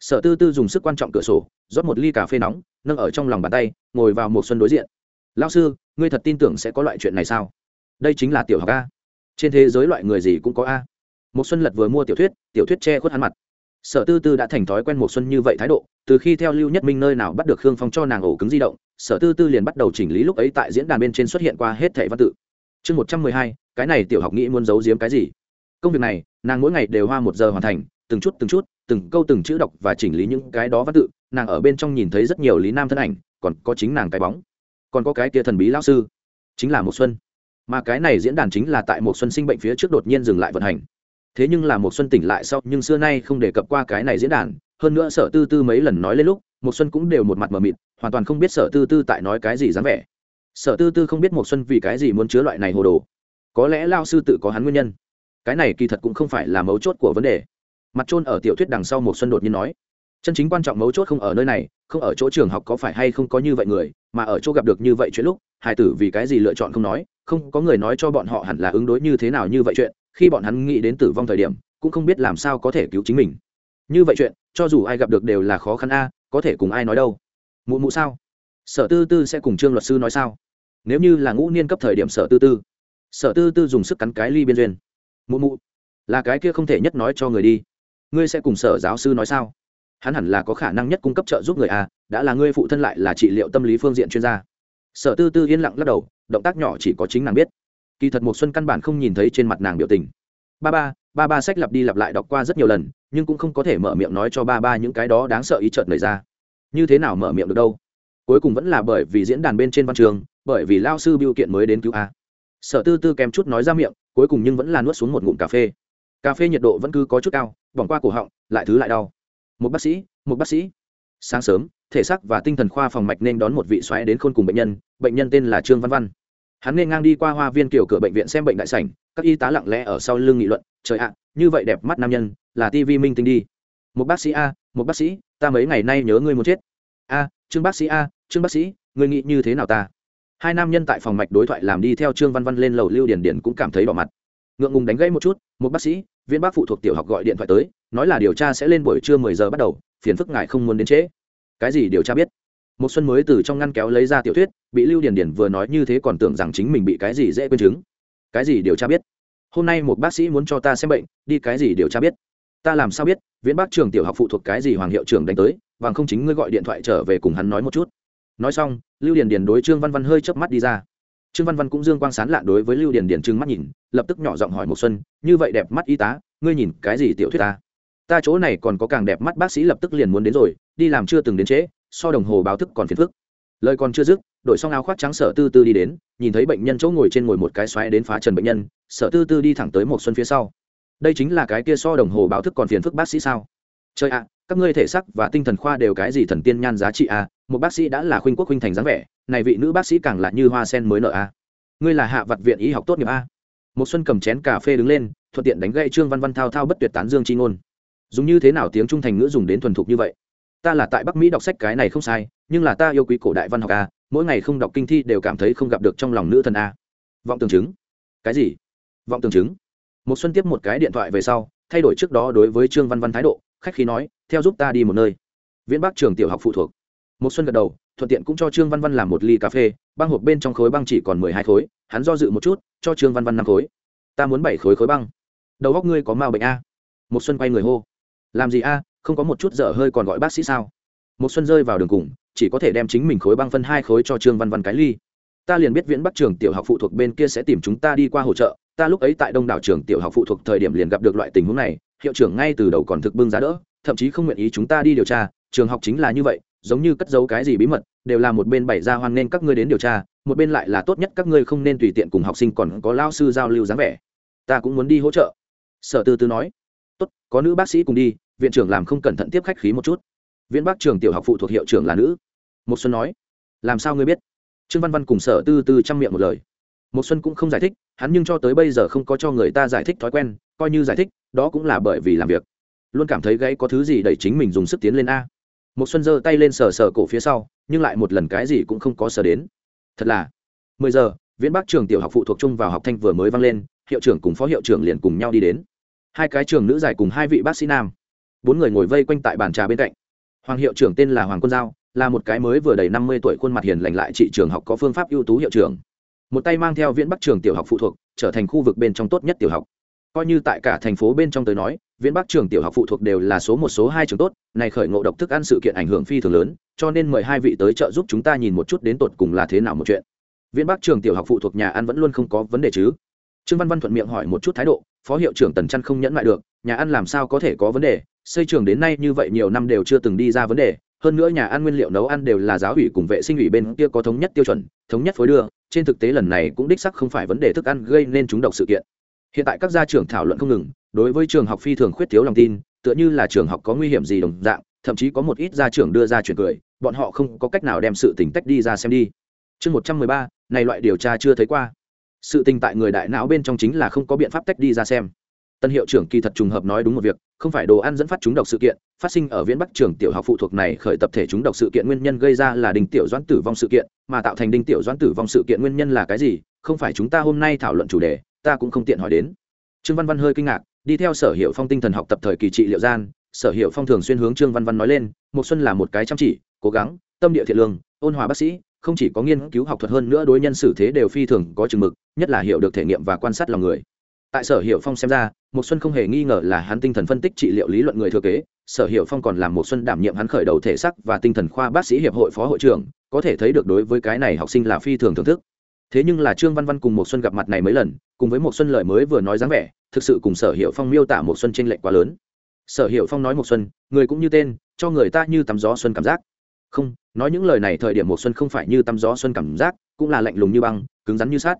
Sở tư tư dùng sức quan trọng cửa sổ, rót một ly cà phê nóng, nâng ở trong lòng bàn tay, ngồi vào một xuân đối diện. Lao sư, ngươi thật tin tưởng sẽ có loại chuyện này sao? Đây chính là tiểu học a. Trên thế giới loại người gì cũng có a. Một xuân lật vừa mua tiểu thuyết tiểu thuyết che khuất hắn mặt. Sở tư tư đã thành thói quen một xuân như vậy thái độ, từ khi theo lưu nhất minh nơi nào bắt được khương phong cho nàng ổ cứng di động, sở tư tư liền bắt đầu chỉnh lý lúc ấy tại diễn đàn bên trên xuất hiện qua hết thẻ văn tự. Chương một trăm mười hai, cái này tiểu học nghĩ muốn giấu giếm cái gì? Công việc này, nàng mỗi ngày đều hoa một giờ hoàn thành, từng chút từng chút, từng câu từng chữ đọc và chỉnh lý những cái đó văn tự, nàng ở bên trong nhìn thấy rất nhiều lý nam thân ảnh, còn có chính nàng cái bóng. Còn có cái kia thần bí lao sư, chính là một xuân. Mà cái này diễn đàn chính là tại một xuân sinh bệnh phía trước đột nhiên dừng lại vận hành. Thế nhưng là một xuân tỉnh lại sau, nhưng xưa nay không đề cập qua cái này diễn đàn, hơn nữa sở tư tư mấy lần nói lên lúc một xuân cũng đều một mặt mờ mịt, hoàn toàn không biết sở tư tư tại nói cái gì dám vẻ. Sở tư tư không biết một xuân vì cái gì muốn chứa loại này hồ đồ. Có lẽ lao sư tự có hắn nguyên nhân cái này kỳ thật cũng không phải là mấu chốt của vấn đề. Mặt trôn ở tiểu thuyết đằng sau một xuân đột nhiên nói, chân chính quan trọng mấu chốt không ở nơi này, không ở chỗ trường học có phải hay không có như vậy người, mà ở chỗ gặp được như vậy chuyện lúc, hải tử vì cái gì lựa chọn không nói, không có người nói cho bọn họ hẳn là ứng đối như thế nào như vậy chuyện, khi bọn hắn nghĩ đến tử vong thời điểm, cũng không biết làm sao có thể cứu chính mình. Như vậy chuyện, cho dù ai gặp được đều là khó khăn a, có thể cùng ai nói đâu? Mụ mụ sao? Sở tư tư sẽ cùng trương luật sư nói sao? Nếu như là ngũ niên cấp thời điểm sở tư tư, sở tư tư dùng sức cắn cái ly biên duyên mụ mụ, là cái kia không thể nhất nói cho người đi. Ngươi sẽ cùng sở giáo sư nói sao? Hắn hẳn là có khả năng nhất cung cấp trợ giúp người a đã là ngươi phụ thân lại là trị liệu tâm lý phương diện chuyên gia. Sở tư tư yên lặng lắc đầu, động tác nhỏ chỉ có chính nàng biết. Kỳ thật một xuân căn bản không nhìn thấy trên mặt nàng biểu tình. Ba ba ba ba sách lặp đi lặp lại đọc qua rất nhiều lần, nhưng cũng không có thể mở miệng nói cho ba ba những cái đó đáng sợ ý trợn nảy ra. Như thế nào mở miệng được đâu? Cuối cùng vẫn là bởi vì diễn đàn bên trên văn trường, bởi vì lao sư biêu kiện mới đến cứu a. Sở tư tư kèm chút nói ra miệng cuối cùng nhưng vẫn là nuốt xuống một ngụm cà phê. Cà phê nhiệt độ vẫn cứ có chút cao, vòng qua cổ họng, lại thứ lại đau. Một bác sĩ, một bác sĩ. Sáng sớm, thể xác và tinh thần khoa phòng mạch nên đón một vị xoáy đến khôn cùng bệnh nhân bệnh nhân tên là trương văn văn. Hắn nên ngang đi qua hoa viên kiểu cửa bệnh viện xem bệnh đại sảnh, các y tá lặng lẽ ở sau lưng nghị luận, trời ạ, như vậy đẹp mắt nam nhân, là tivi minh tinh đi. Một bác sĩ a, một bác sĩ, ta mấy ngày nay nhớ ngươi muốn chết. A, trương bác sĩ a, trương bác sĩ, ngươi nghĩ như thế nào ta? Hai nam nhân tại phòng mạch đối thoại làm đi theo trương văn văn lên lầu lưu điển điển cũng cảm thấy đỏ mặt. Ngượng ngùng đánh gãy một chút, một bác sĩ, viên bác phụ thuộc tiểu học gọi điện thoại tới, nói là điều tra sẽ lên buổi trưa mười giờ bắt đầu, phiền phức ngài không muốn đến trễ. Cái gì điều tra biết? Một xuân mới từ trong ngăn kéo lấy ra tiểu thuyết, bị lưu điển điển vừa nói như thế còn tưởng rằng chính mình bị cái gì dễ quên chứng. Cái gì điều tra biết? Hôm nay một bác sĩ muốn cho ta xem bệnh, đi cái gì điều tra biết? Ta làm sao biết viễn bác trường tiểu học phụ thuộc cái gì hoàng hiệu trưởng đánh tới, bằng không chính ngươi gọi điện thoại trở về cùng hắn nói một chút nói xong, lưu điền điền đối trương văn văn hơi chớp mắt đi ra. Trương văn văn cũng dương quang sán lạ đối với lưu điền điền trừng mắt nhìn, lập tức nhỏ giọng hỏi một xuân, như vậy đẹp mắt y tá, ngươi nhìn cái gì tiểu thuyết ta? Ta chỗ này còn có càng đẹp mắt bác sĩ lập tức liền muốn đến rồi, đi làm chưa từng đến trễ, so đồng hồ báo thức còn phiền phức. Lời còn chưa dứt, đội xong áo khoác trắng sở tư tư đi đến, nhìn thấy bệnh nhân chỗ ngồi trên ngồi một cái xoáy đến phá trần bệnh nhân, sở tư tư đi thẳng tới một xuân phía sau. Đây chính là cái kia so đồng hồ báo thức còn phiền phức bác sĩ sao? Chơi ạ, các ngươi thể sắc và tinh thần khoa đều cái gì thần tiên nhan giá trị à? Một bác sĩ đã là khuynh quốc khuynh thành dáng vẻ, này vị nữ bác sĩ càng là như hoa sen mới nợ a. Ngươi là hạ vật viện y học tốt nghiệp a. Một xuân cầm chén cà phê đứng lên, thuận tiện đánh gậy trương văn văn thao thao bất tuyệt tán dương chi ngôn. Dùng như thế nào tiếng trung thành ngữ dùng đến thuần thục như vậy? Ta là tại bắc mỹ đọc sách cái này không sai, nhưng là ta yêu quý cổ đại văn học a, mỗi ngày không đọc kinh thi đều cảm thấy không gặp được trong lòng nữ thần a. Vọng tưởng chứng. Cái gì? Vọng tưởng chứng. Một xuân tiếp một cái điện thoại về sau, thay đổi trước đó đối với trương văn văn thái độ, khách khí nói, theo giúp ta đi một nơi. Viễn bắc trường tiểu học phụ thuộc một xuân gật đầu, thuận tiện cũng cho trương văn văn làm một ly cà phê, băng hộp bên trong khối băng chỉ còn mười hai khối, hắn do dự một chút, cho trương văn văn năm khối. Ta muốn bảy khối khối băng. Đầu góc ngươi có mau bệnh a? Một xuân quay người hô. Làm gì a? Không có một chút dở hơi còn gọi bác sĩ sao? Một xuân rơi vào đường cùng, chỉ có thể đem chính mình khối băng phân hai khối cho trương văn văn cái ly. Ta liền biết viễn bắc trường tiểu học phụ thuộc bên kia sẽ tìm chúng ta đi qua hỗ trợ, ta lúc ấy tại đông đảo trường tiểu học phụ thuộc thời điểm liền gặp được loại tình huống này, hiệu trưởng ngay từ đầu còn thực bưng giá đỡ, thậm chí không nguyện ý chúng ta đi điều tra, trường học chính là như vậy giống như cất giấu cái gì bí mật, đều là một bên bày ra hoan nên các ngươi đến điều tra, một bên lại là tốt nhất các ngươi không nên tùy tiện cùng học sinh còn có lao sư giao lưu dáng vẻ. Ta cũng muốn đi hỗ trợ. Sở tư tư nói. Tốt, có nữ bác sĩ cùng đi, viện trưởng làm không cẩn thận tiếp khách khí một chút. Viện bác trường tiểu học phụ thuộc hiệu trưởng là nữ. Một xuân nói. Làm sao ngươi biết? Trương văn văn cùng sở tư tư chăm miệng một lời. Một xuân cũng không giải thích, hắn nhưng cho tới bây giờ không có cho người ta giải thích thói quen, coi như giải thích, đó cũng là bởi vì làm việc. Luôn cảm thấy gãy có thứ gì đẩy chính mình dùng sức tiến lên a một xuân giơ tay lên sờ sờ cổ phía sau, nhưng lại một lần cái gì cũng không có sờ đến. Thật là. Mười giờ, viễn bắc trường tiểu học phụ thuộc trung vào học thanh vừa mới vang lên, hiệu trưởng cùng phó hiệu trưởng liền cùng nhau đi đến. Hai cái trường nữ giải cùng hai vị bác sĩ nam. Bốn người ngồi vây quanh tại bàn trà bên cạnh. Hoàng hiệu trưởng tên là hoàng quân giao, là một cái mới vừa đầy năm mươi tuổi khuôn mặt hiền lành lại trị trường học có phương pháp ưu tú hiệu trưởng. Một tay mang theo viễn bắc trường tiểu học phụ thuộc, trở thành khu vực bên trong tốt nhất tiểu học coi như tại cả thành phố bên trong tới nói, viễn bắc trường tiểu học phụ thuộc đều là số một, số hai trường tốt, này khởi ngộ độc thức ăn sự kiện ảnh hưởng phi thường lớn, cho nên mời hai vị tới trợ giúp chúng ta nhìn một chút đến tột cùng là thế nào một chuyện. Viễn bắc trường tiểu học phụ thuộc nhà ăn vẫn luôn không có vấn đề chứ? Trương văn văn thuận miệng hỏi một chút thái độ, phó hiệu trưởng tần trăn không nhẫn lại được, nhà ăn làm sao có thể có vấn đề? Xây trường đến nay như vậy nhiều năm đều chưa từng đi ra vấn đề, hơn nữa nhà ăn nguyên liệu nấu ăn đều là giáo ủy cùng vệ sinh ủy bên kia có thống nhất tiêu chuẩn, thống nhất phối đưa, trên thực tế lần này cũng đích sắc không phải vấn đề thức ăn gây nên chúng độc sự kiện hiện tại các gia trưởng thảo luận không ngừng, đối với trường học phi thường khuyết thiếu lòng tin, tựa như là trường học có nguy hiểm gì đồng dạng, thậm chí có một ít gia trưởng đưa ra chuyện cười, bọn họ không có cách nào đem sự tình tách đi ra xem đi. Chương một trăm mười ba, này loại điều tra chưa thấy qua. Sự tình tại người đại não bên trong chính là không có biện pháp tách đi ra xem. Tân hiệu trưởng kỳ thật trùng hợp nói đúng một việc, không phải đồ ăn dẫn phát chúng độc sự kiện, phát sinh ở viễn bắc trường tiểu học phụ thuộc này khởi tập thể chúng độc sự kiện nguyên nhân gây ra là đình tiểu doãn tử vong sự kiện, mà tạo thành đình tiểu doãn tử vong sự kiện nguyên nhân là cái gì, không phải chúng ta hôm nay thảo luận chủ đề ta cũng không tiện hỏi đến. Trương văn văn hơi kinh ngạc, đi theo sở hiệu phong tinh thần học tập thời kỳ trị liệu gian, sở hiệu phong thường xuyên hướng trương văn văn nói lên một xuân là một cái chăm chỉ, cố gắng, tâm địa thiện lương, ôn hòa bác sĩ, không chỉ có nghiên cứu học thuật hơn nữa đối nhân xử thế đều phi thường có chừng mực, nhất là hiểu được thể nghiệm và quan sát lòng người. Tại sở hiệu phong xem ra một xuân không hề nghi ngờ là hắn tinh thần phân tích trị liệu lý luận người thừa kế, sở hiệu phong còn làm một xuân đảm nhiệm hắn khởi đầu thể sắc và tinh thần khoa bác sĩ hiệp hội phó hội trưởng, có thể thấy được đối với cái này học sinh là phi thường thưởng thức thế nhưng là trương văn văn cùng một xuân gặp mặt này mấy lần, cùng với một xuân lời mới vừa nói dáng vẻ, thực sự cùng sở hiệu phong miêu tả một xuân tranh lệch quá lớn. Sở hiệu phong nói một xuân, người cũng như tên, cho người ta như tắm gió xuân cảm giác. Không, nói những lời này thời điểm một xuân không phải như tắm gió xuân cảm giác, cũng là lạnh lùng như băng, cứng rắn như sát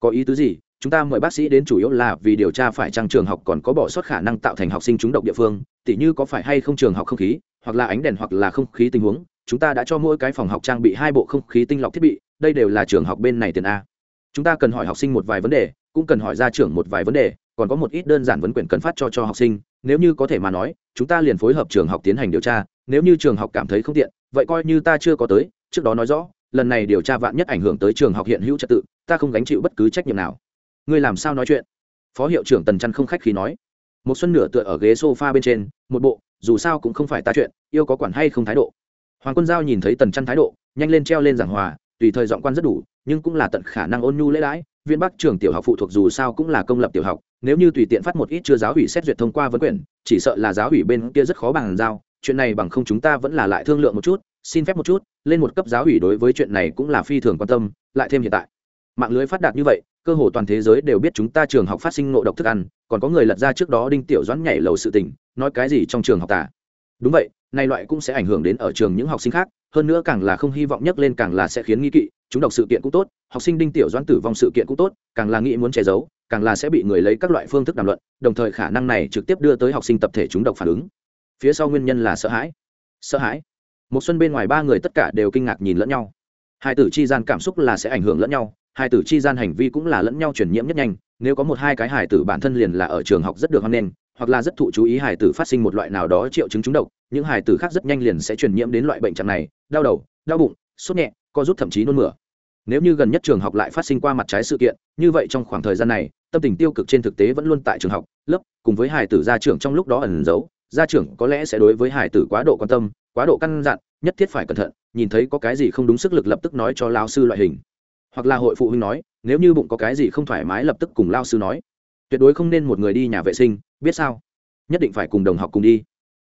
có ý tứ gì? Chúng ta mời bác sĩ đến chủ yếu là vì điều tra phải chăng trường học còn có bỏ sót khả năng tạo thành học sinh trúng độc địa phương, tỉ như có phải hay không trường học không khí, hoặc là ánh đèn hoặc là không khí tình huống chúng ta đã cho mỗi cái phòng học trang bị hai bộ không khí tinh lọc thiết bị, đây đều là trường học bên này tiền a. Chúng ta cần hỏi học sinh một vài vấn đề, cũng cần hỏi gia trưởng một vài vấn đề, còn có một ít đơn giản vấn quyền cần phát cho cho học sinh. Nếu như có thể mà nói, chúng ta liền phối hợp trường học tiến hành điều tra. Nếu như trường học cảm thấy không tiện, vậy coi như ta chưa có tới, trước đó nói rõ, lần này điều tra vạn nhất ảnh hưởng tới trường học hiện hữu trật tự, ta không gánh chịu bất cứ trách nhiệm nào. Ngươi làm sao nói chuyện? Phó hiệu trưởng tần trăn không khách khí nói. Một xuân nửa tựa ở ghế sofa bên trên, một bộ, dù sao cũng không phải ta chuyện, yêu có quản hay không thái độ hoàng quân giao nhìn thấy tần Chăn thái độ, nhanh lên treo lên giảng hòa, tùy thời giọng quan rất đủ, nhưng cũng là tận khả năng ôn nhu lễ đãi. Viên bắc trường tiểu học phụ thuộc dù sao cũng là công lập tiểu học, nếu như tùy tiện phát một ít chưa giáo ủy xét duyệt thông qua vấn quyền chỉ sợ là giáo ủy bên kia rất khó bằng giao. Chuyện này bằng không chúng ta vẫn là lại thương lượng một chút, xin phép một chút, lên một cấp giáo ủy đối với chuyện này cũng là phi thường quan tâm, lại thêm hiện tại. Mạng lưới phát đạt như vậy, cơ hồ toàn thế giới đều biết chúng ta trường học phát sinh ngộ độc thức ăn, còn có người lật ra trước đó đinh tiểu doãn nhảy lầu sự tình, nói cái gì trong trường học tả đúng vậy này loại cũng sẽ ảnh hưởng đến ở trường những học sinh khác, hơn nữa càng là không hy vọng nhắc lên càng là sẽ khiến nghi kỵ, chúng đọc sự kiện cũng tốt, học sinh đinh tiểu doãn tử vong sự kiện cũng tốt, càng là nghĩ muốn che giấu, càng là sẽ bị người lấy các loại phương thức đàm luận, đồng thời khả năng này trực tiếp đưa tới học sinh tập thể chúng độc phản ứng. Phía sau nguyên nhân là sợ hãi. Sợ hãi? Một xuân bên ngoài ba người tất cả đều kinh ngạc nhìn lẫn nhau. Hai tử chi gian cảm xúc là sẽ ảnh hưởng lẫn nhau, hai tử chi gian hành vi cũng là lẫn nhau truyền nhiễm nhất nhanh, nếu có một hai cái hài tử bản thân liền là ở trường học rất được hoan nghênh hoặc là rất thụ chú ý hài tử phát sinh một loại nào đó triệu chứng trúng độc, những hài tử khác rất nhanh liền sẽ truyền nhiễm đến loại bệnh trạng này, đau đầu, đau bụng, sốt nhẹ, co rút thậm chí nôn mửa. Nếu như gần nhất trường học lại phát sinh qua mặt trái sự kiện, như vậy trong khoảng thời gian này, tâm tình tiêu cực trên thực tế vẫn luôn tại trường học, lớp, cùng với hài tử gia trưởng trong lúc đó ẩn giấu, gia trưởng có lẽ sẽ đối với hài tử quá độ quan tâm, quá độ căn dặn, nhất thiết phải cẩn thận, nhìn thấy có cái gì không đúng sức lực lập tức nói cho lao sư loại hình. Hoặc là hội phụ huynh nói, nếu như bụng có cái gì không thoải mái lập tức cùng lao sư nói tuyệt đối không nên một người đi nhà vệ sinh, biết sao? Nhất định phải cùng đồng học cùng đi.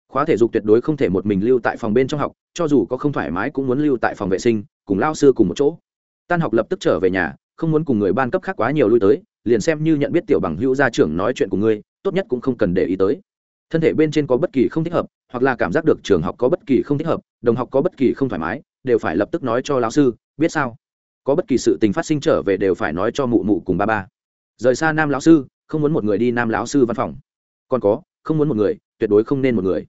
Khóa thể dục tuyệt đối không thể một mình lưu tại phòng bên trong học, cho dù có không thoải mái cũng muốn lưu tại phòng vệ sinh, cùng lao sư cùng một chỗ. Tan học lập tức trở về nhà, không muốn cùng người ban cấp khác quá nhiều lui tới, liền xem như nhận biết tiểu bằng hữu gia trưởng nói chuyện của ngươi, tốt nhất cũng không cần để ý tới. Thân thể bên trên có bất kỳ không thích hợp, hoặc là cảm giác được trường học có bất kỳ không thích hợp, đồng học có bất kỳ không thoải mái, đều phải lập tức nói cho lão sư, biết sao? Có bất kỳ sự tình phát sinh trở về đều phải nói cho mụ mụ cùng ba ba. Rời xa nam lão sư không muốn một người đi nam lão sư văn phòng. Còn có, không muốn một người, tuyệt đối không nên một người.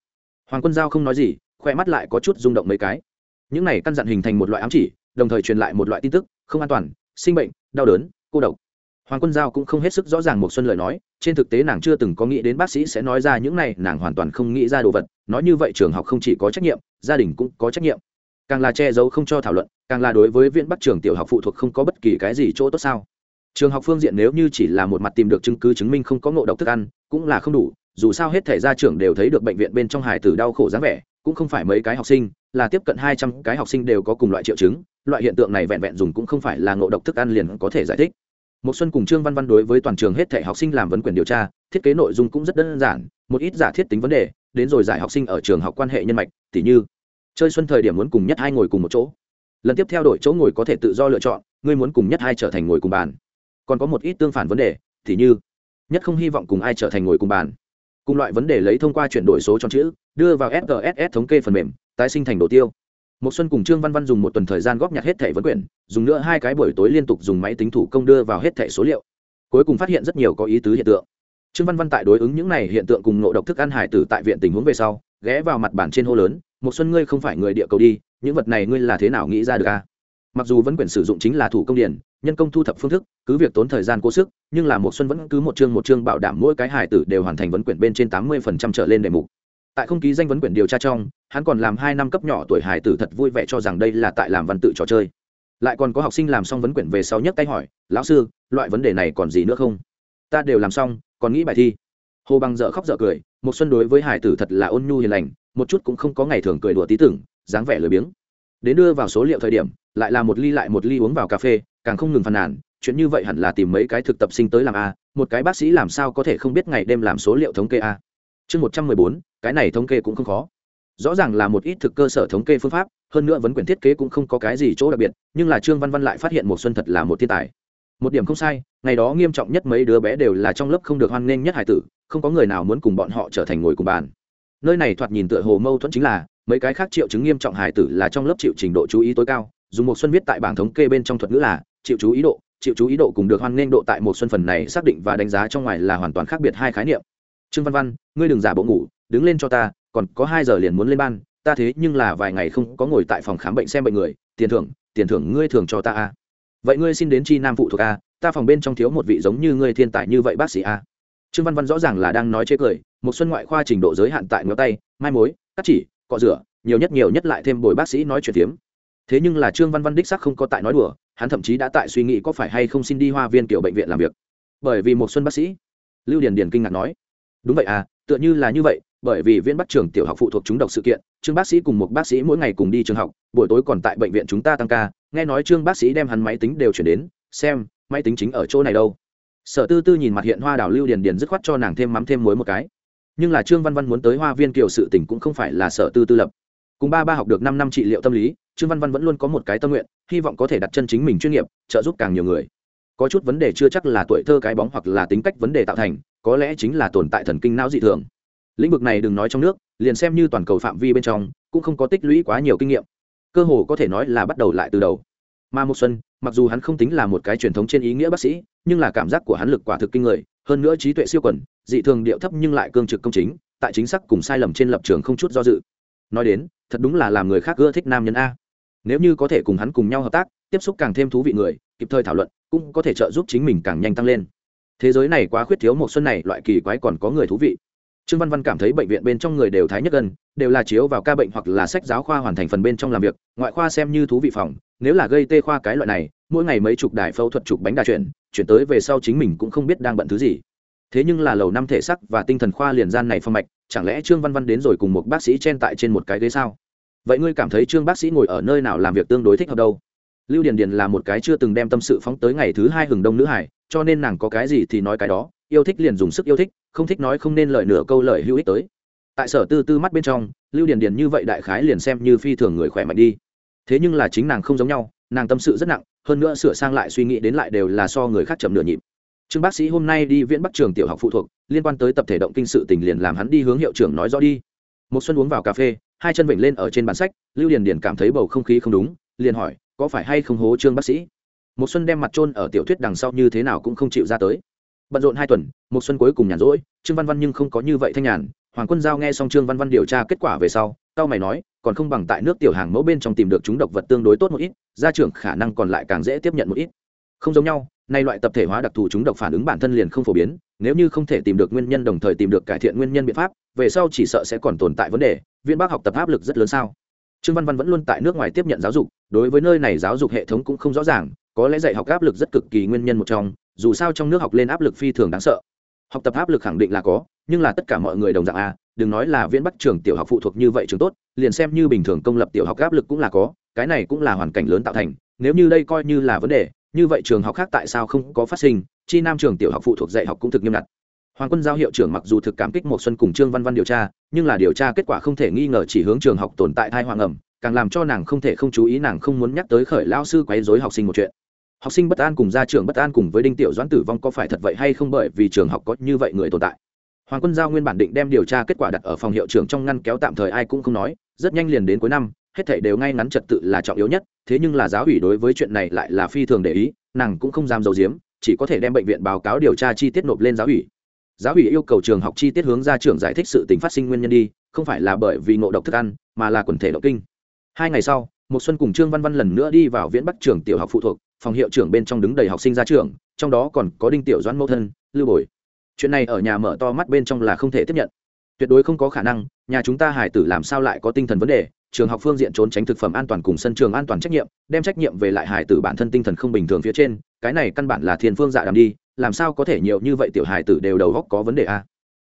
Hoàng quân giao không nói gì khoe mắt lại có chút rung động mấy cái. Những này căn dặn hình thành một loại ám chỉ, đồng thời truyền lại một loại tin tức, không an toàn, sinh bệnh, đau đớn, cô độc. Hoàng quân giao cũng không hết sức rõ ràng một xuân lời nói, trên thực tế nàng chưa từng có nghĩ đến bác sĩ sẽ nói ra những này, nàng hoàn toàn không nghĩ ra đồ vật, nói như vậy trường học không chỉ có trách nhiệm, gia đình cũng có trách nhiệm. Càng là che giấu không cho thảo luận, càng là đối với viện bắc trường tiểu học phụ thuộc không có bất kỳ cái gì chỗ tốt sao trường học phương diện nếu như chỉ là một mặt tìm được chứng cứ chứng minh không có ngộ độc thức ăn, cũng là không đủ, dù sao hết thể gia trưởng đều thấy được bệnh viện bên trong hải tử đau khổ dáng vẻ, cũng không phải mấy cái học sinh, là tiếp cận hai trăm cái học sinh đều có cùng loại triệu chứng, loại hiện tượng này vẹn vẹn dùng cũng không phải là ngộ độc thức ăn liền có thể giải thích. Một xuân cùng trương văn văn đối với toàn trường hết thể học sinh làm vấn quyền điều tra, thiết kế nội dung cũng rất đơn giản, một ít giả thiết tính vấn đề, đến rồi giải học sinh ở trường học quan hệ nhân mạch, tỉ như, chơi xuân thời điểm muốn cùng nhất hai ngồi cùng một chỗ. Lần tiếp theo đổi chỗ ngồi có thể tự do lựa chọn, ngươi muốn cùng nhất hai trở thành ngồi cùng bàn còn có một ít tương phản vấn đề, thì như, nhất không hy vọng cùng ai trở thành ngồi cùng bàn. Cùng loại vấn đề lấy thông qua chuyển đổi số tròn chữ, đưa vào sgss thống kê phần mềm, tái sinh thành đồ tiêu. Một xuân cùng trương văn văn dùng một tuần thời gian góp nhặt hết thẻ vấn quyển, dùng nữa hai cái buổi tối liên tục dùng máy tính thủ công đưa vào hết thẻ số liệu. Cuối cùng phát hiện rất nhiều có ý tứ hiện tượng. Trương văn văn tại đối ứng những này hiện tượng cùng ngộ độc thức ăn hải tử tại viện tình huống về sau, ghé vào mặt bản trên hô lớn một xuân ngươi không phải người địa cầu đi, những vật này ngươi là thế nào nghĩ ra được à? Mặc dù vẫn quyển sử dụng chính là thủ công điển, nhân công thu thập phương thức, cứ việc tốn thời gian cố sức, nhưng là một xuân vẫn cứ một chương một chương bảo đảm mỗi cái hài tử đều hoàn thành vấn quyển bên trên tám mươi phần trăm trở lên đề mục. Tại không ký danh vấn quyển điều tra trong, hắn còn làm hai năm cấp nhỏ tuổi hài tử thật vui vẻ cho rằng đây là tại làm văn tự trò chơi. Lại còn có học sinh làm xong vấn quyển về sau nhấc tay hỏi, lão sư, loại vấn đề này còn gì nữa không? Ta đều làm xong, còn nghĩ bài thi. Hồ bằng dở khóc dở cười một xuân đối với hải tử thật là ôn nhu hiền lành, một chút cũng không có ngày thường cười đùa tí tưởng, dáng vẻ lười biếng. Đến đưa vào số liệu thời điểm lại là một ly lại một ly uống vào cà phê, càng không ngừng phàn nàn, chuyện như vậy hẳn là tìm mấy cái thực tập sinh tới làm a, một cái bác sĩ làm sao có thể không biết ngày đêm làm số liệu thống kê a. Chương một trăm mười bốn, cái này thống kê cũng không khó. Rõ ràng là một ít thực cơ sở thống kê phương pháp, hơn nữa vấn quyền thiết kế cũng không có cái gì chỗ đặc biệt, nhưng là trương văn văn lại phát hiện một xuân thật là một thiên tài. Một điểm không sai, ngày đó nghiêm trọng nhất mấy đứa bé đều là trong lớp không được hoan nghênh nhất hải tử, không có người nào muốn cùng bọn họ trở thành ngồi cùng bàn. Nơi này thoạt nhìn tựa hồ mâu thuẫn chính là, mấy cái khác triệu chứng nghiêm trọng hải tử là trong lớp chịu trình độ chú ý tối cao dùng một xuân viết tại bảng thống kê bên trong thuật ngữ là, chịu chú ý độ, chịu chú ý độ cùng được hoan nghênh độ tại một xuân phần này xác định và đánh giá trong ngoài là hoàn toàn khác biệt hai khái niệm. Trương văn văn, ngươi đừng giả bộ ngủ, đứng lên cho ta, còn có hai giờ liền muốn lên ban, ta thế nhưng là vài ngày không có ngồi tại phòng khám bệnh xem bệnh người, tiền thưởng tiền thưởng ngươi thường cho ta a. Vậy ngươi xin đến chi nam phụ thuộc a, ta phòng bên trong thiếu một vị giống như ngươi thiên tài như vậy bác sĩ a. Trương văn văn rõ ràng là đang nói chế cười một xuân ngoại khoa trình độ giới hạn tại ngó tay, mai mối, cắt chỉ, cọ rửa, nhiều nhất nhiều nhất lại thêm bồi bác sĩ nói chuyện tiếm thế nhưng là trương văn văn đích sắc không có tại nói đùa, hắn thậm chí đã tại suy nghĩ có phải hay không xin đi hoa viên kiểu bệnh viện làm việc. Bởi vì một xuân bác sĩ, lưu điền điền kinh ngạc nói, đúng vậy à tựa như là như vậy, bởi vì viên bắt trường tiểu học phụ thuộc chúng độc sự kiện, trương bác sĩ cùng một bác sĩ mỗi ngày cùng đi trường học, buổi tối còn tại bệnh viện chúng ta tăng ca, nghe nói trương bác sĩ đem hắn máy tính đều chuyển đến, xem, máy tính chính ở chỗ này đâu. Sở tư tư nhìn mặt hiện hoa đào lưu điền điền dứt khoát cho nàng thêm mắm thêm muối một cái. Nhưng là trương văn văn muốn tới hoa viên kiều sự tỉnh cũng không phải là sở tư tư lập. Cùng ba ba học được năm năm trị liệu tâm lý trương văn văn vẫn luôn có một cái tâm nguyện hy vọng có thể đặt chân chính mình chuyên nghiệp trợ giúp càng nhiều người. Có chút vấn đề chưa chắc là tuổi thơ cái bóng hoặc là tính cách vấn đề tạo thành có lẽ chính là tồn tại thần kinh não dị thường. Lĩnh vực này đừng nói trong nước liền xem như toàn cầu phạm vi bên trong cũng không có tích lũy quá nhiều kinh nghiệm. Cơ hồ có thể nói là bắt đầu lại từ đầu. Mà một xuân mặc dù hắn không tính là một cái truyền thống trên ý nghĩa bác sĩ nhưng là cảm giác của hắn lực quả thực kinh người hơn nữa trí tuệ siêu quần, dị thường điệu thấp nhưng lại cương trực công chính tại chính xác cùng sai lầm trên lập trường không chút do dự. Nói đến thật đúng là làm người khác ưa thích nam nhân a nếu như có thể cùng hắn cùng nhau hợp tác, tiếp xúc càng thêm thú vị người, kịp thời thảo luận, cũng có thể trợ giúp chính mình càng nhanh tăng lên. Thế giới này quá khuyết thiếu một xuân này, loại kỳ quái còn có người thú vị. Trương văn văn cảm thấy bệnh viện bên trong người đều thái nhất gần, đều là chiếu vào ca bệnh hoặc là sách giáo khoa hoàn thành phần bên trong làm việc, ngoại khoa xem như thú vị phòng, nếu là gây tê khoa cái loại này, mỗi ngày mấy chục đài phẫu thuật chụp bánh đa chuyển chuyển tới về sau chính mình cũng không biết đang bận thứ gì. Thế nhưng là lầu năm thể sắc và tinh thần khoa liền gian này phong mạch, chẳng lẽ trương văn văn đến rồi cùng một bác sĩ chen tại trên một cái ghế sao? Vậy ngươi cảm thấy trương bác sĩ ngồi ở nơi nào làm việc tương đối thích hợp đâu? Lưu điền điền là một cái chưa từng đem tâm sự phóng tới ngày thứ hai hừng đông nữ hải, cho nên nàng có cái gì thì nói cái đó, yêu thích liền dùng sức yêu thích, không thích nói không nên lời nửa câu lời hữu ích tới. Tại sở tư tư mắt bên trong, lưu điền điền như vậy đại khái liền xem như phi thường người khỏe mạnh đi. Thế nhưng là chính nàng không giống nhau, nàng tâm sự rất nặng, hơn nữa sửa sang lại suy nghĩ đến lại đều là so người khác chậm nửa nhịp. Trương bác sĩ hôm nay đi viễn bắc trường tiểu học phụ thuộc, liên quan tới tập thể động kinh sự tình liền làm hắn đi hướng hiệu trưởng nói rõ đi. Một xuân uống vào cà phê hai chân vịnh lên ở trên bàn sách, lưu điền điền cảm thấy bầu không khí không đúng, liền hỏi, có phải hay không hố trương bác sĩ? Một xuân đem mặt trôn ở tiểu thuyết đằng sau như thế nào cũng không chịu ra tới. Bận rộn hai tuần một xuân cuối cùng nhàn rỗi, trương văn văn nhưng không có như vậy thanh nhàn. Hoàng quân giao nghe xong trương văn văn điều tra kết quả về sau tao mày nói, còn không bằng tại nước tiểu hàng mẫu bên trong tìm được chúng độc vật tương đối tốt một ít, gia trưởng khả năng còn lại càng dễ tiếp nhận một ít. Không giống nhau, nay loại tập thể hóa đặc thù chúng độc phản ứng bản thân liền không phổ biến, nếu như không thể tìm được nguyên nhân đồng thời tìm được cải thiện nguyên nhân biện pháp, về sau chỉ sợ sẽ còn tồn tại vấn đề viên bác học tập áp lực rất lớn sao? Trương văn văn vẫn luôn tại nước ngoài tiếp nhận giáo dục, đối với nơi này giáo dục hệ thống cũng không rõ ràng, có lẽ dạy học áp lực rất cực kỳ nguyên nhân một trong, dù sao trong nước học lên áp lực phi thường đáng sợ. Học tập áp lực khẳng định là có, nhưng là tất cả mọi người đồng dạng a đừng nói là viễn bắc trường tiểu học phụ thuộc như vậy trường tốt, liền xem như bình thường công lập tiểu học áp lực cũng là có, cái này cũng là hoàn cảnh lớn tạo thành, nếu như đây coi như là vấn đề, như vậy trường học khác tại sao không có phát sinh, chi nam trường tiểu học phụ thuộc dạy học cũng thực nghiêm ngặt hoàng quân giao hiệu trưởng mặc dù thực cảm kích một xuân cùng trương văn văn điều tra, nhưng là điều tra kết quả không thể nghi ngờ chỉ hướng trường học tồn tại thai hoàng ẩm, càng làm cho nàng không thể không chú ý nàng không muốn nhắc tới khởi lao sư quấy rối học sinh một chuyện. Học sinh bất an cùng gia trưởng bất an cùng với đinh tiểu doãn tử vong có phải thật vậy hay không bởi vì trường học có như vậy người tồn tại? Hoàng quân giao nguyên bản định đem điều tra kết quả đặt ở phòng hiệu trưởng trong ngăn kéo tạm thời ai cũng không nói, rất nhanh liền đến cuối năm, hết thảy đều ngay ngắn trật tự là trọng yếu nhất, thế nhưng là giáo ủy đối với chuyện này lại là phi thường để ý, nàng cũng không dám giấu giếm, chỉ có thể đem bệnh viện báo cáo điều tra chi tiết nộp lên giáo ủy giáo ủy yêu cầu trường học chi tiết hướng ra trường giải thích sự tình phát sinh nguyên nhân đi, không phải là bởi vì ngộ độc thức ăn, mà là quần thể độc kinh. Hai ngày sau một xuân cùng trương văn văn lần nữa đi vào viễn bắc trường tiểu học phụ thuộc, phòng hiệu trưởng bên trong đứng đầy học sinh ra trường, trong đó còn có đinh tiểu doãn mẫu thân, lưu bồi. Chuyện này ở nhà mở to mắt bên trong là không thể tiếp nhận. Tuyệt đối không có khả năng, nhà chúng ta hải tử làm sao lại có tinh thần vấn đề, trường học phương diện trốn tránh thực phẩm an toàn cùng sân trường an toàn trách nhiệm, đem trách nhiệm về lại hải tử bản thân tinh thần không bình thường phía trên, cái này căn bản là thiên phương dạ đàm đi làm sao có thể nhiều như vậy tiểu hải tử đều đầu góc có vấn đề a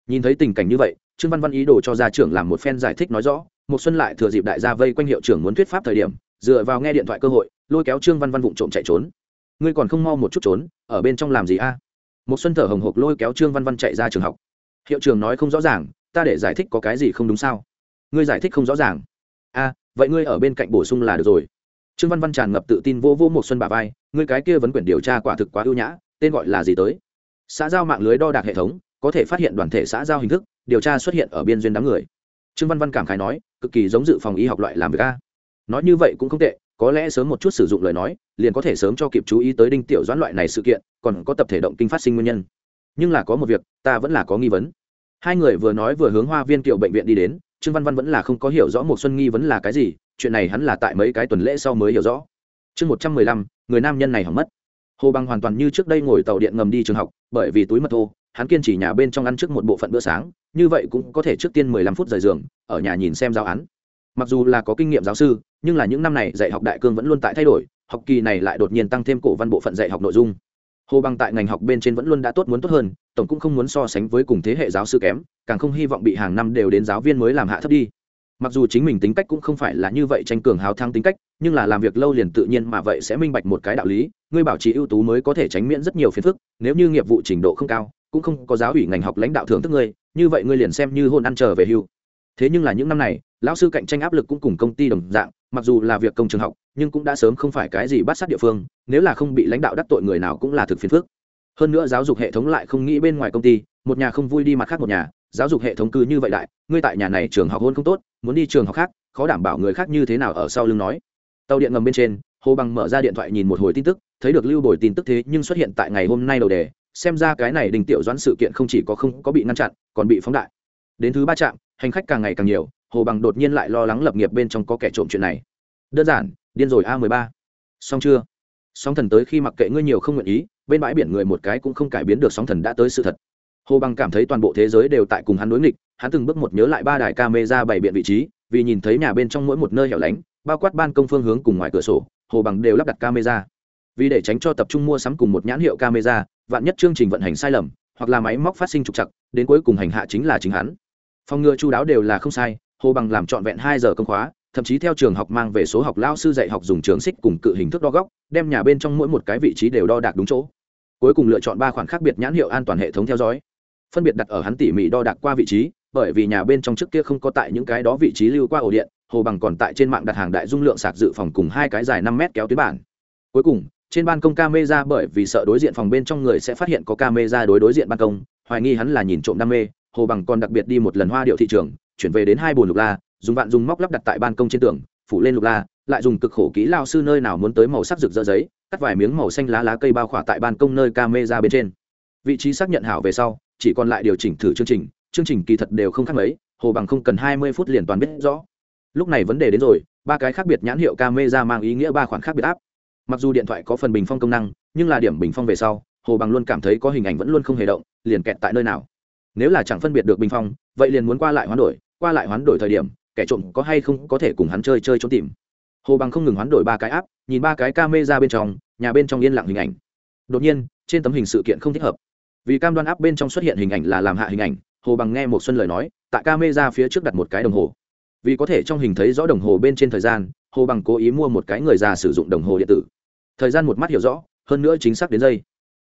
nhìn thấy tình cảnh như vậy, trương văn văn ý đồ cho gia trưởng làm một phen giải thích nói rõ một xuân lại thừa dịp đại gia vây quanh hiệu trưởng muốn thuyết pháp thời điểm, dựa vào nghe điện thoại cơ hội, lôi kéo trương văn văn vụng trộm chạy trốn. Ngươi còn không mau một chút trốn, ở bên trong làm gì à? a một xuân thở hồng hộc lôi kéo trương văn văn chạy ra trường học. Hiệu trưởng nói không rõ ràng, ta để giải thích có cái gì không đúng sao? Ngươi giải thích không rõ ràng. A vậy ngươi ở bên cạnh bổ sung là được rồi. Trương văn văn tràn ngập tự tin vô vô một xuân bà vai, ngươi cái kia vấn quyển điều tra quả thực quá ưu nhã tên gọi là gì tới? Xã giao mạng lưới đo đạc hệ thống, có thể phát hiện đoàn thể xã giao hình thức, điều tra xuất hiện ở biên duyên đám người. Trương văn văn cảm khái nói, cực kỳ giống dự phòng y học loại làm việc a. Nói như vậy cũng không tệ, có lẽ sớm một chút sử dụng lời nói, liền có thể sớm cho kịp chú ý tới đinh tiểu doãn loại này sự kiện, còn có tập thể động kinh phát sinh nguyên nhân. Nhưng là có một việc, ta vẫn là có nghi vấn. Hai người vừa nói vừa hướng hoa viên kiệu bệnh viện đi đến, trương văn văn vẫn là không có hiểu rõ một xuân nghi vấn là cái gì, chuyện này hắn là tại mấy cái tuần lễ sau mới hiểu rõ. Chương một trăm mười lăm, người nam nhân này hỏng mất hồ bằng hoàn toàn như trước đây ngồi tàu điện ngầm đi trường học, bởi vì túi mật thô, hắn kiên trì nhà bên trong ăn trước một bộ phận bữa sáng, như vậy cũng có thể trước tiên mười lăm phút rời giường, ở nhà nhìn xem giáo án. Mặc dù là có kinh nghiệm giáo sư, nhưng là những năm này dạy học đại cương vẫn luôn tại thay đổi, học kỳ này lại đột nhiên tăng thêm cổ văn bộ phận dạy học nội dung. Hồ bằng tại ngành học bên trên vẫn luôn đã tốt muốn tốt hơn, tổng cũng không muốn so sánh với cùng thế hệ giáo sư kém, càng không hy vọng bị hàng năm đều đến giáo viên mới làm hạ thấp đi mặc dù chính mình tính cách cũng không phải là như vậy tranh cường hào thắng tính cách, nhưng là làm việc lâu liền tự nhiên mà vậy sẽ minh bạch một cái đạo lý ngươi bảo trì ưu tú mới có thể tránh miễn rất nhiều phiền phức, nếu như nghiệp vụ trình độ không cao, cũng không có giáo ủy ngành học lãnh đạo thưởng thức ngươi, như vậy ngươi liền xem như hôn ăn chờ về hưu. Thế nhưng là những năm này, lão sư cạnh tranh áp lực cũng cùng công ty đồng dạng, mặc dù là việc công trường học, nhưng cũng đã sớm không phải cái gì bắt sát địa phương, nếu là không bị lãnh đạo đắc tội người nào cũng là thực phiền phức. Hơn nữa giáo dục hệ thống lại không nghĩ bên ngoài công ty, một nhà không vui đi mặt khác một nhà giáo dục hệ thống cư như vậy đại, ngươi tại nhà này trường học hôn không tốt, muốn đi trường học khác, khó đảm bảo người khác như thế nào ở sau lưng nói. Tàu điện ngầm bên trên, hồ bằng mở ra điện thoại nhìn một hồi tin tức, thấy được lưu bồi tin tức thế nhưng xuất hiện tại ngày hôm nay đầu đề, xem ra cái này đình tiểu doãn sự kiện không chỉ có không có bị ngăn chặn, còn bị phóng đại. Đến thứ ba trạm, hành khách càng ngày càng nhiều, hồ bằng đột nhiên lại lo lắng lập nghiệp bên trong có kẻ trộm chuyện này. Đơn giản, điên rồi a mười ba. Xong chưa? Sóng thần tới khi mặc kệ ngươi nhiều không nguyện ý, bên bãi biển người một cái cũng không cải biến được sóng thần đã tới sự thật hồ bằng cảm thấy toàn bộ thế giới đều tại cùng hắn đối nghịch, hắn từng bước một nhớ lại ba đài ca mê ra bảy biện vị trí, vì nhìn thấy nhà bên trong mỗi một nơi hẻo lánh, bao quát ban công phương hướng cùng ngoài cửa sổ, hồ bằng đều lắp đặt camera. Vì để tránh cho tập trung mua sắm cùng một nhãn hiệu camera, vạn nhất chương trình vận hành sai lầm, hoặc là máy móc phát sinh trục chặt đến cuối cùng hành hạ chính là chính hắn. Phòng ngừa chu đáo đều là không sai, hồ bằng làm trọn vẹn hai giờ công khóa, thậm chí theo trường học mang về số học lao sư dạy học dùng trường xích cùng cự hình thức đo góc, đem nhà bên trong mỗi một cái vị trí đều đo đạc đúng chỗ. Cuối cùng lựa chọn ba khoản khác biệt nhãn hiệu an toàn hệ thống theo dõi phân biệt đặt ở hắn tỉ mỉ đo đạc qua vị trí, bởi vì nhà bên trong trước kia không có tại những cái đó vị trí lưu qua ổ điện, hồ bằng còn tại trên mạng đặt hàng đại dung lượng sạc dự phòng cùng hai cái dài năm mét kéo tuyến bản. Cuối cùng, trên ban công camera bởi vì sợ đối diện phòng bên trong người sẽ phát hiện có camera đối đối diện ban công, hoài nghi hắn là nhìn trộm đam mê, hồ bằng còn đặc biệt đi một lần hoa điệu thị trường, chuyển về đến hai bồn lục la, dùng vạn dùng móc lắp đặt tại ban công trên tường, phủ lên lục la, lại dùng cực khổ kỹ lao sư nơi nào muốn tới màu sắc rực rỡ giấy, cắt vài miếng màu xanh lá lá cây bao khỏa tại ban công nơi camera bên trên. Vị trí xác nhận hảo về sau chỉ còn lại điều chỉnh thử chương trình chương trình kỳ thật đều không khác mấy, hồ bằng không cần hai mươi phút liền toàn biết rõ. Lúc này vấn đề đến rồi, ba cái khác biệt nhãn hiệu camera mang ý nghĩa ba khoản khác biệt áp. Mặc dù điện thoại có phần bình phong công năng, nhưng là điểm bình phong về sau, hồ bằng luôn cảm thấy có hình ảnh vẫn luôn không hề động, liền kẹt tại nơi nào. Nếu là chẳng phân biệt được bình phong, vậy liền muốn qua lại hoán đổi, qua lại hoán đổi thời điểm, kẻ trộm có hay không có thể cùng hắn chơi chơi trốn tìm. Hồ bằng không ngừng hoán đổi ba cái áp, nhìn ba cái camera bên trong, nhà bên trong yên lặng hình ảnh. Đột nhiên, trên tấm hình sự kiện không thích hợp vì cam đoan áp bên trong xuất hiện hình ảnh là làm hạ hình ảnh, hồ bằng nghe một xuân lời nói, tại camera phía trước đặt một cái đồng hồ. Vì có thể trong hình thấy rõ đồng hồ bên trên thời gian, hồ bằng cố ý mua một cái người già sử dụng đồng hồ điện tử. Thời gian một mắt hiểu rõ, hơn nữa chính xác đến giây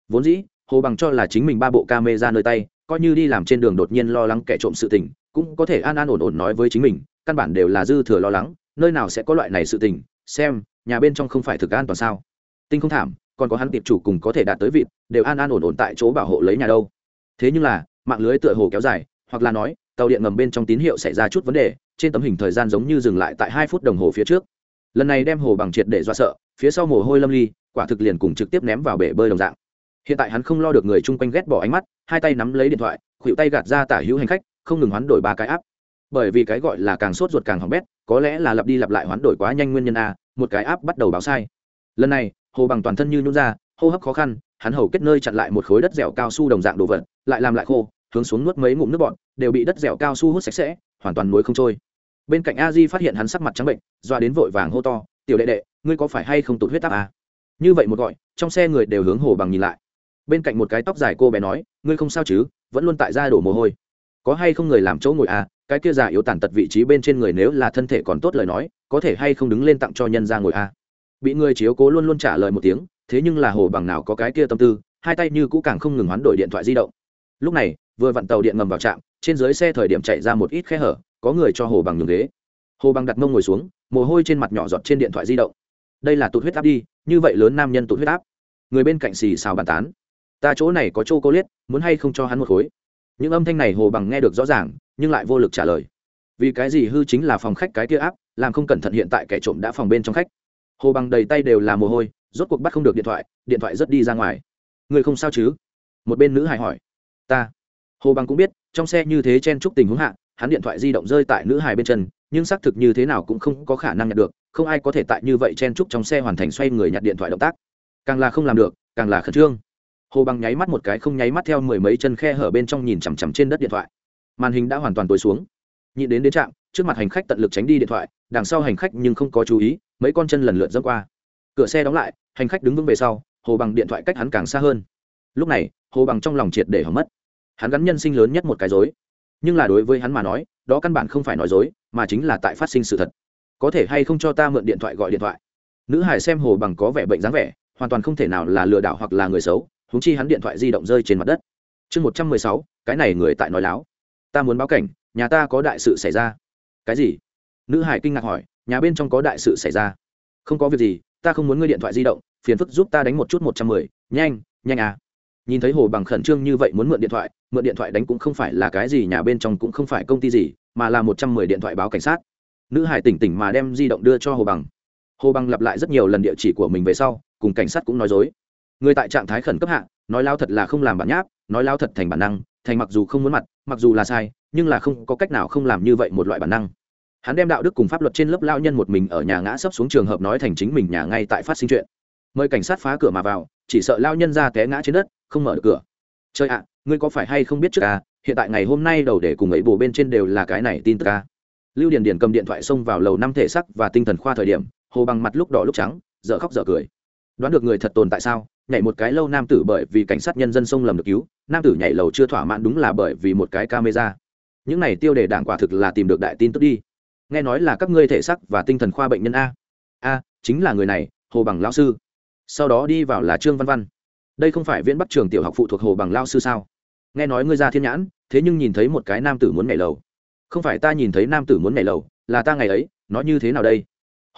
vốn dĩ, hồ bằng cho là chính mình ba bộ camera nơi tay, coi như đi làm trên đường đột nhiên lo lắng kẻ trộm sự tình, cũng có thể an an ổn ổn nói với chính mình, căn bản đều là dư thừa lo lắng, nơi nào sẽ có loại này sự tình, xem, nhà bên trong không phải thực an toàn sao? Tinh không thảm còn có hắn tiệp chủ cùng có thể đạt tới vịt, đều an an ổn ổn tại chỗ bảo hộ lấy nhà đâu. Thế nhưng là, mạng lưới tựa hồ kéo dài, hoặc là nói, tàu điện ngầm bên trong tín hiệu xảy ra chút vấn đề, trên tấm hình thời gian giống như dừng lại tại hai phút đồng hồ phía trước. Lần này đem hồ bằng triệt để do sợ, phía sau mồ hôi lâm ly, quả thực liền cùng trực tiếp ném vào bể bơi đồng dạng. Hiện tại hắn không lo được người chung quanh ghét bỏ ánh mắt, hai tay nắm lấy điện thoại khuỵu tay gạt ra tả hữu hành khách, không ngừng hoán đổi ba cái áp bởi vì cái gọi là càng sốt ruột càng hỏng bét, có lẽ là lặp đi lặp lại hoán đổi quá nhanh nguyên nhân a, một cái áp bắt đầu báo sai. Lần này hồ bằng toàn thân như nhún ra, hô hấp khó khăn, hắn hầu kết nơi chặn lại một khối đất dẻo cao su đồng dạng đồ vật, lại làm lại khô, hướng xuống nuốt mấy ngụm nước bọn đều bị đất dẻo cao su hút sạch sẽ, hoàn toàn nuối không trôi. Bên cạnh a di phát hiện hắn sắc mặt trắng bệnh, doa đến vội vàng hô to, tiểu đệ đệ, ngươi có phải hay không tụt huyết áp à? như vậy một gọi, trong xe người đều hướng hồ bằng nhìn lại. Bên cạnh một cái tóc dài cô bé nói, ngươi không sao chứ, vẫn luôn tại ra đổ mồ hôi. Có hay không người làm chỗ ngồi à? Cái kia già yếu tàn tật vị trí bên trên người nếu là thân thể còn tốt lời nói, có thể hay không đứng lên tặng cho nhân ra ngồi à? Bị người chiếu cố luôn luôn trả lời một tiếng, thế nhưng là hồ bằng nào có cái kia tâm tư, hai tay như cũ càng không ngừng hoán đổi điện thoại di động. Lúc này, vừa vặn tàu điện ngầm vào trạm, trên dưới xe thời điểm chạy ra một ít khe hở, có người cho hồ bằng nhường ghế. Hồ bằng đặt mông ngồi xuống, mồ hôi trên mặt nhỏ giọt trên điện thoại di động. Đây là tụt huyết áp đi, như vậy lớn nam nhân tụt huyết áp. Người bên cạnh xì xào bàn tán. Ta chỗ này có chô cô liết muốn hay không cho hắn một khối? Những âm thanh này hồ bằng nghe được rõ ràng, nhưng lại vô lực trả lời. Vì cái gì hư chính là phòng khách cái kia áp, làm không cẩn thận hiện tại kẻ trộm đã phòng bên trong khách hồ bằng đầy tay đều là mồ hôi, rốt cuộc bắt không được điện thoại điện thoại rất đi ra ngoài. Người không sao chứ? Một bên nữ hài hỏi. Ta. Hồ bằng cũng biết, trong xe như thế chen chúc tình huống hạ, hắn điện thoại di động rơi tại nữ hài bên chân, nhưng xác thực như thế nào cũng không có khả năng nhặt được, không ai có thể tại như vậy chen chúc trong xe hoàn thành xoay người nhặt điện thoại động tác. Càng là không làm được, càng là khẩn trương. Hồ bằng nháy mắt một cái không nháy mắt theo mười mấy chân khe hở bên trong nhìn chằm chằm trên đất điện thoại. Màn hình đã hoàn toàn tối xuống. Nhịn đến đến trạm, trước mặt hành khách tận lực tránh đi điện thoại, đằng sau hành khách nhưng không có chú ý mấy con chân lần lượt dẫm qua. Cửa xe đóng lại, hành khách đứng vững về sau, hồ bằng điện thoại cách hắn càng xa hơn. Lúc này, hồ bằng trong lòng triệt để hỏng mất. Hắn gắn nhân sinh lớn nhất một cái dối nhưng là đối với hắn mà nói, đó căn bản không phải nói dối, mà chính là tại phát sinh sự thật. Có thể hay không cho ta mượn điện thoại gọi điện thoại? Nữ hải xem hồ bằng có vẻ bệnh dáng vẻ, hoàn toàn không thể nào là lừa đảo hoặc là người xấu húng chi hắn điện thoại di động rơi trên mặt đất. Chương một trăm mười sáu, cái này người tại nói láo. Ta muốn báo cảnh, nhà ta có đại sự xảy ra. Cái gì? Nữ hải kinh ngạc hỏi nhà bên trong có đại sự xảy ra. Không có việc gì, ta không muốn ngươi điện thoại di động, phiền phức giúp ta đánh một chút một trăm mười. Nhanh nhanh à. Nhìn thấy hồ bằng khẩn trương như vậy muốn mượn điện thoại, mượn điện thoại đánh cũng không phải là cái gì, nhà bên trong cũng không phải công ty gì, mà là một trăm mười điện thoại báo cảnh sát. Nữ hải tỉnh tỉnh mà đem di động đưa cho hồ bằng. Hồ bằng lặp lại rất nhiều lần địa chỉ của mình về sau, cùng cảnh sát cũng nói dối. Người tại trạng thái khẩn cấp hạ, nói lao thật là không làm bản nháp, nói lao thật thành bản năng, thành mặc dù không muốn mặt, mặc dù là sai, nhưng là không có cách nào không làm như vậy một loại bản năng hắn đem đạo đức cùng pháp luật trên lớp lao nhân một mình ở nhà ngã sấp xuống trường hợp nói thành chính mình nhà ngay tại phát sinh chuyện. Mời cảnh sát phá cửa mà vào, chỉ sợ lao nhân ra té ngã trên đất, không mở được cửa. Chơi ạ, ngươi có phải hay không biết trước à hiện tại ngày hôm nay đầu để cùng ấy bồ bên trên đều là cái này tin tức à. Lưu điền điền cầm điện thoại xông vào lầu năm thể sắc và tinh thần khoa thời điểm, hồ bằng mặt lúc đỏ lúc trắng, dở khóc dở cười. Đoán được người thật tồn tại sao, nhảy một cái lâu nam tử bởi vì cảnh sát nhân dân xông lầm được cứu, nam tử nhảy lầu chưa thỏa mãn đúng là bởi vì một cái camera. Những này tiêu đề đảng quả thực là tìm được đại tin tức đi nghe nói là các ngươi thể sắc và tinh thần khoa bệnh nhân a. A, chính là người này, hồ bằng lao sư. Sau đó đi vào là trương văn văn. Đây không phải viễn bắc trường tiểu học phụ thuộc hồ bằng lao sư sao? Nghe nói ngươi ra thiên nhãn, thế nhưng nhìn thấy một cái nam tử muốn nhảy lầu. Không phải ta nhìn thấy nam tử muốn nhảy lầu, là ta ngày ấy nói như thế nào đây?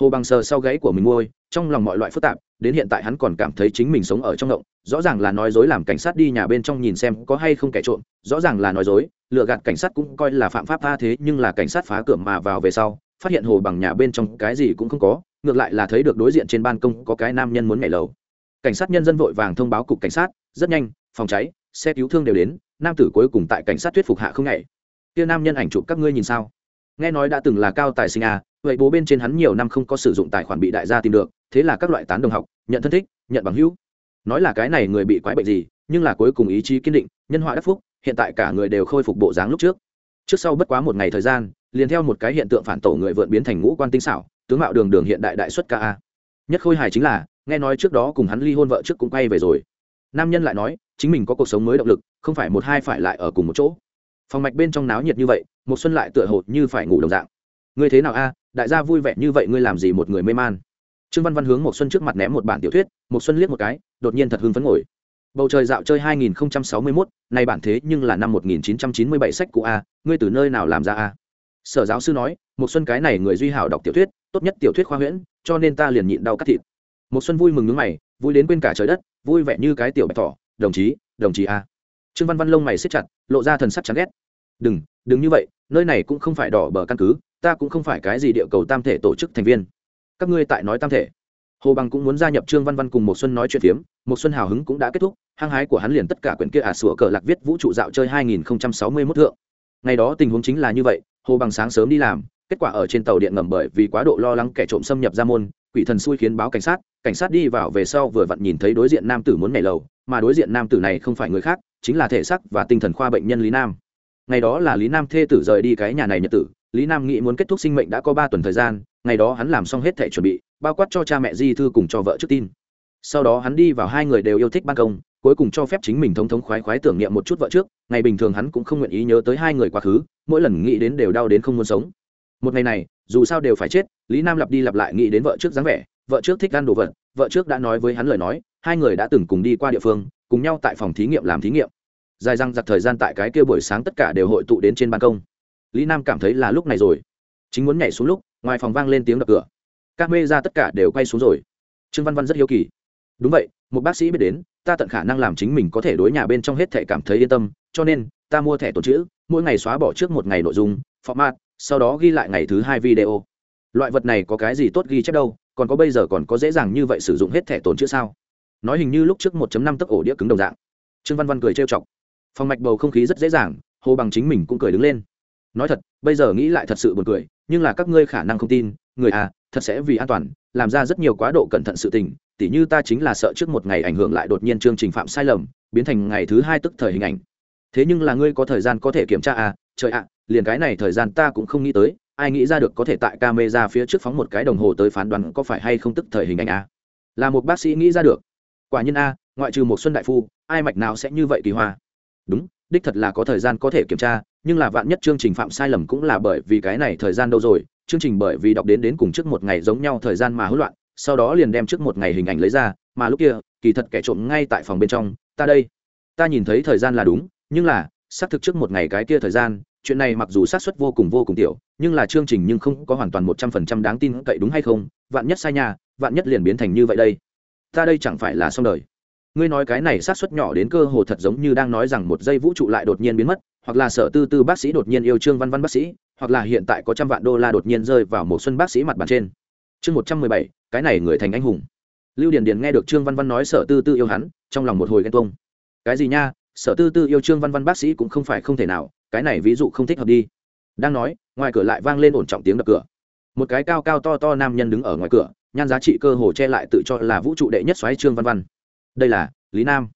Hồ bằng sờ sau gáy của mình môi trong lòng mọi loại phức tạp, đến hiện tại hắn còn cảm thấy chính mình sống ở trong động rõ ràng là nói dối làm cảnh sát đi nhà bên trong nhìn xem có hay không kẻ trộm, rõ ràng là nói dối lựa gạt cảnh sát cũng coi là phạm pháp tha thế, nhưng là cảnh sát phá cửa mà vào về sau, phát hiện hồ bằng nhà bên trong cái gì cũng không có, ngược lại là thấy được đối diện trên ban công có cái nam nhân muốn nhảy lầu. Cảnh sát nhân dân vội vàng thông báo cục cảnh sát, rất nhanh, phòng cháy, xe cứu thương đều đến, nam tử cuối cùng tại cảnh sát thuyết phục hạ không nhảy. Kia nam nhân ảnh chụp các ngươi nhìn sao? Nghe nói đã từng là cao tài sinh à vậy bố bên trên hắn nhiều năm không có sử dụng tài khoản bị đại gia tìm được, thế là các loại tán đồng học, nhận thân thích, nhận bằng hữu. Nói là cái này người bị quái bệnh gì, nhưng là cuối cùng ý chí kiên định, nhân họa đắc phúc hiện tại cả người đều khôi phục bộ dáng lúc trước. Trước sau bất quá một ngày thời gian, liền theo một cái hiện tượng phản tổ người vượn biến thành ngũ quan tinh xảo, tướng mạo đường đường hiện đại đại xuất ca a. Nhất khôi hài chính là, nghe nói trước đó cùng hắn ly hôn vợ trước cũng quay về rồi. Nam nhân lại nói, chính mình có cuộc sống mới động lực, không phải một hai phải lại ở cùng một chỗ. Phòng mạch bên trong náo nhiệt như vậy, một xuân lại tựa hồ như phải ngủ đồng dạng. Ngươi thế nào a? Đại gia vui vẻ như vậy ngươi làm gì một người mê man? Trương văn văn hướng một xuân trước mặt ném một bản tiểu thuyết, một xuân liếc một cái, đột nhiên thật hưng phấn ngồi bầu trời dạo chơi 2061, này bản thế nhưng là năm 1997 sách cũ a ngươi từ nơi nào làm ra a? Sở giáo sư nói một xuân cái này người duy hảo đọc tiểu thuyết tốt nhất tiểu thuyết khoa huyễn cho nên ta liền nhịn đau cắt thịt. Một xuân vui mừng nước mày vui đến quên cả trời đất vui vẻ như cái tiểu bạch thỏ đồng chí đồng chí a. Trương văn văn lông mày siết chặt lộ ra thần sắc chán ghét. Đừng đừng như vậy nơi này cũng không phải đỏ bờ căn cứ ta cũng không phải cái gì địa cầu tam thể tổ chức thành viên. Các ngươi tại nói tam thể hồ bằng cũng muốn gia nhập trương văn văn cùng một xuân nói chuyện phiếm một xuân hào hứng cũng đã kết thúc, hăng hái của hắn liền tất cả quyển kia ả à sủa cờ lạc viết vũ trụ dạo chơi 2061 thượng. Ngày đó tình huống chính là như vậy, hồ bằng sáng sớm đi làm, kết quả ở trên tàu điện ngầm bởi vì quá độ lo lắng kẻ trộm xâm nhập ra môn, quỷ thần xui khiến báo cảnh sát cảnh sát đi vào về sau vừa vặn nhìn thấy đối diện nam tử muốn nhảy lầu, mà đối diện nam tử này không phải người khác, chính là thể xác và tinh thần khoa bệnh nhân lý nam. Ngày đó là lý nam thê tử rời đi cái nhà này nhật tử, lý nam nghĩ muốn kết thúc sinh mệnh đã có ba tuần thời gian, ngày đó hắn làm xong hết thể chuẩn bị bao quát cho cha mẹ di thư cùng cho vợ trước tin. Sau đó hắn đi vào hai người đều yêu thích ban công, cuối cùng cho phép chính mình thống thống khoái khoái tưởng niệm một chút vợ trước, ngày bình thường hắn cũng không nguyện ý nhớ tới hai người quá khứ, mỗi lần nghĩ đến đều đau đến không muốn sống. Một ngày này, dù sao đều phải chết, lý nam lặp đi lặp lại nghĩ đến vợ trước dáng vẻ, vợ trước thích ăn đồ vật, vợ trước đã nói với hắn lời nói, hai người đã từng cùng đi qua địa phương, cùng nhau tại phòng thí nghiệm làm thí nghiệm. Dài răng giặc thời gian tại cái kia buổi sáng tất cả đều hội tụ đến trên ban công. Lý nam cảm thấy là lúc này rồi. Chính muốn nhảy xuống lúc, ngoài phòng vang lên tiếng đập cửa các mê ra tất cả đều quay xuống rồi. Trương văn văn rất hiếu kỳ. Đúng vậy, một bác sĩ biết đến, ta tận khả năng làm chính mình có thể đối nhà bên trong hết thẻ cảm thấy yên tâm, cho nên, ta mua thẻ tồn chữ, mỗi ngày xóa bỏ trước một ngày nội dung, format, sau đó ghi lại ngày thứ hai video. Loại vật này có cái gì tốt ghi chép đâu, còn có bây giờ còn có dễ dàng như vậy sử dụng hết thẻ tồn chữ sao? Nói hình như lúc trước 1 năm tấc ổ đĩa cứng đồng dạng. Trương văn văn cười trêu chọc. Phòng mạch bầu không khí rất dễ dàng, hồ bằng chính mình cũng cười đứng lên. Nói thật, bây giờ nghĩ lại thật sự buồn cười, nhưng là các ngươi khả năng không tin, người à thật sẽ vì an toàn, làm ra rất nhiều quá độ cẩn thận sự tình, tỉ như ta chính là sợ trước một ngày ảnh hưởng lại đột nhiên chương trình phạm sai lầm, biến thành ngày thứ hai tức thời hình ảnh. Thế nhưng là ngươi có thời gian có thể kiểm tra à trời ạ, liền cái này thời gian ta cũng không nghĩ tới, ai nghĩ ra được có thể tại camera phía trước phóng một cái đồng hồ tới phán đoán có phải hay không tức thời hình ảnh à. Là một bác sĩ nghĩ ra được. Quả nhiên a, ngoại trừ một xuân đại phu, ai mạch nào sẽ như vậy kỳ hoa? Đúng, đích thật là có thời gian có thể kiểm tra, nhưng là vạn nhất chương trình phạm sai lầm cũng là bởi vì cái này thời gian đâu rồi chương trình bởi vì đọc đến đến cùng trước một ngày giống nhau thời gian mà hỗn loạn, sau đó liền đem trước một ngày hình ảnh lấy ra, mà lúc kia, kỳ thật kẻ trộm ngay tại phòng bên trong, ta đây. Ta nhìn thấy thời gian là đúng, nhưng là, xác thực trước một ngày cái kia thời gian, chuyện này mặc dù xác suất vô cùng vô cùng tiểu, nhưng là chương trình nhưng không có hoàn toàn một trăm phần trăm đáng tin cậy đúng hay không, vạn nhất sai nhà vạn nhất liền biến thành như vậy đây. Ta đây chẳng phải là xong đời. Ngươi nói cái này xác suất nhỏ đến cơ hồ thật giống như đang nói rằng một giây vũ trụ lại đột nhiên biến mất, hoặc là sở tư tư bác sĩ đột nhiên yêu trương văn văn bác sĩ hoặc là hiện tại có trăm vạn đô la đột nhiên rơi vào một xuân bác sĩ mặt bàn trên. Chương một trăm mười bảy, cái này người thành anh hùng. Lưu điền điền nghe được trương văn văn nói sở tư tư yêu hắn, trong lòng một hồi ghen tuông. Cái gì nha, sở tư tư yêu trương văn văn bác sĩ cũng không phải không thể nào, cái này ví dụ không thích hợp đi. Đang nói, ngoài cửa lại vang lên ổn trọng tiếng đập cửa. Một cái cao cao to to nam nhân đứng ở ngoài cửa, nhan giá trị cơ hồ che lại tự cho là vũ trụ đệ nhất xoáy trương văn văn. Đây là lý nam.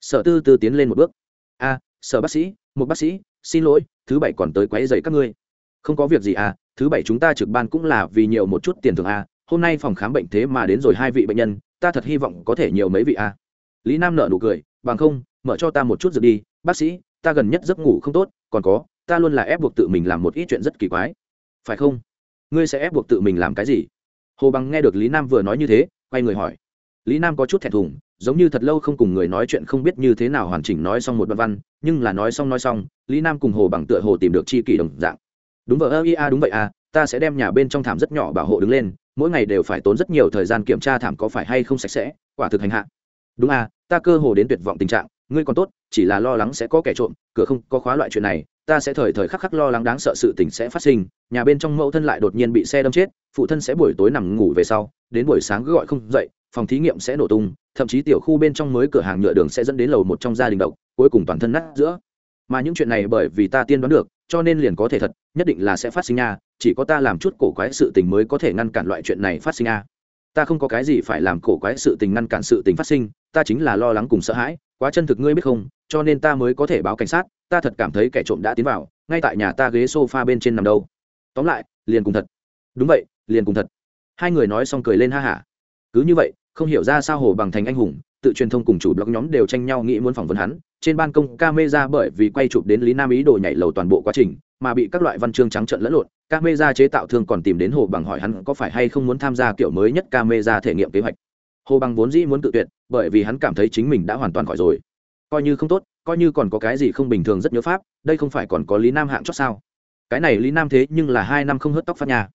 Sở tư tư tiến lên một bước. A, sở bác sĩ, một bác sĩ, xin lỗi, thứ bảy còn tới quấy dày các ngươi không có việc gì à thứ bảy chúng ta trực ban cũng là vì nhiều một chút tiền thưởng à hôm nay phòng khám bệnh thế mà đến rồi hai vị bệnh nhân, ta thật hy vọng có thể nhiều mấy vị à. Lý nam nợ nụ cười, bằng không, mở cho ta một chút dược đi, bác sĩ, ta gần nhất giấc ngủ không tốt, còn có, ta luôn là ép buộc tự mình làm một ít chuyện rất kỳ quái. Phải không? Ngươi sẽ ép buộc tự mình làm cái gì? Hồ bằng nghe được lý nam vừa nói như thế, quay người hỏi. Lý nam có chút thẹn thùng, giống như thật lâu không cùng người nói chuyện không biết như thế nào hoàn chỉnh nói xong một đoạn văn, nhưng là nói xong nói xong, lý nam cùng hồ bằng tựa hồ tìm được chi kỷ đồng dạng đúng vậy ơ ia đúng vậy à ta sẽ đem nhà bên trong thảm rất nhỏ bảo hộ đứng lên, mỗi ngày đều phải tốn rất nhiều thời gian kiểm tra thảm có phải hay không sạch sẽ, quả thực hành hạ. Đúng à ta cơ hồ đến tuyệt vọng tình trạng, ngươi còn tốt, chỉ là lo lắng sẽ có kẻ trộm, cửa không có khóa loại chuyện này, ta sẽ thời thời khắc khắc lo lắng đáng sợ sự tình sẽ phát sinh, nhà bên trong mẫu thân lại đột nhiên bị xe đâm chết, phụ thân sẽ buổi tối nằm ngủ về sau, đến buổi sáng cứ gọi không dậy, phòng thí nghiệm sẽ nổ tung, thậm chí tiểu khu bên trong mới cửa hàng nhựa đường sẽ dẫn đến lầu một trong gia đình độc, cuối cùng toàn thân nát giữa. Mà những chuyện này bởi vì ta tiên đoán được cho nên liền có thể thật, nhất định là sẽ phát sinh nha, chỉ có ta làm chút cổ quái sự tình mới có thể ngăn cản loại chuyện này phát sinh nha. Ta không có cái gì phải làm cổ quái sự tình ngăn cản sự tình phát sinh, ta chính là lo lắng cùng sợ hãi, quá chân thực ngươi biết không, cho nên ta mới có thể báo cảnh sát, ta thật cảm thấy kẻ trộm đã tiến vào, ngay tại nhà ta ghế sofa bên trên nằm đâu. Tóm lại, liền cùng thật. Đúng vậy, liền cùng thật. Hai người nói xong cười lên ha hả. Cứ như vậy, không hiểu ra sao hồ bằng thành anh hùng, tự truyền thông cùng chủ blog nhóm đều tranh nhau nghĩ muốn phỏng vấn hắn trên ban công camera bởi vì quay chụp đến lý nam ý đồ nhảy lầu toàn bộ quá trình, mà bị các loại văn chương trắng trợn lẫn lộn, camera chế tạo thương còn tìm đến hồ bằng hỏi hắn có phải hay không muốn tham gia kiểu mới nhất camera thể nghiệm kế hoạch. Hồ bằng vốn dĩ muốn tự tuyệt, bởi vì hắn cảm thấy chính mình đã hoàn toàn khỏi rồi. Coi như không tốt, coi như còn có cái gì không bình thường rất nhớ pháp, đây không phải còn có lý nam hạng chót sao? Cái này lý nam thế nhưng là hai năm không hớt tóc phát nhà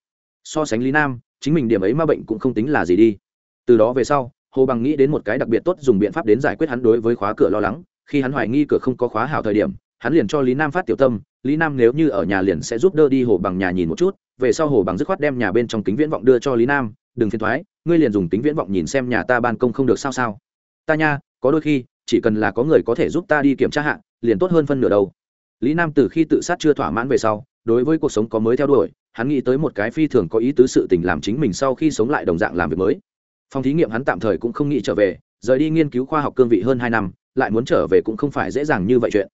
so sánh lý nam, chính mình điểm ấy ma bệnh cũng không tính là gì đi. Từ đó về sau, hồ bằng nghĩ đến một cái đặc biệt tốt dùng biện pháp đến giải quyết hắn đối với khóa cửa lo lắng khi hắn hoài nghi cửa không có khóa hảo thời điểm, hắn liền cho lý nam phát tiểu tâm, lý nam nếu như ở nhà liền sẽ giúp đỡ đi hồ bằng nhà nhìn một chút, về sau hồ bằng dứt khoát đem nhà bên trong kính viễn vọng đưa cho lý nam, đừng phiền thoái ngươi liền dùng kính viễn vọng nhìn xem nhà ta ban công không được sao sao. Ta nha, có đôi khi, chỉ cần là có người có thể giúp ta đi kiểm tra hạ, liền tốt hơn phân nửa đâu. Lý nam từ khi tự sát chưa thỏa mãn về sau, đối với cuộc sống có mới theo đuổi, hắn nghĩ tới một cái phi thường có ý tứ sự tình làm chính mình sau khi sống lại đồng dạng làm việc mới. Phòng thí nghiệm hắn tạm thời cũng không nghĩ trở về, rời đi nghiên cứu khoa học cương vị hơn hai năm lại muốn trở về cũng không phải dễ dàng như vậy chuyện.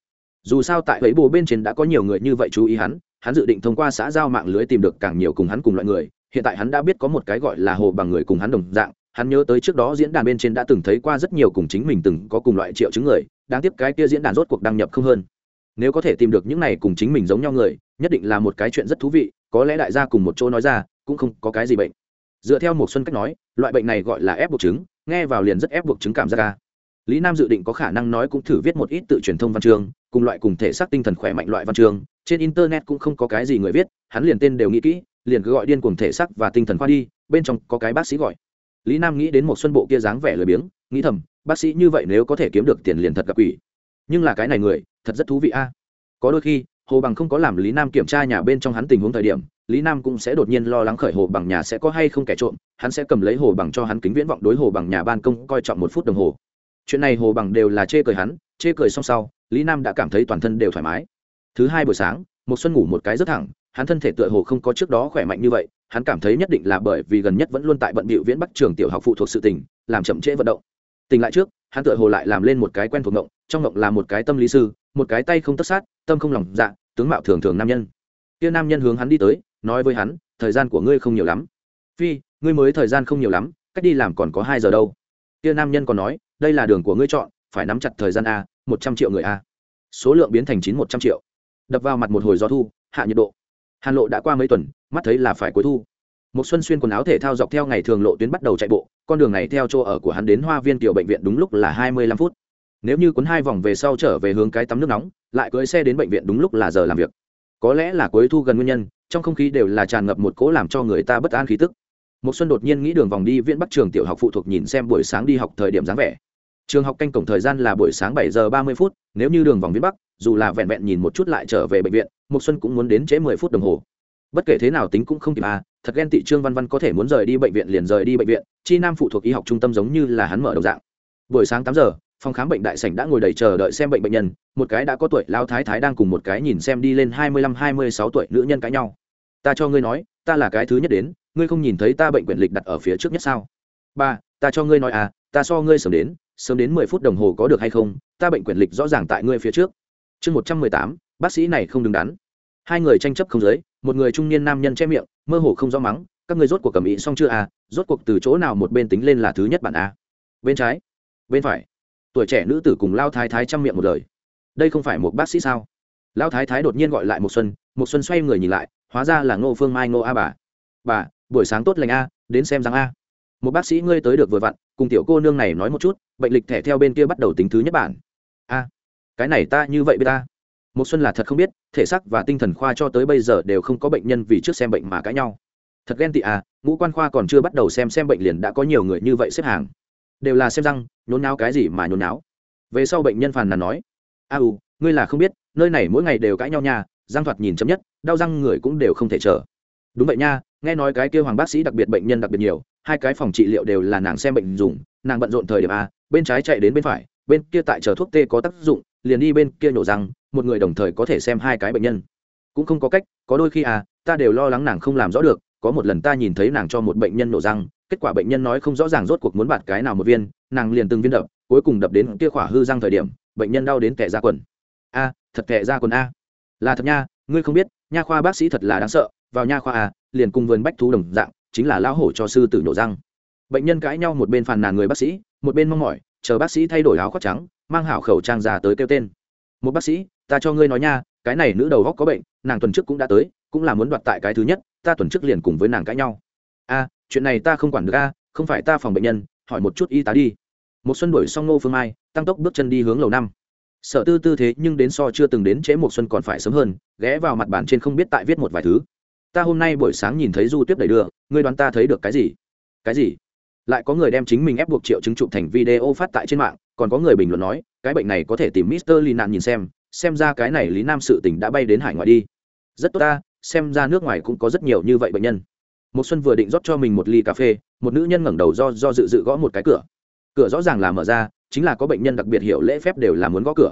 Dù sao tại ấy bồ bên trên đã có nhiều người như vậy chú ý hắn hắn dự định thông qua xã giao mạng lưới tìm được càng nhiều cùng hắn cùng loại người. Hiện tại hắn đã biết có một cái gọi là hồ bằng người cùng hắn đồng dạng, hắn nhớ tới trước đó diễn đàn bên trên đã từng thấy qua rất nhiều cùng chính mình từng có cùng loại triệu chứng người, đáng tiếc cái kia diễn đàn rốt cuộc đăng nhập không hơn. Nếu có thể tìm được những này cùng chính mình giống nhau người, nhất định là một cái chuyện rất thú vị, có lẽ đại gia cùng một chỗ nói ra, cũng không có cái gì bệnh. Dựa theo một xuân cách nói, loại bệnh này gọi là ép buộc chứng, nghe vào liền rất ép buộc chứng cảm giác ca lý nam dự định có khả năng nói cũng thử viết một ít tự truyền thông văn chương, cùng loại cùng thể xác tinh thần khỏe mạnh loại văn chương. Trên internet cũng không có cái gì người viết, hắn liền tên đều nghĩ kỹ, liền cứ gọi điên cùng thể xác và tinh thần khoa đi, bên trong có cái bác sĩ gọi. Lý nam nghĩ đến một xuân bộ kia dáng vẻ lười biếng, nghĩ thầm, bác sĩ như vậy nếu có thể kiếm được tiền liền thật gặp quỷ. Nhưng là cái này người, thật rất thú vị a. Có đôi khi, hồ bằng không có làm lý nam kiểm tra nhà bên trong hắn tình huống thời điểm, lý nam cũng sẽ đột nhiên lo lắng khởi hồ bằng nhà sẽ có hay không kẻ trộm, hắn sẽ cầm lấy hồ bằng cho hắn kính viễn vọng đối hồ bằng nhà ban công coi trọng một phút đồng hồ chuyện này hồ bằng đều là chê cười hắn, chê cười xong sau, lý nam đã cảm thấy toàn thân đều thoải mái. Thứ hai buổi sáng, một xuân ngủ một cái rất thẳng, hắn thân thể tựa hồ không có trước đó khỏe mạnh như vậy, hắn cảm thấy nhất định là bởi vì gần nhất vẫn luôn tại bận bịu viễn bắc trường tiểu học phụ thuộc sự tỉnh làm chậm trễ vận động. Tỉnh lại trước, hắn tựa hồ lại làm lên một cái quen thuộc ngộng, trong ngộng là một cái tâm lý sư, một cái tay không tất sát, tâm không lòng dạ tướng mạo thường thường nam nhân. Kia nam nhân hướng hắn đi tới, nói với hắn, thời gian của ngươi không nhiều lắm. Phi, ngươi mới thời gian không nhiều lắm, cách đi làm còn có hai giờ đâu. Kia nam nhân còn nói đây là đường của ngươi chọn, phải nắm chặt thời gian a, một trăm triệu người a. Số lượng biến thành chín một trăm triệu. Đập vào mặt một hồi gió thu, hạ nhiệt độ. Hàn lộ đã qua mấy tuần, mắt thấy là phải cuối thu. Một xuân xuyên quần áo thể thao dọc theo ngày thường lộ tuyến bắt đầu chạy bộ, con đường này theo chỗ ở của hắn đến hoa viên tiểu bệnh viện đúng lúc là hai mươi lăm phút. Nếu như cuốn hai vòng về sau trở về hướng cái tắm nước nóng, lại cưỡi xe đến bệnh viện đúng lúc là giờ làm việc. Có lẽ là cuối thu gần nguyên nhân, trong không khí đều là tràn ngập một cỗ làm cho người ta bất an khí tức. Một xuân đột nhiên nghĩ đường vòng đi viện bắc trường tiểu học phụ thuộc nhìn xem buổi sáng đi học thời điểm dáng vẻ trường học canh cổng thời gian là buổi sáng bảy giờ ba mươi phút, nếu như đường vòng viễn bắc, dù là vẹn vẹn nhìn một chút lại trở về bệnh viện một xuân cũng muốn đến trễ mười phút đồng hồ. Bất kể thế nào tính cũng không kịp à thật ghen tị trương văn văn có thể muốn rời đi bệnh viện liền rời đi bệnh viện, chi nam phụ thuộc y học trung tâm giống như là hắn mở đầu dạng. Buổi sáng tám giờ, phòng khám bệnh đại sảnh đã ngồi đầy chờ đợi xem bệnh bệnh nhân, một cái đã có tuổi lao thái thái đang cùng một cái nhìn xem đi lên hai mươi lăm hai mươi sáu tuổi nữ nhân cãi nhau. Ta cho ngươi nói, ta là cái thứ nhất đến, ngươi không nhìn thấy ta bệnh quyền lịch đặt ở phía trước nhất sao? Ba, ta cho ngươi nói à ta so ngươi sớm đến sớm đến mười phút đồng hồ có được hay không, ta bệnh quyển lịch rõ ràng tại ngươi phía trước. Chương một trăm mười tám, bác sĩ này không đứng đắn. Hai người tranh chấp không giới, một người trung niên nam nhân che miệng, mơ hồ không rõ mắng, các người rốt cuộc cầm ý xong chưa à rốt cuộc từ chỗ nào một bên tính lên là thứ nhất bạn a bên trái, bên phải. Tuổi trẻ nữ tử cùng lao thái thái chăm miệng một lời. Đây không phải một bác sĩ sao? Lao thái thái đột nhiên gọi lại một xuân một xuân xoay người nhìn lại, hóa ra là ngô phương mai ngô a bà. Bà, buổi sáng tốt lành a, đến xem rằng a một bác sĩ ngươi tới được vừa vặn cùng tiểu cô nương này nói một chút bệnh lịch thẻ theo bên kia bắt đầu tính thứ nhất bản. A cái này ta như vậy b ta. Một xuân là thật không biết thể xác và tinh thần khoa cho tới bây giờ đều không có bệnh nhân vì trước xem bệnh mà cãi nhau. Thật ghen tị à ngũ quan khoa còn chưa bắt đầu xem xem bệnh liền đã có nhiều người như vậy xếp hàng. Đều là xem răng nhốn náo cái gì mà nhốn náo về sau bệnh nhân phàn nàn nói a à, u ngươi là không biết nơi này mỗi ngày đều cãi nhau nha răng thoạt nhìn chấm nhất đau răng người cũng đều không thể chờ. Đúng vậy nha nghe nói cái kêu hoàng bác sĩ đặc biệt bệnh nhân đặc biệt nhiều hai cái phòng trị liệu đều là nàng xem bệnh dùng, nàng bận rộn thời điểm a, bên trái chạy đến bên phải, bên kia tại chờ thuốc tê có tác dụng, liền đi bên kia nhổ răng, một người đồng thời có thể xem hai cái bệnh nhân. Cũng không có cách, có đôi khi à ta đều lo lắng nàng không làm rõ được, có một lần ta nhìn thấy nàng cho một bệnh nhân nổ răng, kết quả bệnh nhân nói không rõ ràng rốt cuộc muốn bạt cái nào một viên, nàng liền từng viên đập, cuối cùng đập đến kia khỏa hư răng thời điểm, bệnh nhân đau đến tẻ ra quần. A, thật tẻ ra quần a. Là thật nha, ngươi không biết, nha khoa bác sĩ thật là đáng sợ, vào nha khoa a, liền cùng vườn bách thú đồng dạng chính là lão hổ cho sư tử nổ răng. Bệnh nhân cãi nhau một bên phàn nàn người bác sĩ, một bên mong mỏi, chờ bác sĩ thay đổi áo khoác trắng, mang hảo khẩu trang ra tới kêu tên. Một bác sĩ, ta cho ngươi nói nha, cái này nữ đầu góc có bệnh, nàng tuần trước cũng đã tới, cũng là muốn đoạt tại cái thứ nhất, ta tuần trước liền cùng với nàng cãi nhau. A, chuyện này ta không quản được a, không phải ta phòng bệnh nhân, hỏi một chút y tá đi. Một xuân đuổi xong ngô phương mai, tăng tốc bước chân đi hướng lầu năm. Sở tư tư thế nhưng đến so chưa từng đến trễ một xuân còn phải sớm hơn, ghé vào mặt bàn trên không biết tại viết một vài thứ ta hôm nay buổi sáng nhìn thấy du tuyết đẩy đưa, ngươi đoán ta thấy được cái gì? Cái gì? Lại có người đem chính mình ép buộc triệu chứng chụp thành video phát tại trên mạng, còn có người bình luận nói, cái bệnh này có thể tìm mister lì nạn nhìn xem xem ra cái này lý nam sự tỉnh đã bay đến hải ngoại đi. Rất tốt ta, xem ra nước ngoài cũng có rất nhiều như vậy bệnh nhân. Một xuân vừa định rót cho mình một ly cà phê, một nữ nhân ngẩng đầu do do dự dự gõ một cái cửa. Cửa rõ ràng là mở ra, chính là có bệnh nhân đặc biệt hiểu lễ phép đều là muốn gõ cửa.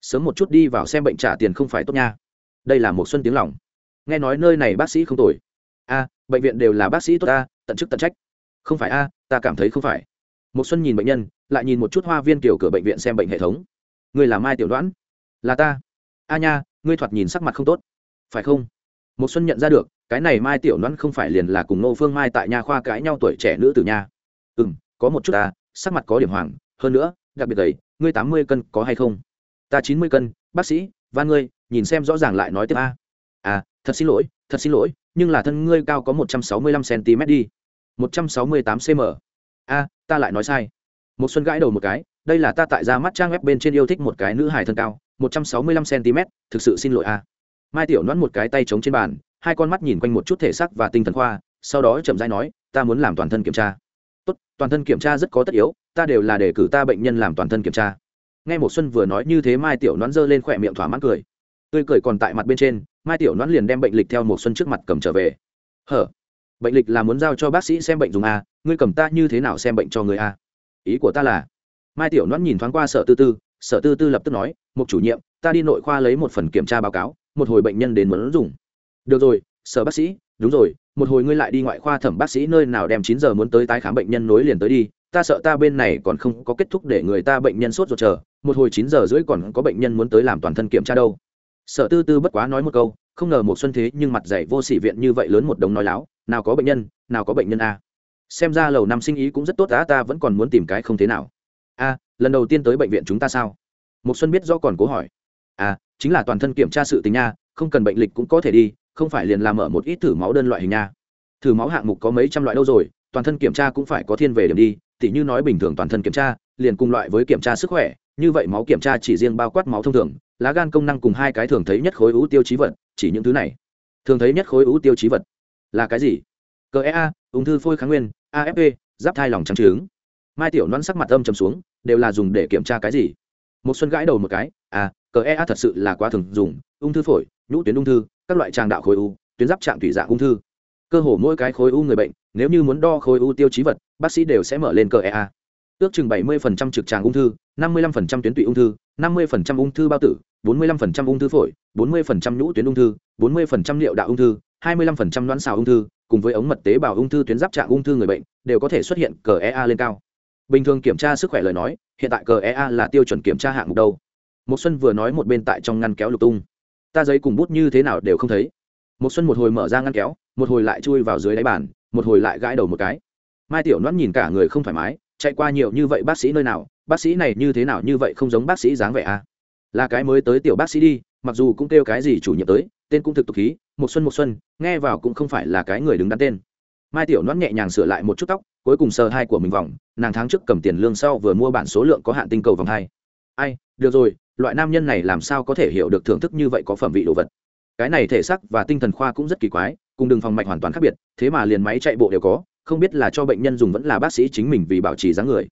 Sớm một chút đi vào xem bệnh trả tiền không phải tốt nha. Đây là một xuân tiếng lòng nghe nói nơi này bác sĩ không tồi. A bệnh viện đều là bác sĩ tốt ta tận chức tận trách. Không phải a ta cảm thấy không phải. Một xuân nhìn bệnh nhân lại nhìn một chút hoa viên kiểu cửa bệnh viện xem bệnh hệ thống. Người là mai tiểu đoán là ta. A nha ngươi thoạt nhìn sắc mặt không tốt. Phải không? Một xuân nhận ra được cái này mai tiểu đoán không phải liền là cùng nô phương mai tại nha khoa cãi nhau tuổi trẻ nữ tử nha. Ừm, có một chút ta sắc mặt có điểm hoàng hơn nữa đặc biệt gầy ngươi tám mươi cân có hay không? Ta chín mươi cân bác sĩ van ngươi nhìn xem rõ ràng lại nói tiếp a à thật xin lỗi, thật xin lỗi, nhưng là thân ngươi cao có một trăm sáu mươi lăm cm đi. một trăm sáu mươi tám cm a à, ta lại nói sai. Một xuân gãi đầu một cái, đây là ta tại ra mắt trang web bên trên yêu thích một cái nữ hài thân cao, một trăm sáu mươi lăm cm thực sự xin lỗi a mai tiểu nón một cái tay chống trên bàn, hai con mắt nhìn quanh một chút thể xác và tinh thần khoa, sau đó chậm rãi nói, ta muốn làm toàn thân kiểm tra. Tốt, toàn thân kiểm tra rất có tất yếu, ta đều là để cử ta bệnh nhân làm toàn thân kiểm tra. Nghe một xuân vừa nói như thế, mai tiểu nón giơ lên khỏe miệng thỏa mãn cười. Tươi cười còn tại mặt bên trên mai tiểu noãn liền đem bệnh lịch theo một xuân trước mặt cầm trở về. Hở, bệnh lịch là muốn giao cho bác sĩ xem bệnh dùng a, ngươi cầm ta như thế nào xem bệnh cho người a? Ý của ta là mai tiểu noãn nhìn thoáng qua sở tư tư, sở tư tư lập tức nói một chủ nhiệm, ta đi nội khoa lấy một phần kiểm tra báo cáo, một hồi bệnh nhân đến muốn dùng. Được rồi, sở bác sĩ, đúng rồi, một hồi ngươi lại đi ngoại khoa thẩm bác sĩ nơi nào đem chín giờ muốn tới tái khám bệnh nhân nối liền tới đi, ta sợ ta bên này còn không có kết thúc để người ta bệnh nhân sốt ruột chờ, một hồi chín giờ rưỡi còn có bệnh nhân muốn tới làm toàn thân kiểm tra đâu sở tư tư bất quá nói một câu, không ngờ một xuân thế nhưng mặt dày vô sỉ viện như vậy lớn một đống nói láo, nào có bệnh nhân, nào có bệnh nhân a. Xem ra lầu năm sinh ý cũng rất tốt á, ta vẫn còn muốn tìm cái không thế nào. A, lần đầu tiên tới bệnh viện chúng ta sao? Một xuân biết do còn cố hỏi. À chính là toàn thân kiểm tra sự tình nha, không cần bệnh lịch cũng có thể đi, không phải liền làm ở một ít thử máu đơn loại hình nha. Thử máu hạng mục có mấy trăm loại đâu rồi, toàn thân kiểm tra cũng phải có thiên về điểm đi, tỉ như nói bình thường toàn thân kiểm tra, liền cùng loại với kiểm tra sức khỏe, như vậy máu kiểm tra chỉ riêng bao quát máu thông thường lá gan công năng cùng hai cái thường thấy nhất khối ưu tiêu chí vật, chỉ những thứ này. Thường thấy nhất khối ưu tiêu chí vật là cái gì? Cờ ea ung thư phôi kháng nguyên afp giáp thai lòng trắng trứng. Mai tiểu nón sắc mặt âm trầm xuống, đều là dùng để kiểm tra cái gì? Một xuân gãi đầu một cái à cờ ea thật sự là quá thường dùng, ung thư phổi, nhũ tuyến ung thư, các loại tràng đạo khối u, tuyến giáp trạng thủy dạng ung thư. Cơ hồ mỗi cái khối u người bệnh, nếu như muốn đo khối u tiêu chí vật, bác sĩ đều sẽ mở lên cờ ea ước chừng 70% trực tràng ung thư 55% tuyến tụy ung thư 50% ung thư bao tử 45% ung thư phổi 40% nhũ tuyến ung thư 40% liệu đạo ung thư 25% loãng xào ung thư, cùng với ống mật tế bào ung thư tuyến giáp trạng ung thư người bệnh, đều có thể xuất hiện CEA lên cao. Bình thường kiểm tra sức khỏe lời nói, hiện tại CEA là tiêu chuẩn kiểm tra hạng mục đâu. Một xuân vừa nói một bên tại trong ngăn kéo lục tung. Ta giấy cùng bút như thế nào đều không thấy. Một xuân một hồi mở ra ngăn kéo, một hồi lại chui vào dưới đáy bàn, một hồi lại gãi đầu một cái. Mai tiểu Nhoãn nhìn cả người không thoải mái chạy qua nhiều như vậy bác sĩ nơi nào, bác sĩ này như thế nào như vậy không giống bác sĩ dáng vẻ à? Là cái mới tới tiểu bác sĩ đi, mặc dù cũng kêu cái gì chủ nhiệm tới, tên cũng thực tục khí, một xuân một xuân, nghe vào cũng không phải là cái người đứng đắn tên. Mai tiểu nón nhẹ nhàng sửa lại một chút tóc, cuối cùng sờ hai của mình vòng, nàng tháng trước cầm tiền lương sau vừa mua bản số lượng có hạn tinh cầu vòng hai. Ai, được rồi, loại nam nhân này làm sao có thể hiểu được thưởng thức như vậy có phẩm vị đồ vật? Cái này thể sắc và tinh thần khoa cũng rất kỳ quái, cùng đường phòng mạch hoàn toàn khác biệt, thế mà liền máy chạy bộ đều có không biết là cho bệnh nhân dùng vẫn là bác sĩ chính mình vì bảo trì dáng người.